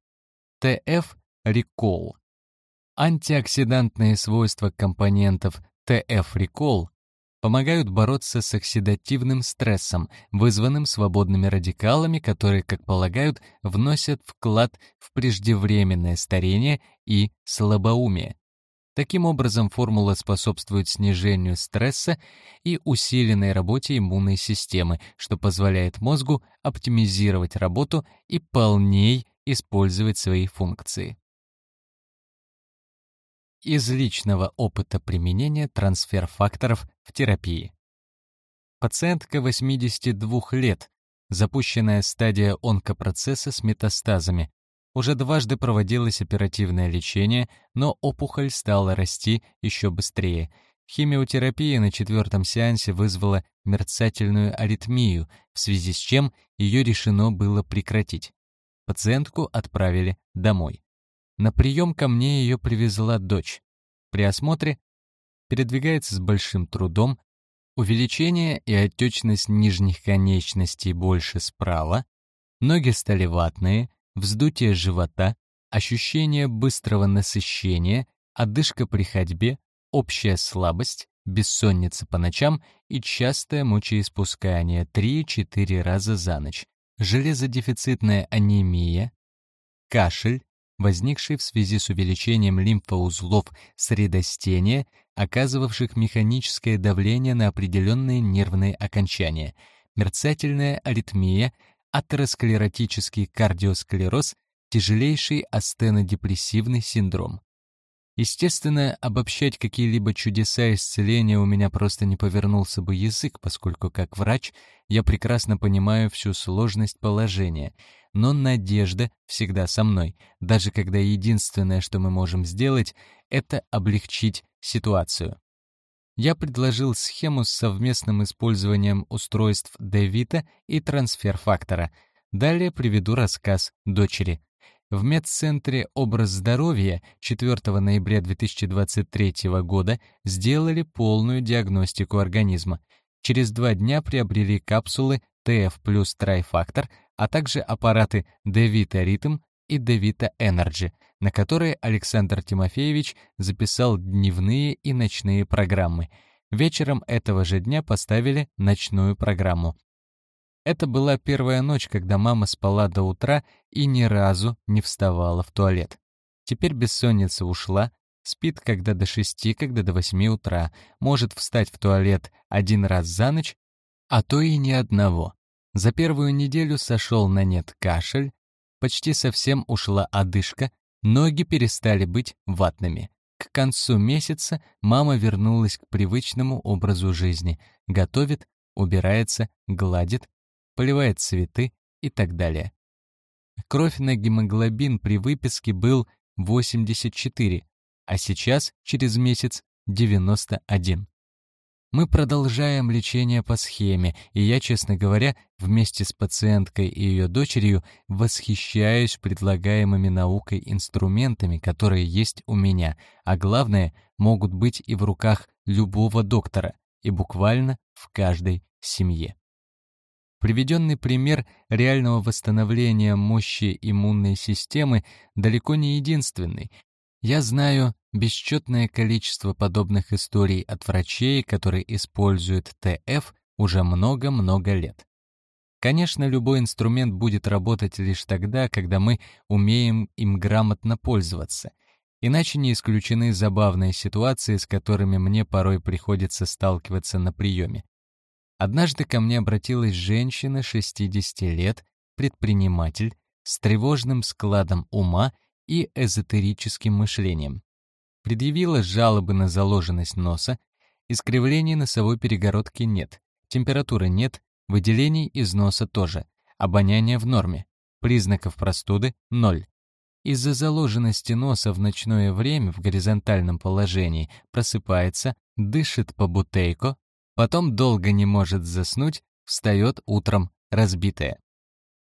ТФ-Recall. Антиоксидантные свойства компонентов ТФ-Recall помогают бороться с оксидативным стрессом, вызванным свободными радикалами, которые, как полагают, вносят вклад в преждевременное старение и слабоумие. Таким образом, формула способствует снижению стресса и усиленной работе иммунной системы, что позволяет мозгу оптимизировать работу и полней использовать свои функции из личного опыта применения трансфер-факторов в терапии. Пациентка 82 лет, запущенная стадия онкопроцесса с метастазами. Уже дважды проводилось оперативное лечение, но опухоль стала расти еще быстрее. Химиотерапия на четвертом сеансе вызвала мерцательную аритмию, в связи с чем ее решено было прекратить. Пациентку отправили домой. На прием ко мне ее привезла дочь. При осмотре передвигается с большим трудом, увеличение и отечность нижних конечностей больше справа, ноги стали ватные, вздутие живота, ощущение быстрого насыщения, одышка при ходьбе, общая слабость, бессонница по ночам и частое мочеиспускание 3-4 раза за ночь, железодефицитная анемия, кашель, возникший в связи с увеличением лимфоузлов средостения, оказывавших механическое давление на определенные нервные окончания, мерцательная аритмия, атеросклеротический кардиосклероз, тяжелейший астенодепрессивный синдром. Естественно, обобщать какие-либо чудеса исцеления у меня просто не повернулся бы язык, поскольку как врач я прекрасно понимаю всю сложность положения. Но надежда всегда со мной, даже когда единственное, что мы можем сделать, это облегчить ситуацию. Я предложил схему с совместным использованием устройств Девита и трансфер-фактора. Далее приведу рассказ дочери. В медцентре «Образ здоровья» 4 ноября 2023 года сделали полную диагностику организма. Через два дня приобрели капсулы ТФ плюс Tri-Factor, а также аппараты DeVita Ritm и DeVita Energy, на которые Александр Тимофеевич записал дневные и ночные программы. Вечером этого же дня поставили ночную программу. Это была первая ночь, когда мама спала до утра и ни разу не вставала в туалет. Теперь бессонница ушла, спит когда до шести, когда до восьми утра, может встать в туалет один раз за ночь, а то и ни одного. За первую неделю сошел на нет кашель, почти совсем ушла одышка, ноги перестали быть ватными. К концу месяца мама вернулась к привычному образу жизни, готовит, убирается, гладит, поливает цветы и так далее. Кровь на гемоглобин при выписке был 84, а сейчас, через месяц, 91. Мы продолжаем лечение по схеме, и я, честно говоря, вместе с пациенткой и ее дочерью восхищаюсь предлагаемыми наукой инструментами, которые есть у меня, а главное, могут быть и в руках любого доктора, и буквально в каждой семье. Приведенный пример реального восстановления мощи иммунной системы далеко не единственный. Я знаю бесчетное количество подобных историй от врачей, которые используют ТФ уже много-много лет. Конечно, любой инструмент будет работать лишь тогда, когда мы умеем им грамотно пользоваться. Иначе не исключены забавные ситуации, с которыми мне порой приходится сталкиваться на приеме. Однажды ко мне обратилась женщина 60 лет, предприниматель, с тревожным складом ума и эзотерическим мышлением. Предъявила жалобы на заложенность носа, искривлений носовой перегородки нет, температуры нет, выделений из носа тоже, обоняние в норме, признаков простуды — ноль. Из-за заложенности носа в ночное время в горизонтальном положении просыпается, дышит по бутейко, потом долго не может заснуть, встает утром разбитая.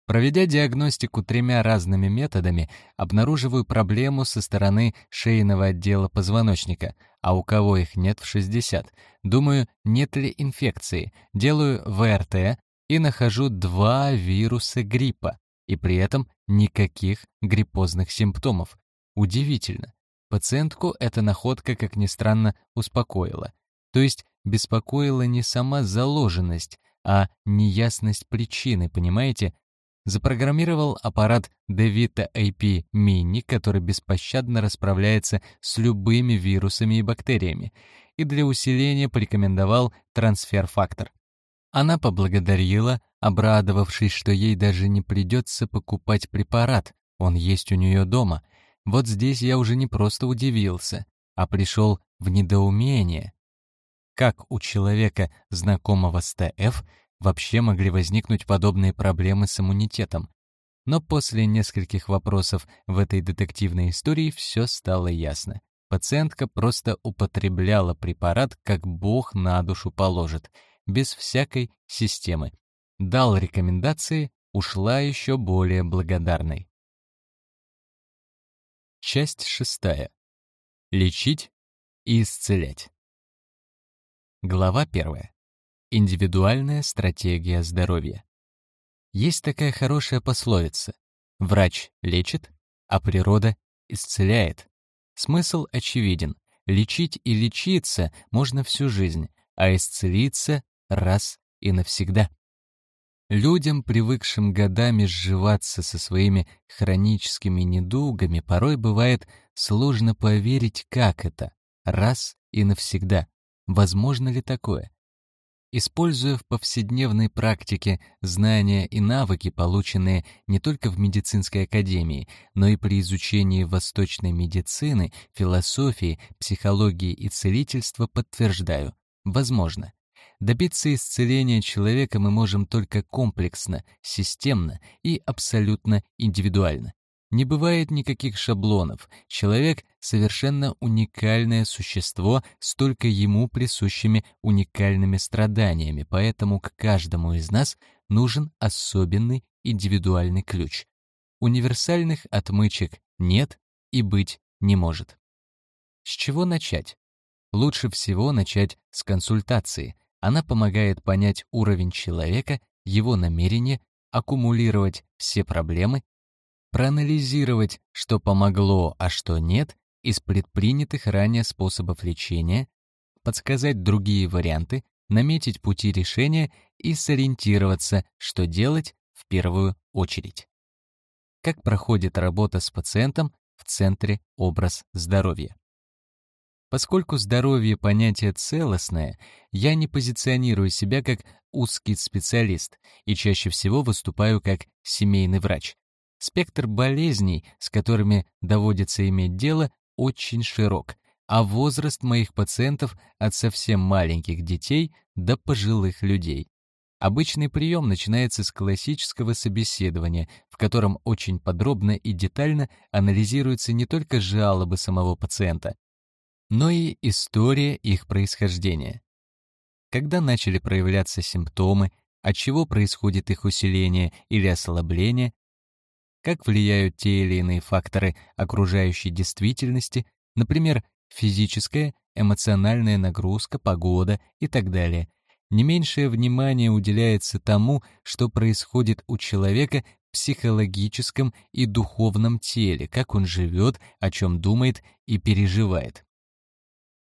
Проведя диагностику тремя разными методами, обнаруживаю проблему со стороны шейного отдела позвоночника, а у кого их нет в 60. Думаю, нет ли инфекции, делаю ВРТ и нахожу два вируса гриппа, и при этом никаких гриппозных симптомов. Удивительно. Пациентку эта находка, как ни странно, успокоила. То есть беспокоила не сама заложенность, а неясность причины, понимаете? запрограммировал аппарат DeVita AP Mini, который беспощадно расправляется с любыми вирусами и бактериями, и для усиления порекомендовал трансфер-фактор. Она поблагодарила, обрадовавшись, что ей даже не придется покупать препарат, он есть у нее дома. Вот здесь я уже не просто удивился, а пришел в недоумение. Как у человека, знакомого с ТФ, вообще могли возникнуть подобные проблемы с иммунитетом. Но после нескольких вопросов в этой детективной истории все стало ясно. Пациентка просто употребляла препарат, как Бог на душу положит, без всякой системы. Дал рекомендации, ушла еще более благодарной. Часть шестая. Лечить и исцелять. Глава первая. Индивидуальная стратегия здоровья. Есть такая хорошая пословица. Врач лечит, а природа исцеляет. Смысл очевиден. Лечить и лечиться можно всю жизнь, а исцелиться раз и навсегда. Людям, привыкшим годами сживаться со своими хроническими недугами, порой бывает сложно поверить, как это — раз и навсегда. Возможно ли такое? Используя в повседневной практике знания и навыки, полученные не только в медицинской академии, но и при изучении восточной медицины, философии, психологии и целительства, подтверждаю, возможно. Добиться исцеления человека мы можем только комплексно, системно и абсолютно индивидуально. Не бывает никаких шаблонов. Человек — совершенно уникальное существо с только ему присущими уникальными страданиями, поэтому к каждому из нас нужен особенный индивидуальный ключ. Универсальных отмычек нет и быть не может. С чего начать? Лучше всего начать с консультации. Она помогает понять уровень человека, его намерения, аккумулировать все проблемы проанализировать, что помогло, а что нет, из предпринятых ранее способов лечения, подсказать другие варианты, наметить пути решения и сориентироваться, что делать в первую очередь. Как проходит работа с пациентом в центре образ здоровья? Поскольку здоровье — понятие целостное, я не позиционирую себя как узкий специалист и чаще всего выступаю как семейный врач. Спектр болезней, с которыми доводится иметь дело, очень широк, а возраст моих пациентов от совсем маленьких детей до пожилых людей. Обычный прием начинается с классического собеседования, в котором очень подробно и детально анализируются не только жалобы самого пациента, но и история их происхождения. Когда начали проявляться симптомы, от чего происходит их усиление или ослабление, как влияют те или иные факторы окружающей действительности, например, физическая, эмоциональная нагрузка, погода и так далее. Не меньшее внимание уделяется тому, что происходит у человека в психологическом и духовном теле, как он живет, о чем думает и переживает.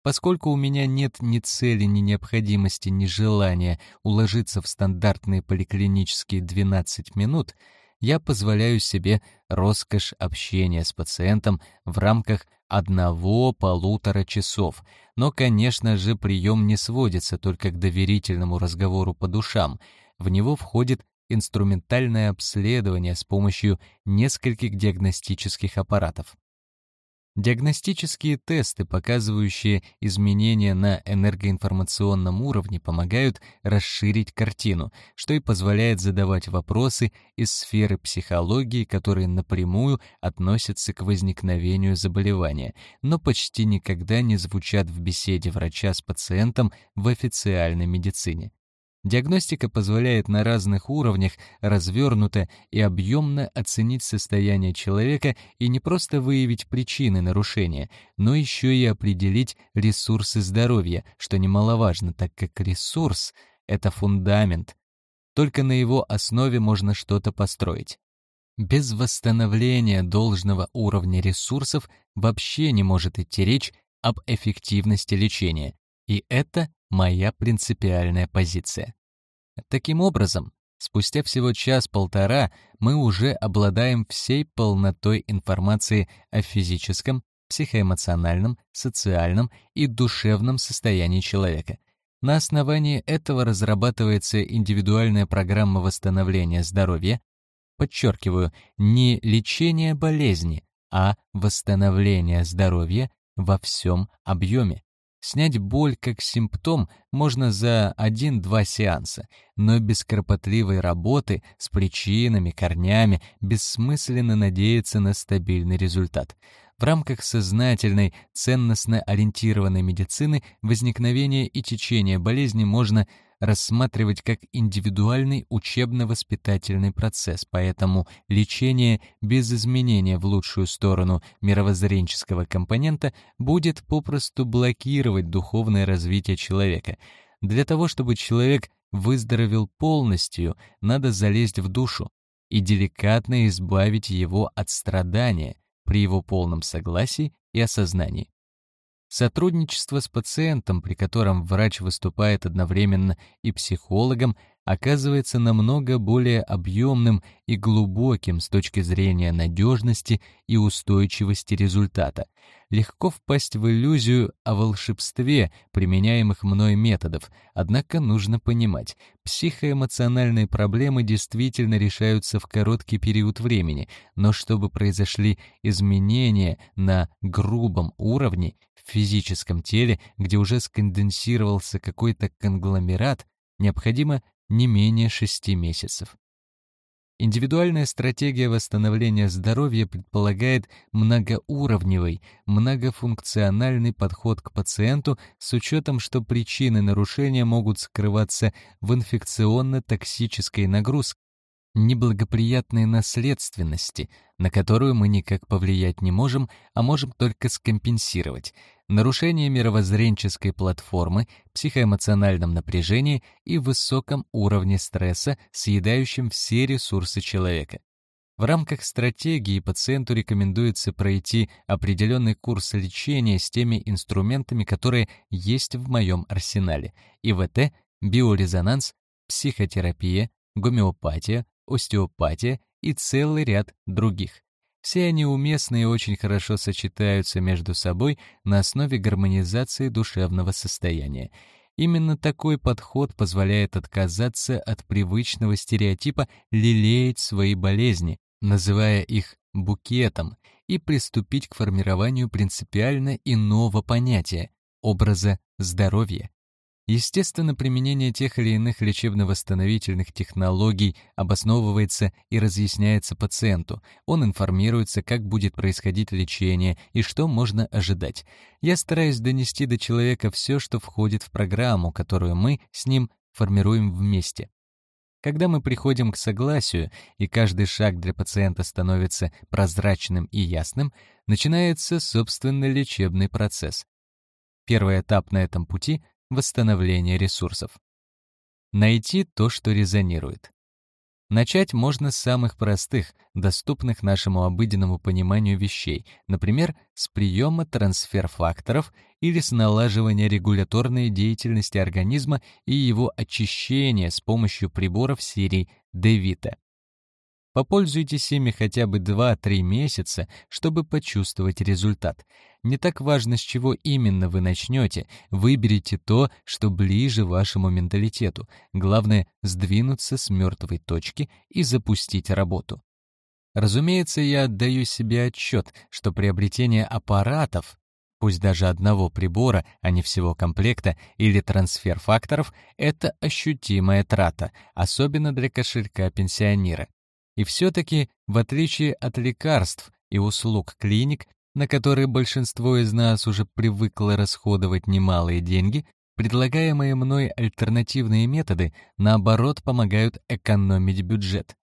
Поскольку у меня нет ни цели, ни необходимости, ни желания уложиться в стандартные поликлинические 12 минут, я позволяю себе роскошь общения с пациентом в рамках одного-полутора часов. Но, конечно же, прием не сводится только к доверительному разговору по душам. В него входит инструментальное обследование с помощью нескольких диагностических аппаратов. Диагностические тесты, показывающие изменения на энергоинформационном уровне, помогают расширить картину, что и позволяет задавать вопросы из сферы психологии, которые напрямую относятся к возникновению заболевания, но почти никогда не звучат в беседе врача с пациентом в официальной медицине. Диагностика позволяет на разных уровнях развернуто и объемно оценить состояние человека и не просто выявить причины нарушения, но еще и определить ресурсы здоровья, что немаловажно, так как ресурс — это фундамент. Только на его основе можно что-то построить. Без восстановления должного уровня ресурсов вообще не может идти речь об эффективности лечения. И это моя принципиальная позиция. Таким образом, спустя всего час-полтора мы уже обладаем всей полнотой информации о физическом, психоэмоциональном, социальном и душевном состоянии человека. На основании этого разрабатывается индивидуальная программа восстановления здоровья, подчеркиваю, не лечение болезни, а восстановление здоровья во всем объеме. Снять боль как симптом можно за один-два сеанса, но без кропотливой работы с причинами, корнями бессмысленно надеяться на стабильный результат. В рамках сознательной, ценностно ориентированной медицины возникновение и течение болезни можно рассматривать как индивидуальный учебно-воспитательный процесс, поэтому лечение без изменения в лучшую сторону мировоззренческого компонента будет попросту блокировать духовное развитие человека. Для того, чтобы человек выздоровел полностью, надо залезть в душу и деликатно избавить его от страдания при его полном согласии и осознании. Сотрудничество с пациентом, при котором врач выступает одновременно и психологом, оказывается намного более объемным и глубоким с точки зрения надежности и устойчивости результата. Легко впасть в иллюзию о волшебстве применяемых мной методов, однако нужно понимать, психоэмоциональные проблемы действительно решаются в короткий период времени, но чтобы произошли изменения на грубом уровне, в физическом теле, где уже сконденсировался какой-то конгломерат, необходимо не менее 6 месяцев. Индивидуальная стратегия восстановления здоровья предполагает многоуровневый, многофункциональный подход к пациенту с учетом, что причины нарушения могут скрываться в инфекционно-токсической нагрузке, неблагоприятной наследственности, на которую мы никак повлиять не можем, а можем только скомпенсировать, нарушение мировоззренческой платформы, психоэмоциональном напряжении и высоком уровне стресса, съедающем все ресурсы человека. В рамках стратегии пациенту рекомендуется пройти определенный курс лечения с теми инструментами, которые есть в моем арсенале. ИВТ, биорезонанс, психотерапия, гомеопатия, остеопатия и целый ряд других. Все они уместны и очень хорошо сочетаются между собой на основе гармонизации душевного состояния. Именно такой подход позволяет отказаться от привычного стереотипа лелеять свои болезни, называя их букетом, и приступить к формированию принципиально иного понятия — образа здоровья. Естественно, применение тех или иных лечебно-восстановительных технологий обосновывается и разъясняется пациенту. Он информируется, как будет происходить лечение и что можно ожидать. Я стараюсь донести до человека все, что входит в программу, которую мы с ним формируем вместе. Когда мы приходим к согласию, и каждый шаг для пациента становится прозрачным и ясным, начинается собственно лечебный процесс. Первый этап на этом пути восстановления ресурсов. Найти то, что резонирует. Начать можно с самых простых, доступных нашему обыденному пониманию вещей, например, с приема трансфер-факторов или с налаживания регуляторной деятельности организма и его очищения с помощью приборов серии Девита. Попользуйтесь ими хотя бы 2-3 месяца, чтобы почувствовать результат. Не так важно, с чего именно вы начнете, выберите то, что ближе вашему менталитету. Главное — сдвинуться с мертвой точки и запустить работу. Разумеется, я отдаю себе отчет, что приобретение аппаратов, пусть даже одного прибора, а не всего комплекта, или трансфер факторов — это ощутимая трата, особенно для кошелька пенсионера. И все-таки, в отличие от лекарств и услуг клиник, на которые большинство из нас уже привыкло расходовать немалые деньги, предлагаемые мной альтернативные методы, наоборот, помогают экономить бюджет.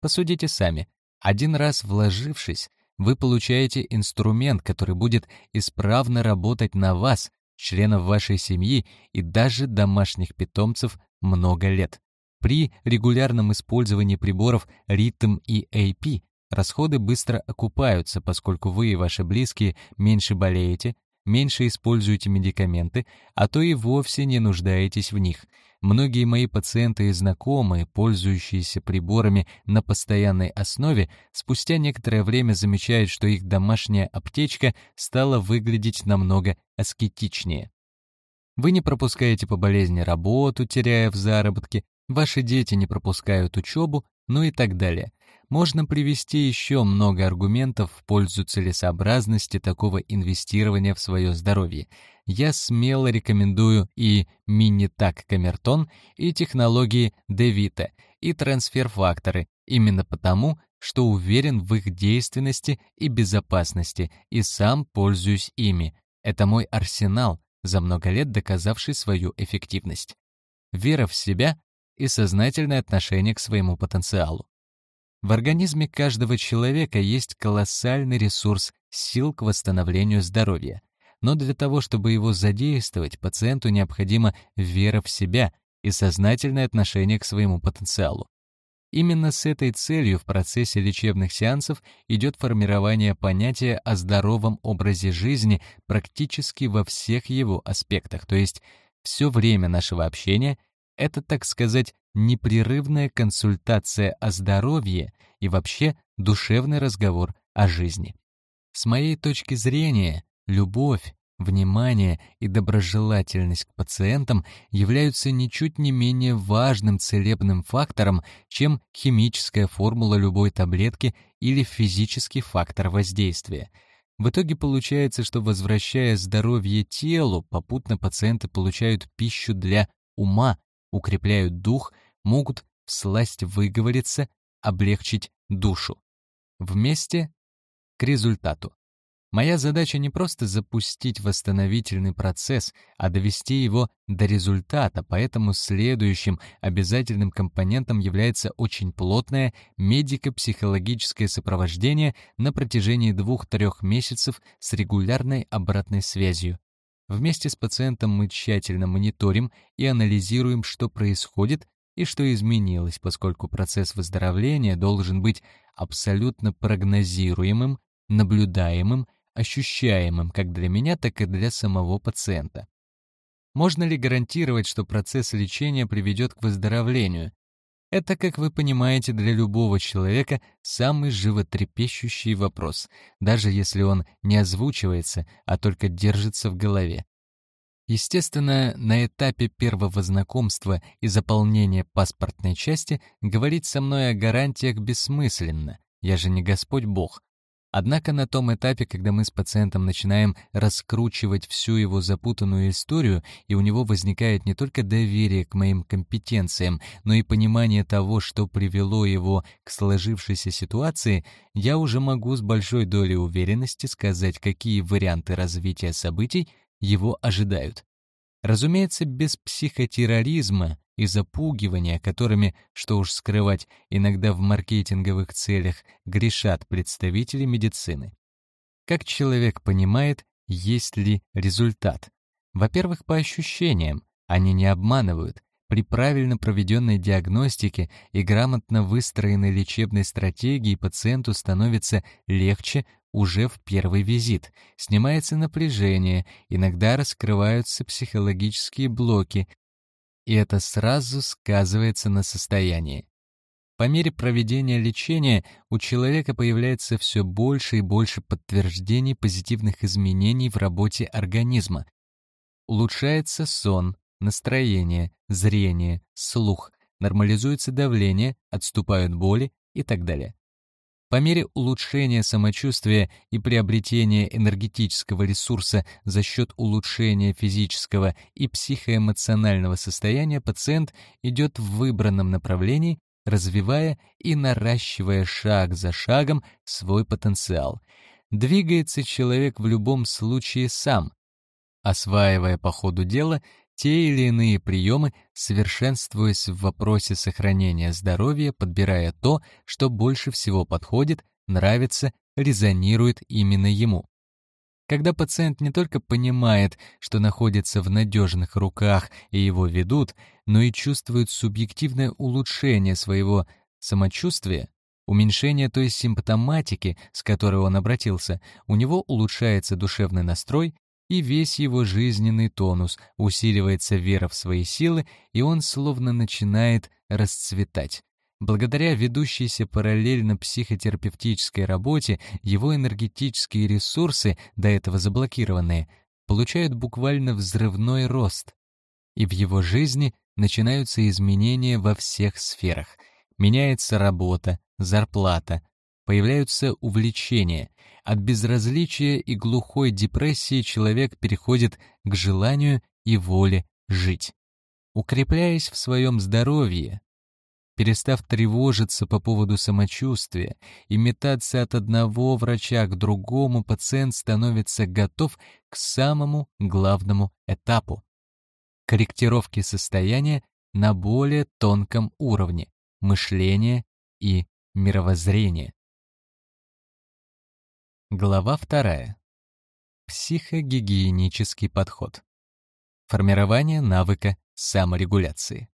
Посудите сами. Один раз вложившись, вы получаете инструмент, который будет исправно работать на вас, членов вашей семьи и даже домашних питомцев много лет. При регулярном использовании приборов ритм и AP расходы быстро окупаются, поскольку вы и ваши близкие меньше болеете, меньше используете медикаменты, а то и вовсе не нуждаетесь в них. Многие мои пациенты и знакомые, пользующиеся приборами на постоянной основе, спустя некоторое время замечают, что их домашняя аптечка стала выглядеть намного аскетичнее. Вы не пропускаете по болезни работу, теряя в заработке, ваши дети не пропускают учебу, ну и так далее. Можно привести еще много аргументов в пользу целесообразности такого инвестирования в свое здоровье. Я смело рекомендую и мини-так Камертон, и технологии Девита, и трансфер-факторы, именно потому, что уверен в их действенности и безопасности, и сам пользуюсь ими. Это мой арсенал, за много лет доказавший свою эффективность. Вера в себя и сознательное отношение к своему потенциалу. В организме каждого человека есть колоссальный ресурс сил к восстановлению здоровья. Но для того, чтобы его задействовать, пациенту необходима вера в себя и сознательное отношение к своему потенциалу. Именно с этой целью в процессе лечебных сеансов идет формирование понятия о здоровом образе жизни практически во всех его аспектах, то есть все время нашего общения это, так сказать, непрерывная консультация о здоровье и вообще душевный разговор о жизни. С моей точки зрения, любовь, внимание и доброжелательность к пациентам являются ничуть не менее важным целебным фактором, чем химическая формула любой таблетки или физический фактор воздействия. В итоге получается, что возвращая здоровье телу, попутно пациенты получают пищу для ума, укрепляют дух, могут всласть выговориться, облегчить душу. Вместе к результату. Моя задача не просто запустить восстановительный процесс, а довести его до результата, поэтому следующим обязательным компонентом является очень плотное медико-психологическое сопровождение на протяжении двух-трех месяцев с регулярной обратной связью. Вместе с пациентом мы тщательно мониторим и анализируем, что происходит и что изменилось, поскольку процесс выздоровления должен быть абсолютно прогнозируемым, наблюдаемым, ощущаемым как для меня, так и для самого пациента. Можно ли гарантировать, что процесс лечения приведет к выздоровлению? Это, как вы понимаете, для любого человека самый животрепещущий вопрос, даже если он не озвучивается, а только держится в голове. Естественно, на этапе первого знакомства и заполнения паспортной части говорить со мной о гарантиях бессмысленно, я же не Господь Бог. Однако на том этапе, когда мы с пациентом начинаем раскручивать всю его запутанную историю, и у него возникает не только доверие к моим компетенциям, но и понимание того, что привело его к сложившейся ситуации, я уже могу с большой долей уверенности сказать, какие варианты развития событий его ожидают. Разумеется, без психотерроризма и запугивания, которыми, что уж скрывать, иногда в маркетинговых целях грешат представители медицины. Как человек понимает, есть ли результат? Во-первых, по ощущениям, они не обманывают. При правильно проведенной диагностике и грамотно выстроенной лечебной стратегии пациенту становится легче уже в первый визит, снимается напряжение, иногда раскрываются психологические блоки, и это сразу сказывается на состоянии. По мере проведения лечения у человека появляется все больше и больше подтверждений позитивных изменений в работе организма. Улучшается сон, настроение, зрение, слух, нормализуется давление, отступают боли и так далее. По мере улучшения самочувствия и приобретения энергетического ресурса за счет улучшения физического и психоэмоционального состояния пациент идет в выбранном направлении, развивая и наращивая шаг за шагом свой потенциал. Двигается человек в любом случае сам, осваивая по ходу дела те или иные приемы, совершенствуясь в вопросе сохранения здоровья, подбирая то, что больше всего подходит, нравится, резонирует именно ему. Когда пациент не только понимает, что находится в надежных руках и его ведут, но и чувствует субъективное улучшение своего самочувствия, уменьшение той симптоматики, с которой он обратился, у него улучшается душевный настрой, и весь его жизненный тонус, усиливается вера в свои силы, и он словно начинает расцветать. Благодаря ведущейся параллельно психотерапевтической работе его энергетические ресурсы, до этого заблокированные, получают буквально взрывной рост. И в его жизни начинаются изменения во всех сферах. Меняется работа, зарплата, появляются увлечения. От безразличия и глухой депрессии человек переходит к желанию и воле жить. Укрепляясь в своем здоровье, перестав тревожиться по поводу самочувствия и метаться от одного врача к другому, пациент становится готов к самому главному этапу — корректировке состояния на более тонком уровне мышления и мировоззрения. Глава вторая. Психогигиенический подход. Формирование навыка саморегуляции.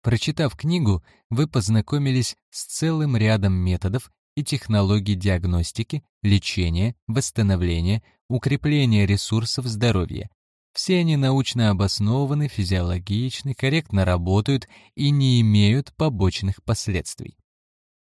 Прочитав книгу, вы познакомились с целым рядом методов и технологий диагностики, лечения, восстановления, укрепления ресурсов здоровья. Все они научно обоснованы, физиологичны, корректно работают и не имеют побочных последствий.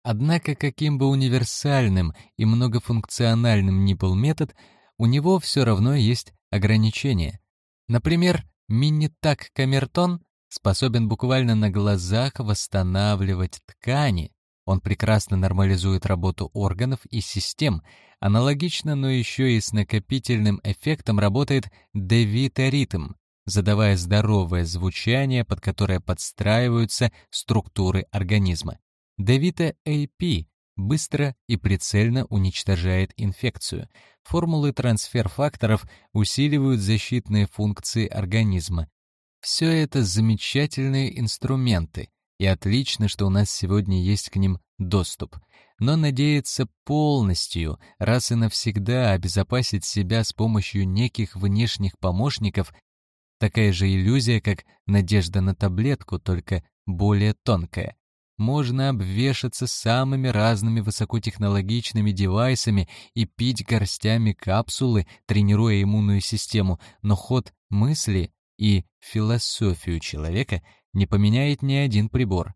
Однако, каким бы универсальным и многофункциональным ни был метод, у него все равно есть ограничения. Например, мини-так камертон способен буквально на глазах восстанавливать ткани. Он прекрасно нормализует работу органов и систем. Аналогично, но еще и с накопительным эффектом работает девиторитм, задавая здоровое звучание, под которое подстраиваются структуры организма. Девита AP быстро и прицельно уничтожает инфекцию. Формулы трансфер-факторов усиливают защитные функции организма. Все это замечательные инструменты, и отлично, что у нас сегодня есть к ним доступ. Но надеяться полностью, раз и навсегда обезопасить себя с помощью неких внешних помощников — такая же иллюзия, как надежда на таблетку, только более тонкая можно обвешаться самыми разными высокотехнологичными девайсами и пить горстями капсулы, тренируя иммунную систему, но ход мысли и философию человека не поменяет ни один прибор.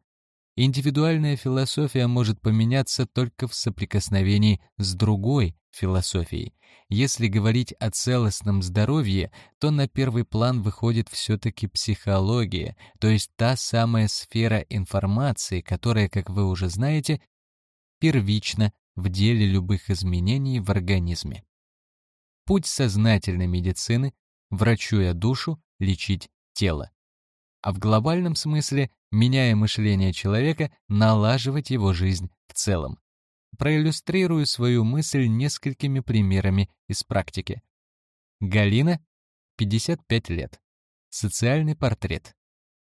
Индивидуальная философия может поменяться только в соприкосновении с другой философией. Если говорить о целостном здоровье, то на первый план выходит все-таки психология, то есть та самая сфера информации, которая, как вы уже знаете, первична в деле любых изменений в организме. Путь сознательной медицины — врачуя душу, лечить тело. А в глобальном смысле, меняя мышление человека, налаживать его жизнь в целом. Проиллюстрирую свою мысль несколькими примерами из практики. Галина, 55 лет. Социальный портрет.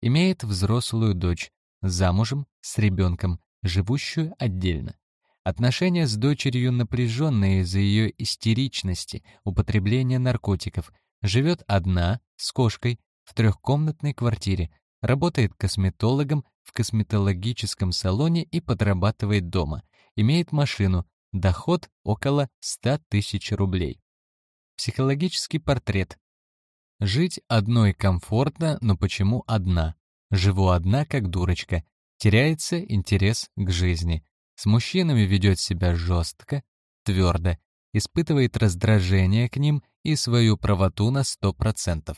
Имеет взрослую дочь, замужем, с ребенком, живущую отдельно. Отношения с дочерью напряженные из-за ее истеричности, употребления наркотиков. Живет одна, с кошкой, в трехкомнатной квартире, работает косметологом в косметологическом салоне и подрабатывает дома. Имеет машину, доход около 100 тысяч рублей. Психологический портрет. Жить одной комфортно, но почему одна? Живу одна, как дурочка. Теряется интерес к жизни. С мужчинами ведет себя жестко, твердо, испытывает раздражение к ним и свою правоту на 100%.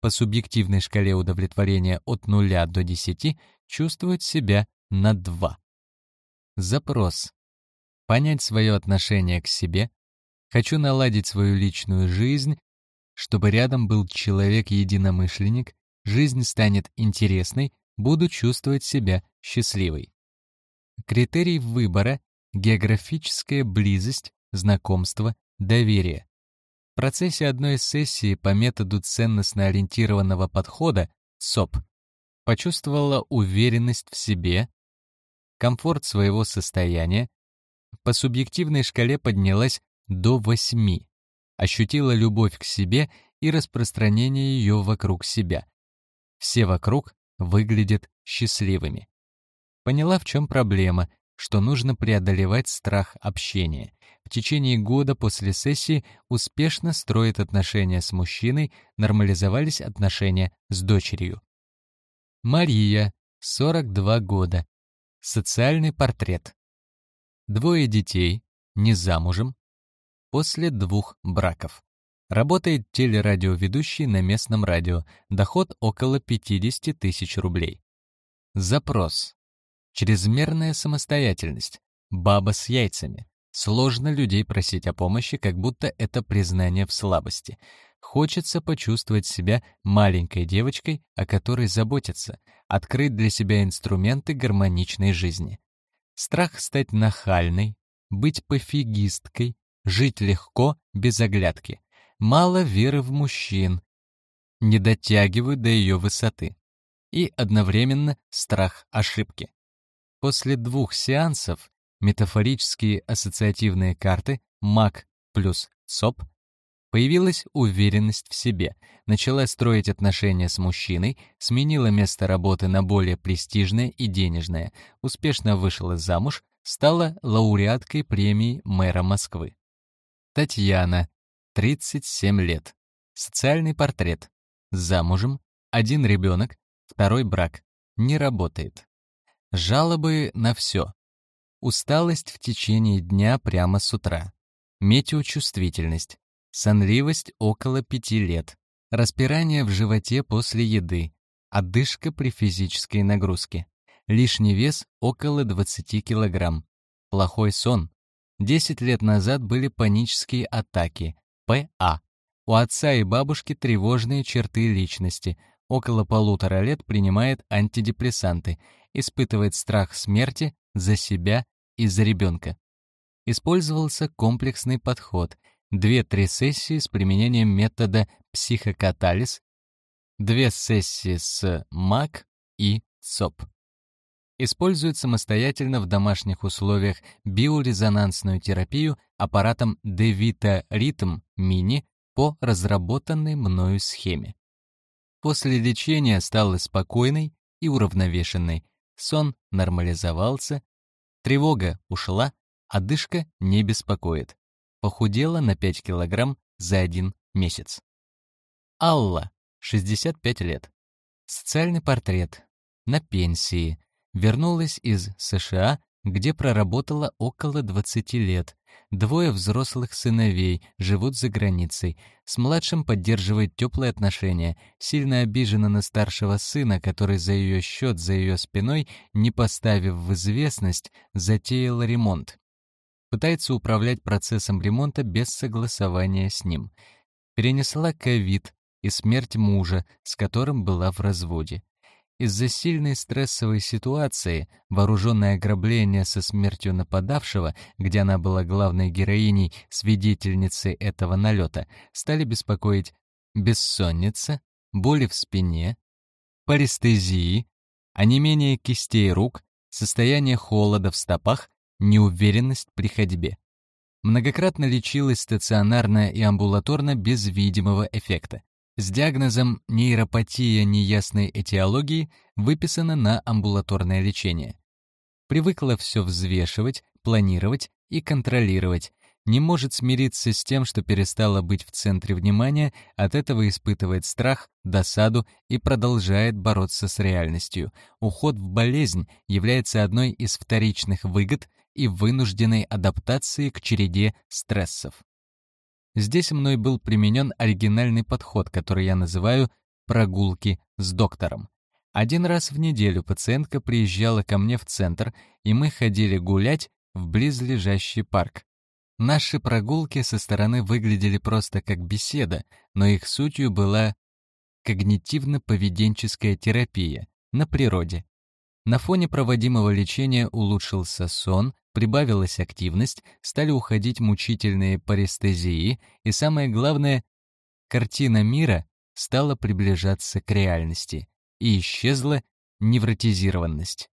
По субъективной шкале удовлетворения от 0 до 10 чувствует себя на 2. Запрос. Понять свое отношение к себе. Хочу наладить свою личную жизнь, чтобы рядом был человек-единомышленник, жизнь станет интересной, буду чувствовать себя счастливой. Критерий выбора — географическая близость, знакомство, доверие. В процессе одной сессии по методу ценностно-ориентированного подхода СОП почувствовала уверенность в себе, комфорт своего состояния, по субъективной шкале поднялась до 8, ощутила любовь к себе и распространение ее вокруг себя. Все вокруг выглядят счастливыми. Поняла, в чем проблема, что нужно преодолевать страх общения. В течение года после сессии успешно строит отношения с мужчиной, нормализовались отношения с дочерью. Мария, 42 года. Социальный портрет. Двое детей, не замужем, после двух браков. Работает телерадиоведущий на местном радио, доход около 50 тысяч рублей. Запрос. Чрезмерная самостоятельность. Баба с яйцами. Сложно людей просить о помощи, как будто это признание в слабости. Хочется почувствовать себя маленькой девочкой, о которой заботятся, открыть для себя инструменты гармоничной жизни. Страх стать нахальной, быть пофигисткой, жить легко, без оглядки. Мало веры в мужчин, не дотягивают до ее высоты. И одновременно страх ошибки. После двух сеансов метафорические ассоциативные карты МАК плюс СОП появилась уверенность в себе, начала строить отношения с мужчиной, сменила место работы на более престижное и денежное, успешно вышла замуж, стала лауреаткой премии мэра Москвы. Татьяна, 37 лет. Социальный портрет. Замужем, один ребенок, второй брак. Не работает. Жалобы на все. Усталость в течение дня прямо с утра. Метеочувствительность. Сонливость около пяти лет. Распирание в животе после еды. Отдышка при физической нагрузке. Лишний вес около 20 килограмм. Плохой сон. 10 лет назад были панические атаки. ПА. У отца и бабушки тревожные черты личности. Около полутора лет принимает антидепрессанты испытывает страх смерти за себя и за ребенка. Использовался комплексный подход, две-три сессии с применением метода психокатализ, две сессии с МАК и ЦОП. Использует самостоятельно в домашних условиях биорезонансную терапию аппаратом DeVita Rhythm Mini по разработанной мною схеме. После лечения стала спокойной и уравновешенной, сон нормализовался, тревога ушла, одышка не беспокоит. Похудела на 5 килограмм за один месяц. Алла, 65 лет. Социальный портрет. На пенсии. Вернулась из США, где проработала около 20 лет. Двое взрослых сыновей живут за границей. С младшим поддерживает теплые отношения. Сильно обижена на старшего сына, который за ее счет, за ее спиной, не поставив в известность, затеял ремонт. Пытается управлять процессом ремонта без согласования с ним. Перенесла ковид и смерть мужа, с которым была в разводе. Из-за сильной стрессовой ситуации, вооруженное ограбление со смертью нападавшего, где она была главной героиней, свидетельницей этого налета, стали беспокоить бессонница, боли в спине, парестезии, онемение кистей рук, состояние холода в стопах, неуверенность при ходьбе. Многократно лечилась стационарно и амбулаторно без видимого эффекта. С диагнозом нейропатия неясной этиологии выписана на амбулаторное лечение. Привыкла все взвешивать, планировать и контролировать, не может смириться с тем, что перестала быть в центре внимания, от этого испытывает страх, досаду и продолжает бороться с реальностью. Уход в болезнь является одной из вторичных выгод и вынужденной адаптации к череде стрессов. Здесь мной был применен оригинальный подход, который я называю «прогулки с доктором». Один раз в неделю пациентка приезжала ко мне в центр, и мы ходили гулять в близлежащий парк. Наши прогулки со стороны выглядели просто как беседа, но их сутью была когнитивно-поведенческая терапия на природе. На фоне проводимого лечения улучшился сон, прибавилась активность, стали уходить мучительные парестезии, и самое главное, картина мира стала приближаться к реальности, и исчезла невротизированность.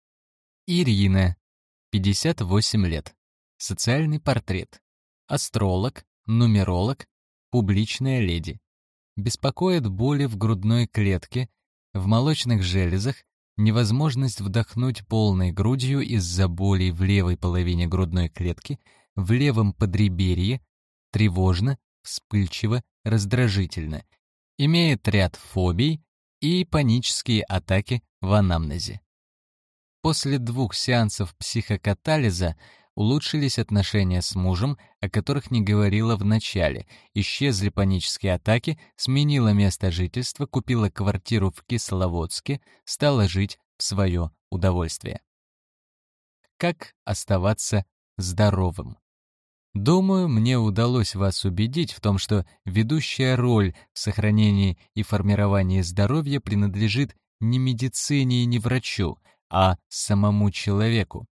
Ирина, 58 лет. Социальный портрет астролог, нумеролог, публичная леди. Беспокоит боли в грудной клетке, в молочных железах, невозможность вдохнуть полной грудью из-за болей в левой половине грудной клетки, в левом подреберье, тревожно, вспыльчиво, раздражительно, имеет ряд фобий и панические атаки в анамнезе. После двух сеансов психокатализа Улучшились отношения с мужем, о которых не говорила в начале, исчезли панические атаки, сменила место жительства, купила квартиру в Кисловодске, стала жить в свое удовольствие. Как оставаться здоровым? Думаю, мне удалось вас убедить в том, что ведущая роль в сохранении и формировании здоровья принадлежит не медицине и не врачу, а самому человеку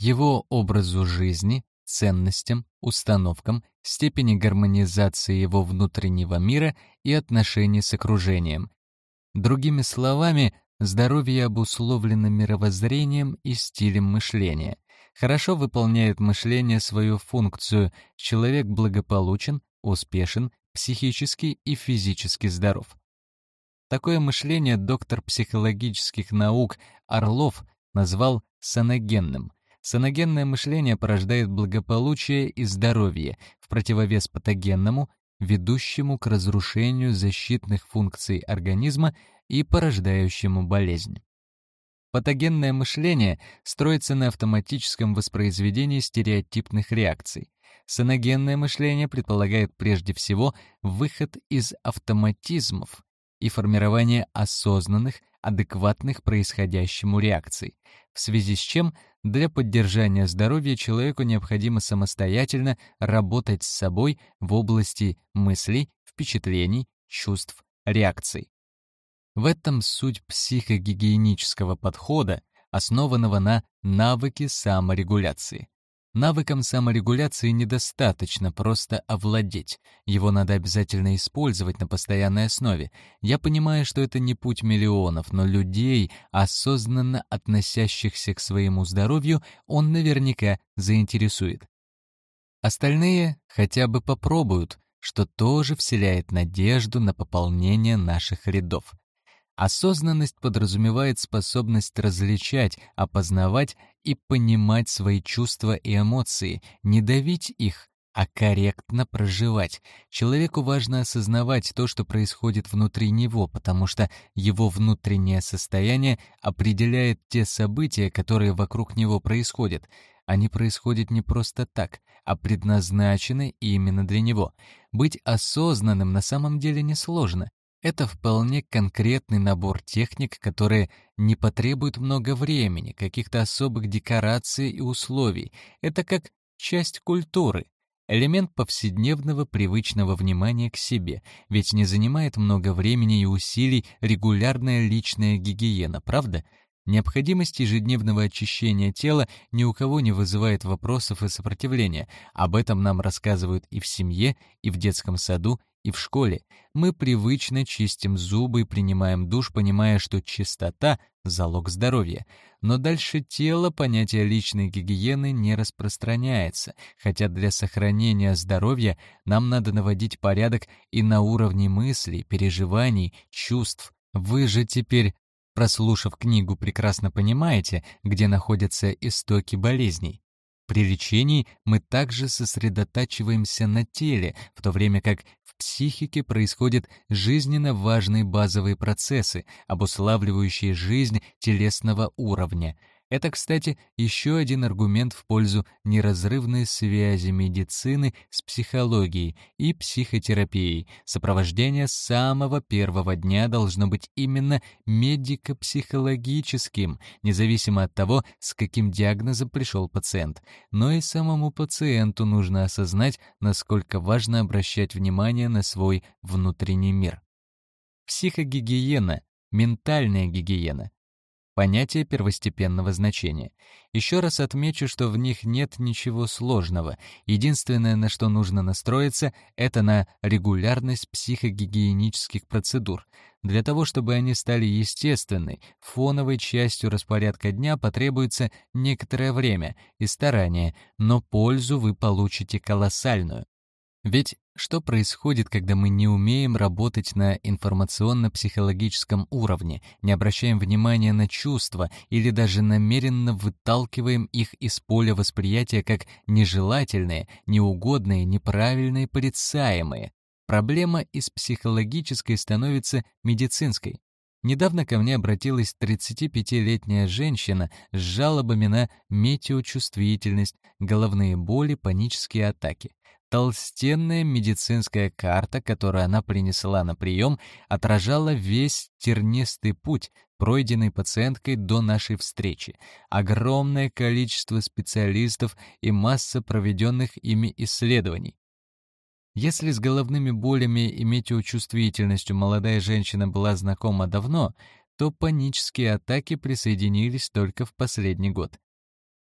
его образу жизни, ценностям, установкам, степени гармонизации его внутреннего мира и отношений с окружением. Другими словами, здоровье обусловлено мировоззрением и стилем мышления. Хорошо выполняет мышление свою функцию, человек благополучен, успешен, психически и физически здоров. Такое мышление доктор психологических наук Орлов назвал саногенным — Саногенное мышление порождает благополучие и здоровье в противовес патогенному, ведущему к разрушению защитных функций организма и порождающему болезнь. Патогенное мышление строится на автоматическом воспроизведении стереотипных реакций. Саногенное мышление предполагает прежде всего выход из автоматизмов и формирование осознанных, адекватных происходящему реакций, в связи с чем для поддержания здоровья человеку необходимо самостоятельно работать с собой в области мыслей, впечатлений, чувств, реакций. В этом суть психогигиенического подхода, основанного на навыке саморегуляции. Навыком саморегуляции недостаточно просто овладеть, его надо обязательно использовать на постоянной основе. Я понимаю, что это не путь миллионов, но людей, осознанно относящихся к своему здоровью, он наверняка заинтересует. Остальные хотя бы попробуют, что тоже вселяет надежду на пополнение наших рядов. Осознанность подразумевает способность различать, опознавать и понимать свои чувства и эмоции, не давить их, а корректно проживать. Человеку важно осознавать то, что происходит внутри него, потому что его внутреннее состояние определяет те события, которые вокруг него происходят. Они происходят не просто так, а предназначены именно для него. Быть осознанным на самом деле несложно. Это вполне конкретный набор техник, которые не потребуют много времени, каких-то особых декораций и условий. Это как часть культуры, элемент повседневного привычного внимания к себе, ведь не занимает много времени и усилий регулярная личная гигиена, правда? Необходимость ежедневного очищения тела ни у кого не вызывает вопросов и сопротивления. Об этом нам рассказывают и в семье, и в детском саду, и в школе. Мы привычно чистим зубы и принимаем душ, понимая, что чистота — залог здоровья. Но дальше тела понятие личной гигиены не распространяется, хотя для сохранения здоровья нам надо наводить порядок и на уровне мыслей, переживаний, чувств. Вы же теперь Прослушав книгу, прекрасно понимаете, где находятся истоки болезней. При лечении мы также сосредотачиваемся на теле, в то время как в психике происходят жизненно важные базовые процессы, обуславливающие жизнь телесного уровня — это, кстати, еще один аргумент в пользу неразрывной связи медицины с психологией и психотерапией. Сопровождение с самого первого дня должно быть именно медико-психологическим, независимо от того, с каким диагнозом пришел пациент. Но и самому пациенту нужно осознать, насколько важно обращать внимание на свой внутренний мир. Психогигиена, ментальная гигиена понятия первостепенного значения. Еще раз отмечу, что в них нет ничего сложного. Единственное, на что нужно настроиться, это на регулярность психогигиенических процедур. Для того, чтобы они стали естественной, фоновой частью распорядка дня потребуется некоторое время и старание, но пользу вы получите колоссальную. Ведь что происходит, когда мы не умеем работать на информационно-психологическом уровне, не обращаем внимания на чувства или даже намеренно выталкиваем их из поля восприятия как нежелательные, неугодные, неправильные, порицаемые? Проблема из психологической становится медицинской. Недавно ко мне обратилась 35-летняя женщина с жалобами на метеочувствительность, головные боли, панические атаки. Толстенная медицинская карта, которую она принесла на прием, отражала весь тернистый путь, пройденный пациенткой до нашей встречи. Огромное количество специалистов и масса проведенных ими исследований. Если с головными болями и метеочувствительностью молодая женщина была знакома давно, то панические атаки присоединились только в последний год.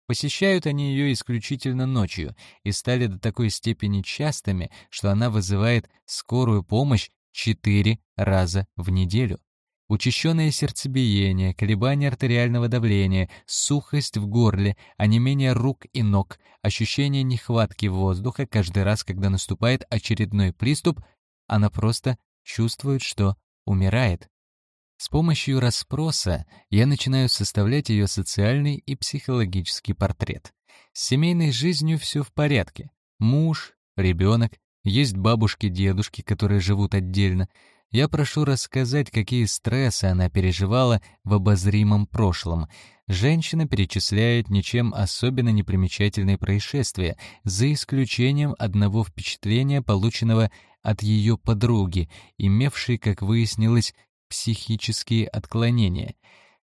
Посещают они ее исключительно ночью и стали до такой степени частыми, что она вызывает скорую помощь четыре раза в неделю. Учащенное сердцебиение, колебания артериального давления, сухость в горле, онемение рук и ног, ощущение нехватки воздуха каждый раз, когда наступает очередной приступ, она просто чувствует, что умирает. С помощью расспроса я начинаю составлять ее социальный и психологический портрет. С семейной жизнью все в порядке. Муж, ребенок, есть бабушки-дедушки, которые живут отдельно. Я прошу рассказать, какие стрессы она переживала в обозримом прошлом. Женщина перечисляет ничем особенно непримечательные происшествия, за исключением одного впечатления, полученного от ее подруги, имевшей, как выяснилось, психические отклонения.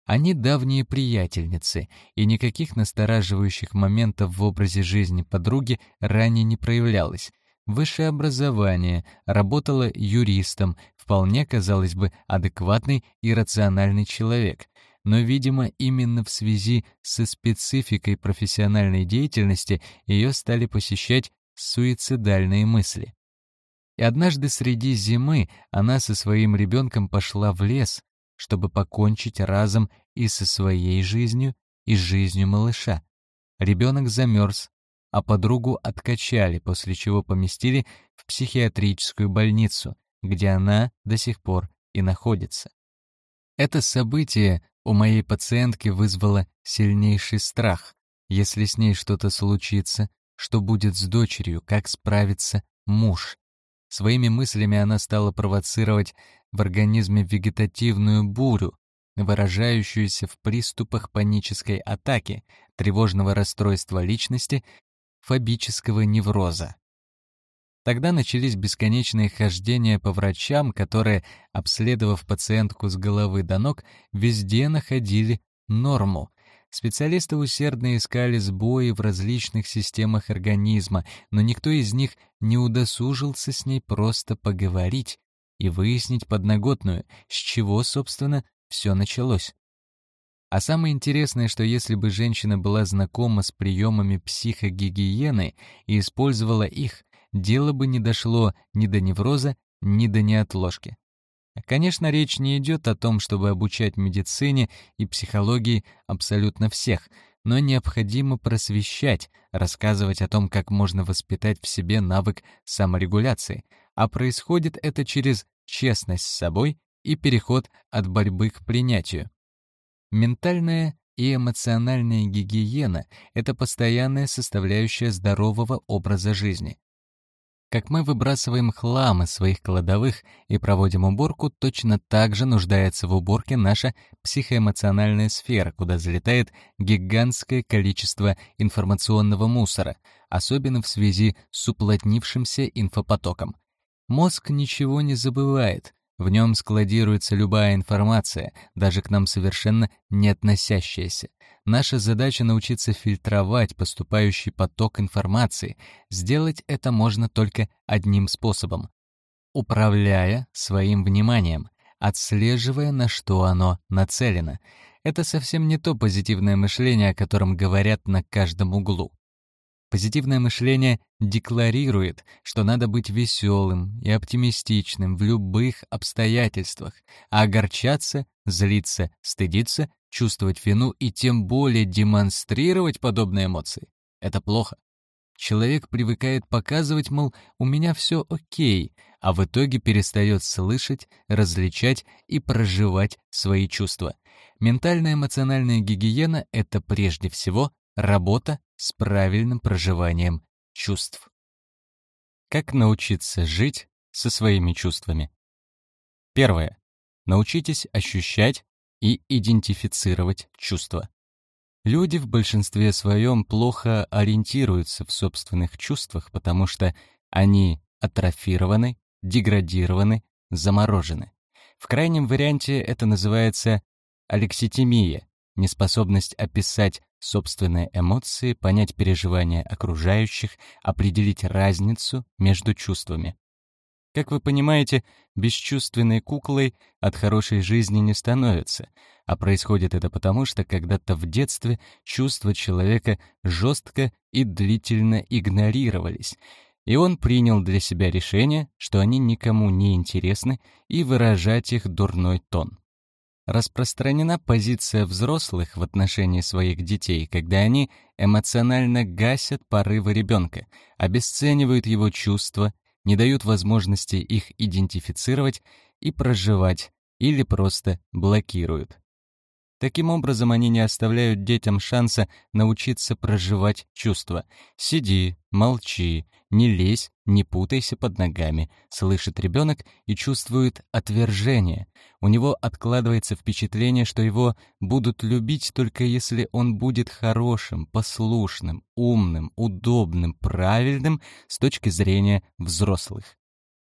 Они давние приятельницы, и никаких настораживающих моментов в образе жизни подруги ранее не проявлялось. Высшее образование, работала юристом, вполне, казалось бы, адекватный и рациональный человек. Но, видимо, именно в связи со спецификой профессиональной деятельности ее стали посещать суицидальные мысли. И однажды среди зимы она со своим ребенком пошла в лес, чтобы покончить разом и со своей жизнью, и жизнью малыша. Ребенок замерз, а подругу откачали, после чего поместили в психиатрическую больницу, где она до сих пор и находится. Это событие у моей пациентки вызвало сильнейший страх. Если с ней что-то случится, что будет с дочерью, как справится муж. Своими мыслями она стала провоцировать в организме вегетативную бурю, выражающуюся в приступах панической атаки, тревожного расстройства личности, фобического невроза. Тогда начались бесконечные хождения по врачам, которые, обследовав пациентку с головы до ног, везде находили норму. Специалисты усердно искали сбои в различных системах организма, но никто из них не удосужился с ней просто поговорить и выяснить подноготную, с чего, собственно, все началось. А самое интересное, что если бы женщина была знакома с приемами психогигиены и использовала их, дело бы не дошло ни до невроза, ни до неотложки. Конечно, речь не идет о том, чтобы обучать медицине и психологии абсолютно всех, но необходимо просвещать, рассказывать о том, как можно воспитать в себе навык саморегуляции, а происходит это через честность с собой и переход от борьбы к принятию. Ментальная и эмоциональная гигиена — это постоянная составляющая здорового образа жизни. Как мы выбрасываем хлам из своих кладовых и проводим уборку, точно так же нуждается в уборке наша психоэмоциональная сфера, куда залетает гигантское количество информационного мусора, особенно в связи с уплотнившимся инфопотоком. Мозг ничего не забывает, в нем складируется любая информация, даже к нам совершенно не относящаяся. Наша задача научиться фильтровать поступающий поток информации. Сделать это можно только одним способом — управляя своим вниманием, отслеживая, на что оно нацелено. Это совсем не то позитивное мышление, о котором говорят на каждом углу. Позитивное мышление декларирует, что надо быть веселым и оптимистичным в любых обстоятельствах, а огорчаться, злиться, стыдиться, чувствовать вину и тем более демонстрировать подобные эмоции — это плохо. Человек привыкает показывать, мол, у меня все окей, а в итоге перестает слышать, различать и проживать свои чувства. Ментальная эмоциональная гигиена — это прежде всего работа с правильным проживанием чувств. Как научиться жить со своими чувствами? Первое. Научитесь ощущать и идентифицировать чувства. Люди в большинстве своем плохо ориентируются в собственных чувствах, потому что они атрофированы, деградированы, заморожены. В крайнем варианте это называется алекситимия, неспособность описать собственные эмоции, понять переживания окружающих, определить разницу между чувствами. Как вы понимаете, бесчувственной куклой от хорошей жизни не становится, а происходит это потому, что когда-то в детстве чувства человека жестко и длительно игнорировались, и он принял для себя решение, что они никому не интересны, и выражать их дурной тон. Распространена позиция взрослых в отношении своих детей, когда они эмоционально гасят порывы ребенка, обесценивают его чувства, не дают возможности их идентифицировать и проживать, или просто блокируют. Таким образом, они не оставляют детям шанса научиться проживать чувства. «Сиди, молчи, не лезь, не путайся под ногами», слышит ребенок и чувствует отвержение. У него откладывается впечатление, что его будут любить только если он будет хорошим, послушным, умным, удобным, правильным с точки зрения взрослых.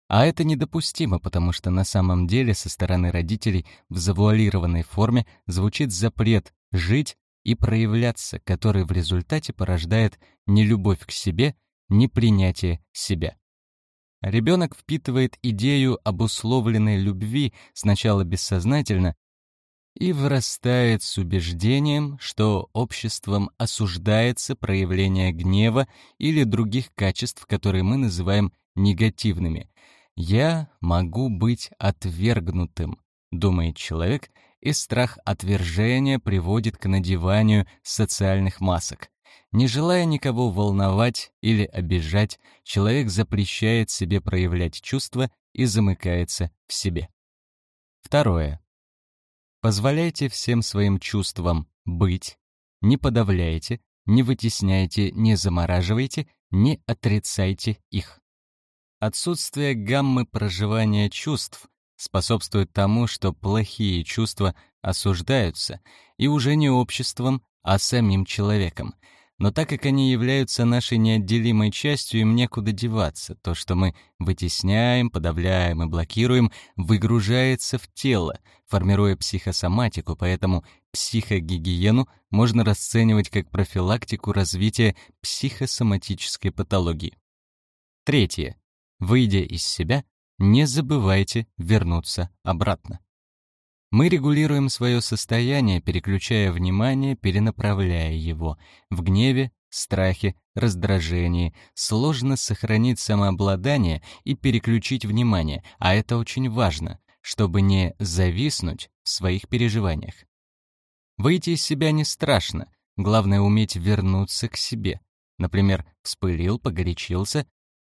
А это недопустимо, потому что на самом деле со стороны родителей в завуалированной форме звучит запрет жить и проявляться, который в результате порождает не любовь к себе, не принятие себя. Ребенок впитывает идею обусловленной любви сначала бессознательно и вырастает с убеждением, что обществом осуждается проявление гнева или других качеств, которые мы называем негативными, «Я могу быть отвергнутым», — думает человек, и страх отвержения приводит к надеванию социальных масок. Не желая никого волновать или обижать, человек запрещает себе проявлять чувства и замыкается в себе. Второе. Позволяйте всем своим чувствам быть, не подавляйте, не вытесняйте, не замораживайте, не отрицайте их. Отсутствие гаммы проживания чувств способствует тому, что плохие чувства осуждаются, и уже не обществом, а самим человеком. Но так как они являются нашей неотделимой частью, им некуда деваться. То, что мы вытесняем, подавляем и блокируем, выгружается в тело, формируя психосоматику, поэтому психогигиену можно расценивать как профилактику развития психосоматической патологии. Третье. Выйдя из себя, не забывайте вернуться обратно. Мы регулируем свое состояние, переключая внимание, перенаправляя его. В гневе, страхе, раздражении сложно сохранить самообладание и переключить внимание, а это очень важно, чтобы не зависнуть в своих переживаниях. Выйти из себя не страшно, главное уметь вернуться к себе. Например, вспылил, погорячился,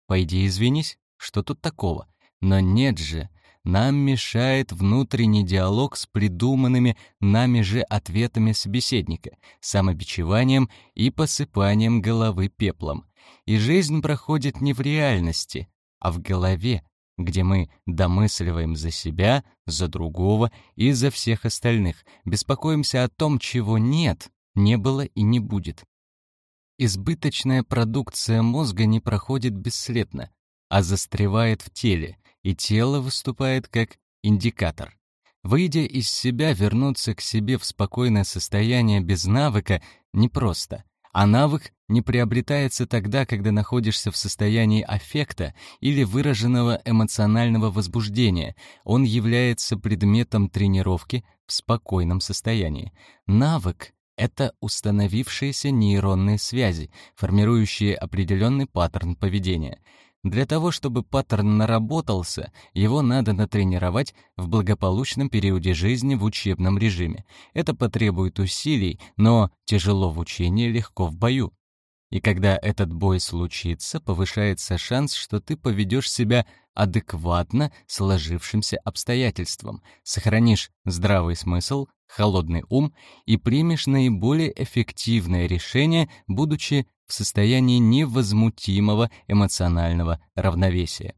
пойди извинись, что тут такого? Но нет же, нам мешает внутренний диалог с придуманными нами же ответами собеседника, самобичеванием и посыпанием головы пеплом. И жизнь проходит не в реальности, а в голове, где мы домысливаем за себя, за другого и за всех остальных, беспокоимся о том, чего нет, не было и не будет. Избыточная продукция мозга не проходит бесследно, а застревает в теле, и тело выступает как индикатор. Выйдя из себя, вернуться к себе в спокойное состояние без навыка непросто. А навык не приобретается тогда, когда находишься в состоянии аффекта или выраженного эмоционального возбуждения. Он является предметом тренировки в спокойном состоянии. Навык — это установившиеся нейронные связи, формирующие определенный паттерн поведения — для того, чтобы паттерн наработался, его надо натренировать в благополучном периоде жизни в учебном режиме. Это потребует усилий, но тяжело в учении, легко в бою. И когда этот бой случится, повышается шанс, что ты поведешь себя адекватно сложившимся обстоятельствам, сохранишь здравый смысл, холодный ум и примешь наиболее эффективное решение, будучи в состоянии невозмутимого эмоционального равновесия.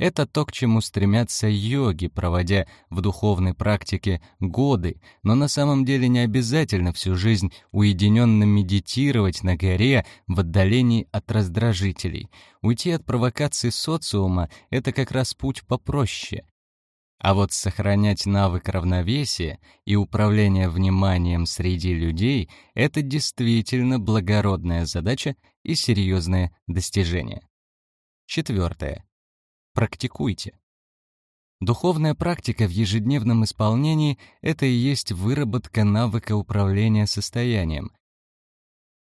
Это то, к чему стремятся йоги, проводя в духовной практике годы, но на самом деле не обязательно всю жизнь уединенно медитировать на горе в отдалении от раздражителей. Уйти от провокаций социума — это как раз путь попроще. А вот сохранять навык равновесия и управления вниманием среди людей — это действительно благородная задача и серьезное достижение. Четвертое. Практикуйте. Духовная практика в ежедневном исполнении — это и есть выработка навыка управления состоянием.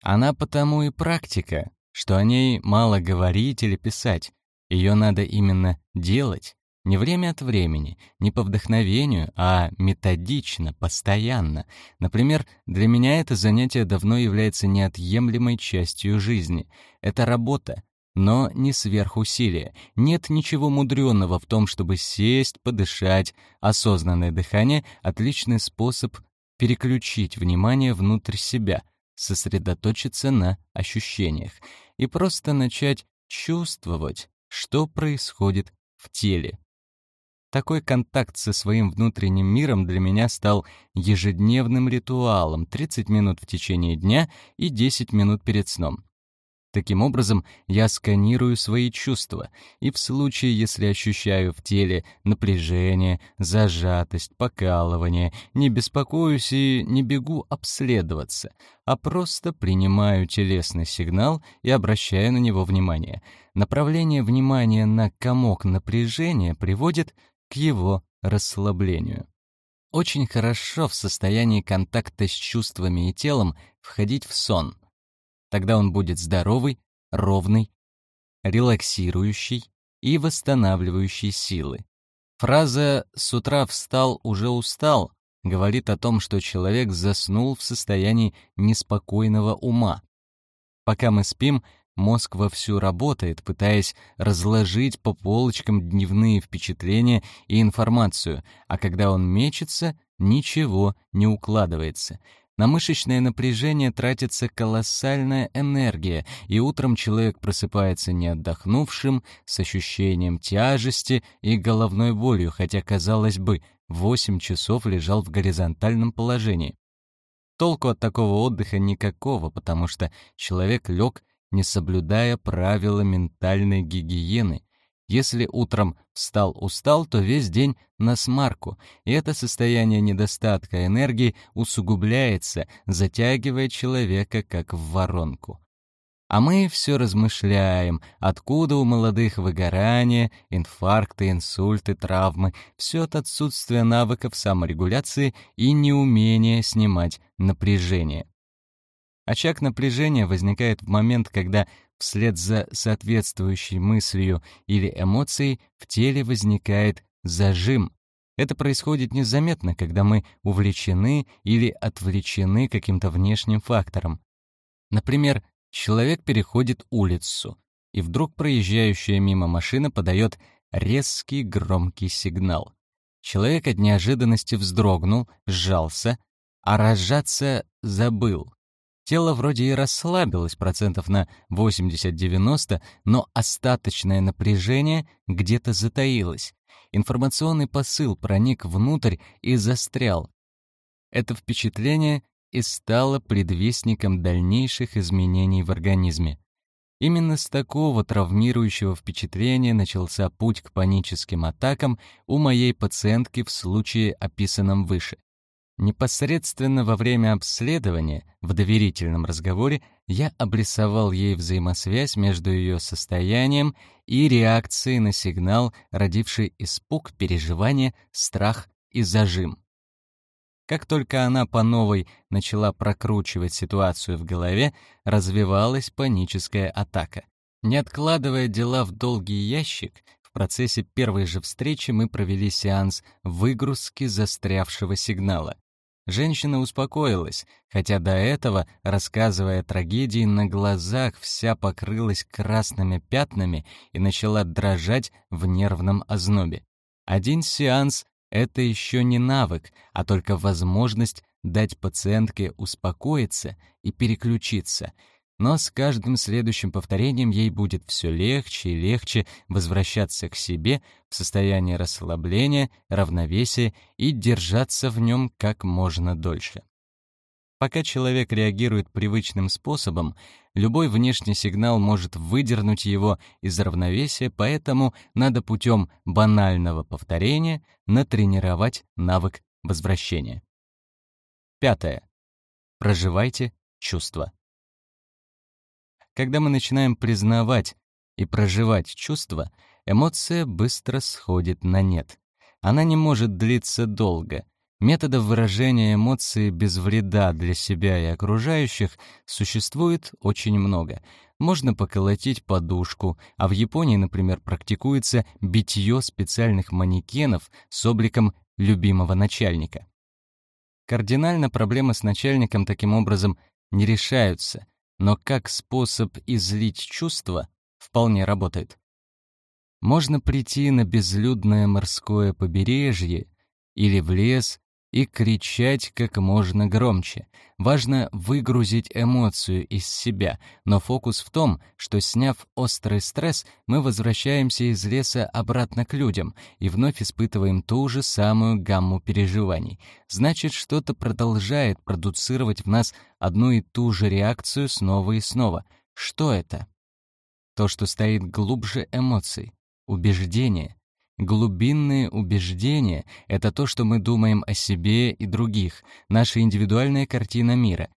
Она потому и практика, что о ней мало говорить или писать, ее надо именно делать. Не время от времени, не по вдохновению, а методично, постоянно. Например, для меня это занятие давно является неотъемлемой частью жизни. Это работа, но не сверхусилие. Нет ничего мудреного в том, чтобы сесть, подышать. Осознанное дыхание — отличный способ переключить внимание внутрь себя, сосредоточиться на ощущениях и просто начать чувствовать, что происходит в теле. Такой контакт со своим внутренним миром для меня стал ежедневным ритуалом 30 минут в течение дня и 10 минут перед сном. Таким образом, я сканирую свои чувства, и в случае, если ощущаю в теле напряжение, зажатость, покалывание, не беспокоюсь и не бегу обследоваться, а просто принимаю телесный сигнал и обращаю на него внимание. Направление внимания на комок напряжения приводит к его расслаблению. Очень хорошо в состоянии контакта с чувствами и телом входить в сон. Тогда он будет здоровый, ровный, релаксирующий и восстанавливающий силы. Фраза «с утра встал, уже устал» говорит о том, что человек заснул в состоянии неспокойного ума. Пока мы спим, Мозг вовсю работает, пытаясь разложить по полочкам дневные впечатления и информацию, а когда он мечется, ничего не укладывается. На мышечное напряжение тратится колоссальная энергия, и утром человек просыпается не отдохнувшим, с ощущением тяжести и головной болью, хотя, казалось бы, 8 часов лежал в горизонтальном положении. Толку от такого отдыха никакого, потому что человек лег не соблюдая правила ментальной гигиены, Если утром встал устал, то весь день на смарку, и это состояние недостатка энергии усугубляется, затягивая человека как в воронку. А мы все размышляем, откуда у молодых выгорание, инфаркты, инсульты, травмы, все от отсутствия навыков саморегуляции и неумения снимать напряжение. Очаг напряжения возникает в момент, когда вслед за соответствующей мыслью или эмоцией в теле возникает зажим. Это происходит незаметно, когда мы увлечены или отвлечены каким-то внешним фактором. Например, Человек переходит улицу, и вдруг проезжающая мимо машина подает резкий громкий сигнал. Человек от неожиданности вздрогнул, сжался, а разжаться забыл. Тело вроде и расслабилось процентов на 80-90, но остаточное напряжение где-то затаилось. Информационный посыл проник внутрь и застрял. Это впечатление и стало предвестником дальнейших изменений в организме. Именно с такого травмирующего впечатления начался путь к паническим атакам у моей пациентки в случае, описанном выше. Непосредственно во время обследования, в доверительном разговоре, я обрисовал ей взаимосвязь между ее состоянием и реакцией на сигнал, родивший испуг, переживание, страх и зажим. Как только она по новой начала прокручивать ситуацию в голове, развивалась паническая атака. Не откладывая дела в долгий ящик, в процессе первой же встречи мы провели сеанс выгрузки застрявшего сигнала. Женщина успокоилась, хотя до этого, рассказывая трагедии, на глазах вся покрылась красными пятнами и начала дрожать в нервном ознобе. Один сеанс это еще не навык, а только возможность дать пациентке успокоиться и переключиться. Но с каждым следующим повторением ей будет все легче и легче возвращаться к себе в состояние расслабления, равновесия и держаться в нем как можно дольше. Пока человек реагирует привычным способом, любой внешний сигнал может выдернуть его из равновесия, поэтому надо путем банального повторения натренировать навык возвращения. Пятое. Проживайте чувства. Когда мы начинаем признавать и проживать чувства, эмоция быстро сходит на нет. Она не может длиться долго — Методов выражения эмоций без вреда для себя и окружающих существует очень много. Можно поколотить подушку, а в Японии, например, практикуется битье специальных манекенов с обликом любимого начальника. Кардинально проблемы с начальником таким образом не решаются, но как способ излить чувства вполне работает. Можно прийти на безлюдное морское побережье или в лес и кричать как можно громче. Важно выгрузить эмоцию из себя, но фокус в том, что сняв острый стресс, мы возвращаемся из леса обратно к людям и вновь испытываем ту же самую гамму переживаний. Значит, что-то продолжает продуцировать в нас одну и ту же реакцию снова и снова. Что это? То, что стоит глубже эмоций, убеждение, Глубинные убеждения — это то, что мы думаем о себе и других, наша индивидуальная картина мира.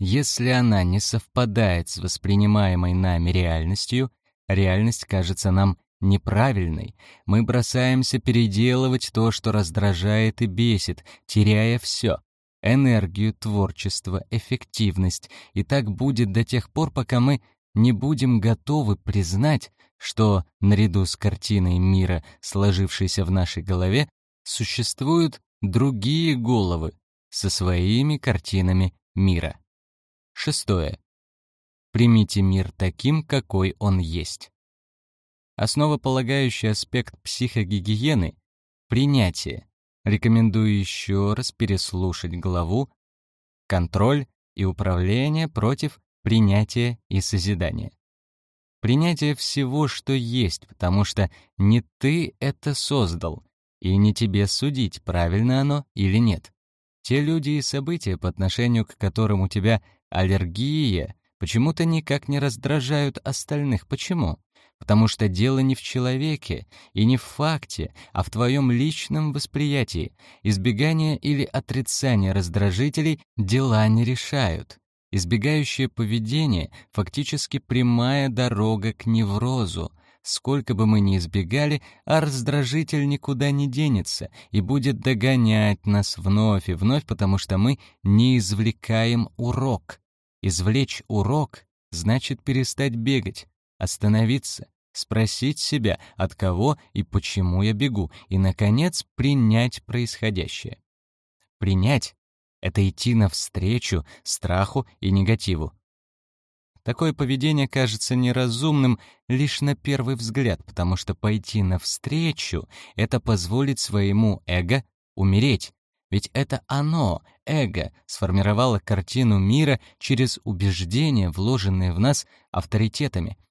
Если она не совпадает с воспринимаемой нами реальностью, реальность кажется нам неправильной, мы бросаемся переделывать то, что раздражает и бесит, теряя все — энергию, творчество, эффективность, и так будет до тех пор, пока мы не будем готовы признать, что, наряду с картиной мира, сложившейся в нашей голове, существуют другие головы со своими картинами мира. Шестое. Примите мир таким, какой он есть. Основополагающий аспект психогигиены — принятие. Рекомендую еще раз переслушать главу «Контроль и управление против принятия и созидания». Принятие всего, что есть, потому что не ты это создал, и не тебе судить, правильно оно или нет. Те люди и события, по отношению к которым у тебя аллергия, почему-то никак не раздражают остальных. Почему? потому что дело не в человеке и не в факте, а в твоем личном восприятии. Избегание или отрицание раздражителей дела не решают. Избегающее поведение — фактически прямая дорога к неврозу. Сколько бы мы ни избегали, а раздражитель никуда не денется и будет догонять нас вновь и вновь, потому что мы не извлекаем урок. Извлечь урок — значит перестать бегать, остановиться, спросить себя, от кого и почему я бегу, и, наконец, принять происходящее. Принять — это идти навстречу страху и негативу. Такое поведение кажется неразумным лишь на первый взгляд, потому что пойти навстречу — это позволить своему эго умереть. Ведь это оно, эго, сформировало картину мира через убеждения, вложенные в нас авторитетами —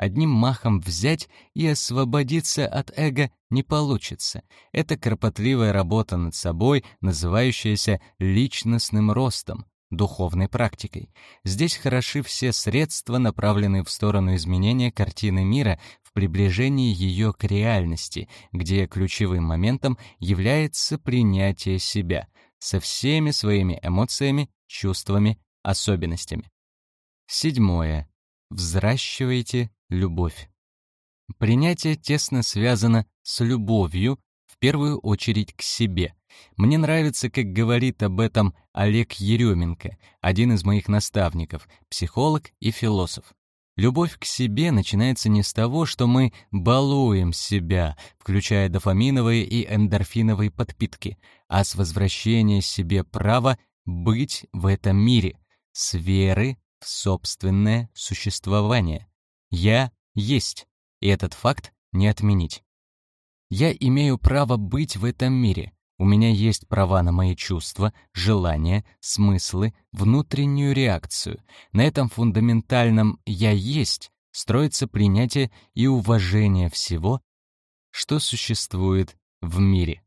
Одним махом взять и освободиться от эго не получится. Это кропотливая работа над собой, называющаяся личностным ростом, духовной практикой. Здесь хороши все средства, направленные в сторону изменения картины мира в приближении ее к реальности, где ключевым моментом является принятие себя со всеми своими эмоциями, чувствами, особенностями. Седьмое. Взращивайте любовь. Принятие тесно связано с любовью, в первую очередь к себе. Мне нравится, как говорит об этом Олег Еременко, один из моих наставников, психолог и философ. Любовь к себе начинается не с того, что мы балуем себя, включая дофаминовые и эндорфиновые подпитки, а с возвращения себе права быть в этом мире, с веры в собственное существование. Я есть, и этот факт не отменить. Я имею право быть в этом мире. У меня есть права на мои чувства, желания, смыслы, внутреннюю реакцию. На этом фундаментальном «я есть» строится принятие и уважение всего, что существует в мире.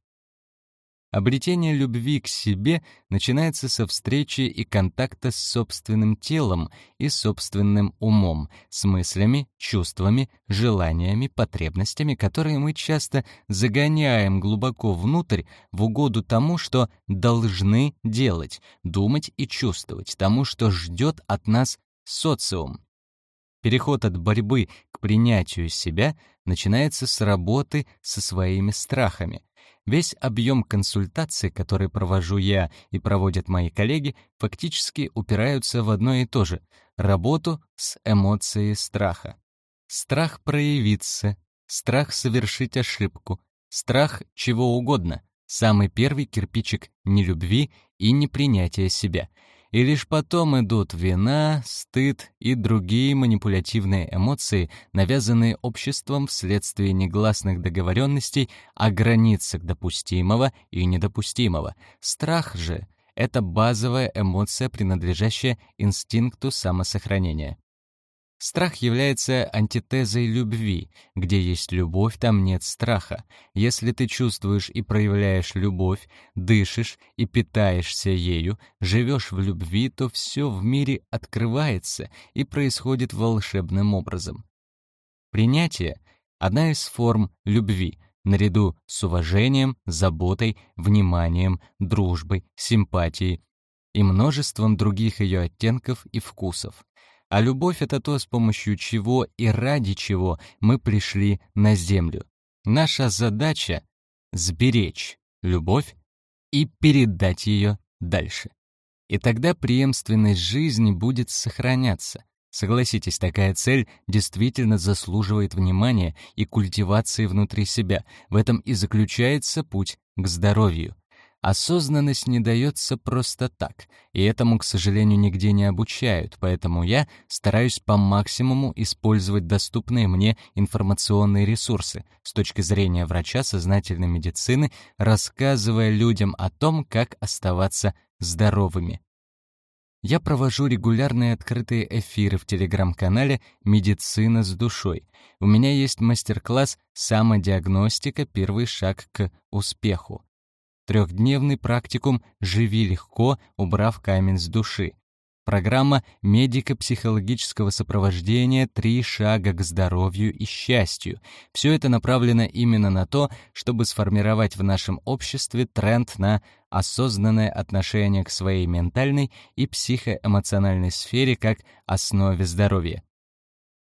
Обретение любви к себе начинается со встречи и контакта с собственным телом и собственным умом, с мыслями, чувствами, желаниями, потребностями, которые мы часто загоняем глубоко внутрь в угоду тому, что должны делать, думать и чувствовать, тому, что ждет от нас социум. Переход от борьбы к принятию себя начинается с работы со своими страхами — Весь объем консультаций, который провожу я и проводят мои коллеги, фактически упираются в одно и то же — работу с эмоцией страха. Страх проявиться, страх совершить ошибку, страх чего угодно — самый первый кирпичик нелюбви и непринятия себя — и лишь потом идут вина, стыд и другие манипулятивные эмоции, навязанные обществом вследствие негласных договоренностей о границах допустимого и недопустимого. Страх же — это базовая эмоция, принадлежащая инстинкту самосохранения. Страх является антитезой любви. Где есть любовь, там нет страха. Если ты чувствуешь и проявляешь любовь, дышишь и питаешься ею, живешь в любви, то все в мире открывается и происходит волшебным образом. Принятие — одна из форм любви, наряду с уважением, заботой, вниманием, дружбой, симпатией и множеством других ее оттенков и вкусов. А любовь — это то, с помощью чего и ради чего мы пришли на Землю. Наша задача — сберечь любовь и передать ее дальше. И тогда преемственность жизни будет сохраняться. Согласитесь, такая цель действительно заслуживает внимания и культивации внутри себя. В этом и заключается путь к здоровью. Осознанность не дается просто так, и этому, к сожалению, нигде не обучают, поэтому я стараюсь по максимуму использовать доступные мне информационные ресурсы с точки зрения врача сознательной медицины, рассказывая людям о том, как оставаться здоровыми. Я провожу регулярные открытые эфиры в телеграм-канале «Медицина с душой». У меня есть мастер-класс «Самодиагностика. Первый шаг к успеху». Трехдневный практикум «Живи легко, убрав камень с души». Программа медико-психологического сопровождения «Три шага к здоровью и счастью». Все это направлено именно на то, чтобы сформировать в нашем обществе тренд на осознанное отношение к своей ментальной и психоэмоциональной сфере как основе здоровья.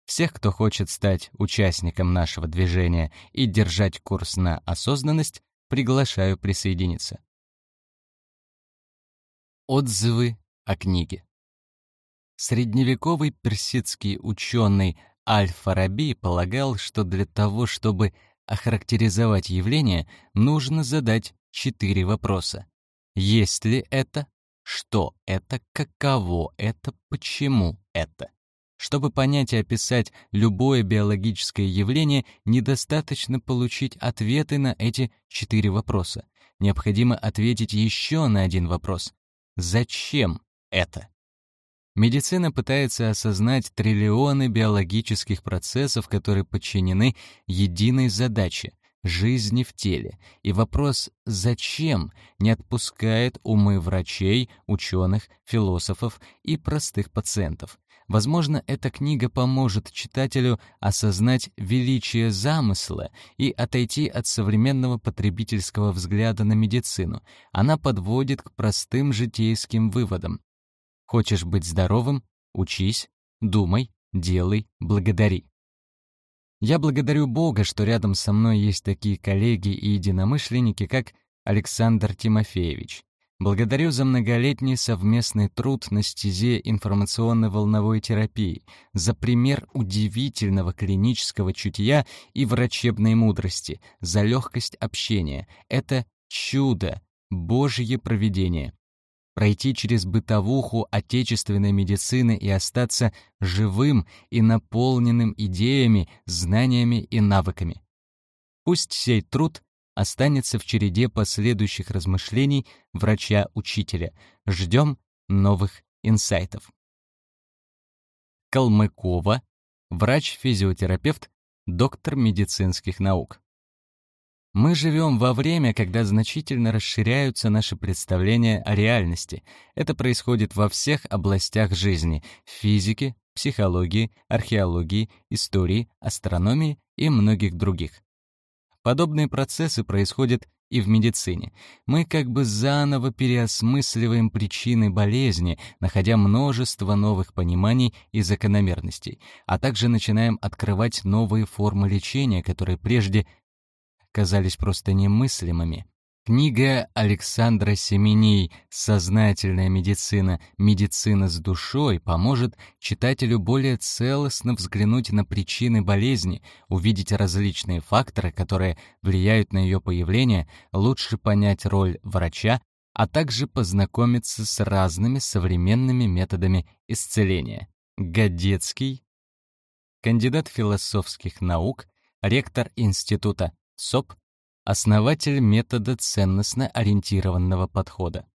Всех, кто хочет стать участником нашего движения и держать курс на осознанность, приглашаю присоединиться. Отзывы о книге. Средневековый персидский ученый Аль-Фараби полагал, что для того, чтобы охарактеризовать явление, нужно задать четыре вопроса. Есть ли это? Что это? Каково это? Почему это? Чтобы понять и описать любое биологическое явление, недостаточно получить ответы на эти четыре вопроса. Необходимо ответить еще на один вопрос. Зачем это? Медицина пытается осознать триллионы биологических процессов, которые подчинены единой задаче — жизни в теле. И вопрос «зачем» не отпускает умы врачей, ученых, философов и простых пациентов. Возможно, эта книга поможет читателю осознать величие замысла и отойти от современного потребительского взгляда на медицину. Она подводит к простым житейским выводам. Хочешь быть здоровым — учись, думай, делай, благодари. Я благодарю Бога, что рядом со мной есть такие коллеги и единомышленники, как Александр Тимофеевич. Благодарю за многолетний совместный труд на стезе информационно-волновой терапии, за пример удивительного клинического чутья и врачебной мудрости, за легкость общения. Это чудо, Божье провидение пройти через бытовуху отечественной медицины и остаться живым и наполненным идеями, знаниями и навыками. Пусть сей труд останется в череде последующих размышлений врача-учителя. Ждем новых инсайтов. Калмыкова, врач-физиотерапевт, доктор медицинских наук. Мы живем во время, когда значительно расширяются наши представления о реальности. Это происходит во всех областях жизни — физике, психологии, археологии, истории, астрономии и многих других. Подобные процессы происходят и в медицине. Мы как бы заново переосмысливаем причины болезни, находя множество новых пониманий и закономерностей, а также начинаем открывать новые формы лечения, которые прежде казались просто немыслимыми. Книга Александра Семеней «Сознательная медицина. Медицина с душой» поможет читателю более целостно взглянуть на причины болезни, увидеть различные факторы, которые влияют на ее появление, лучше понять роль врача, а также познакомиться с разными современными методами исцеления. Годецкий, кандидат философских наук, ректор Института СОП — основатель метода ценностно-ориентированного подхода.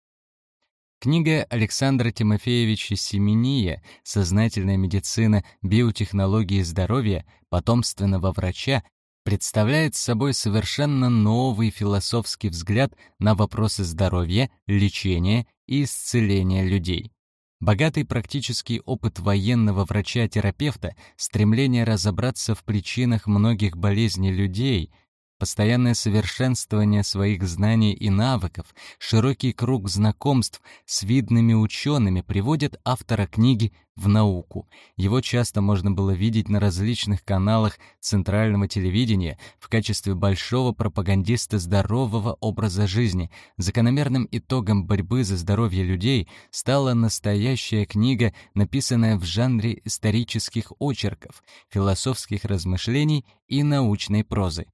Книга Александра Тимофеевича Семения «Сознательная медицина, биотехнологии здоровья, потомственного врача» представляет собой совершенно новый философский взгляд на вопросы здоровья, лечения и исцеления людей. Богатый практический опыт военного врача-терапевта, стремление разобраться в причинах многих болезней людей — постоянное совершенствование своих знаний и навыков, широкий круг знакомств с видными учеными приводят автора книги в науку. Его часто можно было видеть на различных каналах центрального телевидения в качестве большого пропагандиста здорового образа жизни. Закономерным итогом борьбы за здоровье людей стала настоящая книга, написанная в жанре исторических очерков, философских размышлений и научной прозы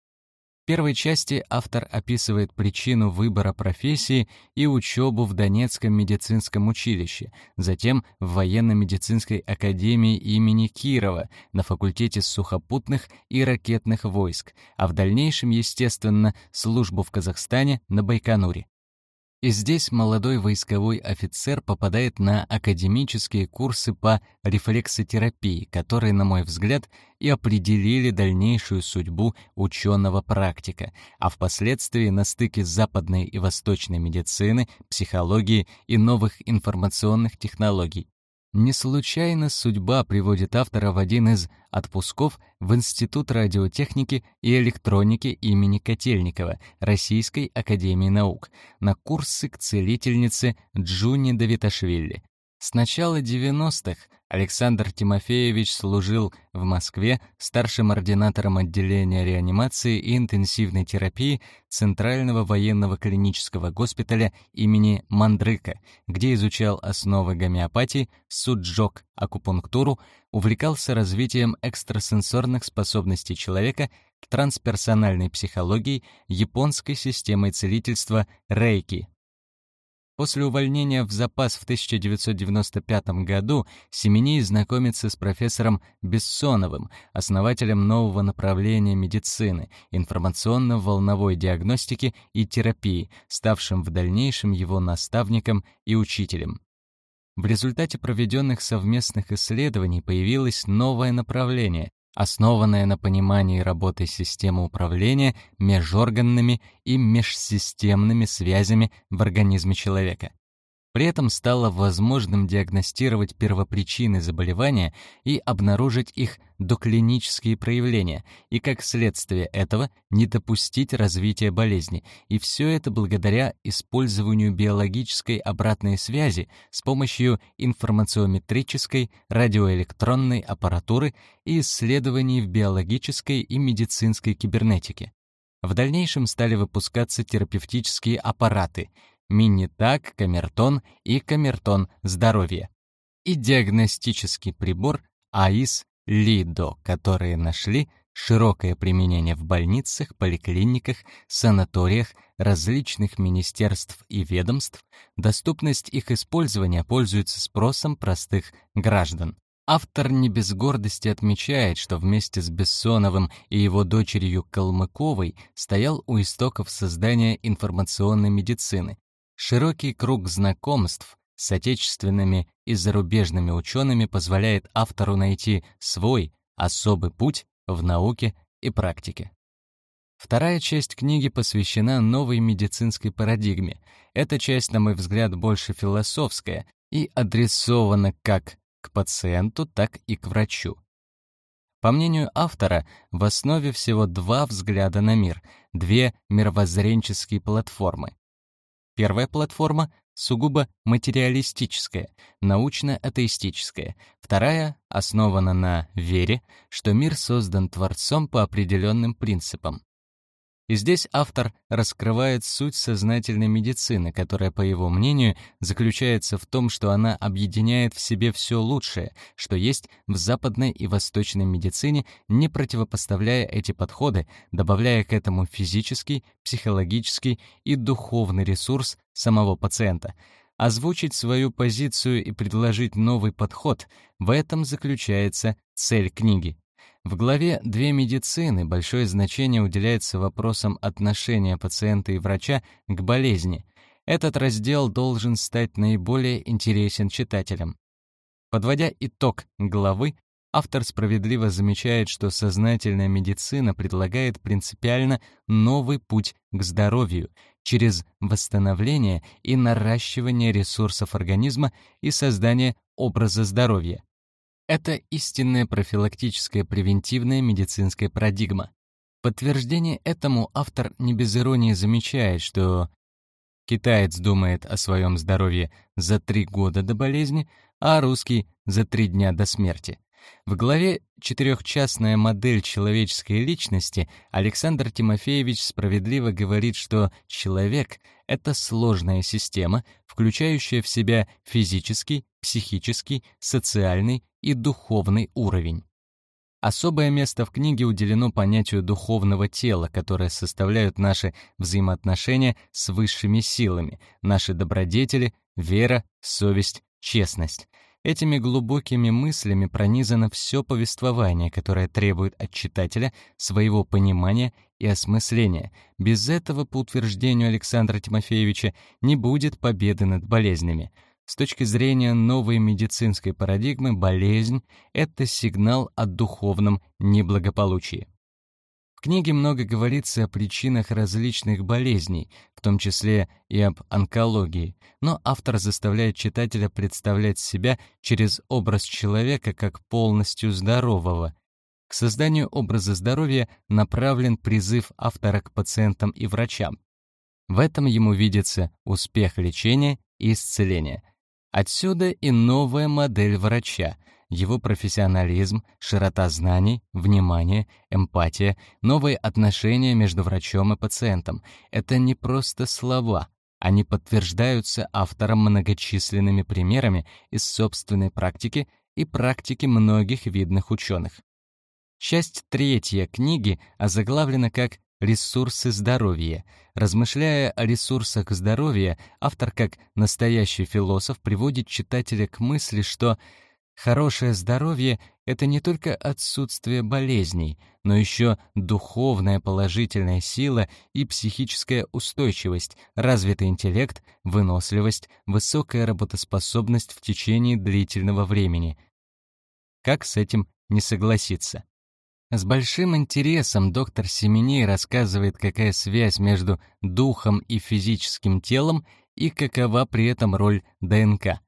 первой части автор описывает причину выбора профессии и учебу в Донецком медицинском училище, затем в военно-медицинской академии имени Кирова на факультете сухопутных и ракетных войск, а в дальнейшем, естественно, службу в Казахстане на Байконуре. И здесь молодой войсковой офицер попадает на академические курсы по рефлексотерапии, которые, на мой взгляд, и определили дальнейшую судьбу ученого-практика, а впоследствии на стыке западной и восточной медицины, психологии и новых информационных технологий. Не случайно судьба приводит автора в один из отпусков в Институт радиотехники и электроники имени Котельникова Российской академии наук на курсы к целительнице Джуни Давиташвили. С начала 90-х Александр Тимофеевич служил в Москве старшим ординатором отделения реанимации и интенсивной терапии Центрального военного клинического госпиталя имени Мандрыка, где изучал основы гомеопатии, суджок, акупунктуру, увлекался развитием экстрасенсорных способностей человека, трансперсональной психологией, японской системой целительства рейки, После увольнения в запас в 1995 году Семеней знакомится с профессором Бессоновым, основателем нового направления медицины, информационно-волновой диагностики и терапии, ставшим в дальнейшем его наставником и учителем. В результате проведенных совместных исследований появилось новое направление основанная на понимании работы системы управления межорганными и межсистемными связями в организме человека. При этом стало возможным диагностировать первопричины заболевания и обнаружить их доклинические проявления, и как следствие этого не допустить развития болезни. И все это благодаря использованию биологической обратной связи с помощью информациометрической радиоэлектронной аппаратуры и исследований в биологической и медицинской кибернетике. В дальнейшем стали выпускаться терапевтические аппараты — Минитак, Камертон и Камертон здоровье. И диагностический прибор АИС Лидо, которые нашли широкое применение в больницах, поликлиниках, санаториях различных министерств и ведомств, доступность их использования пользуется спросом простых граждан. Автор не без гордости отмечает, что вместе с Бессоновым и его дочерью Калмыковой стоял у истоков создания информационной медицины, Широкий круг знакомств с отечественными и зарубежными учеными позволяет автору найти свой особый путь в науке и практике. Вторая часть книги посвящена новой медицинской парадигме. Эта часть, на мой взгляд, больше философская и адресована как к пациенту, так и к врачу. По мнению автора, в основе всего два взгляда на мир, две мировоззренческие платформы. Первая платформа сугубо материалистическая, научно-атеистическая. Вторая основана на вере, что мир создан Творцом по определенным принципам. И здесь автор раскрывает суть сознательной медицины, которая, по его мнению, заключается в том, что она объединяет в себе все лучшее, что есть в западной и восточной медицине, не противопоставляя эти подходы, добавляя к этому физический, психологический и духовный ресурс самого пациента. Озвучить свою позицию и предложить новый подход — в этом заключается цель книги. В главе «Две медицины» большое значение уделяется вопросам отношения пациента и врача к болезни. Этот раздел должен стать наиболее интересен читателям. Подводя итог главы, автор справедливо замечает, что сознательная медицина предлагает принципиально новый путь к здоровью через восстановление и наращивание ресурсов организма и создание образа здоровья. Это истинная профилактическая превентивная медицинская парадигма. Подтверждение этому автор не без иронии замечает, что китаец думает о своем здоровье за три года до болезни, а русский — за три дня до смерти. В главе «Четырехчастная модель человеческой личности» Александр Тимофеевич справедливо говорит, что человек — это сложная система, включающая в себя физический, психический, социальный и духовный уровень. Особое место в книге уделено понятию духовного тела, которое составляют наши взаимоотношения с высшими силами, наши добродетели, вера, совесть, честность. Этими глубокими мыслями пронизано все повествование, которое требует от читателя своего понимания и осмысления. Без этого, по утверждению Александра Тимофеевича, не будет победы над болезнями. С точки зрения новой медицинской парадигмы, болезнь — это сигнал о духовном неблагополучии. В книге много говорится о причинах различных болезней, в том числе и об онкологии, но автор заставляет читателя представлять себя через образ человека как полностью здорового. К созданию образа здоровья направлен призыв автора к пациентам и врачам. В этом ему видится успех лечения и исцеления. Отсюда и новая модель врача, его профессионализм, широта знаний, внимание, эмпатия, новые отношения между врачом и пациентом — это не просто слова, они подтверждаются автором многочисленными примерами из собственной практики и практики многих видных ученых. Часть третья книги озаглавлена как «Ресурсы здоровья». Размышляя о ресурсах здоровья, автор, как настоящий философ, приводит читателя к мысли, что хорошее здоровье — это не только отсутствие болезней, но еще духовная положительная сила и психическая устойчивость, развитый интеллект, выносливость, высокая работоспособность в течение длительного времени. Как с этим не согласиться? С большим интересом доктор Семеней рассказывает, какая связь между духом и физическим телом и какова при этом роль ДНК.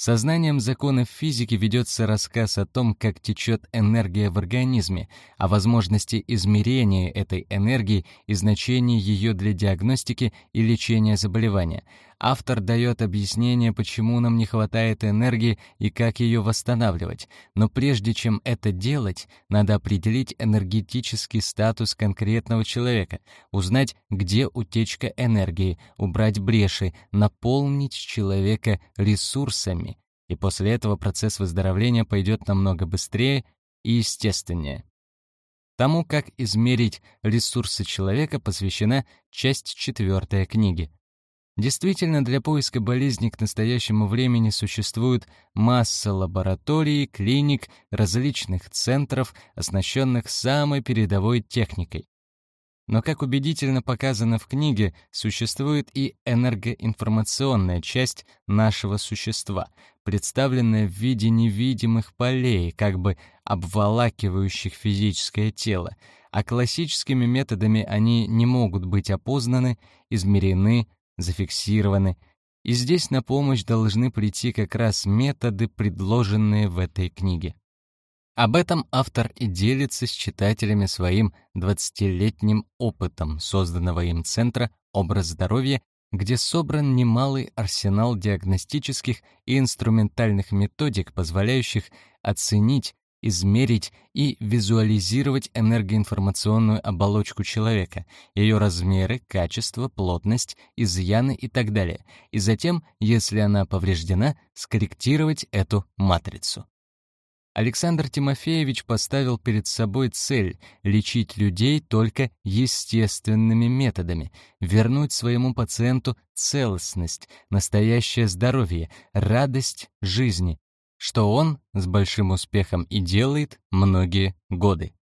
Сознанием законов физики ведется рассказ о том, как течет энергия в организме, о возможности измерения этой энергии и значении ее для диагностики и лечения заболевания. Автор дает объяснение, почему нам не хватает энергии и как ее восстанавливать. Но прежде чем это делать, надо определить энергетический статус конкретного человека, узнать, где утечка энергии, убрать бреши, наполнить человека ресурсами и после этого процесс выздоровления пойдет намного быстрее и естественнее. Тому, как измерить ресурсы человека, посвящена часть четвертая книги. Действительно, для поиска болезни к настоящему времени существует масса лабораторий, клиник, различных центров, оснащенных самой передовой техникой. Но, как убедительно показано в книге, существует и энергоинформационная часть нашего существа, представленная в виде невидимых полей, как бы обволакивающих физическое тело, а классическими методами они не могут быть опознаны, измерены, зафиксированы, и здесь на помощь должны прийти как раз методы, предложенные в этой книге. Об этом автор и делится с читателями своим 20-летним опытом созданного им Центра «Образ здоровья», где собран немалый арсенал диагностических и инструментальных методик, позволяющих оценить, измерить и визуализировать энергоинформационную оболочку человека, ее размеры, качество, плотность, изъяны и так далее, и затем, если она повреждена, скорректировать эту матрицу. Александр Тимофеевич поставил перед собой цель лечить людей только естественными методами, вернуть своему пациенту целостность, настоящее здоровье, радость жизни, что он с большим успехом и делает многие годы.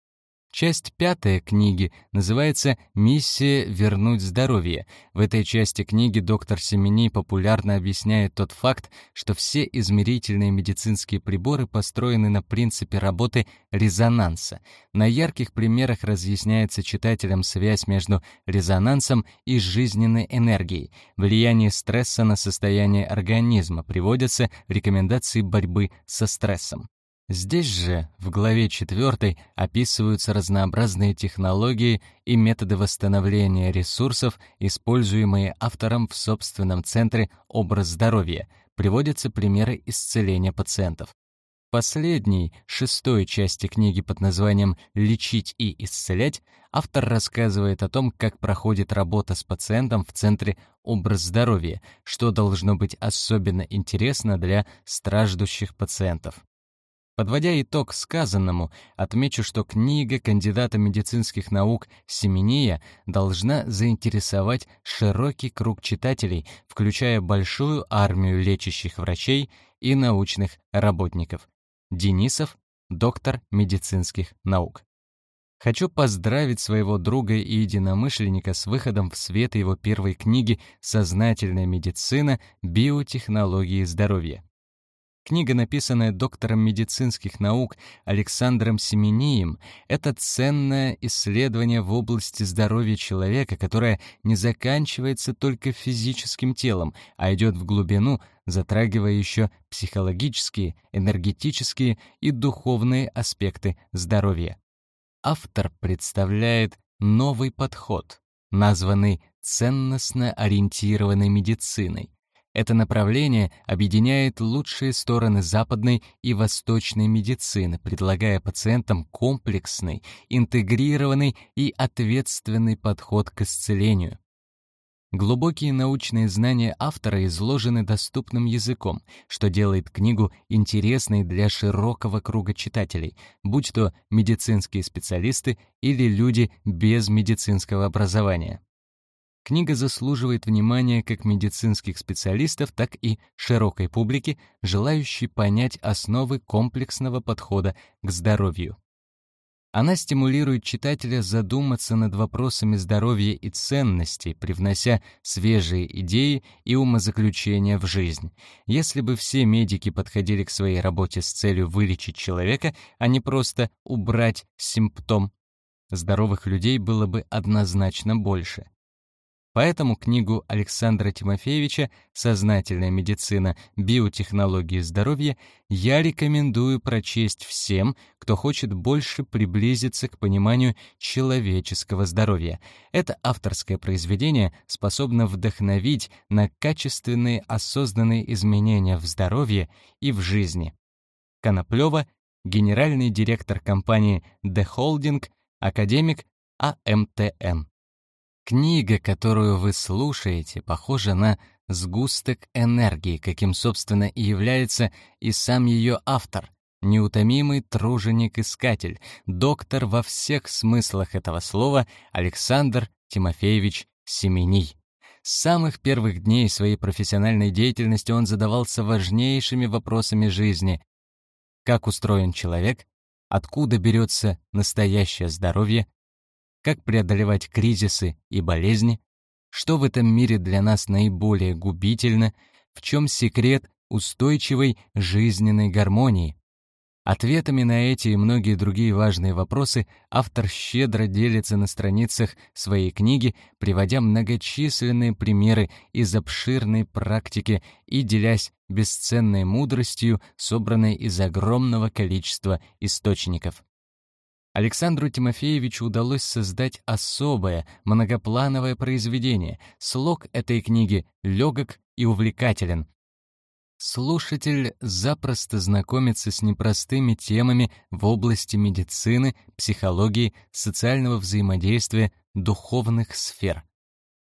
Часть пятая книги называется «Миссия вернуть здоровье». В этой части книги доктор Семени популярно объясняет тот факт, что все измерительные медицинские приборы построены на принципе работы резонанса. На ярких примерах разъясняется читателям связь между резонансом и жизненной энергией. Влияние стресса на состояние организма приводятся рекомендации борьбы со стрессом. Здесь же, в главе 4, описываются разнообразные технологии и методы восстановления ресурсов, используемые автором в собственном центре «Образ здоровья», приводятся примеры исцеления пациентов. В последней, шестой части книги под названием «Лечить и исцелять» автор рассказывает о том, как проходит работа с пациентом в центре «Образ здоровья», что должно быть особенно интересно для страждущих пациентов. Подводя итог сказанному, отмечу, что книга кандидата медицинских наук Семения должна заинтересовать широкий круг читателей, включая большую армию лечащих врачей и научных работников. Денисов, доктор медицинских наук. Хочу поздравить своего друга и единомышленника с выходом в свет его первой книги «Сознательная медицина. Биотехнологии здоровья». Книга, написанная доктором медицинских наук Александром Семением, это ценное исследование в области здоровья человека, которое не заканчивается только физическим телом, а идет в глубину, затрагивая еще психологические, энергетические и духовные аспекты здоровья. Автор представляет новый подход, названный ценностно ориентированной медициной, это направление объединяет лучшие стороны западной и восточной медицины, предлагая пациентам комплексный, интегрированный и ответственный подход к исцелению. Глубокие научные знания автора изложены доступным языком, что делает книгу интересной для широкого круга читателей, будь то медицинские специалисты или люди без медицинского образования. Книга заслуживает внимания как медицинских специалистов, так и широкой публики, желающей понять основы комплексного подхода к здоровью. Она стимулирует читателя задуматься над вопросами здоровья и ценностей, привнося свежие идеи и умозаключения в жизнь. Если бы все медики подходили к своей работе с целью вылечить человека, а не просто убрать симптом, здоровых людей было бы однозначно больше. Поэтому книгу Александра Тимофеевича «Сознательная медицина. Биотехнологии здоровья» я рекомендую прочесть всем, кто хочет больше приблизиться к пониманию человеческого здоровья. Это авторское произведение способно вдохновить на качественные осознанные изменения в здоровье и в жизни. Коноплева, генеральный директор компании The Holding, академик АМТН. Книга, которую вы слушаете, похожа на сгусток энергии, каким, собственно, и является и сам ее автор, неутомимый труженик-искатель, доктор во всех смыслах этого слова Александр Тимофеевич Семений. С самых первых дней своей профессиональной деятельности он задавался важнейшими вопросами жизни. Как устроен человек? Откуда берется настоящее здоровье? Как преодолевать кризисы и болезни, что в этом мире для нас наиболее губительно, в чем секрет устойчивой жизненной гармонии. Ответами на эти и многие другие важные вопросы автор щедро делится на страницах своей книги, приводя многочисленные примеры из обширной практики и делясь бесценной мудростью, собранной из огромного количества источников. Александру Тимофеевичу удалось создать особое, многоплановое произведение. Слог этой книги легок и увлекателен. Слушатель запросто знакомится с непростыми темами в области медицины, психологии, социального взаимодействия, духовных сфер.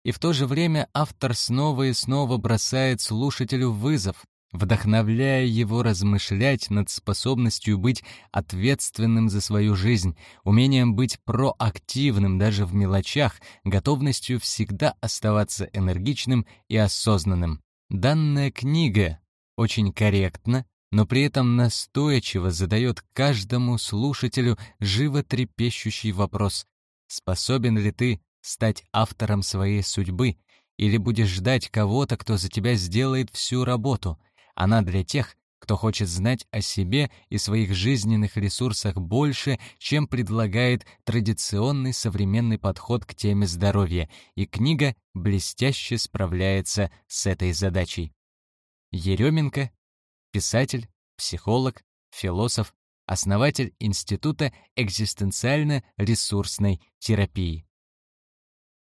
И в то же время автор снова и снова бросает слушателю вызов, вдохновляя его размышлять над способностью быть ответственным за свою жизнь, умением быть проактивным даже в мелочах, готовностью всегда оставаться энергичным и осознанным. Данная книга очень корректна, но при этом настойчиво задает каждому слушателю животрепещущий вопрос «Способен ли ты стать автором своей судьбы?» или будешь ждать кого-то, кто за тебя сделает всю работу — она для тех, кто хочет знать о себе и своих жизненных ресурсах больше, чем предлагает традиционный современный подход к теме здоровья, и книга блестяще справляется с этой задачей. Еременко — писатель, психолог, философ, основатель Института экзистенциально-ресурсной терапии.